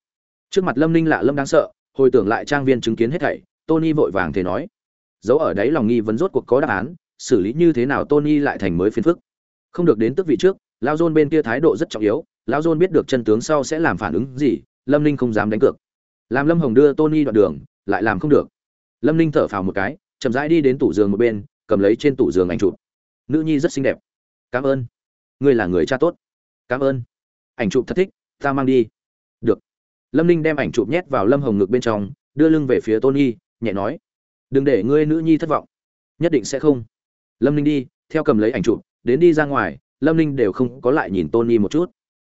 Trước mặt lâm ninh lạ lâm đáng sợ, hồi tưởng lại trang viên chứng kiến hết thảy, tony vội vàng thế nói. Dấu ở đấy lòng nghi vấn rốt cuộc có đáp án xử lý như thế nào tony lại thành mới phiền phức. Không được đến tức vị trước, lao dôn bên kia thái độ rất trọng yếu, lao dôn biết được chân tướng sau sẽ làm phản ứng gì, lâm ninh không dám đánh cược. Làm lâm hồng đưa tony đoạn đường, lại làm không được. Lâm ninh thở phào một cái, chậm rãi đi đến tủ giường một bên, cầm lấy trên tủ giường ảnh chụp. Nữ nhi rất xinh đẹp. Cảm ơn. Ngươi là người cha tốt. Cảm ơn. Ảnh chụp thật thích, ta mang đi. Được. Lâm ninh đem ảnh chụp nhét vào lâm hồng ngực bên trong, đưa lưng về phía tony, nhẹ nói. Đừng để ngươi nữ nhi thất vọng. Nhất định sẽ không lâm ninh đi, theo cầm lấy ảnh chụp, đến đi ra ngoài, lâm ninh đều không có lại nhìn tony một chút.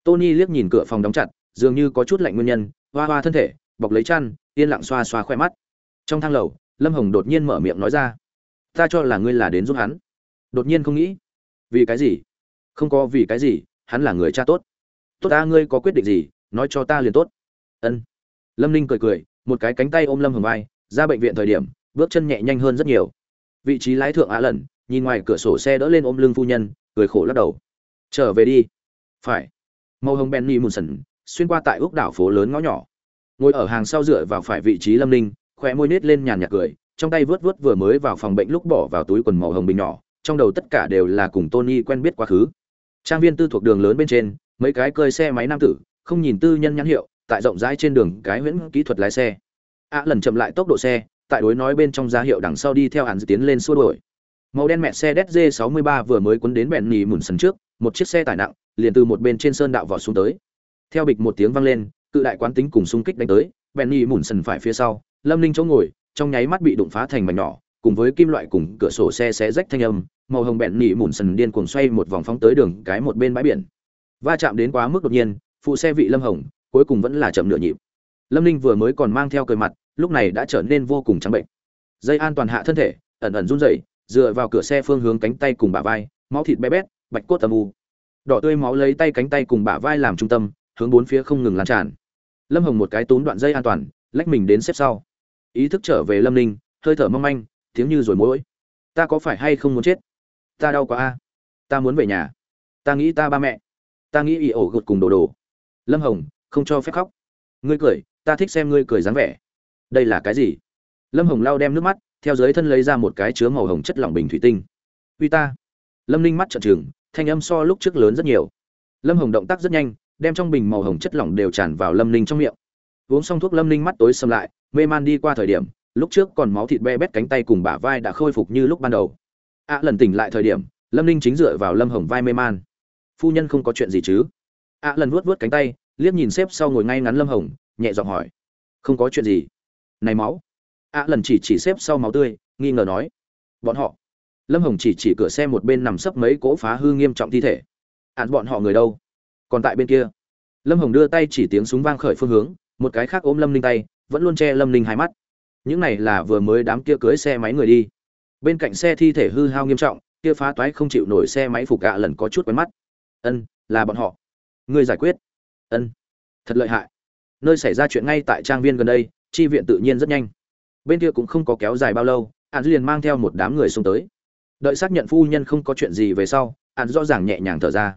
Tony liếc nhìn cửa phòng đóng chặt, dường như có chút lạnh nguyên nhân, hoa hoa thân thể, bọc lấy chăn, yên lặng xoa xoa khoe mắt. Trong thang lầu, lâm hồng đột nhiên mở miệng nói ra, ta cho là ngươi là đến giúp hắn. Đột nhiên không nghĩ, vì cái gì? Không có vì cái gì, hắn là người cha tốt. Tốt ta, ngươi có quyết định gì, nói cho ta liền tốt. Ân. Lâm ninh cười cười, một cái cánh tay ôm lâm hồng vai, ra bệnh viện thời điểm, bước chân nhẹ nhanh hơn rất nhiều. Vị trí lái thượng á lần nhìn ngoài cửa sổ xe đỡ lên ôm lưng phu nhân, cười khổ lắc đầu. Trở về đi. Phải. Màu hồng benny mùn sần xuyên qua tại úc đảo phố lớn ngõ nhỏ. Ngồi ở hàng sau dựa vào phải vị trí lâm ninh, khóe môi nết lên nhàn nhạt cười, trong tay vớt vớt vừa mới vào phòng bệnh lúc bỏ vào túi quần màu hồng bình nhỏ, trong đầu tất cả đều là cùng tony quen biết quá khứ. Trang viên tư thuộc đường lớn bên trên, mấy cái cơi xe máy nam tử, không nhìn tư nhân nhãn hiệu, tại rộng rãi trên đường cái huyễn kỹ thuật lái xe. Ạ lần chậm lại tốc độ xe, tại đối nói bên trong giá hiệu đằng sau đi theo hàn tiến lên xua đuổi màu đen mẹ xe dz 63 vừa mới cuốn đến bẹn nhì mùn sân trước, một chiếc xe tải nặng, liền từ một bên trên sơn đạo vọt xuống tới. Theo bịch một tiếng vang lên, cự đại quán tính cùng xung kích đánh tới, bẹn nhì mùn sân phải phía sau, lâm ninh chỗ ngồi, trong nháy mắt bị đụng phá thành mảnh nhỏ, cùng với kim loại cùng cửa sổ xe xé rách thanh âm, màu hồng bẹn nhì mùn sân điên cuồng xoay một vòng phóng tới đường cái một bên bãi biển. Va chạm đến quá mức đột nhiên, phụ xe vị lâm hồng, cuối cùng vẫn là chậm nửa nhịp. Lâm ninh vừa mới còn mang theo cười mặt, lúc này đã trở nên vô cùng trắng bệnh. Dây an toàn hạ thân thể, ẩn ẩn run rẩy dựa vào cửa xe phương hướng cánh tay cùng bả vai, máu thịt bé bét, bạch cốt âm u. Đỏ tươi máu lấy tay cánh tay cùng bả vai làm trung tâm, hướng bốn phía không ngừng lan tràn. Lâm hồng một cái túm đoạn dây an toàn, lách mình đến xếp sau. Ý thức trở về lâm ninh, hơi thở mong manh, tiếng như rồi mũi ta có phải hay không muốn chết? Ta đau quá a. Ta muốn về nhà. Ta nghĩ ta ba mẹ. Ta nghĩ ỉ ổ gột cùng đồ đồ. Lâm hồng, không cho phép khóc. Ngươi cười, ta thích xem ngươi cười dáng vẻ. Đây là cái gì? Lâm hồng lau đem nước mắt theo dưới thân lấy ra một cái chứa màu hồng chất lỏng bình thủy tinh. Uy ta. Lâm ninh mắt trợn trừng, thanh âm so lúc trước lớn rất nhiều. Lâm hồng động tác rất nhanh, đem trong bình màu hồng chất lỏng đều tràn vào lâm ninh trong miệng. Uống xong thuốc lâm ninh mắt tối xâm lại, mê man đi qua thời điểm, lúc trước còn máu thịt be bét cánh tay cùng bả vai đã khôi phục như lúc ban đầu. Ạ lần tỉnh lại thời điểm, lâm ninh chính dựa vào lâm hồng vai mê man. Phu nhân không có chuyện gì chứ? Ạ lần vuốt vuốt cánh tay, liếc nhìn xếp sau ngồi ngay ngắn lâm hồng, nhẹ giọng hỏi. Không có chuyện gì. Này máu ạ lần chỉ chỉ xếp sau máu tươi, nghi ngờ nói. Bọn họ. Lâm hồng chỉ chỉ cửa xe một bên nằm sấp mấy cỗ phá hư nghiêm trọng thi thể. Ạn bọn họ người đâu? Còn tại bên kia. Lâm hồng đưa tay chỉ tiếng súng vang khởi phương hướng, một cái khác ôm lâm ninh tay, vẫn luôn che lâm ninh hai mắt. Những này là vừa mới đám kia cưới xe máy người đi. Bên cạnh xe thi thể hư hao nghiêm trọng, kia phá toái không chịu nổi xe máy phục gạ lần có chút quen mắt. Ân, là bọn họ. Người giải quyết. Ân. Thật lợi hại. Nơi xảy ra chuyện ngay tại trang viên gần đây, chi viện tự nhiên rất nhanh bên kia cũng không có kéo dài bao lâu hắn liền mang theo một đám người xuống tới. Đợi xác nhận phu nhân không có chuyện gì về sau hắn rõ ràng nhẹ nhàng thở ra.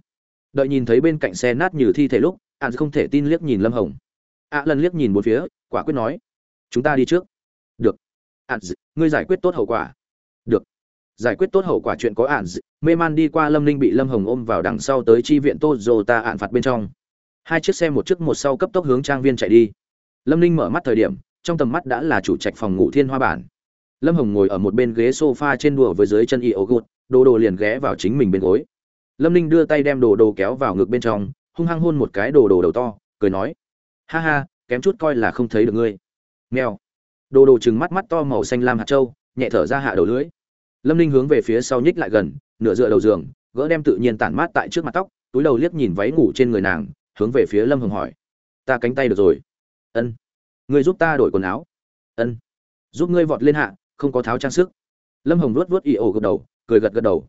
Đợi nhìn thấy bên cạnh xe nát như thi thể lúc hắn không thể tin liếc nhìn lâm hồng. A lần liếc nhìn bốn phía, quả quyết nói, chúng ta đi trước. Được. An, ngươi giải quyết tốt hậu quả. Được. Giải quyết tốt hậu quả chuyện có ạn mê man đi qua lâm ninh bị lâm hồng ôm vào đằng sau tới chi viện tô dồ ta ạn phạt bên trong. Hai chiếc xe một chiếc một sau cấp tốc hướng trang viên chạy đi. Lâm ninh mở mắt thời điểm trong tầm mắt đã là chủ trạch phòng ngủ thiên hoa bản. Lâm hồng ngồi ở một bên ghế sofa trên đùa với dưới chân y ấu gột đồ đồ liền ghé vào chính mình bên gối. Lâm ninh đưa tay đem đồ đồ kéo vào ngực bên trong, hung hăng hôn một cái đồ đồ đầu to, cười nói, ha ha, kém chút coi là không thấy được ngươi. Mèo. Đồ đồ chừng mắt mắt to màu xanh lam hạt trâu nhẹ thở ra hạ đầu lưỡi. Lâm ninh hướng về phía sau nhích lại gần, nửa dựa đầu giường, gỡ đem tự nhiên tản mát tại trước mặt tóc, túi đầu liếc nhìn váy ngủ trên người nàng, hướng về phía lâm hồng hỏi, ta cánh tay được rồi. Ân ngươi giúp ta đổi quần áo. Ân. Giúp ngươi vọt lên hạ, không có tháo trang sức. Lâm hồng luốt vuốt y ổ gật đầu, cười gật gật đầu.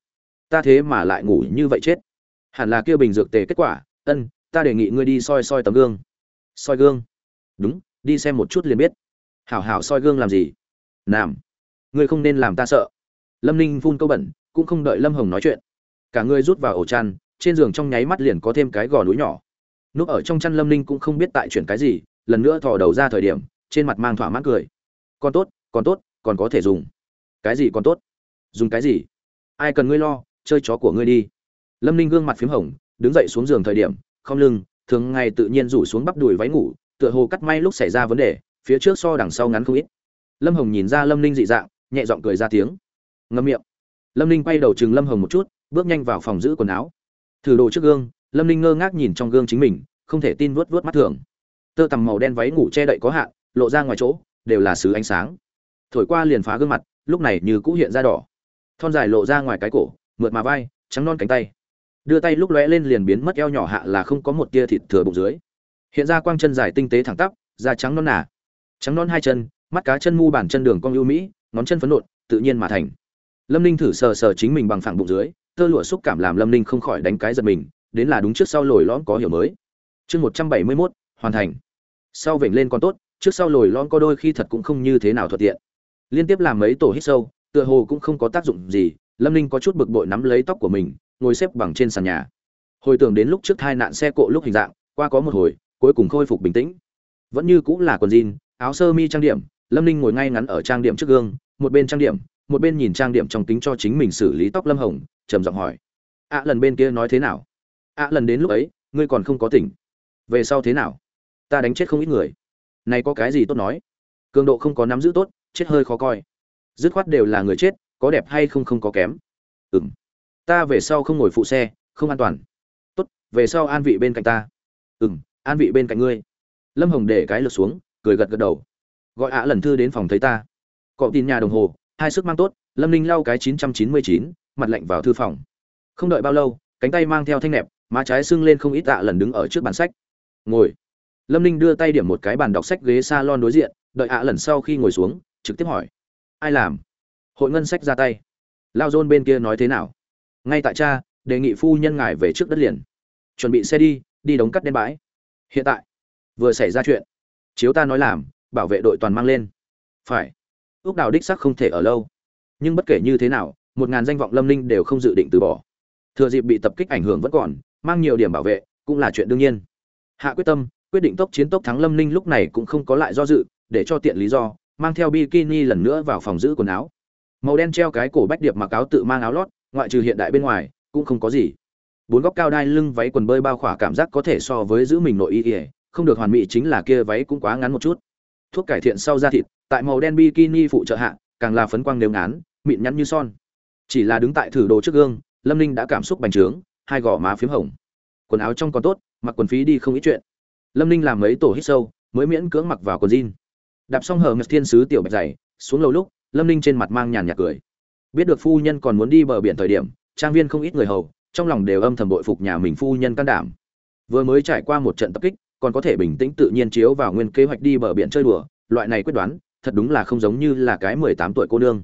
Ta thế mà lại ngủ như vậy chết. Hẳn là kia bình dược tề kết quả. Ân, ta đề nghị ngươi đi soi soi tấm gương. Soi gương? Đúng, đi xem một chút liền biết. Hảo hảo soi gương làm gì? Làm ngươi không nên làm ta sợ. Lâm ninh phun câu bẩn, cũng không đợi lâm hồng nói chuyện. Cả ngươi rút vào ổ chăn, trên giường trong nháy mắt liền có thêm cái gò núi nhỏ. Núp ở trong chăn lâm ninh cũng không biết tại chuyện cái gì lần nữa thò đầu ra thời điểm, trên mặt mang thỏa mãn cười. Còn tốt còn tốt, còn có thể dùng. Cái gì còn tốt? Dùng cái gì? Ai cần ngươi lo, chơi chó của ngươi đi. Lâm ninh gương mặt p h í m hồng, đứng dậy xuống giường thời điểm, không lưng, thường ngày tự nhiên rủ xuống bắp đùi váy ngủ, tựa hồ cắt may lúc xảy ra vấn đề, phía trước so đằng sau ngắn không ít. Lâm hồng nhìn ra lâm ninh dị dạng, nhẹ giọng cười ra tiếng. Ngâm miệng. Lâm ninh quay đầu chừng lâm hồng một chút, bước nhanh vào phòng giữ quần áo. Thử đồ trước gương, lâm ninh ngơ ngác nhìn trong gương chính mình, không thể tin vuốt vuốt mắt thường tơ tằm màu đen váy ngủ che đậy có hạn, lộ ra ngoài chỗ, đều là sứ ánh sáng. Thổi qua liền phá gương mặt, lúc này như cũ hiện ra đỏ. Thon dài lộ ra ngoài cái cổ, mượt mà vai, trắng non cánh tay. Đưa tay lúc lóe lên liền biến mất eo nhỏ hạ là không có một tia thịt thừa bụng dưới. Hiện ra quang chân dài tinh tế thẳng tắp, da trắng non nà. Trắng non hai chân, mắt cá chân mu bản chân đường cong ưu mỹ, ngón chân phấn nộn, tự nhiên mà thành. Lâm ninh thử sờ sờ chính mình bằng phẳng bụng dưới, tơ lụa xúc cảm làm lâm ninh không khỏi đánh cái giật mình, đến là đúng trước sau lồi lõm có hiểu mới. Chương một trăm bảy mươi mốt hoàn thành. Sau vểnh lên còn tốt, trước sau lồi lon có đôi khi thật cũng không như thế nào thuận tiện. Liên tiếp làm mấy tổ hít sâu, tựa hồ cũng không có tác dụng gì, lâm ninh có chút bực bội nắm lấy tóc của mình, ngồi xếp bằng trên sàn nhà. Hồi tưởng đến lúc trước hai nạn xe cộ lúc hình dạng, qua có một hồi, cuối cùng khôi phục bình tĩnh. Vẫn như cũng là quần jean, áo sơ mi trang điểm, lâm ninh ngồi ngay ngắn ở trang điểm trước gương, một bên trang điểm, một bên nhìn trang điểm trong kính cho chính mình xử lý tóc lâm hồng, trầm giọng hỏi. Ạ lần bên kia nói thế nào? Ạ lần đến lúc ấy, ngươi còn không có tỉnh. Về sau thế nào? Ta đánh chết không ít người. Này có cái gì tốt nói? Cường độ không có nắm giữ tốt, chết hơi khó coi. Dứt khoát đều là người chết, có đẹp hay không không có kém. Ừng ta về sau không ngồi phụ xe, không an toàn. Tốt, về sau an vị bên cạnh ta. Ừng an vị bên cạnh ngươi. Lâm hồng để cái lượt xuống, cười gật gật đầu. Gọi ạ lần thư đến phòng thấy ta. Cọ tin nhà đồng hồ, hai sức mang tốt, lâm ninh lau cái chín trăm chín mươi chín, mặt lạnh vào thư phòng. Không đợi bao lâu, cánh tay mang theo thanh nẹp, má trái sưng lên không ít tạ lần đứng ở trước bàn sách. Ngồi lâm ninh đưa tay điểm một cái bàn đọc sách ghế s a lon đối diện, đợi ạ lần sau khi ngồi xuống, trực tiếp hỏi, ai làm? Hội ngân sách ra tay. Lao dôn bên kia nói thế nào? Ngay tại cha, đề nghị phu nhân ngài về trước đất liền. Chuẩn bị xe đi đi đóng cắt đen bãi. Hiện tại? Vừa xảy ra chuyện. Chiếu ta nói làm, bảo vệ đội toàn mang lên. Phải. Ước đào đích sắc không thể ở lâu. Nhưng bất kể như thế nào, một ngàn danh vọng lâm ninh đều không dự định từ bỏ. Thừa dịp bị tập kích ảnh hưởng vẫn còn, mang nhiều điểm bảo vệ, cũng là chuyện đương nhiên. Hạ quyết tâm quyết định tốc chiến tốc thắng lâm ninh lúc này cũng không có lại do dự, để cho tiện lý do, mang theo bikini lần nữa vào phòng giữ quần áo. Màu đen treo cái cổ bách điệp mặc áo tự mang áo lót, ngoại trừ hiện đại bên ngoài, cũng không có gì. Bốn góc cao đai lưng váy quần bơi bao khỏa cảm giác có thể so với giữ mình nội y ỉa không được hoàn mỹ chính là kia váy cũng quá ngắn một chút. Thuốc cải thiện sau da thịt, tại màu đen bikini phụ trợ hạ, càng là phấn quang nếu ngán, mịn nhắn như son. Chỉ là đứng tại thử đồ trước gương, lâm ninh đã cảm xúc bành trướng, hai gò má p h í m hồng. Quần áo trong còn tốt, mặc quần phí đi không ít chuyện lâm ninh làm mấy tổ hít sâu mới miễn cưỡng mặc vào quần jean. Đạp xong hờ ngất thiên sứ tiểu bạch dày xuống lầu lúc lâm ninh trên mặt mang nhàn nhạt cười. Biết được phu nhân còn muốn đi bờ biển thời điểm trang viên không ít người hầu trong lòng đều âm thầm bội phục nhà mình phu nhân can đảm. Vừa mới trải qua một trận tập kích còn có thể bình tĩnh tự nhiên chiếu vào nguyên kế hoạch đi bờ biển chơi đùa loại này quyết đoán thật đúng là không giống như là cái mười tám tuổi cô nương.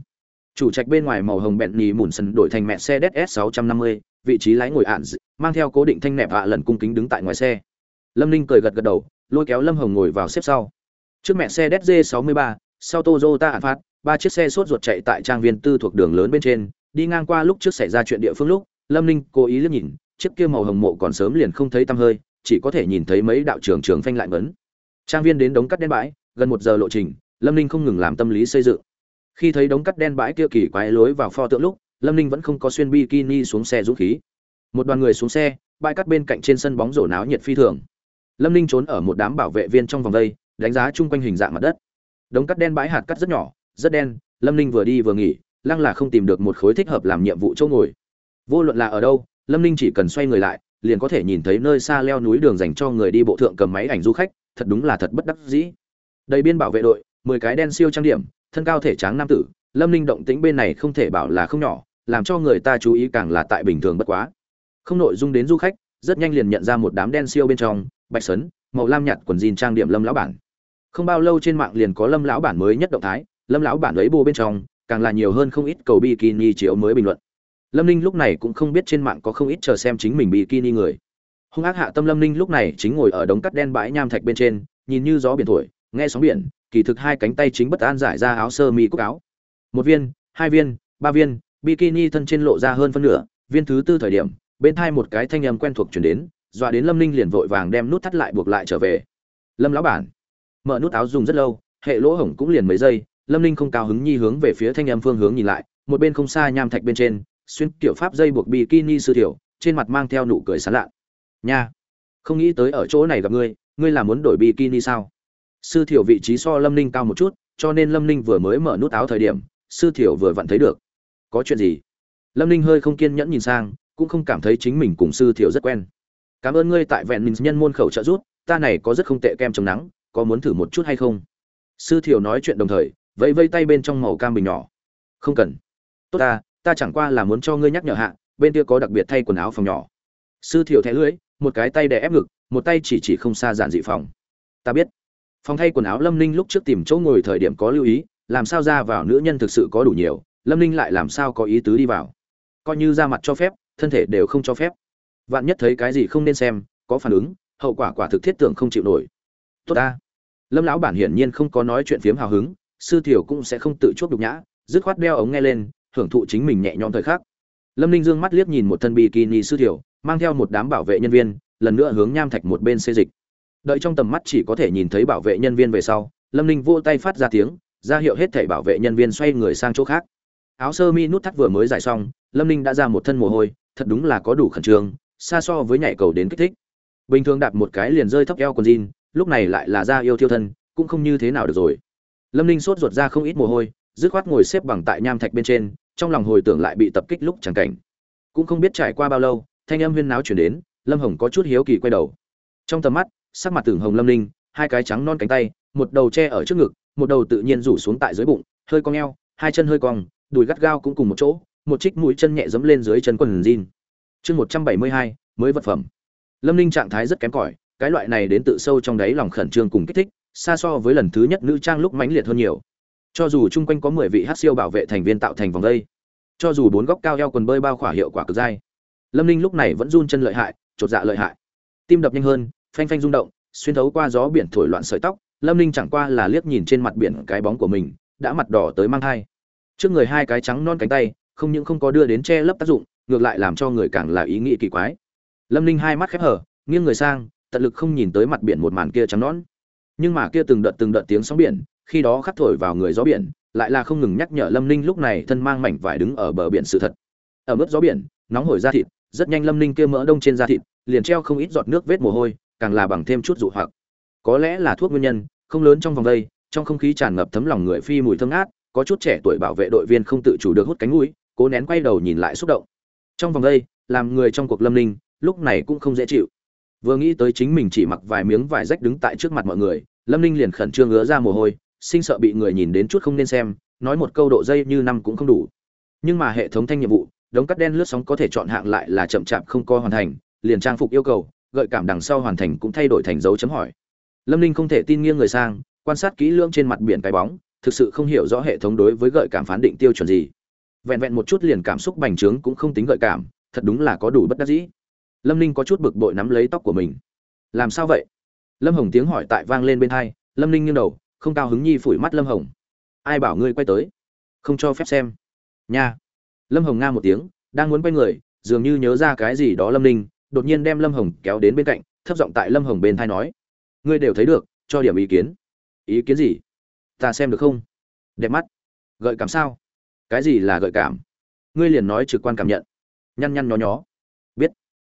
Chủ trạch bên ngoài màu hồng bẹn nhì mùn sân đổi thành mẹ xe ds 650, vị trí lái ngồi ạn mang theo cố định thanh nẹp hạ lần cung kính đứng tại ngoài xe lâm ninh cười gật gật đầu lôi kéo lâm hồng ngồi vào xếp sau. Trước mẹ xe DZ 63, sau toyota ạn phát ba chiếc xe sốt ruột chạy tại trang viên tư thuộc đường lớn bên trên. Đi ngang qua lúc trước xảy ra chuyện địa phương lúc lâm ninh cố ý liếc nhìn chiếc kia màu hồng mộ còn sớm liền không thấy tăm hơi chỉ có thể nhìn thấy mấy đạo trường trường phanh lại ngấn trang viên đến đống cắt đen bãi gần một giờ lộ trình lâm ninh không ngừng làm tâm lý xây dựng. Khi thấy đống cắt đen bãi kia kỳ quái lối vào pho tượng lúc lâm ninh vẫn không có xuyên bikini xuống xe dũng khí. Một đoàn người xuống xe bãi cắt bên cạnh trên sân bóng rổ náo nhiệt phi thường lâm ninh trốn ở một đám bảo vệ viên trong vòng vây đánh giá chung quanh hình dạng mặt đất. Đống cắt đen bãi hạt cắt rất nhỏ, rất đen, lâm ninh vừa đi vừa nghỉ, lăng là không tìm được một khối thích hợp làm nhiệm vụ chỗ ngồi. Vô luận là ở đâu, lâm ninh chỉ cần xoay người lại, liền có thể nhìn thấy nơi xa leo núi đường dành cho người đi bộ thượng cầm máy ảnh du khách, thật đúng là thật bất đắc dĩ. Đầy biên bảo vệ đội, mười cái đen siêu trang điểm, thân cao thể tráng nam tử, lâm ninh động tĩnh bên này không thể bảo là không nhỏ, làm cho người ta chú ý càng là tại bình thường bất quá. Không nội dung đến du khách, rất nhanh liền nhận ra một đám đen siêu bên trong bạch sấn, màu lam nhạt quần jean trang điểm lâm lão bản. Không bao lâu trên mạng liền có lâm lão bản mới nhất động thái, lâm lão bản ấy bô bên trong, càng là nhiều hơn không ít cầu bikini chiếu mới bình luận. Lâm ninh lúc này cũng không biết trên mạng có không ít chờ xem chính mình bikini người. Hung ác hạ tâm lâm ninh lúc này chính ngồi ở đống cắt đen bãi nham thạch bên trên, nhìn như gió biển thổi, nghe sóng biển, kỳ thực hai cánh tay chính bất an giải ra áo sơ mi cúc áo. Một viên, hai viên, ba viên, bikini thân trên lộ ra hơn phân nửa, viên thứ tư thời điểm, bên thai một cái thanh âm quen thuộc chuyển đến dọa đến lâm ninh liền vội vàng đem nút thắt lại buộc lại trở về. Lâm lão bản. Mở nút áo dùng rất lâu, hệ lỗ hổng cũng liền mấy giây, lâm ninh không cao hứng nhi hướng về phía thanh âm phương hướng nhìn lại, một bên không xa nham thạch bên trên, xuyên kiểu pháp dây buộc bikini sư tiểu trên mặt mang theo nụ cười sán lạ. Nha, không nghĩ tới ở chỗ này gặp ngươi ngươi là muốn đổi bikini sao? Sư thiểu vị trí so lâm ninh cao một chút, cho nên lâm ninh vừa mới mở nút áo thời điểm, sư thiểu vừa vặn thấy được. Có chuyện gì? Lâm ninh hơi không kiên nhẫn nhìn sang, cũng không cảm thấy chính mình cùng sư thiểu rất quen cảm ơn ngươi tại vẹn mình nhân môn khẩu trợ giúp, ta này có rất không tệ kem chống nắng, có muốn thử một chút hay không? Sư thiều nói chuyện đồng thời, vẫy vây tay bên trong màu cam bình nhỏ. Không cần. Tốt ta ta chẳng qua là muốn cho ngươi nhắc nhở hạ, bên kia có đặc biệt thay quần áo phòng nhỏ. Sư thiều thẻ lưỡi, một cái tay đè ép ngực, một tay chỉ chỉ không xa giản dị phòng. Ta biết. Phòng thay quần áo lâm ninh lúc trước tìm chỗ ngồi thời điểm có lưu ý, làm sao ra vào nữ nhân thực sự có đủ nhiều, lâm ninh lại làm sao có ý tứ đi vào. Coi như ra mặt cho phép, thân thể đều không cho phép vạn nhất thấy cái gì không nên xem, có phản ứng, hậu quả quả thực thiết tưởng không chịu nổi. Tốt ta. Lâm lão bản hiển nhiên không có nói chuyện phiếm hào hứng, sư thiểu cũng sẽ không tự chuốc đục nhã, dứt khoát đeo ống nghe lên, hưởng thụ chính mình nhẹ nhõm thời khắc. Lâm ninh dương mắt liếc nhìn một thân bikini sư thiểu, mang theo một đám bảo vệ nhân viên, lần nữa hướng nham thạch một bên xê dịch. Đợi trong tầm mắt chỉ có thể nhìn thấy bảo vệ nhân viên về sau, lâm ninh vô tay phát ra tiếng, ra hiệu hết thảy bảo vệ nhân viên xoay người sang chỗ khác. Áo sơ mi nút thắt vừa mới giải xong, lâm ninh đã ra một thân mồ hôi, thật đúng là có đủ khẩn trương xa so với nhảy cầu đến kích thích. Bình thường đạp một cái liền rơi thấp eo quần jean lúc này lại là ra yêu thiêu thân cũng không như thế nào được rồi. Lâm ninh sốt ruột ra không ít mồ hôi dứt khoát ngồi xếp bằng tại nham thạch bên trên trong lòng hồi tưởng lại bị tập kích lúc chẳng cảnh. Cũng không biết trải qua bao lâu thanh âm huyên náo chuyển đến lâm hồng có chút hiếu kỳ quay đầu. Trong tầm mắt sắc mặt tưởng hồng lâm Ninh, hai cái trắng non cánh tay một đầu che ở trước ngực một đầu tự nhiên rủ xuống tại dưới bụng hơi cong eo hai chân hơi cong đùi gắt gao cũng cùng một chỗ một trích mũi chân nhẹ dẫm lên dưới chân quần jean chương một trăm bảy mươi hai, mới vật phẩm. Lâm ninh trạng thái rất kém cỏi, cái loại này đến tự sâu trong đáy lòng khẩn trương cùng kích thích, xa so với lần thứ nhất nữ trang lúc mãnh liệt hơn nhiều. Cho dù chung quanh có mười vị hát siêu bảo vệ thành viên tạo thành vòng đây, cho dù bốn góc cao eo quần bơi bao khỏa hiệu quả cực dai, lâm ninh lúc này vẫn run chân lợi hại, chột dạ lợi hại. Tim đập nhanh hơn, phanh phanh rung động, xuyên thấu qua gió biển thổi loạn sợi tóc, lâm ninh chẳng qua là liếc nhìn trên mặt biển cái bóng của mình, đã mặt đỏ tới mang thai. Trước người hai cái trắng non cánh tay, không những không có đưa đến che lấp tác dụng ngược lại làm cho người càng là ý nghĩ kỳ quái. Lâm ninh hai mắt khép hở nghiêng người sang, tận lực không nhìn tới mặt biển một màn kia trắng nón nhưng mà kia từng đợt từng đợt tiếng sóng biển, khi đó khắc thổi vào người gió biển, lại là không ngừng nhắc nhở lâm ninh lúc này thân mang mảnh vải đứng ở bờ biển sự thật. Ở mức gió biển, nóng hổi da thịt, rất nhanh lâm ninh kia mỡ đông trên da thịt, liền treo không ít giọt nước vết mồ hôi, càng là bằng thêm chút dụ hoặc. Có lẽ là thuốc nguyên nhân, không lớn trong vòng đây, trong không khí tràn ngập thấm lòng người phi mùi thơm ngát, có chút trẻ tuổi bảo vệ đội viên không tự chủ được hút cánh mũi, cố nén quay đầu nhìn lại xúc động trong vòng đây, làm người trong cuộc lâm ninh, lúc này cũng không dễ chịu. Vừa nghĩ tới chính mình chỉ mặc vài miếng vải rách đứng tại trước mặt mọi người, lâm ninh liền khẩn trương ứa ra mồ hôi, sinh sợ bị người nhìn đến chút không nên xem, nói một câu độ dây như năm cũng không đủ. Nhưng mà hệ thống thanh nhiệm vụ, đống cắt đen lướt sóng có thể chọn hạng lại là chậm chạp không co hoàn thành, liền trang phục yêu cầu, gợi cảm đằng sau hoàn thành cũng thay đổi thành dấu chấm hỏi. Lâm ninh không thể tin nghiêng người sang, quan sát kỹ lưỡng trên mặt biển cái bóng, thực sự không hiểu rõ hệ thống đối với gợi cảm phán định tiêu chuẩn gì vẹn vẹn một chút liền cảm xúc bành trướng cũng không tính gợi cảm, thật đúng là có đủ bất đắc dĩ. Lâm ninh có chút bực bội nắm lấy tóc của mình. Làm sao vậy? Lâm hồng tiếng hỏi tại vang lên bên hai, lâm ninh nghiêng đầu, không cao hứng nhi phủi mắt lâm hồng. Ai bảo ngươi quay tới? Không cho phép xem. Nha. Lâm hồng nga một tiếng, đang muốn quay người, dường như nhớ ra cái gì đó lâm ninh, đột nhiên đem lâm hồng kéo đến bên cạnh, thấp giọng tại lâm hồng bên thai nói. Ngươi đều thấy được, cho điểm ý kiến. Ý kiến gì? Ta xem được không? Đẹp mắt. Gợi cảm sao? Cái gì là gợi cảm? Ngươi liền nói trực quan cảm nhận. Nhăn nhăn nhó nhó. Biết.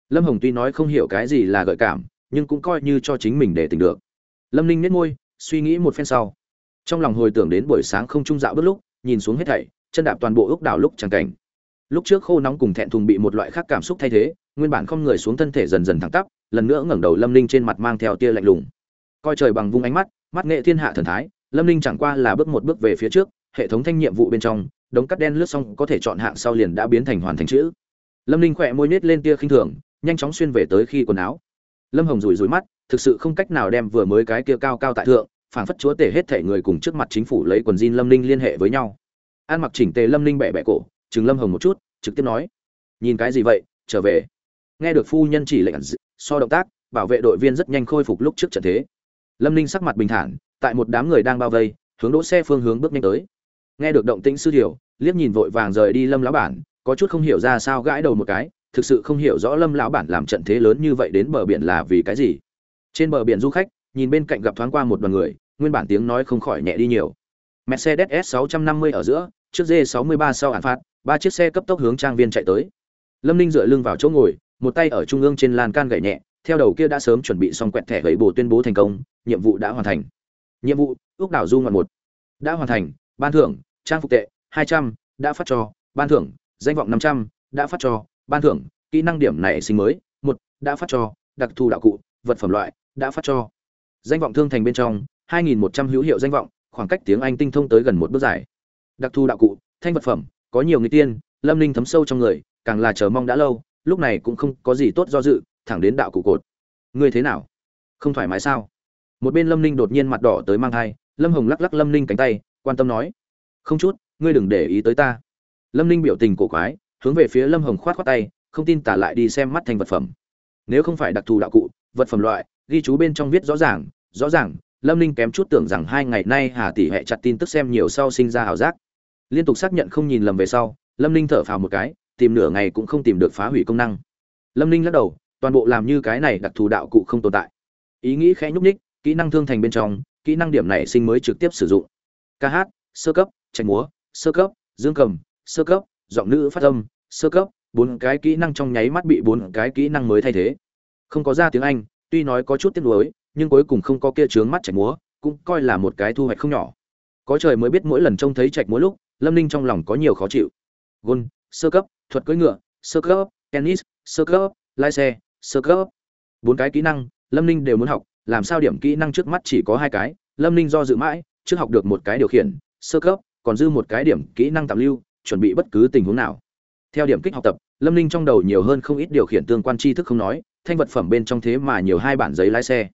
Lâm hồng tuy nói không hiểu cái gì là gợi cảm, nhưng cũng coi như cho chính mình để tình được. Lâm ninh nhếch môi, suy nghĩ một phen sau. Trong lòng hồi tưởng đến buổi sáng không trung dạo bước lúc, nhìn xuống hết thảy, chân đạp toàn bộ ốc đảo lúc chẳng cảnh. Lúc trước khô nóng cùng thẹn thùng bị một loại khác cảm xúc thay thế, nguyên bản không người xuống thân thể dần dần thẳng tắp, lần nữa ngẩng đầu lâm ninh trên mặt mang theo tia lạnh lùng. Coi trời bằng vung ánh mắt mắt nghệ thiên hạ thần thái, lâm ninh chẳng qua là bước một bước về phía trước, hệ thống thanh nhiệm vụ bên trong đống cắt đen lướt xong có thể chọn hạng sau liền đã biến thành hoàn thành chữ. Lâm ninh khỏe môi nết lên tia khinh thường, nhanh chóng xuyên về tới khi quần áo. Lâm hồng rủi rủi mắt, thực sự không cách nào đem vừa mới cái kia cao cao tại thượng phản phất chúa tể hết thể người cùng trước mặt chính phủ lấy quần jean lâm ninh liên hệ với nhau. An mặc chỉnh tề lâm ninh bẻ bẻ cổ, chừng lâm hồng một chút, trực tiếp nói, nhìn cái gì vậy, trở về. Nghe được phu nhân chỉ lệnh, so động tác, bảo vệ đội viên rất nhanh khôi phục lúc trước trận thế. Lâm ninh sắc mặt bình thản, tại một đám người đang bao vây, hướng đỗ xe phương hướng bước nhanh tới nghe được động tĩnh sư thiểu, liếc nhìn vội vàng rời đi lâm lão bản, có chút không hiểu ra sao gãi đầu một cái, thực sự không hiểu rõ lâm lão bản làm trận thế lớn như vậy đến bờ biển là vì cái gì. Trên bờ biển du khách, nhìn bên cạnh gặp thoáng qua một đoàn người, nguyên bản tiếng nói không khỏi nhẹ đi nhiều. Mercedes s 650 ở giữa trước d 63 sau hạn phạt, ba chiếc xe cấp tốc hướng trang viên chạy tới. Lâm ninh dựa lưng vào chỗ ngồi, một tay ở trung ương trên lan can gậy nhẹ, theo đầu kia đã sớm chuẩn bị xong quẹt thẻ gậy bồ tuyên bố thành công, nhiệm vụ đã hoàn thành. Nhiệm vụ, ước đảo du ngoạn một. Đã hoàn thành ban thưởng, trang phục tệ, hai trăm, đã phát cho, ban thưởng, danh vọng năm trăm, đã phát cho, ban thưởng, kỹ năng điểm nảy sinh mới, một, đã phát cho, đặc thù đạo cụ, vật phẩm loại, đã phát cho. Danh vọng thương thành bên trong, hai nghìn một trăm hữu hiệu danh vọng, khoảng cách tiếng anh tinh thông tới gần một bước dài. Đặc thù đạo cụ, thanh vật phẩm, có nhiều người tiên, lâm ninh thấm sâu trong người, càng là chờ mong đã lâu, lúc này cũng không có gì tốt do dự, thẳng đến đạo cụ cột. Ngươi thế nào? Không thoải mái sao? Một bên lâm ninh đột nhiên mặt đỏ tới mang thai, lâm hồng lắc lắc lâm ninh cánh tay quan tâm nói. Không chút, ngươi đừng để ý tới ta. Lâm ninh biểu tình cổ quái, hướng về phía lâm hồng khoát khoát tay, không tin tả lại đi xem mắt thành vật phẩm. Nếu không phải đặc thù đạo cụ, vật phẩm loại, ghi chú bên trong viết rõ ràng rõ ràng, lâm ninh kém chút tưởng rằng hai ngày nay hà tỷ hệ chặt tin tức xem nhiều sau sinh ra ảo giác. Liên tục xác nhận không nhìn lầm về sau, lâm ninh thở phào một cái, tìm nửa ngày cũng không tìm được phá hủy công năng. Lâm ninh lắc đầu, toàn bộ làm như cái này đặc thù đạo cụ không tồn tại. Ý nghĩ khẽ nhúc ních kỹ năng thương thành bên trong, kỹ năng điểm này sinh mới trực tiếp sử dụng ca hát, sơ cấp chạy múa, sơ cấp, dương cầm, sơ cấp, giọng nữ phát âm, sơ cấp, bốn cái kỹ năng trong nháy mắt bị bốn cái kỹ năng mới thay thế. Không có ra tiếng anh, tuy nói có chút tiếc nuối, nhưng cuối cùng không có kia trướng mắt trạch múa, cũng coi là một cái thu hoạch không nhỏ. Có trời mới biết mỗi lần trông thấy trạch múa lúc, lâm ninh trong lòng có nhiều khó chịu. Gôn, sơ cấp, thuật cưỡi ngựa, sơ cấp, tennis, sơ cấp, lái xe, sơ cấp. Bốn cái kỹ năng, lâm ninh đều muốn học, làm sao điểm kỹ năng trước mắt chỉ có hai cái, lâm ninh do dự mãi trước học được một cái điều khiển, sơ cấp, còn dư một cái điểm kỹ năng tạm lưu, chuẩn bị bất cứ tình huống nào. Theo điểm kích học tập, lâm ninh trong đầu nhiều hơn không ít điều khiển tương quan tri thức không nói, thanh vật phẩm bên trong thế mà nhiều hai bản giấy lái xe.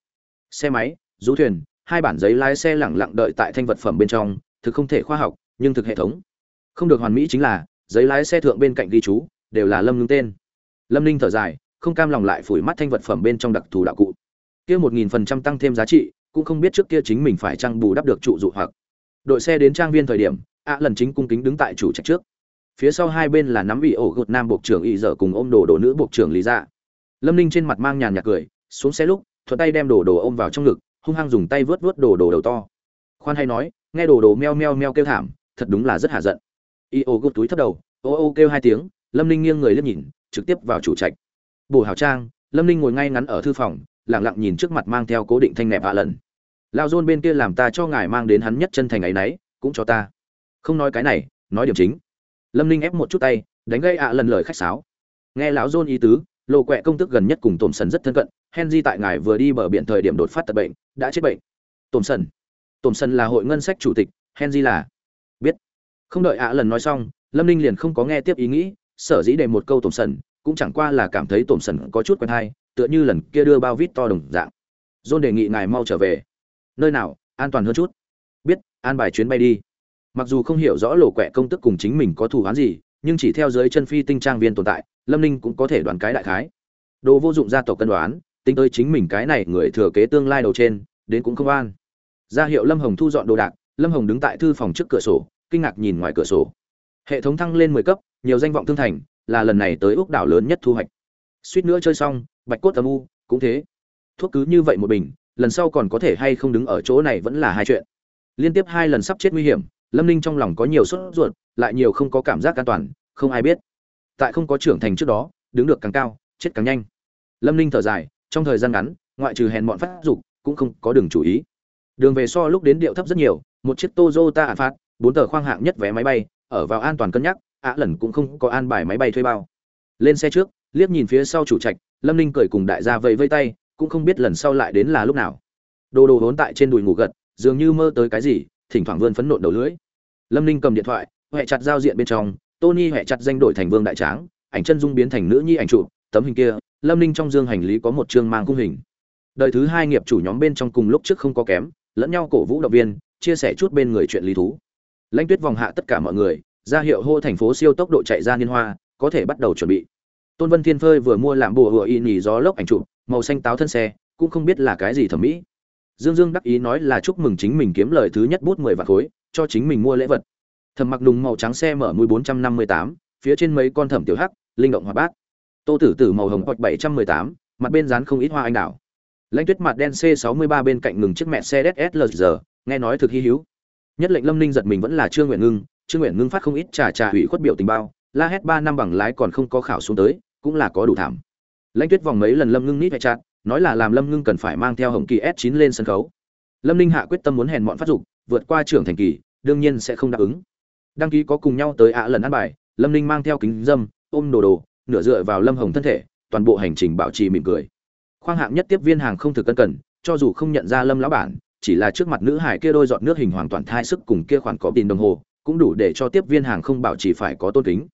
Xe máy du thuyền, hai bản giấy lái xe lẳng lặng đợi tại thanh vật phẩm bên trong, thực không thể khoa học, nhưng thực hệ thống. Không được hoàn mỹ chính là, giấy lái xe thượng bên cạnh ghi chú, đều là lâm ngưng tên. Lâm ninh thở dài, không cam lòng lại phủi mắt thanh vật phẩm bên trong đặc thù đạo cụ. Kia một nghìn phần trăm tăng thêm giá trị cũng không biết trước kia chính mình phải trang bù đắp được trụ dụ hoặc. Đội xe đến trang viên thời điểm, ạ lần chính cung kính đứng tại chủ trạch trước. Phía sau hai bên là nắm ủy ổ gột nam bộ trưởng y dở cùng ôm đồ đồ nữ bộ trưởng lý dạ. Lâm ninh trên mặt mang nhàn nhạt cười, xuống xe lúc, thuận tay đem đồ đồ ôm vào trong ngực, hung hăng dùng tay vớt vớt đồ đồ đầu to. Khoan hay nói, nghe đồ đồ meo meo meo kêu thảm, thật đúng là rất hạ giận. Y ô gột túi thấp đầu, ô ô kêu hai tiếng, lâm ninh nghiêng người liếc nhìn, trực tiếp vào chủ trạch. Bổ hảo trang, lâm ninh ngồi ngay ngắn ở thư phòng lẳng lặng nhìn trước mặt mang theo cố định thanh nẹp ạ lần. Lao dôn bên kia làm ta cho ngài mang đến hắn nhất chân thành ấy nấy, cũng cho ta. Không nói cái này, nói điểm chính. Lâm ninh ép một chút tay, đánh gây ạ lần lời khách sáo. Nghe lão dôn ý tứ lộ quẹ công tức gần nhất cùng tổm sần rất thân cận, henry tại ngài vừa đi bờ biển thời điểm đột phát tật bệnh, đã chết bệnh. Tổm sần. Tổm sần là hội ngân sách chủ tịch, henry là. Biết. Không đợi ạ lần nói xong, lâm ninh liền không có nghe tiếp ý nghĩ, sở dĩ để một câu tổm sần, cũng chẳng qua là cảm thấy tổm sần có chút quen hay tựa như lần kia đưa bao vít to đồng dạng. John đề nghị ngài mau trở về. Nơi nào, an toàn hơn chút. Biết, an bài chuyến bay đi. Mặc dù không hiểu rõ lộ quẹ công tức cùng chính mình có thù hán gì, nhưng chỉ theo giới chân phi tinh trang viên tồn tại, lâm ninh cũng có thể đoán cái đại khái. Đồ vô dụng gia tộc cân đoán, tính tới chính mình cái này người thừa kế tương lai đầu trên, đến cũng không an. Ra hiệu lâm hồng thu dọn đồ đạc, lâm hồng đứng tại thư phòng trước cửa sổ, kinh ngạc nhìn ngoài cửa sổ. Hệ thống thăng lên mười cấp, nhiều danh vọng thương thành, là lần này tới úc đảo lớn nhất thu hoạch. Suýt nữa chơi xong bạch cốt âm u, cũng thế. Thuốc cứ như vậy một bình, lần sau còn có thể hay không đứng ở chỗ này vẫn là hai chuyện. Liên tiếp hai lần sắp chết nguy hiểm, lâm ninh trong lòng có nhiều sốt ruột, lại nhiều không có cảm giác an toàn, không ai biết. Tại không có trưởng thành trước đó, đứng được càng cao, chết càng nhanh. Lâm ninh thở dài, trong thời gian ngắn, ngoại trừ hèn bọn phát dục, cũng không có đường chủ ý. Đường về so lúc đến điệu thấp rất nhiều, một chiếc Tozota ạn phát bốn tờ khoang hạng nhất vé máy bay, ở vào an toàn cân nhắc, ạ lần cũng không có an bài máy bay thuê bao. Lên xe trước liếc nhìn phía sau chủ trạch, lâm ninh cười cùng đại gia vẫy vây tay, cũng không biết lần sau lại đến là lúc nào. Đồ đồ hốn tại trên đùi ngủ gật, dường như mơ tới cái gì, thỉnh thoảng vươn phấn nộn đầu lưỡi. Lâm ninh cầm điện thoại huệ chặt giao diện bên trong, tony huệ chặt danh đổi thành vương đại tráng, ảnh chân dung biến thành nữ nhi ảnh trụ tấm hình kia, lâm ninh trong dương hành lý có một chương mang cung hình. Đời thứ hai nghiệp chủ nhóm bên trong cùng lúc trước không có kém, lẫn nhau cổ vũ động viên, chia sẻ chút bên người chuyện lý thú. Lãnh tuyết vòng hạ tất cả mọi người, ra hiệu hô thành phố siêu tốc độ chạy ra liên hoa, có thể bắt đầu chuẩn bị tôn vân thiên phơi vừa mua làm bùa hựa y nhì gió lốc ảnh chụp, màu xanh táo thân xe, cũng không biết là cái gì thẩm mỹ. Dương dương đắc ý nói là chúc mừng chính mình kiếm lời thứ nhất bút mười vạn khối, cho chính mình mua lễ vật. Thầm mặc đùng màu trắng xe mở mũi bốn trăm năm mươi tám, phía trên mấy con thẩm tiểu hắc, linh động hoạt bát. Tô tử tử màu hồng hoặc bảy trăm mười tám, mặt bên dán không ít hoa anh đào. Lãnh tuyết mặt đen c sáu mươi ba bên cạnh ngừng chiếc mẹ xe dslg nghe nói thực hy hữu. Nhất lệnh lâm ninh giật mình vẫn là trương nguyện ngưng, trương nguyện ngưng phát không ít trà trà hủy khuất biểu tình bao, la hét ba năm bằng lái còn không có khảo xuống tới cũng là có đủ thảm. Lãnh tuyết vòng mấy lần lâm ngưng nít hay chặt, nói là làm lâm ngưng cần phải mang theo hồng kỳ s 9 lên sân khấu. Lâm ninh hạ quyết tâm muốn hèn bọn phát dục, vượt qua trưởng thành kỳ, đương nhiên sẽ không đáp ứng. Đăng ký có cùng nhau tới ạ lần ăn bài, lâm ninh mang theo kính dâm, ôm đồ đồ, nửa dựa vào lâm hồng thân thể, toàn bộ hành trình bảo trì mỉm cười. Khoang hạng nhất tiếp viên hàng không thực cân cần, cho dù không nhận ra lâm lão bản, chỉ là trước mặt nữ hải kia đôi giọt nước hình hoàn toàn thai sức cùng kia khoản có tiền đồng hồ, cũng đủ để cho tiếp viên hàng không bảo trì phải có tôn kính.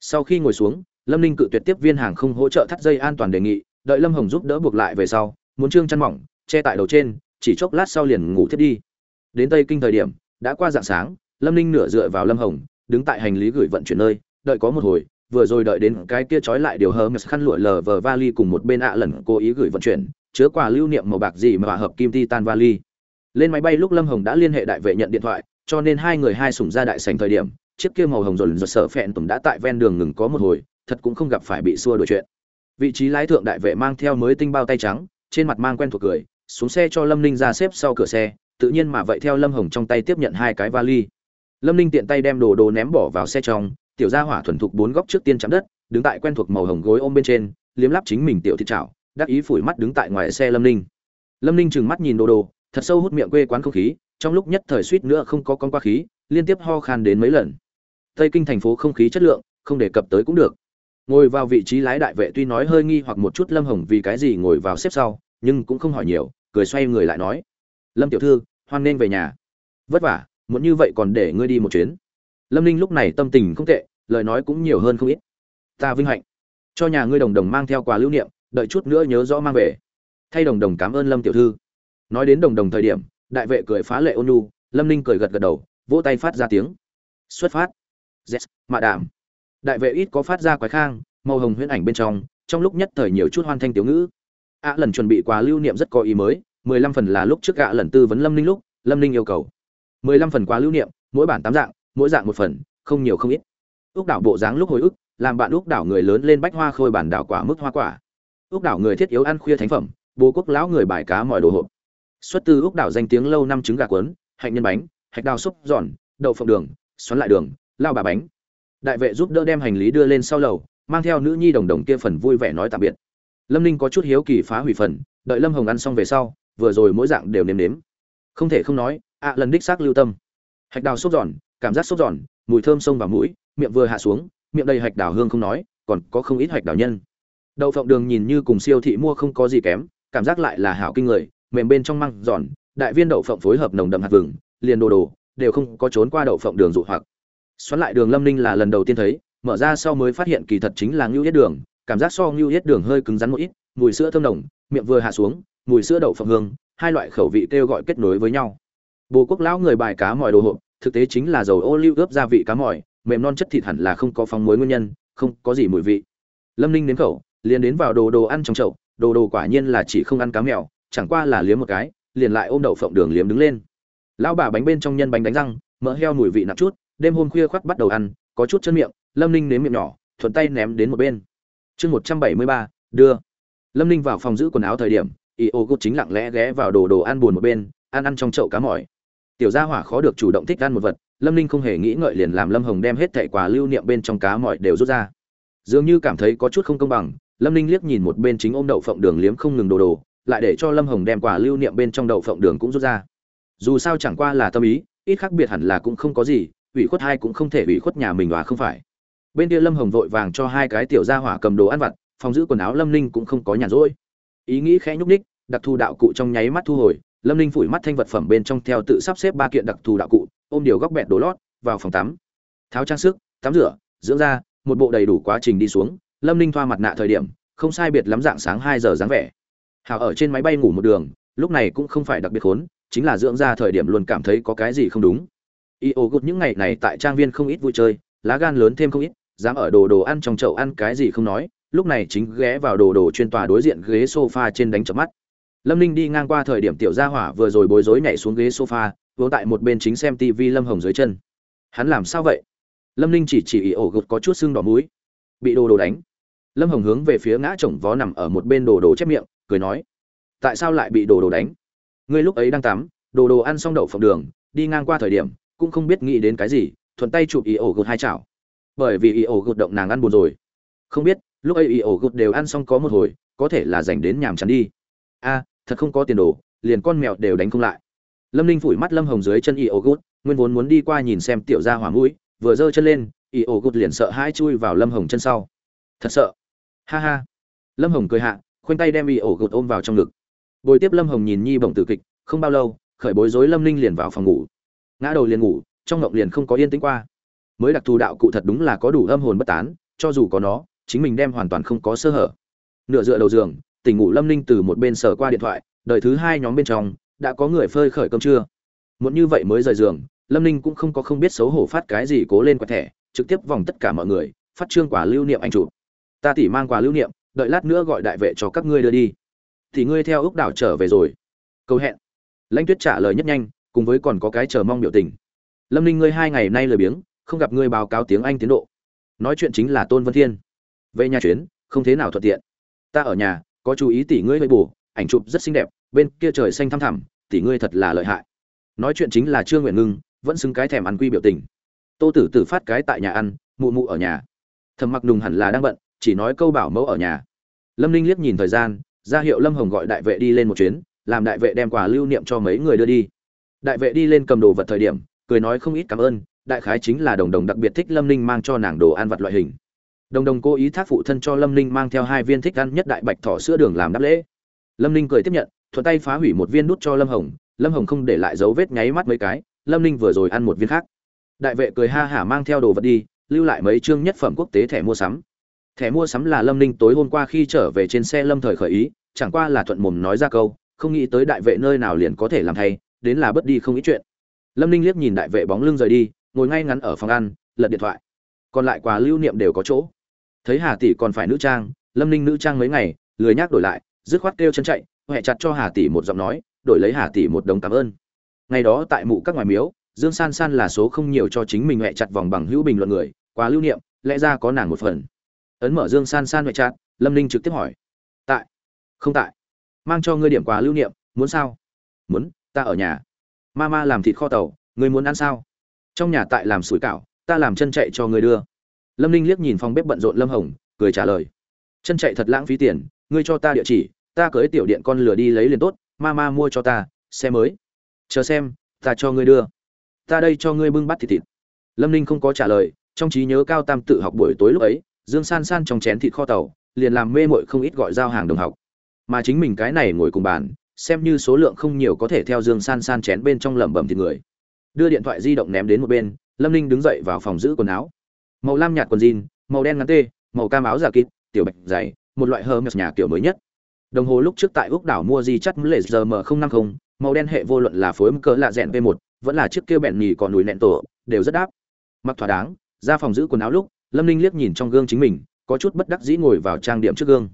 Sau khi ngồi xuống lâm ninh cự tuyệt tiếp viên hàng không hỗ trợ thắt dây an toàn đề nghị, đợi lâm hồng giúp đỡ buộc lại về sau, muốn trương chăn mỏng, che tại đầu trên, chỉ chốc lát sau liền ngủ thiết đi. Đến tây kinh thời điểm, đã qua dạng sáng, lâm ninh nửa dựa vào lâm hồng, đứng tại hành lý gửi vận chuyển nơi, đợi có một hồi, vừa rồi đợi đến cái kia trói lại điều hờ khăn lụa lờ vờ vali cùng một bên ạ lần cố ý gửi vận chuyển, chứa quà lưu niệm màu bạc gì mà hợp kim titan vali. Lên máy bay lúc lâm hồng đã liên hệ đại vệ nhận điện thoại, cho nên hai người hai sủng ra đại sành thời điểm, chiếc kia màu hồng rộn rộn sợ phẹn tùng đã tại ven đường ngừng có một hồi thật cũng không gặp phải bị xua đổi chuyện. Vị trí lái thượng đại vệ mang theo mới tinh bao tay trắng, trên mặt mang quen thuộc cười, xuống xe cho lâm ninh ra xếp sau cửa xe, tự nhiên mà vậy theo lâm hồng trong tay tiếp nhận hai cái vali. Lâm ninh tiện tay đem đồ đồ ném bỏ vào xe trong, tiểu gia hỏa thuần thục bốn góc trước tiên chạm đất, đứng tại quen thuộc màu hồng gối ôm bên trên, liếm lắp chính mình tiểu thịt chảo, đắc ý phủi mắt đứng tại ngoài xe lâm ninh. Lâm ninh trừng mắt nhìn đồ đồ, thật sâu hút miệng quê quán không khí, trong lúc nhất thời suýt nữa không có con qua khí, liên tiếp ho khan đến mấy lần. Tây kinh thành phố không khí chất lượng, không đề cập tới cũng được ngồi vào vị trí lái đại vệ tuy nói hơi nghi hoặc một chút lâm hồng vì cái gì ngồi vào xếp sau, nhưng cũng không hỏi nhiều, cười xoay người lại nói, lâm tiểu thư, hoan nên về nhà. Vất vả, muốn như vậy còn để ngươi đi một chuyến. Lâm ninh lúc này tâm tình không tệ, lời nói cũng nhiều hơn không ít. Ta vinh hạnh, cho nhà ngươi đồng đồng mang theo quà lưu niệm, đợi chút nữa nhớ rõ mang về. Thay đồng đồng cảm ơn lâm tiểu thư. Nói đến đồng đồng thời điểm, đại vệ cười phá lệ ôn nhu, lâm ninh cười gật gật đầu, vỗ tay phát ra tiếng. Xuất phát. Yes mạ đảm đại vệ ít có phát ra quái khang, màu hồng huyễn ảnh bên trong trong lúc nhất thời nhiều chút hoan thanh tiểu ngữ. Ạ lần chuẩn bị quà lưu niệm rất có ý mới, mười lăm phần là lúc trước ạ lần tư vấn lâm ninh lúc, lâm ninh yêu cầu. mười lăm phần quà lưu niệm, mỗi bản tám dạng, mỗi dạng một phần, không nhiều không ít. Ước đảo bộ dáng lúc hồi ức, làm bạn ước đảo người lớn lên bách hoa khôi bản đảo quả mức hoa quả. Ước đảo người thiết yếu ăn khuya thánh phẩm, bố quốc lão người bài cá mọi đồ hộp. Xuất từ ước đảo danh tiếng lâu năm trứng gà cuốn, hạnh nhân bánh, hạch đào xúc giòn, đậu phộng đường, xoắn lại đường, lao bà bánh đại vệ giúp đỡ đem hành lý đưa lên sau lầu, mang theo nữ nhi đồng đồng kia phần vui vẻ nói tạm biệt. Lâm ninh có chút hiếu kỳ phá hủy phần, đợi lâm hồng ăn xong về sau, vừa rồi mỗi dạng đều nếm nếm. Không thể không nói, ạ, lần đích xác lưu tâm. Hạch đào xốp giòn, cảm giác xốp giòn, mùi thơm sông vào mũi, miệng vừa hạ xuống, miệng đầy hạch đào hương không nói, còn có không ít hạch đào nhân. Đậu phộng đường nhìn như cùng siêu thị mua không có gì kém, cảm giác lại là hảo kinh người, mềm bên trong măng giòn, đại viên đậu phộng phối hợp nồng đậm hạt vừng, liền đồ đồ, đều không có trốn qua đậu phộng đường dụ hoặc xoắn lại đường lâm ninh là lần đầu tiên thấy, mở ra sau mới phát hiện kỳ thật chính là ngưu yết đường, cảm giác so ngưu yết đường hơi cứng rắn một ít, mùi sữa thơm nồng, miệng vừa hạ xuống, mùi sữa đậu phộng hương, hai loại khẩu vị kêu gọi kết nối với nhau. Bồ quốc lão người bài cá mòi đồ hộp, thực tế chính là dầu ô liu ướp gia vị cá mòi, mềm non chất thịt hẳn là không có phong muối nguyên nhân, không có gì mùi vị. Lâm ninh nếm khẩu, liền đến vào đồ đồ ăn trong chậu, đồ đồ quả nhiên là chỉ không ăn cá mèo, chẳng qua là liếm một cái, liền lại ôm đậu phộng đường liếm đứng lên. Lão bà bánh bên trong nhân bánh đánh răng, mỡ heo mùi vị nặng chút đêm hôm khuya khoắt bắt đầu ăn, có chút chân miệng, lâm ninh nếm miệng nhỏ, thuận tay ném đến một bên. Chương một trăm bảy mươi ba, đưa. Lâm ninh vào phòng giữ quần áo thời điểm, y ô gút chính lặng lẽ ghé vào đồ đồ ăn buồn một bên, ăn ăn trong chậu cá mỏi tiểu gia hỏa khó được chủ động thích ăn một vật, lâm ninh không hề nghĩ ngợi liền làm lâm hồng đem hết thẻ quà lưu niệm bên trong cá mỏi đều rút ra. Dường như cảm thấy có chút không công bằng, lâm ninh liếc nhìn một bên chính ôm đậu phộng đường liếm không ngừng đồ đồ, lại để cho lâm hồng đem quà lưu niệm bên trong đậu phộng đường cũng rút ra. Dù sao chẳng qua là tâm ý, ít khác biệt hẳn là cũng không có gì ủy khuất hai cũng không thể ủy khuất nhà mình và không phải. Bên kia lâm hồng vội vàng cho hai cái tiểu gia hỏa cầm đồ ăn vặt, phòng giữ quần áo lâm ninh cũng không có nhàn rỗi. Ý nghĩ khẽ nhúc ních đặc thù đạo cụ trong nháy mắt thu hồi, lâm ninh phủi mắt thanh vật phẩm bên trong theo tự sắp xếp ba kiện đặc thù đạo cụ, ôm điều góc bẹt đồ lót, vào phòng tắm. Tháo trang sức, tắm rửa, dưỡng da, một bộ đầy đủ quá trình đi xuống, lâm ninh thoa mặt nạ thời điểm, không sai biệt lắm dạng sáng hai giờ dáng vẻ. Hào ở trên máy bay ngủ một đường, lúc này cũng không phải đặc biệt khốn, chính là dưỡng da thời điểm luôn cảm thấy có cái gì không đúng y ô gục những ngày này tại trang viên không ít vui chơi, lá gan lớn thêm không ít, dám ở đồ đồ ăn trong chậu ăn cái gì không nói, lúc này chính ghé vào đồ đồ chuyên tòa đối diện ghế sofa trên đánh chợp mắt. Lâm ninh đi ngang qua thời điểm tiểu gia hỏa vừa rồi bối rối nhảy xuống ghế sofa vốn tại một bên chính xem tv lâm hồng dưới chân. Hắn làm sao vậy? Lâm ninh chỉ chỉ ý ổ gục có chút sưng đỏ mũi. Bị đồ đồ đánh. Lâm hồng hướng về phía ngã chồng vó nằm ở một bên đồ đồ chép miệng, cười nói, tại sao lại bị đồ đồ đánh? Ngươi lúc ấy đang tắm, đồ đồ ăn xong đậu phộng đường, đi ngang qua thời điểm cũng không biết nghĩ đến cái gì, thuận tay chụp ý ổ gột hai chảo. Bởi vì ý ổ gột động nàng ăn buồn rồi. Không biết, lúc ấy ý ổ gột đều ăn xong có một hồi, có thể là dành đến nhàm chán đi. A, thật không có tiền đồ, liền con mèo đều đánh không lại. Lâm ninh phủi mắt lâm hồng dưới chân ý ổ gột, nguyên vốn muốn đi qua nhìn xem tiểu gia hỏa mũi, vừa giơ chân lên ý ổ gột liền sợ hai chui vào lâm hồng chân sau. Thật sợ. Ha ha. Lâm hồng cười hạ, khoanh tay đem ý ổ gột ôm vào trong ngực. Bồi tiếp lâm hồng nhìn nhi bổng tử kịch, không bao lâu, khởi bối rối lâm ninh liền vào phòng ngủ ngã đầu liền ngủ, trong ngộng liền không có yên tĩnh qua. Mới đặc thù đạo cụ thật đúng là có đủ âm hồn bất tán, cho dù có nó, chính mình đem hoàn toàn không có sơ hở. Nửa dựa đầu giường, tỉnh ngủ lâm ninh từ một bên sờ qua điện thoại đợi thứ hai nhóm bên trong, đã có người phơi khởi cơm trưa. Muốn như vậy mới rời giường, lâm ninh cũng không có không biết xấu hổ phát cái gì cố lên quẹt thẻ, trực tiếp vòng tất cả mọi người, phát trương quả lưu niệm anh chủ. ta tỉ mang quà lưu niệm, đợi lát nữa gọi đại vệ cho các ngươi đưa đi. Thì ngươi theo ước đảo trở về rồi. Câu hẹn. Lãnh tuyết trả lời nhất nhanh cùng với còn có cái chờ mong biểu tình. Lâm ninh ngươi hai ngày nay lười biếng, không gặp ngươi báo cáo tiếng anh tiến độ. Nói chuyện chính là tôn vân thiên. Về nhà chuyến, không thế nào thuận tiện. Ta ở nhà, có chú ý tỷ ngươi hơi bù, ảnh chụp rất xinh đẹp, bên kia trời xanh thăm thẳm, tỷ ngươi thật là lợi hại. Nói chuyện chính là trương nguyện ngưng, vẫn xứng cái thèm ăn quy biểu tình. Tô tử tử phát cái tại nhà ăn, mụ mụ ở nhà. Thầm mặc nùng hẳn là đang bận, chỉ nói câu bảo mẫu ở nhà. Lâm ninh liếc nhìn thời gian, ra hiệu lâm hồng gọi đại vệ đi lên một chuyến, làm đại vệ đem quà lưu niệm cho mấy người đưa đi đại vệ đi lên cầm đồ vật thời điểm, cười nói không ít cảm ơn, đại khái chính là đồng đồng đặc biệt thích lâm ninh mang cho nàng đồ ăn vật loại hình. Đồng đồng cố ý thác phụ thân cho lâm ninh mang theo hai viên thích ăn nhất đại bạch thỏ sữa đường làm đáp lễ. Lâm ninh cười tiếp nhận, thuận tay phá hủy một viên nút cho lâm hồng lâm hồng không để lại dấu vết nháy mắt mấy cái, lâm ninh vừa rồi ăn một viên khác. Đại vệ cười ha hả mang theo đồ vật đi, lưu lại mấy chương nhất phẩm quốc tế thẻ mua sắm. Thẻ mua sắm là lâm ninh tối hôm qua khi trở về trên xe lâm thời khởi ý, chẳng qua là thuận mồm nói ra câu, không nghĩ tới đại vệ nơi nào liền có thể làm thay đến là bất đi không ít chuyện. Lâm ninh liếc nhìn đại vệ bóng lưng rời đi, ngồi ngay ngắn ở phòng ăn, lật điện thoại. Còn lại quà lưu niệm đều có chỗ. Thấy hà tỷ còn phải nữ trang, lâm ninh nữ trang mấy ngày, lười nhác đổi lại, dứt khoát kêu chân chạy huệ chặt cho hà tỷ một giọng nói, đổi lấy hà tỷ một đồng cảm ơn. Ngày đó tại mụ các ngoài miếu, dương san san là số không nhiều cho chính mình huệ chặt vòng bằng hữu bình luận người, quà lưu niệm, lẽ ra có nàng một phần. Ấn mở dương san san huệ chặt, lâm ninh trực tiếp hỏi. Tại? Không tại. Mang cho ngươi điểm quà lưu niệm, muốn sao? Muốn ta ở nhà. Ma ma làm thịt kho tàu, ngươi muốn ăn sao? Trong nhà tại làm sủi cảo, ta làm chân chạy cho ngươi đưa. Lâm ninh liếc nhìn phòng bếp bận rộn lâm hồng, cười trả lời. Chân chạy thật lãng phí tiền, ngươi cho ta địa chỉ, ta cưới tiểu điện con lửa đi lấy liền tốt ma ma mua cho ta, xe mới. Chờ xem, ta cho ngươi đưa. Ta đây cho ngươi bưng bắt thịt thịt. Lâm ninh không có trả lời, trong trí nhớ cao tam tự học buổi tối lúc ấy, dương san san trong chén thịt kho tàu, liền làm mê mội không ít gọi giao hàng đồng học. Mà chính mình cái này ngồi cùng bàn xem như số lượng không nhiều có thể theo dương san san chén bên trong lẩm bẩm thịt người. Đưa điện thoại di động ném đến một bên, lâm ninh đứng dậy vào phòng giữ quần áo. Màu lam nhạt quần jean, màu đen ngắn tê, màu cam áo giả kịt tiểu bạch dày, một loại hơ nhà kiểu mới nhất. Đồng hồ lúc trước tại úc đảo mua di chắt lệ giờ m không năm không, màu đen hệ vô luận là phối cỡ lạ rẽn v một, vẫn là chiếc kia bẹn nhì còn núi nẹn tổ, đều rất đáp. Mặc thỏa đáng, ra phòng giữ quần áo lúc, lâm ninh liếc nhìn trong gương chính mình, có chút bất đắc dĩ ngồi vào trang điểm trước gương.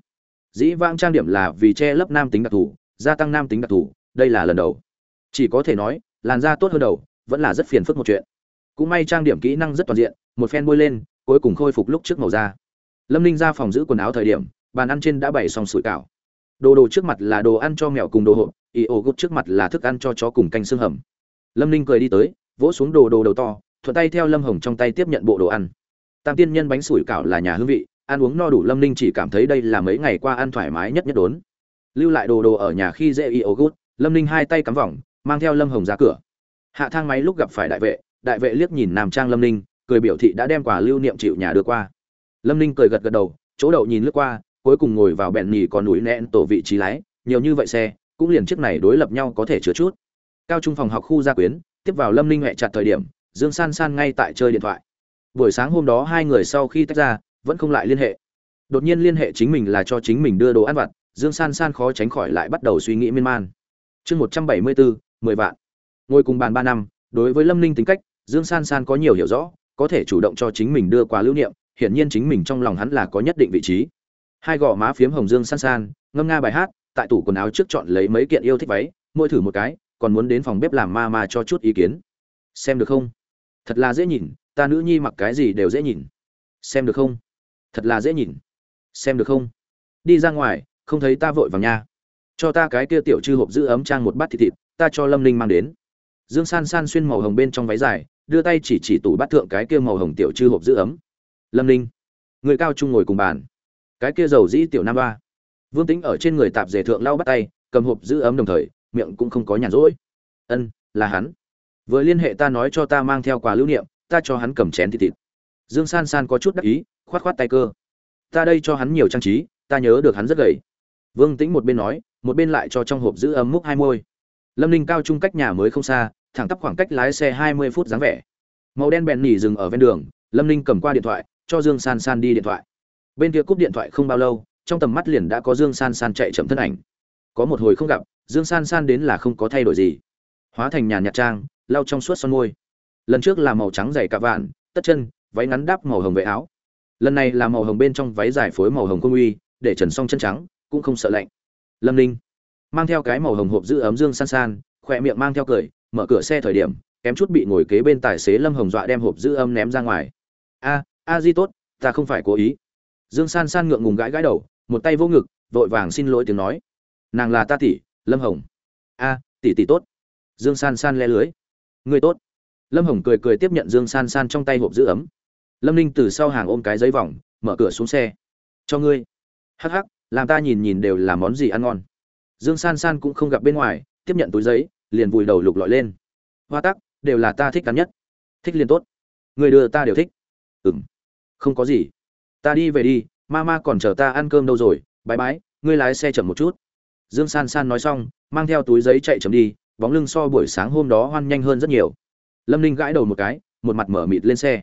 Dĩ vãng trang điểm là vì che lấp nam tính đặc thù gia tăng nam tính đặc thù, đây là lần đầu. Chỉ có thể nói, làn da tốt hơn đầu, vẫn là rất phiền phức một chuyện. Cũng may trang điểm kỹ năng rất toàn diện, một phen bôi lên, cuối cùng khôi phục lúc trước màu da. Lâm ninh ra phòng giữ quần áo thời điểm, bàn ăn trên đã bày xong sủi cảo. Đồ đồ trước mặt là đồ ăn cho mèo cùng đồ hộp ý ô gút trước mặt là thức ăn cho chó cùng canh xương hầm. Lâm ninh cười đi tới, vỗ xuống đồ đồ đầu to, thuận tay theo lâm hồng trong tay tiếp nhận bộ đồ ăn. Tam tiên nhân bánh sủi cảo là nhà hương vị, ăn uống no đủ lâm ninh chỉ cảm thấy đây là mấy ngày qua ăn thoải mái nhất nhất đốn lưu lại đồ đồ ở nhà khi dễ y ô gút lâm ninh hai tay cắm vòng, mang theo lâm hồng ra cửa. Hạ thang máy lúc gặp phải đại vệ đại vệ liếc nhìn nam trang lâm ninh, cười biểu thị đã đem quà lưu niệm chịu nhà đưa qua. Lâm ninh cười gật gật đầu, chỗ đậu nhìn lướt qua, cuối cùng ngồi vào bẹn nhì còn núi nẹn tổ vị trí lái, nhiều như vậy xe, cũng liền chiếc này đối lập nhau có thể chứa chút. Cao trung phòng học khu gia quyến, tiếp vào lâm ninh huệ chặt thời điểm, dương san san ngay tại chơi điện thoại. Buổi sáng hôm đó hai người sau khi tách ra, vẫn không lại liên hệ. Đột nhiên liên hệ chính mình là cho chính mình đưa đồ ăn vặt dương san san khó tránh khỏi lại bắt đầu suy nghĩ miên man. Chương một trăm bảy mươi bốn, mười vạn. Ngồi cùng bàn ba năm, đối với lâm ninh tính cách, dương san san có nhiều hiểu rõ, có thể chủ động cho chính mình đưa quà lưu niệm, hiển nhiên chính mình trong lòng hắn là có nhất định vị trí. Hai gò má phiếm hồng dương san san, ngâm nga bài hát, tại tủ quần áo trước chọn lấy mấy kiện yêu thích váy, mỗi thử một cái, còn muốn đến phòng bếp làm ma ma cho chút ý kiến. Xem được không? Thật là dễ nhìn, ta nữ nhi mặc cái gì đều dễ nhìn. Xem được không? Thật là dễ nhìn. Xem được không? Đi ra ngoài không thấy ta vội vàng nha. Cho ta cái kia tiểu chư hộp giữ ấm trang một bát thịt thịt, ta cho lâm linh mang đến. Dương san san xuyên màu hồng bên trong váy dài, đưa tay chỉ chỉ tủ bát thượng cái kia màu hồng tiểu chư hộp giữ ấm. Lâm linh người cao trung ngồi cùng bàn. Cái kia dầu dĩ tiểu nam ba. Vương tính ở trên người tạp dề thượng lau bắt tay, cầm hộp giữ ấm đồng thời, miệng cũng không có nhàn rỗi. Ân, là hắn. Vừa liên hệ ta nói cho ta mang theo quà lưu niệm, ta cho hắn cầm chén thịt thịt. Dương san san có chút đắc ý, khoát khoát tay cơ. Ta đây cho hắn nhiều trang trí, ta nhớ được hắn rất gầy vương tĩnh một bên nói, một bên lại cho trong hộp giữ ấm múc hai môi. Lâm ninh cao trung cách nhà mới không xa, thẳng tắp khoảng cách lái xe hai mươi phút dáng vẻ. Màu đen bèn nỉ dừng ở ven đường, lâm ninh cầm qua điện thoại, cho dương san san đi điện thoại. Bên kia cúp điện thoại không bao lâu, trong tầm mắt liền đã có dương san san chạy chậm thân ảnh. Có một hồi không gặp, dương san san đến là không có thay đổi gì. Hóa thành nhàn nhạt trang, lau trong suốt son môi. Lần trước là màu trắng dày cả vạn, tất chân, váy ngắn đắp màu hồng vệ áo. Lần này là màu hồng bên trong váy dài phối màu hồng công uy, để trần song chân trắng cũng không sợ lạnh. Lâm ninh mang theo cái màu hồng hộp giữ ấm dương san san, khỏe miệng mang theo cười, mở cửa xe thời điểm, kém chút bị ngồi kế bên tài xế lâm hồng dọa đem hộp giữ âm ném ra ngoài. A a di tốt, ta không phải cố ý. Dương san san ngượng ngùng gãi gãi đầu, một tay vô ngực, vội vàng xin lỗi tiếng nói. Nàng là ta tỷ, lâm hồng. A, tỷ tỷ tốt. Dương san san le lưới. Người tốt. Lâm hồng cười cười tiếp nhận dương san san trong tay hộp giữ ấm. Lâm ninh từ sau hàng ôm cái giấy vòng, mở cửa xuống xe. Cho ngươi. Hắc hắc làm ta nhìn nhìn đều là món gì ăn ngon. Dương san san cũng không gặp bên ngoài, tiếp nhận túi giấy, liền vùi đầu lục lọi lên. Hoa tắc, đều là ta thích cắn nhất. Thích liền tốt. Người đưa ta đều thích. Ừng không có gì. Ta đi về đi, ma ma còn chờ ta ăn cơm đâu rồi bãi bãi ngươi lái xe chậm một chút. Dương san san nói xong, mang theo túi giấy chạy chậm đi, bóng lưng so buổi sáng hôm đó hoan nhanh hơn rất nhiều. Lâm ninh gãi đầu một cái, một mặt mở mịt lên xe.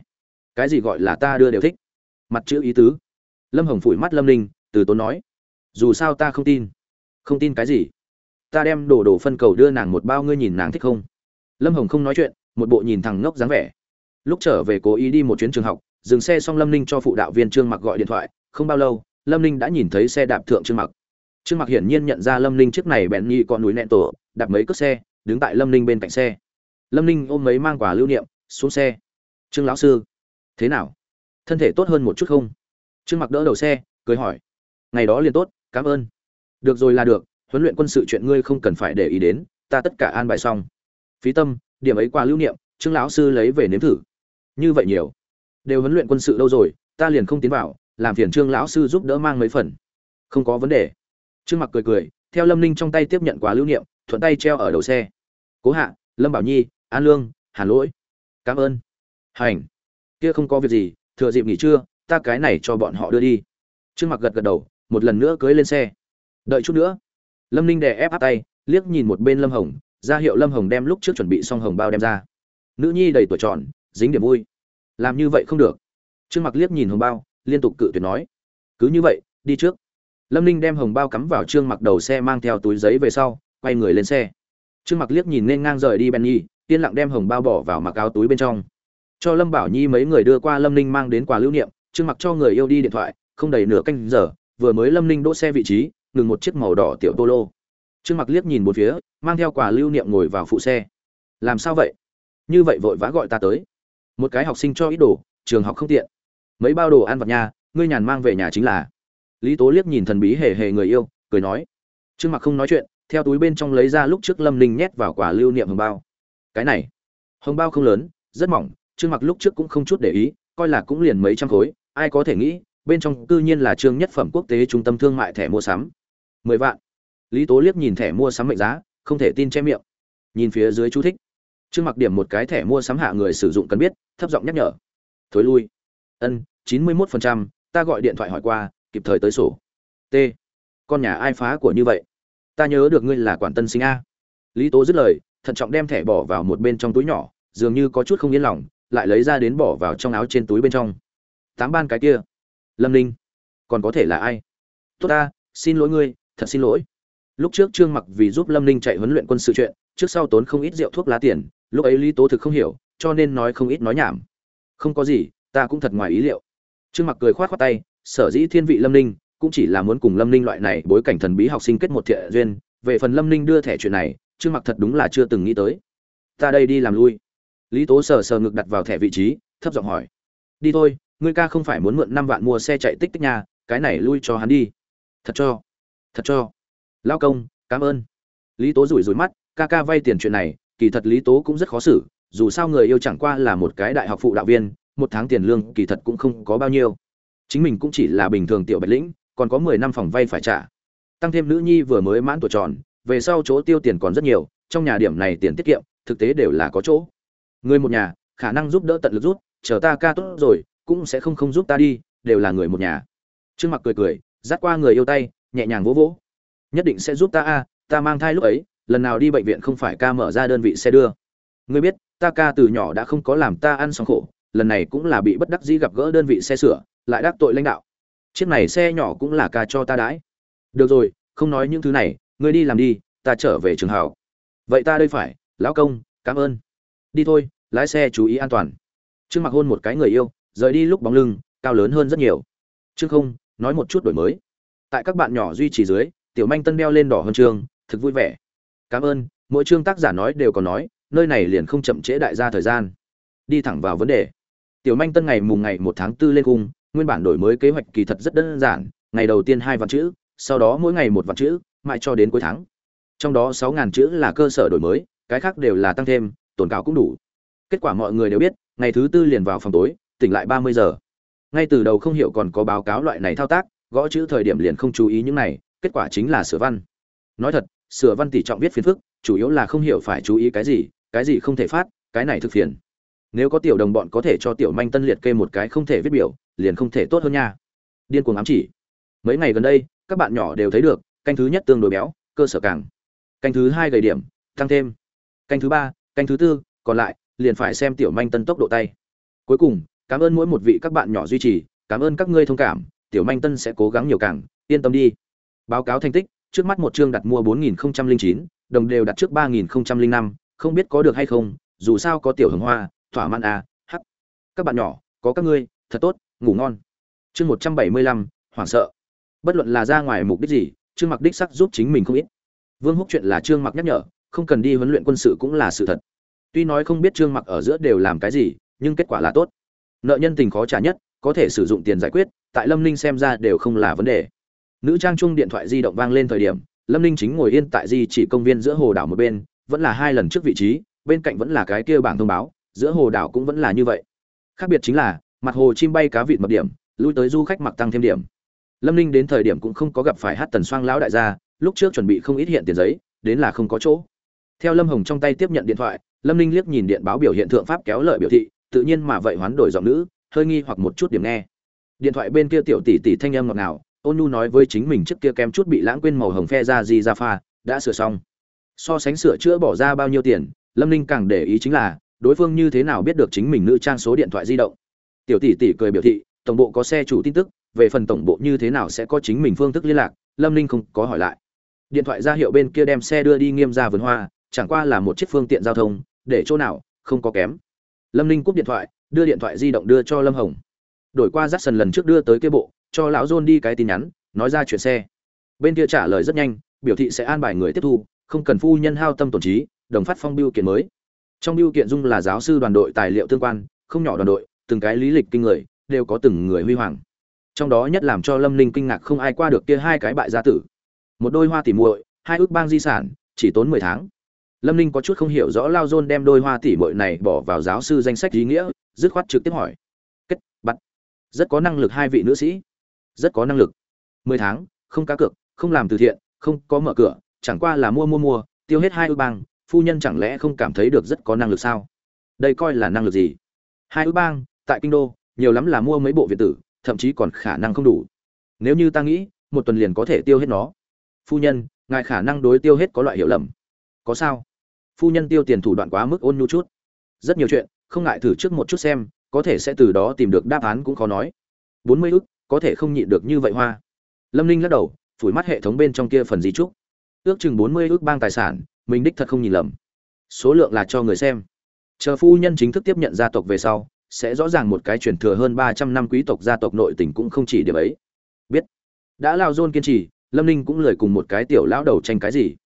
Cái gì gọi là ta đưa đều thích? Mặt chữ ý tứ. Lâm hồng phủi mắt lâm ninh, từ tốn nói dù sao ta không tin. Không tin cái gì? Ta đem đồ đồ phân cầu đưa nàng một bao, ngươi nhìn nàng thích không? Lâm hồng không nói chuyện, một bộ nhìn thằng ngốc dáng vẻ. Lúc trở về cố ý đi một chuyến trường học, dừng xe xong lâm ninh cho phụ đạo viên trương mặc gọi điện thoại. Không bao lâu, lâm ninh đã nhìn thấy xe đạp thượng trương mặc. Trương mặc hiển nhiên nhận ra lâm ninh chiếc này bèn nhi con núi nẹn tổ, đạp mấy cất xe, đứng tại lâm ninh bên cạnh xe. Lâm ninh ôm mấy mang quà lưu niệm, xuống xe. Trương lão sư, thế nào? Thân thể tốt hơn một chút không? Trương mặc đỡ đầu xe, cười hỏi. Ngày đó liền tốt cảm ơn. Được rồi là được, huấn luyện quân sự chuyện ngươi không cần phải để ý đến, ta tất cả an bài xong. Phí tâm, điểm ấy quà lưu niệm, trương lão sư lấy về nếm thử. Như vậy nhiều. Đều huấn luyện quân sự đâu rồi, ta liền không tiến vào, làm phiền trương lão sư giúp đỡ mang mấy phần. Không có vấn đề. Trương mặc cười cười, theo lâm ninh trong tay tiếp nhận quà lưu niệm, thuận tay treo ở đầu xe. Cố hạ, lâm bảo nhi, an lương, hàn lỗi. Cảm ơn. Hành. Kia không có việc gì, thừa dịp nghỉ trưa, ta cái này cho bọn họ đưa đi. Trương mặc gật gật đầu một lần nữa cưới lên xe. Đợi chút nữa. Lâm ninh đè ép áp tay, liếc nhìn một bên lâm hồng, ra hiệu lâm hồng đem lúc trước chuẩn bị xong hồng bao đem ra. Nữ nhi đầy tuổi tròn dính điểm vui. Làm như vậy không được. Trương mặc liếc nhìn hồng bao, liên tục cự tuyệt nói. Cứ như vậy, đi trước. Lâm ninh đem hồng bao cắm vào trương mặc đầu xe mang theo túi giấy về sau, quay người lên xe. Trương mặc liếc nhìn nên ngang rời đi ben nhi yên lặng đem hồng bao bỏ vào mặc áo túi bên trong. Cho lâm bảo nhi mấy người đưa qua lâm ninh mang đến quà lưu niệm, trương mặc cho người yêu đi điện thoại, không đầy nửa canh giờ vừa mới lâm ninh đỗ xe vị trí, ngừng một chiếc màu đỏ tiểu polo. Trương mặc liếc nhìn một phía, mang theo quà lưu niệm ngồi vào phụ xe. Làm sao vậy? Như vậy vội vã gọi ta tới. Một cái học sinh cho ít đồ, trường học không tiện. Mấy bao đồ ăn vặt nha ngươi nhàn mang về nhà chính là. Lý tố liếc nhìn thần bí hề hề người yêu, cười nói. Trương mặc không nói chuyện, theo túi bên trong lấy ra lúc trước lâm ninh nhét vào quả lưu niệm hồng bao. Cái này, hồng bao không lớn, rất mỏng, trương mặc lúc trước cũng không chút để ý, coi là cũng liền mấy trăm khối, ai có thể nghĩ bên trong cư nhiên là trương nhất phẩm quốc tế trung tâm thương mại thẻ mua sắm. Mười vạn. Lý tố liếc nhìn thẻ mua sắm mệnh giá không thể tin che miệng. Nhìn phía dưới chú thích. Trương mặc điểm một cái thẻ mua sắm hạ người sử dụng cần biết thấp giọng nhắc nhở. Thối lui. Ân chín mươi 91%, ta gọi điện thoại hỏi qua kịp thời tới sổ. T. Con nhà ai phá của như vậy? Ta nhớ được ngươi là quản tân sinh a. Lý tố dứt lời thận trọng đem thẻ bỏ vào một bên trong túi nhỏ dường như có chút không yên lòng lại lấy ra đến bỏ vào trong áo trên túi bên trong. Tám ban cái kia lâm ninh, còn có thể là ai? Tốt ta, xin lỗi ngươi, thật xin lỗi. Lúc trước trương mặc vì giúp lâm ninh chạy huấn luyện quân sự chuyện, trước sau tốn không ít rượu thuốc lá tiền, lúc ấy lý tố thực không hiểu, cho nên nói không ít nói nhảm. Không có gì, ta cũng thật ngoài ý liệu. Trương mặc cười khoát khoát tay, sở dĩ thiên vị lâm ninh, cũng chỉ là muốn cùng lâm ninh loại này bối cảnh thần bí học sinh kết một thiện duyên. Về phần lâm ninh đưa thẻ chuyện này, trương mặc thật đúng là chưa từng nghĩ tới. Ta đây đi làm lui. Lý tố sờ sờ ngực đặt vào thẻ vị trí, thấp giọng hỏi. Đi thôi ngươi ca không phải muốn mượn năm vạn mua xe chạy tích tích nhà cái này lui cho hắn đi. Thật cho thật cho. Lao công, cảm ơn. Lý tố rủi rủi mắt, ca ca vay tiền chuyện này, kỳ thật lý tố cũng rất khó xử, dù sao người yêu chẳng qua là một cái đại học phụ đạo viên, một tháng tiền lương kỳ thật cũng không có bao nhiêu. Chính mình cũng chỉ là bình thường tiểu bạch lĩnh, còn có mười năm phòng vay phải trả. Tăng thêm nữ nhi vừa mới mãn tuổi tròn, về sau chỗ tiêu tiền còn rất nhiều, trong nhà điểm này tiền tiết kiệm, thực tế đều là có chỗ. Người một nhà, khả năng giúp đỡ tận lực rút chờ ta ca tốt rồi cũng sẽ không không giúp ta đi, đều là người một nhà. Trương mặc cười cười, dắt qua người yêu tay, nhẹ nhàng vỗ vỗ. Nhất định sẽ giúp ta a, ta mang thai lúc ấy, lần nào đi bệnh viện không phải ca mở ra đơn vị xe đưa. Ngươi biết, ta ca từ nhỏ đã không có làm ta ăn xong khổ, lần này cũng là bị bất đắc dĩ gặp gỡ đơn vị xe sửa, lại đắc tội lãnh đạo. Chiếc này xe nhỏ cũng là ca cho ta đãi. Được rồi, không nói những thứ này, ngươi đi làm đi, ta trở về trường hảo vậy ta đây phải, lão công, cảm ơn. Đi thôi, lái xe chú ý an toàn. Trương mặc hôn một cái người yêu rời đi lúc bóng lưng, cao lớn hơn rất nhiều. Trương không, nói một chút đổi mới. Tại các bạn nhỏ duy trì dưới, tiểu manh tân đeo lên đỏ hơn trương, thực vui vẻ. Cảm ơn, mỗi chương tác giả nói đều còn nói, nơi này liền không chậm trễ đại gia thời gian. Đi thẳng vào vấn đề. Tiểu manh tân ngày mùng ngày một tháng tư lên cung nguyên bản đổi mới kế hoạch kỳ thật rất đơn giản, ngày đầu tiên hai vạn chữ, sau đó mỗi ngày một vạn chữ, mãi cho đến cuối tháng. Trong đó sáu ngàn chữ là cơ sở đổi mới, cái khác đều là tăng thêm, tồn cảo cũng đủ. Kết quả mọi người đều biết, ngày thứ tư liền vào phòng tối tỉnh lại ba mươi giờ. Ngay từ đầu không hiểu còn có báo cáo loại này thao tác, gõ chữ thời điểm liền không chú ý những này, kết quả chính là sửa văn. Nói thật, sửa văn tỷ trọng viết phiền phức, chủ yếu là không hiểu phải chú ý cái gì cái gì không thể phát, cái này thực phiền. Nếu có tiểu đồng bọn có thể cho tiểu manh tân liệt kê một cái không thể viết biểu, liền không thể tốt hơn nha. Điên cuồng ám chỉ. Mấy ngày gần đây, các bạn nhỏ đều thấy được, canh thứ nhất tương đối béo, cơ sở càng. Canh thứ hai gầy điểm, tăng thêm. Canh thứ ba, canh thứ tư, còn lại, liền phải xem tiểu manh tân tốc độ tay. Cuối cùng cảm ơn mỗi một vị các bạn nhỏ duy trì cảm ơn các ngươi thông cảm tiểu manh tân sẽ cố gắng nhiều càng yên tâm đi báo cáo thành tích trước mắt một chương đặt mua 4009, đồng đều đặt trước 3005, không biết có được hay không, dù sao có tiểu hồng hoa, thỏa mãn à, hắc. Các bạn nhỏ, có các ngươi, thật tốt, ngủ ngon. Chương 175, hoảng sợ. Bất luận là ra ngoài mục đích gì, Trương Mặc đích sắc giúp chính mình không ít. Vương Húc chuyện là Trương Mặc nhắc nhở, không cần đi huấn luyện quân sự cũng là sự thật. Tuy nói không biết Trương Mặc ở giữa đều làm cái gì, nhưng kết quả là tốt. Nợ nhân tình khó trả nhất, có thể sử dụng tiền giải quyết, tại Lâm Ninh xem ra đều không là vấn đề. Nữ trang Chung điện thoại di động vang lên thời điểm lâm ninh chính ngồi yên tại di chỉ công viên giữa hồ đảo một bên vẫn là hai lần trước vị trí bên cạnh vẫn là cái kia bảng thông báo giữa hồ đảo cũng vẫn là như vậy. Khác biệt chính là mặt hồ chim bay cá vịt mập điểm lui tới du khách mặc tăng thêm điểm. Lâm ninh đến thời điểm cũng không có gặp phải hát tần xoang lão đại gia lúc trước chuẩn bị không ít hiện tiền giấy đến là không có chỗ. Theo lâm hồng trong tay tiếp nhận điện thoại lâm ninh liếc nhìn điện báo biểu hiện thượng pháp kéo lợi biểu thị tự nhiên mà vậy hoán đổi giọng nữ, hơi nghi hoặc một chút điểm nghe. Điện thoại bên kia tiểu tỷ tỷ thanh âm ngọt ngào, ôn nhu nói với chính mình trước kia kém chút bị lãng quên màu hồng phe ra gì ra pha, đã sửa xong. So sánh sửa chữa bỏ ra bao nhiêu tiền, lâm ninh càng để ý chính là, đối phương như thế nào biết được chính mình nữ trang số điện thoại di động. Tiểu tỷ tỷ cười biểu thị, tổng bộ có xe chủ tin tức, về phần tổng bộ như thế nào sẽ có chính mình phương thức liên lạc, lâm ninh không có hỏi lại. Điện thoại ra hiệu bên kia đem xe đưa đi nghiêm ra vườn hoa, chẳng qua là một chiếc phương tiện giao thông, để chỗ nào, không có kém lâm ninh cúp điện thoại, đưa điện thoại di động đưa cho lâm hồng. Đổi qua rắt sần lần trước đưa tới kia bộ, cho lão john đi cái tin nhắn, nói ra chuyện xe. Bên kia trả lời rất nhanh, biểu thị sẽ an bài người tiếp thu, không cần phu nhân hao tâm tổn trí, đồng phát phong biêu kiện mới. Trong biêu kiện dung là giáo sư đoàn đội tài liệu tương quan, không nhỏ đoàn đội, từng cái lý lịch kinh người, đều có từng người huy hoàng. Trong đó nhất làm cho lâm ninh kinh ngạc không ai qua được kia hai cái bại gia tử. Một đôi hoa tỉ muội, hai ước bang di sản, chỉ tốn mười tháng lâm ninh có chút không hiểu rõ lao dôn đem đôi hoa tỷ muội này bỏ vào giáo sư danh sách ý nghĩa, dứt khoát trực tiếp hỏi. Kết, bắt. Rất có năng lực hai vị nữ sĩ. Rất có năng lực. Mười tháng, không cá cược, không làm từ thiện, không có mở cửa, chẳng qua là mua mua mua, tiêu hết hai ư bang, phu nhân chẳng lẽ không cảm thấy được rất có năng lực sao? Đây coi là năng lực gì? Hai ư bang, tại kinh đô, nhiều lắm là mua mấy bộ viện tử, thậm chí còn khả năng không đủ. Nếu như ta nghĩ, một tuần liền có thể tiêu hết nó. Phu nhân, ngài khả năng đối tiêu hết có loại hiểu lầm. Có sao? Phu nhân tiêu tiền thủ đoạn quá mức ôn nhu chút. Rất nhiều chuyện, không ngại thử trước một chút xem, có thể sẽ từ đó tìm được đáp án cũng khó nói. Bốn mươi ức, có thể không nhịn được như vậy hoa. Lâm ninh lắc đầu, phủi mắt hệ thống bên trong kia phần di trúc ước chừng bốn mươi ước bang tài sản, mình đích thật không nhìn lầm. Số lượng là cho người xem. Chờ phu nhân chính thức tiếp nhận gia tộc về sau, sẽ rõ ràng một cái truyền thừa hơn ba trăm năm quý tộc gia tộc nội tình cũng không chỉ điểm ấy. Biết. Đã lao dôn kiên trì, lâm ninh cũng lời cùng một cái tiểu lão đầu tranh cái gì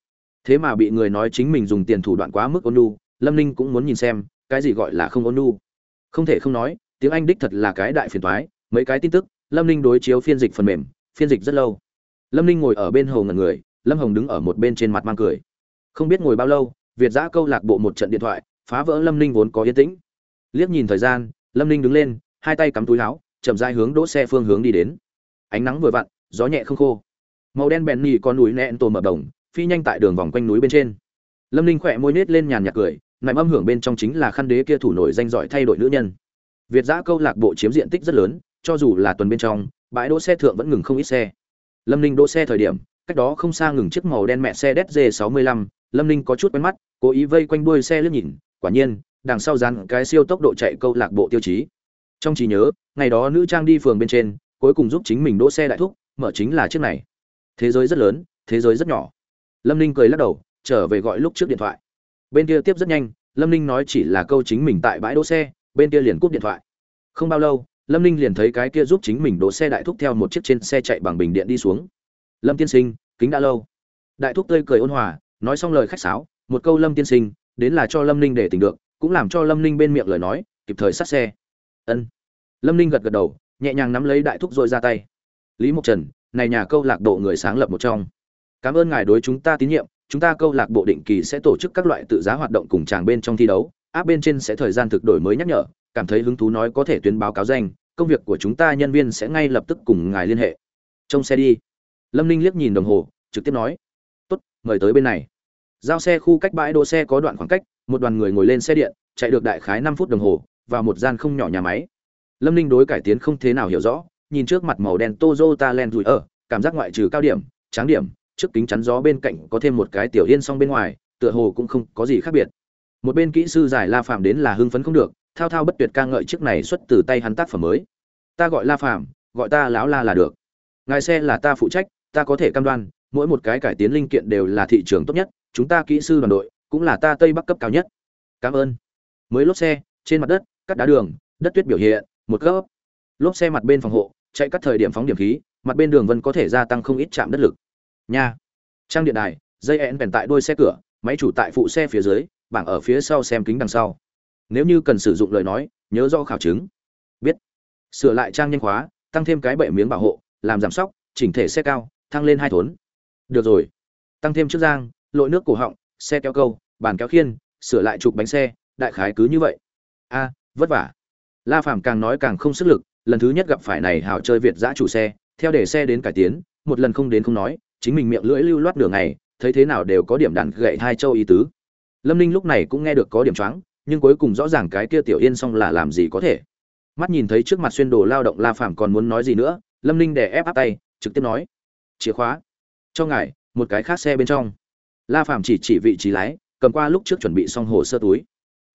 thế mà bị người nói chính mình dùng tiền thủ đoạn quá mức ôn nu lâm ninh cũng muốn nhìn xem, cái gì gọi là không ôn nu không thể không nói, tiếng anh đích thật là cái đại phiền toái, mấy cái tin tức, lâm ninh đối chiếu phiên dịch phần mềm, phiên dịch rất lâu. Lâm ninh ngồi ở bên hồ ngần người, lâm hồng đứng ở một bên trên mặt mang cười. Không biết ngồi bao lâu, việt giã câu lạc bộ một trận điện thoại, phá vỡ lâm ninh vốn có yên tĩnh. Liếc nhìn thời gian, lâm ninh đứng lên, hai tay cắm túi áo, chậm dai hướng đỗ xe phương hướng đi đến. Ánh nắng vừa vặn, gió nhẹ không khô. Màu đen bèn nhì con núi nẹn tổ mở đồng phi nhanh tại đường vòng quanh núi bên trên. Lâm ninh khỏe môi nết lên nhàn nhạc cười, nằm âm hưởng bên trong chính là khăn đế kia thủ nổi danh giỏi thay đổi nữ nhân. Việt giã câu lạc bộ chiếm diện tích rất lớn, cho dù là tuần bên trong, bãi đỗ xe thượng vẫn ngừng không ít xe. Lâm ninh đỗ xe thời điểm, cách đó không xa ngừng chiếc màu đen mẹ xe dz 65 lâm ninh có chút quen mắt, cố ý vây quanh đuôi xe liếc nhìn, quả nhiên, đằng sau dán cái siêu tốc độ chạy câu lạc bộ tiêu chí. Trong trí nhớ, ngày đó nữ trang đi phường bên trên, cuối cùng giúp chính mình đỗ xe đại thúc, mở chính là chiếc này. Thế giới rất lớn, thế giới rất nhỏ lâm ninh cười lắc đầu, trở về gọi lúc trước điện thoại. Bên kia tiếp rất nhanh, lâm ninh nói chỉ là câu chính mình tại bãi đỗ xe, bên kia liền cúp điện thoại. Không bao lâu, lâm ninh liền thấy cái kia giúp chính mình đỗ xe đại thúc theo một chiếc trên xe chạy bằng bình điện đi xuống. Lâm tiên sinh, kính đã lâu. Đại thúc tươi cười ôn hòa, nói xong lời khách sáo, một câu lâm tiên sinh, đến là cho lâm ninh để tỉnh được, cũng làm cho lâm ninh bên miệng lời nói, kịp thời sát xe. Ân. Lâm ninh gật gật đầu, nhẹ nhàng nắm lấy đại thúc rồi ra tay. Lý mộc trần, này nhà câu lạc bộ người sáng lập một trong cảm ơn ngài đối chúng ta tín nhiệm chúng ta câu lạc bộ định kỳ sẽ tổ chức các loại tự giá hoạt động cùng chàng bên trong thi đấu. Áp bên trên sẽ thời gian thực đổi mới nhắc nhở cảm thấy hứng thú nói có thể tuyên báo cáo danh công việc của chúng ta nhân viên sẽ ngay lập tức cùng ngài liên hệ. Trong xe đi. Lâm ninh liếc nhìn đồng hồ trực tiếp nói. Tốt mời tới bên này. Giao xe khu cách bãi đỗ xe có đoạn khoảng cách một đoàn người ngồi lên xe điện chạy được đại khái năm phút đồng hồ vào một gian không nhỏ nhà máy. Lâm ninh đối cải tiến không thế nào hiểu rõ nhìn trước mặt màu đen Toyota rủi ở cảm giác ngoại trừ cao điểm, tráng điểm, trước kính chắn gió bên cạnh có thêm một cái tiểu yên song bên ngoài, tựa hồ cũng không có gì khác biệt. Một bên kỹ sư giải La Phạm đến là hưng phấn không được, thao thao bất tuyệt ca ngợi chiếc này xuất từ tay hắn tác phẩm mới. Ta gọi La Phạm, gọi ta lão La là được. Ngài xe là ta phụ trách, ta có thể cam đoan, mỗi một cái cải tiến linh kiện đều là thị trường tốt nhất, chúng ta kỹ sư đoàn đội cũng là ta Tây Bắc cấp cao nhất. Cảm ơn. Mới lốp xe, trên mặt đất, cắt đá đường, đất tuyết biểu hiện, một cấp. Lốp xe mặt bên phòng hộ, chạy các thời điểm phóng điểm khí mặt bên đường vân có thể gia tăng không ít chạm đất lực nha. Trang điện đài, dây én bèn tại đuôi xe cửa, máy chủ tại phụ xe phía dưới, bảng ở phía sau xem kính đằng sau. Nếu như cần sử dụng lời nói, nhớ do khảo chứng. Biết. Sửa lại trang nhanh khóa, tăng thêm cái bệ miếng bảo hộ, làm giảm sóc, chỉnh thể xe cao, thăng lên hai thốn. Được rồi. Tăng thêm trước giang lội nước cổ họng, xe kéo câu, bàn kéo khiên, sửa lại trục bánh xe, đại khái cứ như vậy. A, vất vả. La phàm càng nói càng không sức lực, lần thứ nhất gặp phải này hào chơi việt giã chủ xe, theo để xe đến cải tiến, một lần không đến không nói chính mình miệng lưỡi lưu loát đường ngày, thấy thế nào đều có điểm đàn gậy hai châu ý tứ. Lâm ninh lúc này cũng nghe được có điểm choáng, nhưng cuối cùng rõ ràng cái kia tiểu yên xong là làm gì có thể. Mắt nhìn thấy trước mặt xuyên đồ lao động la phàm còn muốn nói gì nữa, lâm ninh đè ép áp tay, trực tiếp nói, chìa khóa, cho ngài, một cái khác xe bên trong. La phàm chỉ chỉ vị trí lái, cầm qua lúc trước chuẩn bị xong hồ sơ túi.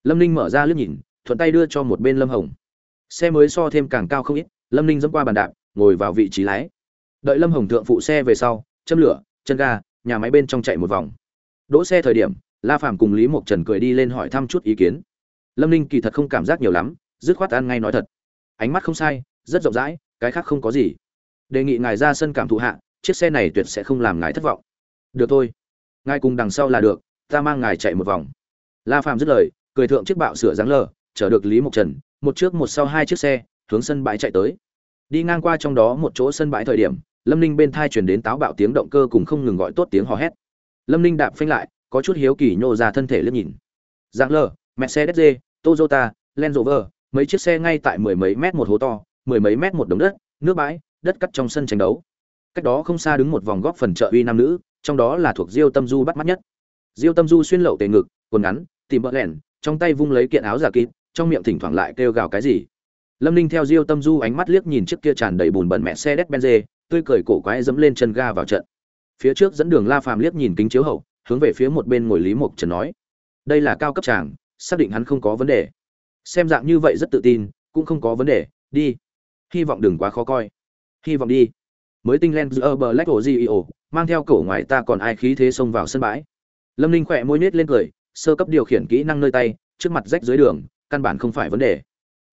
Lâm ninh mở ra liếc nhìn, thuận tay đưa cho một bên lâm hồng. Xe mới so thêm càng cao không ít, lâm ninh dẫm qua bàn đạp, ngồi vào vị trí lái. Đợi lâm hồng thượng phụ xe về sau châm lửa, chân ga, nhà máy bên trong chạy một vòng. Đỗ xe thời điểm, la phàm cùng lý mộc trần cười đi lên hỏi thăm chút ý kiến. Lâm ninh kỳ thật không cảm giác nhiều lắm, dứt khoát ăn ngay nói thật. Ánh mắt không sai, rất rộng rãi, cái khác không có gì. Đề nghị ngài ra sân cảm thụ hạ, chiếc xe này tuyệt sẽ không làm ngài thất vọng. Được thôi. Ngài cùng đằng sau là được, ta mang ngài chạy một vòng. La phàm dứt lời, cười thượng chiếc bạo sửa dáng lờ, chở được lý mộc trần, một trước một sau hai chiếc xe, hướng sân bãi chạy tới. Đi ngang qua trong đó một chỗ sân bãi thời điểm lâm ninh bên thai chuyển đến táo bạo tiếng động cơ cùng không ngừng gọi tốt tiếng hò hét. Lâm ninh đạp phanh lại có chút hiếu kỳ nhô ra thân thể liếc nhìn. Dạng lờ mercedes dê, toyota land rover mấy chiếc xe ngay tại mười mấy mét một hố to mười mấy mét một đống đất nước bãi đất cắt trong sân tranh đấu. Cách đó không xa đứng một vòng góp phần trợ uy nam nữ trong đó là thuộc diêu tâm du bắt mắt nhất. Diêu tâm du xuyên lậu tề ngực quần ngắn tìm bỡ lẻn trong tay vung lấy kiện áo giả kín trong miệng thỉnh thoảng lại kêu gào cái gì. Lâm ninh theo diêu tâm du ánh mắt liếc nhìn chiếc kia tràn đầy bùn bẩn mẹ xe đét benz tươi cười cổ quái dẫm lên chân ga vào trận. Phía trước dẫn đường la phàm liếc nhìn kính chiếu hậu, hướng về phía một bên ngồi lý Mộc trần nói, đây là cao cấp tràng xác định hắn không có vấn đề. Xem dạng như vậy rất tự tin, cũng không có vấn đề, đi. Hy vọng đừng quá khó coi. Hy vọng đi. Mới tinh len giữa bờ lách ổ gio mang theo cổ ngoài ta còn ai khí thế xông vào sân bãi. Lâm ninh khỏe môi nết lên cười, sơ cấp điều khiển kỹ năng nơi tay, trước mặt rách dưới đường, căn bản không phải vấn đề.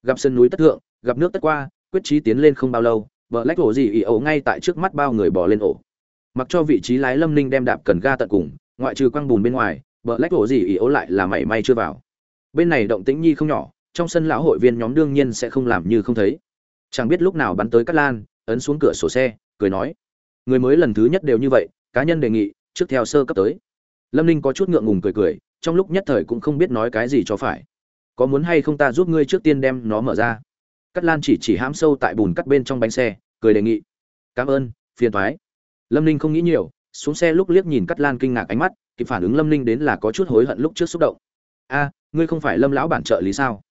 Gặp sân núi tất thượng, gặp nước tất qua, quyết trí tiến lên không bao lâu vợ lách ổ gì ỉ ấu ngay tại trước mắt bao người bỏ lên ổ. Mặc cho vị trí lái lâm ninh đem đạp cần ga tận cùng, ngoại trừ quăng bùn bên ngoài vợ lách ổ gì ỉ ấu lại là mảy may chưa vào. Bên này động tĩnh nhi không nhỏ, trong sân lão hội viên nhóm đương nhiên sẽ không làm như không thấy. Chẳng biết lúc nào bắn tới cắt lan, ấn xuống cửa sổ xe, cười nói, người mới lần thứ nhất đều như vậy, cá nhân đề nghị, trước theo sơ cấp tới. Lâm ninh có chút ngượng ngùng cười cười, trong lúc nhất thời cũng không biết nói cái gì cho phải. Có muốn hay không ta giúp ngươi trước tiên đem nó mở ra? Cắt lan chỉ chỉ hãm sâu tại bùn cắt bên trong bánh xe, cười đề nghị. Cảm ơn, phiền thoái lâm ninh không nghĩ nhiều, xuống xe lúc liếc nhìn cắt lan kinh ngạc ánh mắt, kịp phản ứng lâm ninh đến là có chút hối hận lúc trước xúc động. A, ngươi không phải lâm lão bản trợ lý sao?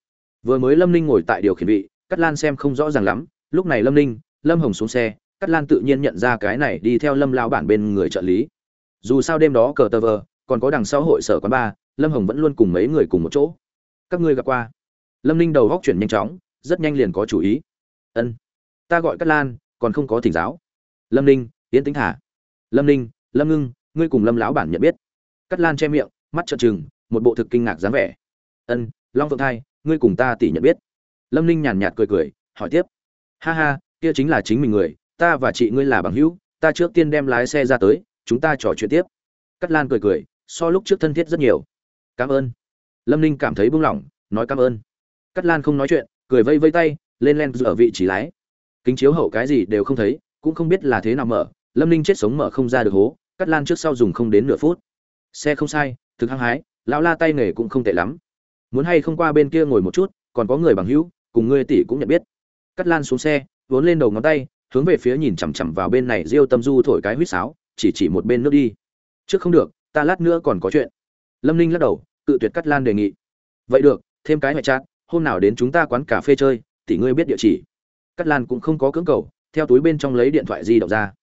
Vừa mới lâm ninh ngồi tại điều khiển vị cắt lan xem không rõ ràng lắm. Lúc này lâm ninh, lâm hồng xuống xe cắt lan tự nhiên nhận ra cái này đi theo lâm lão bản bên người trợ lý. Dù sao đêm đó cờ tờ vờ, còn có đằng sau hội sở quán ba, lâm hồng vẫn luôn cùng mấy người cùng một chỗ. Các ngươi gặp qua? Lâm ninh đầu góc chuyển nhanh chóng rất nhanh liền có chủ ý. Ân, ta gọi cát lan, còn không có thỉnh giáo. Lâm ninh Tiễn tính thả lâm ninh, lâm ngưng, ngươi cùng lâm lão bản nhận biết. Cát lan che miệng, mắt trợn trừng, một bộ thực kinh ngạc dáng vẻ. Ân, long phượng thai, ngươi cùng ta tỷ nhận biết. Lâm ninh nhàn nhạt cười cười, hỏi tiếp. Ha ha, kia chính là chính mình người, ta và chị ngươi là bằng hữu, ta trước tiên đem lái xe ra tới, chúng ta trò chuyện tiếp. Cát lan cười cười, so lúc trước thân thiết rất nhiều. Cảm ơn. Lâm ninh cảm thấy buông lỏng, nói cảm ơn. Cát lan không nói chuyện cười vây vây tay, lên len ở vị trí lái. Kính chiếu hậu cái gì đều không thấy, cũng không biết là thế nào mở. Lâm ninh chết sống mở không ra được hố, cắt lan trước sau dùng không đến nửa phút. Xe không sai, thực hăng hái, lão la tay nghề cũng không tệ lắm. Muốn hay không qua bên kia ngồi một chút, còn có người bằng hữu, cùng ngươi tỷ cũng nhận biết. Cắt lan xuống xe, vốn lên đầu ngón tay, hướng về phía nhìn chằm chằm vào bên này diêu tâm du thổi cái huýt sáo, chỉ chỉ một bên nước đi. Trước không được, ta lát nữa còn có chuyện. Lâm ninh lắc đầu, cự tuyệt cắt lan đề nghị. Vậy được, thêm cái ngoại trát hôm nào đến chúng ta quán cà phê chơi, tỷ ngươi biết địa chỉ. Cắt lan cũng không có cưỡng cầu, theo túi bên trong lấy điện thoại di động ra.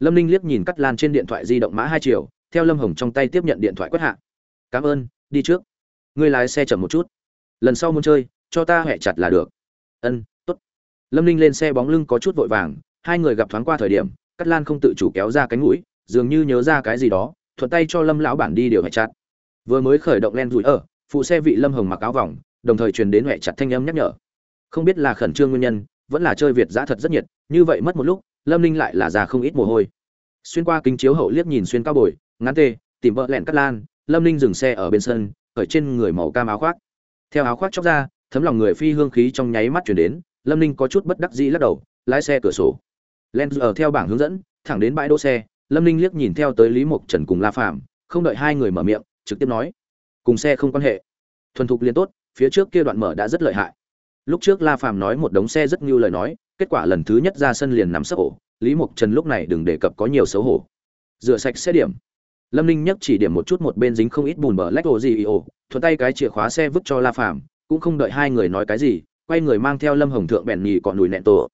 Lâm ninh liếc nhìn cắt lan trên điện thoại di động mã hai triệu theo lâm hồng trong tay tiếp nhận điện thoại quét hạ. Cảm ơn, đi trước. Ngươi lái xe chậm một chút. Lần sau muốn chơi, cho ta hẹ chặt là được. Ân t ố t lâm ninh lên xe bóng lưng có chút vội vàng, hai người gặp thoáng qua thời điểm cắt lan không tự chủ kéo ra cánh mũi, dường như nhớ ra cái gì đó, thuận tay cho lâm lão bản đi điều hẹ chặt. Vừa mới khởi động len rủi ở, phụ xe vị lâm hồng mặc áo vòng đồng thời truyền đến huệ chặt thanh âm nhắc nhở. Không biết là khẩn trương nguyên nhân, vẫn là chơi việt giã thật rất nhiệt, như vậy mất một lúc, lâm ninh lại là già không ít mồ hôi. Xuyên qua kính chiếu hậu liếc nhìn xuyên cao bồi, ngắn tê, tìm vợ lẹn cắt lan, lâm ninh dừng xe ở bên sân ở trên người màu cam áo khoác. Theo áo khoác chóc ra, thấm lòng người phi hương khí trong nháy mắt chuyển đến, lâm ninh có chút bất đắc dĩ lắc đầu, lái xe cửa sổ. Len ở theo bảng hướng dẫn, thẳng đến bãi đỗ xe, lâm ninh liếc nhìn theo tới lý mộc trần cùng la phạm không đợi hai người mở miệng, trực tiếp nói, cùng xe không quan hệ. Thuần thục liền tốt phía trước kia đoạn mở đã rất lợi hại. Lúc trước la phàm nói một đống xe rất như lời nói, kết quả lần thứ nhất ra sân liền nằm sấp ổ lý mộc trần lúc này đừng đề cập có nhiều xấu hổ. Rửa sạch xe điểm. Lâm ninh nhấc chỉ điểm một chút một bên dính không ít bùn bờ lách ổ gì thuận tay cái chìa khóa xe vứt cho la phàm, cũng không đợi hai người nói cái gì, quay người mang theo lâm hồng thượng bèn nhì còn núi nẹn tổ.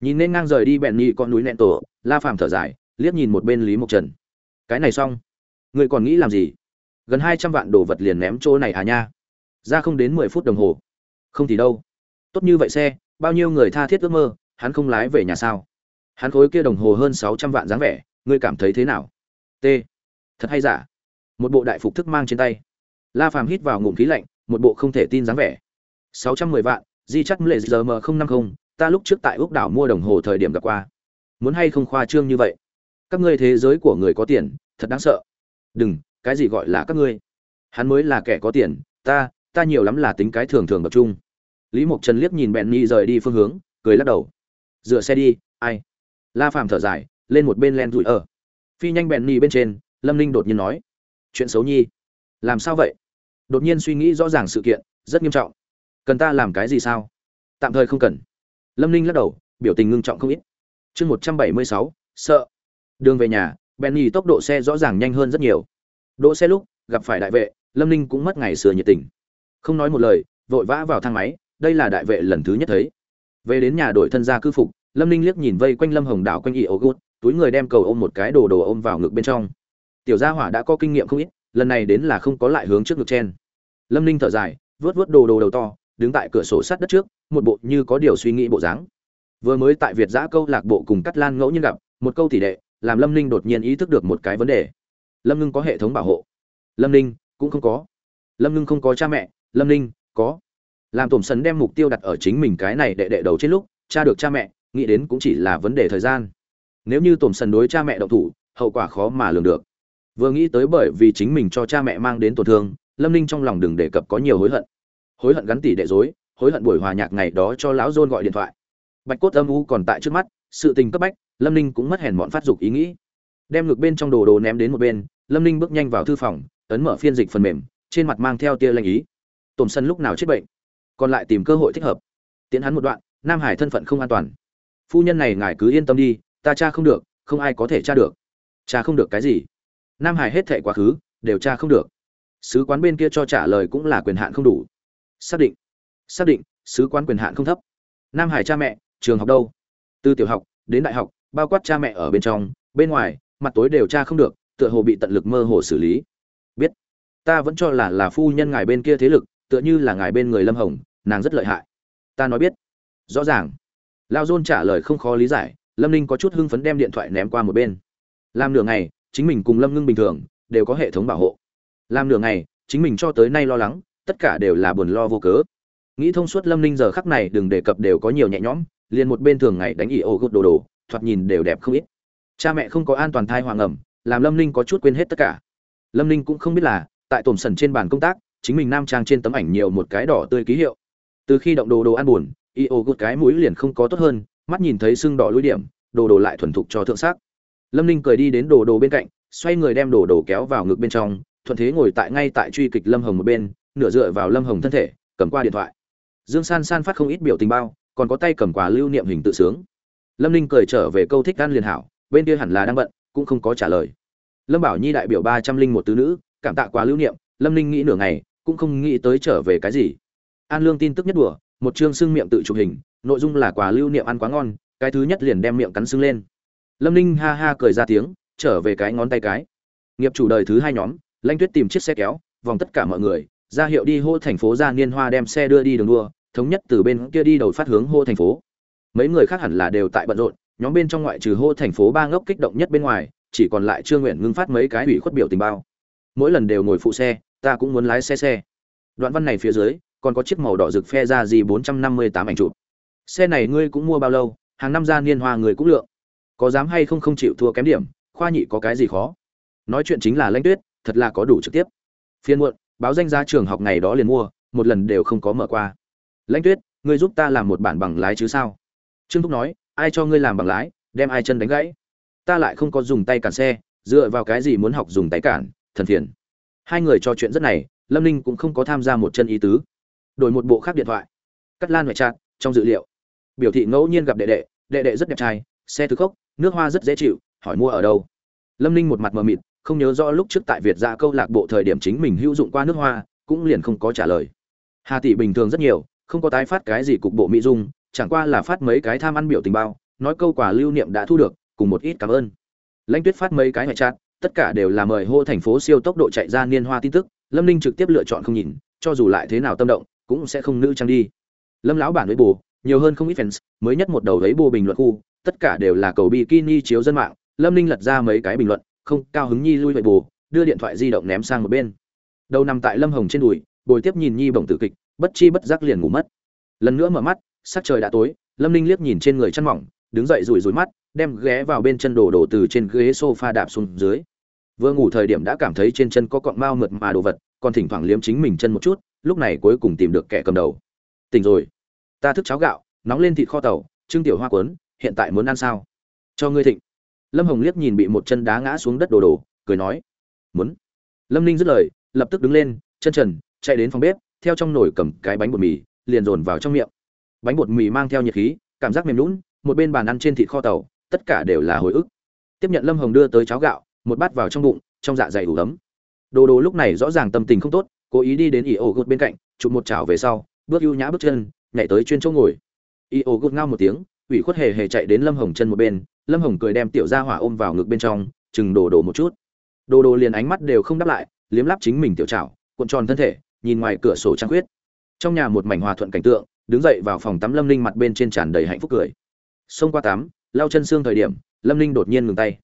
Nhìn nên ngang rời đi bèn nhì con núi nẹn tổ, la phàm thở dài, liếc nhìn một bên lý mộc trần. Cái này xong. Người còn nghĩ làm gì? Gần hai trăm vạn đồ vật liền ném chỗ này à nha ra không đến mười phút đồng hồ. Không thì đâu. Tốt như vậy xe, bao nhiêu người tha thiết ước mơ, hắn không lái về nhà sao? Hắn khối kia đồng hồ hơn sáu trăm vạn dáng vẻ, ngươi cảm thấy thế nào? T. Thật hay giả? Một bộ đại phục thức mang trên tay. La phàm hít vào ngụm khí lạnh, một bộ không thể tin dáng vẻ. Sáu trăm mười vạn, di chắc lệ giờ m không năm không, ta lúc trước tại ốc đảo mua đồng hồ thời điểm gặp qua. Muốn hay không khoa trương như vậy? Các ngươi thế giới của người có tiền, thật đáng sợ. Đừng, cái gì gọi là các ngươi? Hắn mới là kẻ có tiền, ta ta nhiều lắm là tính cái thường thường tập trung. Lý mộc trần liếc nhìn bèn Nhi rời đi phương hướng, cười lắc đầu. Dựa xe đi, ai? La phàm thở dài, lên một bên len rụi ở. Phi nhanh bèn Nhi bên trên, lâm ninh đột nhiên nói. Chuyện xấu nhi. Làm sao vậy? Đột nhiên suy nghĩ rõ ràng sự kiện, rất nghiêm trọng. Cần ta làm cái gì sao? Tạm thời không cần. Lâm ninh lắc đầu, biểu tình ngưng trọng không ít. Chương một trăm bảy mươi sáu, sợ. Đường về nhà benny tốc độ xe rõ ràng nhanh hơn rất nhiều. Đỗ xe lúc, gặp phải đại vệ, lâm ninh cũng mất ngày xưa nhiệt tình không nói một lời, vội vã vào thang máy, đây là đại vệ lần thứ nhất thấy. Về đến nhà đổi thân gia cư phục, lâm ninh liếc nhìn vây quanh lâm hồng đảo quanh ỉ ô gút, túi người đem cầu ôm một cái đồ đồ ôm vào ngực bên trong. Tiểu gia hỏa đã có kinh nghiệm không ít, lần này đến là không có lại hướng trước ngực chen. Lâm ninh thở dài vớt vớt đồ đồ đầu to, đứng tại cửa sổ sát đất trước, một bộ như có điều suy nghĩ bộ dáng. Vừa mới tại việt giã câu lạc bộ cùng cắt lan ngẫu nhiên gặp, một câu tỷ đệ, làm lâm ninh đột nhiên ý thức được một cái vấn đề. Lâm ngưng có hệ thống bảo hộ. Lâm ninh, cũng không có. Lâm ngưng không có cha mẹ lâm ninh, có. Làm tổm sần đem mục tiêu đặt ở chính mình cái này đệ đệ đầu trên lúc, cha được cha mẹ, nghĩ đến cũng chỉ là vấn đề thời gian. Nếu như tổm sần đối cha mẹ động thủ, hậu quả khó mà lường được. Vừa nghĩ tới bởi vì chính mình cho cha mẹ mang đến tổn thương, lâm ninh trong lòng đừng đề cập có nhiều hối hận. Hối hận gắn tỷ đệ dối hối hận buổi hòa nhạc ngày đó cho lão dôn gọi điện thoại. Bạch cốt âm u còn tại trước mắt, sự tình cấp bách, lâm ninh cũng mất hèn bọn phát dục ý nghĩ. Đem ngược bên trong đồ đồ ném đến một bên, lâm ninh bước nhanh vào thư phòng, ấn mở phiên dịch phần mềm, trên mặt mang theo tia lanh ý tổm sân lúc nào chết bệnh, còn lại tìm cơ hội thích hợp. Tiến hắn một đoạn, nam hải thân phận không an toàn. Phu nhân này ngài cứ yên tâm đi, ta cha không được, không ai có thể tra được. Cha không được cái gì. Nam hải hết thệ quá khứ, đều tra không được. Sứ quán bên kia cho trả lời cũng là quyền hạn không đủ. Xác định. Xác định, sứ quán quyền hạn không thấp. Nam hải cha mẹ, trường học đâu? Từ tiểu học, đến đại học, bao quát cha mẹ ở bên trong, bên ngoài, mặt tối đều tra không được, tựa hồ bị tận lực mơ hồ xử lý. Biết. Ta vẫn cho là là phu nhân ngài bên kia thế lực tựa như là ngài bên người lâm hồng, nàng rất lợi hại. Ta nói biết. Rõ ràng. Lao dôn trả lời không khó lý giải, lâm ninh có chút hưng phấn đem điện thoại ném qua một bên. Làm nửa ngày, chính mình cùng lâm ngưng bình thường, đều có hệ thống bảo hộ. Làm nửa ngày, chính mình cho tới nay lo lắng, tất cả đều là buồn lo vô cớ. Nghĩ thông suốt lâm ninh giờ khắc này đừng đề cập đều có nhiều nhẹ nhõm, liền một bên thường ngày đánh ỉ ô gột đồ đồ, thoạt nhìn đều đẹp không ít. Cha mẹ không có an toàn thai hoàng ẩm, làm lâm ninh có chút quên hết tất cả. Lâm ninh cũng không biết là, tại tổm sần trên bàn công tác chính mình nam trang trên tấm ảnh nhiều một cái đỏ tươi ký hiệu. Từ khi động đồ đồ ăn buồn, y ô gút cái mũi liền không có tốt hơn, mắt nhìn thấy sưng đỏ lũi điểm, đồ đồ lại thuần thục cho thượng sắc. Lâm ninh cười đi đến đồ đồ bên cạnh, xoay người đem đồ đồ kéo vào ngực bên trong, thuận thế ngồi tại ngay tại truy kịch lâm hồng một bên, nửa dựa vào lâm hồng thân thể, cầm qua điện thoại. Dương san san phát không ít biểu tình bao, còn có tay cầm quà lưu niệm hình tự sướng. Lâm ninh cười trở về câu thích gan liền hảo, bên kia hẳn là đang bận, cũng không có trả lời. Lâm bảo nhi đại biểu ba trăm linh một tứ nữ, cảm tạ quà lưu niệm, lâm ninh nghĩ nửa ngày cũng không nghĩ tới trở về cái gì. An lương tin tức nhất đùa, một chương xưng miệng tự chụp hình, nội dung là quà lưu niệm ăn quá ngon, cái thứ nhất liền đem miệng cắn xưng lên. Lâm ninh ha ha cười ra tiếng, trở về cái ngón tay cái. Nghiệp chủ đời thứ hai nhóm lanh tuyết tìm chiếc xe kéo, vòng tất cả mọi người, ra hiệu đi hô thành phố ra niên hoa đem xe đưa đi đường đua, thống nhất từ bên kia đi đầu phát hướng hô thành phố. Mấy người khác hẳn là đều tại bận rộn, nhóm bên trong ngoại trừ hô thành phố ba ngốc kích động nhất bên ngoài, chỉ còn lại trương nguyện ngưng phát mấy cái ủy khuất biểu tình bao. Mỗi lần đều ngồi phụ xe ta cũng muốn lái xe xe. Đoạn văn này phía dưới, còn có chiếc màu đỏ rực phe ra gì bốn trăm năm mươi tám ảnh chụp. Xe này ngươi cũng mua bao lâu, hàng năm ra niên hoa người cũng lượng. Có dám hay không không chịu thua kém điểm, khoa nhị có cái gì khó. Nói chuyện chính là lãnh tuyết, thật là có đủ trực tiếp. Phiên muộn, báo danh ra trường học ngày đó liền mua, một lần đều không có mở qua. Lãnh tuyết, ngươi giúp ta làm một bản bằng lái chứ sao? Trương thúc nói, ai cho ngươi làm bằng lái, đem ai chân đánh gãy. Ta lại không có dùng tay cản xe, dựa vào cái gì muốn học dùng tay cản, thần phiền hai người trò chuyện rất này, lâm ninh cũng không có tham gia một chân ý tứ. Đổi một bộ khác điện thoại. Cắt lan ngoại trát trong dự liệu. Biểu thị ngẫu nhiên gặp đệ đệ đệ đệ rất đẹp trai, xe thứ khốc, nước hoa rất dễ chịu, hỏi mua ở đâu. Lâm ninh một mặt mờ mịt, không nhớ rõ lúc trước tại việt ra câu lạc bộ thời điểm chính mình hữu dụng qua nước hoa, cũng liền không có trả lời. Hà tỷ bình thường rất nhiều, không có tái phát cái gì cục bộ mỹ dung, chẳng qua là phát mấy cái tham ăn biểu tình bao, nói câu quả lưu niệm đã thu được, cùng một ít cảm ơn. Lãnh tuyết phát mấy cái ngoại trát tất cả đều là mời hô thành phố siêu tốc độ chạy ra niên hoa tin tức, lâm ninh trực tiếp lựa chọn không nhìn, cho dù lại thế nào tâm động, cũng sẽ không nữ trang đi. Lâm lão bản với bồ, nhiều hơn không ít fans, mới nhất một đầu lấy bồ bình luận khu, tất cả đều là cầu bikini chiếu dân mạng, lâm ninh lật ra mấy cái bình luận, không, cao hứng nhi lui vậy bồ, đưa điện thoại di động ném sang một bên. Đầu nằm tại lâm hồng trên đùi, bồi tiếp nhìn nhi bổng tử kịch, bất chi bất giác liền ngủ mất. Lần nữa mở mắt, sắc trời đã tối, lâm ninh liếc nhìn trên người chăn mỏng, đứng dậy rủi rủi mắt, đem ghé vào bên chân đồ đổ từ trên ghế sofa đạp xuống dưới vừa ngủ thời điểm đã cảm thấy trên chân có cọng mao mượt mà đồ vật, còn thỉnh thoảng liếm chính mình chân một chút, lúc này cuối cùng tìm được kẻ cầm đầu. Tỉnh rồi. Ta thức cháo gạo, nóng lên thịt kho tàu, trưng tiểu hoa quấn hiện tại muốn ăn sao? Cho ngươi thịnh. Lâm hồng liếc nhìn bị một chân đá ngã xuống đất đồ đồ, cười nói. Muốn. Lâm ninh dứt lời, lập tức đứng lên, chân trần, chạy đến phòng bếp, theo trong nồi cầm cái bánh bột mì, liền dồn vào trong miệng. Bánh bột mì mang theo nhiệt khí, cảm giác mềm lún một bên bàn ăn trên thịt kho tàu, tất cả đều là hồi ức. Tiếp nhận lâm hồng đưa tới cháo gạo một bát vào trong bụng, trong dạ dày đủ ấm. Đồ đồ lúc này rõ ràng tâm tình không tốt, cố ý đi đến ỉ ổ gột bên cạnh, chụp một chảo về sau, bước ưu nhã bước chân, nhảy tới chuyên chỗ ngồi. Ỉ ổ gột ngao một tiếng, ủy khuất hề hề chạy đến lâm hồng chân một bên, lâm hồng cười đem tiểu ra hỏa ôm vào ngực bên trong, chừng đồ đồ một chút. Đồ đồ liền ánh mắt đều không đáp lại, liếm lắp chính mình tiểu chảo, cuộn tròn thân thể, nhìn ngoài cửa sổ trăng khuyết. Trong nhà một mảnh hòa thuận cảnh tượng, đứng dậy vào phòng tắm lâm linh mặt bên trên tràn đầy hạnh phúc cười. Xông qua tắm, lau chân xương thời điểm, lâm linh đột nhiên ngừng tay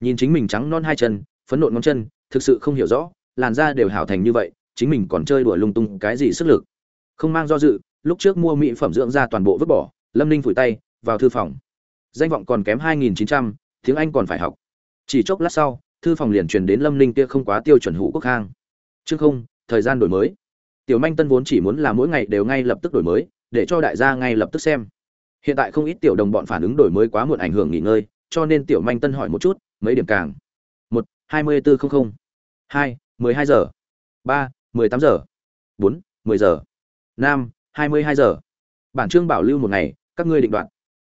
nhìn chính mình trắng non hai chân, phấn nộn ngón chân, thực sự không hiểu rõ, làn da đều hảo thành như vậy, chính mình còn chơi đùa lung tung cái gì sức lực. Không mang do dự, lúc trước mua mỹ phẩm dưỡng da toàn bộ vứt bỏ, lâm Ninh phủi tay, vào thư phòng. Danh vọng còn kém hai nghìn chín trăm, tiếng anh còn phải học. Chỉ chốc lát sau, thư phòng liền truyền đến lâm Ninh kia không quá tiêu chuẩn hữu quốc khang chứ không, thời gian đổi mới. Tiểu manh tân vốn chỉ muốn là mỗi ngày đều ngay lập tức đổi mới, để cho đại gia ngay lập tức xem. Hiện tại không ít tiểu đồng bọn phản ứng đổi mới quá muộn ảnh hưởng nghỉ ngơi, cho nên tiểu manh tân hỏi một chút mấy điểm càng. Một, hai mươi bốn không không. Hai, mười hai giờ. Ba, mười tám giờ. Bốn, mười giờ. Năm, hai mươi hai giờ. Bản chương bảo lưu một ngày, các ngươi định đoạn.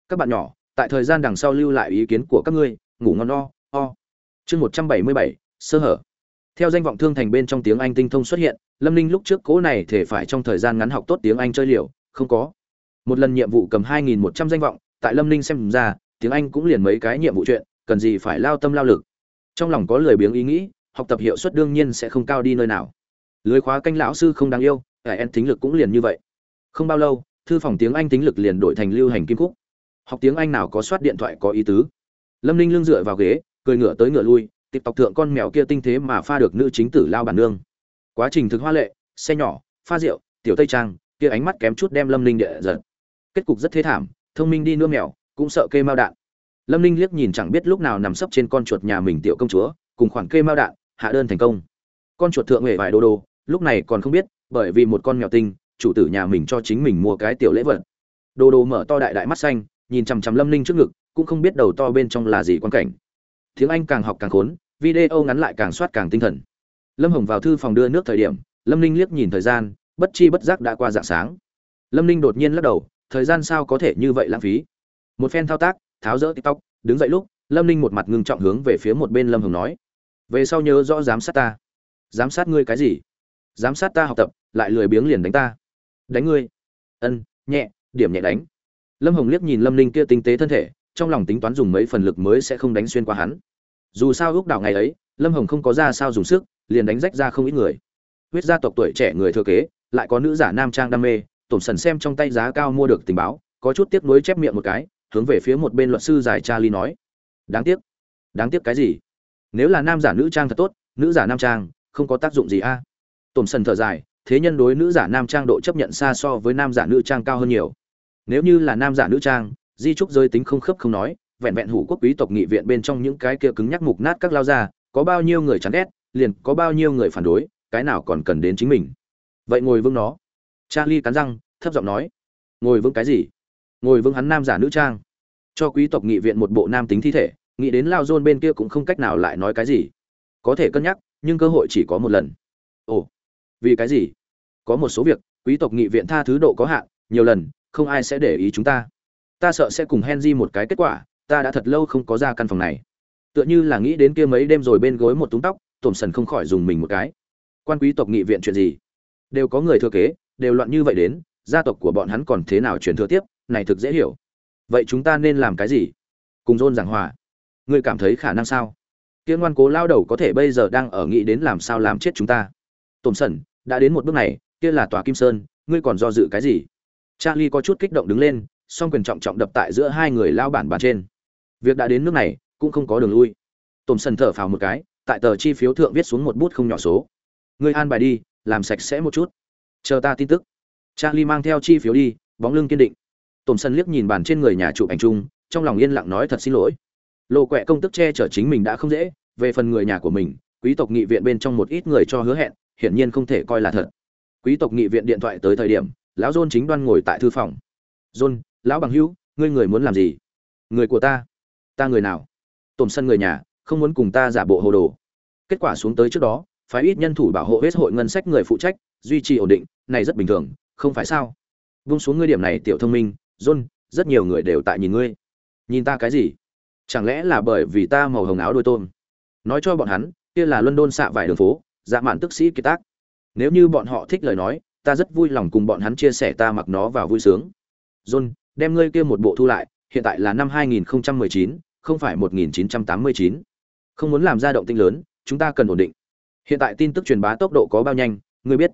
Các bạn nhỏ, tại thời gian đằng sau lưu lại ý kiến của các ngươi, ngủ ngon o o chương một trăm bảy mươi bảy, sơ hở. Theo danh vọng thương thành bên trong tiếng anh tinh thông xuất hiện, lâm ninh lúc trước cố này thể phải trong thời gian ngắn học tốt tiếng anh chơi liều, không có. Một lần nhiệm vụ cầm hai nghìn một trăm danh vọng, tại lâm ninh xem ra, tiếng anh cũng liền mấy cái nhiệm vụ chuyện cần gì phải lao tâm lao lực. Trong lòng có lười biếng ý nghĩ, học tập hiệu suất đương nhiên sẽ không cao đi nơi nào. Lưới khóa canh lão sư không đáng yêu ải en tính lực cũng liền như vậy. Không bao lâu, thư phòng tiếng anh tính lực liền đổi thành lưu hành kim cúc học tiếng anh nào có soát điện thoại có ý tứ. Lâm ninh lưng dựa vào ghế, cười ngựa tới ngựa lui, tịp tộc thượng con mèo kia tinh thế mà pha được nữ chính tử lao bản nương. Quá trình thực hoa lệ, xe nhỏ, pha rượu, tiểu tây trang, kia ánh mắt kém chút đem lâm ninh địa giật. Kết cục rất thế thảm, thông minh đi nưa mèo, cũng sợ kê mao đạn lâm ninh liếc nhìn chẳng biết lúc nào nằm sấp trên con chuột nhà mình tiểu công chúa, cùng khoản kê mao đạn, hạ đơn thành công. Con chuột thượng hệ vài đô đô lúc này còn không biết, bởi vì một con mèo tinh, chủ tử nhà mình cho chính mình mua cái tiểu lễ vật. Đồ đồ mở to đại đại mắt xanh, nhìn chằm chằm lâm ninh trước ngực, cũng không biết đầu to bên trong là gì quan cảnh. Tiếng anh càng học càng khốn, video ngắn lại càng soát càng tinh thần. Lâm hồng vào thư phòng đưa nước thời điểm, lâm ninh liếc nhìn thời gian, bất chi bất giác đã qua dạng sáng. Lâm ninh đột nhiên lắc đầu, thời gian sao có thể như vậy lãng phí? Một phen thao tác tháo rỡ tiktok, đứng dậy lúc, lâm ninh một mặt ngưng trọng hướng về phía một bên lâm hồng nói, về sau nhớ rõ giám sát ta. Giám sát ngươi cái gì? Giám sát ta học tập, lại lười biếng liền đánh ta. Đánh ngươi? Ân, nhẹ, điểm nhẹ đánh. Lâm hồng liếc nhìn lâm ninh kia tinh tế thân thể, trong lòng tính toán dùng mấy phần lực mới sẽ không đánh xuyên qua hắn. Dù sao ước đảo ngày ấy, lâm hồng không có ra sao dùng sức, liền đánh rách ra không ít người. Huyết gia tộc tuổi trẻ người thừa kế, lại có nữ giả nam trang đam mê tổn sần xem trong tay giá cao mua được tình báo, có chút tiếc nuối chép miệng một cái hướng về phía một bên luật sư giải charlie nói. Đáng tiếc. Đáng tiếc cái gì? Nếu là nam giả nữ trang thật tốt, nữ giả nam trang, không có tác dụng gì a. À? tổn sần thở dài, thế nhân đối nữ giả nam trang độ chấp nhận xa so với nam giả nữ trang cao hơn nhiều. Nếu như là nam giả nữ trang, di trúc giới tính không khớp không nói, vẹn vẹn hủ quốc quý tộc nghị viện bên trong những cái kia cứng nhắc mục nát các lao ra có bao nhiêu người chán ghét, liền có bao nhiêu người phản đối, cái nào còn cần đến chính mình. Vậy ngồi vững nó. Charlie cắn răng, thấp giọng nói. Ngồi vững cái gì? Ngồi vững hắn nam giả nữ trang. Cho quý tộc nghị viện một bộ nam tính thi thể, nghĩ đến lao dôn bên kia cũng không cách nào lại nói cái gì. Có thể cân nhắc, nhưng cơ hội chỉ có một lần. Ồ, vì cái gì? Có một số việc, quý tộc nghị viện tha thứ độ có hạn, nhiều lần, không ai sẽ để ý chúng ta. Ta sợ sẽ cùng henry một cái kết quả, ta đã thật lâu không có ra căn phòng này. Tựa như là nghĩ đến kia mấy đêm rồi bên gối một túng tóc, tổm sần không khỏi dùng mình một cái. Quan quý tộc nghị viện chuyện gì? Đều có người thừa kế, đều loạn như vậy đến, gia tộc của bọn hắn còn thế nào truyền thừa tiếp? Này thực dễ hiểu. Vậy chúng ta nên làm cái gì? Cùng dôn giảng hòa. Ngươi cảm thấy khả năng sao? Kia ngoan cố lao đầu có thể bây giờ đang ở nghĩ đến làm sao làm chết chúng ta. Tổm sẩn, đã đến một bước này, kia là tòa kim sơn, ngươi còn do dự cái gì? Charlie có chút kích động đứng lên, song quyền trọng trọng đập tại giữa hai người lao bản bàn trên. Việc đã đến nước này, cũng không có đường lui. Tổm sẩn thở phào một cái, tại tờ chi phiếu thượng viết xuống một bút không nhỏ số. Ngươi an bài đi, làm sạch sẽ một chút. Chờ ta tin tức. Charlie mang theo chi phiếu đi, bóng lưng kiên định tổm sân liếc nhìn bàn trên người nhà chụp ảnh chung, trong lòng yên lặng nói thật xin lỗi. Lộ quẹ công tức che chở chính mình đã không dễ, về phần người nhà của mình, quý tộc nghị viện bên trong một ít người cho hứa hẹn, hiển nhiên không thể coi là thật. Quý tộc nghị viện điện thoại tới thời điểm, lão john chính đoan ngồi tại thư phòng. John, lão bằng hữu, ngươi người muốn làm gì? Người của ta. Ta người nào? Tổn sân người nhà, không muốn cùng ta giả bộ hồ đồ. Kết quả xuống tới trước đó phải ít nhân thủ bảo hộ hết hội ngân sách người phụ trách, duy trì ổn định, này rất bình thường, không phải sao? Vung xuống ngươi điểm này tiểu thông minh john rất nhiều người đều tại nhìn ngươi. Nhìn ta cái gì? Chẳng lẽ là bởi vì ta màu hồng áo đôi tôm? Nói cho bọn hắn kia là london xạ vài đường phố dạ mạn tức sĩ kỳ tác. Nếu như bọn họ thích lời nói ta rất vui lòng cùng bọn hắn chia sẻ ta mặc nó vào vui sướng. John đem ngươi kia một bộ thu lại hiện tại là năm 2019, không phải 1989. không muốn làm ra động tinh lớn chúng ta cần ổn định. Hiện tại tin tức truyền bá tốc độ có bao nhanh ngươi biết.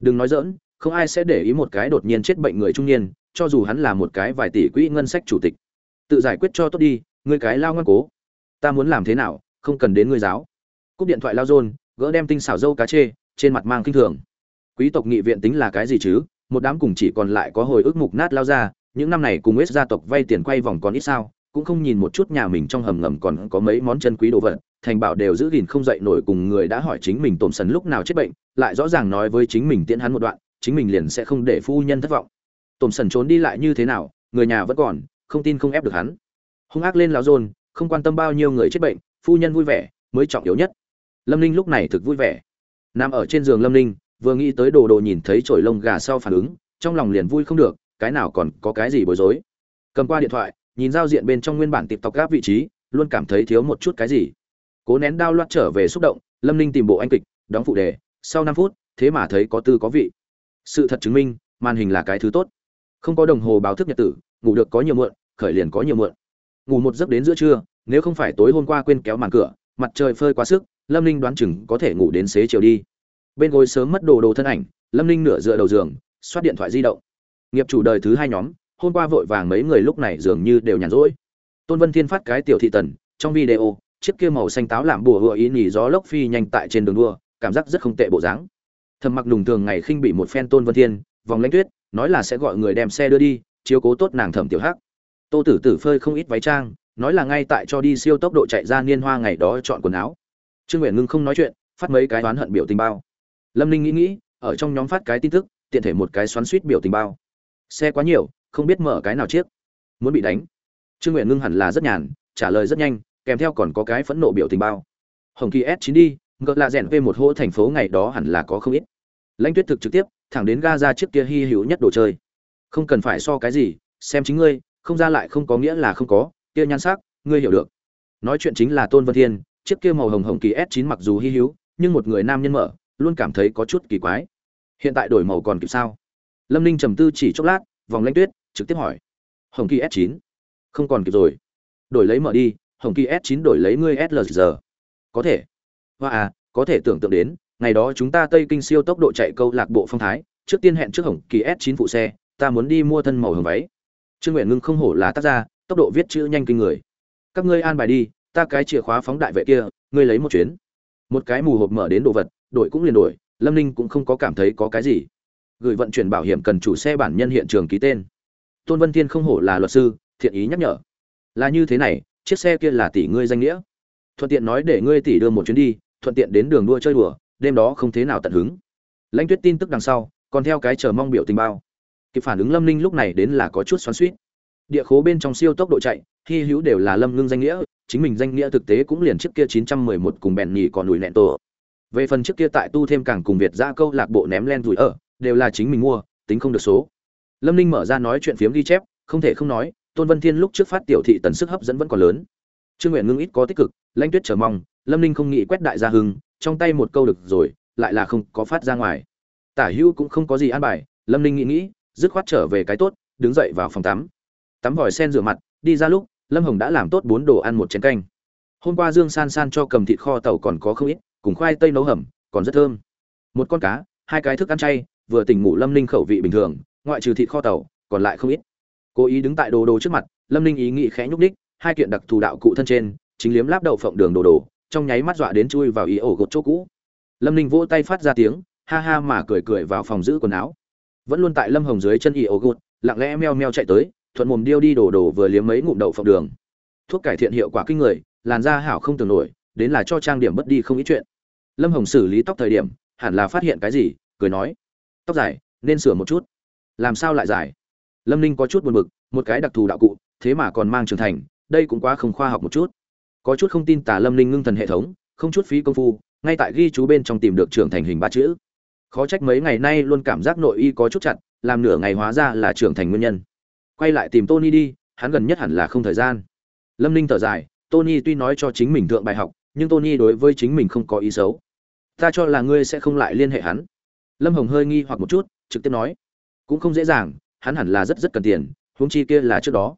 Đừng nói dỡn không ai sẽ để ý một cái đột nhiên chết bệnh người trung niên, cho dù hắn là một cái vài tỷ quỹ ngân sách chủ tịch. Tự giải quyết cho tốt đi, ngươi cái lao ngoan cố. Ta muốn làm thế nào, không cần đến ngươi giáo. Cúp điện thoại lao dôn gỡ đem tinh xảo dâu cá chê, trên mặt mang kinh thường. Quý tộc nghị viện tính là cái gì chứ? Một đám cùng chỉ còn lại có hồi ức mục nát lao ra, những năm này cùng ít gia tộc vay tiền quay vòng còn ít sao, cũng không nhìn một chút nhà mình trong hầm ngầm còn có mấy món chân quý đồ vật, thành bảo đều giữ gìn không dậy nổi cùng người đã hỏi chính mình tổn sần lúc nào chết bệnh, lại rõ ràng nói với chính mình tiễn hắn một đoạn chính mình liền sẽ không để phu nhân thất vọng. Tổm sần trốn đi lại như thế nào người nhà vẫn còn không tin không ép được hắn. Hung ác lên lão dồn, không quan tâm bao nhiêu người chết bệnh phu nhân vui vẻ mới trọng yếu nhất. Lâm ninh lúc này thực vui vẻ. Nằm ở trên giường lâm ninh vừa nghĩ tới đồ đồ nhìn thấy chổi lông gà sau phản ứng trong lòng liền vui không được cái nào còn có cái gì bối rối. Cầm qua điện thoại nhìn giao diện bên trong nguyên bản tịp tọc gáp vị trí luôn cảm thấy thiếu một chút cái gì. Cố nén đau loạt trở về xúc động lâm ninh tìm bộ anh kịch đóng phụ đề sau năm phút thế mà thấy có tư có vị sự thật chứng minh, màn hình là cái thứ tốt. Không có đồng hồ báo thức nhật tử, ngủ được có nhiều muộn, khởi liền có nhiều muộn. Ngủ một giấc đến giữa trưa, nếu không phải tối hôm qua quên kéo màn cửa, mặt trời phơi quá sức, lâm ninh đoán chừng có thể ngủ đến xế chiều đi. Bên gối sớm mất đồ đồ thân ảnh, lâm ninh nửa dựa đầu giường, xoát điện thoại di động. Nghiệp chủ đời thứ hai nhóm, hôm qua vội vàng mấy người lúc này dường như đều nhàn rỗi. Tôn vân thiên phát cái tiểu thị tần, trong video, chiếc kia màu xanh táo làm bùa hựa ý nhì gió lốc phi nhanh tại trên đường đua, cảm giác rất không tệ bộ dáng thầm mặc đùng thường ngày khinh bị một phen tôn vân thiên, vòng lãnh tuyết, nói là sẽ gọi người đem xe đưa đi, chiếu cố tốt nàng thẩm tiểu hắc. Tô tử tử phơi không ít váy trang, nói là ngay tại cho đi siêu tốc độ chạy ra niên hoa ngày đó chọn quần áo. Trương nguyện ngưng không nói chuyện, phát mấy cái oán hận biểu tình bao. Lâm ninh nghĩ nghĩ, ở trong nhóm phát cái tin tức, tiện thể một cái xoắn suýt biểu tình bao. Xe quá nhiều, không biết mở cái nào chiếc. Muốn bị đánh. Trương nguyện ngưng hẳn là rất nhàn, trả lời rất nhanh, kèm theo còn có cái phẫn nộ biểu tình bao. Hồng kỳ s 9 đi, ngược là rèn về một hỗ thành phố ngày đó hẳn là có không ít lãnh tuyết thực trực tiếp, thẳng đến ga ra chiếc kia hy hữu nhất đồ chơi. Không cần phải so cái gì, xem chính ngươi, không ra lại không có nghĩa là không có, kia nhan sắc, ngươi hiểu được. Nói chuyện chính là tôn vân thiên, chiếc kia màu hồng hồng kỳ s 9 mặc dù hy hữu, nhưng một người nam nhân mở, luôn cảm thấy có chút kỳ quái. Hiện tại đổi màu còn kịp sao? Lâm ninh trầm tư chỉ chốc lát, vòng lãnh tuyết, trực tiếp hỏi. Hồng kỳ s 9 không còn kịp rồi. Đổi lấy mở đi, hồng kỳ s 9 đổi lấy ngươi slg có thể. Hoa à có thể tưởng tượng đến ngày đó chúng ta tây kinh siêu tốc độ chạy câu lạc bộ phong thái, trước tiên hẹn trước hồng kỳ s 9 phụ xe, ta muốn đi mua thân màu hồng váy. Trương nguyện ngưng không hổ là tác gia, tốc độ viết chữ nhanh kinh người. Các ngươi an bài đi, ta cái chìa khóa phóng đại vệ kia, ngươi lấy một chuyến. Một cái mù hộp mở đến đồ vật đổi cũng liền đổi, lâm ninh cũng không có cảm thấy có cái gì. Gửi vận chuyển bảo hiểm cần chủ xe bản nhân hiện trường ký tên. Tôn vân thiên không hổ là luật sư, thiện ý nhắc nhở. Là như thế này, chiếc xe kia là tỷ ngươi danh nghĩa. Thuận tiện nói để ngươi tỷ đưa một chuyến đi, thuận tiện đến đường đua chơi đùa đêm đó không thế nào tận hứng. Lãnh tuyết tin tức đằng sau, còn theo cái chờ mong biểu tình bao. Kịp phản ứng lâm ninh lúc này đến là có chút xoắn suýt địa khố bên trong siêu tốc độ chạy, hy hữu đều là lâm ngưng danh nghĩa, chính mình danh nghĩa thực tế cũng liền chiếc kia 911 cùng bèn nhì còn ủi nẹn tổ. Về phần chiếc kia tại tu thêm càng cùng việt ra câu lạc bộ ném len rủi ở, đều là chính mình mua, tính không được số. Lâm ninh mở ra nói chuyện phiếm ghi chép, không thể không nói, tôn vân thiên lúc trước phát tiểu thị tần sức hấp dẫn vẫn còn lớn. Trương nguyện ngưng ít có tích cực, lãnh tuyết chờ mong, lâm ninh không nghĩ quét đại gia hưng trong tay một câu được rồi, lại là không có phát ra ngoài. Tả hữu cũng không có gì an bài, lâm ninh nghĩ nghĩ, dứt khoát trở về cái tốt, đứng dậy vào phòng tắm. Tắm vòi sen rửa mặt, đi ra lúc, lâm hồng đã làm tốt bốn đồ ăn một chén canh. Hôm qua dương san san cho cầm thịt kho tàu còn có không ít, cùng khoai tây nấu hầm, còn rất thơm. Một con cá, hai cái thức ăn chay, vừa tỉnh ngủ lâm ninh khẩu vị bình thường, ngoại trừ thịt kho tàu, còn lại không ít. Cố ý đứng tại đồ đồ trước mặt, lâm ninh ý nghĩ khẽ nhúc đích hai kiện đặc thù đạo cụ thân trên, chính liếm láp đậu phộng đường đồ đồ trong nháy mắt dọa đến chui vào ý ổ gột chỗ cũ. Lâm ninh vỗ tay phát ra tiếng, ha ha mà cười cười vào phòng giữ quần áo. Vẫn luôn tại lâm hồng dưới chân ý ổ gột, lặng lẽ meo meo chạy tới, thuận mồm điêu đi đổ đổ vừa liếm mấy ngụm đậu phộng đường. Thuốc cải thiện hiệu quả kinh người, làn da hảo không tưởng nổi, đến là cho trang điểm bất đi không ít chuyện. Lâm hồng xử lý tóc thời điểm, hẳn là phát hiện cái gì, cười nói. Tóc dài, nên sửa một chút. Làm sao lại dài? Lâm ninh có chút buồn bực, một cái đặc thù đạo cụ, thế mà còn mang trưởng thành, đây cũng quá không khoa học một chút có chút không tin tả lâm Linh ngưng thần hệ thống, không chút phí công phu, ngay tại ghi chú bên trong tìm được trưởng thành hình ba chữ. Khó trách mấy ngày nay luôn cảm giác nội y có chút chặt, làm nửa ngày hóa ra là trưởng thành nguyên nhân. Quay lại tìm tony đi, hắn gần nhất hẳn là không thời gian. Lâm ninh thở dài, tony tuy nói cho chính mình thượng bài học, nhưng tony đối với chính mình không có ý xấu. Ta cho là ngươi sẽ không lại liên hệ hắn. Lâm hồng hơi nghi hoặc một chút, trực tiếp nói. Cũng không dễ dàng, hắn hẳn là rất rất cần tiền, huống chi kia là trước đó.